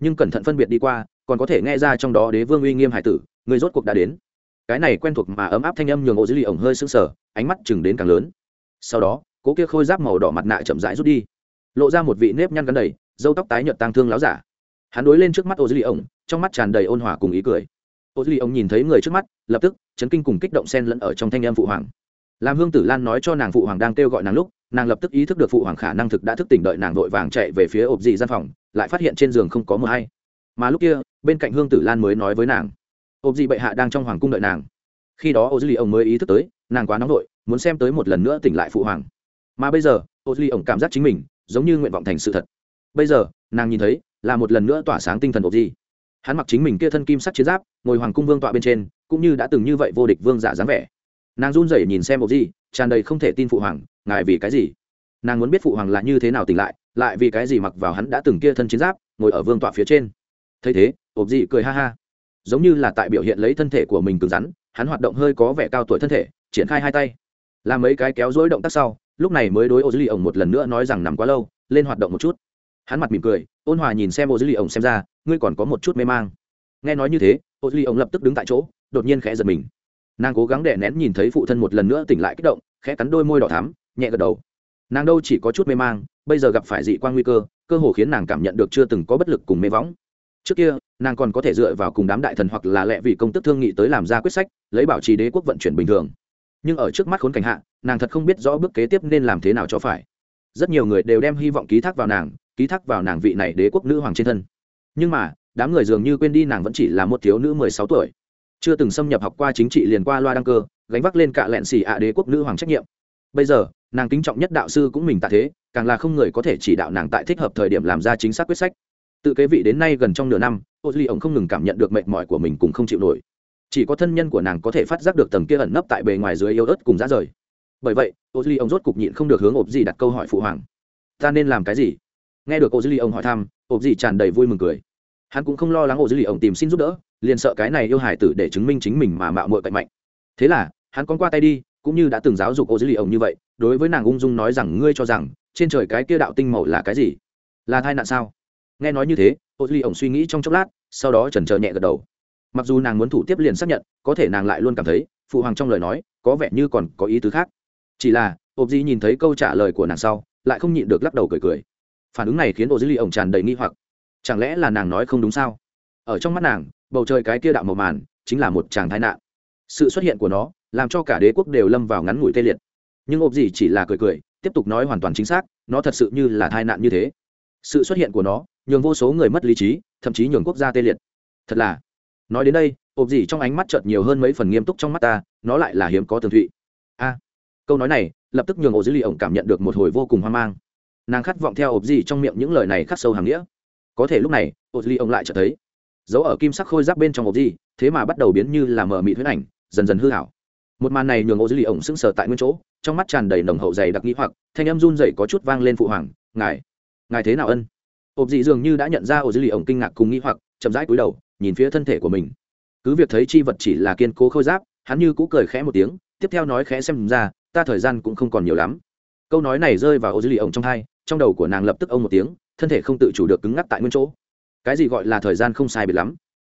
[SPEAKER 1] Nhưng cẩn thận phân biệt đi qua, còn có thể nghe ra trong đó đế vương uy nghiêm hải tử, người rốt cuộc đã đến. Cái này quen thuộc mà ấm áp thanh âm nhường ô dư ly ổng hơi sững sờ, ánh mắt chừng đến càng lớn sau đó, cố kia khôi giáp màu đỏ mặt nạ chậm rãi rút đi. Lộ ra một vị nếp nhăn gắn đầy, dâu tóc tái nhợt tang thương láo giả. Hắn đối lên trước mắt ô dư ly ổng trong mắt tràn đầy ôn hòa cùng ý cười. Ô dư ly ổng nhìn thấy người trước mắt, lập tức chấn kinh cùng kích động sen lẫn ở trong thanh em phụ hoàng. Làm hương tử lan nói cho nàng phụ hoàng đang kêu gọi nàng lúc, nàng lập tức ý thức được phụ hoàng khả năng thực đã thức tỉnh đợi nàng vội vàng chạy về phía ộp dị gian phòng, lại phát hiện trên giường không có mờ hay. Mà lúc kia, bên cạnh hương tử lan mới nói với nàng, ộp dị bệ hạ đang trong hoàng cung đợi nàng. Khi đó ô dư ly ổng mới ý thức tới, nàng quá nóng vội muốn xem tới một lần nữa tỉnh lại phụ hoàng. Mà bây giờ, ô duy ly cảm giác chính mình giống như nguyện vọng thành sự thật. Bây giờ, nàng nhìn thấy, là một lần nữa tỏa sáng tinh thần ô duy. Hắn mặc chính mình kia thân kim sắc chiến giáp, ngồi hoàng cung vương tọa bên trên, cũng như đã từng như vậy vô địch vương giả dáng vẻ. Nàng run rẩy nhìn xem ô duy, tràn đầy không thể tin phụ hoàng, ngài vì cái gì? Nàng muốn biết phụ hoàng là như thế nào tỉnh lại lại vì cái gì mặc vào hắn đã từng kia thân chiến giáp, ngồi ở vương tọa phía trên. Thấy thế ộp dị cười ha ha. Giống như là tại biểu hiện lấy thân thể của mình cứng rắn, hắn hoạt động hơi có vẻ cao tuổi thân thể, triển khai hai tay làm mấy cái kéo dối động tác sau, lúc này mới đối ô dư ly ổng một lần nữa nói rằng nằm quá lâu, lên hoạt động một chút. Hắn mặt mỉm cười, ôn hòa nhìn xem ô dư ly ổng xem ra, ngươi còn có một chút mê mang. Nghe nói như thế ô dư ly ổng lập tức đứng tại chỗ, đột nhiên khẽ giật mình. Nàng cố gắng đè nén nhìn thấy phụ thân một lần nữa tỉnh lại kích động, khẽ cắn đôi môi đỏ thắm, nhẹ gật đầu. Nàng đâu chỉ có chút mê mang, bây giờ gặp phải dị quan nguy cơ cơ hồ khiến nàng cảm nhận được chưa từng có bất lực cùng mê võng. Trước kia, nàng còn có thể dựa vào cùng đám đại thần hoặc là lệ vì công tức thương nghị tới làm ra quyết sách, lấy bảo trì đế quốc vận chuyển bình thường nhưng ở trước mắt khốn cảnh hạ, nàng thật không biết rõ bước kế tiếp nên làm thế nào cho phải. Rất nhiều người đều đem hy vọng ký thác vào nàng, ký thác vào nàng vị này đế quốc nữ hoàng trên thân. Nhưng mà, đám người dường như quên đi nàng vẫn chỉ là một thiếu nữ mười sáu tuổi. Chưa từng xâm nhập học qua chính trị liền qua loa đăng cơ, gánh vác lên cả lẹn xì ạ đế quốc nữ hoàng trách nhiệm. Bây giờ, nàng kính trọng nhất đạo sư cũng mình tạ thế, càng là không người có thể chỉ đạo nàng tại thích hợp thời điểm làm ra chính xác quyết sách. Tự kế vị đến nay gần trong nửa năm, ô duy ổng không ngừng cảm nhận được mệt mỏi của mình cùng không chịu nổi chỉ có thân nhân của nàng có thể phát giác được tầng kia ẩn nấp tại bề ngoài dưới yếu ớt cùng giá rời. Bởi vậy ô duy ông rốt cục nhịn không được hướng ộp gì đặt câu hỏi phụ hoàng. Ta nên làm cái gì? Nghe được ô duy ông hỏi thăm, ộp gì tràn đầy vui mừng cười. Hắn cũng không lo lắng ô duy ông tìm xin giúp đỡ, liền sợ cái này yêu hải tử để chứng minh chính mình mà mạo muội cạnh mạnh. Thế là, hắn con qua tay đi, cũng như đã từng giáo dục ô duy ông như vậy, đối với nàng ung dung nói rằng ngươi cho rằng, trên trời cái kia đạo tinh màu là cái gì? Là thai nạn sao? Nghe nói như thế ô duy ông suy nghĩ trong chốc lát, sau đó chần chờ nhẹ gật đầu mặc dù nàng muốn thủ tiếp liền xác nhận, có thể nàng lại luôn cảm thấy, phụ hoàng trong lời nói, có vẻ như còn có ý tứ khác. Chỉ là ộp di nhìn thấy câu trả lời của nàng sau, lại không nhịn được lắc đầu cười cười. Phản ứng này khiến ô duy ổng tràn đầy nghi hoặc. Chẳng lẽ là nàng nói không đúng sao? Ở trong mắt nàng, bầu trời cái kia đạo màu màn, chính là một chàng tai nạn. Sự xuất hiện của nó, làm cho cả đế quốc đều lâm vào ngắn ngủi tê liệt. Nhưng ộp gì chỉ là cười cười, tiếp tục nói hoàn toàn chính xác, nó thật sự như là tai nạn như thế. Sự xuất hiện của nó, nhường vô số người mất lý trí, thậm chí nhường quốc gia tê liệt. Thật là nói đến đây, ộp gì trong ánh mắt chợt nhiều hơn mấy phần nghiêm túc trong mắt ta, nó lại là hiếm có tường thụy. A, câu nói này, lập tức nhường ổ dữ lì ổng cảm nhận được một hồi vô cùng hoang mang. Nàng khát vọng theo ộp gì trong miệng những lời này khắc sâu hàng nghĩa. Có thể lúc này ộp dữ lì ổng lại chợt thấy, dấu ở kim sắc khôi giáp bên trong ộp gì, thế mà bắt đầu biến như là mờ mị huyết ảnh, dần dần hư hảo. Một màn này nhường ổ dữ lì ổng sững sờ tại nguyên chỗ, trong mắt tràn đầy nồng hậu dày đặc nghĩ hoặc, thanh âm run dậy có chút vang lên phụ hoàng, ngài ngài thế nào ân? Ộp dị dường như đã nhận ra ổ dữ lì ổng kinh ngạc cùng nghĩ hoặc, chậm rãi cúi đầu nhìn phía thân thể của mình. Cứ việc thấy chi vật chỉ là kiên cố khôi giáp, hắn như cũ cười khẽ một tiếng, tiếp theo nói khẽ xem ra, ta thời gian cũng không còn nhiều lắm. Câu nói này rơi vào ô dư lì ổng trong hai trong đầu của nàng lập tức ông một tiếng, thân thể không tự chủ được cứng ngắc tại nguyên chỗ. Cái gì gọi là thời gian không sai biệt lắm.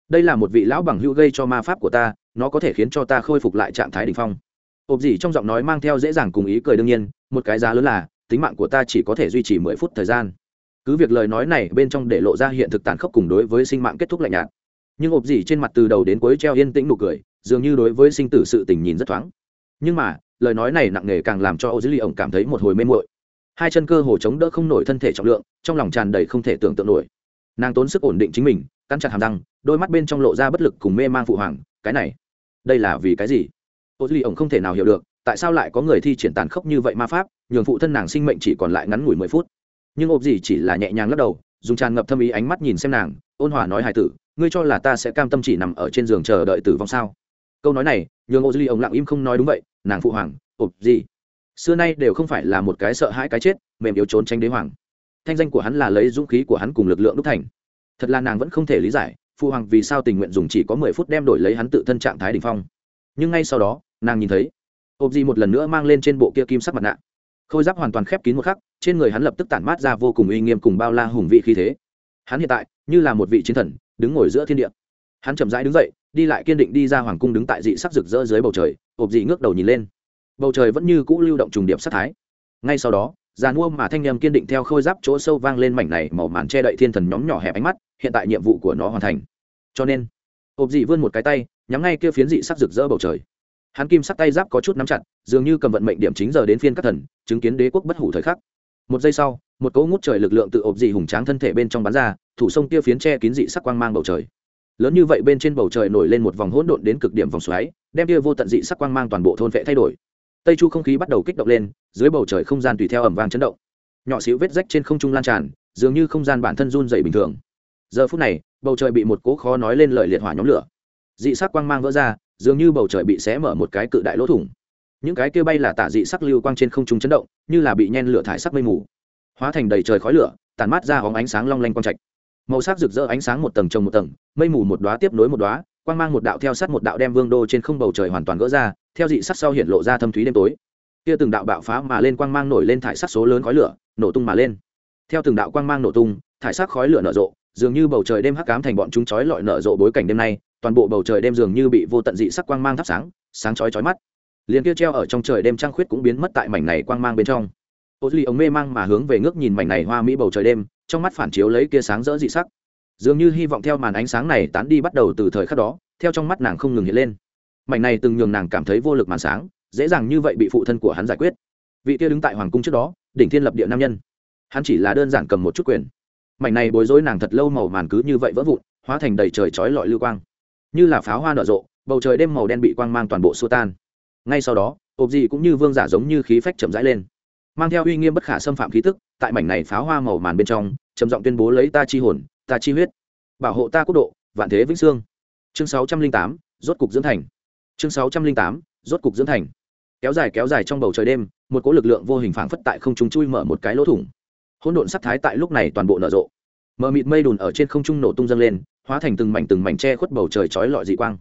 [SPEAKER 1] Đây là một vị lão bằng hữu gây cho ma pháp của ta, nó có thể khiến cho ta khôi phục lại trạng thái đ ỉ n h phong. Ộp gì trong giọng nói mang theo dễ dàng cùng ý cười đương nhiên, một cái giá lớn là, tính mạng của ta chỉ có thể duy trì mười phút thời gian. Cứ việc lời nói này bên trong để lộ ra hiện thực tàn khốc cùng đối với sinh mạng kết thúc lạnh nhạt nhưng ộp dỉ trên mặt từ đầu đến cuối treo yên tĩnh nụ cười, dường như đối với sinh tử sự tình nhìn rất thoáng. Nhưng mà, lời nói này nặng nề càng làm cho ô dữ ly ổng cảm thấy một hồi mê muội. Hai chân cơ hồ chống đỡ không nổi thân thể trọng lượng, trong lòng tràn đầy không thể tưởng tượng nổi. Nàng tốn sức ổn định chính mình, cắn chặt hàm răng, đôi mắt bên trong lộ ra bất lực cùng mê man phụ hoàng, cái này, đây là vì cái gì? Ô dữ ly ổng không thể nào hiểu được, tại sao lại có người thi triển tàn khốc như vậy ma pháp, nhường phụ thân nàng sinh mệnh chỉ còn lại ngắn ngủi mười phút. Nhưng ộp gì chỉ là nhẹ nhàng lắc đầu, dùng tràn ngập thâm ý ánh mắt nhìn xem nàng, ôn hòa nói hài tử ngươi cho là ta sẽ cam tâm chỉ nằm ở trên giường chờ đợi tử vong sao? Câu nói này, nhường ô duy ông lặng im không nói đúng vậy, nàng phụ hoàng ộp gì? Xưa nay đều không phải là một cái sợ hãi cái chết, mềm yếu trốn tránh đế hoàng. Thanh danh của hắn là lấy dũng khí của hắn cùng lực lượng đúc thành. Thật là nàng vẫn không thể lý giải, phụ hoàng vì sao tình nguyện dùng chỉ có mười phút đem đổi lấy hắn tự thân trạng thái đ ỉ n h phong. Nhưng ngay sau đó, nàng nhìn thấy ộp gì một lần nữa mang lên trên bộ kia kim sắc mặt nạ. Khôi giáp hoàn toàn khép kín một khắc, trên người hắn lập tức tản mát ra vô cùng uy nghiêm cùng bao la hùng vị khí thế. Hắn hiện tại, như là một vị chiến thần đứng ngồi giữa thiên địa. Hắn chậm rãi đứng dậy, đi lại kiên định đi ra hoàng cung đứng tại dị sắc rực rỡ dưới bầu trời, ộp dị ngước đầu nhìn lên. Bầu trời vẫn như cũ lưu động trùng điệp sát thái. Ngay sau đó giàn mua mà thanh niên kiên định theo khôi giáp chỗ sâu vang lên mảnh này màu màn che đậy thiên thần nhóm nhỏ hẹp ánh mắt, hiện tại nhiệm vụ của nó hoàn thành. Cho nên, ộp dị vươn một cái tay, nhắm ngay kia phiến dị sắc rực rỡ bầu trời. Hắn kim sắc tay giáp có chút nắm chặt, dường như cầm vận mệnh điểm chính giờ đến phiên các thần, chứng kiến đế quốc bất hủ thời khắc. Một giây sau một cỗ ngút trời lực lượng tự ộp dị hùng tráng thân thể bên trong bắn ra, thủ sông kia phiến che kín dị sắc quang mang bầu trời. Lớn như vậy bên trên bầu trời nổi lên một vòng hỗn độn đến cực điểm vòng xoáy, đem kia vô tận dị sắc quang mang toàn bộ thôn vệ thay đổi. Tây chu không khí bắt đầu kích động lên, dưới bầu trời không gian tùy theo ẩm vang chấn động. Nhỏ xíu vết rách trên không trung lan tràn, dường như không gian bản thân run dày bình thường. Giờ phút này, bầu trời bị một cỗ khó nói lên lời liệt hỏa nhóm lửa. Dị sắc quang mang vỡ ra, dường như bầu trời bị xé mở một cái cự đại lỗ thủng. Những cái kia bay là tả dị sắc lưu quang trên không trung chấn động, như là bị nhen lửa thải sắc mây mù hóa thành đầy trời khói lửa tàn mát ra hóng ánh sáng long lanh quang trạch. Màu sắc rực rỡ ánh sáng một tầng trồng một tầng, mây mù một đoá tiếp nối một đoá quang mang một đạo theo sát một đạo đem vương đô trên không bầu trời hoàn toàn gỡ ra, theo dị sắc sau hiện lộ ra thâm thúy đêm tối. Kia từng đạo bạo phá mà lên quang mang nổi lên thải sắc số lớn khói lửa, nổ tung mà lên. Theo từng đạo quang mang nổ tung, thải sắc khói lửa nở rộ, dường như bầu trời đêm hắc cám thành bọn chúng chói lọi nở rộ bối cảnh đêm nay, toàn bộ bầu trời đêm dường như bị vô tận dị sắc quang mang thắp sáng sáng chói chói mắt. Liền kia treo ở trong trời đêm trăng khuyết cũng biến mất tại mảnh này quang mang bên trong ô duy ống mê mang mà hướng về ngước nhìn mảnh này hoa mỹ bầu trời đêm, trong mắt phản chiếu lấy kia sáng rỡ dị sắc. Dường như hy vọng theo màn ánh sáng này tán đi bắt đầu từ thời khắc đó, theo trong mắt nàng không ngừng hiện lên. Mảnh này từng nhường nàng cảm thấy vô lực màn sáng, dễ dàng như vậy bị phụ thân của hắn giải quyết. Vị kia đứng tại hoàng cung trước đó, đỉnh thiên lập địa nam nhân. Hắn chỉ là đơn giản cầm một chút quyền. Mảnh này bối rối nàng thật lâu màu màn cứ như vậy vỡ vụn, hóa thành đầy trời chói lọi lưu quang. Như là pháo hoa nở rộ, bầu trời đêm màu đen bị quang mang toàn bộ xua tan. Ngay sau đó ộp dị cũng như vương giả giống như khí phách chậm rãi lên mang theo uy nghiêm bất khả xâm phạm khí tức, tại mảnh này pháo hoa màu màn bên trong, trầm giọng tuyên bố lấy ta chi hồn, ta chi huyết, bảo hộ ta quốc độ, vạn thế vĩnh sương chương sáu trăm linh tám, rốt cục dưỡng thành. Chương sáu trăm linh tám, rốt cục dưỡng thành. Kéo dài kéo dài trong bầu trời đêm, một cỗ lực lượng vô hình phảng phất tại không trung chui mở một cái lỗ thủng. Hỗn độn sắc thái tại lúc này toàn bộ nở rộ. Mờ mịt mây đùn ở trên không trung nổ tung dâng lên, hóa thành từng mảnh từng mảnh che khuất bầu trời chói lọi dị quang.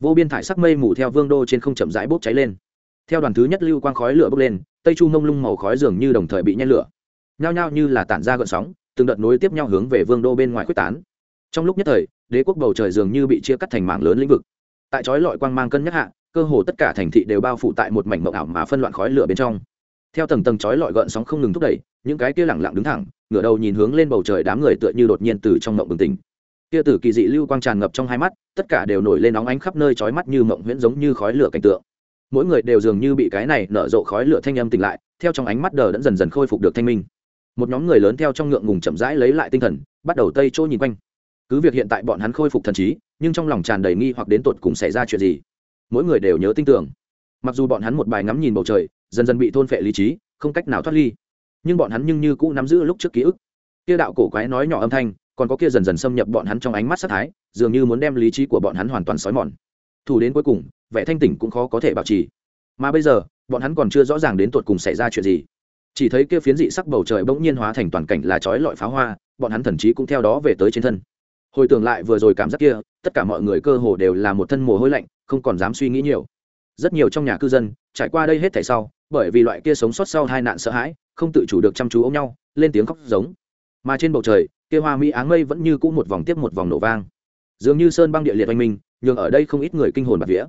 [SPEAKER 1] Vô biên thải sắc mây mù theo vương đô trên không chậm rãi bốc cháy lên. Theo đoàn thứ nhất lưu quang khói lửa bốc lên tây chu mông lung màu khói dường như đồng thời bị nhen lửa. Nhao nhao như là tản ra gợn sóng, từng đợt nối tiếp nhau hướng về vương đô bên ngoài quyết tán. Trong lúc nhất thời, đế quốc bầu trời dường như bị chia cắt thành mảng lớn lĩnh vực. Tại chói lọi quang mang cân nhắc hạ, cơ hồ tất cả thành thị đều bao phủ tại một mảnh mộng ảo mà phân loạn khói lửa bên trong. Theo tầng tầng chói lọi gợn sóng không ngừng thúc đẩy, những cái kia lẳng lặng đứng thẳng, ngửa đầu nhìn hướng lên bầu trời đám người tựa như đột nhiên từ trong mộng bừng tỉnh. Kia tử kỳ dị lưu quang tràn ngập trong hai mắt, tất cả đều nổi lên nóng ánh khắp nơi chói mắt như mộng huyễn giống như khói lửa cảnh tượng mỗi người đều dường như bị cái này nở rộ khói lửa thanh âm tỉnh lại, theo trong ánh mắt đờ đẫn dần dần khôi phục được thanh minh. Một nhóm người lớn theo trong ngượng ngùng chậm rãi lấy lại tinh thần, bắt đầu tây chỗ nhìn quanh. Cứ việc hiện tại bọn hắn khôi phục thần trí, nhưng trong lòng tràn đầy nghi hoặc đến tột cùng xảy ra chuyện gì, mỗi người đều nhớ tin tưởng. Mặc dù bọn hắn một bài ngắm nhìn bầu trời, dần dần bị thôn phệ lý trí, không cách nào thoát ly, nhưng bọn hắn nhưng như cũ nắm giữ lúc trước ký ức. Kia đạo cổ quái nói nhỏ âm thanh, còn có kia dần dần xâm nhập bọn hắn trong ánh mắt sát thái, dường như muốn đem lý trí của bọn hắn hoàn toàn xói mòn. Thủ đến cuối cùng vẻ thanh tỉnh cũng khó có thể bảo trì. Mà bây giờ, bọn hắn còn chưa rõ ràng đến tột cùng xảy ra chuyện gì. Chỉ thấy kia phiến dị sắc bầu trời bỗng nhiên hóa thành toàn cảnh là chói lọi pháo hoa, bọn hắn thần chí cũng theo đó về tới trên thân. Hồi tưởng lại vừa rồi cảm giác kia, tất cả mọi người cơ hồ đều là một thân mồ hôi lạnh, không còn dám suy nghĩ nhiều. Rất nhiều trong nhà cư dân, trải qua đây hết thảy sau, bởi vì loại kia sống sót sau hai nạn sợ hãi, không tự chủ được chăm chú ôm nhau, lên tiếng khóc giống. Mà trên bầu trời, kia hoa mỹ áng mây vẫn như cũ một vòng tiếp một vòng nổ vang. Dường như sơn băng địa liệt oanh minh, nhường ở đây không ít người kinh hồn bạt vía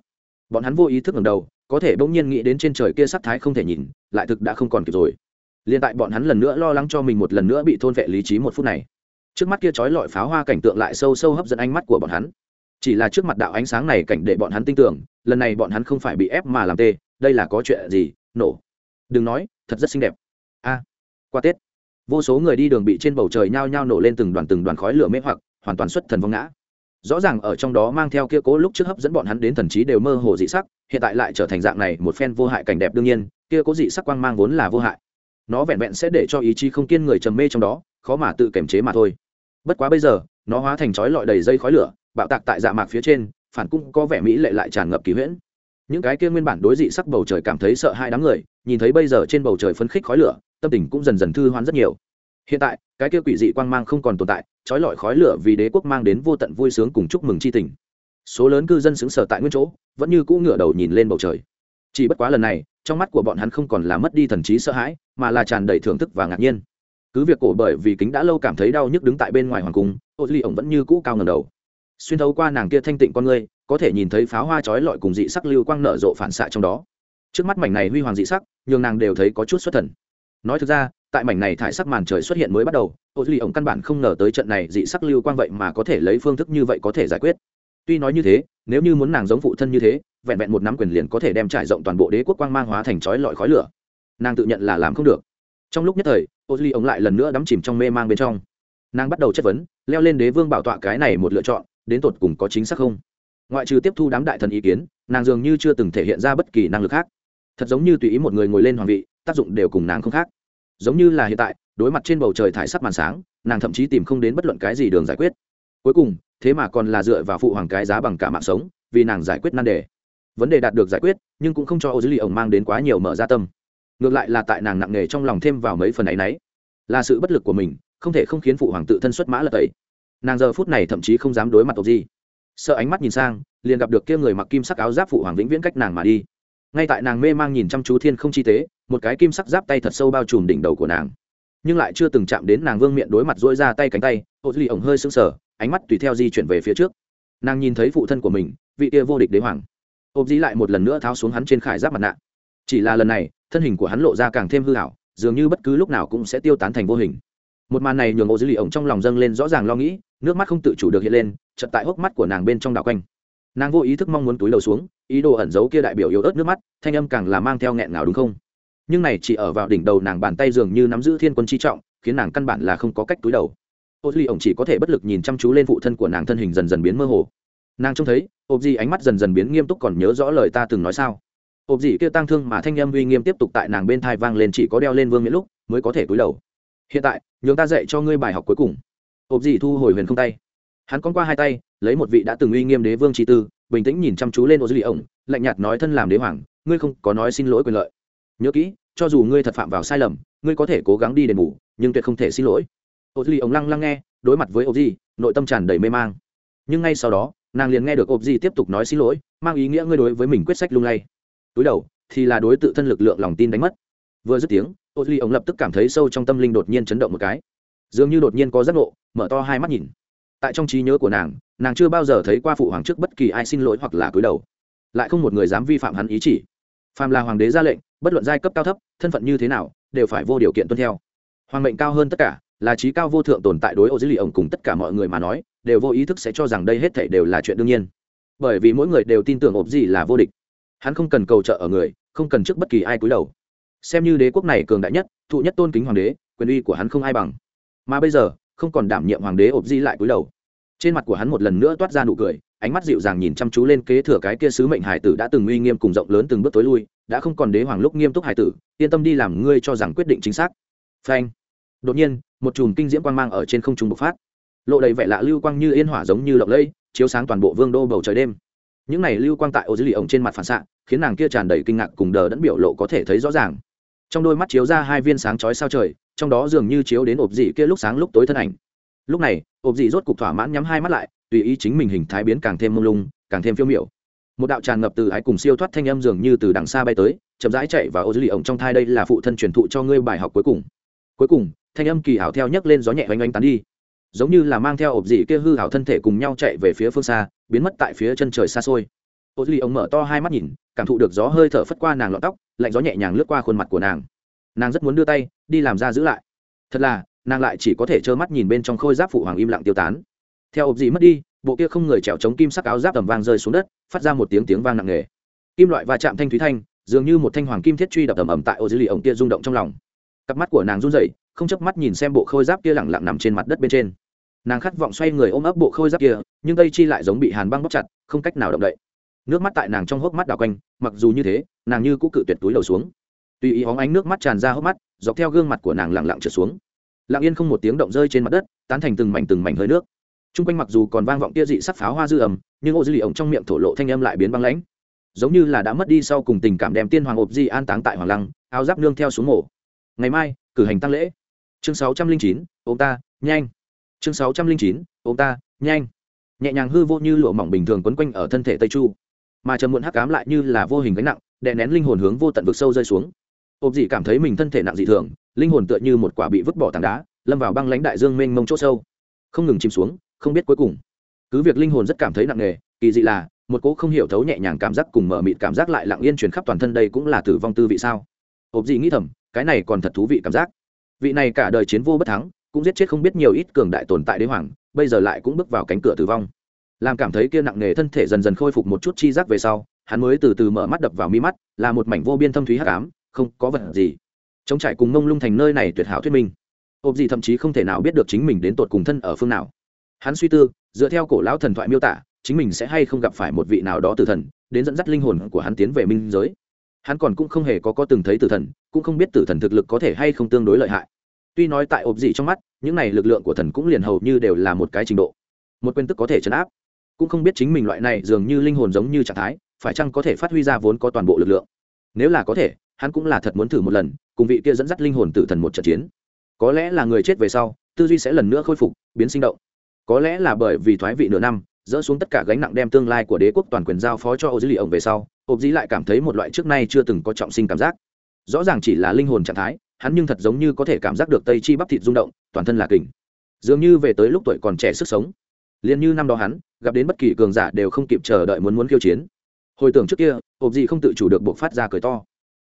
[SPEAKER 1] bọn hắn vô ý thức ngầm đầu, có thể bỗng nhiên nghĩ đến trên trời kia sắc thái không thể nhìn, lại thực đã không còn kịp rồi. Liền tại bọn hắn lần nữa lo lắng cho mình một lần nữa bị thôn vệ lý trí một phút này, trước mắt kia trói lọi pháo hoa cảnh tượng lại sâu sâu hấp dẫn ánh mắt của bọn hắn. Chỉ là trước mặt đạo ánh sáng này cảnh để bọn hắn tin tưởng, lần này bọn hắn không phải bị ép mà làm tê, đây là có chuyện gì? Nổ. Đừng nói, thật rất xinh đẹp. A. À, qua tết. Vô số người đi đường bị trên bầu trời nhao nhao nổ lên từng đoàn từng đoàn khói lửa mê hoặc, hoàn toàn xuất thần vong ngã rõ ràng ở trong đó mang theo kia cố lúc trước hấp dẫn bọn hắn đến thần trí đều mơ hồ dị sắc, hiện tại lại trở thành dạng này một phen vô hại cảnh đẹp đương nhiên, kia cố dị sắc quang mang vốn là vô hại. Nó vẹn vẹn sẽ để cho ý chí không kiên người trầm mê trong đó, khó mà tự kiềm chế mà thôi. Bất quá bây giờ, nó hóa thành chói lọi đầy dây khói lửa, bạo tạc tại dạ mạc phía trên, phản cũng có vẻ mỹ lệ lại tràn ngập kỳ huyễn. Những cái kia nguyên bản đối dị sắc bầu trời cảm thấy sợ hai đám người, nhìn thấy bây giờ trên bầu trời phấn khích khói lửa, tâm tình cũng dần dần thư hoán rất nhiều hiện tại, cái kia quỷ dị quang mang không còn tồn tại, trói lọi khói lửa vì đế quốc mang đến vô tận vui sướng cùng chúc mừng c h i tình. Số lớn cư dân xứng sở tại nguyên chỗ, vẫn như cũ ngửa đầu nhìn lên bầu trời. Chỉ bất quá lần này, trong mắt của bọn hắn không còn là mất đi thần trí sợ hãi, mà là tràn đầy thưởng thức và ngạc nhiên. Cứ việc cổ bởi vì kính đã lâu cảm thấy đau nhức đứng tại bên ngoài hoàng cung, ô duy ổng vẫn như cũ cao ngầm đầu. Xuyên thấu qua nàng kia thanh tịnh con ngươi, có thể nhìn thấy pháo hoa chói lọi cùng dị sắc lưu quang nở rộ phản xạ trong đó. Trước mắt mảnh này huy hoàng dị sắc, nhường nàng đều thấy có chút xuất thần. Nói thực ra tại mảnh này thải sắc màn trời xuất hiện mới bắt đầu, ô duy ổng căn bản không ngờ tới trận này dị sắc lưu quang vậy mà có thể lấy phương thức như vậy có thể giải quyết. Tuy nói như thế, nếu như muốn nàng giống phụ thân như thế, vẹn vẹn một nắm quyền liền có thể đem trải rộng toàn bộ đế quốc quang mang hóa thành chói lọi khói lửa. Nàng tự nhận là làm không được. Trong lúc nhất thời, ô duy ổng lại lần nữa đắm chìm trong mê mang bên trong. Nàng bắt đầu chất vấn, leo lên đế vương bảo tọa cái này một lựa chọn, đến tột cùng có chính xác không? Ngoại trừ tiếp thu đám đại thần ý kiến, nàng dường như chưa từng thể hiện ra bất kỳ năng lực khác. Thật giống như tùy ý một người ngồi lên hoàng vị, tác dụng đều cùng nàng không khác giống như là hiện tại, đối mặt trên bầu trời thải sắc màn sáng, nàng thậm chí tìm không đến bất luận cái gì đường giải quyết. Cuối cùng, thế mà còn là dựa vào phụ hoàng cái giá bằng cả mạng sống, vì nàng giải quyết nan đề. Vấn đề đạt được giải quyết, nhưng cũng không cho ô dư lì ổng mang đến quá nhiều mở ra tâm. Ngược lại là tại nàng nặng nề trong lòng thêm vào mấy phần ấ y n ấ y là sự bất lực của mình, không thể không khiến phụ hoàng tự thân xuất mã lật tẩy. Nàng giờ phút này thậm chí không dám đối mặt ô gì sợ ánh mắt nhìn sang, liền gặp được kia người mặc kim sắc áo giáp phụ hoàng vĩnh viễn cách nàng mà đi ngay tại nàng mê mang nhìn chăm chú thiên không chi tế, một cái kim sắc giáp tay thật sâu bao trùm đỉnh đầu của nàng. Nhưng lại chưa từng chạm đến nàng vương miệng đối mặt dỗi ra tay cánh tay ô duy ổng hơi sững sờ, ánh mắt tùy theo di chuyển về phía trước. Nàng nhìn thấy phụ thân của mình, vị kia vô địch đế hoàng. Ôm duy lại một lần nữa tháo xuống hắn trên khải giáp mặt nạ. Chỉ là lần này, thân hình của hắn lộ ra càng thêm hư hảo dường như bất cứ lúc nào cũng sẽ tiêu tán thành vô hình. Một màn này nhường ô duy lì ổng trong lòng dâng lên rõ ràng lo nghĩ, nước mắt không tự chủ được hiện lên chật tại hốc mắt của nàng bên trong đảo quanh. Nàng vô ý thức mong muốn túi đầu xuống ý đồ ẩn giấu kia đại biểu yếu ớt nước mắt, thanh âm càng là mang theo nghẹn ngào đúng không? Nhưng này chỉ ở vào đỉnh đầu nàng bàn tay dường như nắm giữ thiên quân chi trọng, khiến nàng căn bản là không có cách túi đầu. Ô duy ổng chỉ có thể bất lực nhìn chăm chú lên phụ thân của nàng thân hình dần dần biến mơ hồ. Nàng trông thấy ộp gì ánh mắt dần dần biến nghiêm túc còn nhớ rõ lời ta từng nói sao. Ộp gì kia tăng thương mà thanh âm uy nghiêm tiếp tục tại nàng bên thai vang lên chỉ có đeo lên vương miễn lúc mới có thể cúi đầu. Hiện tại, nhường ta dạy cho ngươi bài học cuối cùng. Ộp gì thu hồi huyền không tay. Hắn con qua hai tay, lấy một vị đã từng uy nghiêm đế vương tri tư bình tĩnh nhìn chăm chú lên ô dư lì ổng lạnh nhạt nói thân làm đế hoàng, ngươi không có nói xin lỗi quyền lợi. Nhớ kỹ, cho dù ngươi thật phạm vào sai lầm, ngươi có thể cố gắng đi đền bù, nhưng tuyệt không thể xin lỗi. Ô dư lì ổng lăng lăng nghe, đối mặt với ô dư nội tâm tràn đầy mê mang. Nhưng ngay sau đó, nàng liền nghe được ô dư tiếp tục nói xin lỗi, mang ý nghĩa ngươi đối với mình quyết sách lung lay. Túi đầu, thì là đối tự thân lực lượng lòng tin đánh mất. Vừa dứt tiếng ô duy ổng lập tức cảm thấy sâu trong tâm linh đột nhiên chấn động một cái. Dường như đột nhiên có giấc ngộ, mở to hai mắt nhìn. Tại trong trí nhớ của nàng nàng chưa bao giờ thấy qua phụ hoàng trước bất kỳ ai xin lỗi hoặc là cúi đầu. Lại không một người dám vi phạm hắn ý chỉ. Phàm là hoàng đế ra lệnh, bất luận giai cấp cao thấp, thân phận như thế nào, đều phải vô điều kiện tuân theo. Hoàng mệnh cao hơn tất cả, là trí cao vô thượng tồn tại đối ô dữ lì ổng cùng tất cả mọi người mà nói, đều vô ý thức sẽ cho rằng đây hết thảy đều là chuyện đương nhiên. Bởi vì mỗi người đều tin tưởng ộp gì là vô địch. Hắn không cần cầu trợ ở người, không cần trước bất kỳ ai cúi đầu. Xem như đế quốc này cường đại nhất, thụ nhất tôn kính hoàng đế, quyền uy của hắn không ai bằng. Mà bây giờ, không còn đảm nhiệm hoàng đế ộp di lại cúi đầu trên mặt của hắn một lần nữa toát ra nụ cười, ánh mắt dịu dàng nhìn chăm chú lên kế thừa cái kia sứ mệnh hải tử đã từng uy nghiêm cùng rộng lớn từng bước tối lui, đã không còn đế hoàng lúc nghiêm túc hải tử, yên tâm đi làm ngươi cho rằng quyết định chính xác. Phanh. Đột nhiên, một chùm kinh diễm quang mang ở trên không trung bộc phát. Lộ đầy vẻ lạ lưu quang như yên hỏa giống như lộng lẫy, chiếu sáng toàn bộ vương đô bầu trời đêm. Những này lưu quang tại ô dưới lì ổng trên mặt phản xạ, khiến nàng kia tràn đầy kinh ngạc cùng đờ đẫn biểu lộ có thể thấy rõ ràng. Trong đôi mắt chiếu ra hai viên sáng chói sao trời, trong đó dường như chiếu đến ộp dị kia lúc sáng lúc tối thân ảnh lúc này, ộp dị rốt cục thỏa mãn nhắm hai mắt lại, tùy ý chính mình hình thái biến càng thêm mông lung, càng thêm phiêu miểu. Một đạo tràn ngập từ ái cùng siêu thoát thanh âm dường như từ đằng xa bay tới, chậm rãi chạy và ô dư lì ổng trong thai đây là phụ thân truyền thụ cho ngươi bài học cuối cùng. Cuối cùng, thanh âm kỳ ảo theo nhấc lên gió nhẹ oanh oanh tán đi. Giống như là mang theo ộp dị kia hư hảo thân thể cùng nhau chạy về phía phương xa, biến mất tại phía chân trời xa xôi. Ô duy ông mở to hai mắt nhìn, cảm thụ được gió hơi thở phất qua nàng lọn tóc, lạnh gió nhẹ nhàng lướt qua khuôn mặt của nàng. Nàng rất muốn đưa tay, đi làm ra giữ lại. Thật là nàng lại chỉ có thể trơ mắt nhìn bên trong khôi giáp phụ hoàng im lặng tiêu tán. Theo ộp dị mất đi, bộ kia không người trèo chống kim sắc áo giáp tầm vang rơi xuống đất, phát ra một tiếng tiếng vang nặng nề. Kim loại va chạm thanh thúy thanh, dường như một thanh hoàng kim thiết truy đập ầm ầm tại ô dưới lì ổng kia rung động trong lòng. Cặp mắt của nàng run rẩy, không chớp mắt nhìn xem bộ khôi giáp kia lẳng lặng nằm trên mặt đất bên trên. Nàng khát vọng xoay người ôm ấp bộ khôi giáp kia, nhưng tây chi lại giống bị hàn băng bóc chặt, không cách nào động đậy. Nước mắt tại nàng trong hốc mắt đào quanh, mặc dù như thế, nàng như cũng cự tuyệt túi đầu xuống. Tùy ý hóng ánh nước mắt tràn ra hốc mắt, dọc theo gương mặt của nàng lặng lặng trượt xuống lặng yên không một tiếng động rơi trên mặt đất, tán thành từng mảnh từng mảnh hơi nước. T r u n g quanh mặc dù còn vang vọng tia dị sắc pháo hoa dư ẩm, nhưng ô dư lì ổng trong miệng thổ lộ thanh âm lại biến băng lãnh. Giống như là đã mất đi sau cùng tình cảm đem tiên hoàng ộp di an táng tại hoàng lăng, áo giáp nương theo xuống mổ. Ngày mai, cử hành tăng lễ. Chương sáu trăm linh chín, ông ta, nhanh. Chương sáu trăm linh chín, ông ta, nhanh. Nhẹ nhàng hư vô như lụa mỏng bình thường quấn quanh ở thân thể tây chu. Mà trầm muộn hắc cám lại như là vô hình gánh nặng, đè nén linh hồn hướng vô tận vực sâu rơi xuống ộp dị cảm thấy mình thân thể nặng dị thường, linh hồn tựa như một quả bị vứt bỏ tảng đá, lâm vào băng lãnh đại dương mênh mông chỗ sâu. Không ngừng chìm xuống, không biết cuối cùng. Cứ việc linh hồn rất cảm thấy nặng nề, kỳ dị là, một cỗ không hiểu thấu nhẹ nhàng cảm giác cùng mở mịt cảm giác lại lặng yên truyền khắp toàn thân đây cũng là tử vong tư vị sao? Ộp dị nghĩ thầm, cái này còn thật thú vị cảm giác. Vị này cả đời chiến vô bất thắng, cũng giết chết không biết nhiều ít cường đại tồn tại đế hoàng, bây giờ lại cũng bước vào cánh cửa tử vong. Làm cảm thấy kia nặng nề thân thể dần dần khôi phục một chút chi giác về sau, hắn mới từ từ mở mắt đập vào mi mắt, là một mảnh vô biên thâm thúy hắc ám không có vật gì. Chống trải cùng mông lung thành nơi này tuyệt hảo thuyết minh. Ộp gì thậm chí không thể nào biết được chính mình đến tột cùng thân ở phương nào. Hắn suy tư, dựa theo cổ lão thần thoại miêu tả, chính mình sẽ hay không gặp phải một vị nào đó tử thần, đến dẫn dắt linh hồn của hắn tiến về minh giới. Hắn còn cũng không hề có có từng thấy tử thần, cũng không biết tử thần thực lực có thể hay không tương đối lợi hại. Tuy nói tại ộp dị trong mắt, những này lực lượng của thần cũng liền hầu như đều là một cái trình độ. Một quyền tức có thể chấn áp. Cũng không biết chính mình loại này dường như linh hồn giống như trạng thái, phải chăng có thể phát huy ra vốn có toàn bộ lực lượng? Nếu là có thể hắn cũng là thật muốn thử một lần, cùng vị kia dẫn dắt linh hồn tử thần một trận chiến. Có lẽ là người chết về sau, tư duy sẽ lần nữa khôi phục, biến sinh động. Có lẽ là bởi vì thoái vị nửa năm, dỡ xuống tất cả gánh nặng đem tương lai của đế quốc toàn quyền giao phó cho ô dữ lì ổng về sau ô dĩ lại cảm thấy một loại trước nay chưa từng có trọng sinh cảm giác. Rõ ràng chỉ là linh hồn trạng thái, hắn nhưng thật giống như có thể cảm giác được tây chi bắp thịt rung động, toàn thân là kình. Dường như về tới lúc tuổi còn trẻ sức sống. Liền như năm đó hắn, gặp đến bất kỳ cường giả đều không kịp chờ đợi muốn muốn khiêu chiến. Hồi tưởng trước kia hộp gì không tự chủ được buộc phát ra cười to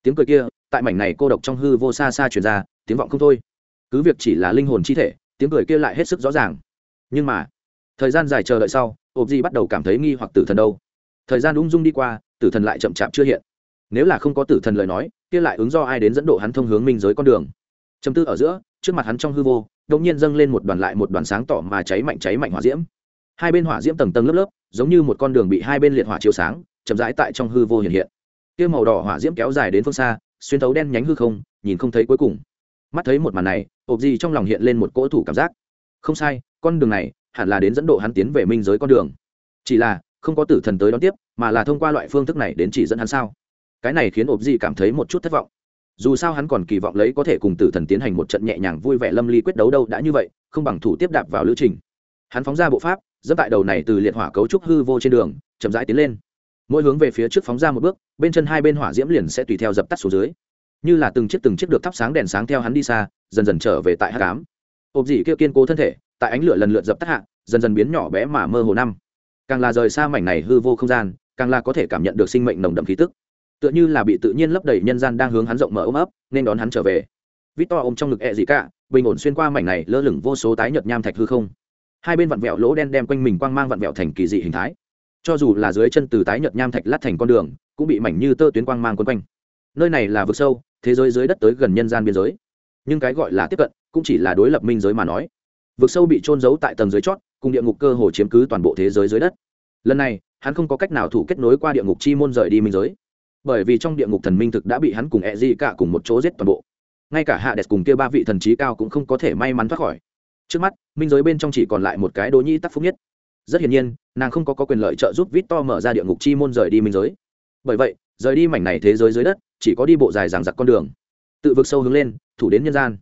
[SPEAKER 1] tiếng cười kia, tại mảnh này cô độc trong hư vô xa xa truyền ra, tiếng vọng không thôi. Cứ việc chỉ là linh hồn chi thể, tiếng cười kia lại hết sức rõ ràng. Nhưng mà, thời gian dài chờ đợi sau ộp gì bắt đầu cảm thấy nghi hoặc tử thần đâu. Thời gian ung dung đi qua, tử thần lại chậm chạp chưa hiện. Nếu là không có tử thần lời nói, kia lại ứng do ai đến dẫn độ hắn thông hướng minh giới con đường. Chấm tư ở giữa, trước mặt hắn trong hư vô, đột nhiên dâng lên một đoàn lại một đoàn sáng tỏ mà cháy mạnh cháy mạnh hỏa diễm. Hai bên hỏa diễm tầng tầng lớp lớp, giống như một con đường bị hai bên liệt hỏa chiếu sáng, chậm rãi tại trong hư vô hiện hiện kia màu đỏ hỏa diễm kéo dài đến phương xa, xuyên thấu đen nhánh hư không, nhìn không thấy cuối cùng. Mắt thấy một màn này ộp gì trong lòng hiện lên một cỗ thủ cảm giác. Không sai, con đường này hẳn là đến dẫn độ hắn tiến về minh giới con đường. Chỉ là, không có tử thần tới đón tiếp, mà là thông qua loại phương thức này đến chỉ dẫn hắn sao? Cái này khiến ộp gì cảm thấy một chút thất vọng. Dù sao hắn còn kỳ vọng lấy có thể cùng tử thần tiến hành một trận nhẹ nhàng vui vẻ lâm ly quyết đấu đâu đã như vậy, không bằng thủ tiếp đạp vào lữ trình. Hắn phóng ra bộ pháp dẫm tại đầu này từ liệt hỏa cấu trúc hư vô trên đường, chậm rãi tiến lên mỗi hướng về phía trước phóng ra một bước, bên chân hai bên hỏa diễm liền sẽ tùy theo dập tắt xuống dưới. Như là từng chiếc từng chiếc được thắp sáng đèn sáng theo hắn đi xa, dần dần trở về tại hát cám hộp dị kia kiên cố thân thể, tại ánh lửa lần lượt dập tắt hạ, dần dần biến nhỏ bé mà mơ hồ năm. Càng là rời xa mảnh này hư vô không gian, càng là có thể cảm nhận được sinh mệnh nồng đậm khí tức. Tựa như là bị tự nhiên lấp đầy nhân gian đang hướng hắn rộng mở ôm ấp, nên đón hắn trở về. Vít to ôm trong ngực ẹ、e、gì cả, bình ổn xuyên qua mảnh này lơ lửng vô số tái nhợt nham thạch hư không. Hai bên vặn vẹo lỗ đen đem quanh mình quang mang vặn vẹo thành kỳ dị hình thái cho dù là dưới chân từ tái nhợt nham thạch lát thành con đường, cũng bị mảnh như tơ tuyến quang mang quấn quanh. Nơi này là vực sâu, thế giới dưới đất tới gần nhân gian biên giới. Nhưng cái gọi là tiếp cận, cũng chỉ là đối lập minh giới mà nói. Vực sâu bị trôn giấu tại tầng dưới chót, cùng địa ngục cơ hồ chiếm cứ toàn bộ thế giới dưới đất. Lần này, hắn không có cách nào thủ kết nối qua địa ngục chi môn rời đi minh giới. Bởi vì trong địa ngục thần minh thực đã bị hắn cùng e di cả cùng một chỗ giết toàn bộ. Ngay cả hạ đẹp cùng kia ba vị thần trí cao cũng không có thể may mắn thoát khỏi. Trước mắt, minh giới bên trong chỉ còn lại một cái đố nhi tắc phúc nhất rất hiển nhiên nàng không có, có quyền lợi trợ giúp vít to mở ra địa ngục chi môn rời đi minh giới. Bởi vậy rời đi mảnh này thế giới dưới đất chỉ có đi bộ dài giảng giặc con đường. Tự vực sâu hướng lên thủ đến nhân gian.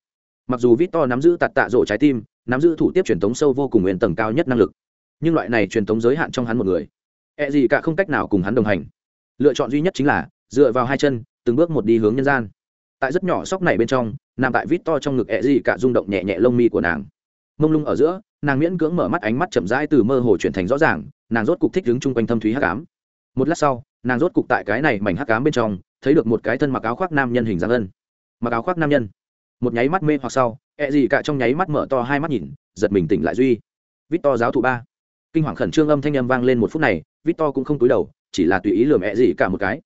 [SPEAKER 1] Mặc dù vít to nắm giữ tạt tạ rổ trái tim nắm giữ thủ tiếp truyền thống sâu vô cùng nguyện tầng cao nhất năng lực nhưng loại này truyền thống giới hạn trong hắn một người E gì cả không cách nào cùng hắn đồng hành. Lựa chọn duy nhất chính là dựa vào hai chân từng bước một đi hướng nhân gian. Tại rất nhỏ sóc này bên trong nằm tại vít to trong ngực e gì cả rung động nhẹ nhẹ lông mi của nàng mông lung ở giữa, nàng miễn cưỡng mở mắt ánh mắt chậm rãi từ mơ hồ chuyển thành rõ ràng, nàng rốt cục thích đứng chung quanh thâm thúy hắc ám. Một lát sau, nàng rốt cục tại cái này mảnh hắc ám bên trong, thấy được một cái thân mặc áo khoác nam nhân hình dáng ân. Mặc áo khoác nam nhân. Một nháy mắt mê hoặc sau e ẹ gì cả trong nháy mắt mở to hai mắt nhìn, giật mình tỉnh lại duy. Vít to giáo thụ ba. Kinh hoàng khẩn trương âm thanh âm vang lên một phút này vít to cũng không túi đầu, chỉ là tùy ý lườm e ẹ gì cả một cái.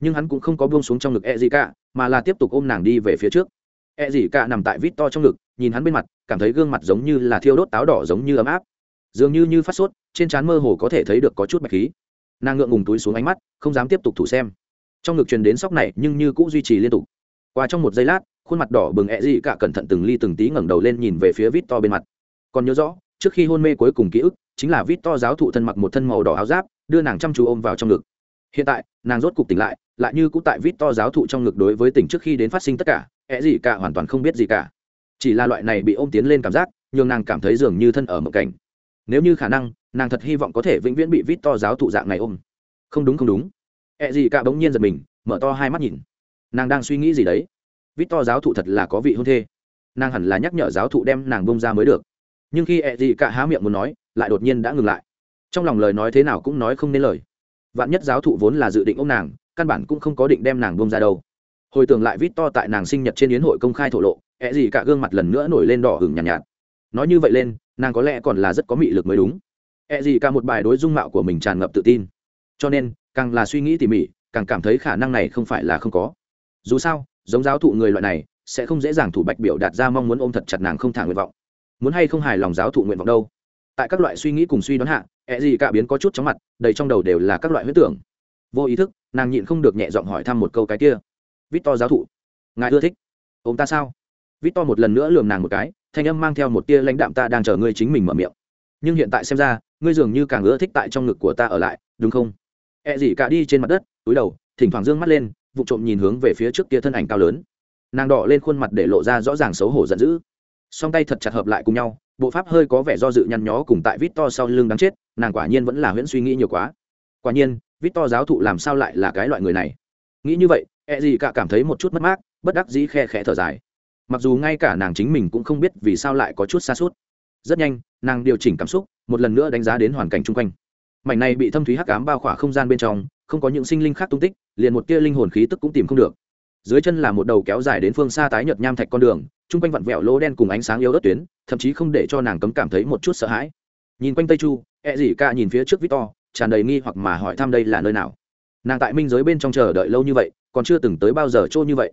[SPEAKER 1] Nhưng hắn cũng không có buông xuống trong ngực e ẹ gì cả, mà là tiếp tục ôm nàng đi về phía trước. E gì cả nằm tại vít to trong ngực, nhìn hắn bên mặt, cảm thấy gương mặt giống như là thiêu đốt táo đỏ giống như ấm áp. Dường như như phát sốt, trên trán mơ hồ có thể thấy được có chút bạch khí. Nàng ngượng ngùng túi xuống ánh mắt, không dám tiếp tục thủ xem. Trong ngực truyền đến sóc này, nhưng như cũng duy trì liên tục. Qua trong một giây lát, khuôn mặt đỏ bừng E gì cả cẩn thận từng ly từng tí ngẩng đầu lên nhìn về phía vít to bên mặt. Còn nhớ rõ, trước khi hôn mê cuối cùng ký ức, chính là vít to giáo thụ thân mặc một thân màu đỏ áo giáp, đưa nàng chăm chú ôm vào trong ngực. Hiện tại, nàng rốt cục tỉnh lại lại như cũng tại vít to giáo thụ trong ngực đối với tỉnh trước khi đến phát sinh tất cả ẹ gì cả hoàn toàn không biết gì cả. Chỉ là loại này bị ôm tiến lên cảm giác, nhường nàng cảm thấy dường như thân ở một cảnh. Nếu như khả năng, nàng thật hy vọng có thể vĩnh viễn bị vít to giáo thụ dạng này ôm. Không đúng không đúng. Ẹ gì cả bỗng nhiên giật mình, mở to hai mắt nhìn. Nàng đang suy nghĩ gì đấy? Vít to giáo thụ thật là có vị hôn thê. Nàng hẳn là nhắc nhở giáo thụ đem nàng bông ra mới được. Nhưng khi ẹ gì cả há miệng muốn nói, lại đột nhiên đã ngừng lại. Trong lòng lời nói thế nào cũng nói không nên lời. Vạn nhất giáo thụ vốn là dự định ông nàng, căn bản cũng không có định đem nàng bông ra đâu hồi tưởng lại vít to tại nàng sinh nhật trên yến hội công khai thổ lộ ẹ gì cả gương mặt lần nữa nổi lên đỏ hừng nhàn nhạt, nhạt. Nói như vậy lên nàng có lẽ còn là rất có mị lực mới đúng. Ẹ gì cả một bài đối dung mạo của mình tràn ngập tự tin. Cho nên càng là suy nghĩ tỉ mỉ càng cảm thấy khả năng này không phải là không có. Dù sao giống giáo thụ người loại này sẽ không dễ dàng thủ bạch biểu đạt ra mong muốn ôm thật chặt nàng không thả nguyện vọng. Muốn hay không hài lòng giáo thụ nguyện vọng đâu? Tại các loại suy nghĩ cùng suy đoán hạ ẹ gì cả biến có chút chóng mặt đầy trong đầu đều là các loại huyết tưởng. Vô ý thức nàng nhịn không được nhẹ giọng hỏi thăm một câu cái kia vít to giáo thụ. Ngài ưa thích. Ông ta sao? Vít to một lần nữa lườm nàng một cái, thanh âm mang theo một tia lãnh đạm ta đang chờ ngươi chính mình mở miệng. Nhưng hiện tại xem ra, ngươi dường như càng ưa thích tại trong ngực của ta ở lại, đúng không? E gì cả đi trên mặt đất, túi đầu, thỉnh thoảng d ư ơ n g mắt lên, vụ trộm nhìn hướng về phía trước kia thân ảnh cao lớn. Nàng đỏ lên khuôn mặt để lộ ra rõ ràng xấu hổ giận dữ. Song tay thật chặt hợp lại cùng nhau, bộ pháp hơi có vẻ do dự nhăn nhó cùng tại vít to sau lưng đáng chết, nàng quả nhiên vẫn là huyễn suy nghĩ nhiều quá. Quả nhiên vít to giáo thụ làm sao lại là cái loại người này? Nghĩ như vậy e gì cả cảm thấy một chút mất mát, bất đắc dĩ khe khẽ thở dài. Mặc dù ngay cả nàng chính mình cũng không biết vì sao lại có chút xa sút. rất nhanh, nàng điều chỉnh cảm xúc, một lần nữa đánh giá đến hoàn cảnh xung quanh. Mảnh này bị thâm thúy hắc ám bao khỏa không gian bên trong, không có những sinh linh khác tung tích, liền một tia linh hồn khí tức cũng tìm không được. Dưới chân là một đầu kéo dài đến phương xa tái nhợt nham thạch con đường xung quanh vặn vẹo lỗ đen cùng ánh sáng yếu ớt tuyến, thậm chí không để cho nàng cấm cảm thấy một chút sợ hãi. Nhìn quanh tây chu e gì cả nhìn phía trước victor, tràn đầy nghi hoặc mà hỏi thăm đây là nơi nào nàng tại minh giới bên trong chờ đợi lâu như vậy, còn chưa từng tới bao giờ trôi như vậy.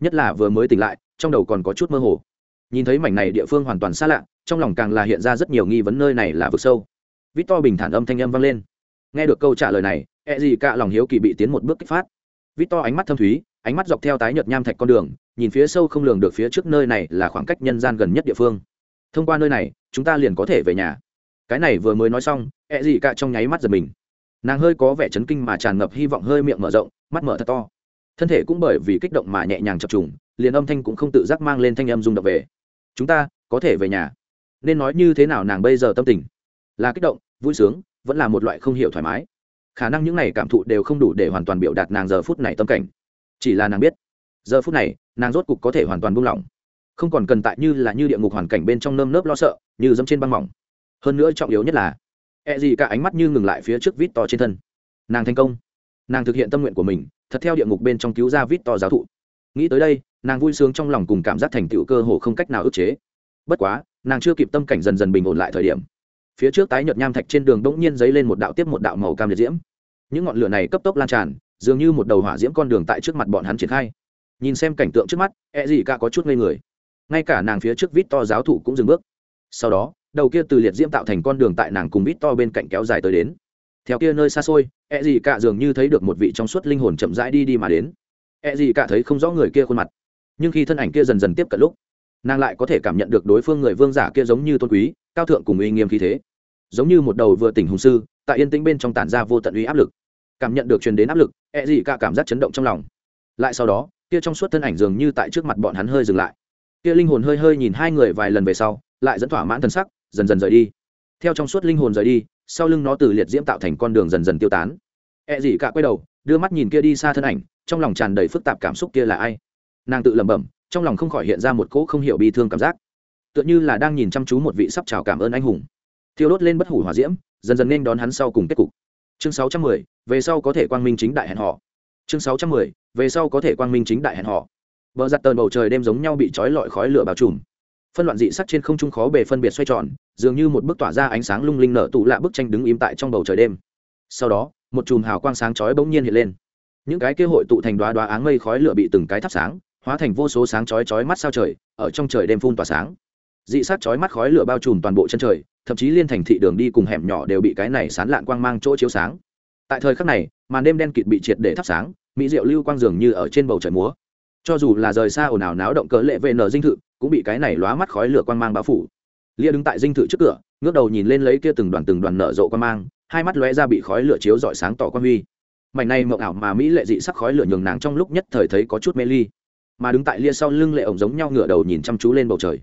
[SPEAKER 1] Nhất là vừa mới tỉnh lại, trong đầu còn có chút mơ hồ. Nhìn thấy mảnh này địa phương hoàn toàn xa lạ, trong lòng càng là hiện ra rất nhiều nghi vấn nơi này là vực sâu. Vít To bình thản âm thanh âm vang lên. Nghe được câu trả lời này e gì cả lòng hiếu kỳ bị tiến một bước kích phát. Vít To ánh mắt thâm thúy, ánh mắt dọc theo tái nhợt nham thạch con đường, nhìn phía sâu không lường được phía trước nơi này là khoảng cách nhân gian gần nhất địa phương. Thông qua nơi này, chúng ta liền có thể về nhà. Cái này vừa mới nói xong e ẹ gì cả trong nháy mắt giật mình nàng hơi có vẻ chấn kinh mà tràn ngập hy vọng hơi miệng mở rộng, mắt mở thật to. Thân thể cũng bởi vì kích động mà nhẹ nhàng chập trùng, liền âm thanh cũng không tự giác mang lên thanh âm rung động về. Chúng ta có thể về nhà. Nên nói như thế nào nàng bây giờ tâm tình? Là kích động, vui sướng, vẫn là một loại không hiểu thoải mái. Khả năng những này cảm thụ đều không đủ để hoàn toàn biểu đạt nàng giờ phút này tâm cảnh. Chỉ là nàng biết, giờ phút này, nàng rốt cục có thể hoàn toàn buông lỏng. Không còn cần tại như là như địa ngục hoàn cảnh bên trong nơm nớp lo sợ, như dẫm trên băng mỏng. Hơn nữa trọng yếu nhất là e gì cả ánh mắt như ngừng lại phía trước vít to trên thân. Nàng thành công. Nàng thực hiện tâm nguyện của mình, thật theo địa ngục bên trong cứu ra vít to giáo thụ. Nghĩ tới đây, nàng vui sướng trong lòng cùng cảm giác thành tựu cơ hồ không cách nào ức chế. Bất quá, nàng chưa kịp tâm cảnh dần dần bình ổn lại thời điểm. Phía trước tái nhợt nham thạch trên đường bỗng nhiên dấy lên một đạo tiếp một đạo màu cam liệt diễm. Những ngọn lửa này cấp tốc lan tràn, dường như một đầu hỏa diễm con đường tại trước mặt bọn hắn triển khai. Nhìn xem cảnh tượng trước mắt e gì cả có chút ngây người. Ngay cả nàng phía trước vít to giáo thụ cũng dừng bước. Sau đó đầu kia từ liệt diễm tạo thành con đường tại nàng cùng bít to bên cạnh kéo dài tới đến. Theo kia nơi xa xôi e gì cả dường như thấy được một vị trong suốt linh hồn chậm rãi đi đi mà đến. E gì cả thấy không rõ người kia khuôn mặt, nhưng khi thân ảnh kia dần dần tiếp cận lúc, nàng lại có thể cảm nhận được đối phương người vương giả kia giống như tôn quý, cao thượng cùng uy nghiêm khí thế. Giống như một đầu vừa tỉnh hùng sư, tại yên tĩnh bên trong tản ra vô tận uy áp lực. Cảm nhận được truyền đến áp lực e gì cả cảm giác chấn động trong lòng. Lại sau đó, kia trong suốt thân ảnh dường như tại trước mặt bọn hắn hơi dừng lại. Kia linh hồn hơi hơi nhìn hai người vài lần về sau, lại dẫn thỏa mãn thân sắc dần dần rời đi. Theo trong suốt linh hồn rời đi, sau lưng nó từ liệt diễm tạo thành con đường dần dần tiêu tán. E gì cả quay đầu, đưa mắt nhìn kia đi xa thân ảnh, trong lòng tràn đầy phức tạp cảm xúc kia là ai? Nàng tự lẩm bẩm, trong lòng không khỏi hiện ra một cỗ không hiểu bi thương cảm giác. Tựa như là đang nhìn chăm chú một vị sắp chào cảm ơn anh hùng. Thiêu đốt lên bất hủ hỏa diễm, dần dần nên đón hắn sau cùng kết cục. Chương sáu trăm mười, về sau có thể quang minh chính đại hẹn họ chương sáu trăm mười, về sau có thể quang minh chính đại hẹn họ vợ giặt tờn bầu trời đêm giống nhau bị trói lọi khói lửa bao trùm phân loạn dị sắc trên không trung khó bề phân biệt xoay tròn, dường như một bức tỏa ra ánh sáng lung linh nở tụ lạ bức tranh đứng im tại trong bầu trời đêm. Sau đó, một chùm hào quang sáng chói bỗng nhiên hiện lên. Những cái kế hội tụ thành đoá đoá áng mây khói lửa bị từng cái thắp sáng, hóa thành vô số sáng chói chói mắt sao trời, ở trong trời đêm phun tỏa sáng. Dị sắc chói mắt khói lửa bao trùm toàn bộ chân trời, thậm chí liên thành thị đường đi cùng hẻm nhỏ đều bị cái này sán lạn quang mang chỗ chiếu sáng. Tại thời khắc này, màn đêm đen kịt bị triệt để thắp sáng, mỹ diệu lưu quang dường như ở trên bầu trời múa. Cho dù là rời xa ồn ào náo động cỡ lệ vệ nở dinh thự cũng bị cái này lóa mắt khói lửa quang mang bao phủ. Lia đứng tại dinh thự trước cửa, ngước đầu nhìn lên lấy kia từng đoàn từng đoàn nở rộ quang mang, hai mắt lóe ra bị khói lửa chiếu rọi sáng tỏ quan huy. Mảnh này mộng ảo mà mỹ lệ dị sắc khói lửa nhường nàng trong lúc nhất thời thấy có chút mê ly. Mà đứng tại lia sau lưng lệ ổng giống nhau ngửa đầu nhìn chăm chú lên bầu trời.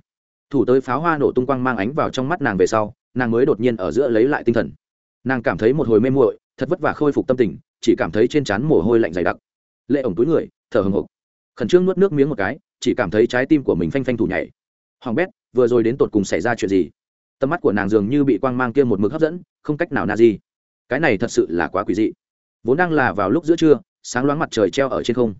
[SPEAKER 1] Thủ tới pháo hoa nổ tung quang mang ánh vào trong mắt nàng về sau, nàng mới đột nhiên ở giữa lấy lại tinh thần. Nàng cảm thấy một hồi mê muội, thật vất vả khôi phục tâm tình, chỉ cảm thấy trên trán mồ hôi lạnh dày đặc. Lệ ổng túi người, thở hừng hực. Khẩn trương nuốt nước miếng một cái chỉ cảm thấy trái tim của mình phanh phanh thủ nhảy. Hoàng bét, vừa rồi đến tột cùng xảy ra chuyện gì? Tầm mắt của nàng dường như bị quang mang kia một mực hấp dẫn, không cách nào na gì. Cái này thật sự là quá quỷ dị. Vốn đang là vào lúc giữa trưa, sáng loáng mặt trời treo ở trên không.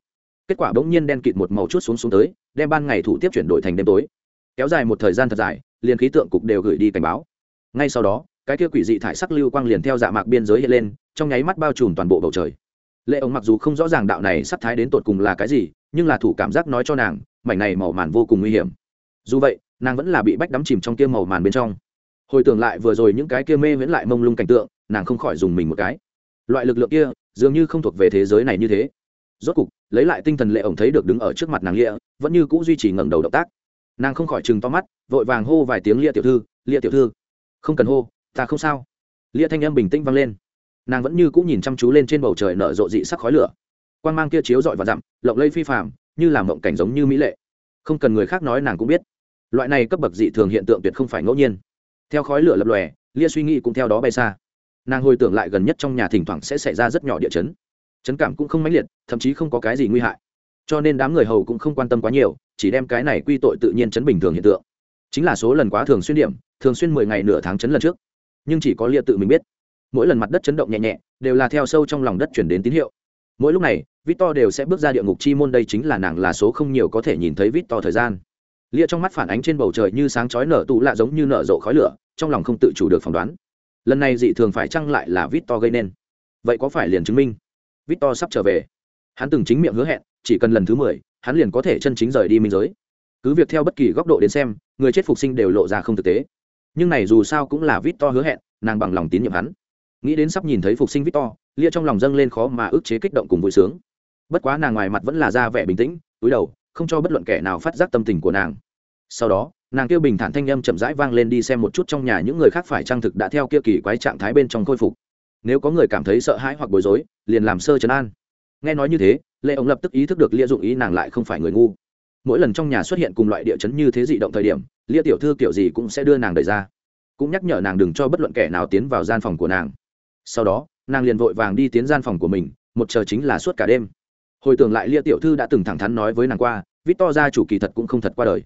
[SPEAKER 1] Kết quả bỗng nhiên đen kịt một màu chút xuống xuống tới, đem ban ngày thủ tiếp chuyển đổi thành đêm tối. Kéo dài một thời gian thật dài, liền khí tượng cục đều gửi đi cảnh báo. Ngay sau đó, cái kia quỷ dị thải sắc lưu quang liền theo dạ mạc biên giới hiện lên, trong nháy mắt bao trùm toàn bộ bầu trời. Lệ ống mặc dù không rõ ràng đạo này sắp thái đến tột cùng là cái gì nhưng là thủ cảm giác nói cho nàng, mảnh này màu màn vô cùng nguy hiểm. Dù vậy, nàng vẫn là bị bách đắm chìm trong kia màu màn bên trong. Hồi tưởng lại vừa rồi những cái kia mê viễn lại mông lung cảnh tượng, nàng không khỏi dùng mình một cái. Loại lực lượng kia, dường như không thuộc về thế giới này như thế. Rốt cục, lấy lại tinh thần lệ ổng thấy được đứng ở trước mặt nàng lia, vẫn như c ũ duy trì ngẩng đầu động tác. Nàng không khỏi chừng to mắt, vội vàng hô vài tiếng lia tiểu thư, lia tiểu thư, không cần hô, ta không sao. Lia thanh em bình tĩnh vang lên. Nàng vẫn như cũng nhìn chăm chú lên trên bầu trời nở rộ dị sắc khói lửa quan g mang kia chiếu dọi và dặm, lộng lây phi phạm như làm mộng cảnh giống như mỹ lệ. Không cần người khác nói nàng cũng biết. Loại này cấp bậc dị thường hiện tượng tuyệt không phải ngẫu nhiên. Theo khói lửa lập lòe, lia suy nghĩ cũng theo đó bay xa. Nàng hồi tưởng lại gần nhất trong nhà thỉnh thoảng sẽ xảy ra rất nhỏ địa chấn. Chấn cảm cũng không mãnh liệt, thậm chí không có cái gì nguy hại. Cho nên đám người hầu cũng không quan tâm quá nhiều, chỉ đem cái này quy tội tự nhiên chấn bình thường hiện tượng. Chính là số lần quá thường xuyên điểm, thường xuyên mười ngày nửa tháng chấn lần trước. Nhưng chỉ có lia tự mình biết. Mỗi lần mặt đất chấn động nhẹ nhẹ, đều là theo sâu trong lòng đất chuyển đến tín hiệu mỗi lúc này, victor đều sẽ bước ra địa ngục chi môn, đây chính là nàng là số không nhiều có thể nhìn thấy victor thời gian. Lia trong mắt phản ánh trên bầu trời như sáng chói nở tụ lạ giống như nở rộ khói lửa, trong lòng không tự chủ được phỏng đoán. Lần này dị thường phải chăng lại là victor gây nên? Vậy có phải liền chứng minh? Victor sắp trở về. Hắn từng chính miệng hứa hẹn, chỉ cần lần thứ mười, hắn liền có thể chân chính rời đi minh giới. Cứ việc theo bất kỳ góc độ đến xem, người chết phục sinh đều lộ ra không thực tế. Nhưng này dù sao cũng là victor hứa hẹn, nàng bằng lòng tín nhiệm hắn. Nghĩ đến sắp nhìn thấy phục sinh victor lia trong lòng dâng lên khó mà ức chế kích động cùng vui sướng. Bất quá nàng ngoài mặt vẫn là ra vẻ bình tĩnh, túi đầu, không cho bất luận kẻ nào phát giác tâm tình của nàng. Sau đó, nàng kêu bình thản thanh âm chậm rãi vang lên đi xem một chút trong nhà những người khác phải trang thực đã theo kia kỳ quái trạng thái bên trong khôi phục. Nếu có người cảm thấy sợ hãi hoặc bối rối, liền làm sơ chấn an. Nghe nói như thế lệ ông lập tức ý thức được lia dụng ý nàng lại không phải người ngu. Mỗi lần trong nhà xuất hiện cùng loại địa chấn như thế dị động thời điểm, lia tiểu thư kiểu gì cũng sẽ đưa nàng đẩy ra, cũng nhắc nhở nàng đừng cho bất luận kẻ nào tiến vào gian phòng của nàng. Sau đó nàng liền vội vàng đi tiến gian phòng của mình, một chờ chính là suốt cả đêm. Hồi tưởng lại lia tiểu thư đã từng thẳng thắn nói với nàng qua vít to ra chủ kỳ thật cũng không thật qua đời.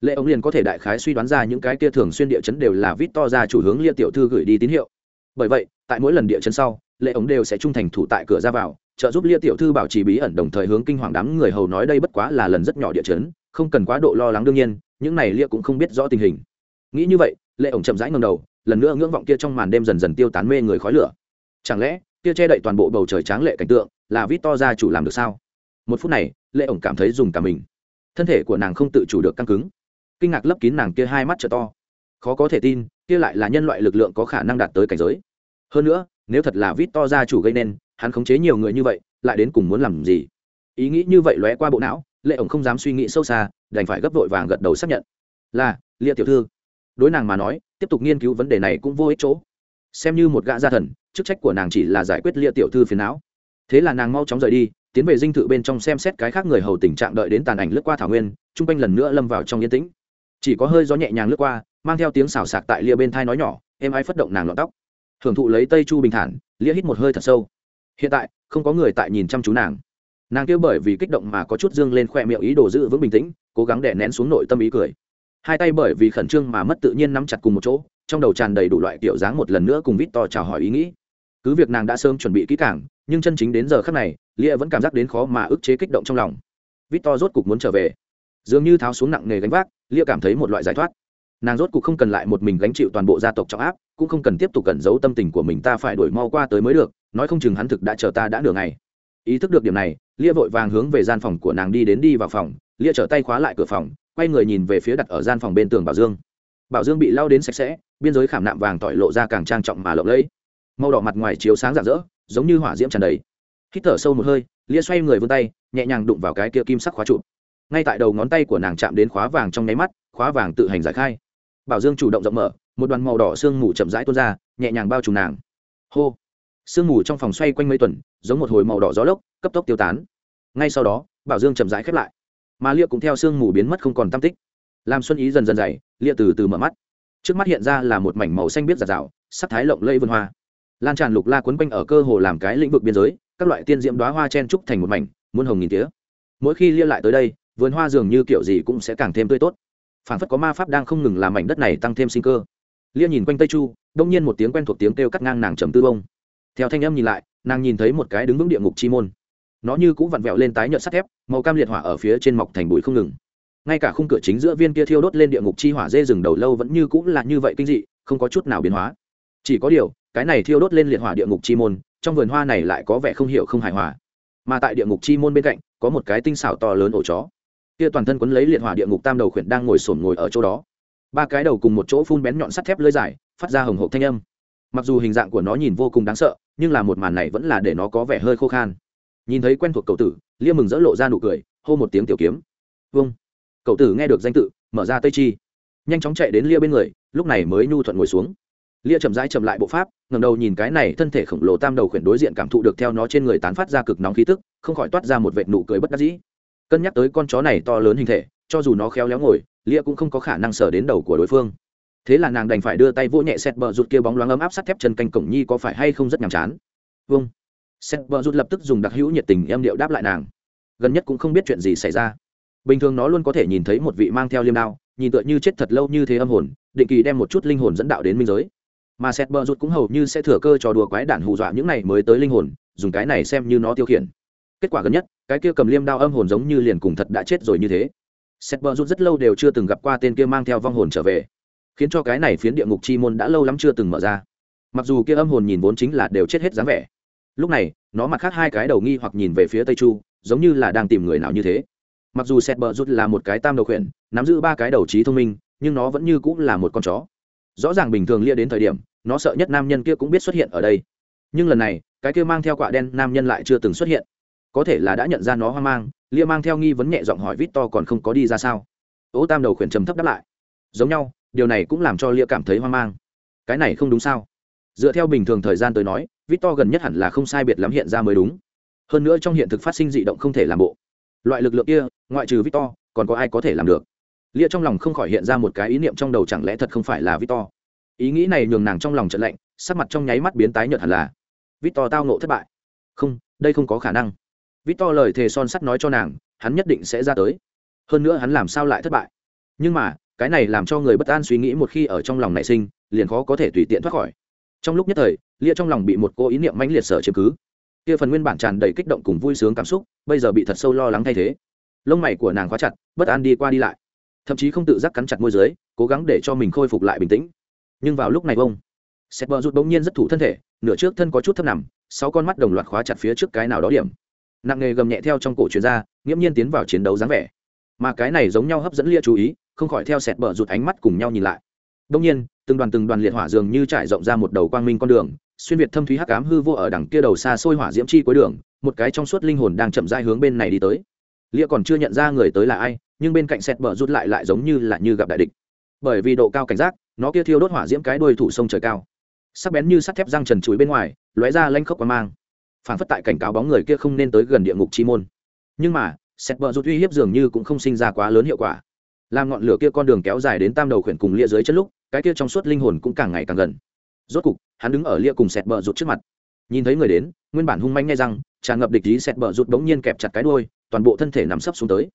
[SPEAKER 1] Lệ ống liền có thể đại khái suy đoán ra những cái kia thường xuyên địa chấn đều là vít to ra chủ hướng lia tiểu thư gửi đi tín hiệu. Bởi vậy, tại mỗi lần địa chấn sau, lệ ống đều sẽ trung thành thủ tại cửa ra vào, trợ giúp lia tiểu thư bảo trì bí ẩn đồng thời hướng kinh hoàng đám người hầu nói đây bất quá là lần rất nhỏ địa chấn, không cần quá độ lo lắng đương nhiên, những này lia cũng không biết rõ tình hình. Nghĩ như vậy, lệ ổng chậm rãi ngầm đầu, lần nữa ngưỡng vọng kia trong màn đêm dần dần tiêu tán mê người khói lửa chẳng lẽ, kia che đậy toàn bộ bầu trời tráng lệ cảnh tượng là vít to ra chủ làm được sao? Một phút này, lệ ổng cảm thấy dùng cả mình. Thân thể của nàng không tự chủ được căng cứng. Kinh ngạc lấp kín nàng kia hai mắt t to. Khó có thể tin, kia lại là nhân loại lực lượng có khả năng đạt tới cảnh giới. Hơn nữa, nếu thật là vít to ra chủ gây nên, hắn khống chế nhiều người như vậy, lại đến cùng muốn làm gì? Ý nghĩ như vậy lóe qua bộ não, lệ ổng không dám suy nghĩ sâu xa, đành phải gấp vội vàng gật đầu xác nhận. Là lia tiểu thư. Đối nàng mà nói, tiếp tục nghiên cứu vấn đề này cũng vô ích chỗ. Xem như một gã gia thần chức trách của nàng chỉ là giải quyết lia tiểu thư phiền não. Thế là nàng mau chóng rời đi, tiến về dinh thự bên trong xem xét cái khác người hầu tình trạng đợi đến tàn ảnh lướt qua thảo nguyên, chung quanh lần nữa lâm vào trong yên tĩnh. Chỉ có hơi gió nhẹ nhàng lướt qua, mang theo tiếng xào sạc tại lia bên thai nói nhỏ em ai phất động nàng lọn tóc. Hưởng thụ lấy tây chu bình thản, lia hít một hơi thật sâu. Hiện tại, không có người tại nhìn chăm chú nàng. Nàng kêu bởi vì kích động mà có chút dương lên khoe miệng ý đồ giữ vững bình tĩnh, cố gắng đè nén xuống nội tâm ý cười. Hai tay bởi vì khẩn trương mà mất tự nhiên nắm chặt cùng một chỗ, trong đầu tràn đầy đủ loại kiểu dáng một lần nữa cùng vít to chào hỏi ý nghĩ cứ việc nàng đã sớm chuẩn bị kỹ càng, nhưng chân chính đến giờ khắc này, lia vẫn cảm giác đến khó mà ức chế kích động trong lòng. Vít to rốt cục muốn trở về. Dường như tháo xuống nặng nề gánh vác, lia cảm thấy một loại giải thoát. Nàng rốt cục không cần lại một mình gánh chịu toàn bộ gia tộc trọng áp, cũng không cần tiếp tục cẩn giấu tâm tình của mình ta phải đổi mau qua tới mới được, nói không chừng hắn thực đã chờ ta đã nửa ngày. Ý thức được điểm này, lia vội vàng hướng về gian phòng của nàng đi đến đi vào phòng, lia trở tay khóa lại cửa phòng, quay người nhìn về phía đặt ở gian phòng bên tường bảo dương. Bảo dương bị lao đến sạch sẽ, biên giới khảm nạm vàng tỏi lộ ra càng trang trọng mà lộng lẫy màu đỏ mặt ngoài chiếu sáng rạng rỡ, giống như hỏa diễm tràn đầy. Hít thở sâu một hơi, lia xoay người vươn tay, nhẹ nhàng đụng vào cái kia kim sắc khóa trụ. Ngay tại đầu ngón tay của nàng chạm đến khóa vàng trong nháy mắt, khóa vàng tự hành giải khai. Bảo dương chủ động rộng mở, một đoàn màu đỏ sương mù chậm rãi tuôn ra, nhẹ nhàng bao trùm nàng. Hô! Sương mù trong phòng xoay quanh mấy tuần, giống một hồi màu đỏ gió lốc, cấp tốc tiêu tán. Ngay sau đó, bảo dương chậm rãi khép lại. Mà lia cũng theo sương mù biến mất không còn tam tích. Làm xuân ý dần dần dày, lia từ từ mở mắt. Trước mắt hiện ra là một mảnh màu xanh biết giạt rào, sắc thái lộng lẫy vườn hoa lan tràn lục la quấn quanh ở cơ hồ làm cái lĩnh vực biên giới, các loại tiên diễm đoá hoa chen trúc thành một mảnh, muôn hồng nghìn tía. Mỗi khi lia lại tới đây, vườn hoa dường như kiểu gì cũng sẽ càng thêm tươi tốt. Phản phất có ma pháp đang không ngừng làm mảnh đất này tăng thêm sinh cơ. Lia nhìn quanh tây chu, đông nhiên một tiếng quen thuộc tiếng kêu cắt ngang nàng trầm tư bông. Theo thanh âm nhìn lại, nàng nhìn thấy một cái đứng vững địa ngục chi môn. Nó như cũng vặn vẹo lên tái nhợt sắt thép, màu cam liệt hỏa ở phía trên mọc thành bụi không ngừng. Ngay cả khung cửa chính giữa viên kia thiêu đốt lên địa ngục chi hỏa dê rừng đầu lâu vẫn như cũng là như vậy kinh dị, không có chút nào biến hóa. Chỉ có điều cái này thiêu đốt lên liệt hỏa địa ngục chi môn, trong vườn hoa này lại có vẻ không hiểu không hài hòa. Mà tại địa ngục chi môn bên cạnh, có một cái tinh xảo to lớn ổ chó. Kia toàn thân quấn lấy liệt hỏa địa ngục tam đầu khuyển đang ngồi sồn ngồi ở chỗ đó. Ba cái đầu cùng một chỗ phun bén nhọn sắt thép lưỡi dài, phát ra hồng hộp thanh âm. Mặc dù hình dạng của nó nhìn vô cùng đáng sợ, nhưng là một màn này vẫn là để nó có vẻ hơi khô khan. Nhìn thấy quen thuộc cậu tử, liêm mừng dỡ lộ ra nụ cười, hô một tiếng tiểu kiếm. Vâng. Cậu tử nghe được danh tự, mở ra tây chi. Nhanh chóng chạy đến lia bên người, lúc này mới nhu thuận ngồi xuống lia chậm rãi chậm lại bộ pháp ngầm đầu nhìn cái này thân thể khổng lồ tam đầu khuyển đối diện cảm thụ được theo nó trên người tán phát ra cực nóng khí tức, không khỏi toát ra một vệt nụ cười bất đắc dĩ. Cân nhắc tới con chó này to lớn hình thể, cho dù nó khéo léo ngồi, lia cũng không có khả năng sờ đến đầu của đối phương. Thế là nàng đành phải đưa tay vỗ nhẹ xét bờ rụt kia bóng loáng ấm áp sắt thép chân canh cổng nhi có phải hay không rất nhàm chán. Vâng. Xét bờ rụt lập tức dùng đặc hữu nhiệt tình em điệu đáp lại nàng. Gần nhất cũng không biết chuyện gì xảy ra. Bình thường nó luôn có thể nhìn thấy một vị mang theo liêm đao, nhìn tựa như chết thật lâu như thế âm hồn, định kỳ đem một chút linh hồn dẫn đạo đến minh giới mà xét bờ rụt cũng hầu như sẽ thừa cơ trò đùa quái đản hù dọa những này mới tới linh hồn, dùng cái này xem như nó tiêu khiển. Kết quả gần nhất, cái kia cầm liêm đao âm hồn giống như liền cùng thật đã chết rồi như thế. Xét bờ rụt rất lâu đều chưa từng gặp qua tên kia mang theo vong hồn trở về, khiến cho cái này phiến địa ngục chi môn đã lâu lắm chưa từng mở ra. Mặc dù kia âm hồn nhìn vốn chính là đều chết hết dáng vẻ, lúc này, nó mặt khác hai cái đầu nghi hoặc nhìn về phía tây chu, giống như là đang tìm người nào như thế. Mặc dù sẹt bờ rút là một cái tam đầu khuyển, nắm giữ ba cái đầu trí thông minh, nhưng nó vẫn như cũng là một con chó rõ ràng bình thường lia đến thời điểm, nó sợ nhất nam nhân kia cũng biết xuất hiện ở đây. Nhưng lần này, cái kia mang theo quạ đen nam nhân lại chưa từng xuất hiện. Có thể là đã nhận ra nó hoang mang, lia mang theo nghi vấn nhẹ giọng hỏi vít to còn không có đi ra sao? Ố tam đầu khuyển trầm thấp đáp lại. Giống nhau, điều này cũng làm cho lia cảm thấy hoang mang. Cái này không đúng sao? Dựa theo bình thường thời gian tới nói, vít to gần nhất hẳn là không sai biệt lắm hiện ra mới đúng. Hơn nữa trong hiện thực phát sinh dị động không thể làm bộ. Loại lực lượng kia, ngoại trừ vít to, còn có ai có thể làm được? Lia trong lòng không khỏi hiện ra một cái ý niệm trong đầu chẳng lẽ thật không phải là victor? Ý nghĩ này nhường nàng trong lòng trận lạnh, sắc mặt trong nháy mắt biến tái nhợt hẳn là, victor tao nộ thất bại. Không, đây không có khả năng. Victor lời thề son sắt nói cho nàng, hắn nhất định sẽ ra tới. Hơn nữa hắn làm sao lại thất bại? Nhưng mà, cái này làm cho người bất an suy nghĩ một khi ở trong lòng nảy sinh, liền khó có thể tùy tiện thoát khỏi. Trong lúc nhất thời, lia trong lòng bị một cô ý niệm mãnh liệt sở chiếm cứ. Kia phần nguyên bản tràn đầy kích động cùng vui sướng cảm xúc, bây giờ bị thật sâu lo lắng thay thế. Lông mày của nàng khóa chặt, bất an đi qua đi lại thậm chí không tự giác cắn chặt môi dưới cố gắng để cho mình khôi phục lại bình tĩnh. Nhưng vào lúc này vông, sẹt bờ rụt bỗng nhiên rất thủ thân thể nửa trước thân có chút thấp nằm sáu con mắt đồng loạt khóa chặt phía trước cái nào đó điểm. Nặng nghề gầm nhẹ theo trong cổ chuyên gia nghiễm nhiên tiến vào chiến đấu dáng vẻ. Mà cái này giống nhau hấp dẫn lia chú ý không khỏi theo sẹt bờ rụt ánh mắt cùng nhau nhìn lại. Đông nhiên từng đoàn từng đoàn liệt hỏa dường như trải rộng ra một đầu quang minh con đường xuyên việt thâm thúy hắc ám hư vô ở đằng kia đầu xa xôi hỏa diễm chi cuối đường một cái trong suốt linh hồn đang chậm rãi hướng bên này đi tới. Lia còn chưa nhận ra người tới là ai nhưng bên cạnh sẹt bờ rút lại lại giống như là như gặp đại địch. Bởi vì độ cao cảnh giác, nó kia thiêu đốt hỏa diễm cái đuôi thủ sông trời cao. Sắc bén như sắt thép răng trần chuối bên ngoài, lóe ra lanh khốc qua mang. Phản phất tại cảnh cáo bóng người kia không nên tới gần địa ngục chi môn. Nhưng mà, sẹt bờ rút uy hiếp dường như cũng không sinh ra quá lớn hiệu quả. Làm ngọn lửa kia con đường kéo dài đến tam đầu khuyển cùng lia dưới chân lúc, cái kia trong suốt linh hồn cũng càng ngày càng gần. Rốt cục, hắn đứng ở lia cùng sẹt bờ rút trước mặt. Nhìn thấy người đến, nguyên bản hung manh ngay răng tràn ngập địch ý sẹt bờ rút đống nhiên kẹp chặt cái đuôi, toàn bộ thân thể nằm sấp xuống tới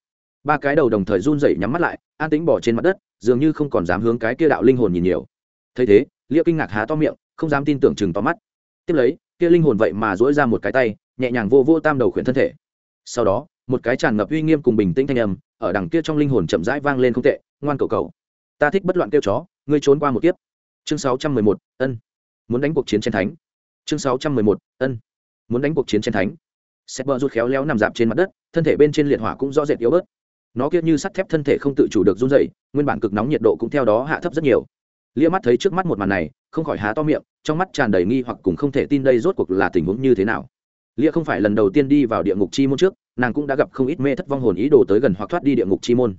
[SPEAKER 1] ba cái đầu đồng thời run rẩy nhắm mắt lại, an tĩnh bỏ trên mặt đất, dường như không còn dám hướng cái kia đạo linh hồn nhìn nhiều. Thấy thế lia kinh ngạc há to miệng, không dám tin tưởng chừng to mắt. Tiếp lấy, kia linh hồn vậy mà dỗi ra một cái tay, nhẹ nhàng vô vô tam đầu khuyển thân thể. Sau đó, một cái tràn ngập uy nghiêm cùng bình tĩnh thanh âm, ở đằng kia trong linh hồn chậm rãi vang lên không tệ, ngoan cầu cầu ta thích bất loạn kêu chó, ngươi trốn qua một kiếp. Chương sáu trăm mười một, ân. Muốn đánh cuộc chiến chiến thánh. Chương sáu trăm mười một, ân. Muốn đánh cuộc chiến chiến thánh. Sẹp bờ rút khéo léo nằm dạp trên mặt đất, thân thể bên trên liệt hỏa cũng rõ rệt yếu bớt nó kiết như sắt thép thân thể không tự chủ được run dậy nguyên bản cực nóng nhiệt độ cũng theo đó hạ thấp rất nhiều. Lia mắt thấy trước mắt một màn này, không khỏi há to miệng, trong mắt tràn đầy nghi hoặc cùng không thể tin đây rốt cuộc là tình huống như thế nào. Lia không phải lần đầu tiên đi vào địa ngục chi môn trước, nàng cũng đã gặp không ít mê thất vong hồn ý đồ tới gần hoặc thoát đi địa ngục chi môn.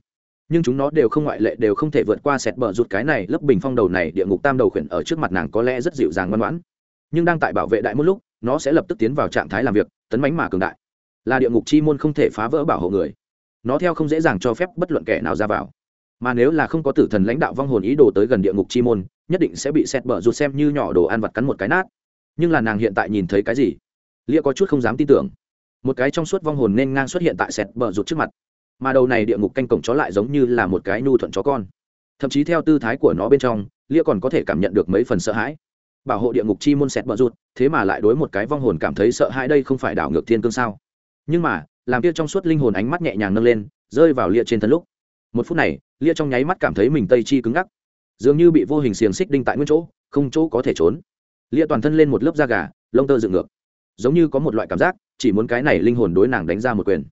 [SPEAKER 1] Nhưng chúng nó đều không ngoại lệ, đều không thể vượt qua sẹt bờ rụt cái này, lớp bình phong đầu này, địa ngục tam đầu khuyển ở trước mặt nàng có lẽ rất dịu dàng ngoan ngoãn. Nhưng đang tại bảo vệ đại một lúc, nó sẽ lập tức tiến vào trạng thái làm việc, tấn bánh mà cường đại. Là địa ngục chi môn không thể phá vỡ bảo hộ người nó theo không dễ dàng cho phép bất luận kẻ nào ra vào. Mà nếu là không có tử thần lãnh đạo vong hồn ý đồ tới gần địa ngục chi môn, nhất định sẽ bị sẹt bờ rụt xem như nhỏ đồ ăn vặt cắn một cái nát. Nhưng là nàng hiện tại nhìn thấy cái gì? Lia có chút không dám tin tưởng. Một cái trong suốt vong hồn nên ngang xuất hiện tại sẹt bờ rụt trước mặt. Mà đầu này địa ngục canh cổng chó lại giống như là một cái nhu thuận chó con. Thậm chí theo tư thái của nó bên trong, lia còn có thể cảm nhận được mấy phần sợ hãi. Bảo hộ địa ngục chi môn xét bờ rụt, thế mà lại đối một cái vong hồn cảm thấy sợ hãi đây không phải đảo ngược thiên cương sao? Nhưng mà làm kia trong suốt linh hồn ánh mắt nhẹ nhàng nâng lên, rơi vào lia trên thân lúc. Một phút này, lia trong nháy mắt cảm thấy mình tây chi cứng ngắc. Dường như bị vô hình xiềng xích đinh tại nguyên chỗ, không chỗ có thể trốn. Lia toàn thân lên một lớp da gà, lông tơ dựng ngược. Giống như có một loại cảm giác, chỉ muốn cái này linh hồn đối nàng đánh ra một quyền.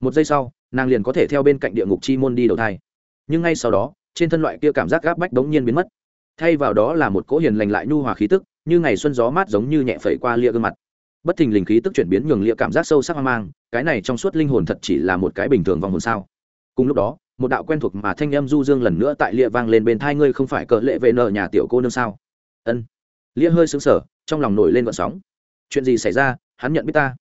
[SPEAKER 1] Một giây sau, nàng liền có thể theo bên cạnh địa ngục chi môn đi đầu thai. Nhưng ngay sau đó, trên thân loại kia cảm giác gáp bách bỗng nhiên biến mất. Thay vào đó là một cỗ hiền lành lại nhu hòa khí tức, như ngày xuân gió mát giống như nhẹ phẩy qua lia gương mặt bất thình lình khí tức chuyển biến nhường lịa cảm giác sâu sắc hoang mang, cái này trong suốt linh hồn thật chỉ là một cái bình thường vòng hồn sao. Cùng lúc đó, một đạo quen thuộc mà thanh âm du dương lần nữa tại lịa vang lên bên thai ngươi không phải cỡ lệ về nợ nhà tiểu cô nương sao? Ân. Lịa hơi xứng sở trong lòng nổi lên vận sóng. Chuyện gì xảy ra? Hắn nhận biết ta.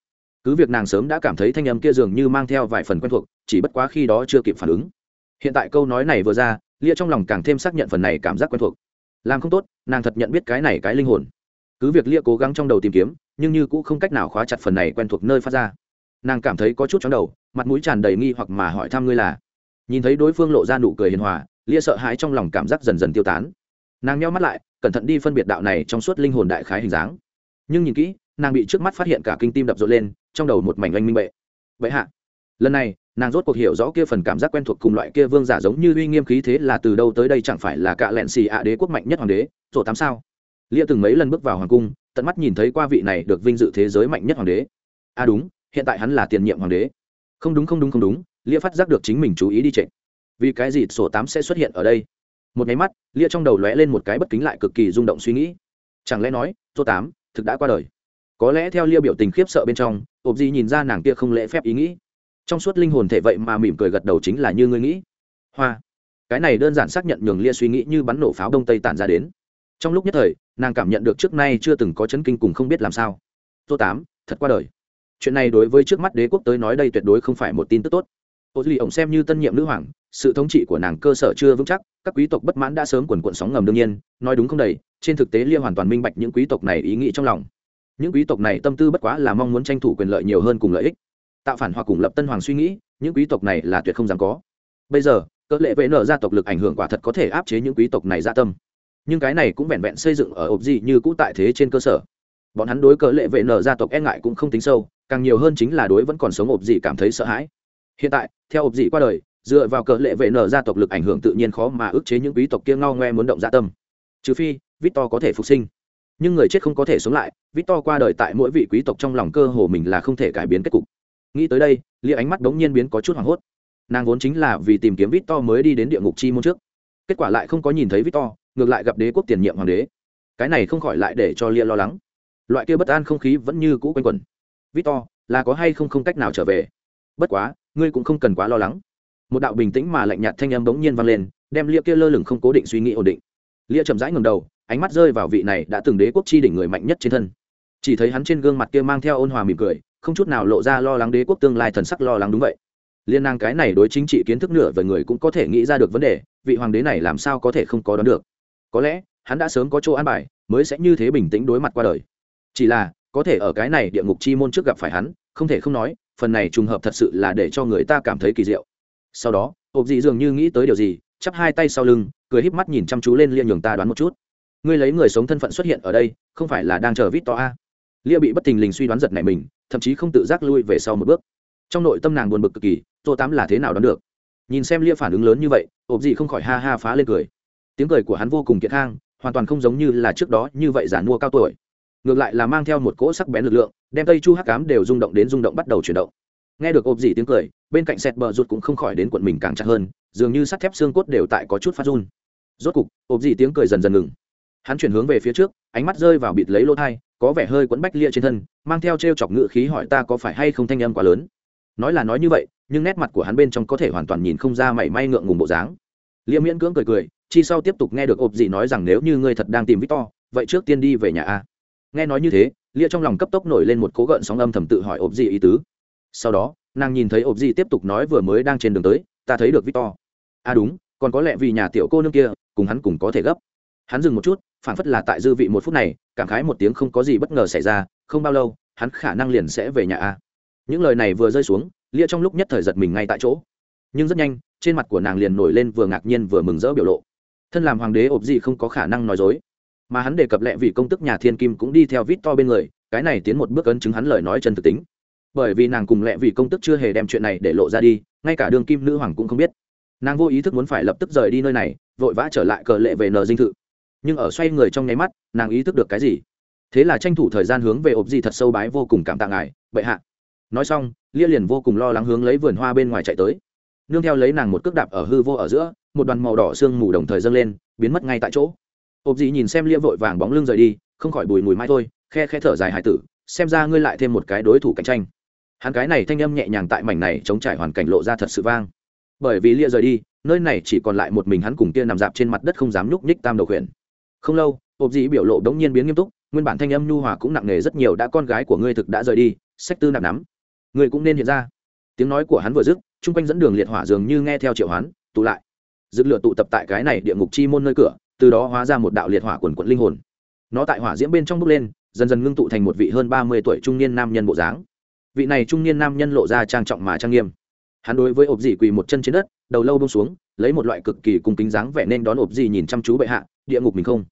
[SPEAKER 1] Cứ việc nàng sớm đã cảm thấy thanh âm kia dường như mang theo vài phần quen thuộc, chỉ bất quá khi đó chưa kịp phản ứng. Hiện tại câu nói này vừa ra, lia trong lòng càng thêm xác nhận phần này cảm giác quen thuộc. Làm không tốt, nàng thật nhận biết cái này cái linh hồn. Cứ việc lia cố gắng trong đầu tìm kiếm nhưng như cũng không cách nào khóa chặt phần này quen thuộc nơi phát ra. Nàng cảm thấy có chút chóng đầu, mặt mũi tràn đầy nghi hoặc mà hỏi thăm ngươi là. Nhìn thấy đối phương lộ ra nụ cười hiền hòa, lia sợ hãi trong lòng cảm giác dần dần tiêu tán. Nàng nheo mắt lại, cẩn thận đi phân biệt đạo này trong suốt linh hồn đại khái hình dáng. Nhưng nhìn kỹ, nàng bị trước mắt phát hiện cả kinh tim đập rộn lên, trong đầu một mảnh oanh minh bệ. Vậy hạ. Lần này, nàng rốt cuộc hiểu rõ kia phần cảm giác quen thuộc cùng loại kia vương giả giống như uy nghiêm khí thế là từ đâu tới đây chẳng phải là cạ lẹn xì ạ đế quốc mạnh nhất hoàng đế rồi tám sao? Lia từng mấy lần bước vào hoàng cung tận mắt nhìn thấy qua vị này được vinh dự thế giới mạnh nhất hoàng đế. À đúng, hiện tại hắn là tiền nhiệm hoàng đế. Không đúng không đúng không đúng, lia phát giác được chính mình chú ý đi trệ. Vì cái gì sổ tám sẽ xuất hiện ở đây? Một nháy mắt, lia trong đầu lóe lên một cái bất kính lại cực kỳ rung động suy nghĩ. Chẳng lẽ nói số tám, thực đã qua đời? Có lẽ theo lia biểu tình khiếp sợ bên trong ộp gì nhìn ra nàng kia không lễ phép ý nghĩ. Trong suốt linh hồn thể vậy mà mỉm cười gật đầu chính là như ngươi nghĩ. Hoa. Cái này đơn giản xác nhận nhường lia suy nghĩ như bắn nổ pháo đông tây tản ra đến trong lúc nhất thời, nàng cảm nhận được trước nay chưa từng có chấn kinh cùng không biết làm sao. Tô tám, thật qua đời. Chuyện này đối với trước mắt đế quốc tới nói đây tuyệt đối không phải một tin tức tốt. Ô duy ổng xem như tân nhiệm nữ hoàng, sự thống trị của nàng cơ sở chưa vững chắc, các quý tộc bất mãn đã sớm quần quận sóng ngầm đương nhiên, nói đúng không đầy, trên thực tế lia hoàn toàn minh bạch những quý tộc này ý nghĩ trong lòng. Những quý tộc này tâm tư bất quá là mong muốn tranh thủ quyền lợi nhiều hơn cùng lợi ích. Tạo phản hoặc cùng lập tân hoàng suy nghĩ, những quý tộc này là tuyệt không dám có. Bây giờ, cỡ lệ vệ nở ra tộc lực ảnh hưởng quả thật có thể áp chế những quý tộc này gia tâm nhưng cái này cũng vẹn vẹn xây dựng ở ộp gì như cũ tại thế trên cơ sở. Bọn hắn đối cỡ lệ vệ nở gia tộc e ngại cũng không tính sâu, càng nhiều hơn chính là đối vẫn còn sống ộp gì cảm thấy sợ hãi. Hiện tại, theo ộp dị qua đời, dựa vào cỡ lệ vệ nở gia tộc lực ảnh hưởng tự nhiên khó mà ức chế những quý tộc kia ngao ngoe muốn động gia tâm. Trừ phi, victor có thể phục sinh. Nhưng người chết không có thể sống lại, victor qua đời tại mỗi vị quý tộc trong lòng cơ hồ mình là không thể cải biến kết cục. Nghĩ tới đây, lia ánh mắt đống nhiên biến có chút hoảng hốt. Nàng vốn chính là vì tìm kiếm victor mới đi đến địa ngục chi môn trước. Kết quả lại không có nhìn thấy victor ngược lại gặp đế quốc tiền nhiệm hoàng đế. Cái này không khỏi lại để cho lia lo lắng. Loại kia bất an không khí vẫn như cũ quanh quẩn. Victor, là có hay không không cách nào trở về? Bất quá, ngươi cũng không cần quá lo lắng. Một đạo bình tĩnh mà lạnh nhạt thanh âm bỗng nhiên vang lên, đem lia kia lơ lửng không cố định suy nghĩ ổn định. Lia chậm rãi ngầm đầu, ánh mắt rơi vào vị này đã từng đế quốc chi đỉnh người mạnh nhất trên thân. Chỉ thấy hắn trên gương mặt kia mang theo ôn hòa mỉm cười, không chút nào lộ ra lo lắng đế quốc tương lai thần sắc lo lắng đúng vậy. Liên năng cái này đối chính trị kiến thức nửa về người cũng có thể nghĩ ra được vấn đề, vị hoàng đế này làm sao có thể không có đoán được? Có lẽ, hắn đã sớm có chỗ an bài, mới sẽ như thế bình tĩnh đối mặt qua đời. Chỉ là, có thể ở cái này địa ngục chi môn trước gặp phải hắn, không thể không nói, phần này trùng hợp thật sự là để cho người ta cảm thấy kỳ diệu. Sau đó hộp dị dường như nghĩ tới điều gì, chắp hai tay sau lưng, cười híp mắt nhìn chăm chú lên lia nhường ta đoán một chút. Ngươi lấy người sống thân phận xuất hiện ở đây, không phải là đang chờ vít to a? Lia bị bất tình lình suy đoán giật này mình, thậm chí không tự giác lui về sau một bước. Trong nội tâm nàng buồn bực cực kỳ, tô tám là thế nào đoán được? Nhìn xem lia phản ứng lớn như vậy ộp dị không khỏi ha ha phá lên cười tiếng cười của hắn vô cùng kiệt khang hoàn toàn không giống như là trước đó như vậy giả mua cao tuổi. Ngược lại là mang theo một cỗ sắc bén lực lượng, đem tây chu hắc cám đều rung động đến rung động bắt đầu chuyển động. Nghe được ộp dị tiếng cười, bên cạnh sẹt bờ rụt cũng không khỏi đến quận mình càng chặt hơn, dường như sắt thép xương cốt đều tại có chút phát run. Rốt cục, ộp dị tiếng cười dần dần ngừng. Hắn chuyển hướng về phía trước, ánh mắt rơi vào bịt lấy lỗ thai, có vẻ hơi quấn bách lia trên thân, mang theo t r e o chọc ngự khí hỏi ta có phải hay không thanh âm quá lớn. Nói là nói như vậy, nhưng nét mặt của hắn bên trong có thể hoàn toàn nhìn không ra mảy may ngượng ngùng bộ dáng. Lia miễn cưỡng cười cười chi sau tiếp tục nghe được ộp dị nói rằng nếu như ngươi thật đang tìm victor, vậy trước tiên đi về nhà a. Nghe nói như thế, lia trong lòng cấp tốc nổi lên một cố gợn sóng âm thầm tự hỏi ộp dị ý tứ. Sau đó, nàng nhìn thấy ộp dị tiếp tục nói vừa mới đang trên đường tới, ta thấy được victor. À đúng, còn có lẽ vì nhà tiểu cô nương kia, cùng hắn cùng có thể gấp. Hắn dừng một chút phản phất là tại dư vị một phút này, cảm khái một tiếng không có gì bất ngờ xảy ra, không bao lâu, hắn khả năng liền sẽ về nhà a. Những lời này vừa rơi xuống, lia trong lúc nhất thời giật mình ngay tại chỗ. Nhưng rất nhanh, trên mặt của nàng liền nổi lên vừa ngạc nhiên vừa mừng rỡ biểu lộ thân làm hoàng đế ộp gì không có khả năng nói dối. Mà hắn đề cập lẹ vì công tức nhà thiên kim cũng đi theo vít to bên người, cái này tiến một bước ấn chứng hắn lời nói chân thực tính. Bởi vì nàng cùng lẹ vì công tức chưa hề đem chuyện này để lộ ra đi, ngay cả đường kim nữ hoàng cũng không biết. Nàng vô ý thức muốn phải lập tức rời đi nơi này, vội vã trở lại cờ lệ về nờ dinh thự. Nhưng ở xoay người trong nháy mắt, nàng ý thức được cái gì? Thế là tranh thủ thời gian hướng về ộp gì thật sâu bái vô cùng cảm tạ ngài, bệ hạ. Nói xong, lia liền vô cùng lo lắng hướng lấy vườn hoa bên ngoài chạy tới nương theo lấy nàng một cước đạp ở hư vô ở giữa, một đoàn màu đỏ sương mù đồng thời dâng lên, biến mất ngay tại chỗ. Ộp dị nhìn xem lia vội vàng bóng lưng rời đi, không khỏi bùi mùi mai thôi, khe khe thở dài hải tử, xem ra ngươi lại thêm một cái đối thủ cạnh tranh. Hắn cái này thanh âm nhẹ nhàng tại mảnh này chống trải hoàn cảnh lộ ra thật sự vang. Bởi vì lia rời đi, nơi này chỉ còn lại một mình hắn cùng kia nằm dạp trên mặt đất không dám nhúc nhích tam đầu khuyển. Không lâu ộp dị biểu lộ đống nhiên biến nghiêm túc, nguyên bản thanh âm nhu hòa cũng nặng nề rất nhiều, đã con gái của ngươi thực đã rời đi, sách tư nạp nắm. Ngươi cũng nên hiện ra tiếng nói của hắn vừa dứt, chung quanh dẫn đường liệt hỏa dường như nghe theo triệu hoán, tụ lại. Dực lửa tụ tập tại cái này địa ngục chi môn nơi cửa, từ đó hóa ra một đạo liệt hỏa quần quận linh hồn. Nó tại hỏa diễm bên trong bốc lên, dần dần ngưng tụ thành một vị hơn ba mươi tuổi trung niên nam nhân bộ dáng. Vị này trung niên nam nhân lộ ra trang trọng mà trang nghiêm. Hắn đối với ộp dị quỳ một chân trên đất, đầu lâu bông xuống, lấy một loại cực kỳ cung kính dáng vẻ nên đón ộp dị nhìn chăm chú bệ hạ, địa ngục mình không?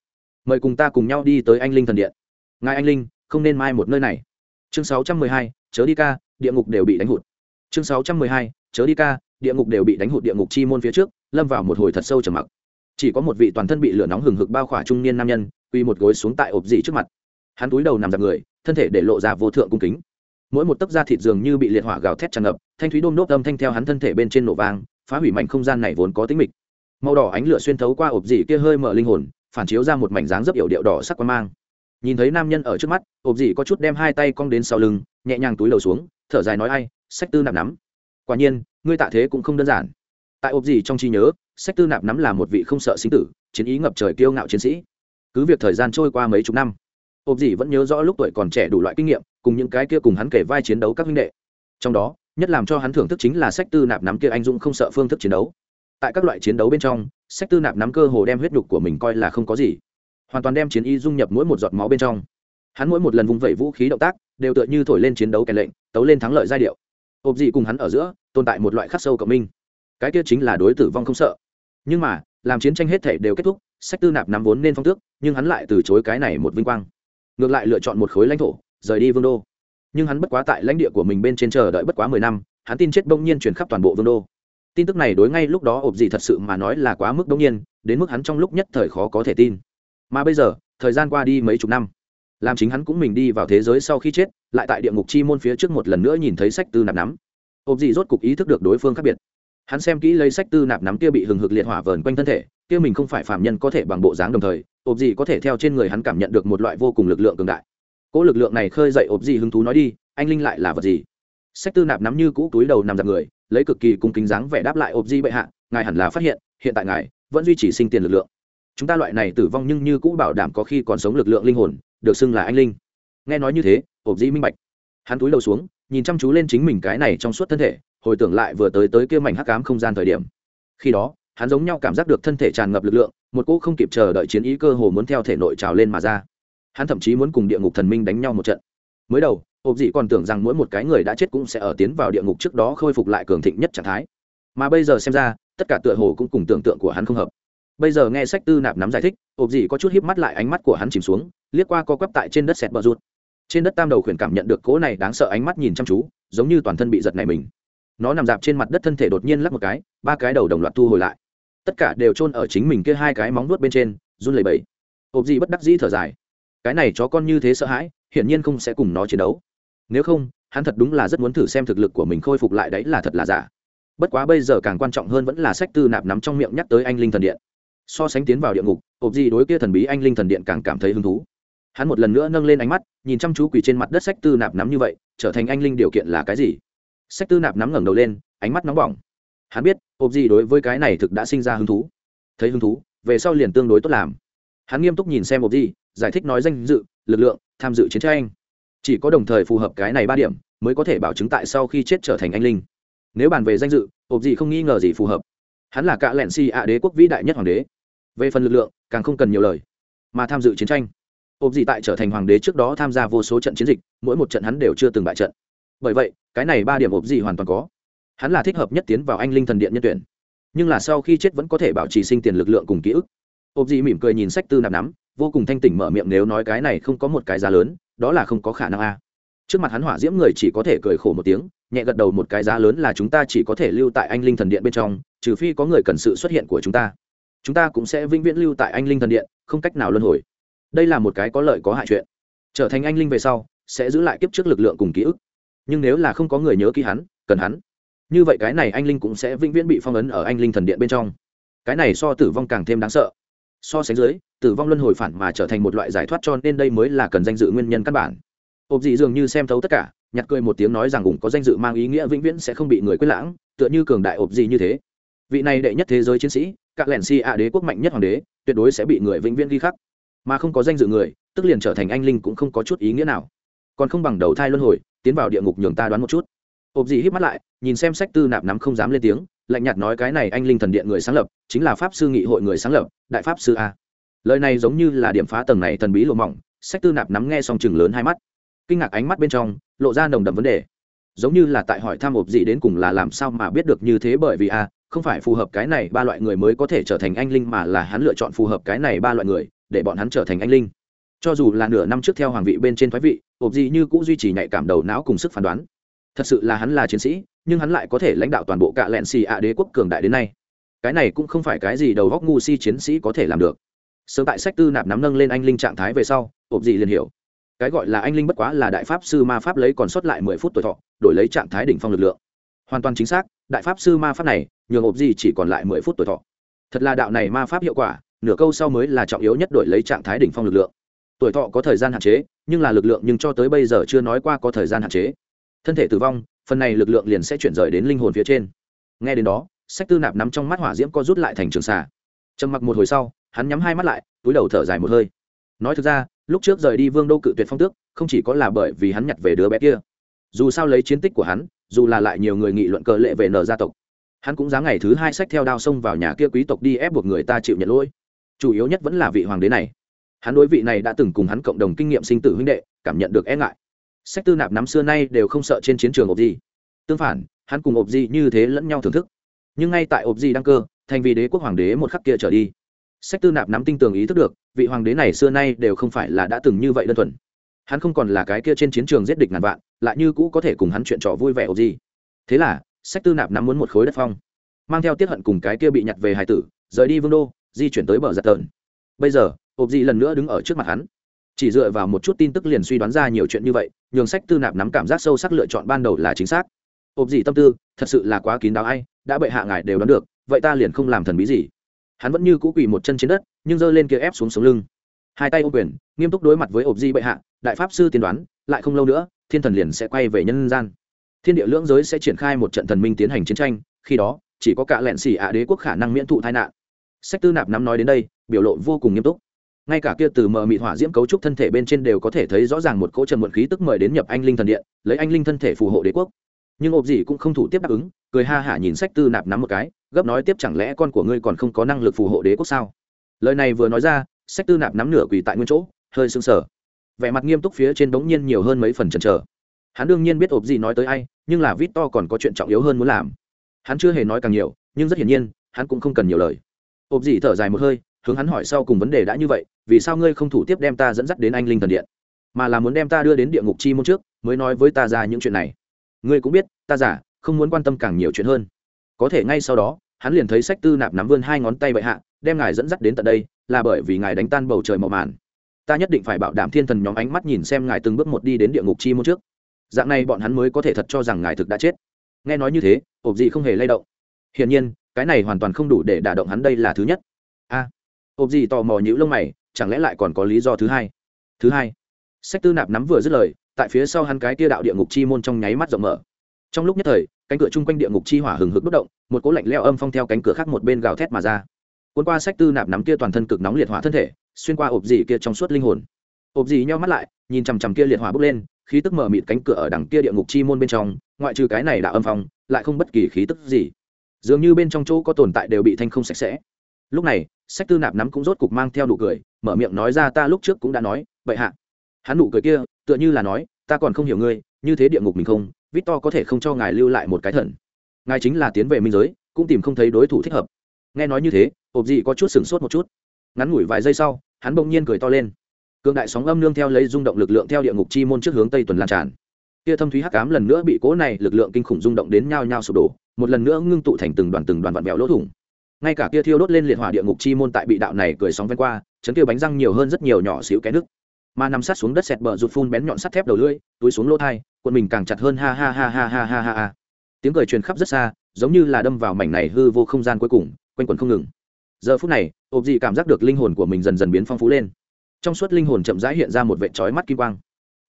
[SPEAKER 1] Mời cùng ta cùng nhau đi tới anh linh thần điện. Ngài anh linh, không nên mai một nơi này. Chương sáu trăm mười hai, chớ đi ca, địa ngục đều bị đánh hụt chương sáu trăm mười hai, chớ đi ca, địa ngục đều bị đánh hụt địa ngục chi môn phía trước, lâm vào một hồi thật sâu trầm mặc. Chỉ có một vị toàn thân bị lửa nóng hừng hực bao khỏa trung niên nam nhân uy một gối xuống tại ộp dị trước mặt. Hắn túi đầu nằm dạp người, thân thể để lộ ra vô thượng cung kính. Mỗi một tấc da thịt dường như bị liệt hỏa gào thét tràn ngập, thanh thúy đôm nốt âm thanh theo hắn thân thể bên trên nổ vang, phá hủy mảnh không gian này vốn có tính mịch. Màu đỏ ánh lửa xuyên thấu qua ộp dị kia hơi mở linh hồn, phản chiếu ra một mảnh dáng rất yểu điệu đỏ sắc quan mang. Nhìn thấy nam nhân ở trước mắt, ộp dị có chút đem hai tay cong đến sau lưng, nhẹ nhàng túi đầu xuống thở dài nói ai, sách tư nạp nắm. Quả nhiên, ngươi tạ thế cũng không đơn giản. Tại ộp gì trong trí nhớ, sách tư nạp nắm là một vị không sợ sinh tử, chiến ý ngập trời kiêu ngạo chiến sĩ. Cứ việc thời gian trôi qua mấy chục năm, ộp gì vẫn nhớ rõ lúc tuổi còn trẻ đủ loại kinh nghiệm, cùng những cái kia cùng hắn kể vai chiến đấu các huynh đệ. Trong đó, nhất làm cho hắn thưởng thức chính là sách tư nạp nắm kia anh dũng không sợ phương thức chiến đấu. Tại các loại chiến đấu bên trong, sách tư nạp nắm cơ hồ đem huyết nhục của mình coi là không có gì. Hoàn toàn đem chiến y dung nhập mỗi một giọt máu bên trong hắn mỗi một lần vung vẩy vũ khí động tác đều tựa như thổi lên chiến đấu kèn lệnh, tấu lên thắng lợi giai điệu. Ộp dị cùng hắn ở giữa, tồn tại một loại khắc sâu cộng minh. Cái kia chính là đối tử vong không sợ. Nhưng mà, làm chiến tranh hết thể đều kết thúc, sách tư nạp nắm vốn nên phong tước, nhưng hắn lại từ chối cái này một vinh quang. Ngược lại lựa chọn một khối lãnh thổ, rời đi vương đô. Nhưng hắn bất quá tại lãnh địa của mình bên trên chờ đợi bất quá mười năm, hắn tin chết bỗng nhiên chuyển khắp toàn bộ vương đô. Tin tức này đối ngay lúc đó ộp gì thật sự mà nói là quá mức bỗng nhiên, đến mức hắn trong lúc nhất thời khó có thể tin. Mà bây giờ, thời gian qua đi mấy chục năm làm chính hắn cũng mình đi vào thế giới sau khi chết, lại tại địa ngục chi môn phía trước một lần nữa nhìn thấy sách tư nạp nắm. Ộp dị rốt cục ý thức được đối phương khác biệt. Hắn xem kỹ lấy sách tư nạp nắm kia bị hừng hực liệt hỏa vờn quanh thân thể, kia mình không phải phạm nhân có thể bằng bộ dáng đồng thời ộp dị có thể theo trên người hắn cảm nhận được một loại vô cùng lực lượng cường đại. Cỗ lực lượng này khơi dậy ộp dị hứng thú nói đi, anh linh lại là vật gì? Sách tư nạp nắm như cũ túi đầu nằm giặc người, lấy cực kỳ cung kính dáng vẻ đáp lại ộp dị bệ hạ, ngài hẳn là phát hiện hiện tại ngài vẫn duy trì sinh tiền lực lượng. Chúng ta loại này tử vong nhưng như cũ bảo đảm có khi còn sống lực lượng linh hồn được xưng là anh linh. Nghe nói như thế ộp dĩ minh bạch. Hắn túi đầu xuống, nhìn chăm chú lên chính mình cái này trong suốt thân thể, hồi tưởng lại vừa tới tới kia mảnh hắc ám không gian thời điểm. Khi đó, hắn giống nhau cảm giác được thân thể tràn ngập lực lượng, một cỗ không kịp chờ đợi chiến ý cơ hồ muốn theo thể nội trào lên mà ra. Hắn thậm chí muốn cùng địa ngục thần minh đánh nhau một trận. Mới đầu ộp dị còn tưởng rằng mỗi một cái người đã chết cũng sẽ ở tiến vào địa ngục trước đó khôi phục lại cường thịnh nhất trạng thái. Mà bây giờ xem ra, tất cả tựa hồ cũng cùng tưởng tượng của hắn không hợp. Bây giờ nghe sách tư nạp nắm giải thích ộp dị có chút híp mắt lại, ánh mắt của hắn chìm xuống liếc qua co quắp tại trên đất sẹt bờ rút trên đất tam đầu khuyển cảm nhận được cỗ này đáng sợ ánh mắt nhìn chăm chú, giống như toàn thân bị giật này mình. Nó nằm dạp trên mặt đất thân thể đột nhiên lắc một cái, ba cái đầu đồng loạt thu hồi lại. Tất cả đều chôn ở chính mình kia hai cái móng nuốt bên trên, run lẩy bẩy. Ộp dị bất đắc dĩ thở dài. Cái này chó con như thế sợ hãi, hiển nhiên không sẽ cùng nó chiến đấu. Nếu không, hắn thật đúng là rất muốn thử xem thực lực của mình khôi phục lại đấy là thật là giả. Bất quá bây giờ càng quan trọng hơn vẫn là sách tư nạp nắm trong miệng nhắc tới anh linh thần điện. So sánh tiến vào địa ngục ộp gì đối kia thần bí anh linh thần điện càng cảm thấy hứng thú hắn một lần nữa nâng lên ánh mắt, nhìn chăm chú quỳ trên mặt đất sách tư nạp nắm như vậy, trở thành anh linh điều kiện là cái gì? Sách tư nạp nắm ngẩng đầu lên, ánh mắt nóng bỏng. Hắn biết ộp gì đối với cái này thực đã sinh ra hứng thú. Thấy hứng thú, về sau liền tương đối tốt làm. Hắn nghiêm túc nhìn xem ộp gì giải thích nói danh dự, lực lượng, tham dự chiến tranh. Chỉ có đồng thời phù hợp cái này ba điểm, mới có thể bảo chứng tại sau khi chết trở thành anh linh. Nếu bàn về danh dự ộp gì không nghi ngờ gì phù hợp. Hắn là cả lẹn si ạ đế quốc vĩ đại nhất hoàng đế. Về phần lực lượng, càng không cần nhiều lời. Mà tham dự chiến tranh ộp gì tại trở thành hoàng đế trước đó tham gia vô số trận chiến dịch, mỗi một trận hắn đều chưa từng bại trận. Bởi vậy, cái này ba điểm ộp gì hoàn toàn có. Hắn là thích hợp nhất tiến vào anh linh thần điện nhân tuyển. Nhưng là sau khi chết vẫn có thể bảo trì sinh tiền lực lượng cùng ký ức. Ộp dị mỉm cười nhìn sách tư nạp nắm, vô cùng thanh tỉnh mở miệng nếu nói cái này không có một cái giá lớn, đó là không có khả năng a. Trước mặt hắn hỏa diễm người chỉ có thể cười khổ một tiếng, nhẹ gật đầu một cái giá lớn là chúng ta chỉ có thể lưu tại anh linh thần điện bên trong, trừ phi có người cần sự xuất hiện của chúng ta. Chúng ta cũng sẽ vĩnh viễn lưu tại anh linh thần điện, không cách nào luân hồi đây là một cái có lợi có hại chuyện. Trở thành anh linh về sau, sẽ giữ lại kiếp trước lực lượng cùng ký ức. Nhưng nếu là không có người nhớ ký hắn, cần hắn. Như vậy cái này anh linh cũng sẽ vĩnh viễn bị phong ấn ở anh linh thần điện bên trong. Cái này so tử vong càng thêm đáng sợ. So sánh dưới, tử vong luân hồi phản mà trở thành một loại giải thoát cho nên đây mới là cần danh dự nguyên nhân căn bản. Ộp dị dường như xem thấu tất cả, nhặt cười một tiếng nói rằng cũng có danh dự mang ý nghĩa vĩnh viễn sẽ không bị người quyết lãng, tựa như cường đại ộp dị như thế. Vị này đệ nhất thế giới chiến sĩ, các lẻn si ạ đế quốc mạnh nhất hoàng đế, tuyệt đối sẽ bị người vĩnh viễn ghi khắc mà không có danh dự người, tức liền trở thành anh linh cũng không có chút ý nghĩa nào. Còn không bằng đầu thai luân hồi, tiến vào địa ngục nhường ta đoán một chút. Ộp dị hít mắt lại, nhìn xem sách tư nạp nắm không dám lên tiếng, lạnh nhạt nói cái này anh linh thần điện người sáng lập, chính là pháp sư nghị hội người sáng lập, đại pháp sư a. Lời này giống như là điểm phá tầng này thần bí lộ mỏng, sách tư nạp nắm nghe xong chừng lớn hai mắt. Kinh ngạc ánh mắt bên trong, lộ ra nồng đầm vấn đề. Giống như là tại hỏi tham ộp gì đến cùng là làm sao mà biết được như thế bởi vì a, không phải phù hợp cái này ba loại người mới có thể trở thành anh linh mà là hắn lựa chọn phù hợp cái này ba loại người để bọn hắn trở thành anh linh. Cho dù là nửa năm trước theo hoàng vị bên trên thoái vị, ộp gì như cũng duy trì nhạy cảm đầu não cùng sức phán đoán. Thật sự là hắn là chiến sĩ, nhưng hắn lại có thể lãnh đạo toàn bộ cạ lẹn xì ạ đế quốc cường đại đến nay. Cái này cũng không phải cái gì đầu góc ngu si chiến sĩ có thể làm được. Sớm tại sách tư nạp nắm nâng lên anh linh trạng thái về sau, ộp gì liền hiểu. Cái gọi là anh linh bất quá là đại pháp sư ma pháp lấy còn sót lại mười phút tuổi thọ, đổi lấy trạng thái đỉnh phong lực lượng. Hoàn toàn chính xác, đại pháp sư ma pháp này, nhường ộp gì chỉ còn lại mười phút tuổi thọ. Thật là đạo này ma pháp hiệu quả nửa câu sau mới là trọng yếu nhất đổi lấy trạng thái đỉnh phong lực lượng. Tuổi thọ có thời gian hạn chế, nhưng là lực lượng nhưng cho tới bây giờ chưa nói qua có thời gian hạn chế. Thân thể tử vong, phần này lực lượng liền sẽ chuyển rời đến linh hồn phía trên. Nghe đến đó, sách tư nạp nắm trong mắt hỏa diễm co rút lại thành trường xà. Trầm mặc một hồi sau, hắn nhắm hai mắt lại, túi đầu thở dài một hơi. Nói thực ra, lúc trước rời đi vương đô cự tuyệt phong tước, không chỉ có là bởi vì hắn nhặt về đứa bé kia. Dù sao lấy chiến tích của hắn, dù là lại nhiều người nghị luận cờ lệ về nở gia tộc, hắn cũng dám ngày thứ hai sách theo đao xông vào nhà kia quý tộc đi ép buộc người ta chịu nhận lỗi chủ yếu nhất vẫn là vị hoàng đế này. Hắn đối vị này đã từng cùng hắn cộng đồng kinh nghiệm sinh tử huynh đệ, cảm nhận được e ngại. Sách tư nạp nắm xưa nay đều không sợ trên chiến trường ộp gì tương phản, hắn cùng ộp gì như thế lẫn nhau thưởng thức. Nhưng ngay tại ộp gì đăng cơ, thành vì đế quốc hoàng đế một khắc kia trở đi. Sách tư nạp nắm tinh tường ý thức được, vị hoàng đế này xưa nay đều không phải là đã từng như vậy đơn thuần. Hắn không còn là cái kia trên chiến trường giết địch ngàn vạn, lại như cũ có thể cùng hắn chuyện trò vui vẻ ộp gì thế là, sách tư nạp nắm muốn một khối đất phong, mang theo tiết hận cùng cái kia bị nhặt về hải tử, rời đi vương đô di chuyển tới bờ giặt tợn bây giờ ộp dị lần nữa đứng ở trước mặt hắn. Chỉ dựa vào một chút tin tức liền suy đoán ra nhiều chuyện như vậy, nhường sách tư nạp nắm cảm giác sâu sắc lựa chọn ban đầu là chính xác. Ộp dị tâm tư, thật sự là quá kín đáo ai, đã bệ hạ ngài đều đoán được, vậy ta liền không làm thần bí gì. Hắn vẫn như cũ quỳ một chân trên đất, nhưng giơ lên kia ép xuống sống lưng. Hai tay ô quyền, nghiêm túc đối mặt với ộp di bệ hạ, đại pháp sư tiên đoán, lại không lâu nữa, thiên thần liền sẽ quay về nhân gian. Thiên địa lưỡng giới sẽ triển khai một trận thần minh tiến hành chiến tranh, khi đó, chỉ có cả lẹn xỉ ạ đế quốc khả năng miễn thụ tai nạn sách tư nạp nắm nói đến đây, biểu lộ vô cùng nghiêm túc. Ngay cả kia từ mờ mịt hỏa diễm cấu trúc thân thể bên trên đều có thể thấy rõ ràng một cỗ trần muộn khí tức mời đến nhập anh linh thần điện, lấy anh linh thân thể phù hộ đế quốc. Nhưng ộp gì cũng không thủ tiếp đáp ứng, cười ha hả nhìn sách tư nạp nắm một cái, gấp nói tiếp chẳng lẽ con của ngươi còn không có năng lực phù hộ đế quốc sao? Lời này vừa nói ra, sách tư nạp nắm nửa quỳ tại nguyên chỗ, hơi sưng sờ. Vẻ mặt nghiêm túc phía trên bỗng nhiên nhiều hơn mấy phần chần chờ. Hắn đương nhiên biết ộp gì nói tới ai, nhưng là vít to còn có chuyện trọng yếu hơn muốn làm. Hắn chưa hề nói càng nhiều, nhưng rất hiển nhiên, hắn cũng không cần nhiều lời ộp gì thở dài một hơi, hướng hắn hỏi sau cùng vấn đề đã như vậy, vì sao ngươi không thủ tiếp đem ta dẫn dắt đến anh linh thần điện? Mà là muốn đem ta đưa đến địa ngục chi môn trước, mới nói với ta ra những chuyện này. Ngươi cũng biết, ta giả, không muốn quan tâm càng nhiều chuyện hơn. Có thể ngay sau đó, hắn liền thấy sách tư nạp nắm vươn hai ngón tay bệ hạ, đem ngài dẫn dắt đến tận đây, là bởi vì ngài đánh tan bầu trời màu màn. Ta nhất định phải bảo đảm thiên thần nhóm ánh mắt nhìn xem ngài từng bước một đi đến địa ngục chi môn trước. Dạng này bọn hắn mới có thể thật cho rằng ngài thực đã chết. Nghe nói như thế ộp gì không hề lay động. Hiển nhiên cái này hoàn toàn không đủ để đả động hắn đây là thứ nhất. A à, ộp gì tò mò nhữ lông mày chẳng lẽ lại còn có lý do thứ hai? Thứ hai sách tư nạp nắm vừa dứt lời tại phía sau hắn cái kia đạo địa ngục chi môn trong nháy mắt rộng mở. Trong lúc nhất thời cánh cửa chung quanh địa ngục chi hỏa hừng hực bất động một cỗ lạnh leo âm phong theo cánh cửa khác một bên gào thét mà ra. Cuốn qua sách tư nạp nắm kia toàn thân cực nóng liệt hỏa thân thể xuyên qua ộp dì kia trong suốt linh hồn. Ộp dì nhau mắt lại nhìn chằm chằm kia liệt hỏa bốc lên khí tức mở mịt cánh cửa ở đằng kia địa ngục chi môn bên trong ngoại trừ cái này đã âm phong lại không bất kỳ khí tức gì dường như bên trong chỗ có tồn tại đều bị thanh không sạch sẽ. Lúc này, sách tư nạp nắm cũng rốt cục mang theo nụ cười, mở miệng nói ra ta lúc trước cũng đã nói, vậy hạ. Hắn nụ cười kia, tựa như là nói, ta còn không hiểu ngươi, như thế địa ngục mình không vít to có thể không cho ngài lưu lại một cái thần. Ngài chính là tiến về minh giới, cũng tìm không thấy đối thủ thích hợp. Nghe nói như thế ộp dị có chút sửng sốt một chút. Ngắn ngủi vài giây sau, hắn bỗng nhiên cười to lên. Cương đại sóng âm nương theo lấy rung động lực lượng theo địa ngục chi môn trước hướng tây tuần lan tràn. Kia thâm thúy hắc ám lần nữa bị cố này lực lượng kinh khủng rung động đến nhao nhao sụp đổ một lần nữa ngưng tụ thành từng đoàn từng đoàn vặn vẹo lỗ thủng. Ngay cả kia thiêu đốt lên liệt hỏa địa ngục chi môn tại bị đạo này cười sóng ven qua, chấn kia bánh răng nhiều hơn rất nhiều nhỏ xíu cái nước mà nằm sát xuống đất sẹt bờ rụt phun bén nhọn sắt thép đầu lưỡi, túi xuống lỗ thai quần mình càng chặt hơn, ha ha ha ha ha ha ha ha. Tiếng cười truyền khắp rất xa, giống như là đâm vào mảnh này hư vô không gian cuối cùng, quanh quần không ngừng. Giờ phút này, ộp dị cảm giác được linh hồn của mình dần dần biến phong phú lên. Trong suốt linh hồn chậm rãi hiện ra một vệ trói mắt kim quang.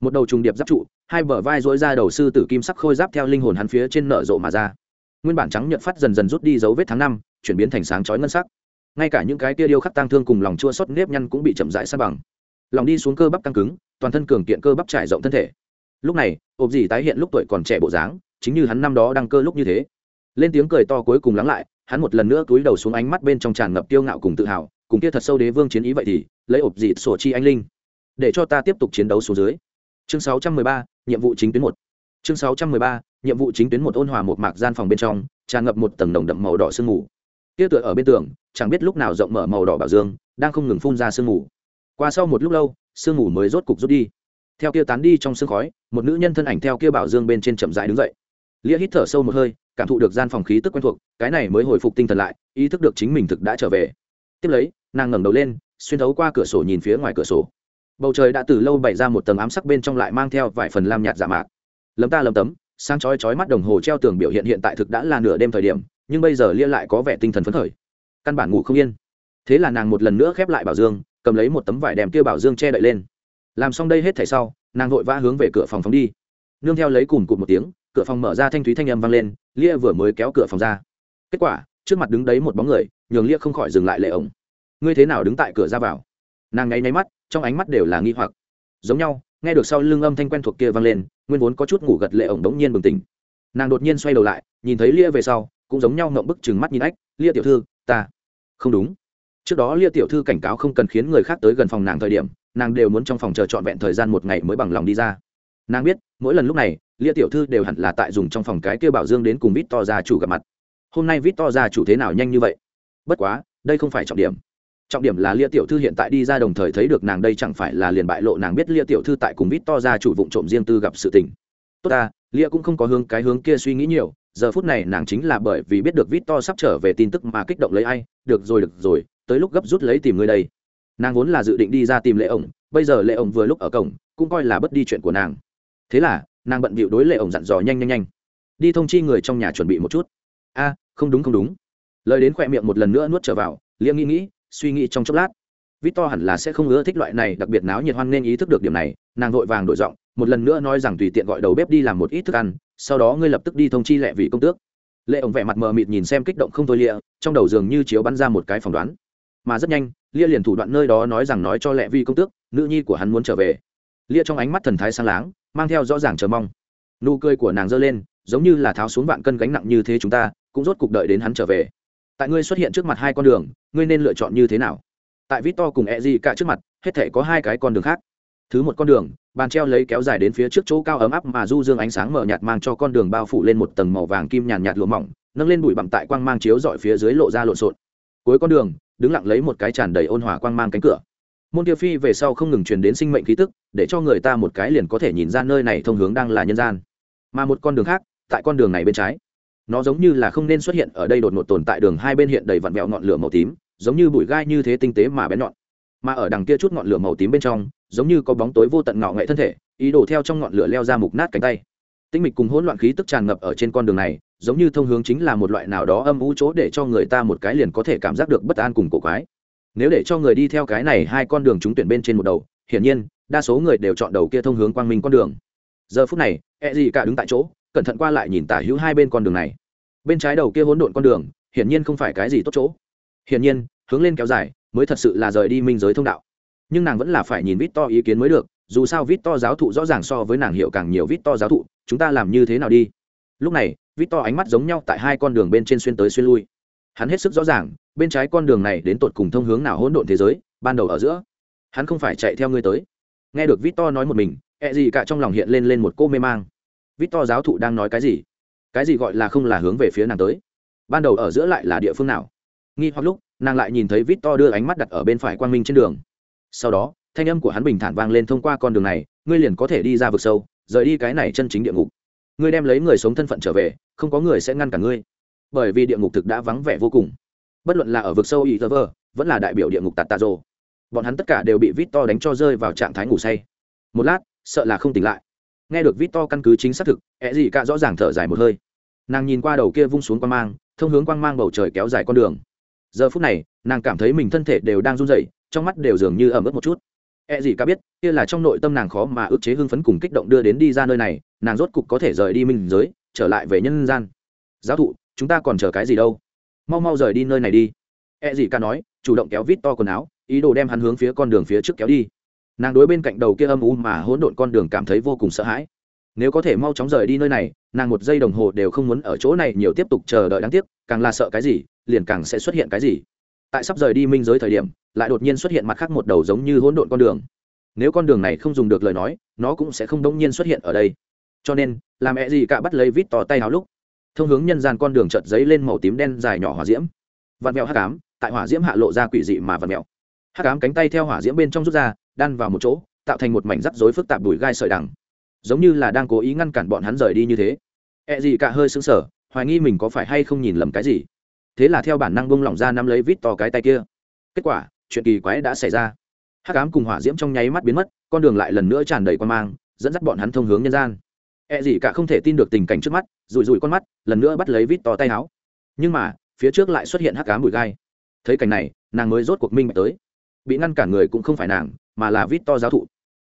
[SPEAKER 1] Một đầu trùng điệp giáp trụ, hai bờ vai dối ra đầu sư tử kim sắc khôi giáp theo linh hồn hắn phía trên nở rộ mà ra nguyên bản trắng nhợt phát dần dần rút đi dấu vết tháng năm chuyển biến thành sáng chói ngân sắc. Ngay cả những cái tia điêu khắc tang thương cùng lòng chua xót nếp nhăn cũng bị chậm rãi sa bằng. Lòng đi xuống cơ bắp căng cứng toàn thân cường kiện cơ bắp trải rộng thân thể. Lúc này ộp dì tái hiện lúc tuổi còn trẻ bộ dáng chính như hắn năm đó đang cơ lúc như thế. Lên tiếng cười to cuối cùng lắng lại hắn một lần nữa túi đầu xuống ánh mắt bên trong tràn ngập tiêu ngạo cùng tự hào cùng kia thật sâu đế vương chiến ý vậy thì lấy ộp dì sổ chi anh linh. Để cho ta tiếp tục chiến đấu xuống dưới. Chương 613, nhiệm vụ chính tuyến một. Chương 613, nhiệm vụ chính tuyến một ôn hòa một mạc gian phòng bên trong, tràn ngập một tầng đồng đậm màu đỏ sương mù. Kia tựa ở bên tường, chẳng biết lúc nào rộng mở màu đỏ bảo dương, đang không ngừng phun ra sương mù. Qua sau một lúc lâu, sương mù mới rốt cục rút đi. Theo kia tán đi trong sương khói, một nữ nhân thân ảnh theo kia bảo dương bên trên chậm rãi đứng dậy. Lia hít thở sâu một hơi, cảm thụ được gian phòng khí tức quen thuộc, cái này mới hồi phục tinh thần lại, ý thức được chính mình thực đã trở về. Tiếp lấy, nàng ngẩng đầu lên, xuyên thấu qua cửa sổ nhìn phía ngoài cửa sổ. Bầu trời đã từ lâu bày ra một tầng ám sắc bên trong lại mang theo vài phần lam nhạt dạ mạc. Lấm ta lấm tấm sang chói chói mắt đồng hồ treo tường biểu hiện hiện tại thực đã là nửa đêm thời điểm, nhưng bây giờ lia lại có vẻ tinh thần phấn khởi. Căn bản ngủ không yên. Thế là nàng một lần nữa khép lại bảo dương, cầm lấy một tấm vải đem kia bảo dương che đậy lên. Làm xong đây hết thảy sau, nàng vội vã hướng về cửa phòng phóng đi. Nương theo lấy cùng cụt một tiếng, cửa phòng mở ra thanh thúy thanh âm vang lên, lia vừa mới kéo cửa phòng ra. Kết quả, trước mặt đứng đấy một bóng người, nhường lia không khỏi dừng lại lệ ổng. Ngươi thế nào đứng tại cửa ra vào? Nàng ngáy nháy mắt, trong ánh mắt đều là nghi hoặc. Giống nhau nghe được sau lưng âm thanh quen thuộc kia vang lên, nguyên vốn có chút ngủ gật lệ ổng đống nhiên bừng tỉnh. Nàng đột nhiên xoay đầu lại, nhìn thấy lia về sau, cũng giống nhau ngậm bức chừng mắt nhìn ách, lia tiểu thư, ta. Không đúng. Trước đó lia tiểu thư cảnh cáo không cần khiến người khác tới gần phòng nàng thời điểm, nàng đều muốn trong phòng chờ trọn vẹn thời gian một ngày mới bằng lòng đi ra. Nàng biết, mỗi lần lúc này, lia tiểu thư đều hẳn là tại dùng trong phòng cái kia bảo dương đến cùng vít to ra chủ gặp mặt. Hôm nay vít to ra chủ thế nào nhanh như vậy? Bất quá, đây không phải trọng điểm trọng điểm là lia tiểu thư hiện tại đi ra đồng thời thấy được nàng đây chẳng phải là liền bại lộ nàng biết lia tiểu thư tại cùng vít to gia chủ vụ trộm riêng tư gặp sự tình. Tốt ta, lia cũng không có hướng cái hướng kia suy nghĩ nhiều, giờ phút này nàng chính là bởi vì biết được vít to sắp trở về tin tức mà kích động lấy ai, được rồi được rồi, tới lúc gấp rút lấy tìm người đây. Nàng vốn là dự định đi ra tìm lệ ổng, bây giờ lệ ổng vừa lúc ở cổng, cũng coi là bất đi chuyện của nàng. Thế là, nàng bận bịu đối lệ ổng dặn dò nhanh nhanh nhanh. Đi thông chi người trong nhà chuẩn bị một chút. A, không đúng không đúng. Lời đến khỏe miệng một lần nữa nuốt trở vào liễm nghĩ nghĩ suy nghĩ trong chốc lát. Vít to hẳn là sẽ không ưa thích loại này, đặc biệt náo nhiệt hoan nên ý thức được điểm này, nàng vội vàng đổi giọng, một lần nữa nói rằng tùy tiện gọi đầu bếp đi làm một ít thức ăn, sau đó ngươi lập tức đi thông chi lệ vị công tước. Lệ ổng vẻ mặt mờ mịt nhìn xem kích động không thôi lịa, trong đầu dường như chiếu bắn ra một cái phỏng đoán. Mà rất nhanh lia liền thủ đoạn nơi đó nói rằng nói cho lệ vi công tước, nữ nhi của hắn muốn trở về. Lia trong ánh mắt thần thái sang láng, mang theo rõ ràng chờ mong. Nụ cười của nàng giơ lên, giống như là tháo xuống vạn cân gánh nặng như thế chúng ta, cũng rốt cuộc đợi đến hắn trở về tại ngươi xuất hiện trước mặt hai con đường, ngươi nên lựa chọn như thế nào? Tại vít to cùng e gì cả trước mặt, hết thể có hai cái con đường khác. Thứ một con đường, bàn treo lấy kéo dài đến phía trước chỗ cao ấm áp mà du dương ánh sáng mờ nhạt mang cho con đường bao phủ lên một tầng màu vàng kim nhàn nhạt lụa mỏng, nâng lên bụi bặm tại quang mang chiếu dọi phía dưới lộ ra lộn xộn. Cuối con đường, đứng lặng lấy một cái tràn đầy ôn hòa quang mang cánh cửa. Môn tiêu phi về sau không ngừng truyền đến sinh mệnh khí tức, để cho người ta một cái liền có thể nhìn ra nơi này thông hướng đang là nhân gian. Mà một con đường khác, tại con đường này bên trái nó giống như là không nên xuất hiện ở đây đột ngột tồn tại đường hai bên hiện đầy vặn vẹo ngọn lửa màu tím, giống như bụi gai như thế tinh tế mà bén nhọn. Mà ở đằng kia chút ngọn lửa màu tím bên trong, giống như có bóng tối vô tận ngạo nghệ thân thể, ý đồ theo trong ngọn lửa leo ra mục nát cánh tay. Tinh mịch cùng hỗn loạn khí tức tràn ngập ở trên con đường này, giống như thông hướng chính là một loại nào đó âm u chỗ để cho người ta một cái liền có thể cảm giác được bất an cùng cổ quái. Nếu để cho người đi theo cái này hai con đường chúng tuyển bên trên một đầu, hiển nhiên, đa số người đều chọn đầu kia thông hướng quang minh con đường. Giờ phút này e gì cả đứng tại chỗ cẩn thận qua lại nhìn tả hữu hai bên con đường này. Bên trái đầu kia hỗn độn con đường, hiển nhiên không phải cái gì tốt chỗ. Hiển nhiên, hướng lên kéo dài, mới thật sự là rời đi minh giới thông đạo. Nhưng nàng vẫn là phải nhìn vít to ý kiến mới được, dù sao vít to giáo thụ rõ ràng so với nàng hiểu càng nhiều vít to giáo thụ, chúng ta làm như thế nào đi? Lúc này vít to ánh mắt giống nhau tại hai con đường bên trên xuyên tới xuyên lui. Hắn hết sức rõ ràng, bên trái con đường này đến tột cùng thông hướng nào hỗn độn thế giới, ban đầu ở giữa. Hắn không phải chạy theo ngươi tới. Nghe được vít to nói một mình ẹ gì cả trong lòng hiện lên lên một cô mê mang vít to giáo thụ đang nói cái gì? Cái gì gọi là không là hướng về phía nàng tới? Ban đầu ở giữa lại là địa phương nào? Nghi hoặc lúc, nàng lại nhìn thấy vít to đưa ánh mắt đặt ở bên phải quang minh trên đường. Sau đó, thanh âm của hắn bình thản vang lên thông qua con đường này, ngươi liền có thể đi ra vực sâu, rời đi cái này chân chính địa ngục. Ngươi đem lấy người sống thân phận trở về, không có người sẽ ngăn cả ngươi. Bởi vì địa ngục thực đã vắng vẻ vô cùng. Bất luận là ở vực sâu ý vơ vẫn là đại biểu địa ngục tạt tà rồ, bọn hắn tất cả đều bị vít to đánh cho rơi vào trạng thái ngủ say. Một lát, sợ là không tỉnh lại nghe được vít to căn cứ chính xác thực ẹ gì cả rõ ràng thở dài một hơi nàng nhìn qua đầu kia vung xuống quang mang thông hướng quang mang bầu trời kéo dài con đường giờ phút này nàng cảm thấy mình thân thể đều đang run rẩy trong mắt đều dường như ẩm ướt một chút E gì cả biết, kia là trong nội tâm nàng khó mà ức chế hưng phấn cùng kích động đưa đến đi ra nơi này, nàng rốt cục có thể rời đi minh giới, trở lại về nhân gian. Giáo thụ, chúng ta còn chờ cái gì đâu? Mau mau rời đi nơi này đi. E gì cả nói, chủ động kéo vít to quần áo, ý đồ đem hắn hướng phía con đường phía trước kéo đi. Nàng đối bên cạnh đầu kia âm u mà hỗn độn con đường cảm thấy vô cùng sợ hãi. Nếu có thể mau chóng rời đi nơi này, nàng một giây đồng hồ đều không muốn ở chỗ này nhiều tiếp tục chờ đợi đáng tiếc, càng là sợ cái gì, liền càng sẽ xuất hiện cái gì. Tại sắp rời đi minh giới thời điểm lại đột nhiên xuất hiện mặt khác một đầu giống như hỗn độn con đường. Nếu con đường này không dùng được lời nói nó cũng sẽ không đông nhiên xuất hiện ở đây. Cho nên làm mẹ gì cả bắt lấy vít tỏ tay áo lúc thông hướng nhân gian con đường chợt giấy lên màu tím đen dài nhỏ hỏa diễm. Vạt mèo hát cám tại hỏa diễm hạ lộ ra quỷ dị mà vạt mèo hắc ám cánh tay theo hỏa diễm bên trong rút ra, đan vào một chỗ, tạo thành một mảnh rắc rối phức tạp đùi gai sợi đằng. Giống như là đang cố ý ngăn cản bọn hắn rời đi như thế. E gì cả hơi sững sờ, hoài nghi mình có phải hay không nhìn lầm cái gì. Thế là theo bản năng buông lỏng ra nắm lấy vít to cái tay kia. Kết quả, chuyện kỳ quái đã xảy ra. Hắc ám cùng hỏa diễm trong nháy mắt biến mất, con đường lại lần nữa tràn đầy quan mang, dẫn dắt bọn hắn thông hướng nhân gian. E gì cả không thể tin được tình cảnh trước mắt, rủi rủi con mắt, lần nữa bắt lấy vít to tay áo. Nhưng mà, phía trước lại xuất hiện hắc ám bụi gai. Thấy cảnh này, nàng mới rốt cuộc minh bạch tới bị ngăn cản người cũng không phải nàng, mà là vít to giáo thụ.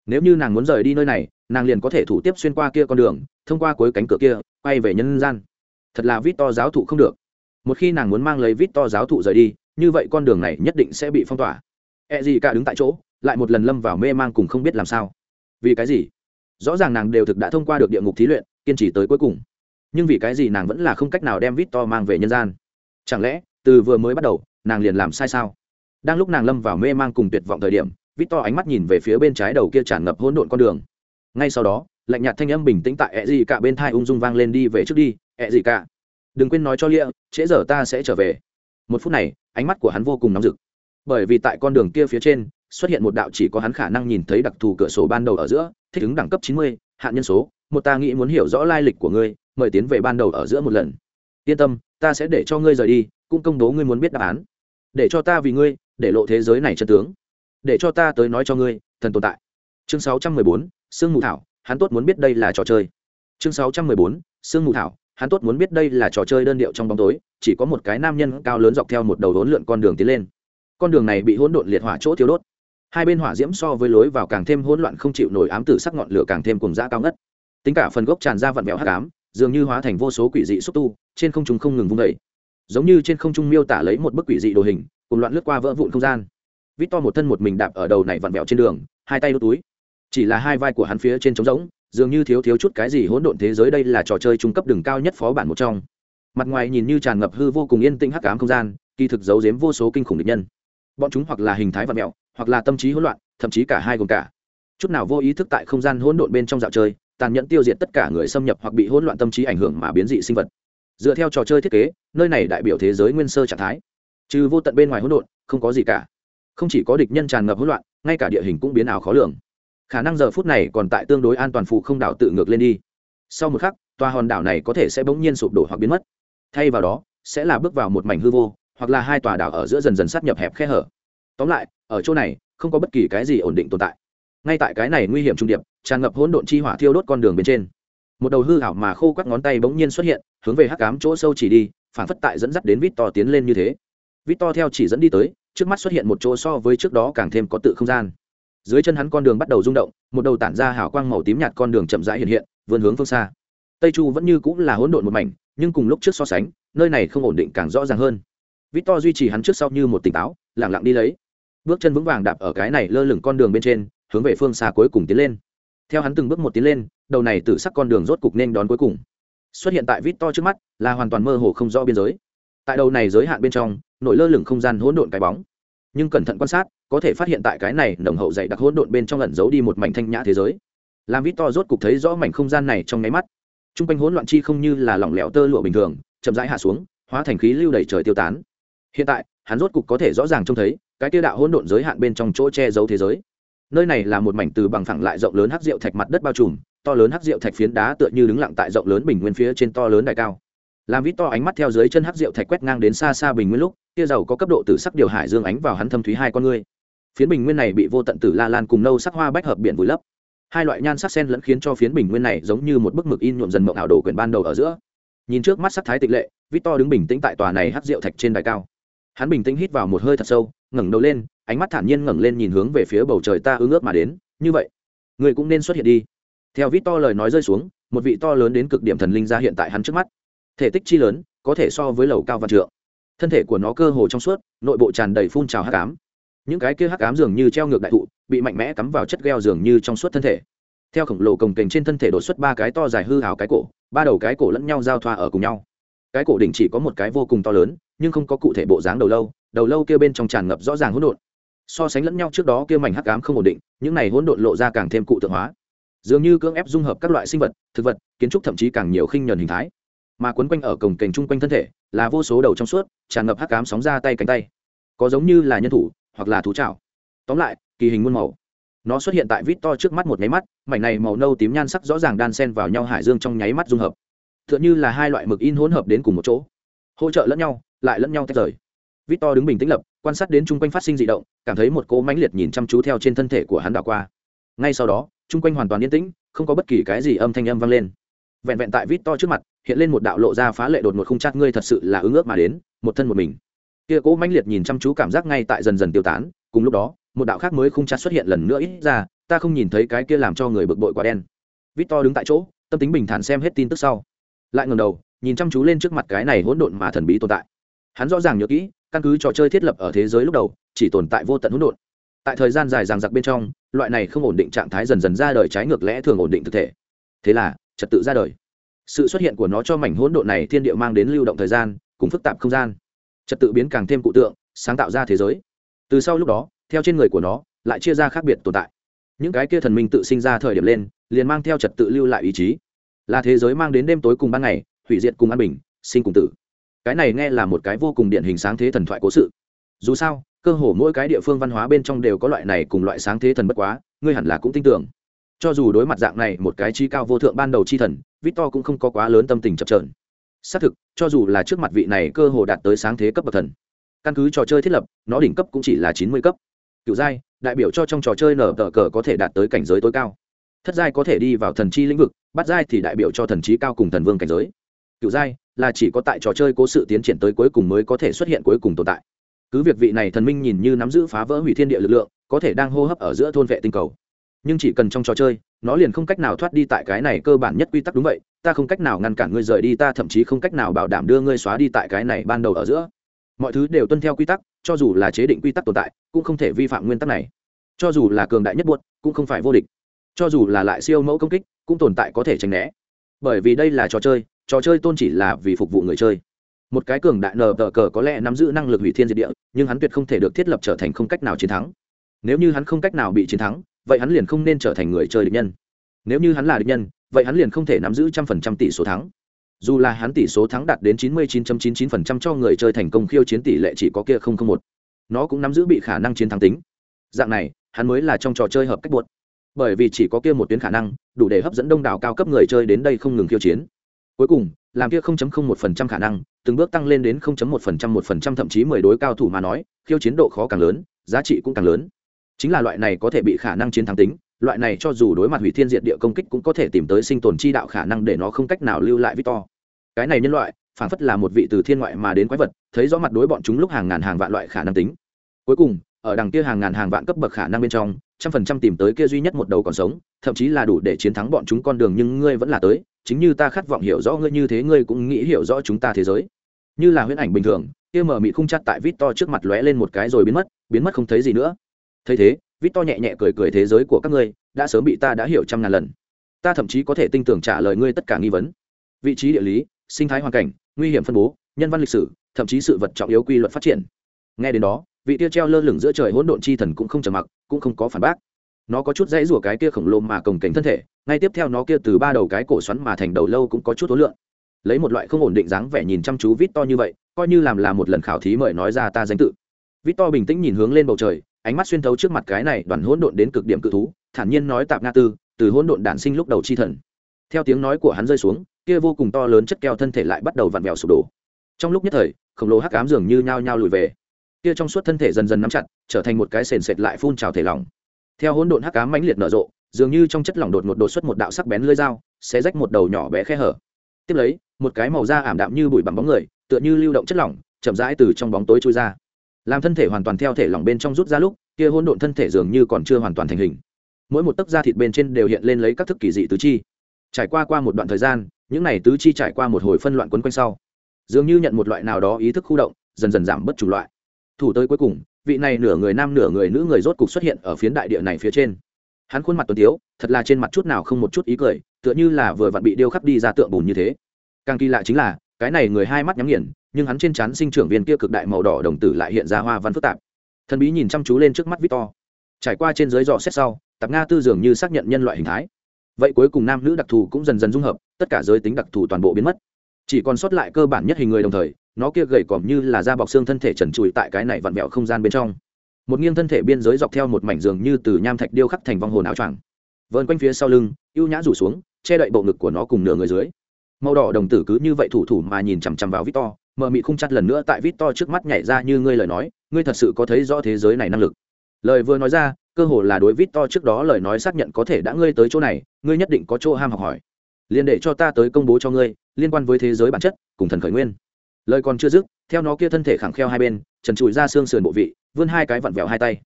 [SPEAKER 1] Nếu như nàng muốn rời đi nơi này, nàng liền có thể thủ tiếp xuyên qua kia con đường, thông qua cuối cánh cửa kia, quay về nhân gian. Thật là vít to giáo thụ không được. Một khi nàng muốn mang lấy vít to giáo thụ rời đi, như vậy con đường này nhất định sẽ bị phong tỏa. E gì cả đứng tại chỗ, lại một lần lâm vào mê mang cùng không biết làm sao. Vì cái gì? Rõ ràng nàng đều thực đã thông qua được địa ngục thí luyện, kiên trì tới cuối cùng. Nhưng vì cái gì nàng vẫn là không cách nào đem vít to mang về nhân gian? Chẳng lẽ, từ vừa mới bắt đầu, nàng liền làm sai sao? Đang lúc nàng lâm vào mê mang cùng tuyệt vọng thời điểm vít to ánh mắt nhìn về phía bên trái đầu kia tràn ngập hỗn độn con đường. Ngay sau đó, lạnh nhạt thanh âm bình tĩnh tại ẹ dị cả bên thai ung dung vang lên đi về trước đi ẹ dị cả đừng quên nói cho lia, trễ giờ ta sẽ trở về. Một phút này, ánh mắt của hắn vô cùng nóng rực. Bởi vì tại con đường kia phía trên, xuất hiện một đạo chỉ có hắn khả năng nhìn thấy đặc thù cửa sổ ban đầu ở giữa, thích ứng đẳng cấp chín mươi, hạn nhân số. Một ta nghĩ muốn hiểu rõ lai lịch của ngươi, mời tiến về ban đầu ở giữa một lần. Yên tâm, ta sẽ để cho ngươi rời đi, cũng công bố ngươi muốn biết đáp án. Để cho ta vì ngươi để lộ thế giới này chân tướng. Để cho ta tới nói cho ngươi, thần tồn tại. Chương sáu trăm mười bốn, sương mù thảo, hắn tốt muốn biết đây là trò chơi. Chương sáu trăm mười bốn, sương mù thảo, hắn tốt muốn biết đây là trò chơi đơn điệu trong bóng tối, chỉ có một cái nam nhân cao lớn dọc theo một đầu hỗn lượn con đường tiến lên. Con đường này bị hỗn độn liệt hỏa chỗ thiếu đốt. Hai bên hỏa diễm so với lối vào càng thêm hỗn loạn không chịu nổi ám tử sắc ngọn lửa càng thêm cùng dã cao ngất. Tính cả phần gốc tràn ra vặn vẹo hắc ám, dường như hóa thành vô số quỷ dị xúc tu, trên không trung không ngừng vung đẩy giống như trên không trung miêu tả lấy một bức quỷ dị đồ hình cùng loạn lướt qua vỡ vụn không gian. Vít to một thân một mình đạp ở đầu này vặn vẹo trên đường, hai tay đốt túi. Chỉ là hai vai của hắn phía trên trống rỗng, dường như thiếu thiếu chút cái gì hỗn độn thế giới đây là trò chơi trung cấp đường cao nhất phó bản một trong. Mặt ngoài nhìn như tràn ngập hư vô cùng yên tĩnh hắc ám không gian, kỳ thực giấu giếm vô số kinh khủng địch nhân. Bọn chúng hoặc là hình thái vặn mẹo hoặc là tâm trí hỗn loạn, thậm chí cả hai gồm cả. Chút nào vô ý thức tại không gian hỗn độn bên trong dạo chơi, tàn nhẫn tiêu diệt tất cả người xâm nhập hoặc bị hỗn loạn tâm trí ảnh hưởng mà biến dị sinh vật. Dựa theo trò chơi thiết kế, nơi này đại biểu thế giới nguyên sơ trạng thái trừ vô tận bên ngoài hỗn độn, không có gì cả. Không chỉ có địch nhân tràn ngập hỗn loạn, ngay cả địa hình cũng biến ảo khó lường. Khả năng giờ phút này còn tại tương đối an toàn phụ không đảo tự ngược lên đi. Sau một khắc, tòa hòn đảo này có thể sẽ bỗng nhiên sụp đổ hoặc biến mất. Thay vào đó, sẽ là bước vào một mảnh hư vô, hoặc là hai tòa đảo ở giữa dần dần sát nhập hẹp khe hở. Tóm lại, ở chỗ này, không có bất kỳ cái gì ổn định tồn tại. Ngay tại cái này nguy hiểm trung điệp, tràn ngập hỗn độn chi hỏa thiêu đốt con đường bên trên. Một đầu hư hảo mà khô các ngón tay bỗng nhiên xuất hiện, hướng về hắc cám chỗ sâu chỉ đi, phản phất tại dẫn dắt đến vít to tiến lên như thế vít to theo chỉ dẫn đi tới, trước mắt xuất hiện một chỗ so với trước đó càng thêm có tự không gian. Dưới chân hắn con đường bắt đầu rung động, một đầu tản ra hào quang màu tím nhạt con đường chậm rãi hiện hiện, vươn hướng phương xa. Tây chu vẫn như cũng là hỗn độn một mảnh, nhưng cùng lúc trước so sánh, nơi này không ổn định càng rõ ràng hơn. Victor duy trì hắn trước sau như một tỉnh táo lẳng lặng đi lấy. Bước chân vững vàng đạp ở cái này lơ lửng con đường bên trên, hướng về phương xa cuối cùng tiến lên. Theo hắn từng bước một tiến lên, đầu này tự sắc con đường rốt cục nên đón cuối cùng. Xuất hiện tại victor trước mắt, là hoàn toàn mơ hồ không rõ biên giới tại đầu này giới hạn bên trong nổi lơ lửng không gian hỗn độn cái bóng. Nhưng cẩn thận quan sát, có thể phát hiện tại cái này nồng hậu dày đặc hỗn độn bên trong lẩn giấu đi một mảnh thanh nhã thế giới. Làm vít to rốt cục thấy rõ mảnh không gian này trong nháy mắt. T r u n g quanh hỗn loạn chi không như là lỏng lẻo tơ lụa bình thường, chậm rãi hạ xuống, hóa thành khí lưu đầy trời tiêu tán. Hiện tại, hắn rốt cục có thể rõ ràng trông thấy, cái tiêu đạo hỗn độn giới hạn bên trong chỗ che giấu thế giới. Nơi này là một mảnh từ bằng phẳng lại rộng lớn hắc rượu thạch mặt đất bao trùm, to lớn hắc rượu thạch phiến đá tựa như đứng lặng tại rộng lớn bình nguyên phía trên to lớn đài cao làm vít to ánh mắt theo dưới chân hắc rượu thạch quét ngang đến xa xa bình nguyên lúc, tia dầu có cấp độ tử sắc điều hải dương ánh vào hắn thâm thúy hai con ngươi. Phiến bình nguyên này bị vô tận tử la lan cùng nâu sắc hoa bách hợp biển vùi lấp. Hai loại nhan sắc sen lẫn khiến cho phiến bình nguyên này giống như một bức mực in nhuộm dần mộng ảo đồ quyển ban đầu ở giữa. Nhìn trước mắt sắc thái tịch lệ, vít to đứng bình tĩnh tại tòa này hắc rượu thạch trên đài cao. Hắn bình tĩnh hít vào một hơi thật sâu, ngẩng đầu lên, ánh mắt thản nhiên ngẩng lên nhìn hướng về phía bầu trời ta ưng ước mà đến, như vậy người cũng nên xuất hiện đi. Theo vít to lời nói rơi xuống, một vị to lớn đến cực điểm thần linh ra hiện tại hắn trước mắt thể tích chi lớn, có thể so với lầu cao văn trượng. Thân thể của nó cơ hồ trong suốt, nội bộ tràn đầy phun trào hắc ám. Những cái kia hắc ám dường như treo ngược đại thụ, bị mạnh mẽ cắm vào chất gheo dường như trong suốt thân thể. Theo khổng lồ cồng kềnh trên thân thể đột xuất ba cái to dài hư hào cái cổ, ba đầu cái cổ lẫn nhau giao thoa ở cùng nhau. Cái cổ đỉnh chỉ có một cái vô cùng to lớn, nhưng không có cụ thể bộ dáng đầu lâu đầu lâu kia bên trong tràn ngập rõ ràng hỗn độn. So sánh lẫn nhau trước đó kia mảnh hắc ám không ổn định, những này hỗn độn lộ ra càng thêm cụ tượng hóa. Dường như cưỡng ép dung hợp các loại sinh vật, thực vật, kiến trúc thậm chí càng nhiều khinh nhờn hình thái mà quấn quanh ở cổng kềnh chung quanh thân thể, là vô số đầu trong suốt, tràn ngập hắc ám sóng ra tay cánh tay. Có giống như là nhân thủ, hoặc là thú trào tóm lại, kỳ hình muôn màu. Nó xuất hiện tại vít to trước mắt một nháy mắt, mảnh này màu nâu tím nhan sắc rõ ràng đan sen vào nhau hải dương trong nháy mắt dung hợp. T h ư ợ n h ư là hai loại mực in hỗn hợp đến cùng một chỗ. Hỗ trợ lẫn nhau, lại lẫn nhau tách rời. Vít to đứng bình tĩnh lập, quan sát đến chung quanh phát sinh d ị động, cảm thấy một cỗ mãnh liệt nhìn chăm chú theo trên thân thể của hắn đảo qua. Ngay sau đó, chung quanh hoàn toàn yên tĩnh, không có bất kỳ cái gì âm thanh âm vang lên vẹn vẹn tại vít to trước mặt, hiện lên một đạo lộ ra phá lệ đột một không chát, ngươi thật sự là ứng ước mà đến, một thân một mình. Kia cố mãnh liệt nhìn chăm chú cảm giác ngay tại dần dần tiêu tán, cùng lúc đó, một đạo khác mới không chắc xuất hiện lần nữa ít ra, ta không nhìn thấy cái kia làm cho người bực bội quá đen. Vít to đứng tại chỗ, tâm tính bình thản xem hết tin tức sau. Lại ngầm đầu, nhìn chăm chú lên trước mặt cái này hỗn độn mà thần bí tồn tại. Hắn rõ ràng nhớ kỹ, căn cứ trò chơi thiết lập ở thế giới lúc đầu, chỉ tồn tại vô tận hỗn độn. Tại thời gian dài ràng giặc bên trong, loại này không ổn định trạng thái dần dần ra đời trái ngược lẽ thường ổn định thực thể. Thế là trật tự ra đời. Sự xuất hiện của nó cho mảnh hỗn độn này thiên địa mang đến lưu động thời gian, cùng phức tạp không gian. Trật tự biến càng thêm cụ tượng, sáng tạo ra thế giới. Từ sau lúc đó, theo trên người của nó, lại chia ra khác biệt tồn tại. Những cái kia thần minh tự sinh ra thời điểm lên, liền mang theo trật tự lưu lại ý chí. Là thế giới mang đến đêm tối cùng ban ngày, hủy diệt cùng an bình, sinh cùng tử. Cái này nghe là một cái vô cùng điển hình sáng thế thần thoại cố sự. Dù sao, cơ hồ mỗi cái địa phương văn hóa bên trong đều có loại này cùng loại sáng thế thần bất quá, ngươi hẳn là cũng tin tưởng cho dù đối mặt dạng này, một cái chi cao vô thượng ban đầu chi thần, victor cũng không có quá lớn tâm tình chập trờn xác thực, cho dù là trước mặt vị này cơ hồ đạt tới sáng thế cấp bậc thần, căn cứ trò chơi thiết lập, nó đỉnh cấp cũng chỉ là chín mươi cấp. Cựu giai, đại biểu cho trong trò chơi nở tờ cờ có thể đạt tới cảnh giới tối cao. Thất giai có thể đi vào thần chi lĩnh vực, bát giai thì đại biểu cho thần trí cao cùng thần vương cảnh giới. Cựu giai là chỉ có tại trò chơi cố sự tiến triển tới cuối cùng mới có thể xuất hiện cuối cùng tồn tại. Cứ việc vị này thần minh nhìn như nắm giữ phá vỡ hủy thiên địa lực lượng, có thể đang hô hấp ở giữa thôn vệ tinh cầu nhưng chỉ cần trong trò chơi, nó liền không cách nào thoát đi tại cái này cơ bản nhất quy tắc đúng vậy, ta không cách nào ngăn cản ngươi rời đi, ta thậm chí không cách nào bảo đảm đưa ngươi xóa đi tại cái này ban đầu ở giữa. Mọi thứ đều tuân theo quy tắc, cho dù là chế định quy tắc tồn tại, cũng không thể vi phạm nguyên tắc này. Cho dù là cường đại nhất buốt cũng không phải vô địch. Cho dù là lại siêu mẫu công kích, cũng tồn tại có thể tránh né. Bởi vì đây là trò chơi trò chơi tôn chỉ là vì phục vụ người chơi. Một cái cường đại nờ tờ cờ có lẽ nắm giữ năng lực hủy thiên diệt địa, nhưng hắn tuyệt không thể được thiết lập trở thành không cách nào chiến thắng. Nếu như hắn không cách nào bị chiến thắng vậy hắn liền không nên trở thành người chơi địch nhân. Nếu như hắn là địch nhân, vậy hắn liền không thể nắm giữ trăm phần trăm tỷ số thắng. Dù là hắn tỷ số thắng đạt đến 99.99% cho người chơi thành công khiêu chiến tỷ lệ chỉ có kia không không một. Nó cũng nắm giữ bị khả năng chiến thắng tính. Dạng này, hắn mới là trong trò chơi hợp cách buộc. Bởi vì chỉ có kia một tuyến khả năng, đủ để hấp dẫn đông đảo cao cấp người chơi đến đây không ngừng khiêu chiến. Cuối cùng, làm kia 0.01% khả năng, từng bước tăng lên đến 0.1% 1% thậm chí 10 đối cao thủ mà nói, khiêu chiến độ khó càng lớn, giá trị cũng càng lớn chính là loại này có thể bị khả năng chiến thắng tính, loại này cho dù đối mặt hủy thiên diệt địa công kích cũng có thể tìm tới sinh tồn chi đạo khả năng để nó không cách nào lưu lại victor. Cái này nhân loại phản phất là một vị từ thiên ngoại mà đến quái vật, thấy rõ mặt đối bọn chúng lúc hàng ngàn hàng vạn loại khả năng tính. Cuối cùng, ở đằng kia hàng ngàn hàng vạn cấp bậc khả năng bên trong, trăm phần trăm tìm tới kia duy nhất một đầu còn sống, thậm chí là đủ để chiến thắng bọn chúng con đường nhưng ngươi vẫn là tới, chính như ta khát vọng hiểu rõ ngươi như thế ngươi cũng nghĩ hiểu rõ chúng ta thế giới. Như là huyễn ảnh bình thường, kia mở mị khung chặt tại vít to trước mặt lóe lên một cái rồi biến mất biến mất không thấy gì nữa thấy thế, vít to nhẹ nhẹ cười cười thế giới của các ngươi, đã sớm bị ta đã hiểu trăm ngàn lần. Ta thậm chí có thể tin tưởng trả lời ngươi tất cả nghi vấn. Vị trí địa lý, sinh thái hoàn cảnh, nguy hiểm phân bố, nhân văn lịch sử, thậm chí sự vật trọng yếu quy luật phát triển. Nghe đến đó, vị tia treo lơ lửng giữa trời hỗn độn chi thần cũng không trầm mặc, cũng không có phản bác. Nó có chút dãy rủa cái kia khổng lồ mà cồng kềnh thân thể, ngay tiếp theo nó kia từ ba đầu cái cổ xoắn mà thành đầu lâu cũng có chút tối lượng lấy một loại không ổn định dáng vẻ nhìn chăm chú vít to như vậy, coi như làm là một lần khảo thí mời nói ra ta danh tự. Vít to bình tĩnh nhìn hướng lên bầu trời ánh mắt xuyên thấu trước mặt cái này đoàn hỗn độn đến cực điểm cự thú, thản nhiên nói tạp nga tư, từ hỗn độn đản sinh lúc đầu chi thần. Theo tiếng nói của hắn rơi xuống, kia vô cùng to lớn chất keo thân thể lại bắt đầu vặn vẹo sụp đổ. Trong lúc nhất thời, khổng lồ hắc ám dường như nhao nhao lùi về. Kia trong suốt thân thể dần dần nắm chặt, trở thành một cái sền sệt lại phun trào thể lỏng. Theo hỗn độn hắc ám mãnh liệt nở rộ, dường như trong chất lỏng đột ngột đột xuất một đạo sắc bén lưỡi dao sẽ rách một đầu nhỏ bé khe hở. Tiếp lấy, một cái màu da ảm đạm như bụi bằng bóng người, tựa như lưu động chất lỏng, chậm rãi từ trong bóng tối trôi ra làm thân thể hoàn toàn theo thể lỏng bên trong rút ra lúc, kia hỗn độn thân thể dường như còn chưa hoàn toàn thành hình. Mỗi một tấc da thịt bên trên đều hiện lên lấy các thức kỳ dị tứ chi. Trải qua qua một đoạn thời gian, những này tứ chi trải qua một hồi phân loạn quấn quanh sau, dường như nhận một loại nào đó ý thức khu động, dần dần giảm bất chủng loại. Thủ tới cuối cùng, vị này nửa người nam nửa người nữ người rốt cục xuất hiện ở phiến đại địa này phía trên. Hắn khuôn mặt tuấn tiếu, thật là trên mặt chút nào không một chút ý cười, tựa như là vừa vặn bị điêu khắc đi ra tượng bùn như thế. Càng kỳ lạ chính là, cái này người hai mắt nhắm nghiền nhưng hắn trên trán sinh trưởng viên kia cực đại màu đỏ đồng tử lại hiện ra hoa văn phức tạp. Thần bí nhìn chăm chú lên trước mắt victor. Trải qua trên dưới dò xét sau, tạp nga tư dường như xác nhận nhân loại hình thái. Vậy cuối cùng nam nữ đặc thù cũng dần dần dung hợp, tất cả giới tính đặc thù toàn bộ biến mất. Chỉ còn sót lại cơ bản nhất hình người đồng thời, nó kia gầy còm như là da bọc xương thân thể trần trụi tại cái này vặn vẹo không gian bên trong. Một nghiêng thân thể biên giới dọc theo một mảnh giường như từ nham thạch điêu khắc thành vong hồn áo choàng. Vơn quanh phía sau lưng, ưu nhã rủ xuống, che đậy bộ ngực của nó cùng nửa người dưới. Màu đỏ đồng tử cứ như vậy thủ thủ mà nhìn chằm chằm vào victor mờ mị không chặt lần nữa tại vít to trước mắt nhảy ra như ngươi lời nói, ngươi thật sự có thấy rõ thế giới này năng lực. Lời vừa nói ra, cơ hồ là đối vít to trước đó lời nói xác nhận có thể đã ngươi tới chỗ này, ngươi nhất định có chỗ ham học hỏi. Liền để cho ta tới công bố cho ngươi, liên quan với thế giới bản chất, cùng thần khởi nguyên. Lời còn chưa dứt, theo nó kia thân thể khẳng kheo hai bên, trần trụi ra xương sườn bộ vị, vươn hai cái vặn vẹo hai tay.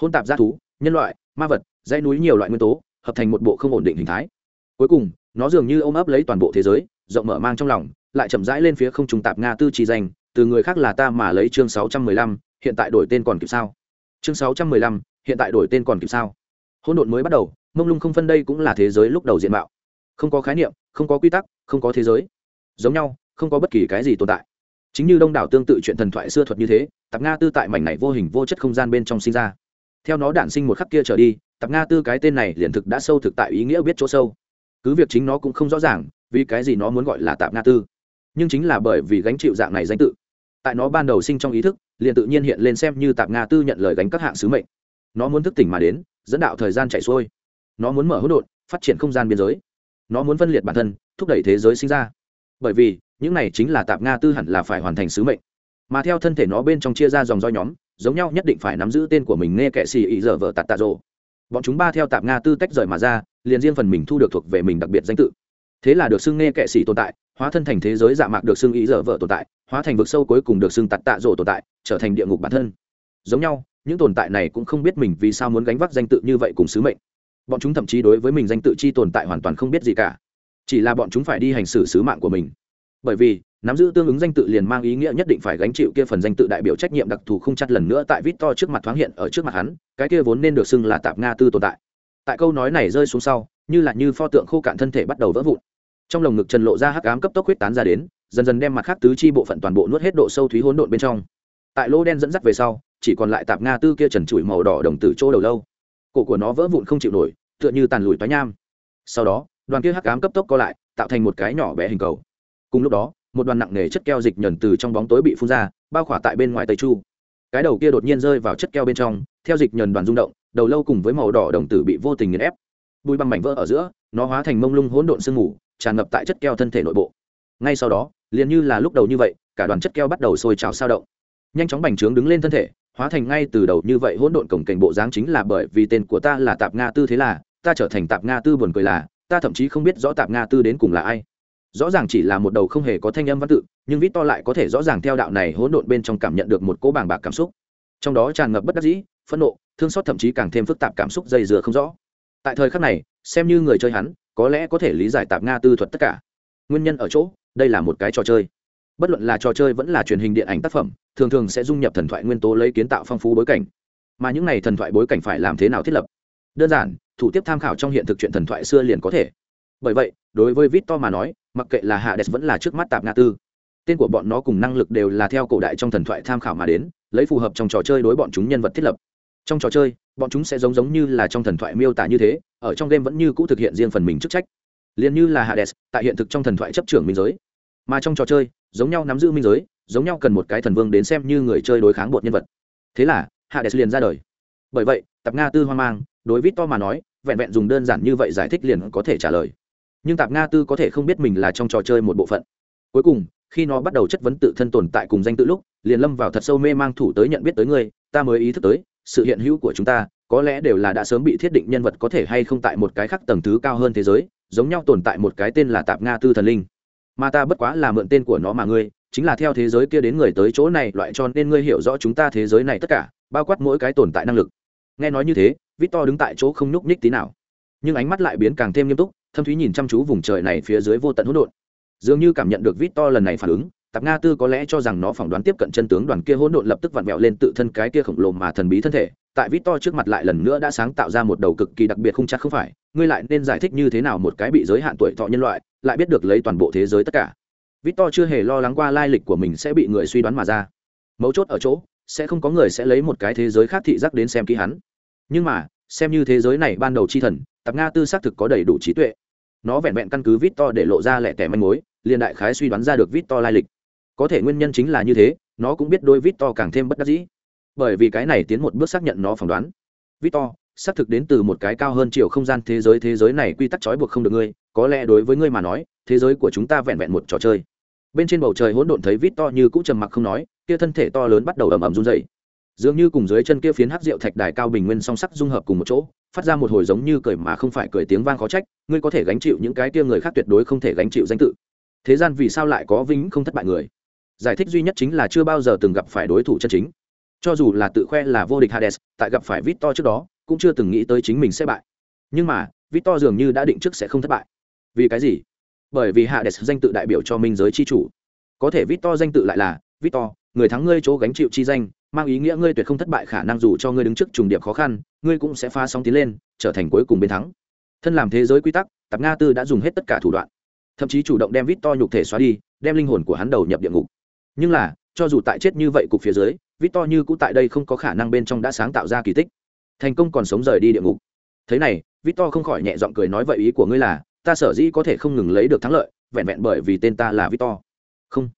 [SPEAKER 1] Hôn tạp g thú, nhân loại, ma vật, dãy núi nhiều loại nguyên tố, hợp thành một bộ không ổn định hình thái. Cuối cùng, nó dường như ôm ấp lấy toàn bộ thế giới, rộng mở mang trong lòng lại chậm rãi lên phía không trùng tạp nga tư trì danh, từ người khác là ta mà lấy chương sáu trăm mười lăm, hiện tại đổi tên còn kịp sao? Chương sáu trăm mười lăm, hiện tại đổi tên còn kịp sao? Hỗn độn mới bắt đầu, mông lung không phân đây cũng là thế giới lúc đầu diện mạo. Không có khái niệm, không có quy tắc, không có thế giới. Giống nhau, không có bất kỳ cái gì tồn tại. Chính như đông đảo tương tự chuyện thần thoại xưa thuật như thế, tạp nga tư tại mảnh này vô hình vô chất không gian bên trong sinh ra. Theo nó đản sinh một khắc kia trở đi, tạp nga tư cái tên này liền thực đã sâu thực tại ý nghĩa biết chỗ sâu. Cứ việc chính nó cũng không rõ ràng, vì cái gì nó muốn gọi là tạp nga tư nhưng chính là bởi vì gánh chịu dạng này danh tự. Tại nó ban đầu sinh trong ý thức, liền tự nhiên hiện lên xem như tạp nga tư nhận lời gánh các hạng sứ mệnh. Nó muốn thức tỉnh mà đến, dẫn đạo thời gian chạy xuôi. Nó muốn mở hỗn độn, phát triển không gian biên giới. Nó muốn phân liệt bản thân, thúc đẩy thế giới sinh ra. Bởi vì, những này chính là tạp nga tư hẳn là phải hoàn thành sứ mệnh. Mà theo thân thể nó bên trong chia ra dòng roi nhóm, giống nhau nhất định phải nắm giữ tên của mình nghe kệ xì ý giờ vợ tạt tạ rộ bọn chúng ba theo tạp nga tư tách rời mà ra, liền riêng phần mình thu được thuộc về mình đặc biệt danh tự. Thế là được xưng nghe kệ xì tồn tại hóa thân thành thế giới dạ mạc được xưng ý dở vợ tồn tại, hóa thành vực sâu cuối cùng được xưng tạt tạ rổ tồn tại, trở thành địa ngục bản thân. Giống nhau, những tồn tại này cũng không biết mình vì sao muốn gánh vác danh tự như vậy cùng sứ mệnh. Bọn chúng thậm chí đối với mình danh tự chi tồn tại hoàn toàn không biết gì cả. Chỉ là bọn chúng phải đi hành xử sứ mạng của mình. Bởi vì, nắm giữ tương ứng danh tự liền mang ý nghĩa nhất định phải gánh chịu kia phần danh tự đại biểu trách nhiệm đặc thù không chặt lần nữa tại vít to trước mặt thoáng hiện ở trước mặt hắn, cái kia vốn nên được xưng là tạp nga tư tồn tại. Tại câu nói này rơi xuống sau, như là như pho tượng khô cạn thân thể bắt đầu vỡ vụn trong lồng ngực trần lộ ra hắc ám cấp tốc huyết tán ra đến, dần dần đem mặt khác tứ chi bộ phận toàn bộ nuốt hết độ sâu thúy hỗn độn bên trong. Tại lỗ đen dẫn dắt về sau, chỉ còn lại tạp nga tư kia trần trụi màu đỏ đồng tử chỗ đầu lâu. Cổ của nó vỡ vụn không chịu nổi, tựa như tàn lùi toái nham. Sau đó, đoàn kia hắc ám cấp tốc co lại, tạo thành một cái nhỏ bé hình cầu. Cùng lúc đó, một đoàn nặng nề chất keo dịch nhờn từ trong bóng tối bị phun ra, bao khỏa tại bên ngoài tây chu. Cái đầu kia đột nhiên rơi vào chất keo bên trong, theo dịch nhờn đoàn rung động, đầu lâu cùng với màu đỏ đồng tử bị vô tình nghiền ép. Bùi băng mảnh vỡ ở giữa, nó hóa thành mông lung hỗn độn sương mù tràn ngập tại chất keo thân thể nội bộ. Ngay sau đó, liền như là lúc đầu như vậy, cả đoàn chất keo bắt đầu sôi trào sao động. Nhanh chóng bành trướng đứng lên thân thể, hóa thành ngay từ đầu như vậy hỗn độn cổng cảnh bộ dáng chính là bởi vì tên của ta là tạp nga tư thế là, ta trở thành tạp nga tư buồn cười là, ta thậm chí không biết rõ tạp nga tư đến cùng là ai. Rõ ràng chỉ là một đầu không hề có thanh âm văn tự, nhưng vít to lại có thể rõ ràng theo đạo này hỗn độn bên trong cảm nhận được một cỗ bàng bạc cảm xúc. Trong đó tràn ngập bất đắc dĩ, phẫn nộ, thương xót thậm chí càng thêm phức tạp cảm xúc dây dừa không rõ. Tại thời khắc này, xem như người chơi hắn có lẽ có thể lý giải tạp nga tư thuật tất cả. Nguyên nhân ở chỗ, đây là một cái trò chơi. Bất luận là trò chơi vẫn là truyền hình điện ảnh tác phẩm, thường thường sẽ dung nhập thần thoại nguyên tố lấy kiến tạo phong phú bối cảnh. Mà những này thần thoại bối cảnh phải làm thế nào thiết lập? Đơn giản, thủ tiếp tham khảo trong hiện thực chuyện thần thoại xưa liền có thể. Bởi vậy, đối với victor mà nói, mặc kệ là hades vẫn là trước mắt tạp nga tư, tên của bọn nó cùng năng lực đều là theo cổ đại trong thần thoại tham khảo mà đến, lấy phù hợp trong trò chơi đối bọn chúng nhân vật thiết lập. Trong trò chơi bọn chúng sẽ giống giống như là trong thần thoại miêu tả như thế, ở trong game vẫn như cũ thực hiện riêng phần mình chức trách. Liền như là hades, tại hiện thực trong thần thoại chấp trưởng minh giới. Mà trong trò chơi, giống nhau nắm giữ minh giới, giống nhau cần một cái thần vương đến xem như người chơi đối kháng bột nhân vật. Thế là, hades liền ra đời. Bởi vậy, Tạp nga tư hoang mang, đối vít to mà nói, vẹn vẹn dùng đơn giản như vậy giải thích liền có thể trả lời. Nhưng tạp nga tư có thể không biết mình là trong trò chơi một bộ phận. Cuối cùng, khi nó bắt đầu chất vấn tự thân tồn tại cùng danh tự lúc, liền lâm vào thật sâu mê mang thủ tới nhận biết tới ngươi, ta mới ý thức tới sự hiện hữu của chúng ta, có lẽ đều là đã sớm bị thiết định nhân vật có thể hay không tại một cái khác tầng thứ cao hơn thế giới, giống nhau tồn tại một cái tên là tạp nga tư thần linh. Mà ta bất quá là mượn tên của nó mà ngươi, chính là theo thế giới kia đến người tới chỗ này loại cho nên ngươi hiểu rõ chúng ta thế giới này tất cả, bao quát mỗi cái tồn tại năng lực. Nghe nói như thế, victor đứng tại chỗ không nhúc nhích tí nào. Nhưng ánh mắt lại biến càng thêm nghiêm túc, thâm thúy nhìn chăm chú vùng trời này phía dưới vô tận hỗn độn. Dường như cảm nhận được victor lần này phản ứng tạp nga tư có lẽ cho rằng nó phỏng đoán tiếp cận chân tướng đoàn kia hỗn độn lập tức vặn vẹo lên tự thân cái kia khổng lồ mà thần bí thân thể. Tại victor trước mặt lại lần nữa đã sáng tạo ra một đầu cực kỳ đặc biệt không chắc không phải. Ngươi lại nên giải thích như thế nào một cái bị giới hạn tuổi thọ nhân loại, lại biết được lấy toàn bộ thế giới tất cả. Victor chưa hề lo lắng qua lai lịch của mình sẽ bị người suy đoán mà ra. Mấu chốt ở chỗ, sẽ không có người sẽ lấy một cái thế giới khác thị giác đến xem kỹ hắn. Nhưng mà, xem như thế giới này ban đầu chi thần, tạp nga tư xác thực có đầy đủ trí tuệ. Nó vẹn vẹn căn cứ vít to để lộ ra lẻ tẻ manh mối, liền đại khái suy đoán ra được vít to lai lịch có thể nguyên nhân chính là như thế nó cũng biết đôi vít to càng thêm bất đắc dĩ. Bởi vì cái này tiến một bước xác nhận nó phỏng đoán. Vít to xác thực đến từ một cái cao hơn chiều không gian thế giới thế giới này quy tắc trói buộc không được ngươi có lẽ đối với ngươi mà nói thế giới của chúng ta vẹn vẹn một trò chơi. Bên trên bầu trời hỗn độn thấy vít to như cũ trầm mặc không nói kia thân thể to lớn bắt đầu ầm ầm run dậy, dường như cùng dưới chân kia phiến hát rượu thạch đài cao bình nguyên song sắc dung hợp cùng một chỗ phát ra một hồi giống như cười mà không phải cười tiếng vang khó trách ngươi có thể gánh chịu những cái kia người khác tuyệt đối không thể gánh chịu danh tự. Thế gian vì sao lại có vĩnh không thất bại người? Giải thích duy nhất chính là chưa bao giờ từng gặp phải đối thủ chân chính. Cho dù là tự khoe là vô địch hades, tại gặp phải victor trước đó, cũng chưa từng nghĩ tới chính mình sẽ bại. Nhưng mà, victor dường như đã định trước sẽ không thất bại. Vì cái gì? Bởi vì hades danh tự đại biểu cho minh giới chi chủ. Có thể victor danh tự lại là, victor, người thắng ngươi chỗ gánh chịu chi danh, mang ý nghĩa ngươi tuyệt không thất bại khả năng dù cho ngươi đứng trước trùng điệp khó khăn, ngươi cũng sẽ phá sóng tiến lên, trở thành cuối cùng bên thắng. Thân làm thế giới quy tắc, tạp nga tư đã dùng hết tất cả thủ đoạn. Thậm chí chủ động đem vít to nhục thể xóa đi, đem linh hồn của hắn đầu nhập địa ngục nhưng là, cho dù tại chết như vậy cục phía dưới vít to như cũ tại đây không có khả năng bên trong đã sáng tạo ra kỳ tích. Thành công còn sống rời đi địa ngục. Thế này vít to không khỏi nhẹ giọng cười nói vậy ý của ngươi là, ta sở dĩ có thể không ngừng lấy được thắng lợi, vẹn vẹn bởi vì tên ta là vít to không.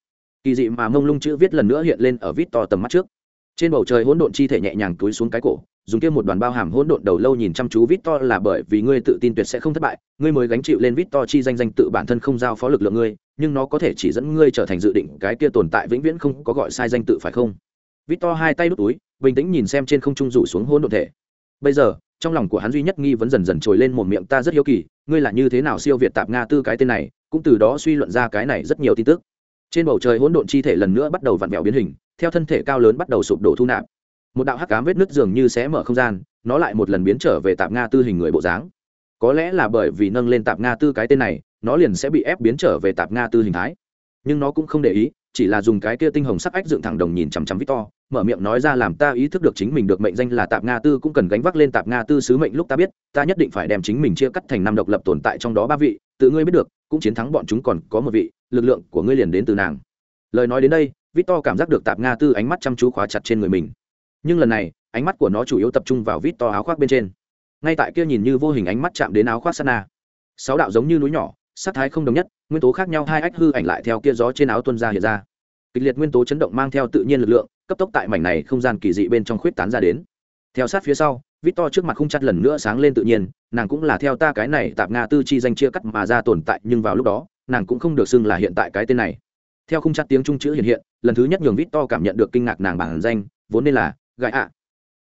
[SPEAKER 1] Kỳ dị mà mông lung chữ viết lần nữa hiện lên ở vít to tầm mắt trước. Trên bầu trời hỗn độn chi thể nhẹ nhàng túi xuống cái cổ dùng kia một đoàn bao hàm hỗn độn đầu lâu nhìn chăm chú Victor là bởi vì ngươi tự tin tuyệt sẽ không thất bại, ngươi mới gánh chịu lên Victor chi danh danh tự bản thân không giao phó lực lượng ngươi, nhưng nó có thể chỉ dẫn ngươi trở thành dự định cái kia tồn tại vĩnh viễn không có gọi sai danh tự phải không? Victor hai tay đút túi, bình tĩnh nhìn xem trên không trung rủ xuống hỗn độn thể. Bây giờ, trong lòng của hắn duy nhất nghi vẫn dần dần trồi lên một miệng ta rất hiếu kỳ, ngươi là như thế nào siêu việt tạp nga tư cái tên này, cũng từ đó suy luận ra cái này rất nhiều tin tức. Trên bầu trời hỗn độn chi thể lần nữa bắt đầu vặn vẹo biến hình, theo thân thể cao lớn bắt đầu sụp đổ thu nạp một đạo hắc cám vết nứt dường như sẽ mở không gian, nó lại một lần biến trở về tạp nga tư hình người bộ dáng. Có lẽ là bởi vì nâng lên tạp nga tư cái tên này, nó liền sẽ bị ép biến trở về tạp nga tư hình thái. Nhưng nó cũng không để ý, chỉ là dùng cái kia tinh hồng sắc ách dựng thẳng đồng nhìn chằm chằm victor, mở miệng nói ra làm ta ý thức được chính mình được mệnh danh là tạp nga tư cũng cần gánh vác lên tạp nga tư sứ mệnh lúc ta biết, ta nhất định phải đem chính mình chia cắt thành năm độc lập tồn tại trong đó ba vị, tự ngươi biết được, cũng chiến thắng bọn chúng còn có một vị, lực lượng của ngươi liền đến từ nàng. Lời nói đến đây, victor cảm giác được tạp nga tư ánh mắt chăm chú khóa chặt trên người mình nhưng lần này ánh mắt của nó chủ yếu tập trung vào vít to áo khoác bên trên. Ngay tại kia nhìn như vô hình ánh mắt chạm đến áo khoác sana. Sáu đạo giống như núi nhỏ sắc thái không đồng nhất nguyên tố khác nhau hai ách hư ảnh lại theo kia gió trên áo tuân ra hiện ra. Kịch liệt nguyên tố chấn động mang theo tự nhiên lực lượng cấp tốc tại mảnh này không gian kỳ dị bên trong khuyết tán ra đến. Theo sát phía sau vít to trước mặt không chặt lần nữa sáng lên tự nhiên, nàng cũng là theo ta cái này tạp nga tư chi danh chia cắt mà ra tồn tại, nhưng vào lúc đó, nàng cũng không được xưng là hiện tại cái tên này. Theo không chặt tiếng trung chữ hiện hiện, lần thứ nhất nhường to cảm nhận được kinh ngạc nàng bản danh, vốn nên là gại ạ.